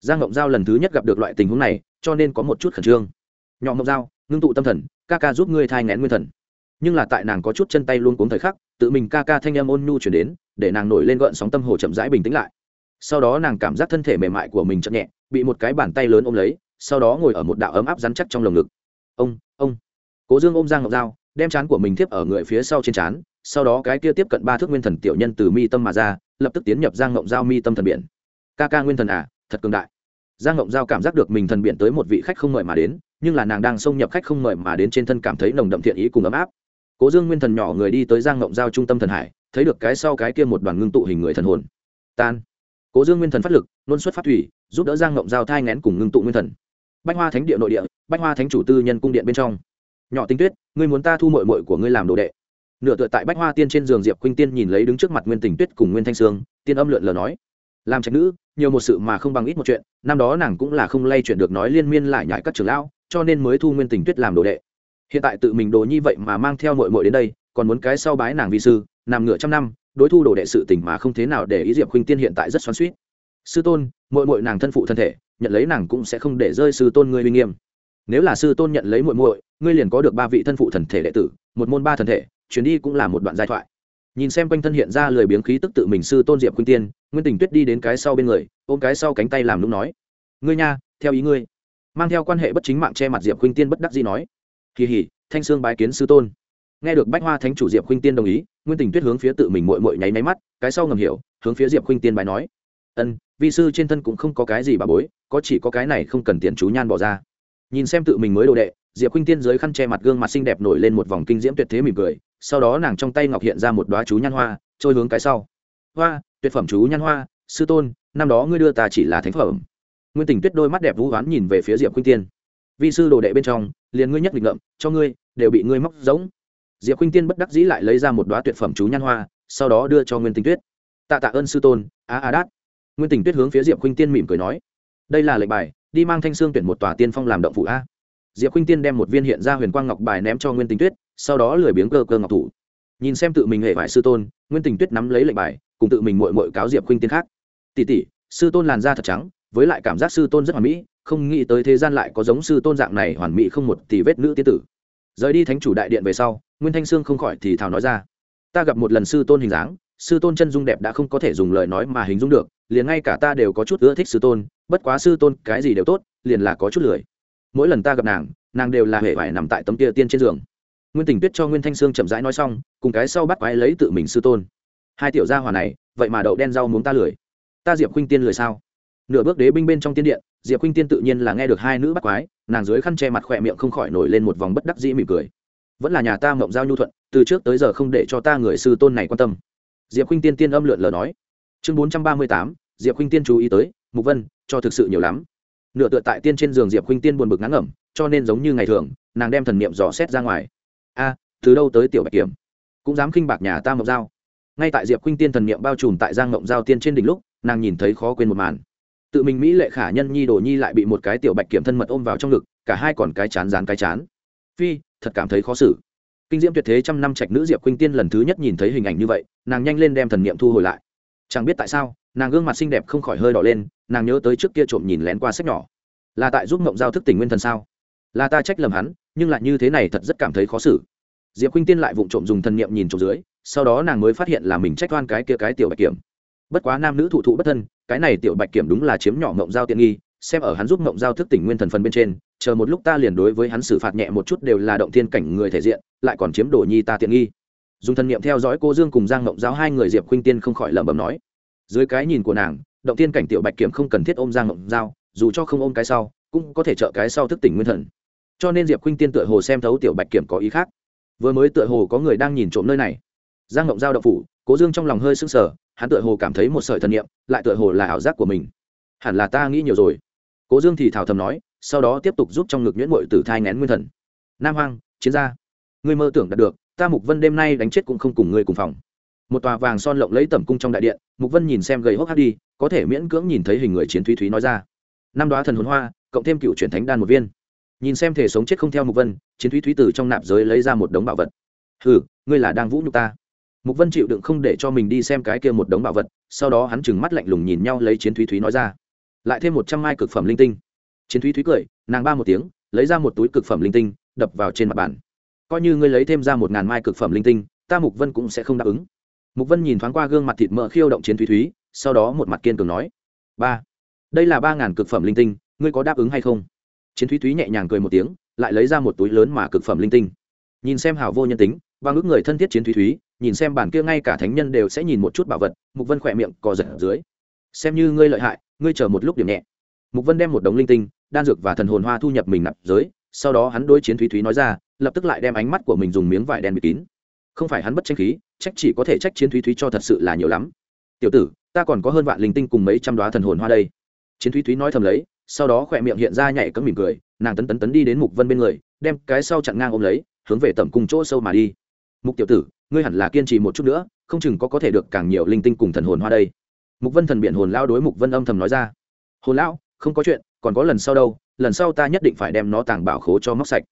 Giang ngộng giao lần thứ nhất gặp được loại tình huống này, cho nên có một chút khẩn trương. Nhỏ ngộng giao, ngưng tụ tâm thần, ca ca giúp ngươi thai ngén nguyên thần. Nhưng là tại nàng có chút chân tay luôn cuống thời khắc, tự mình ca ca thanh em ôn nhu chuyển đến, để nàng nổi lên gợn sóng tâm hồ chậm rãi bình tĩnh lại. Sau đó nàng cảm giác thân thể mềm mại của mình chậm nhẹ, bị một cái bàn tay lớn ôm lấy, sau đó ngồi ở một đạo ấm áp rắn chắc trong lồng ngực. Ông ông. Cố dương ôm giang ngọc dao đem chán của mình tiếp ở người phía sau trên chán sau đó cái kia tiếp cận ba thước nguyên thần tiểu nhân từ mi tâm mà ra, lập tức tiến nhập giang ngộng giao mi tâm thần biển. Ca ca nguyên thần à thật cường đại. Giang ngộng giao cảm giác được mình thần biển tới một vị khách không mời mà đến, nhưng là nàng đang xông nhập khách không mời mà đến trên thân cảm thấy nồng đậm thiện ý cùng ấm áp. Cố dương nguyên thần nhỏ người đi tới giang ngộng giao trung tâm thần hải, thấy được cái sau cái kia một đoàn ngưng tụ hình người thần hồn. Tan. Cố dương nguyên thần phát lực, nôn xuất phát thủy, giúp đỡ giang ngộng giao thai ngén cùng ngưng tụ nguyên thần. Bách hoa thánh địa nội địa, bách hoa thánh chủ tư nhân cung điện bên trong. Nhỏ tinh tuyết, ngươi muốn ta thu mội mội của ngươi làm đồ đệ nửa tựa tại bách hoa tiên trên giường diệp khuynh tiên nhìn lấy đứng trước mặt nguyên tình tuyết cùng nguyên thanh sương, tiên âm lượn lờ nói, làm trạch nữ, nhiều một sự mà không bằng ít một chuyện, năm đó nàng cũng là không lay chuyện được nói liên miên lại nhải các trường lão, cho nên mới thu nguyên tình tuyết làm đồ đệ. Hiện tại tự mình đồ như vậy mà mang theo mội mội đến đây, còn muốn cái sau bái nàng vi sư, nằm ngựa trăm năm, đối thu đồ đệ sự tình mà không thế nào để ý diệp khuynh tiên hiện tại rất xoắn suýt sư tôn mội mội nàng thân phụ thân thể, nhận lấy nàng cũng sẽ không để rơi sư tôn ngươi uy nghiêm. Nếu là sư tôn nhận lấy muội muội, ngươi liền có được ba vị thân phụ thần thể đệ tử, một môn ba thần thể chuyến đi cũng là một đoạn giai thoại. Nhìn xem quanh thân hiện ra lười biếng khí tức tự mình sư tôn diệp khuynh tiên, nguyên tình tuyết đi đến cái sau bên người, ôm cái sau cánh tay làm lúc nói, ngươi nha, theo ý ngươi. Mang theo quan hệ bất chính mạng che mặt diệp khuynh tiên bất đắc dĩ nói, kỳ hỉ, thanh sương bái kiến sư tôn. Nghe được bách hoa thánh chủ diệp khuynh tiên đồng ý, nguyên tình tuyết hướng phía tự mình mội mội nháy máy mắt, cái sau ngầm hiểu, hướng phía diệp khuynh tiên bài nói, ân, vi sư trên thân cũng không có cái gì bà bối, có chỉ có cái này không cần tiền chú nhan bỏ ra. Nhìn xem tự mình mới đồ đệ diệp khuynh tiên dưới khăn che mặt gương mặt xinh đẹp nổi lên một vòng kinh diễm tuyệt thế mỉm cười, sau đó nàng trong tay ngọc hiện ra một đoá chú nhan hoa, trôi hướng cái sau. Hoa, tuyệt phẩm chú nhan hoa, sư tôn, năm đó ngươi đưa ta chỉ là thánh phẩm. Nguyên tình tuyết đôi mắt đẹp vũ hoán nhìn về phía diệp khuynh tiên. Vi sư đồ đệ bên trong, liền ngươi nhất định ngậm cho ngươi, đều bị ngươi móc giống. Diệp khuynh tiên bất đắc dĩ lại lấy ra một đoá tuyệt phẩm chú nhan hoa, sau đó đưa cho nguyên tình tuyết. Tạ tạ ơn sư tôn, a a đát. Nguyên tình tuyết hướng phía diệp khuynh tiên mỉm cười nói. Đây là lệnh bài, đi mang thanh sương tuyển một tòa tiên phong làm động phụ a diệp khuynh tiên đem một viên hiện ra huyền quang ngọc bài ném cho nguyên tình tuyết, sau đó lười biếng cơ cơ ngọc thủ. Nhìn xem tự mình hệ vải sư tôn, nguyên tình tuyết nắm lấy lệnh bài, cùng tự mình mội mội cáo diệp khuynh tiên khác. Tỉ tỉ sư tôn làn da thật trắng, với lại cảm giác sư tôn rất hoàn mỹ, không nghĩ tới thế gian lại có giống sư tôn dạng này hoàn mỹ không một tỷ vết nữ tiên tử. Rời đi thánh chủ đại điện về sau, nguyên thanh sương không khỏi thì thào nói ra, ta gặp một lần sư tôn hình dáng, sư tôn chân dung đẹp đã không có thể dùng lời nói mà hình dung được, liền ngay cả ta đều có chút ưa thích sư tôn, bất quá sư tôn cái gì đều tốt, liền là có chút lười mỗi lần ta gặp nàng nàng đều là hệ vải nằm tại tấm kia tiên trên giường. Nguyên tình tuyết cho nguyên thanh sương chậm rãi nói xong, cùng cái sau bắt quái lấy tự mình sư tôn. Hai tiểu gia hòa này, vậy mà đậu đen rau muốn ta lười. Ta diệp khuynh tiên lười sao? Nửa bước đế binh bên trong tiên điện, diệp khuynh tiên tự nhiên là nghe được hai nữ bắt quái, nàng dưới khăn che mặt khỏe miệng không khỏi nổi lên một vòng bất đắc dĩ mỉm cười. Vẫn là nhà ta mộng giao nhu thuận, từ trước tới giờ không để cho ta người sư tôn này quan tâm. Diệp khuynh tiên tiên âm lượn lờ nói. Chương bốn trăm ba mươi tám, diệp khuynh tiên chú ý tới, mục vân, cho thực sự nhiều lắm nửa tựa tại tiên trên giường diệp khuynh tiên buồn bực ngắn ngẩm, cho nên giống như ngày thường, nàng đem thần niệm dò xét ra ngoài. A, từ đâu tới tiểu bạch kiểm? Cũng dám khinh bạc nhà ta mộng giao. Ngay tại diệp khuynh tiên thần niệm bao trùm tại giang mộng giao tiên trên đỉnh lúc, nàng nhìn thấy khó quên một màn. Tự mình mỹ lệ khả nhân nhi đồ nhi lại bị một cái tiểu bạch kiểm thân mật ôm vào trong ngực, cả hai còn cái chán dán cái chán. Phi, thật cảm thấy khó xử. Kinh diễm tuyệt thế trăm năm trạch nữ diệp khuynh tiên lần thứ nhất nhìn thấy hình ảnh như vậy, nàng nhanh lên đem thần niệm thu hồi lại. Chẳng biết tại sao nàng gương mặt xinh đẹp không khỏi hơi đỏ lên, nàng nhớ tới trước kia trộm nhìn lén qua sách nhỏ. Là tại giúp mộng giao thức tỉnh nguyên thần sao? Là ta trách lầm hắn, nhưng lại như thế này thật rất cảm thấy khó xử. Diệp khuynh tiên lại vụng trộm dùng thần niệm nhìn trộm dưới, sau đó nàng mới phát hiện là mình trách oan cái kia cái tiểu bạch kiểm. Bất quá nam nữ thụ thụ bất thân, cái này tiểu bạch kiểm đúng là chiếm nhỏ mộng giao tiện nghi, xem ở hắn giúp mộng giao thức tỉnh nguyên thần phần bên trên, chờ một lúc ta liền đối với hắn xử phạt nhẹ một chút đều là động thiên cảnh người thể diện, lại còn chiếm đồ nhi ta tiện nghi. Dùng thần niệm theo dõi cô dương cùng giang mộng giao hai người, diệp khuynh tiên không khỏi lẩm bẩm nói dưới cái nhìn của nàng, động thiên cảnh tiểu bạch kiểm không cần thiết ôm giang ngộng giao, dù cho không ôm cái sau, cũng có thể trợ cái sau thức tỉnh nguyên thần. Cho nên diệp khuynh tiên tựa hồ xem thấu tiểu bạch kiểm có ý khác. Vừa mới tựa hồ có người đang nhìn trộm nơi này. Giang ngộng giao đậu phủ, cố dương trong lòng hơi sưng sờ, hắn tựa hồ cảm thấy một sợi thần niệm, lại tựa hồ là ảo giác của mình. Hẳn là ta nghĩ nhiều rồi. Cố dương thì thảo thầm nói, sau đó tiếp tục giúp trong ngực nhuyễn mội tử thai ngén nguyên thần. Nam hoang, chiến gia. Ngươi mơ tưởng đạt được, ta mục vân đêm nay đánh chết cũng không cùng ngươi cùng phòng một tòa vàng son lộng lấy tẩm cung trong đại điện, mục vân nhìn xem gầy hốc hát đi, có thể miễn cưỡng nhìn thấy hình người chiến thúy thúy nói ra. Năm đoá thần hồn hoa, cộng thêm cựu truyền thánh đan một viên. Nhìn xem thể sống chết không theo mục vân, chiến thúy thúy từ trong nạp giới lấy ra một đống bảo vật. Hừ, ngươi là đang vũ nhục ta. Mục vân chịu đựng không để cho mình đi xem cái kia một đống bảo vật, sau đó hắn chừng mắt lạnh lùng nhìn nhau lấy chiến thúy thúy nói ra. Lại thêm một trăm mai cực phẩm linh tinh. Chiến thúy thúy cười, nàng ba một tiếng, lấy ra một túi cực phẩm linh tinh, đập vào trên mặt bàn. Coi như ngươi lấy thêm ra một ngàn mai cực phẩm linh tinh, ta mục vân cũng sẽ không đáp ứng mục vân nhìn thoáng qua gương mặt thịt mỡ khiêu động chiến thúy thúy, sau đó một mặt kiên cường nói, ba, đây là ba ngàn cực phẩm linh tinh, ngươi có đáp ứng hay không? Chiến thúy thúy nhẹ nhàng cười một tiếng, lại lấy ra một túi lớn mà cực phẩm linh tinh. Nhìn xem hảo vô nhân tính, và ngước người thân thiết chiến thúy thúy, nhìn xem bản kia ngay cả thánh nhân đều sẽ nhìn một chút bảo vật, mục vân khỏe miệng cò giật ở dưới. Xem như ngươi lợi hại, ngươi chờ một lúc điểm nhẹ. Mục vân đem một đống linh tinh, đan dược và thần hồn hoa thu nhập mình nạp giới, sau đó hắn đối chiến thúy thúy nói ra, lập tức lại đem ánh mắt của mình dùng miếng vải đen bịt kín không phải hắn bất tranh khí trách chỉ có thể trách chiến thúy thúy cho thật sự là nhiều lắm. Tiểu tử, ta còn có hơn vạn linh tinh cùng mấy trăm đoá thần hồn hoa đây. Chiến thúy thúy nói thầm lấy, sau đó khỏe miệng hiện ra nhảy cấm mỉm cười, nàng tấn tấn tấn đi đến mục vân bên người, đem cái sau chặn ngang ôm lấy, hướng về tầm cùng chỗ sâu mà đi. Mục tiểu tử, ngươi hẳn là kiên trì một chút nữa, không chừng có có thể được càng nhiều linh tinh cùng thần hồn hoa đây. Mục vân thần biện hồn lao đối mục vân âm thầm nói ra. Hồn lão không có chuyện, còn có lần sau đâu, lần sau ta nhất định phải đem nó tàng bảo khố cho móc sạch.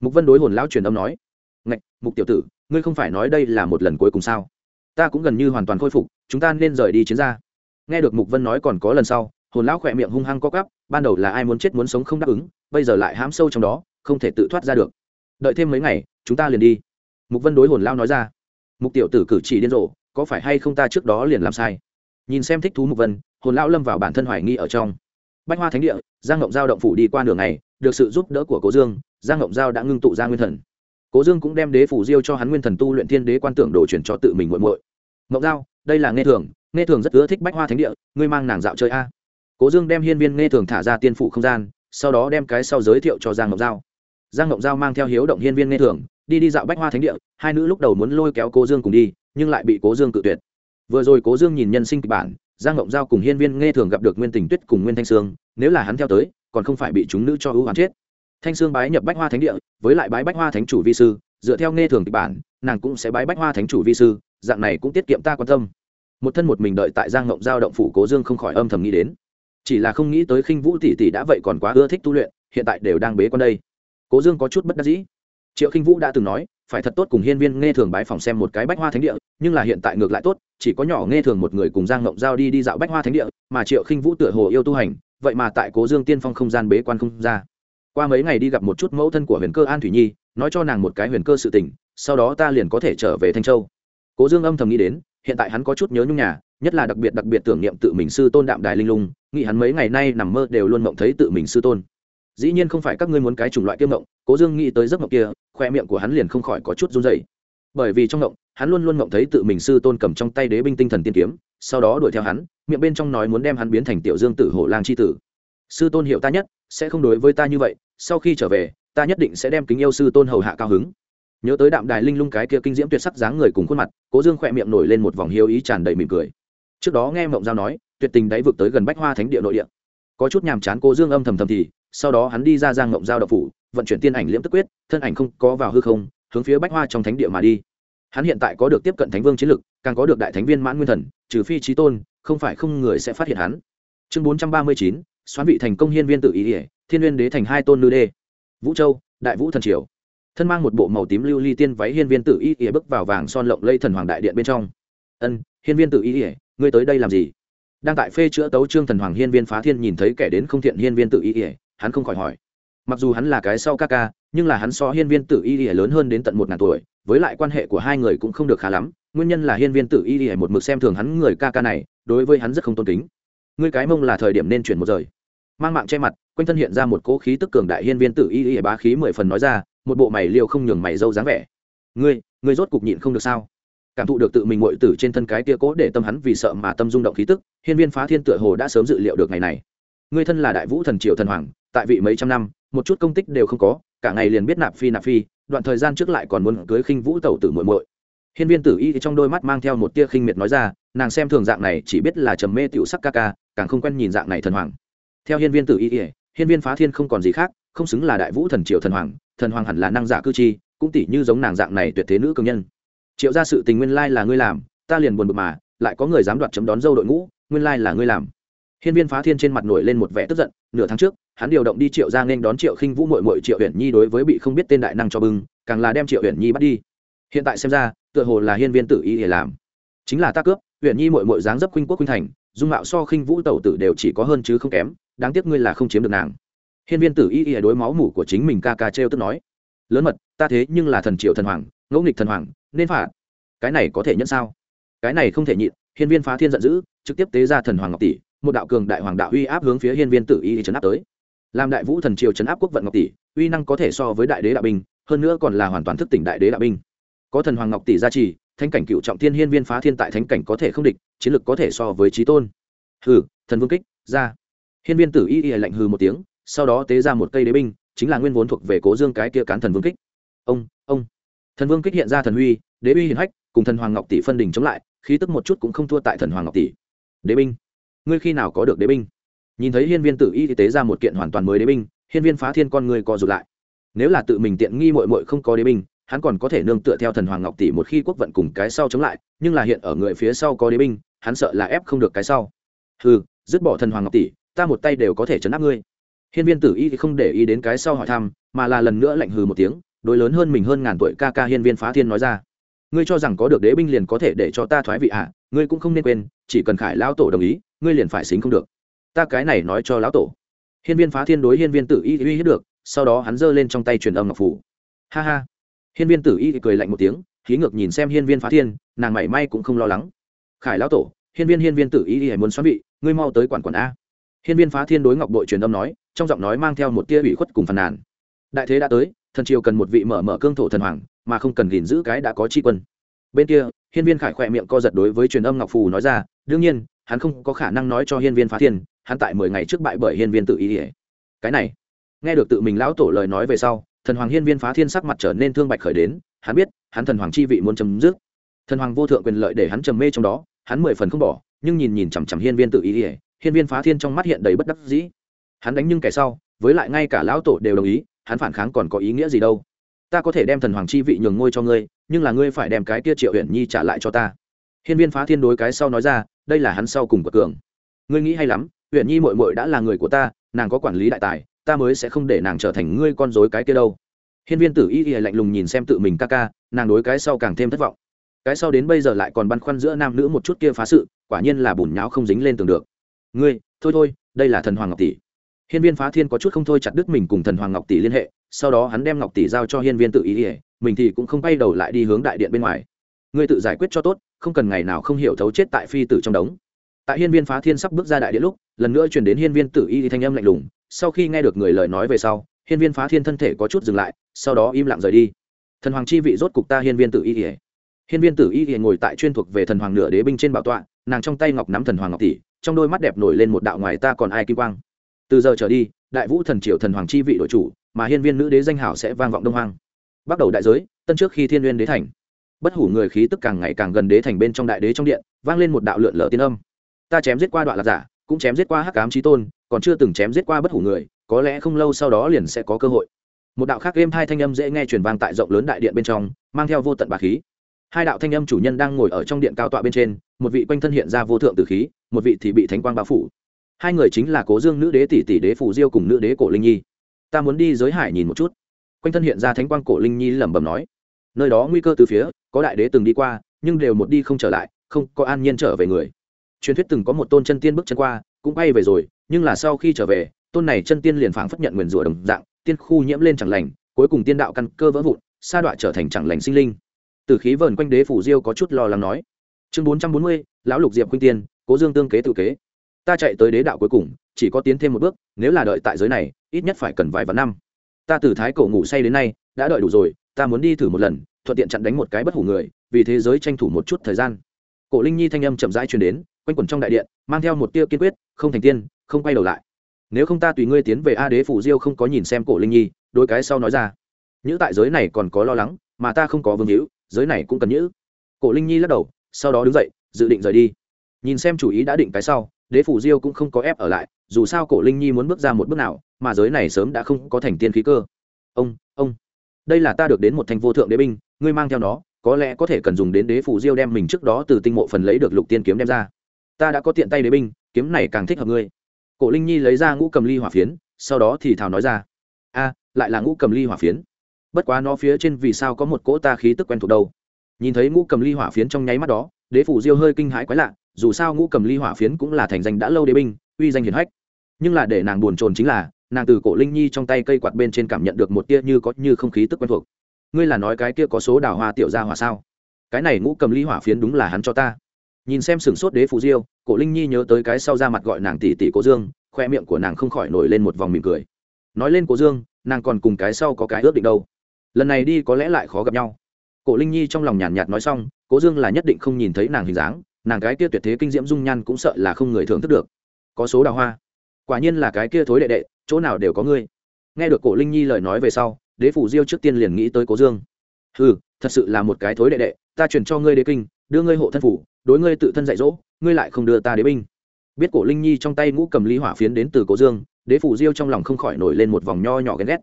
Mục vân đối hồn lão truyền âm nói ngạch, mục tiểu tử, ngươi không phải nói đây là một lần cuối cùng sao? Ta cũng gần như hoàn toàn khôi phục, chúng ta nên rời đi chiến ra. Nghe được mục vân nói còn có lần sau, hồn lão khỏe miệng hung hăng co cắp ban đầu là ai muốn chết muốn sống không đáp ứng, bây giờ lại hãm sâu trong đó, không thể tự thoát ra được. Đợi thêm mấy ngày, chúng ta liền đi. Mục vân đối hồn lão nói ra. Mục tiểu tử cử chỉ điên rồ, có phải hay không ta trước đó liền làm sai? Nhìn xem thích thú mục vân, hồn lão lâm vào bản thân hoài nghi ở trong. Bách hoa thánh địa, giang ngộng giao động phủ đi qua đường này được sự giúp đỡ của cố dương, giang ngộng giao đã ngưng tụ ra nguyên thần cố dương cũng đem đế phủ diêu cho hắn nguyên thần tu luyện thiên đế quan tưởng đồ chuyển cho tự mình muộn muội. Mộng giao, đây là nghe thường. Nghe thường rất ưa thích bách hoa thánh địa, ngươi mang nàng dạo chơi a. Cố dương đem hiên viên nghe thường thả ra tiên phủ không gian, sau đó đem cái sau giới thiệu cho giang Ngọc giao. Giang Ngọc giao mang theo hiếu động hiên viên nghe thường, đi đi dạo bách hoa thánh địa, hai nữ lúc đầu muốn lôi kéo cố dương cùng đi, nhưng lại bị cố dương cự tuyệt. Vừa rồi cố dương nhìn nhân sinh kịch bản, giang ngộng giao cùng hiên viên nghe thường gặp được nguyên tình tuyết cùng nguyên thanh sương, nếu là hắn theo tới, còn không phải bị chúng nữ cho ưu hoán chết thanh sương bái nhập bách hoa thánh địa, với lại bái bách hoa thánh chủ vi sư, dựa theo nghe thường kịch bản, nàng cũng sẽ bái bách hoa thánh chủ vi sư, dạng này cũng tiết kiệm ta quan tâm. Một thân một mình đợi tại giang ngộng giao động phủ cố dương không khỏi âm thầm nghĩ đến. Chỉ là không nghĩ tới khinh vũ tỷ tỷ đã vậy còn quá ưa thích tu luyện, hiện tại đều đang bế con đây. Cố dương có chút bất đắc dĩ. Triệu khinh vũ đã từng nói, phải thật tốt cùng hiên viên nghe thường bái phòng xem một cái bách hoa thánh địa, nhưng là hiện tại ngược lại tốt, chỉ có nhỏ nghe thường một người cùng giang ngộng giao đi đi dạo bách hoa thánh địa, mà triệu khinh vũ tựa hồ yêu tu hành, vậy mà tại cố dương tiên phong không gian bế quan không ra qua mấy ngày đi gặp một chút mẫu thân của huyền cơ an thủy nhi, nói cho nàng một cái huyền cơ sự tình, sau đó ta liền có thể trở về thanh châu. Cố dương âm thầm nghĩ đến, hiện tại hắn có chút nhớ nhung nhà, nhất là đặc biệt đặc biệt tưởng niệm tự mình sư tôn đạm đài linh lung, nghĩ hắn mấy ngày nay nằm mơ đều luôn mộng thấy tự mình sư tôn. Dĩ nhiên không phải các ngươi muốn cái chủng loại kiêm mộng, cố dương nghĩ tới giấc mộng kia, khoe miệng của hắn liền không khỏi có chút run dày bởi vì trong mộng, hắn luôn luôn mộng thấy tự mình sư tôn cầm trong tay đế binh tinh thần tiên kiếm, sau đó đuổi theo hắn, miệng bên trong nói muốn đem hắn biến thành tiểu dương tử hổ lang c h i tử. Sư tôn hiệu ta nhất sẽ không đối với ta như vậy, sau khi trở về, ta nhất định sẽ đem kính yêu sư tôn hầu hạ cao hứng. Nhớ tới đạm đài linh lung cái kia kinh diễm tuyệt sắc dáng người cùng khuôn mặt, cố dương khỏe miệng nổi lên một vòng hiếu ý tràn đầy mỉm cười. Trước đó nghe mộng giao nói, tuyệt tình đáy vực tới gần bách hoa thánh địa nội địa. Có chút nhàm chán cố dương âm thầm thầm thì, sau đó hắn đi ra giang mộng giao đậu phủ, vận chuyển tiên ảnh liễm tức quyết, thân ảnh không có vào hư không, hướng phía bách hoa trong thánh địa mà đi. Hắn hiện tại có được tiếp cận thánh vương chiến lực, càng có được đại thánh viên mãn nguyên thần, trừ phi trí tôn, không phải không người sẽ phát hiện hắn. Chương bốn trăm ba mươi chín xoán vị thành công hiên viên tự ý ỉa, thiên nguyên đế thành hai tôn nữ đê. Vũ châu, đại vũ thần triều. Thân mang một bộ màu tím lưu ly tiên váy hiên viên tự ý ỉa bước vào vàng son lộng lây thần hoàng đại điện bên trong. Ân, hiên viên tự ý ỉa, ngươi tới đây làm gì? Đang tại phê chữa tấu trương thần hoàng hiên viên phá thiên nhìn thấy kẻ đến không thiện hiên viên tự ý ỉa, hắn không khỏi hỏi. Mặc dù hắn là cái sau ca ca, nhưng là hắn so hiên viên tự y ỉa lớn hơn đến tận một ngàn tuổi, với lại quan hệ của hai người cũng không được khá lắm, nguyên nhân là hiên viên tự y ỉa một mực xem thường hắn người ca ca này, đối với hắn rất không tôn kính. Ngươi cái mông là thời điểm nên chuyển một rời mang mạng che mặt, quanh thân hiện ra một cỗ khí tức cường đại hiên viên tử y y bá khí mười phần nói ra, một bộ mày liêu không nhường mày dâu dáng vẻ. Ngươi ngươi rốt cục nhịn không được sao? Cảm thụ được tự mình ngội tử trên thân cái tia cố để tâm hắn vì sợ mà tâm rung động khí tức, hiên viên phá thiên tựa hồ đã sớm dự liệu được ngày này. Ngươi thân là đại vũ thần triệu thần hoàng, tại vị mấy trăm năm, một chút công tích đều không có, cả ngày liền biết nạp phi nạp phi, đoạn thời gian trước lại còn muốn cưới khinh vũ tẩu tử muội muội. Hiên viên tử y trong đôi mắt mang theo một tia khinh miệt nói ra, nàng xem thường dạng này chỉ biết là trầm mê tiểu sắc ca ca, càng không quen nhìn dạng này thần hoàng theo hiên viên tử y hiên viên phá thiên không còn gì khác, không xứng là đại vũ thần triều thần hoàng thần hoàng hẳn là năng giả cư chi, cũng tỷ như giống nàng dạng này tuyệt thế nữ công nhân. Triệu ra sự tình nguyên lai là ngươi làm, ta liền buồn bực mà, lại có người dám đoạt chấm đón dâu đội ngũ, nguyên lai là ngươi làm. Hiên viên phá thiên trên mặt nổi lên một vẻ tức giận, nửa tháng trước, hắn điều động đi triệu ra nên đón triệu khinh vũ mội mội triệu huyện nhi đối với bị không biết tên đại năng cho bưng, càng là đem triệu huyện nhi bắt đi. Hiện tại xem ra, tựa hồ là hiên viên tử ý để làm. Chính là ta cướp huyện nhi mội mội dáng dấp khuynh quốc khuynh thành, dung mạo so khinh vũ tẩu tử đều chỉ có hơn chứ không kém đáng tiếc ngươi là không chiếm được nàng. Hiên viên tử y y đối máu mủ của chính mình ca ca trêu tức nói. Lớn mật, ta thế nhưng là thần triệu thần hoàng, ngẫu nghịch thần hoàng, nên phạt. Cái này có thể nhận sao? Cái này không thể nhịn, hiên viên phá thiên giận dữ, trực tiếp tế ra thần hoàng ngọc tỷ, một đạo cường đại hoàng đạo uy áp hướng phía hiên viên tử y trấn áp tới. Làm đại vũ thần triều trấn áp quốc vận ngọc tỷ, uy năng có thể so với đại đế đạo binh, hơn nữa còn là hoàn toàn thức tỉnh đại đế đạo binh. Có thần hoàng ngọc tỷ gia trì, thánh cảnh cựu trọng thiên hiên viên phá thiên tại thánh cảnh có thể không địch, chiến lực có thể so với trí tôn. Hừ, thần vương kích, ra hiên viên tử y y lạnh hừ một tiếng, sau đó tế ra một cây đế binh, chính là nguyên vốn thuộc về cố dương cái kia cán thần vương kích. Ông ông. Thần vương kích hiện ra thần huy đế uy hiển hách, cùng thần hoàng ngọc tỷ phân đỉnh chống lại, khí tức một chút cũng không thua tại thần hoàng ngọc tỷ. Đế binh. Ngươi khi nào có được đế binh? Nhìn thấy hiên viên tử y tế ra một kiện hoàn toàn mới đế binh, hiên viên phá thiên con người co rụt lại. Nếu là tự mình tiện nghi mội mội không có đế binh, hắn còn có thể nương tựa theo thần hoàng ngọc tỷ một khi quốc vận cùng cái sau chống lại, nhưng là hiện ở người phía sau có đế binh, hắn sợ là ép không được cái sau. Hừ, dứt bỏ thần hoàng ngọc tỷ ta một tay đều có thể chấn áp ngươi. Hiên viên tử y không để ý đến cái sau hỏi thăm, mà là lần nữa lạnh hừ một tiếng, đối lớn hơn mình hơn ngàn tuổi ca ca hiên viên phá thiên nói ra. Ngươi cho rằng có được đế binh liền có thể để cho ta thoái vị ạ à? ngươi cũng không nên quên, chỉ cần khải lão tổ đồng ý, ngươi liền phải xính không được. Ta cái này nói cho lão tổ. Hiên viên phá thiên đối hiên viên tử y uy hiếp được, sau đó hắn giơ lên trong tay truyền âm ngọc phủ. Ha ha. Hiên viên tử y cười lạnh một tiếng khí ngược nhìn xem hiên viên phá thiên, nàng mảy may cũng không lo lắng. Khải lão tổ, hiên viên hiên viên tử y muốn xoắn vị, ngươi mau tới quản quản a hiên viên phá thiên đối ngọc Bội truyền âm nói, trong giọng nói mang theo một tia ủy khuất cùng phàn nàn. Đại thế đã tới, thần triều cần một vị mở mở cương thổ thần hoàng, mà không cần gìn giữ cái đã có tri quân. Bên kia, hiên viên khải khỏe miệng co giật đối với truyền âm ngọc phù nói ra, đương nhiên, hắn không có khả năng nói cho hiên viên phá thiên, hắn tại mười ngày trước bại bởi hiên viên tự ý ỉa cái này, nghe được tự mình lão tổ lời nói về sau, thần hoàng hiên viên phá thiên sắc mặt trở nên thương bạch khởi đến, hắn biết, hắn thần hoàng chi vị muốn chấm dứt. Thần hoàng vô thượng quyền lợi để hắn trầm mê trong đó, hắn mười phần không bỏ, nhưng nhìn nhìn chằm chằm hiên viên tự ý ỉa hiên viên phá thiên trong mắt hiện đầy bất đắc dĩ. Hắn đánh nhưng kẻ sau, với lại ngay cả lão tổ đều đồng ý, hắn phản kháng còn có ý nghĩa gì đâu? Ta có thể đem thần hoàng chi vị nhường ngôi cho ngươi, nhưng là ngươi phải đem cái kia triệu huyện nhi trả lại cho ta. Hiên viên phá thiên đối cái sau nói ra, đây là hắn sau cùng của cường. Ngươi nghĩ hay lắm huyện nhi mội mội đã là người của ta, nàng có quản lý đại tài, ta mới sẽ không để nàng trở thành ngươi con dối cái kia đâu. Hiên viên tử y y lạnh lùng nhìn xem tự mình ca ca, nàng đối cái sau càng thêm thất vọng. Cái sau đến bây giờ lại còn băn khoăn giữa nam nữ một chút kia phá sự, quả nhiên là bùn nháo không dính lên tường được ngươi, thôi thôi, đây là thần hoàng ngọc tỷ. Hiên viên phá thiên có chút không thôi chặt đứt mình cùng thần hoàng ngọc tỷ liên hệ, sau đó hắn đem ngọc tỷ giao cho hiên viên tự ý ỉa mình thì cũng không bay đầu lại đi hướng đại điện bên ngoài. Ngươi tự giải quyết cho tốt, không cần ngày nào không hiểu thấu chết tại phi tử trong đống. Tại hiên viên phá thiên sắp bước ra đại điện lúc, lần nữa chuyển đến hiên viên tự y thanh âm lạnh lùng, sau khi nghe được người lời nói về sau, hiên viên phá thiên thân thể có chút dừng lại, sau đó im lặng rời đi. Thần hoàng chi vị rốt cục ta hiên viên tự y ỉa hiên viên tử y ỉa ngồi tại chuyên thuộc về thần hoàng nửa đế binh trên bảo tọa, nàng trong tay ngọc nắm thần hoàng ngọc tỷ trong đôi mắt đẹp nổi lên một đạo ngoài ta còn ai kim quang. Từ giờ trở đi, đại vũ thần triều thần hoàng chi vị đội chủ, mà hiên viên nữ đế danh hảo sẽ vang vọng đông hoang. Bắt đầu đại giới, tân trước khi thiên n đế thành. Bất hủ người khí tức càng ngày càng gần đế thành bên trong đại đế trong điện, vang lên một đạo lượn lở tiên âm. Ta chém giết qua đoạn lạc giả, cũng chém giết qua hắc cám trí tôn, còn chưa từng chém giết qua bất hủ người, có lẽ không lâu sau đó liền sẽ có cơ hội. Một đạo khác êm hai thanh âm dễ nghe truyền vang tại rộng lớn đại điện bên trong, mang theo vô tận bà khí. Hai đạo thanh âm chủ nhân đang ngồi ở trong điện cao tọa bên trên, một vị quanh thân hiện ra vô thượng tử khí một vị thì bị thánh quang bao phủ. Hai người chính là cố dương nữ đế tỷ tỷ đế phủ diêu cùng nữ đế cổ linh nhi. Ta muốn đi giới hải nhìn một chút. Quanh thân hiện ra thánh quang cổ linh nhi lẩm bẩm nói. Nơi đó nguy cơ từ phía, có đại đế từng đi qua, nhưng đều một đi không trở lại, không có an nhiên trở về người. Truyền thuyết từng có một tôn chân tiên bước chân qua, cũng bay về rồi, nhưng là sau khi trở về, tôn này chân tiên liền phảng phất nhận nguyền rủa đồng dạng, tiên khu nhiễm lên chẳng lành, cuối cùng tiên đạo căn cơ vỡ vụn, sa đọa trở thành chẳng lành sinh linh. Từ khí vờn quanh đế phủ diêu có chút lo lắng nói. Chương bốn trăm bốn mươi, lão lục diệp khuynh tiên cố dương tương kế tự kế. Ta chạy tới đế đạo cuối cùng, chỉ có tiến thêm một bước, nếu là đợi tại giới này, ít nhất phải cần vài vạn năm. Ta từ thái cổ ngủ say đến nay, đã đợi đủ rồi, ta muốn đi thử một lần, thuận tiện chặn đánh một cái bất hủ người, vì thế giới tranh thủ một chút thời gian. Cổ linh nhi thanh âm chậm rãi truyền đến, quanh quẩn trong đại điện, mang theo một tia kiên quyết, không thành tiên, không quay đầu lại. Nếu không ta tùy ngươi tiến về a đế phủ diêu không có nhìn xem cổ linh nhi đôi cái sau nói ra. Nhữ tại giới này còn có lo lắng, mà ta không có vương hữu, giới này cũng cần nhữ. Cổ linh nhi lắc đầu, sau đó đứng dậy, dự định rời đi nhìn xem chủ ý đã định cái sau, đế phủ diêu cũng không có ép ở lại, dù sao cổ linh nhi muốn bước ra một bước nào, mà giới này sớm đã không có thành tiên khí cơ. Ông ông, đây là ta được đến một thành vô thượng đế binh, ngươi mang theo nó, có lẽ có thể cần dùng đến đế phủ diêu đem mình trước đó từ tinh mộ phần lấy được lục tiên kiếm đem ra. Ta đã có tiện tay đế binh, kiếm này càng thích hợp ngươi. Cổ linh nhi lấy ra ngũ cầm ly hỏa phiến, sau đó thì thào nói ra. A, lại là ngũ cầm ly hỏa phiến. Bất quá nó phía trên vì sao có một cỗ ta khí tức quen thuộc đâu? Nhìn thấy ngũ cầm ly hỏa phiến trong nháy mắt đó, đế phủ diêu hơi kinh hãi quái lạ dù sao ngũ cầm ly hỏa phiến cũng là thành danh đã lâu đế binh uy danh hiển hách. Nhưng là để nàng buồn chồn chính là nàng từ cổ linh nhi trong tay cây quạt bên trên cảm nhận được một tia như có như không khí tức quen thuộc. Ngươi là nói cái kia có số đào hoa tiểu ra hỏa sao? Cái này ngũ cầm ly hỏa phiến đúng là hắn cho ta. Nhìn xem sừng sốt đế phù diêu cổ linh nhi nhớ tới cái sau ra mặt gọi nàng tỷ tỷ cố dương khoe miệng của nàng không khỏi nổi lên một vòng mỉm cười. Nói lên cố dương nàng còn cùng cái sau có cái ước định đâu. Lần này đi có lẽ lại khó gặp nhau. Cổ linh nhi trong lòng nhàn nhạt, nhạt nói xong cố dương là nhất định không nhìn thấy nàng hình dáng nàng cái kia tuyệt thế kinh diễm dung nhan cũng sợ là không người thưởng thức được. Có số đào hoa. Quả nhiên là cái kia thối đệ đệ, chỗ nào đều có ngươi. Nghe được cổ linh nhi lời nói về sau, đế phủ diêu trước tiên liền nghĩ tới cố dương. Ừ thật sự là một cái thối đệ đệ, ta chuyển cho ngươi đế kinh, đưa ngươi hộ thân phủ, đối ngươi tự thân dạy dỗ, ngươi lại không đưa ta đế binh. Biết cổ linh nhi trong tay ngũ cầm lý hỏa phiến đến từ cố dương, đế phủ diêu trong lòng không khỏi nổi lên một vòng nho nhỏ ghen ghét.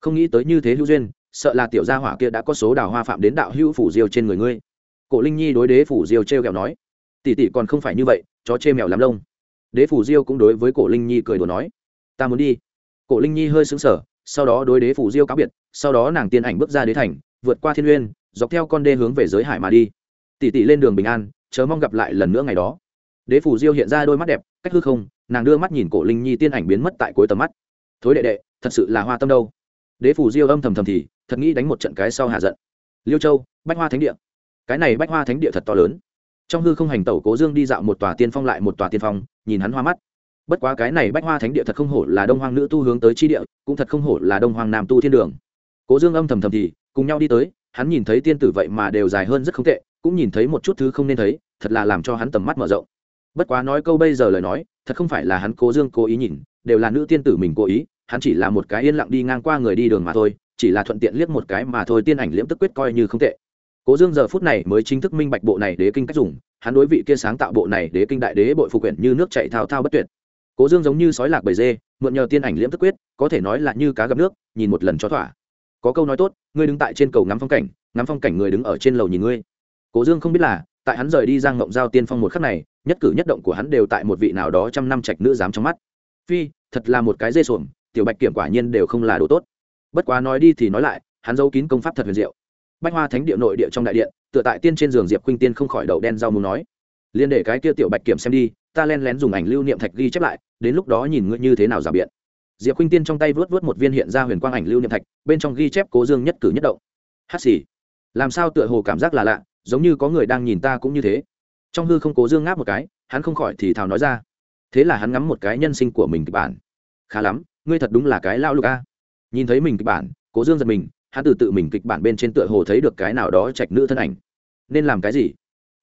Không nghĩ tới như thế hữu duyên, sợ là tiểu gia hỏa kia đã có số đào hoa phạm đến đạo hữu phủ diêu trên người ngươi. Cổ linh nhi đối đế phủ diêu t r e o kẹo nói tỷ tỷ còn không phải như vậy, chó chê mèo làm lông. Đế phủ diêu cũng đối với cổ linh nhi cười đùa nói, ta muốn đi. Cổ linh nhi hơi xứng sở sau đó đối đế phủ diêu cáo biệt, sau đó nàng tiên ảnh bước ra đế thành, vượt qua thiên uyên, dọc theo con đê hướng về giới hải mà đi. Tỷ tỷ lên đường bình an chớ mong gặp lại lần nữa ngày đó. Đế phủ diêu hiện ra đôi mắt đẹp, cách hư không, nàng đưa mắt nhìn cổ linh nhi tiên ảnh biến mất tại cuối tầm mắt. Thối đệ đệ, thật sự là hoa tâm đâu. Đế phủ diêu âm thầm thầm thì, thật nghĩ đánh một trận cái sau hạ giận. Liêu châu, bách hoa thánh địa. Cái này bách hoa thánh địa thật to lớn trong hư không hành tẩu cố dương đi dạo một tòa tiên phong lại một tòa tiên phong, nhìn hắn hoa mắt. Bất quá cái này bách hoa thánh địa thật không hổ là đông hoàng nữ tu hướng tới chi địa, cũng thật không hổ là đông hoàng nam tu thiên đường. Cố dương âm thầm thầm thì, cùng nhau đi tới, hắn nhìn thấy tiên tử vậy mà đều dài hơn rất không tệ, cũng nhìn thấy một chút thứ không nên thấy, thật là làm cho hắn tầm mắt mở rộng. Bất quá nói câu bây giờ lời nói, thật không phải là hắn cố dương cố ý nhìn, đều là nữ tiên tử mình cố ý, hắn chỉ là một cái yên lặng đi ngang qua người đi đường mà thôi, chỉ là thuận tiện liếc một cái mà thôi, tiên ảnh liễm tức quyết coi như không tệ cố dương giờ phút này mới chính thức minh bạch bộ này đế kinh cách dùng, hắn đối vị kia sáng tạo bộ này đế kinh đại đế bội phục quyển như nước chạy thao thao bất tuyệt. Cố dương giống như sói lạc bầy dê, mượn nhờ tiên ảnh liễm tức quyết, có thể nói là như cá gặp nước, nhìn một lần cho thỏa. Có câu nói tốt, ngươi đứng tại trên cầu ngắm phong cảnh, ngắm phong cảnh người đứng ở trên lầu nhìn ngươi. Cố dương không biết là, tại hắn rời đi giang ngộng giao tiên phong một khắc này, nhất cử nhất động của hắn đều tại một vị nào đó trăm năm trạch nữ dám trong mắt. Phi, thật là một cái dê xuồng, tiểu bạch kiểm quả nhiên đều không là đồ tốt. Bất quá nói đi thì nói lại, hắn giấu kín công pháp thật huyền diệu bách hoa thánh địa nội địa trong đại điện, tựa tại tiên trên giường diệp khuynh tiên không khỏi đậu đen rau muốn nói, liên để cái kia tiểu bạch kiểm xem đi, ta len lén dùng ảnh lưu niệm thạch ghi chép lại, đến lúc đó nhìn ngươi như thế nào giả biện. Diệp khuynh tiên trong tay vớt vớt một viên hiện ra huyền quang ảnh lưu niệm thạch, bên trong ghi chép cố dương nhất cử nhất động. Hát xì. Làm sao tựa hồ cảm giác là lạ, giống như có người đang nhìn ta cũng như thế. Trong hư không cố dương ngáp một cái, hắn không khỏi thì thào nói ra, thế là hắn ngắm một cái nhân sinh của mình kịch bản. Khá lắm, ngươi thật đúng là cái lao lục a. Nhìn thấy mình kịch bản, cố dương giật mình hắn từ tự mình kịch bản bên trên tựa hồ thấy được cái nào đó trạch nữ thân ảnh. Nên làm cái gì?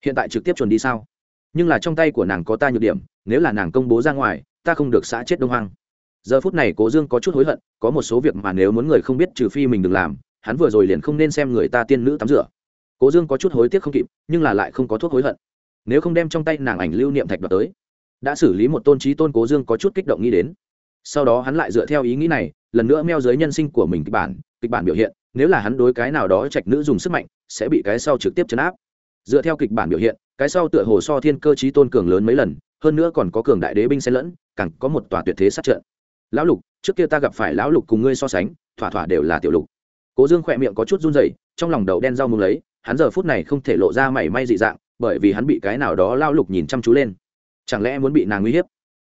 Hiện tại trực tiếp chuẩn đi sao? Nhưng là trong tay của nàng có ta nhược điểm, nếu là nàng công bố ra ngoài, ta không được xã chết đông hoang. Giờ phút này cố dương có chút hối hận, có một số việc mà nếu muốn người không biết trừ phi mình đừng làm, hắn vừa rồi liền không nên xem người ta tiên nữ tắm rửa. Cố dương có chút hối tiếc không kịp, nhưng là lại không có thuốc hối hận. Nếu không đem trong tay nàng ảnh lưu niệm thạch đoạt tới, đã xử lý một tôn trí tôn cố dương có chút kích động nghĩ đến. Sau đó hắn lại dựa theo ý nghĩ này, lần nữa meo giới nhân sinh của mình kịch bản kịch bản biểu hiện, nếu là hắn đối cái nào đó trạch nữ dùng sức mạnh, sẽ bị cái sau trực tiếp chấn áp. Dựa theo kịch bản biểu hiện, cái sau tựa hồ so thiên cơ trí tôn cường lớn mấy lần, hơn nữa còn có cường đại đế binh xen lẫn, càng có một tòa tuyệt thế sát trận. Lão lục, trước kia ta gặp phải lão lục cùng ngươi so sánh, thỏa thỏa đều là tiểu lục. Cố dương khỏe miệng có chút run rẩy, trong lòng đầu đen rau mùng lấy, hắn giờ phút này không thể lộ ra mảy may dị dạng, bởi vì hắn bị cái nào đó lao lục nhìn chăm chú lên. Chẳng lẽ muốn bị nàng uy hiếp?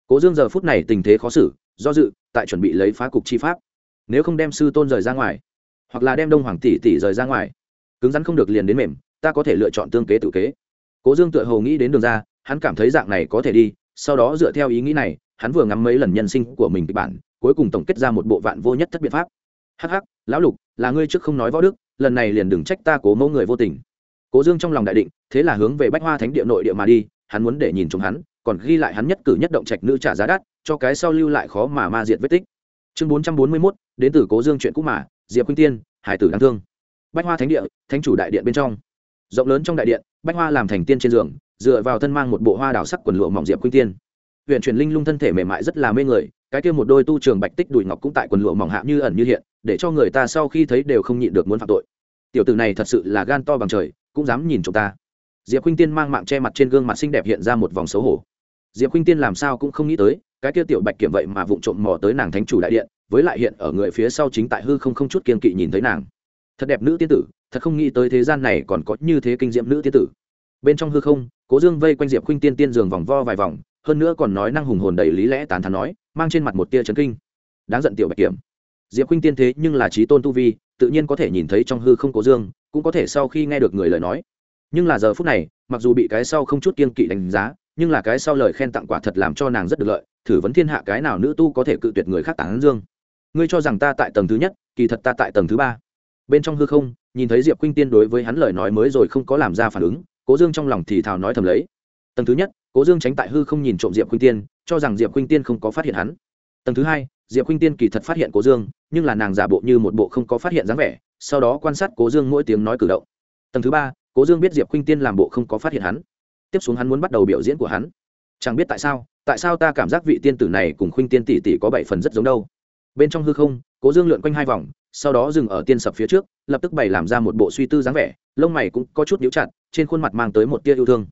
Cố dương giờ phút này tình thế khó xử, do dự, tại chuẩn bị lấy phá cục chi pháp nếu không đem sư tôn rời ra ngoài, hoặc là đem đông hoàng tỷ tỷ rời ra ngoài, cứng rắn không được liền đến mềm, ta có thể lựa chọn tương kế tự kế. Cố dương tựa hồ nghĩ đến đường ra, hắn cảm thấy dạng này có thể đi, sau đó dựa theo ý nghĩ này, hắn vừa ngắm mấy lần nhân sinh của mình kịch bản, cuối cùng tổng kết ra một bộ vạn vô nhất thất biện pháp. Hắc hắc, lão lục, là ngươi trước không nói võ đức, lần này liền đừng trách ta cố mẫu người vô tình. Cố dương trong lòng đại định, thế là hướng về bách hoa thánh địa nội địa mà đi, hắn muốn để nhìn chúng hắn, còn ghi lại hắn nhất cử nhất động trạch nữ trả giá đắt, cho cái sau lưu lại khó mà ma diệt vết tích chương bốn trăm bốn mươi mốt, đến từ cố dương chuyện cũ mà, diệp quyên tiên, hải tử đáng thương. Bách hoa thánh địa, thánh chủ đại điện bên trong. Rộng lớn trong đại điện, bách hoa làm thành tiên trên giường, dựa vào thân mang một bộ hoa đào sắc quần lụa mỏng diệp quyên tiên. Huyện truyền linh lung thân thể mềm mại rất là mê người, cái kia một đôi tu trường bạch tích đùi ngọc cũng tại quần lụa mỏng hạ như ẩn như hiện, để cho người ta sau khi thấy đều không nhịn được muốn phạm tội. Tiểu tử này thật sự là gan to bằng trời, cũng dám nhìn chúng ta. Diệp khuynh tiên mang mạng che mặt trên gương mặt xinh đẹp hiện ra một vòng xấu hổ. Diệp khuynh tiên làm sao cũng không nghĩ tới cái kia tiểu bạch kiểm vậy mà vụng trộm mò tới nàng thánh chủ đại điện, với lại hiện ở người phía sau chính tại hư không không chút kiên kỵ nhìn thấy nàng. Thật đẹp nữ tiên tử, thật không nghĩ tới thế gian này còn có như thế kinh diệm nữ tiên tử. Bên trong hư không, cố dương vây quanh diệp khuynh tiên tiên giường vòng vo vài vòng, hơn nữa còn nói năng hùng hồn đầy lý lẽ tán thán nói, mang trên mặt một tia trấn kinh. Đáng giận tiểu bạch kiểm. Diệp khuynh tiên thế nhưng là trí tôn tu vi, tự nhiên có thể nhìn thấy trong hư không cố dương, cũng có thể sau khi nghe được người lời nói. Nhưng là giờ phút này, mặc dù bị cái sau không chút kiên kỵ đánh giá, nhưng là cái sau lời khen tặng quả thật làm cho nàng rất được lợi thử vấn thiên hạ cái nào nữ tu có thể cự tuyệt người khác tán dương. Ngươi cho rằng ta tại tầng thứ nhất, kỳ thật ta tại tầng thứ ba. Bên trong hư không, nhìn thấy diệp khuynh tiên đối với hắn lời nói mới rồi không có làm ra phản ứng, cố dương trong lòng thì thào nói thầm lấy. Tầng thứ nhất, cố dương tránh tại hư không nhìn trộm diệp khuynh tiên, cho rằng diệp khuynh tiên không có phát hiện hắn. Tầng thứ hai, diệp khuynh tiên kỳ thật phát hiện cố dương, nhưng là nàng giả bộ như một bộ không có phát hiện dáng vẻ, sau đó quan sát cố dương mỗi tiếng nói cử động. Tầng thứ ba, cố dương biết diệp khuynh tiên làm bộ không có phát hiện hắn. Tiếp xuống hắn muốn bắt đầu biểu diễn của hắn chẳng biết tại sao tại sao ta cảm giác vị tiên tử này cùng khuynh tiên tỷ tỷ có bảy phần rất giống đâu. Bên trong hư không, cố dương lượn quanh hai vòng, sau đó dừng ở tiên sập phía trước, lập tức bày làm ra một bộ suy tư dáng vẻ, lông mày cũng có chút nhíu chặt, trên khuôn mặt mang tới một tia yêu thương.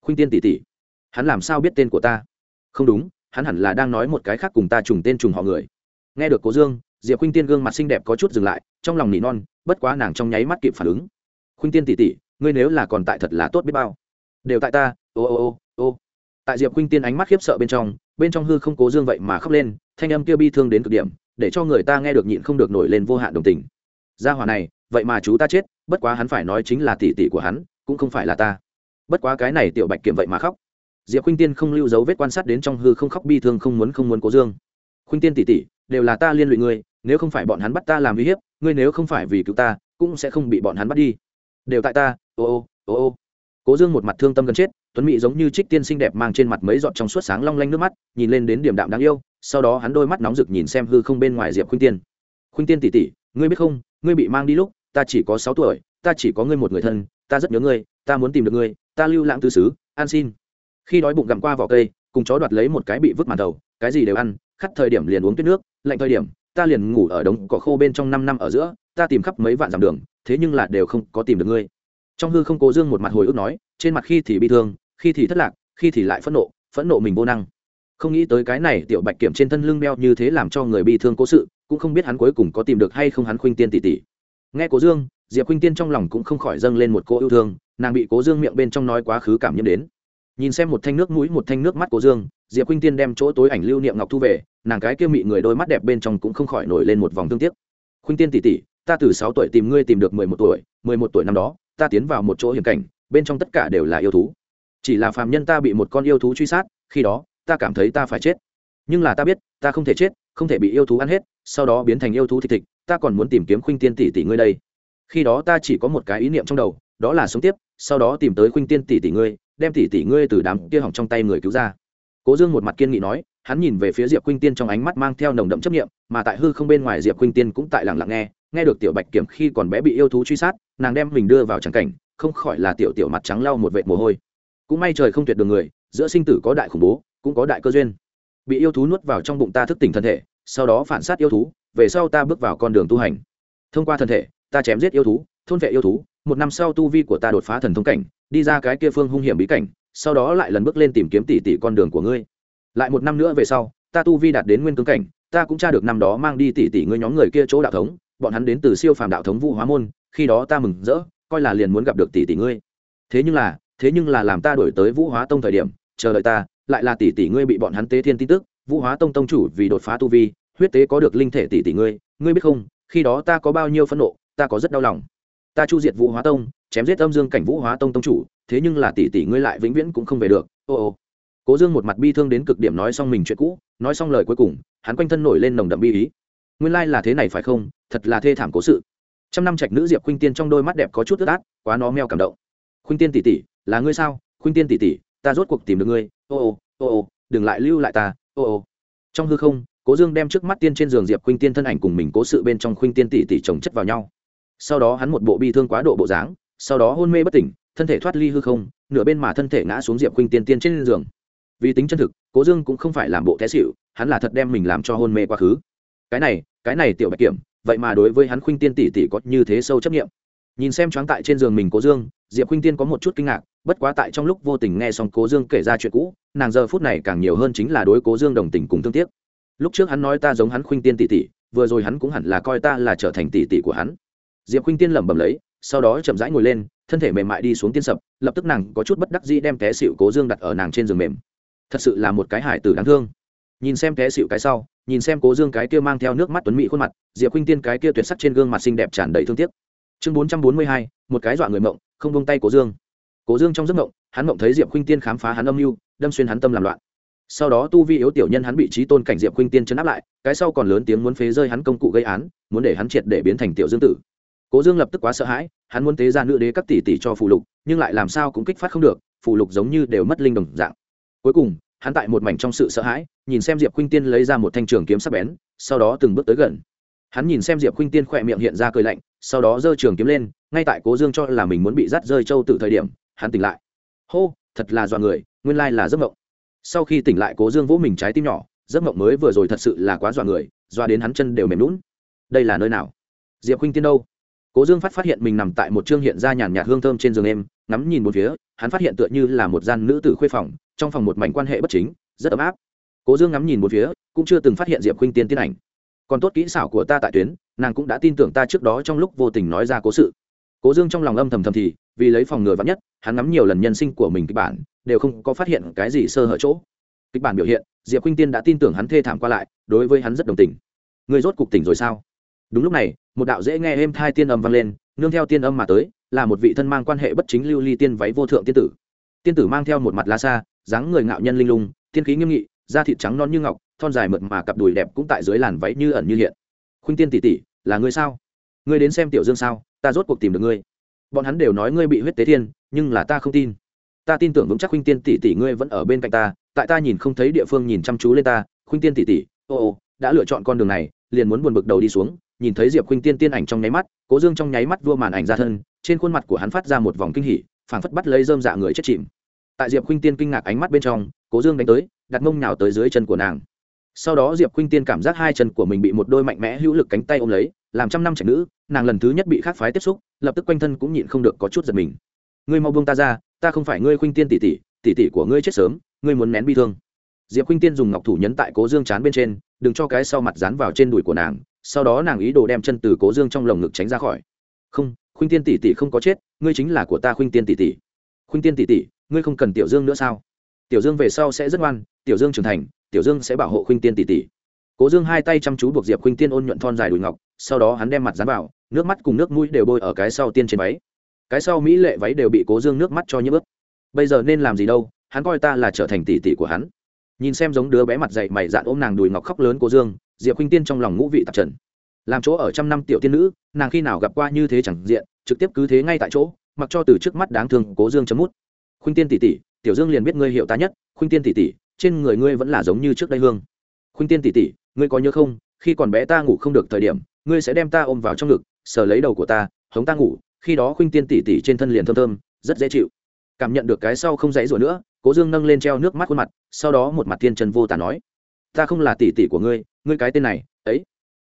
Khuynh tiên tỷ tỷ, hắn làm sao biết tên của ta? Không đúng, hắn hẳn là đang nói một cái khác cùng ta trùng tên trùng họ người. Nghe được cố dương, diệp khuynh tiên gương mặt xinh đẹp có chút dừng lại, trong lòng nỉ non, bất quá nàng trong nháy mắt kịp phản ứng. Khuynh tiên tỷ tỷ, ngươi nếu là còn tại thật là tốt biết bao. Đều tại ta, ô ô ô ô tại diệp khuynh tiên ánh mắt khiếp sợ bên trong bên trong hư không cố dương vậy mà khóc lên, thanh âm kia bi thương đến cực điểm, để cho người ta nghe được nhịn không được nổi lên vô hạn đồng tình. Gia hỏa này, vậy mà chú ta chết, bất quá hắn phải nói chính là tỷ tỷ của hắn, cũng không phải là ta. Bất quá cái này tiểu bạch kiểm vậy mà khóc. Diệp khuynh tiên không lưu dấu vết quan sát đến trong hư không khóc bi thương không muốn không muốn cố dương. Khuynh tiên tỷ tỷ, đều là ta liên lụy ngươi, nếu không phải bọn hắn bắt ta làm uy hiếp, ngươi nếu không phải vì cứu ta, cũng sẽ không bị bọn hắn bắt đi. Đều tại ta, ô ô ô ô. Cố dương một mặt thương tâm gần chết tuấn mỹ giống như trích tiên xinh đẹp mang trên mặt mấy giọt trong suốt sáng long lanh nước mắt, nhìn lên đến điểm đạm đáng yêu, sau đó hắn đôi mắt nóng rực nhìn xem hư không bên ngoài diệp khuynh tiên. Khuynh tiên tỷ tỷ, ngươi biết không, ngươi bị mang đi lúc, ta chỉ có sáu tuổi, ta chỉ có ngươi một người thân, ta rất nhớ ngươi, ta muốn tìm được ngươi, ta lưu lãng tư xứ, an xin. Khi đói bụng gặm qua vỏ cây, cùng chó đoạt lấy một cái bị vứt màn đầu, cái gì đều ăn khắt thời điểm liền uống tuyết nước, lạnh thời điểm, ta liền ngủ ở đống cỏ khô bên trong năm năm ở giữa, ta tìm khắp mấy vạn dặm đường, thế nhưng là đều không có tìm được ngươi trong hư không cố dương một mặt hồi ức nói, trên mặt khi thì bị thương, khi thì thất lạc, khi thì lại phẫn nộ phẫn nộ mình vô năng. Không nghĩ tới cái này tiểu bạch kiểm trên thân lưng meo như thế làm cho người bị thương cố sự, cũng không biết hắn cuối cùng có tìm được hay không hắn khuynh tiên tỷ tỷ. Nghe cố dương, diệp khuynh tiên trong lòng cũng không khỏi dâng lên một cô yêu thương, nàng bị cố dương miệng bên trong nói quá khứ cảm nhiễm đến. Nhìn xem một thanh nước mũi, một thanh nước mắt cố dương, diệp khuynh tiên đem chỗ tối ảnh lưu niệm ngọc thu về, nàng cái kia mị người đôi mắt đẹp bên trong cũng không khỏi nổi lên một vòng thương tiếc. Khuynh tiên tỷ tỷ, ta từ sáu tuổi tìm ngươi tìm được mười một tuổi, mười một tuổi năm đó ta tiến vào một chỗ hiểm cảnh, bên trong tất cả đều là yêu thú. Chỉ là phàm nhân ta bị một con yêu thú truy sát, khi đó, ta cảm thấy ta phải chết. Nhưng là ta biết, ta không thể chết, không thể bị yêu thú ăn hết, sau đó biến thành yêu thú thịt thịt, ta còn muốn tìm kiếm khuynh tiên tỷ tỷ ngươi đây. Khi đó ta chỉ có một cái ý niệm trong đầu, đó là sống tiếp, sau đó tìm tới khuynh tiên tỷ tỷ ngươi, đem tỷ tỷ ngươi từ đám kia hỏng trong tay người cứu ra. Cố dương một mặt kiên nghị nói hắn nhìn về phía diệp khuynh tiên trong ánh mắt mang theo nồng đậm chấp nghiệm mà tại hư không bên ngoài diệp khuynh tiên cũng tại lặng lặng nghe nghe được tiểu bạch kiểm khi còn bé bị yêu thú truy sát, nàng đem mình đưa vào trắng cảnh, không khỏi là tiểu tiểu mặt trắng lau một vệt mồ hôi. Cũng may trời không tuyệt đường người, giữa sinh tử có đại khủng bố, cũng có đại cơ duyên. Bị yêu thú nuốt vào trong bụng ta thức tỉnh thân thể, sau đó phản sát yêu thú, về sau ta bước vào con đường tu hành. Thông qua thân thể, ta chém giết yêu thú, thôn vệ yêu thú, một năm sau tu vi của ta đột phá thần thông cảnh, đi ra cái kia phương hung hiểm bí cảnh, sau đó lại lần bước lên tìm kiếm tỷ tỷ con đường của ngươi lại một năm nữa về sau, ta tu vi đạt đến nguyên cương cảnh, ta cũng tra được năm đó mang đi tỷ tỷ ngươi nhóm người kia chỗ đạo thống, bọn hắn đến từ siêu phàm đạo thống vũ hóa môn, khi đó ta mừng rỡ, coi là liền muốn gặp được tỷ tỷ ngươi. Thế nhưng là, thế nhưng là làm ta đổi tới vũ hóa tông thời điểm, chờ đợi ta, lại là tỷ tỷ ngươi bị bọn hắn tế thiên tin tức, vũ hóa tông tông chủ vì đột phá tu vi, huyết tế có được linh thể tỷ tỷ ngươi ngươi biết không, khi đó ta có bao nhiêu phẫn nộ, ta có rất đau lòng. Ta chu diệt vũ hóa tông, chém giết âm dương cảnh vũ hóa tông tông chủ, thế nhưng là tỷ tỷ ngươi lại vĩnh viễn cũng không về được. Ô ô cố dương một mặt bi thương đến cực điểm nói xong mình chuyện cũ, nói xong lời cuối cùng, hắn quanh thân nổi lên nồng đậm bi ý. Nguyên lai là thế này phải không? Thật là thê thảm cố sự. Trăm năm trạch nữ diệp khuynh tiên trong đôi mắt đẹp có chút ướt át, quá nó meo cảm động. Khuynh tiên tỷ tỷ, là ngươi sao? Khuynh tiên tỷ tỷ, ta rốt cuộc tìm được ngươi. Ô ô ô ô, đừng lại lưu lại ta. Ô ô. Trong hư không, cố dương đem trước mắt tiên trên giường diệp khuynh tiên thân ảnh cùng mình cố sự bên trong khuynh tiên tỷ tỷ chồng chất vào nhau. Sau đó hắn một bộ bi thương quá độ bộ dáng, sau đó hôn mê bất tỉnh, thân thể thoát ly hư không, nửa bên mà thân thể ngã xuống diệp khuynh tiên tiên trên giường vì tính chân thực, cố dương cũng không phải làm bộ té xịu hắn là thật đem mình làm cho hôn mê quá khứ. Cái này cái này tiểu bạch kiểm, vậy mà đối với hắn khuynh tiên tỷ tỷ có như thế sâu chấp nghiệm nhìn xem choáng tại trên giường mình cố dương, diệp khuynh tiên có một chút kinh ngạc, bất quá tại trong lúc vô tình nghe xong cố dương kể ra chuyện cũ, nàng giờ phút này càng nhiều hơn chính là đối cố dương đồng tình cùng thương tiếc. Lúc trước hắn nói ta giống hắn khuynh tiên tỷ tỷ, vừa rồi hắn cũng hẳn là coi ta là trở thành tỷ tỷ của hắn. Diệp khuynh tiên lẩm bẩm lấy, sau đó chậm rãi ngồi lên, thân thể mềm mại đi xuống tiên sập, lập tức nàng có chút bất đắc dĩ đem té xịu cố dương đặt ở nàng trên giường mềm thật sự là một cái hải tử đáng thương. Nhìn xem té xịu cái sau, nhìn xem cố dương cái kia mang theo nước mắt tuấn mỹ khuôn mặt, diệp khuynh tiên cái kia tuyệt sắc trên gương mặt xinh đẹp tràn đầy thương tiếc. Chương bốn trăm bốn mươi hai, một cái dọa người mộng, không bông tay cố dương. Cố dương trong giấc mộng, hắn mộng thấy diệp khuynh tiên khám phá hắn âm mưu, đâm xuyên hắn tâm làm loạn. Sau đó tu vi yếu tiểu nhân hắn bị trí tôn cảnh diệp khuynh tiên chấn áp lại, cái sau còn lớn tiếng muốn phế rơi hắn công cụ gây án, muốn để hắn triệt để biến thành tiểu dương tử. Cố dương lập tức quá sợ hãi, hắn muốn tế ra nữ đế các tỷ tỷ cho phụ lục, nhưng lại làm sao cũng kích phát không được phụ lục giống như đều mất linh đồng dạng cuối cùng, hắn tại một mảnh trong sự sợ hãi, nhìn xem diệp khuynh tiên lấy ra một thanh trường kiếm sắc bén, sau đó từng bước tới gần. Hắn nhìn xem diệp khuynh tiên khỏe miệng hiện ra cười lạnh, sau đó giơ trường kiếm lên, ngay tại cố dương cho là mình muốn bị dắt rơi châu từ thời điểm, hắn tỉnh lại. Hô, thật là dọa người, nguyên lai là giấc mộng. Sau khi tỉnh lại, cố dương vỗ mình trái tim nhỏ, giấc mộng mới vừa rồi thật sự là quá dọa người, dọa đến hắn chân đều mềm lún đây là nơi nào? Diệp khuynh tiên đâu? Cố dương phát phát hiện mình nằm tại một chương hiện ra nhàn nhạt hương thơm trên giường em ngắm nhìn một phía, hắn phát hiện tựa như là một gian nữ tử khuê phòng, trong phòng một mảnh quan hệ bất chính, rất ấm áp. Cố dương ngắm nhìn một phía, cũng chưa từng phát hiện diệp khuynh tiên tiến ảnh. Còn tốt kỹ xảo của ta tại tuyến, nàng cũng đã tin tưởng ta trước đó trong lúc vô tình nói ra cố sự. Cố dương trong lòng âm thầm thầm thì, vì lấy phòng ngừa vắn nhất, hắn ngắm nhiều lần nhân sinh của mình kịch bản, đều không có phát hiện cái gì sơ hở chỗ. Kịch bản biểu hiện, diệp khuynh tiên đã tin tưởng hắn thê thảm qua lại, đối với hắn rất đồng tình. Người rốt cục tỉnh rồi sao? Đúng lúc này, một đạo dễ nghe êm thai tiên âm vang lên, nương theo tiên âm mà tới là một vị thân mang quan hệ bất chính lưu ly tiên váy vô thượng tiên tử. Tiên tử mang theo một mặt la xa dáng người ngạo nhân linh lung, tiên khí nghiêm nghị, da thịt trắng non như ngọc, thon dài mượt mà cặp đùi đẹp cũng tại dưới làn váy như ẩn như hiện. Khuynh tiên tỷ tỷ, là ngươi sao? Ngươi đến xem tiểu dương sao, ta rốt cuộc tìm được ngươi. Bọn hắn đều nói ngươi bị huyết tế thiên, nhưng là ta không tin. Ta tin tưởng vững chắc khuynh tiên tỷ tỷ ngươi vẫn ở bên cạnh ta, tại ta nhìn không thấy địa phương nhìn chăm chú lên ta. Khuynh tiên tỷ tỷ, ô ô, đã lựa chọn con đường này, liền muốn buồn bực đầu đi xuống, nhìn thấy diệp khuynh tiên tiên ảnh trong nháy mắt, cố dương trong nháy mắt vua màn ảnh ra thân trên khuôn mặt của hắn phát ra một vòng kinh hỉ, phảng phất bắt lấy dơm dạ người chết chìm. Tại diệp khuynh tiên kinh ngạc ánh mắt bên trong, cố dương đánh tới, đặt mông nhào tới dưới chân của nàng. Sau đó diệp khuynh tiên cảm giác hai chân của mình bị một đôi mạnh mẽ hữu lực cánh tay ôm lấy, làm trăm năm trẻ nữ, nàng lần thứ nhất bị khác phái tiếp xúc, lập tức quanh thân cũng nhịn không được có chút giật mình. Ngươi mau buông ta ra, ta không phải ngươi khuynh tiên tỷ tỷ tỷ tỷ của ngươi chết sớm, ngươi muốn nén bi thương. Diệp khuynh tiên dùng ngọc thủ nhấn tại cố dương chán bên trên, đừng cho cái sau mặt dán vào trên đùi của nàng, sau đó nàng ý đồ đem chân từ cố dương trong lồng ngực tránh ra khỏi. Không khuynh tiên tỷ tỷ không có chết, ngươi chính là của ta khuynh tiên tỷ tỷ. Khuynh tiên tỷ tỷ, ngươi không cần tiểu dương nữa sao? Tiểu dương về sau sẽ rất ngoan, tiểu dương trưởng thành, tiểu dương sẽ bảo hộ khuynh tiên tỷ tỷ. Cố dương hai tay chăm chú buộc diệp khuynh tiên ôn nhuận thon dài đùi ngọc, sau đó hắn đem mặt dán vào, nước mắt cùng nước mũi đều bôi ở cái sau tiên trên váy. Cái sau mỹ lệ váy đều bị cố dương nước mắt cho nhễu. ướt. Bây giờ nên làm gì đâu, hắn coi ta là trở thành tỷ tỷ của hắn. Nhìn xem giống đứa bé mặt dậy mày dạn ôm nàng đùi ngọc khóc lớn cố dương, diệp khuynh tiên trong lòng ngũ vị tạp trần. Làm chỗ ở trăm năm tiểu tiên nữ, nàng khi nào gặp qua như thế chẳng diện trực tiếp cứ thế ngay tại chỗ, mặc cho từ trước mắt đáng thương cố dương chấm mút. Khuynh tiên tỷ tỷ, tiểu dương liền biết ngươi hiểu ta nhất, khuynh tiên tỷ tỷ, trên người ngươi vẫn là giống như trước đây hương. Khuynh tiên tỷ tỷ, ngươi có nhớ không, khi còn bé ta ngủ không được thời điểm, ngươi sẽ đem ta ôm vào trong ngực, sờ lấy đầu của ta, hống ta ngủ, khi đó khuynh tiên tỷ tỷ trên thân liền thơm thơm, rất dễ chịu. Cảm nhận được cái sau không dãy rủa nữa, cố dương nâng lên treo nước mắt khuôn mặt, sau đó một mặt tiên trần vô tả nói, ta không là tỷ tỷ của ngươi ngươi cái tên này, ấy.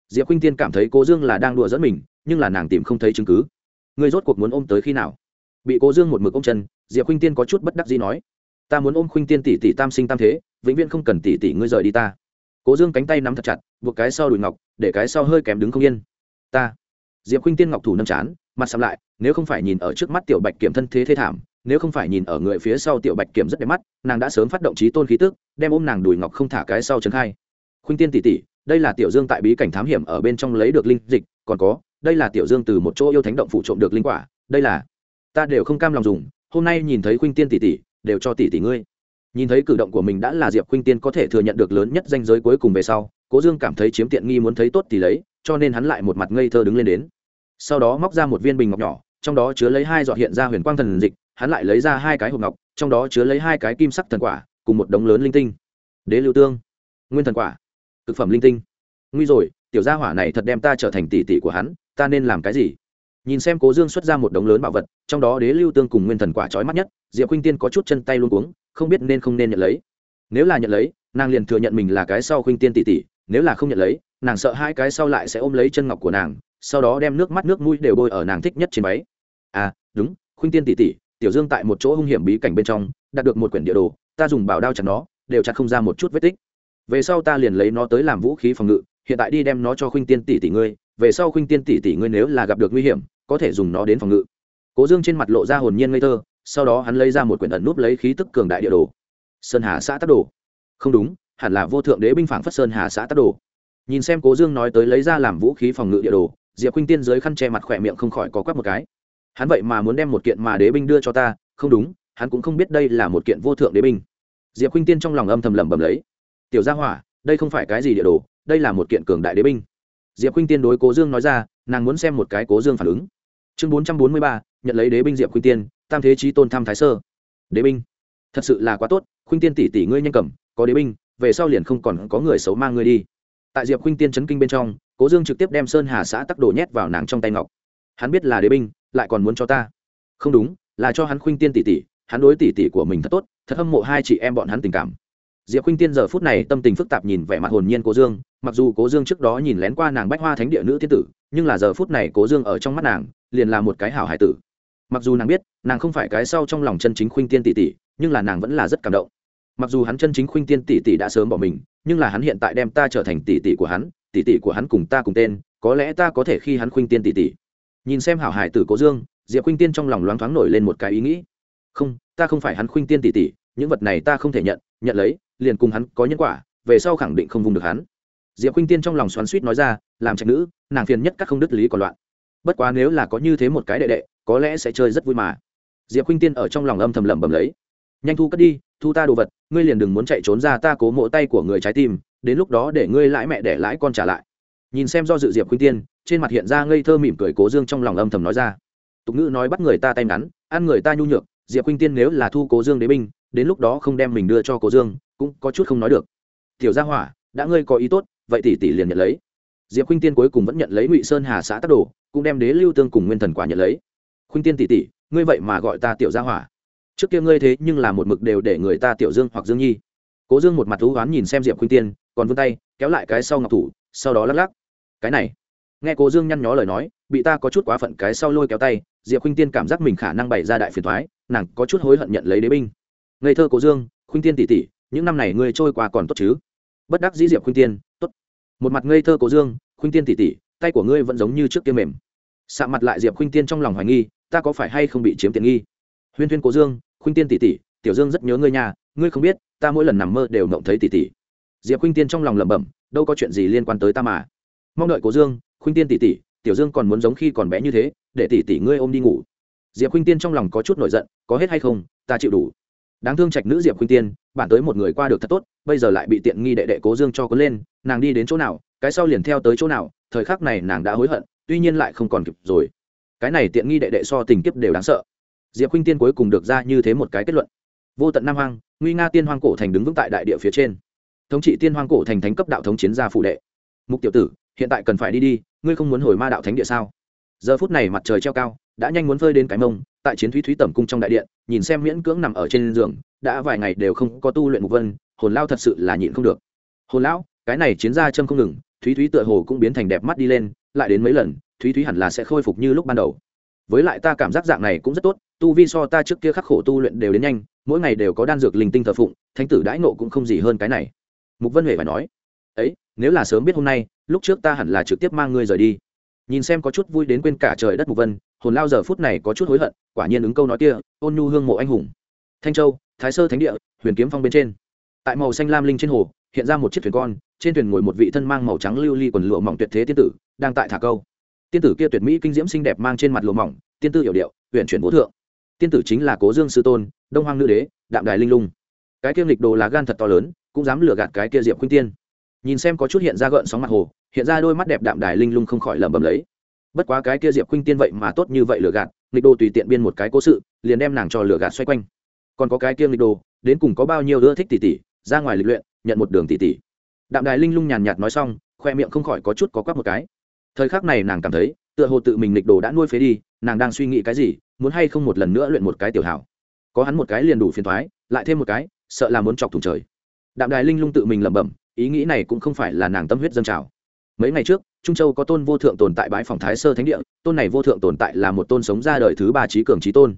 Diệp khuynh tiên cảm thấy cố dương là đang đùa dẫn mình, nhưng là nàng tìm không thấy chứng cứ ngươi rốt cuộc muốn ôm tới khi nào? Bị cố dương một mực ôm chân, diệp khuynh tiên có chút bất đắc gì nói, ta muốn ôm khuynh tiên tỷ tỷ tam sinh tam thế, vĩnh viễn không cần tỷ tỷ ngươi rời đi ta. Cố dương cánh tay nắm thật chặt, buộc cái sau đùi ngọc, để cái sau hơi kém đứng không yên. Ta. Diệp khuynh tiên ngọc thủ nâm chán, mặt sầm lại, nếu không phải nhìn ở trước mắt tiểu bạch kiểm thân thế thế thảm, nếu không phải nhìn ở người phía sau tiểu bạch kiểm rất đẹp mắt, nàng đã sớm phát động trí tôn khí tức, đem ôm nàng đùi ngọc không thả cái sau trấn khai. Khuynh tiên tỷ tỷ, đây là tiểu dương tại bí cảnh thám hiểm ở bên trong lấy được linh dịch, còn có đây là tiểu dương từ một chỗ yêu thánh động phụ trộm được linh quả, đây là, ta đều không cam lòng dùng, hôm nay nhìn thấy khuynh tiên tỷ tỷ, đều cho tỷ tỷ ngươi. Nhìn thấy cử động của mình đã là diệp khuynh tiên có thể thừa nhận được lớn nhất danh giới cuối cùng về sau, cố dương cảm thấy chiếm tiện nghi muốn thấy tốt thì lấy, cho nên hắn lại một mặt ngây thơ đứng lên đến. Sau đó móc ra một viên bình ngọc nhỏ, trong đó chứa lấy hai giọt hiện ra huyền quang thần dịch, hắn lại lấy ra hai cái hộp ngọc, trong đó chứa lấy hai cái kim sắc thần quả, cùng một đống lớn linh tinh. Đế lưu tương, nguyên thần quả thực phẩm linh tinh. Nguy rồi, tiểu gia hỏa này thật đem ta trở thành tỷ tỷ của hắn ta nên làm cái gì? Nhìn xem cố dương xuất ra một đống lớn bảo vật, trong đó đế lưu tương cùng nguyên thần quả trói mắt nhất, diệp khuynh tiên có chút chân tay luôn cuống, không biết nên không nên nhận lấy. Nếu là nhận lấy, nàng liền thừa nhận mình là cái sau khuynh tiên tỷ tỷ, nếu là không nhận lấy, nàng sợ hai cái sau lại sẽ ôm lấy chân ngọc của nàng, sau đó đem nước mắt nước mũi đều bôi ở nàng thích nhất trên váy. À đúng, khuynh tiên tỷ tỷ, tiểu dương tại một chỗ hung hiểm bí cảnh bên trong, đạt được một quyển địa đồ, ta dùng bảo đao chặt nó, đều chặt không ra một chút vết tích. Về sau ta liền lấy nó tới làm vũ khí phòng ngự, hiện tại đi đem nó cho khuynh tiên tỷ tỷ ngươi về sau khuynh tiên tỷ tỷ ngươi nếu là gặp được nguy hiểm, có thể dùng nó đến phòng ngự. Cố dương trên mặt lộ ra hồn nhiên ngây thơ, sau đó hắn lấy ra một quyển ẩn núp lấy khí tức cường đại địa đồ. Sơn hà xã tắc đồ. Không đúng, hẳn là vô thượng đế binh phảng phất sơn hà xã tắc đồ. Nhìn xem cố dương nói tới lấy ra làm vũ khí phòng ngự địa đồ, diệp khuynh tiên dưới khăn che mặt khỏe miệng không khỏi có quắc một cái. Hắn vậy mà muốn đem một kiện mà đế binh đưa cho ta, không đúng, hắn cũng không biết đây là một kiện vô thượng đế binh. Diệp khuynh tiên trong lòng âm thầm lẩm bẩm lấy. Tiểu gia hỏa, đây không phải cái gì địa đồ, đây là một kiện cường đại đế binh diệp khuynh tiên đối cố dương nói ra, nàng muốn xem một cái cố dương phản ứng. Chương bốn trăm bốn mươi ba, nhận lấy đế binh diệp khuynh tiên, tam thế trí tôn tham thái sơ. Đế binh. Thật sự là quá tốt, khuynh tiên tỷ tỷ ngươi nhanh cầm, có đế binh, về sau liền không còn có người xấu mang ngươi đi. Tại diệp khuynh tiên chấn kinh bên trong, cố dương trực tiếp đem sơn hà xã tắc đồ nhét vào nàng trong tay ngọc. Hắn biết là đế binh, lại còn muốn cho ta. Không đúng, là cho hắn khuynh tiên tỷ tỷ, hắn đối tỷ tỷ của mình thật tốt, thật hâm mộ hai chị em bọn hắn tình cảm diệp khuynh tiên giờ phút này tâm tình phức tạp nhìn vẻ mặt hồn nhiên cố dương, mặc dù cố dương trước đó nhìn lén qua nàng bách hoa thánh địa nữ thiên tử, nhưng là giờ phút này cố dương ở trong mắt nàng, liền là một cái hảo hải tử. Mặc dù nàng biết, nàng không phải cái sau trong lòng chân chính khuynh tiên tỷ tỷ, nhưng là nàng vẫn là rất cảm động. Mặc dù hắn chân chính khuynh tiên tỷ tỷ đã sớm bỏ mình, nhưng là hắn hiện tại đem ta trở thành tỷ tỷ của hắn, tỷ tỷ của hắn cùng ta cùng tên, có lẽ ta có thể khi hắn khuynh tiên tỷ tỷ. Nhìn xem hảo hải tử cố dương, diệp khuynh tiên trong lòng loáng thoáng nổi lên một cái ý nghĩ. Không, ta không phải hắn khuynh tiên tỷ tỷ, những vật này ta không thể nhận nhận lấy liền cùng hắn có nhân quả, về sau khẳng định không vùng được hắn. Diệp khuynh tiên trong lòng xoắn suýt nói ra, làm trạch nữ, nàng phiền nhất các không đứt lý còn loạn. Bất quá nếu là có như thế một cái đệ đệ, có lẽ sẽ chơi rất vui mà. Diệp khuynh tiên ở trong lòng âm thầm lẩm bẩm lấy. Nhanh thu cất đi, thu ta đồ vật, ngươi liền đừng muốn chạy trốn ra ta cố mộ tay của người trái tim, đến lúc đó để ngươi lãi mẹ để lãi con trả lại. Nhìn xem do dự diệp khuynh tiên, trên mặt hiện ra ngây thơ mỉm cười cố dương trong lòng âm thầm nói ra. Tục ngữ nói bắt người ta tay ngắn, ăn người ta nhu nhược, diệp khuynh tiên nếu là thu cố dương đế binh, đến lúc đó không đem mình đưa cho cố dương cũng có chút không nói được. Tiểu gia hỏa, đã ngươi có ý tốt, vậy tỷ tỷ liền nhận lấy. Diệp khuynh tiên cuối cùng vẫn nhận lấy ngụy sơn hà xã tắc đồ, cũng đem đế lưu tương cùng nguyên thần quả nhận lấy. Khuynh tiên tỷ tỷ, ngươi vậy mà gọi ta tiểu gia hỏa. Trước kia ngươi thế nhưng là một mực đều để người ta tiểu dương hoặc dương nhi. Cố dương một mặt thú oán nhìn xem diệp khuynh tiên, còn vươn tay, kéo lại cái sau ngọc thủ, sau đó lắc lắc. Cái này. Nghe cố dương nhăn nhó lời nói, bị ta có chút quá phận cái sau lôi kéo tay, diệp khuynh tiên cảm giác mình khả năng bày ra đại phiền thoái, nàng có chút hối hận nhận lấy đế binh. Ngây thơ cố dương, khuynh tiên tỷ tỷ những năm này ngươi trôi qua còn tốt chứ? Bất đắc dĩ diệp khuynh tiên, tốt. Một mặt ngây thơ cố dương, khuynh tiên tỷ tỷ tay của ngươi vẫn giống như trước kia mềm. Sạ mặt lại diệp khuynh tiên trong lòng hoài nghi, ta có phải hay không bị chiếm tiện nghi? Huyên thuyên cố dương, khuynh tiên tỷ tỷ tiểu dương rất nhớ ngươi nhà ngươi không biết, ta mỗi lần nằm mơ đều mộng thấy tỷ tỷ diệp khuynh tiên trong lòng lẩm bẩm, đâu có chuyện gì liên quan tới ta mà. Mong đợi cố dương, khuynh tiên tỷ tỷ tiểu dương còn muốn giống khi còn bé như thế, để tỷ tỷ ngươi ôm đi ngủ. Diệp khuynh tiên trong lòng có chút nổi giận, có hết hay không, ta chịu đủ đáng thương trạch nữ diệp khuynh tiên, bản tới một người qua được thật tốt, bây giờ lại bị tiện nghi đệ đệ cố dương cho cuốn lên, nàng đi đến chỗ nào, cái sau liền theo tới chỗ nào, thời khắc này nàng đã hối hận, tuy nhiên lại không còn kịp rồi. Cái này tiện nghi đệ đệ so tình kiếp đều đáng sợ. Diệp khuynh tiên cuối cùng được ra như thế một cái kết luận. Vô tận nam hoang, nguy nga tiên hoang cổ thành đứng vững tại đại địa phía trên. Thống trị tiên hoang cổ thành thánh cấp đạo thống chiến gia phụ đệ. Mục tiểu tử, hiện tại cần phải đi đi, ngươi không muốn hồi ma đạo thánh địa sao? Giờ phút này mặt trời treo cao đã nhanh muốn phơi đến cái mông, tại chiến thúy thúy tẩm cung trong đại điện, nhìn xem miễn cưỡng nằm ở trên giường, đã vài ngày đều không có tu luyện mục vân, hồn lao thật sự là nhịn không được. Hồn lão, cái này chiến gia châm không ngừng, thúy thúy tựa hồ cũng biến thành đẹp mắt đi lên, lại đến mấy lần, thúy thúy hẳn là sẽ khôi phục như lúc ban đầu. Với lại ta cảm giác dạng này cũng rất tốt, tu vi so ta trước kia khắc khổ tu luyện đều đến nhanh, mỗi ngày đều có đan dược linh tinh thờ phụng, thánh tử đãi nộ cũng không gì hơn cái này. Mục vân huệ phải nói, ấy, nếu là sớm biết hôm nay, lúc trước ta hẳn là trực tiếp mang ngươi rời đi. Nhìn xem có chút vui đến quên cả trời đất mục vân hồn lao giờ phút này có chút hối hận, quả nhiên ứng câu nói kia, ôn nhu hương mộ anh hùng. Thanh châu, thái sơ thánh địa, huyền kiếm phong bên trên. Tại màu xanh lam linh trên hồ, hiện ra một chiếc thuyền con, trên thuyền ngồi một vị thân mang màu trắng lưu ly li quần lụa mỏng tuyệt thế tiên tử, đang tại thả câu. Tiên tử kia tuyệt mỹ kinh diễm xinh đẹp mang trên mặt lụa mỏng, tiên tư hiểu điệu huyện chuyển vũ thượng. Tiên tử chính là cố dương sư tôn, đông hoang nữ đế, đạm đài linh lung. Cái kia lịch đồ là gan thật to lớn, cũng dám lừa gạt cái kia diệp khuynh tiên. Nhìn xem có chút hiện ra gợn sóng mặt hồ, hiện ra đôi mắt đẹp đạm đài linh lung không khỏi lẩm bẩm lấy bất quá cái kia diệp khuynh tiên vậy mà tốt như vậy lừa gạt lịch đồ tùy tiện biên một cái cố sự, liền đem nàng cho lừa gạt xoay quanh. Còn có cái kia lịch đồ, đến cùng có bao nhiêu ưa thích tỷ tỷ, ra ngoài lịch luyện, nhận một đường tỷ tỷ. Đạm đài linh lung nhàn nhạt nói xong, khoe miệng không khỏi có chút có quắc một cái. Thời khắc này nàng cảm thấy, tựa hồ tự mình lịch đồ đã nuôi phế đi, nàng đang suy nghĩ cái gì, muốn hay không một lần nữa luyện một cái tiểu hảo. Có hắn một cái liền đủ phiền thoái lại thêm một cái, sợ là muốn chọc thủng trời. Đạm đài linh lung tự mình lẩm bẩm, ý nghĩ này cũng không phải là nàng tâm huyết dân trào. Mấy ngày trước trung châu có tôn vô thượng tồn tại bãi phòng thái sơ thánh địa, tôn này vô thượng tồn tại là một tôn sống ra đời thứ ba trí cường trí tôn.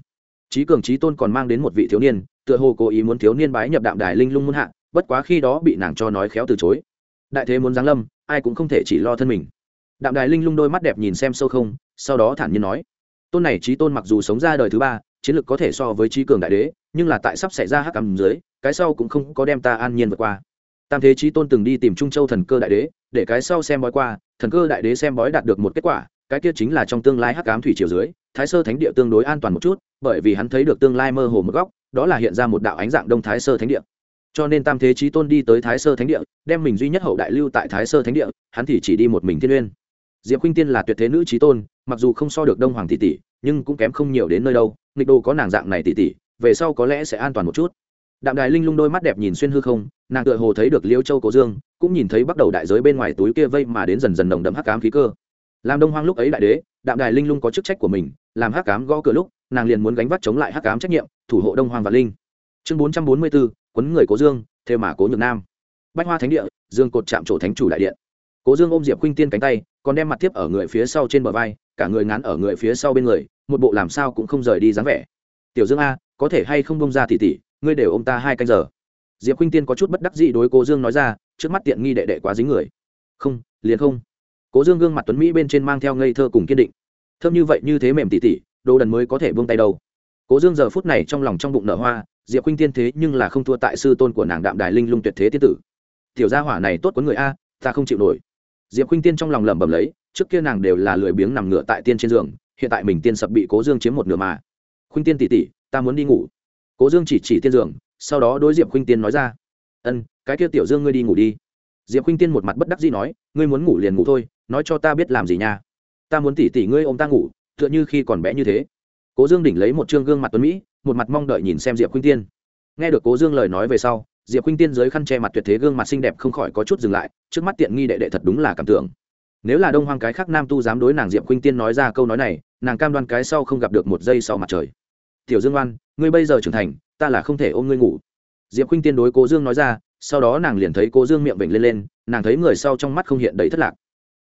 Trí cường trí tôn còn mang đến một vị thiếu niên, tựa hồ cố ý muốn thiếu niên bái nhập đạm đài linh lung muôn hạ, bất quá khi đó bị nàng cho nói khéo từ chối. Đại thế muốn giáng lâm, ai cũng không thể chỉ lo thân mình. Đạm đài linh lung đôi mắt đẹp nhìn xem sâu không, sau đó thản nhiên nói, tôn này trí tôn mặc dù sống ra đời thứ ba, chiến lược có thể so với trí cường đại đế, nhưng là tại sắp xảy ra hắc cằm dưới, cái sau cũng không có đem ta an nhiên vượt qua tam thế chí tôn từng đi tìm trung châu thần cơ đại đế, để cái sau xem bói qua, thần cơ đại đế xem bói đạt được một kết quả, cái kia chính là trong tương lai hắc ám thủy triều dưới, thái sơ thánh địa tương đối an toàn một chút, bởi vì hắn thấy được tương lai mơ hồ một góc, đó là hiện ra một đạo ánh dạng đông thái sơ thánh địa. Cho nên tam thế chí tôn đi tới thái sơ thánh địa, đem mình duy nhất hậu đại lưu tại thái sơ thánh địa, hắn thì chỉ đi một mình thiên uyên diệp khuynh tiên là tuyệt thế nữ chí tôn, mặc dù không so được đông hoàng tỷ tỷ, nhưng cũng kém không nhiều đến nơi đâu, nghịch đồ có nàng dạng này tỷ tỷ, về sau có lẽ sẽ an toàn một chút đạm đài linh lung đôi mắt đẹp nhìn xuyên hư không, nàng tựa hồ thấy được liêu châu cố dương, cũng nhìn thấy bắt đầu đại giới bên ngoài túi kia vây mà đến dần dần nồng đậm hắc cám khí cơ. Làm đông hoang lúc ấy đại đế, đạm đài linh lung có chức trách của mình, làm hắc cám gõ cửa lúc, nàng liền muốn gánh vác chống lại hắc cám trách nhiệm, thủ hộ đông hoang và linh. Chương bốn trăm bốn mươi bốn quấn người cố dương, theo mà cố nhược nam. Bách hoa thánh địa, dương cột chạm trổ thánh chủ đại điện. Cố dương ôm diệp khuynh tiên cánh tay, còn đem mặt tiếp ở người phía sau trên bờ vai, cả người ngán ở người phía sau bên người, một bộ làm sao cũng không rời đi dáng vẻ. Tiểu dương a, có thể hay không bông ra tỉ tỉ ngươi đều ôm ta hai canh giờ. Diệp khuynh tiên có chút bất đắc dĩ đối cố dương nói ra, trước mắt tiện nghi đệ đệ quá dính người. Không, liền không. Cố dương gương mặt tuấn mỹ bên trên mang theo ngây thơ cùng kiên định. Thơm như vậy như thế mềm tỉ tỉ, đồ đần mới có thể buông tay đâu. Cố dương giờ phút này trong lòng trong bụng nở hoa, diệp khuynh tiên thế nhưng là không thua tại sư tôn của nàng đạm đài linh lung tuyệt thế tiên tử. Tiểu gia hỏa này tốt của người a, ta không chịu nổi. Diệp khuynh tiên trong lòng lẩm bẩm lấy, trước kia nàng đều là lười biếng nằm ngựa tại tiên trên giường, hiện tại mình tiên sập bị cố dương chiếm một nửa mà. Khuynh tiên tỉ tỉ, ta muốn đi ngủ cố dương chỉ chỉ tiên giường, sau đó đối diệp khuynh tiên nói ra, ân, cái kia tiểu dương ngươi đi ngủ đi. Diệp khuynh tiên một mặt bất đắc dĩ nói, ngươi muốn ngủ liền ngủ thôi, nói cho ta biết làm gì nha. Ta muốn tỉ tỉ ngươi ôm ta ngủ, tựa như khi còn bé như thế. Cố dương đỉnh lấy một chương gương mặt tuấn mỹ, một mặt mong đợi nhìn xem diệp khuynh tiên. Nghe được cố dương lời nói về sau, diệp khuynh tiên dưới khăn che mặt tuyệt thế gương mặt xinh đẹp không khỏi có chút dừng lại, trước mắt tiện nghi đệ đệ thật đúng là cảm tưởng. Nếu là đông hoang cái khác nam tu dám đối nàng diệp khuynh tiên nói ra câu nói này, nàng cam đoan cái sau không gặp được một giây sau mặt trời tiểu dương oan, ngươi bây giờ trưởng thành, ta là không thể ôm ngươi ngủ. Diệp khuynh tiên đối cố dương nói ra, sau đó nàng liền thấy cố dương miệng bệnh lên lên, nàng thấy người sau trong mắt không hiện đầy thất lạc.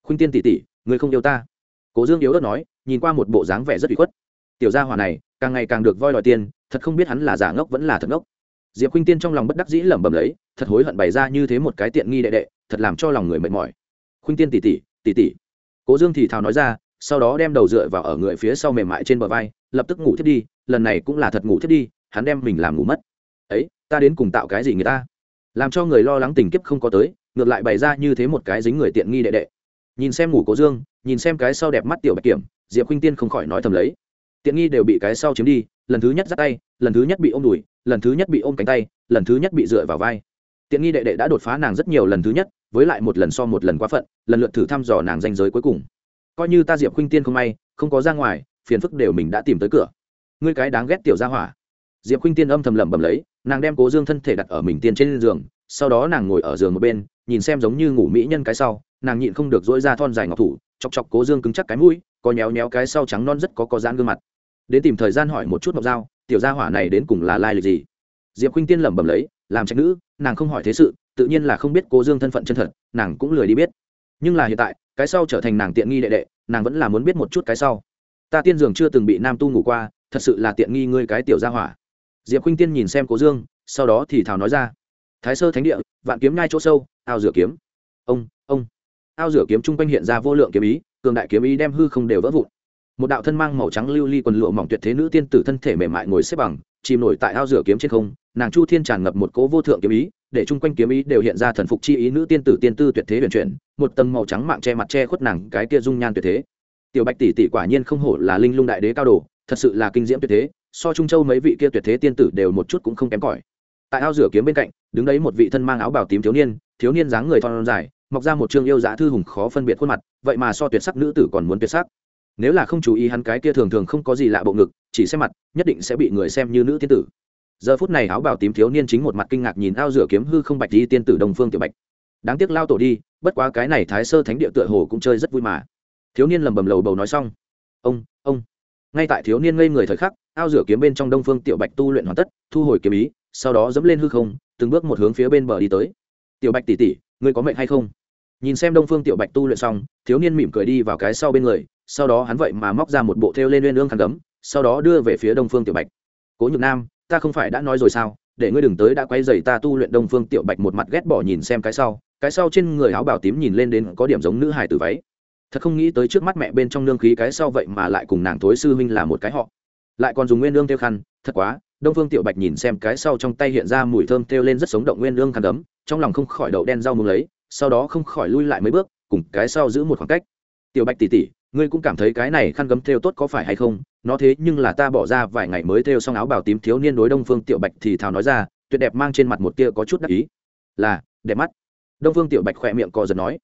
Khuynh tiên tỉ tỉ ngươi không yêu ta. Cố dương yếu ớt nói, nhìn qua một bộ dáng vẻ rất bị khuất. Tiểu gia hỏa này, càng ngày càng được voi đòi tiền, thật không biết hắn là giả ngốc vẫn là thật ngốc. Diệp khuynh tiên trong lòng bất đắc dĩ lẩm bẩm lấy, thật hối hận bày ra như thế một cái tiện nghi đệ đệ, thật làm cho lòng người mệt mỏi. Khuynh tiên tỉ tỉ tỉ tỉ cố dương thì thào nói ra, sau đó đem đầu dựa vào ở người phía sau mềm mại trên bờ vai lập tức ngủ thiết đi, lần này cũng là thật ngủ thiết đi, hắn đem mình làm ngủ mất. Ấy, ta đến cùng tạo cái gì người ta? Làm cho người lo lắng tình kiếp không có tới, ngược lại bày ra như thế một cái dính người tiện nghi đệ đệ. Nhìn xem ngủ cố dương, nhìn xem cái sau đẹp mắt tiểu bạch kiểm, diệp khuynh tiên không khỏi nói thầm lấy. Tiện nghi đều bị cái sau chiếm đi, lần thứ nhất dắt tay, lần thứ nhất bị ôm đùi, lần thứ nhất bị ôm cánh tay, lần thứ nhất bị dựa vào vai. Tiện nghi đệ đệ đã đột phá nàng rất nhiều lần thứ nhất, với lại một lần so một lần quá phận, lần lượt thử thăm dò nàng danh giới cuối cùng. Coi như ta diệp khuynh tiên không may, không có ra ngoài phiền phức đều mình đã tìm tới cửa. Ngươi cái đáng ghét tiểu gia hỏa. Diệp khuynh tiên âm thầm lẩm bẩm lấy, nàng đem cố dương thân thể đặt ở mình tiên trên giường, sau đó nàng ngồi ở giường một bên, nhìn xem giống như ngủ mỹ nhân cái sau, nàng nhịn không được dỗi ra thon dài ngọc thủ, chọc chọc cố dương cứng chắc cái mũi, có nhéo nhéo cái sau trắng non rất có có dán gương mặt. Đến tìm thời gian hỏi một chút ngọc dao tiểu gia hỏa này đến cùng là lai lịch gì? Diệp khuynh tiên lẩm bẩm lấy, làm trách nữ, nàng không hỏi thế sự, tự nhiên là không biết cố dương thân phận chân thật, nàng cũng lười đi biết. Nhưng là hiện tại, cái sau trở thành nàng tiện nghi đệ đệ, nàng vẫn là muốn biết một chút cái sau ta tiên dường chưa từng bị nam tu ngủ qua, thật sự là tiện nghi ngươi cái tiểu gia hỏa. Diệp khuynh tiên nhìn xem cố dương, sau đó thì thào nói ra, thái sơ thánh địa, vạn kiếm ngai chỗ sâu, ao rửa kiếm. Ông ông. Ao rửa kiếm chung quanh hiện ra vô lượng kiếm ý, cường đại kiếm ý đem hư không đều vỡ vụn. Một đạo thân mang màu trắng lưu ly quần lụa mỏng tuyệt thế nữ tiên tử thân thể mềm mại ngồi xếp bằng, chìm nổi tại ao rửa kiếm trên không, nàng chu thiên tràn ngập một cố vô thượng kiếm ý, để chung quanh kiếm ý đều hiện ra thần phục chi ý nữ tiên tử tiên tư tuyệt thế huyền chuyển, một tầng màu trắng mạng che mặt che khuất nàng cái kia dung nhan tuyệt thế tiểu bạch tỷ tỷ quả nhiên không hổ là linh lung đại đế cao đồ, thật sự là kinh diễm tuyệt thế, so trung châu mấy vị kia tuyệt thế tiên tử đều một chút cũng không kém cỏi. Tại ao rửa kiếm bên cạnh, đứng đấy một vị thân mang áo bào tím thiếu niên thiếu niên dáng người thon dài, mọc ra một chương yêu giá thư hùng khó phân biệt khuôn mặt, vậy mà so tuyệt sắc nữ tử còn muốn tuyệt sắc. Nếu là không chú ý hắn cái kia thường thường không có gì lạ bộ ngực, chỉ xem mặt, nhất định sẽ bị người xem như nữ tiên tử. Giờ phút này áo bào tím thiếu niên chính một mặt kinh ngạc nhìn ao rửa kiếm hư không bạch đi tiên tử đồng phương tiểu bạch. Đáng tiếc lao tổ đi, bất quá cái này thái sơ thánh địa tựa hồ cũng chơi rất vui mà thiếu niên lầm bầm lầu bầu nói xong. Ông ông. Ngay tại thiếu niên ngây người thời khắc, ao rửa kiếm bên trong đông phương tiểu bạch tu luyện hoàn tất, thu hồi kiếm ý, sau đó dẫm lên hư không, từng bước một hướng phía bên bờ đi tới. Tiểu bạch tỉ tỉ ngươi có mệnh hay không? Nhìn xem đông phương tiểu bạch tu luyện xong, thiếu niên mỉm cười đi vào cái sau bên người, sau đó hắn vậy mà móc ra một bộ thêu lên lên ương khăn cấm sau đó đưa về phía đông phương tiểu bạch. Cố nhược nam, ta không phải đã nói rồi sao? Để ngươi đừng tới đã quay dày ta tu luyện đông phương tiểu bạch một mặt ghét bỏ nhìn xem cái sau cái sau trên người áo bào tím nhìn lên đến có điểm giống nữ hải tử váy thật không nghĩ tới trước mắt mẹ bên trong nương khí cái sau vậy mà lại cùng nàng thối sư huynh là một cái họ. Lại còn dùng nguyên lương theo khăn, thật quá, đông phương tiểu bạch nhìn xem cái sau trong tay hiện ra mùi thơm theo lên rất sống động nguyên lương khăn đấm, trong lòng không khỏi đậu đen rau mùng lấy, sau đó không khỏi lui lại mấy bước, cùng cái sau giữ một khoảng cách. Tiểu bạch tỉ tỉ ngươi cũng cảm thấy cái này khăn gấm theo tốt có phải hay không? Nó thế nhưng là ta bỏ ra vài ngày mới theo xong áo bào tím thiếu niên đối đông phương tiểu bạch thì thào nói ra, tuyệt đẹp mang trên mặt một tia có chút đắc ý. Là, đẹp mắt. Đông phương tiểu bạch khỏe miệng cò giật nói.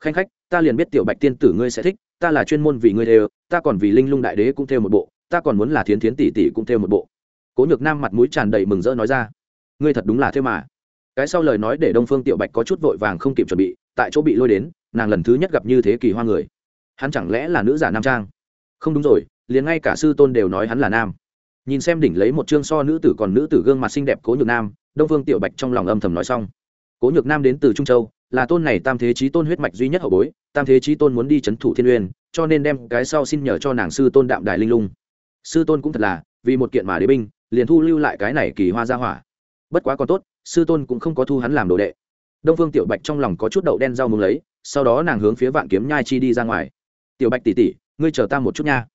Khanh khách ta liền biết tiểu bạch tiên tử ngươi sẽ thích, ta là chuyên môn vì ngươi đều, ta còn vì linh lung đại đế cũng theo một bộ, ta còn muốn là thiến thiến tỷ tỷ cũng theo một bộ. Cố nhược nam mặt mũi tràn đầy mừng rỡ nói ra, ngươi thật đúng là thêu mà. Cái sau lời nói để đông phương tiểu bạch có chút vội vàng không kịp chuẩn bị, tại chỗ bị lôi đến, nàng lần thứ nhất gặp như thế kỳ hoa người. Hắn chẳng lẽ là nữ giả nam trang? Không đúng rồi, liền ngay cả sư tôn đều nói hắn là nam. Nhìn xem đỉnh lấy một chương so nữ tử còn nữ tử gương mặt xinh đẹp cố nhược nam, đông phương tiểu bạch trong lòng âm thầm nói xong. Cố nhược nam đến từ trung châu là tôn này tam thế trí tôn huyết mạch duy nhất hậu bối, tam thế trí tôn muốn đi c h ấ n thủ thiên uyên, cho nên đem cái sau xin nhờ cho nàng sư tôn đạm đài linh lung. Sư tôn cũng thật là, vì một kiện mà đế binh, liền thu lưu lại cái này kỳ hoa gia hỏa. Bất quá còn tốt, sư tôn cũng không có thu hắn làm đồ đệ. Đông phương tiểu bạch trong lòng có chút đậu đen rau mừng lấy, sau đó nàng hướng phía vạn kiếm nhai chi đi ra ngoài. Tiểu bạch tỉ tỉ ngươi chờ ta một chút nha.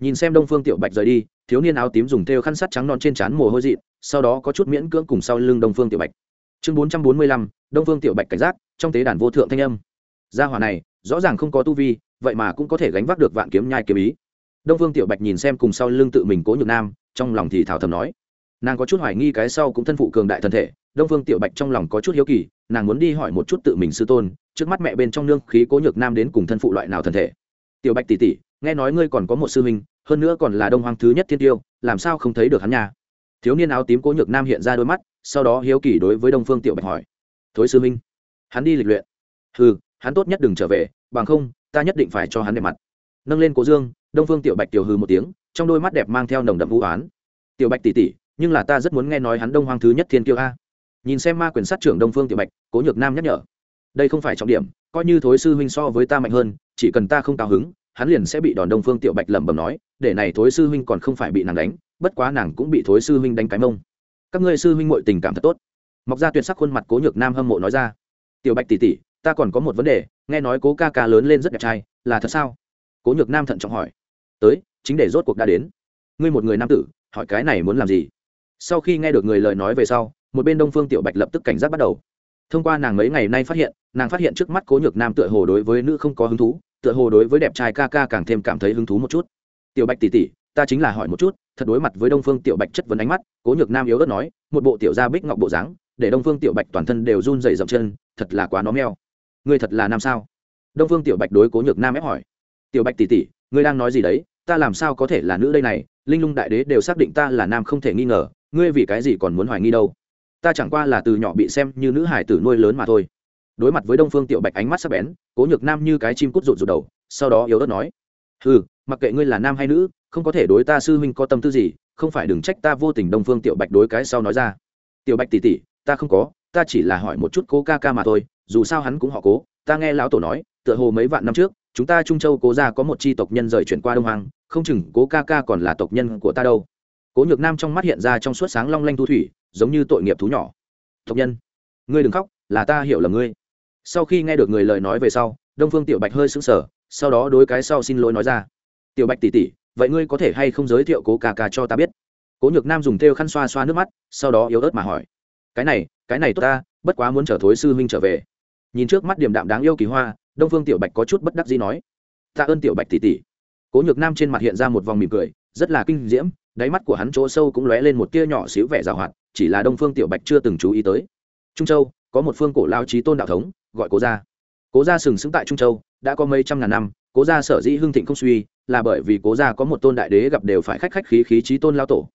Nhìn xem đông phương tiểu bạch rời đi, thiếu niên áo tím dùng thêu khăn sắt trắng non trên trán mồ hôi dị sau đó có chút miễn cưỡng cùng sau lưng đông phương tiểu bạch. Chương bốn trăm bốn mươi lăm đông phương tiểu bạch cảnh giác, trong tế đàn vô thượng thanh âm. Gia hỏa này, rõ ràng không có tu vi, vậy mà cũng có thể gánh vác được vạn kiếm nhai kiếm ý. Đông phương tiểu bạch nhìn xem cùng sau lưng tự mình cố nhược nam, trong lòng thì thảo thầm nói. Nàng có chút hoài nghi cái sau cũng thân phụ cường đại thân thể, đông phương tiểu bạch trong lòng có chút hiếu kỳ, nàng muốn đi hỏi một chút tự mình sư tôn, trước mắt mẹ bên trong nương khí cố nhược nam đến cùng thân phụ loại nào thân thể. Tiểu bạch tỷ tỷ, nghe nói ngươi còn có một sư huynh, hơn nữa còn là đông hoàng thứ nhất thiên tiêu, làm sao không thấy được hắn nha? Thiếu niên áo tím cố nhược nam hiện ra đôi mắt, sau đó hiếu kỳ đối với đông phương tiểu bạch hỏi thối sư minh hắn đi lịch luyện. Ừ hắn tốt nhất đừng trở về, bằng không, ta nhất định phải cho hắn đẹp mặt. Nâng lên cố dương, đông phương tiểu bạch tiểu hư một tiếng, trong đôi mắt đẹp mang theo nồng đậm vũ oán. Tiểu bạch tỉ tỉ nhưng là ta rất muốn nghe nói hắn đông Hoang thứ nhất thiên kiêu a. Nhìn xem ma quyền sát trưởng đông phương tiểu bạch, cố nhược nam nhắc nhở. Đây không phải trọng điểm, coi như thối sư huynh so với ta mạnh hơn, chỉ cần ta không cao hứng, hắn liền sẽ bị đòn đông phương tiểu bạch lẩm bẩm nói, để này thối sư huynh còn không phải bị nàng đánh, bất quá nàng cũng bị thối sư huynh đánh cái mông. Các ngươi sư huynh muội tình cảm thật tốt mọc ra tuyệt sắc khuôn mặt cố nhược nam hâm mộ nói ra, tiểu bạch tỷ tỷ, ta còn có một vấn đề, nghe nói cố ca ca lớn lên rất đẹp trai, là thật sao? Cố nhược nam thận trọng hỏi, tới, chính để rốt cuộc đã đến. Ngươi một người nam tử, hỏi cái này muốn làm gì? Sau khi nghe được người lời nói về sau, một bên đông phương tiểu bạch lập tức cảnh giác bắt đầu. Thông qua nàng mấy ngày nay phát hiện, nàng phát hiện trước mắt cố nhược nam tựa hồ đối với nữ không có hứng thú, tựa hồ đối với đẹp trai ca ca càng thêm cảm thấy hứng thú một chút. Tiểu bạch tỷ tỷ, ta chính là hỏi một chút, thật đối mặt với đông phương tiểu bạch chất vấn ánh mắt, cố nhược nam yếu ớt nói, một bộ tiểu gia bích ngọc bộ dáng để đông phương tiểu bạch toàn thân đều run dày dậm chân, thật là quá nó meo. Ngươi thật là nam sao? Đông phương tiểu bạch đối cố nhược nam ép hỏi. Tiểu bạch tỷ tỷ, ngươi đang nói gì đấy? Ta làm sao có thể là nữ đây này? Linh lung đại đế đều xác định ta là nam không thể nghi ngờ, ngươi vì cái gì còn muốn hoài nghi đâu? Ta chẳng qua là từ nhỏ bị xem như nữ hải tử nuôi lớn mà thôi. Đối mặt với đông phương tiểu bạch ánh mắt sắc bén, cố nhược nam như cái chim cút rụt rụt đầu, sau đó yếu ớt nói. Ừ mặc kệ ngươi là nam hay nữ, không có thể đối ta sư huynh có tâm tư gì, không phải đừng trách ta vô tình đông phương tiểu bạch đối cái sau nói ra. Tiểu bạch tỉ tỉ ta không có, ta chỉ là hỏi một chút cố ca ca mà thôi, dù sao hắn cũng họ cố. Ta nghe lão tổ nói, tựa hồ mấy vạn năm trước, chúng ta trung châu cố gia có một c h i tộc nhân rời chuyển qua đông hoàng không chừng cố ca ca còn là tộc nhân của ta đâu. Cố nhược nam trong mắt hiện ra trong suốt sáng long lanh thu thủy, giống như tội nghiệp thú nhỏ. Tộc nhân, ngươi đừng khóc, là ta hiểu là ngươi. Sau khi nghe được người lời nói về sau, đông phương tiểu bạch hơi sững sờ, sau đó đối cái sau xin lỗi nói ra. Tiểu bạch tỉ tỉ vậy ngươi có thể hay không giới thiệu cố ca ca cho ta biết? Cố nhược nam dùng thêu khăn xoa xoa nước mắt, sau đó yếu ớt mà hỏi cái này cái này tốt ta, bất quá muốn chở thối sư huynh trở về. Nhìn trước mắt điểm đạm đáng yêu kỳ hoa, đông phương tiểu bạch có chút bất đắc gì nói. Tạ ơn tiểu bạch tỉ tỉ cố nhược nam trên mặt hiện ra một vòng mỉm cười, rất là kinh diễm, đáy mắt của hắn chỗ sâu cũng lóe lên một tia nhỏ xíu vẻ rào hoạt, chỉ là đông phương tiểu bạch chưa từng chú ý tới. Trung châu, có một phương cổ lao trí tôn đạo thống, gọi cố gia. Cố gia sừng sững tại trung châu, đã có mấy trăm ngàn năm, cố gia sở dĩ hưng thịnh không suy, là bởi vì cố gia có một tôn đại đế gặp đều phải khách khách khí khí trí tôn lao tổ.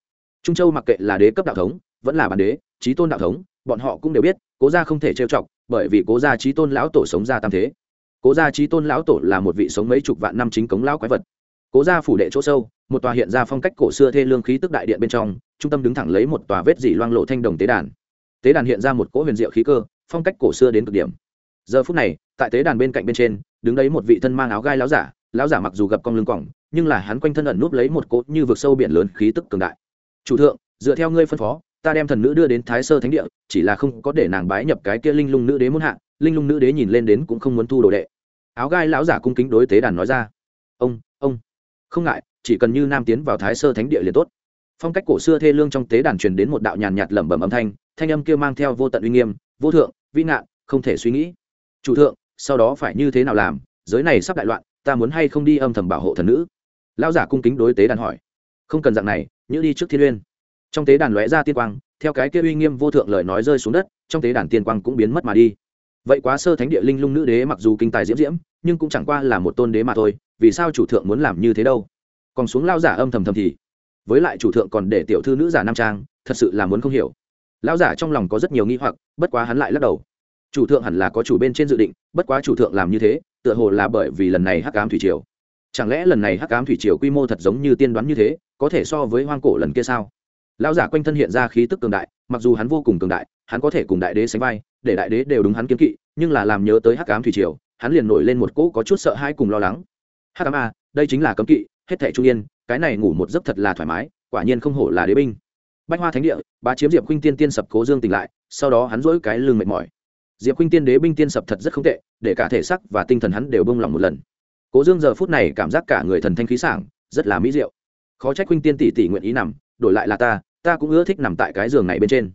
Trung châu mặc kệ là đế cấp đạo thống vẫn là bản đế, trí tôn đạo thống, bọn họ cũng đều biết, cố gia không thể trêu chọc, bởi vì cố gia trí tôn lão tổ sống ra tam thế. Cố gia trí tôn lão tổ là một vị sống mấy chục vạn năm chính cống lão quái vật. Cố gia phủ đệ chỗ sâu, một tòa hiện ra phong cách cổ xưa thê lương khí tức đại điện bên trong, trung tâm đứng thẳng lấy một tòa vết dỉ loang lộ thanh đồng tế đàn. Tế đàn hiện ra một cỗ huyền diệu khí cơ, phong cách cổ xưa đến cực điểm. Giờ phút này, tại tế đàn bên cạnh bên trên, đứng đấy một vị thân mang áo gai láo giả láo giả mặc dù gặp con lưng cỏng nhưng là hắn quanh thân ẩn núp lấy một cỗ như vực sâu biển lớn khí tức cường đại. Chủ thượng, dựa theo ngươi phân phó ta đem thần nữ đưa đến thái sơ thánh địa, chỉ là không có để nàng bái nhập cái kia linh lung nữ đế muốn hạ, linh lung nữ đế nhìn lên đến cũng không muốn thu đồ đệ. Áo gai lão giả cung kính đối tế đàn nói ra, ông ông, không ngại, chỉ cần như nam tiến vào thái sơ thánh địa liền tốt. Phong cách cổ xưa thê lương trong tế đàn truyền đến một đạo nhàn nhạt lẩm bẩm âm thanh thanh âm kia mang theo vô tận uy nghiêm, vô thượng, vĩ ngạn, không thể suy nghĩ. Chủ thượng, sau đó phải như thế nào làm? Giới này sắp đại loạn, ta muốn hay không đi âm thầm bảo hộ thần nữ? Lão giả cung kính đối tế đàn hỏi, không cần dạng này như đi trước thiên uyên trong tế đàn lóe ra tiên quang, theo cái kia uy nghiêm vô thượng lời nói rơi xuống đất, trong tế đàn tiên quang cũng biến mất mà đi. Vậy quá sơ thánh địa linh lung nữ đế mặc dù kinh tài diễm diễm, nhưng cũng chẳng qua là một tôn đế mà thôi, vì sao chủ thượng muốn làm như thế đâu? Còn xuống lao giả âm thầm thầm thì, với lại chủ thượng còn để tiểu thư nữ giả nam trang, thật sự là muốn không hiểu. Lão giả trong lòng có rất nhiều nghi hoặc, bất quá hắn lại lắc đầu. Chủ thượng hẳn là có chủ bên trên dự định, bất quá chủ thượng làm như thế, tựa hồ là bởi vì lần này hắc ám thủy triều. Chẳng lẽ lần này hắc ám thủy triều quy mô thật giống như tiên đoán như thế, có thể so với hoang cổ lần kia sao? Lão giả quanh thân hiện ra khí tức cường đại, mặc dù hắn vô cùng cường đại, hắn có thể cùng đại đế sánh vai, để đại đế đều đúng hắn kiếm kỵ, nhưng là làm nhớ tới hắc ám thủy triều, hắn liền nổi lên một cỗ có chút sợ hãi cùng lo lắng. Hắc ám a, đây chính là cấm kỵ, hết thẻ trung yên, cái này ngủ một giấc thật là thoải mái, quả nhiên không hổ là đế binh. Bách hoa thánh địa, bá chiếm diệp khuynh tiên tiên sập cố dương tỉnh lại, sau đó hắn dỗi cái lưng mệt mỏi. Diệp khuynh tiên đế binh tiên sập thật rất không tệ, để cả thể sắc và tinh thần hắn đều bông lòng một lần. Cố dương giờ phút này cảm giác cả người thần thanh khí sảng, rất là mỹ diệu. Khó trách khuynh tiên tỷ tỷ nguyện ý nằm, đổi lại là ta ta cũng ưa thích nằm tại cái giường này bên trên.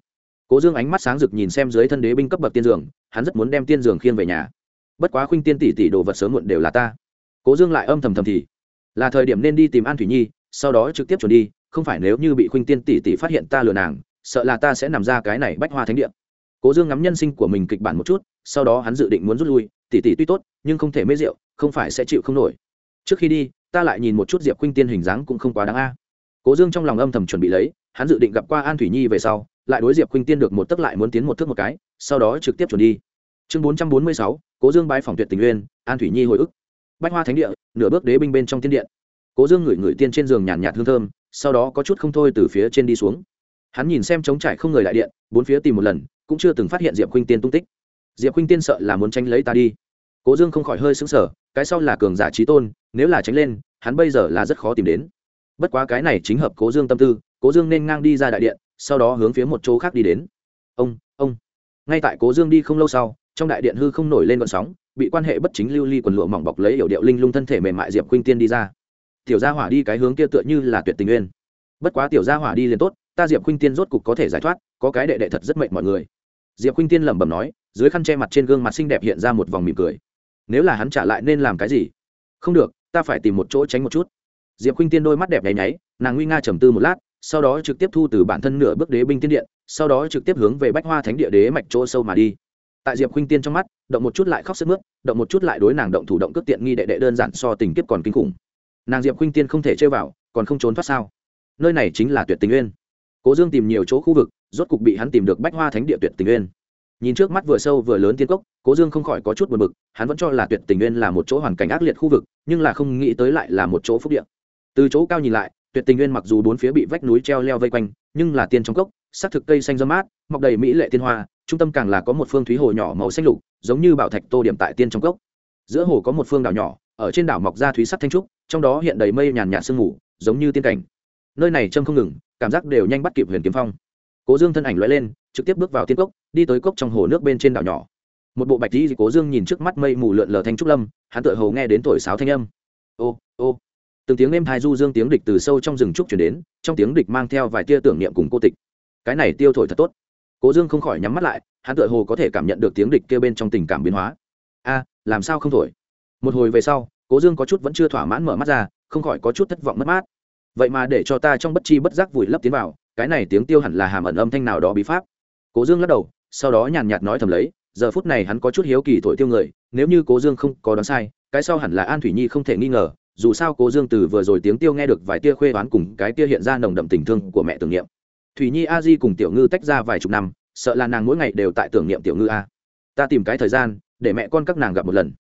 Cố dương ánh mắt sáng rực nhìn xem dưới thân đế binh cấp bậc tiên giường, hắn rất muốn đem tiên giường khiêng về nhà. Bất quá khuynh tiên tỷ tỷ đồ vật sớm muộn đều là ta. Cố dương lại âm thầm thầm thì, là thời điểm nên đi tìm an thủy nhi, sau đó trực tiếp chuẩn đi, không phải nếu như bị khuynh tiên tỷ tỷ phát hiện ta lừa nàng, sợ là ta sẽ nằm ra cái này bách hoa thánh địa. Cố dương ngắm nhân sinh của mình kịch bản một chút, sau đó hắn dự định muốn rút lui, tỷ tỷ tuy tốt, nhưng không thể mê rượu, không phải sẽ chịu không nổi. Trước khi đi, ta lại nhìn một chút diệp khuynh tiên hình dáng cũng không quá đáng a. Cố dương trong lòng âm thầm chuẩn bị lấy hắn dự định gặp qua an thủy nhi về sau, lại đối diệp khuynh tiên được một tấc lại muốn tiến một thước một cái, sau đó trực tiếp chuẩn đi. Chương bốn trăm bốn mươi sáu, cố dương bái phòng tuyệt tình uyên, an thủy nhi hồi ức. Bách hoa thánh địa, nửa bước đế binh bên trong tiên điện. Cố dương ngửi ngửi tiên trên giường nhàn nhạt hương thơm, sau đó có chút không thôi từ phía trên đi xuống. Hắn nhìn xem trống trải không người đại điện, bốn phía tìm một lần, cũng chưa từng phát hiện diệp khuynh tiên tung tích. Diệp khuynh tiên sợ là muốn tranh lấy ta đi. Cố dương không khỏi hơi xứng sở cái sau là cường giả trí tôn, nếu là tránh lên, hắn bây giờ là rất khó tìm đến. Bất quá cái này chính hợp cố dương tâm tư cố dương nên ngang đi ra đại điện, sau đó hướng phía một chỗ khác đi đến. Ông ông. Ngay tại cố dương đi không lâu sau, trong đại điện hư không nổi lên vận sóng, bị quan hệ bất chính lưu ly quần lụa mỏng bọc lấy yểu điệu linh lung thân thể mềm mại diệp khuynh tiên đi ra. Tiểu gia hỏa đi cái hướng kia tựa như là tuyệt tình nguyên. Bất quá tiểu gia hỏa đi liền tốt, ta diệp khuynh tiên rốt cục có thể giải thoát, có cái đệ đệ thật rất mệnh mọi người. Diệp khuynh tiên lẩm bẩm nói, dưới khăn che mặt trên gương mặt xinh đẹp hiện ra một vòng mỉm cười. Nếu là hắn trả lại nên làm cái gì? Không được, ta phải tìm một chỗ tránh một chút. Diệp khuynh tiên đôi mắt đẹp nháy nháy nàng nguy nga trầm tư một lát sau đó trực tiếp thu từ bản thân nửa bước đế binh tiên điện, sau đó trực tiếp hướng về bách hoa thánh địa đế mạch chỗ sâu mà đi. Tại diệp khuynh tiên trong mắt, động một chút lại khóc sức mướt, động một chút lại đối nàng động thủ động cướp tiện nghi đệ đệ đơn giản so tình kiếp còn kinh khủng. Nàng diệp khuynh tiên không thể chơi vào, còn không trốn thoát sao? Nơi này chính là tuyệt tình uyên. Cố dương tìm nhiều chỗ khu vực, rốt cục bị hắn tìm được bách hoa thánh địa tuyệt tình uyên. Nhìn trước mắt vừa sâu vừa lớn tiên cốc, cố dương không khỏi có chút buồn bực, hắn vẫn cho là tuyệt tình uyên là một chỗ hoàn cảnh ác liệt khu vực, nhưng là không nghĩ tới lại là một chỗ phúc địa. từ chỗ cao nhìn lại tuyệt tình nguyên mặc dù bốn phía bị vách núi treo leo vây quanh, nhưng là tiên trong cốc, xác thực cây xanh dơ mát, mọc đầy mỹ lệ tiên hoa, trung tâm càng là có một phương thúy hồ nhỏ màu xanh lục, giống như bảo thạch tô điểm tại tiên trong cốc. Giữa hồ có một phương đảo nhỏ, ở trên đảo mọc ra thúy sắc thanh trúc, trong đó hiện đầy mây nhàn nhạt sương mù, giống như tiên cảnh. Nơi này châm không ngừng, cảm giác đều nhanh bắt kịp huyền kiếm phong. Cố dương thân ảnh loại lên, trực tiếp bước vào tiên cốc, đi tới cốc trong hồ nước bên trên đảo nhỏ. Một bộ bạch đi cố dương nhìn trước mắt mây mù lượn lờ thanh trúc lâm, hắn tự hồ nghe đến tuổi sáo thanh âm. Ô ô từng tiếng êm thai du dương tiếng địch từ sâu trong rừng trúc chuyển đến, trong tiếng địch mang theo vài tia tưởng niệm cùng cô tịch. Cái này tiêu thổi thật tốt. Cố dương không khỏi nhắm mắt lại, hắn tựa hồ có thể cảm nhận được tiếng địch kêu bên trong tình cảm biến hóa. A, làm sao không thổi? Một hồi về sau, cố dương có chút vẫn chưa thỏa mãn mở mắt ra, không khỏi có chút thất vọng mất mát. Vậy mà để cho ta trong bất chi bất giác vùi lấp tiến vào, cái này tiếng tiêu hẳn là hàm ẩn âm thanh nào đó bí pháp. Cố dương lắc đầu, sau đó nhàn nhạt nói thầm lấy, giờ phút này hắn có chút hiếu kỳ thổi tiêu người, nếu như cố dương không có đoán sai, cái sau hẳn là an thủy nhi không thể nghi ngờ dù sao cố dương từ vừa rồi tiếng tiêu nghe được vài tia khuê oán cùng cái tia hiện ra nồng đậm tình thương của mẹ tưởng niệm. Thủy nhi a di cùng tiểu ngư tách ra vài chục năm, sợ là nàng mỗi ngày đều tại tưởng niệm tiểu ngư a. Ta tìm cái thời gian, để mẹ con các nàng gặp một lần.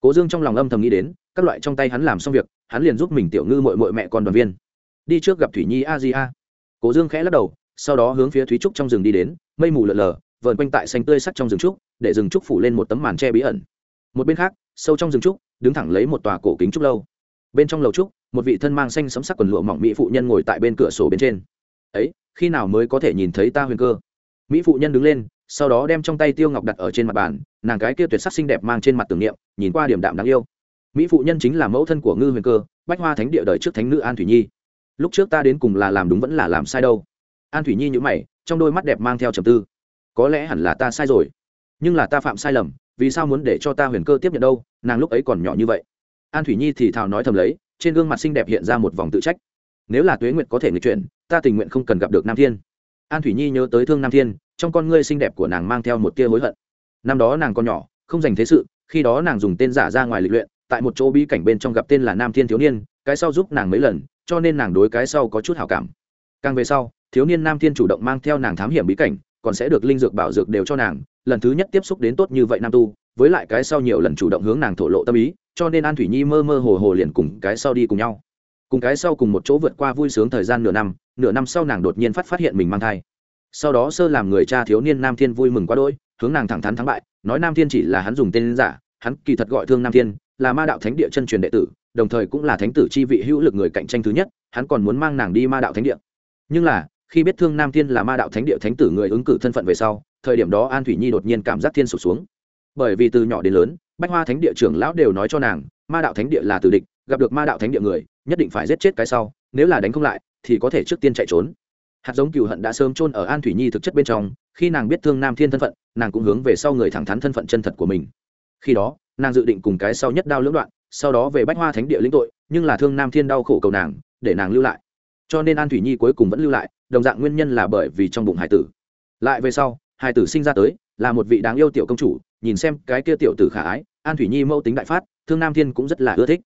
Cố dương trong lòng âm thầm nghĩ đến, các loại trong tay hắn làm xong việc, hắn liền giúp mình tiểu ngư mội mội mẹ con đoàn viên. Đi trước gặp thủy nhi a di a. Cố dương khẽ lắc đầu, sau đó hướng phía thúy trúc trong rừng đi đến, mây mù lợn lờ vờn quanh tại xanh tươi sắc trong rừng trúc, để rừng trúc phủ lên một tấm màn tre bí ẩn. Một bên khác, sâu trong rừng trúc, đứng thẳng lấy một tòa cổ kính trúc lâu bên trong lầu trúc, một vị thân mang xanh sấm sắc quần lụa mỏng mỹ phụ nhân ngồi tại bên cửa sổ bên trên. Ấy, khi nào mới có thể nhìn thấy ta huyền cơ? Mỹ phụ nhân đứng lên, sau đó đem trong tay tiêu ngọc đặt ở trên mặt bàn, nàng cái kia tuyệt sắc xinh đẹp mang trên mặt tưởng niệm, nhìn qua điểm đạm đáng yêu. Mỹ phụ nhân chính là mẫu thân của ngư huyền cơ, bách hoa thánh địa đời trước thánh nữ an thủy nhi. Lúc trước ta đến cùng là làm đúng vẫn là làm sai đâu. An thủy nhi nhữ mày, trong đôi mắt đẹp mang theo trầm tư. Có lẽ hẳn là ta sai rồi. Nhưng là ta phạm sai lầm, vì sao muốn để cho ta huyền cơ tiếp nhận đâu? Nàng lúc ấy còn nhỏ như vậy an thủy nhi thì thào nói thầm lấy, trên gương mặt xinh đẹp hiện ra một vòng tự trách. Nếu là tuế nguyện có thể người chuyện ta tình nguyện không cần gặp được nam thiên. An thủy nhi nhớ tới thương nam thiên, trong con ngươi xinh đẹp của nàng mang theo một tia hối hận. Năm đó nàng còn nhỏ, không dành thế sự, khi đó nàng dùng tên giả ra ngoài lịch luyện, tại một chỗ bí cảnh bên trong gặp tên là nam thiên thiếu niên, cái sau giúp nàng mấy lần, cho nên nàng đối cái sau có chút hảo cảm. Càng về sau, thiếu niên nam thiên chủ động mang theo nàng thám hiểm bí cảnh, còn sẽ được linh dược bảo dược đều cho nàng, lần thứ nhất tiếp xúc đến tốt như vậy nam tu, với lại cái sau nhiều lần chủ động hướng nàng thổ lộ tâm ý cho nên an thủy nhi mơ mơ hồ hồ liền cùng cái sau đi cùng nhau. Cùng cái sau cùng một chỗ vượt qua vui sướng thời gian nửa năm nửa năm sau nàng đột nhiên phát phát hiện mình mang thai. Sau đó sơ làm người cha thiếu niên nam thiên vui mừng quá đỗi, hướng nàng thẳng thắn thắng bại nói nam thiên chỉ là hắn dùng tên giả hắn kỳ thật gọi thương nam thiên là ma đạo thánh địa chân truyền đệ tử đồng thời cũng là thánh tử chi vị hữu lực người cạnh tranh thứ nhất hắn còn muốn mang nàng đi ma đạo thánh địa. Nhưng là khi biết thương nam thiên là ma đạo thánh địa thánh tử người ứng cử thân phận về sau thời điểm đó an thủy nhi đột nhiên cảm giác thiên sụt xuống. Bởi vì từ nhỏ đến lớn bách hoa thánh địa trưởng lão đều nói cho nàng, ma đạo thánh địa là tử địch, gặp được ma đạo thánh địa người, nhất định phải giết chết cái sau, nếu là đánh không lại, thì có thể trước tiên chạy trốn. Hạt giống cựu hận đã sớm chôn ở an thủy nhi thực chất bên trong, khi nàng biết thương nam thiên thân phận, nàng cũng hướng về sau người thẳng thắn thân phận chân thật của mình. Khi đó, nàng dự định cùng cái sau nhất đao lưỡng đoạn, sau đó về bách hoa thánh địa lĩnh tội, nhưng là thương nam thiên đau khổ cầu nàng, để nàng lưu lại. Cho nên an thủy nhi cuối cùng vẫn lưu lại, đồng dạng nguyên nhân là bởi vì trong bụng hải tử. Lại về sau, hải tử sinh ra tới, là một vị đáng yêu tiểu công chủ nhìn xem cái kia tiểu tử khả ái, an thủy nhi mâu tính đại phát, thương nam thiên cũng rất là ưa thích.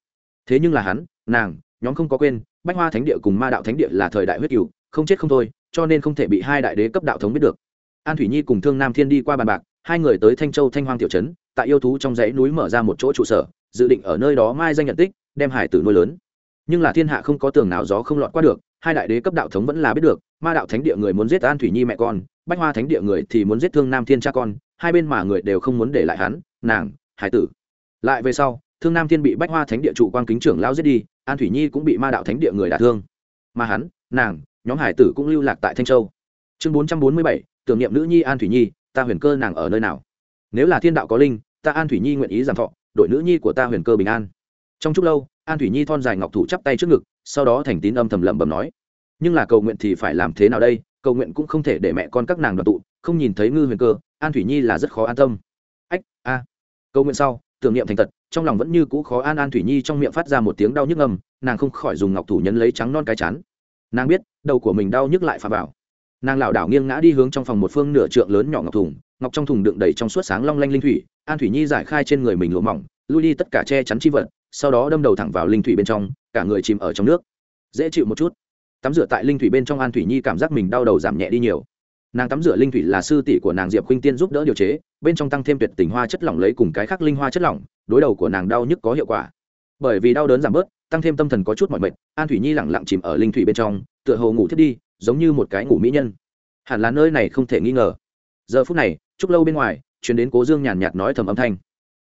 Thế nhưng là hắn, nàng, nhóm không có quên, bách hoa thánh địa cùng ma đạo thánh địa là thời đại huyết cựu không chết không thôi, cho nên không thể bị hai đại đế cấp đạo thống biết được. An thủy nhi cùng thương nam thiên đi qua bàn bạc, hai người tới thanh châu thanh hoang tiểu trấn, tại yêu thú trong dãy núi mở ra một chỗ trụ sở, dự định ở nơi đó mai danh nhận tích, đem hải tử nuôi lớn. Nhưng là thiên hạ không có tường nào gió không lọt qua được, hai đại đế cấp đạo thống vẫn là biết được, ma đạo thánh địa người muốn giết an thủy nhi mẹ con, bách hoa thánh địa người thì muốn giết thương nam thiên cha con hai bên mà người đều không muốn để lại hắn, nàng, hải tử. Lại về sau, thương nam thiên bị bách hoa thánh địa trụ quan kính trưởng lao giết đi, an thủy nhi cũng bị ma đạo thánh địa người đả thương. Mà hắn, nàng, nhóm hải tử cũng lưu lạc tại thanh châu. Chương bốn trăm bốn mươi bảy, tưởng niệm nữ nhi an thủy nhi, ta huyền cơ nàng ở nơi nào? Nếu là thiên đạo có linh, ta an thủy nhi nguyện ý giảm thọ, đội nữ nhi của ta huyền cơ bình an. Trong chốc lâu, an thủy nhi thon dài ngọc thủ chắp tay trước ngực, sau đó thành tín âm thầm lẩm bẩm nói, nhưng là cầu nguyện thì phải làm thế nào đây? Cầu nguyện cũng không thể để mẹ con các nàng đoàn tụ, không nhìn thấy ngư huyền cơ an thủy nhi là rất khó an tâm. Ách, a. Câu nguyện sau, tưởng niệm thành tật trong lòng vẫn như cũ khó an an thủy nhi trong miệng phát ra một tiếng đau nhức ngầm, nàng không khỏi dùng ngọc thủ nhấn lấy trắng non cái chán. Nàng biết, đầu của mình đau nhức lại phà vào. Nàng lảo đảo nghiêng ngã đi hướng trong phòng một phương nửa trượng lớn nhỏ ngọc thùng, ngọc trong thùng đựng đầy trong suốt sáng long lanh linh thủy, an thủy nhi giải khai trên người mình lụa mỏng, lui đi tất cả che chắn chi vật, sau đó đâm đầu thẳng vào linh thủy bên trong, cả người chìm ở trong nước. Dễ chịu một chút. Tắm rửa tại linh thủy bên trong an thủy nhi cảm giác mình đau đầu giảm nhẹ đi nhiều nàng tắm rửa linh thủy là sư tỷ của nàng diệp khuynh tiên giúp đỡ điều chế, bên trong tăng thêm tuyệt tình hoa chất lỏng lấy cùng cái khác linh hoa chất lỏng, đối đầu của nàng đau nhức có hiệu quả. Bởi vì đau đớn giảm bớt, tăng thêm tâm thần có chút mọi mệt, an thủy nhi lẳng lặng chìm ở linh thủy bên trong, tựa hồ ngủ thiết đi, giống như một cái ngủ mỹ nhân. Hẳn là nơi này không thể nghi ngờ. Giờ phút này chúc lâu bên ngoài chuyển đến cố dương nhàn nhạt nói thầm âm thanh.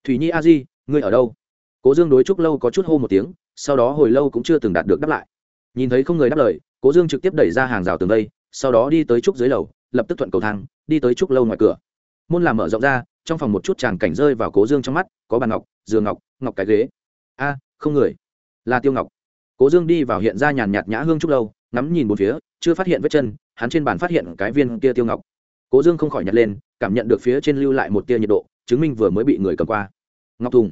Thủy nhi a di, ngươi ở đâu? Cố dương đối chúc lâu có chút hô một tiếng, sau đó hồi lâu cũng chưa từng đạt được đáp lại. Nhìn thấy không người đáp lời, cố dương trực tiếp đẩy ra hàng rào tường đây sau đó đi tới trúc dưới lầu lập tức thuận cầu thang, đi tới trúc lâu ngoài cửa. Môn làm mở rộng ra, trong phòng một chút tràng cảnh rơi vào cố dương trong mắt, có bàn ngọc giường ngọc ngọc cái ghế. A, không người. Là tiêu ngọc. Cố dương đi vào hiện ra nhàn nhạt nhã hương trúc lâu, ngắm nhìn một phía, chưa phát hiện vết chân, hắn trên bàn phát hiện cái viên kia tiêu ngọc. Cố dương không khỏi nhặt lên, cảm nhận được phía trên lưu lại một tia nhiệt độ, chứng minh vừa mới bị người cầm qua. Ngọc thùng.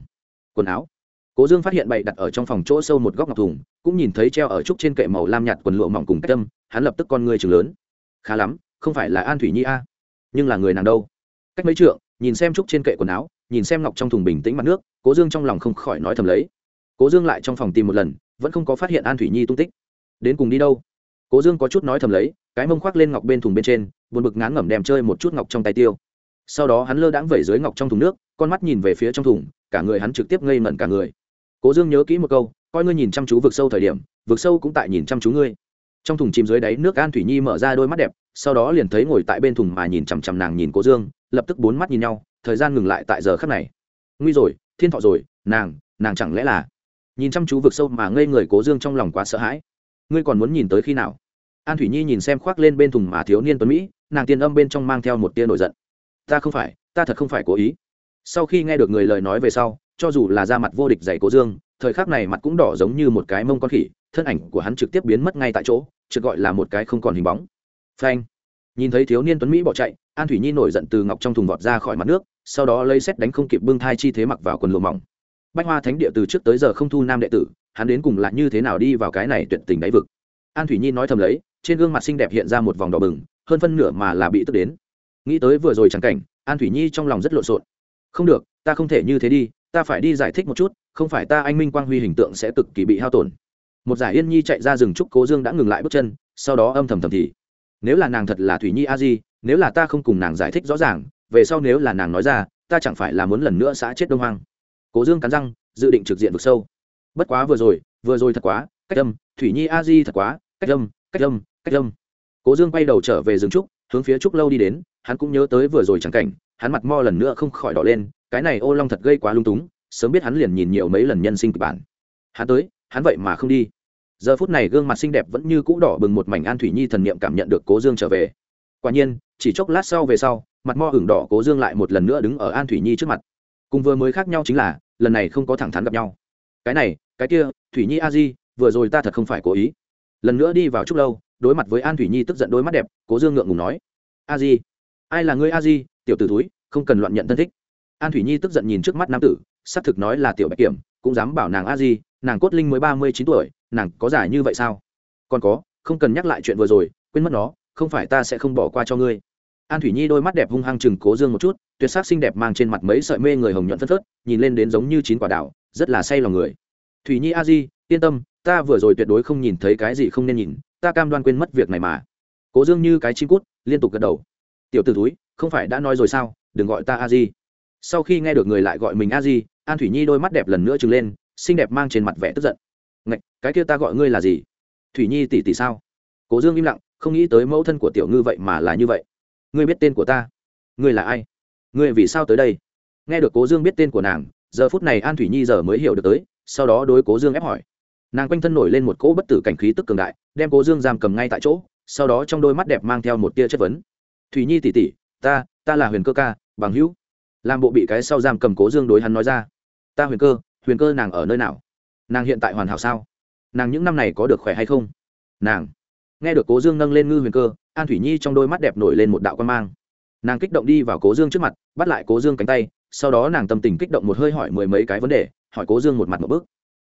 Quần áo. Cố dương phát hiện bậy đặt ở trong phòng chỗ sâu một góc ngọc thùng, cũng nhìn thấy treo ở trúc trên kệ màu lam nhạt quần lụa mỏng cùng cách tâm hắn lập tức con người chừng lớn. Khá lắm không phải là an thủy nhi a, nhưng là người nàng đâu? Cách mấy trượng, nhìn xem trúc trên kệ quần áo, nhìn xem ngọc trong thùng bình tĩnh mặt nước, cố dương trong lòng không khỏi nói thầm lấy. Cố dương lại trong phòng tìm một lần, vẫn không có phát hiện an thủy nhi tung tích. Đến cùng đi đâu? Cố dương có chút nói thầm lấy, cái mông khoác lên ngọc bên thùng bên trên, buồn bực ngán ngẩm đem chơi một chút ngọc trong tay tiêu. Sau đó hắn lơ đãng vẩy dưới ngọc trong thùng nước, con mắt nhìn về phía trong thùng, cả người hắn trực tiếp ngây ngẩn cả người. Cố dương nhớ kỹ một câu, coi ngươi nhìn chăm chú vực sâu thời điểm, vực sâu cũng tại nhìn chăm chú ngươi trong thùng chìm dưới đáy nước an thủy nhi mở ra đôi mắt đẹp, sau đó liền thấy ngồi tại bên thùng mà nhìn chằm chằm nàng nhìn cố dương, lập tức bốn mắt nhìn nhau, thời gian ngừng lại tại giờ khắc này. Nguy rồi, thiên thọ rồi, nàng nàng chẳng lẽ là? Nhìn chăm chú vực sâu mà ngây người cố dương trong lòng quá sợ hãi. Ngươi còn muốn nhìn tới khi nào? An thủy nhi nhìn xem khoác lên bên thùng mà thiếu niên tuấn mỹ, nàng tiên âm bên trong mang theo một tia nổi giận. Ta không phải, ta thật không phải cố ý. Sau khi nghe được người lời nói về sau, cho dù là da mặt vô địch dày cố dương, thời khắc này mặt cũng đỏ giống như một cái mông con khỉ, thân ảnh của hắn trực tiếp biến mất ngay tại chỗ trực gọi là một cái không còn hình bóng. Phanh. Nhìn thấy thiếu niên tuấn mỹ bỏ chạy, an thủy nhi nổi giận từ ngọc trong thùng vọt ra khỏi mặt nước, sau đó lấy xét đánh không kịp bưng thai chi thế mặc vào quần lụa mỏng. Bách hoa thánh địa từ trước tới giờ không thu nam đệ tử, hắn đến cùng là như thế nào đi vào cái này tuyệt tình đáy vực? An thủy nhi nói thầm lấy, trên gương mặt xinh đẹp hiện ra một vòng đỏ bừng, hơn phân nửa mà là bị tức đến. Nghĩ tới vừa rồi chẳng cảnh, an thủy nhi trong lòng rất lộn xộn. Không được, ta không thể như thế đi, ta phải đi giải thích một chút, không phải ta anh minh quang huy hình tượng sẽ cực kỳ bị hao tổn một giải yên nhi chạy ra rừng trúc cố dương đã ngừng lại bước chân, sau đó âm thầm thầm thì, nếu là nàng thật là thủy nhi a di, nếu là ta không cùng nàng giải thích rõ ràng, về sau nếu là nàng nói ra, ta chẳng phải là muốn lần nữa xã chết đông hoang? Cố dương cắn răng, dự định trực diện vực sâu. Bất quá vừa rồi vừa rồi thật quá, cách âm, thủy nhi a di thật quá, cách âm cách âm cách âm. Cố dương quay đầu trở về rừng trúc, hướng phía trúc lâu đi đến, hắn cũng nhớ tới vừa rồi chẳng cảnh, hắn mặt mo lần nữa không khỏi đỏ lên, cái này ô long thật gây quá lung túng, sớm biết hắn liền nhìn nhiều mấy lần nhân sinh kịch bản. Hắn tới hắn vậy mà không đi. Giờ phút này gương mặt xinh đẹp vẫn như cũ đỏ bừng một mảnh an thủy nhi thần niệm cảm nhận được cố dương trở về. Quả nhiên, chỉ chốc lát sau về sau, mặt mo hửng đỏ cố dương lại một lần nữa đứng ở an thủy nhi trước mặt. Cùng vừa mới khác nhau chính là, lần này không có thẳng thắn gặp nhau. Cái này, cái kia, thủy nhi a di, vừa rồi ta thật không phải cố ý. Lần nữa đi vào chúc lâu, đối mặt với an thủy nhi tức giận đôi mắt đẹp, cố dương ngượng ngùng nói, a di, ai là ngươi a di? Tiểu t ử túi không cần loạn nhận thân thích. An thủy nhi tức giận nhìn trước mắt nam tử xác thực nói là tiểu bạch kiểm, cũng dám bảo nàng a di nàng cốt linh mới ba mươi chín tuổi, nàng có giải như vậy sao? Còn có, không cần nhắc lại chuyện vừa rồi, quên mất nó, không phải ta sẽ không bỏ qua cho ngươi. An thủy nhi đôi mắt đẹp hung hăng chừng cố dương một chút, tuyệt sắc xinh đẹp mang trên mặt mấy sợi mê người hồng nhuận phất phớt, nhìn lên đến giống như chín quả đảo, rất là say lòng người. Thủy nhi a di, yên tâm, ta vừa rồi tuyệt đối không nhìn thấy cái gì không nên nhìn, ta cam đoan quên mất việc này mà. Cố dương như cái chim cút, liên tục gật đầu. Tiểu t ử túi không phải đã nói rồi sao, đừng gọi ta a di. Sau khi nghe được người lại gọi mình a di, an thủy nhi đôi mắt đẹp lần nữa trừng lên xinh đẹp mang trên mặt vẻ tức giận. Ngạch, cái kia ta gọi ngươi là gì? Thủy nhi tỷ tỷ sao? Cố dương im lặng không nghĩ tới mẫu thân của tiểu ngư vậy mà là như vậy. Ngươi biết tên của ta? Ngươi là ai? Ngươi vì sao tới đây? Nghe được cố dương biết tên của nàng giờ phút này an thủy nhi giờ mới hiểu được tới sau đó đối cố dương ép hỏi. Nàng quanh thân nổi lên một cỗ bất tử cảnh khí tức cường đại đem cố dương giam cầm ngay tại chỗ sau đó trong đôi mắt đẹp mang theo một tia chất vấn. Thủy nhi tỉ tỉ ta ta là huyền cơ ca bằng hữu. Làm bộ bị cái sau giam cầm cố dương đối hắn nói ra. Ta huyền cơ huyền cơ nàng ở nơi nào? Nàng hiện tại hoàn hảo sao? Nàng những năm này có được khỏe hay không? Nàng. Nghe được cố dương nâng lên ngư huyền cơ, an thủy nhi trong đôi mắt đẹp nổi lên một đạo quan mang. Nàng kích động đi vào cố dương trước mặt, bắt lại cố dương cánh tay, sau đó nàng tâm tình kích động một hơi hỏi mười mấy cái vấn đề, hỏi cố dương một mặt một bước.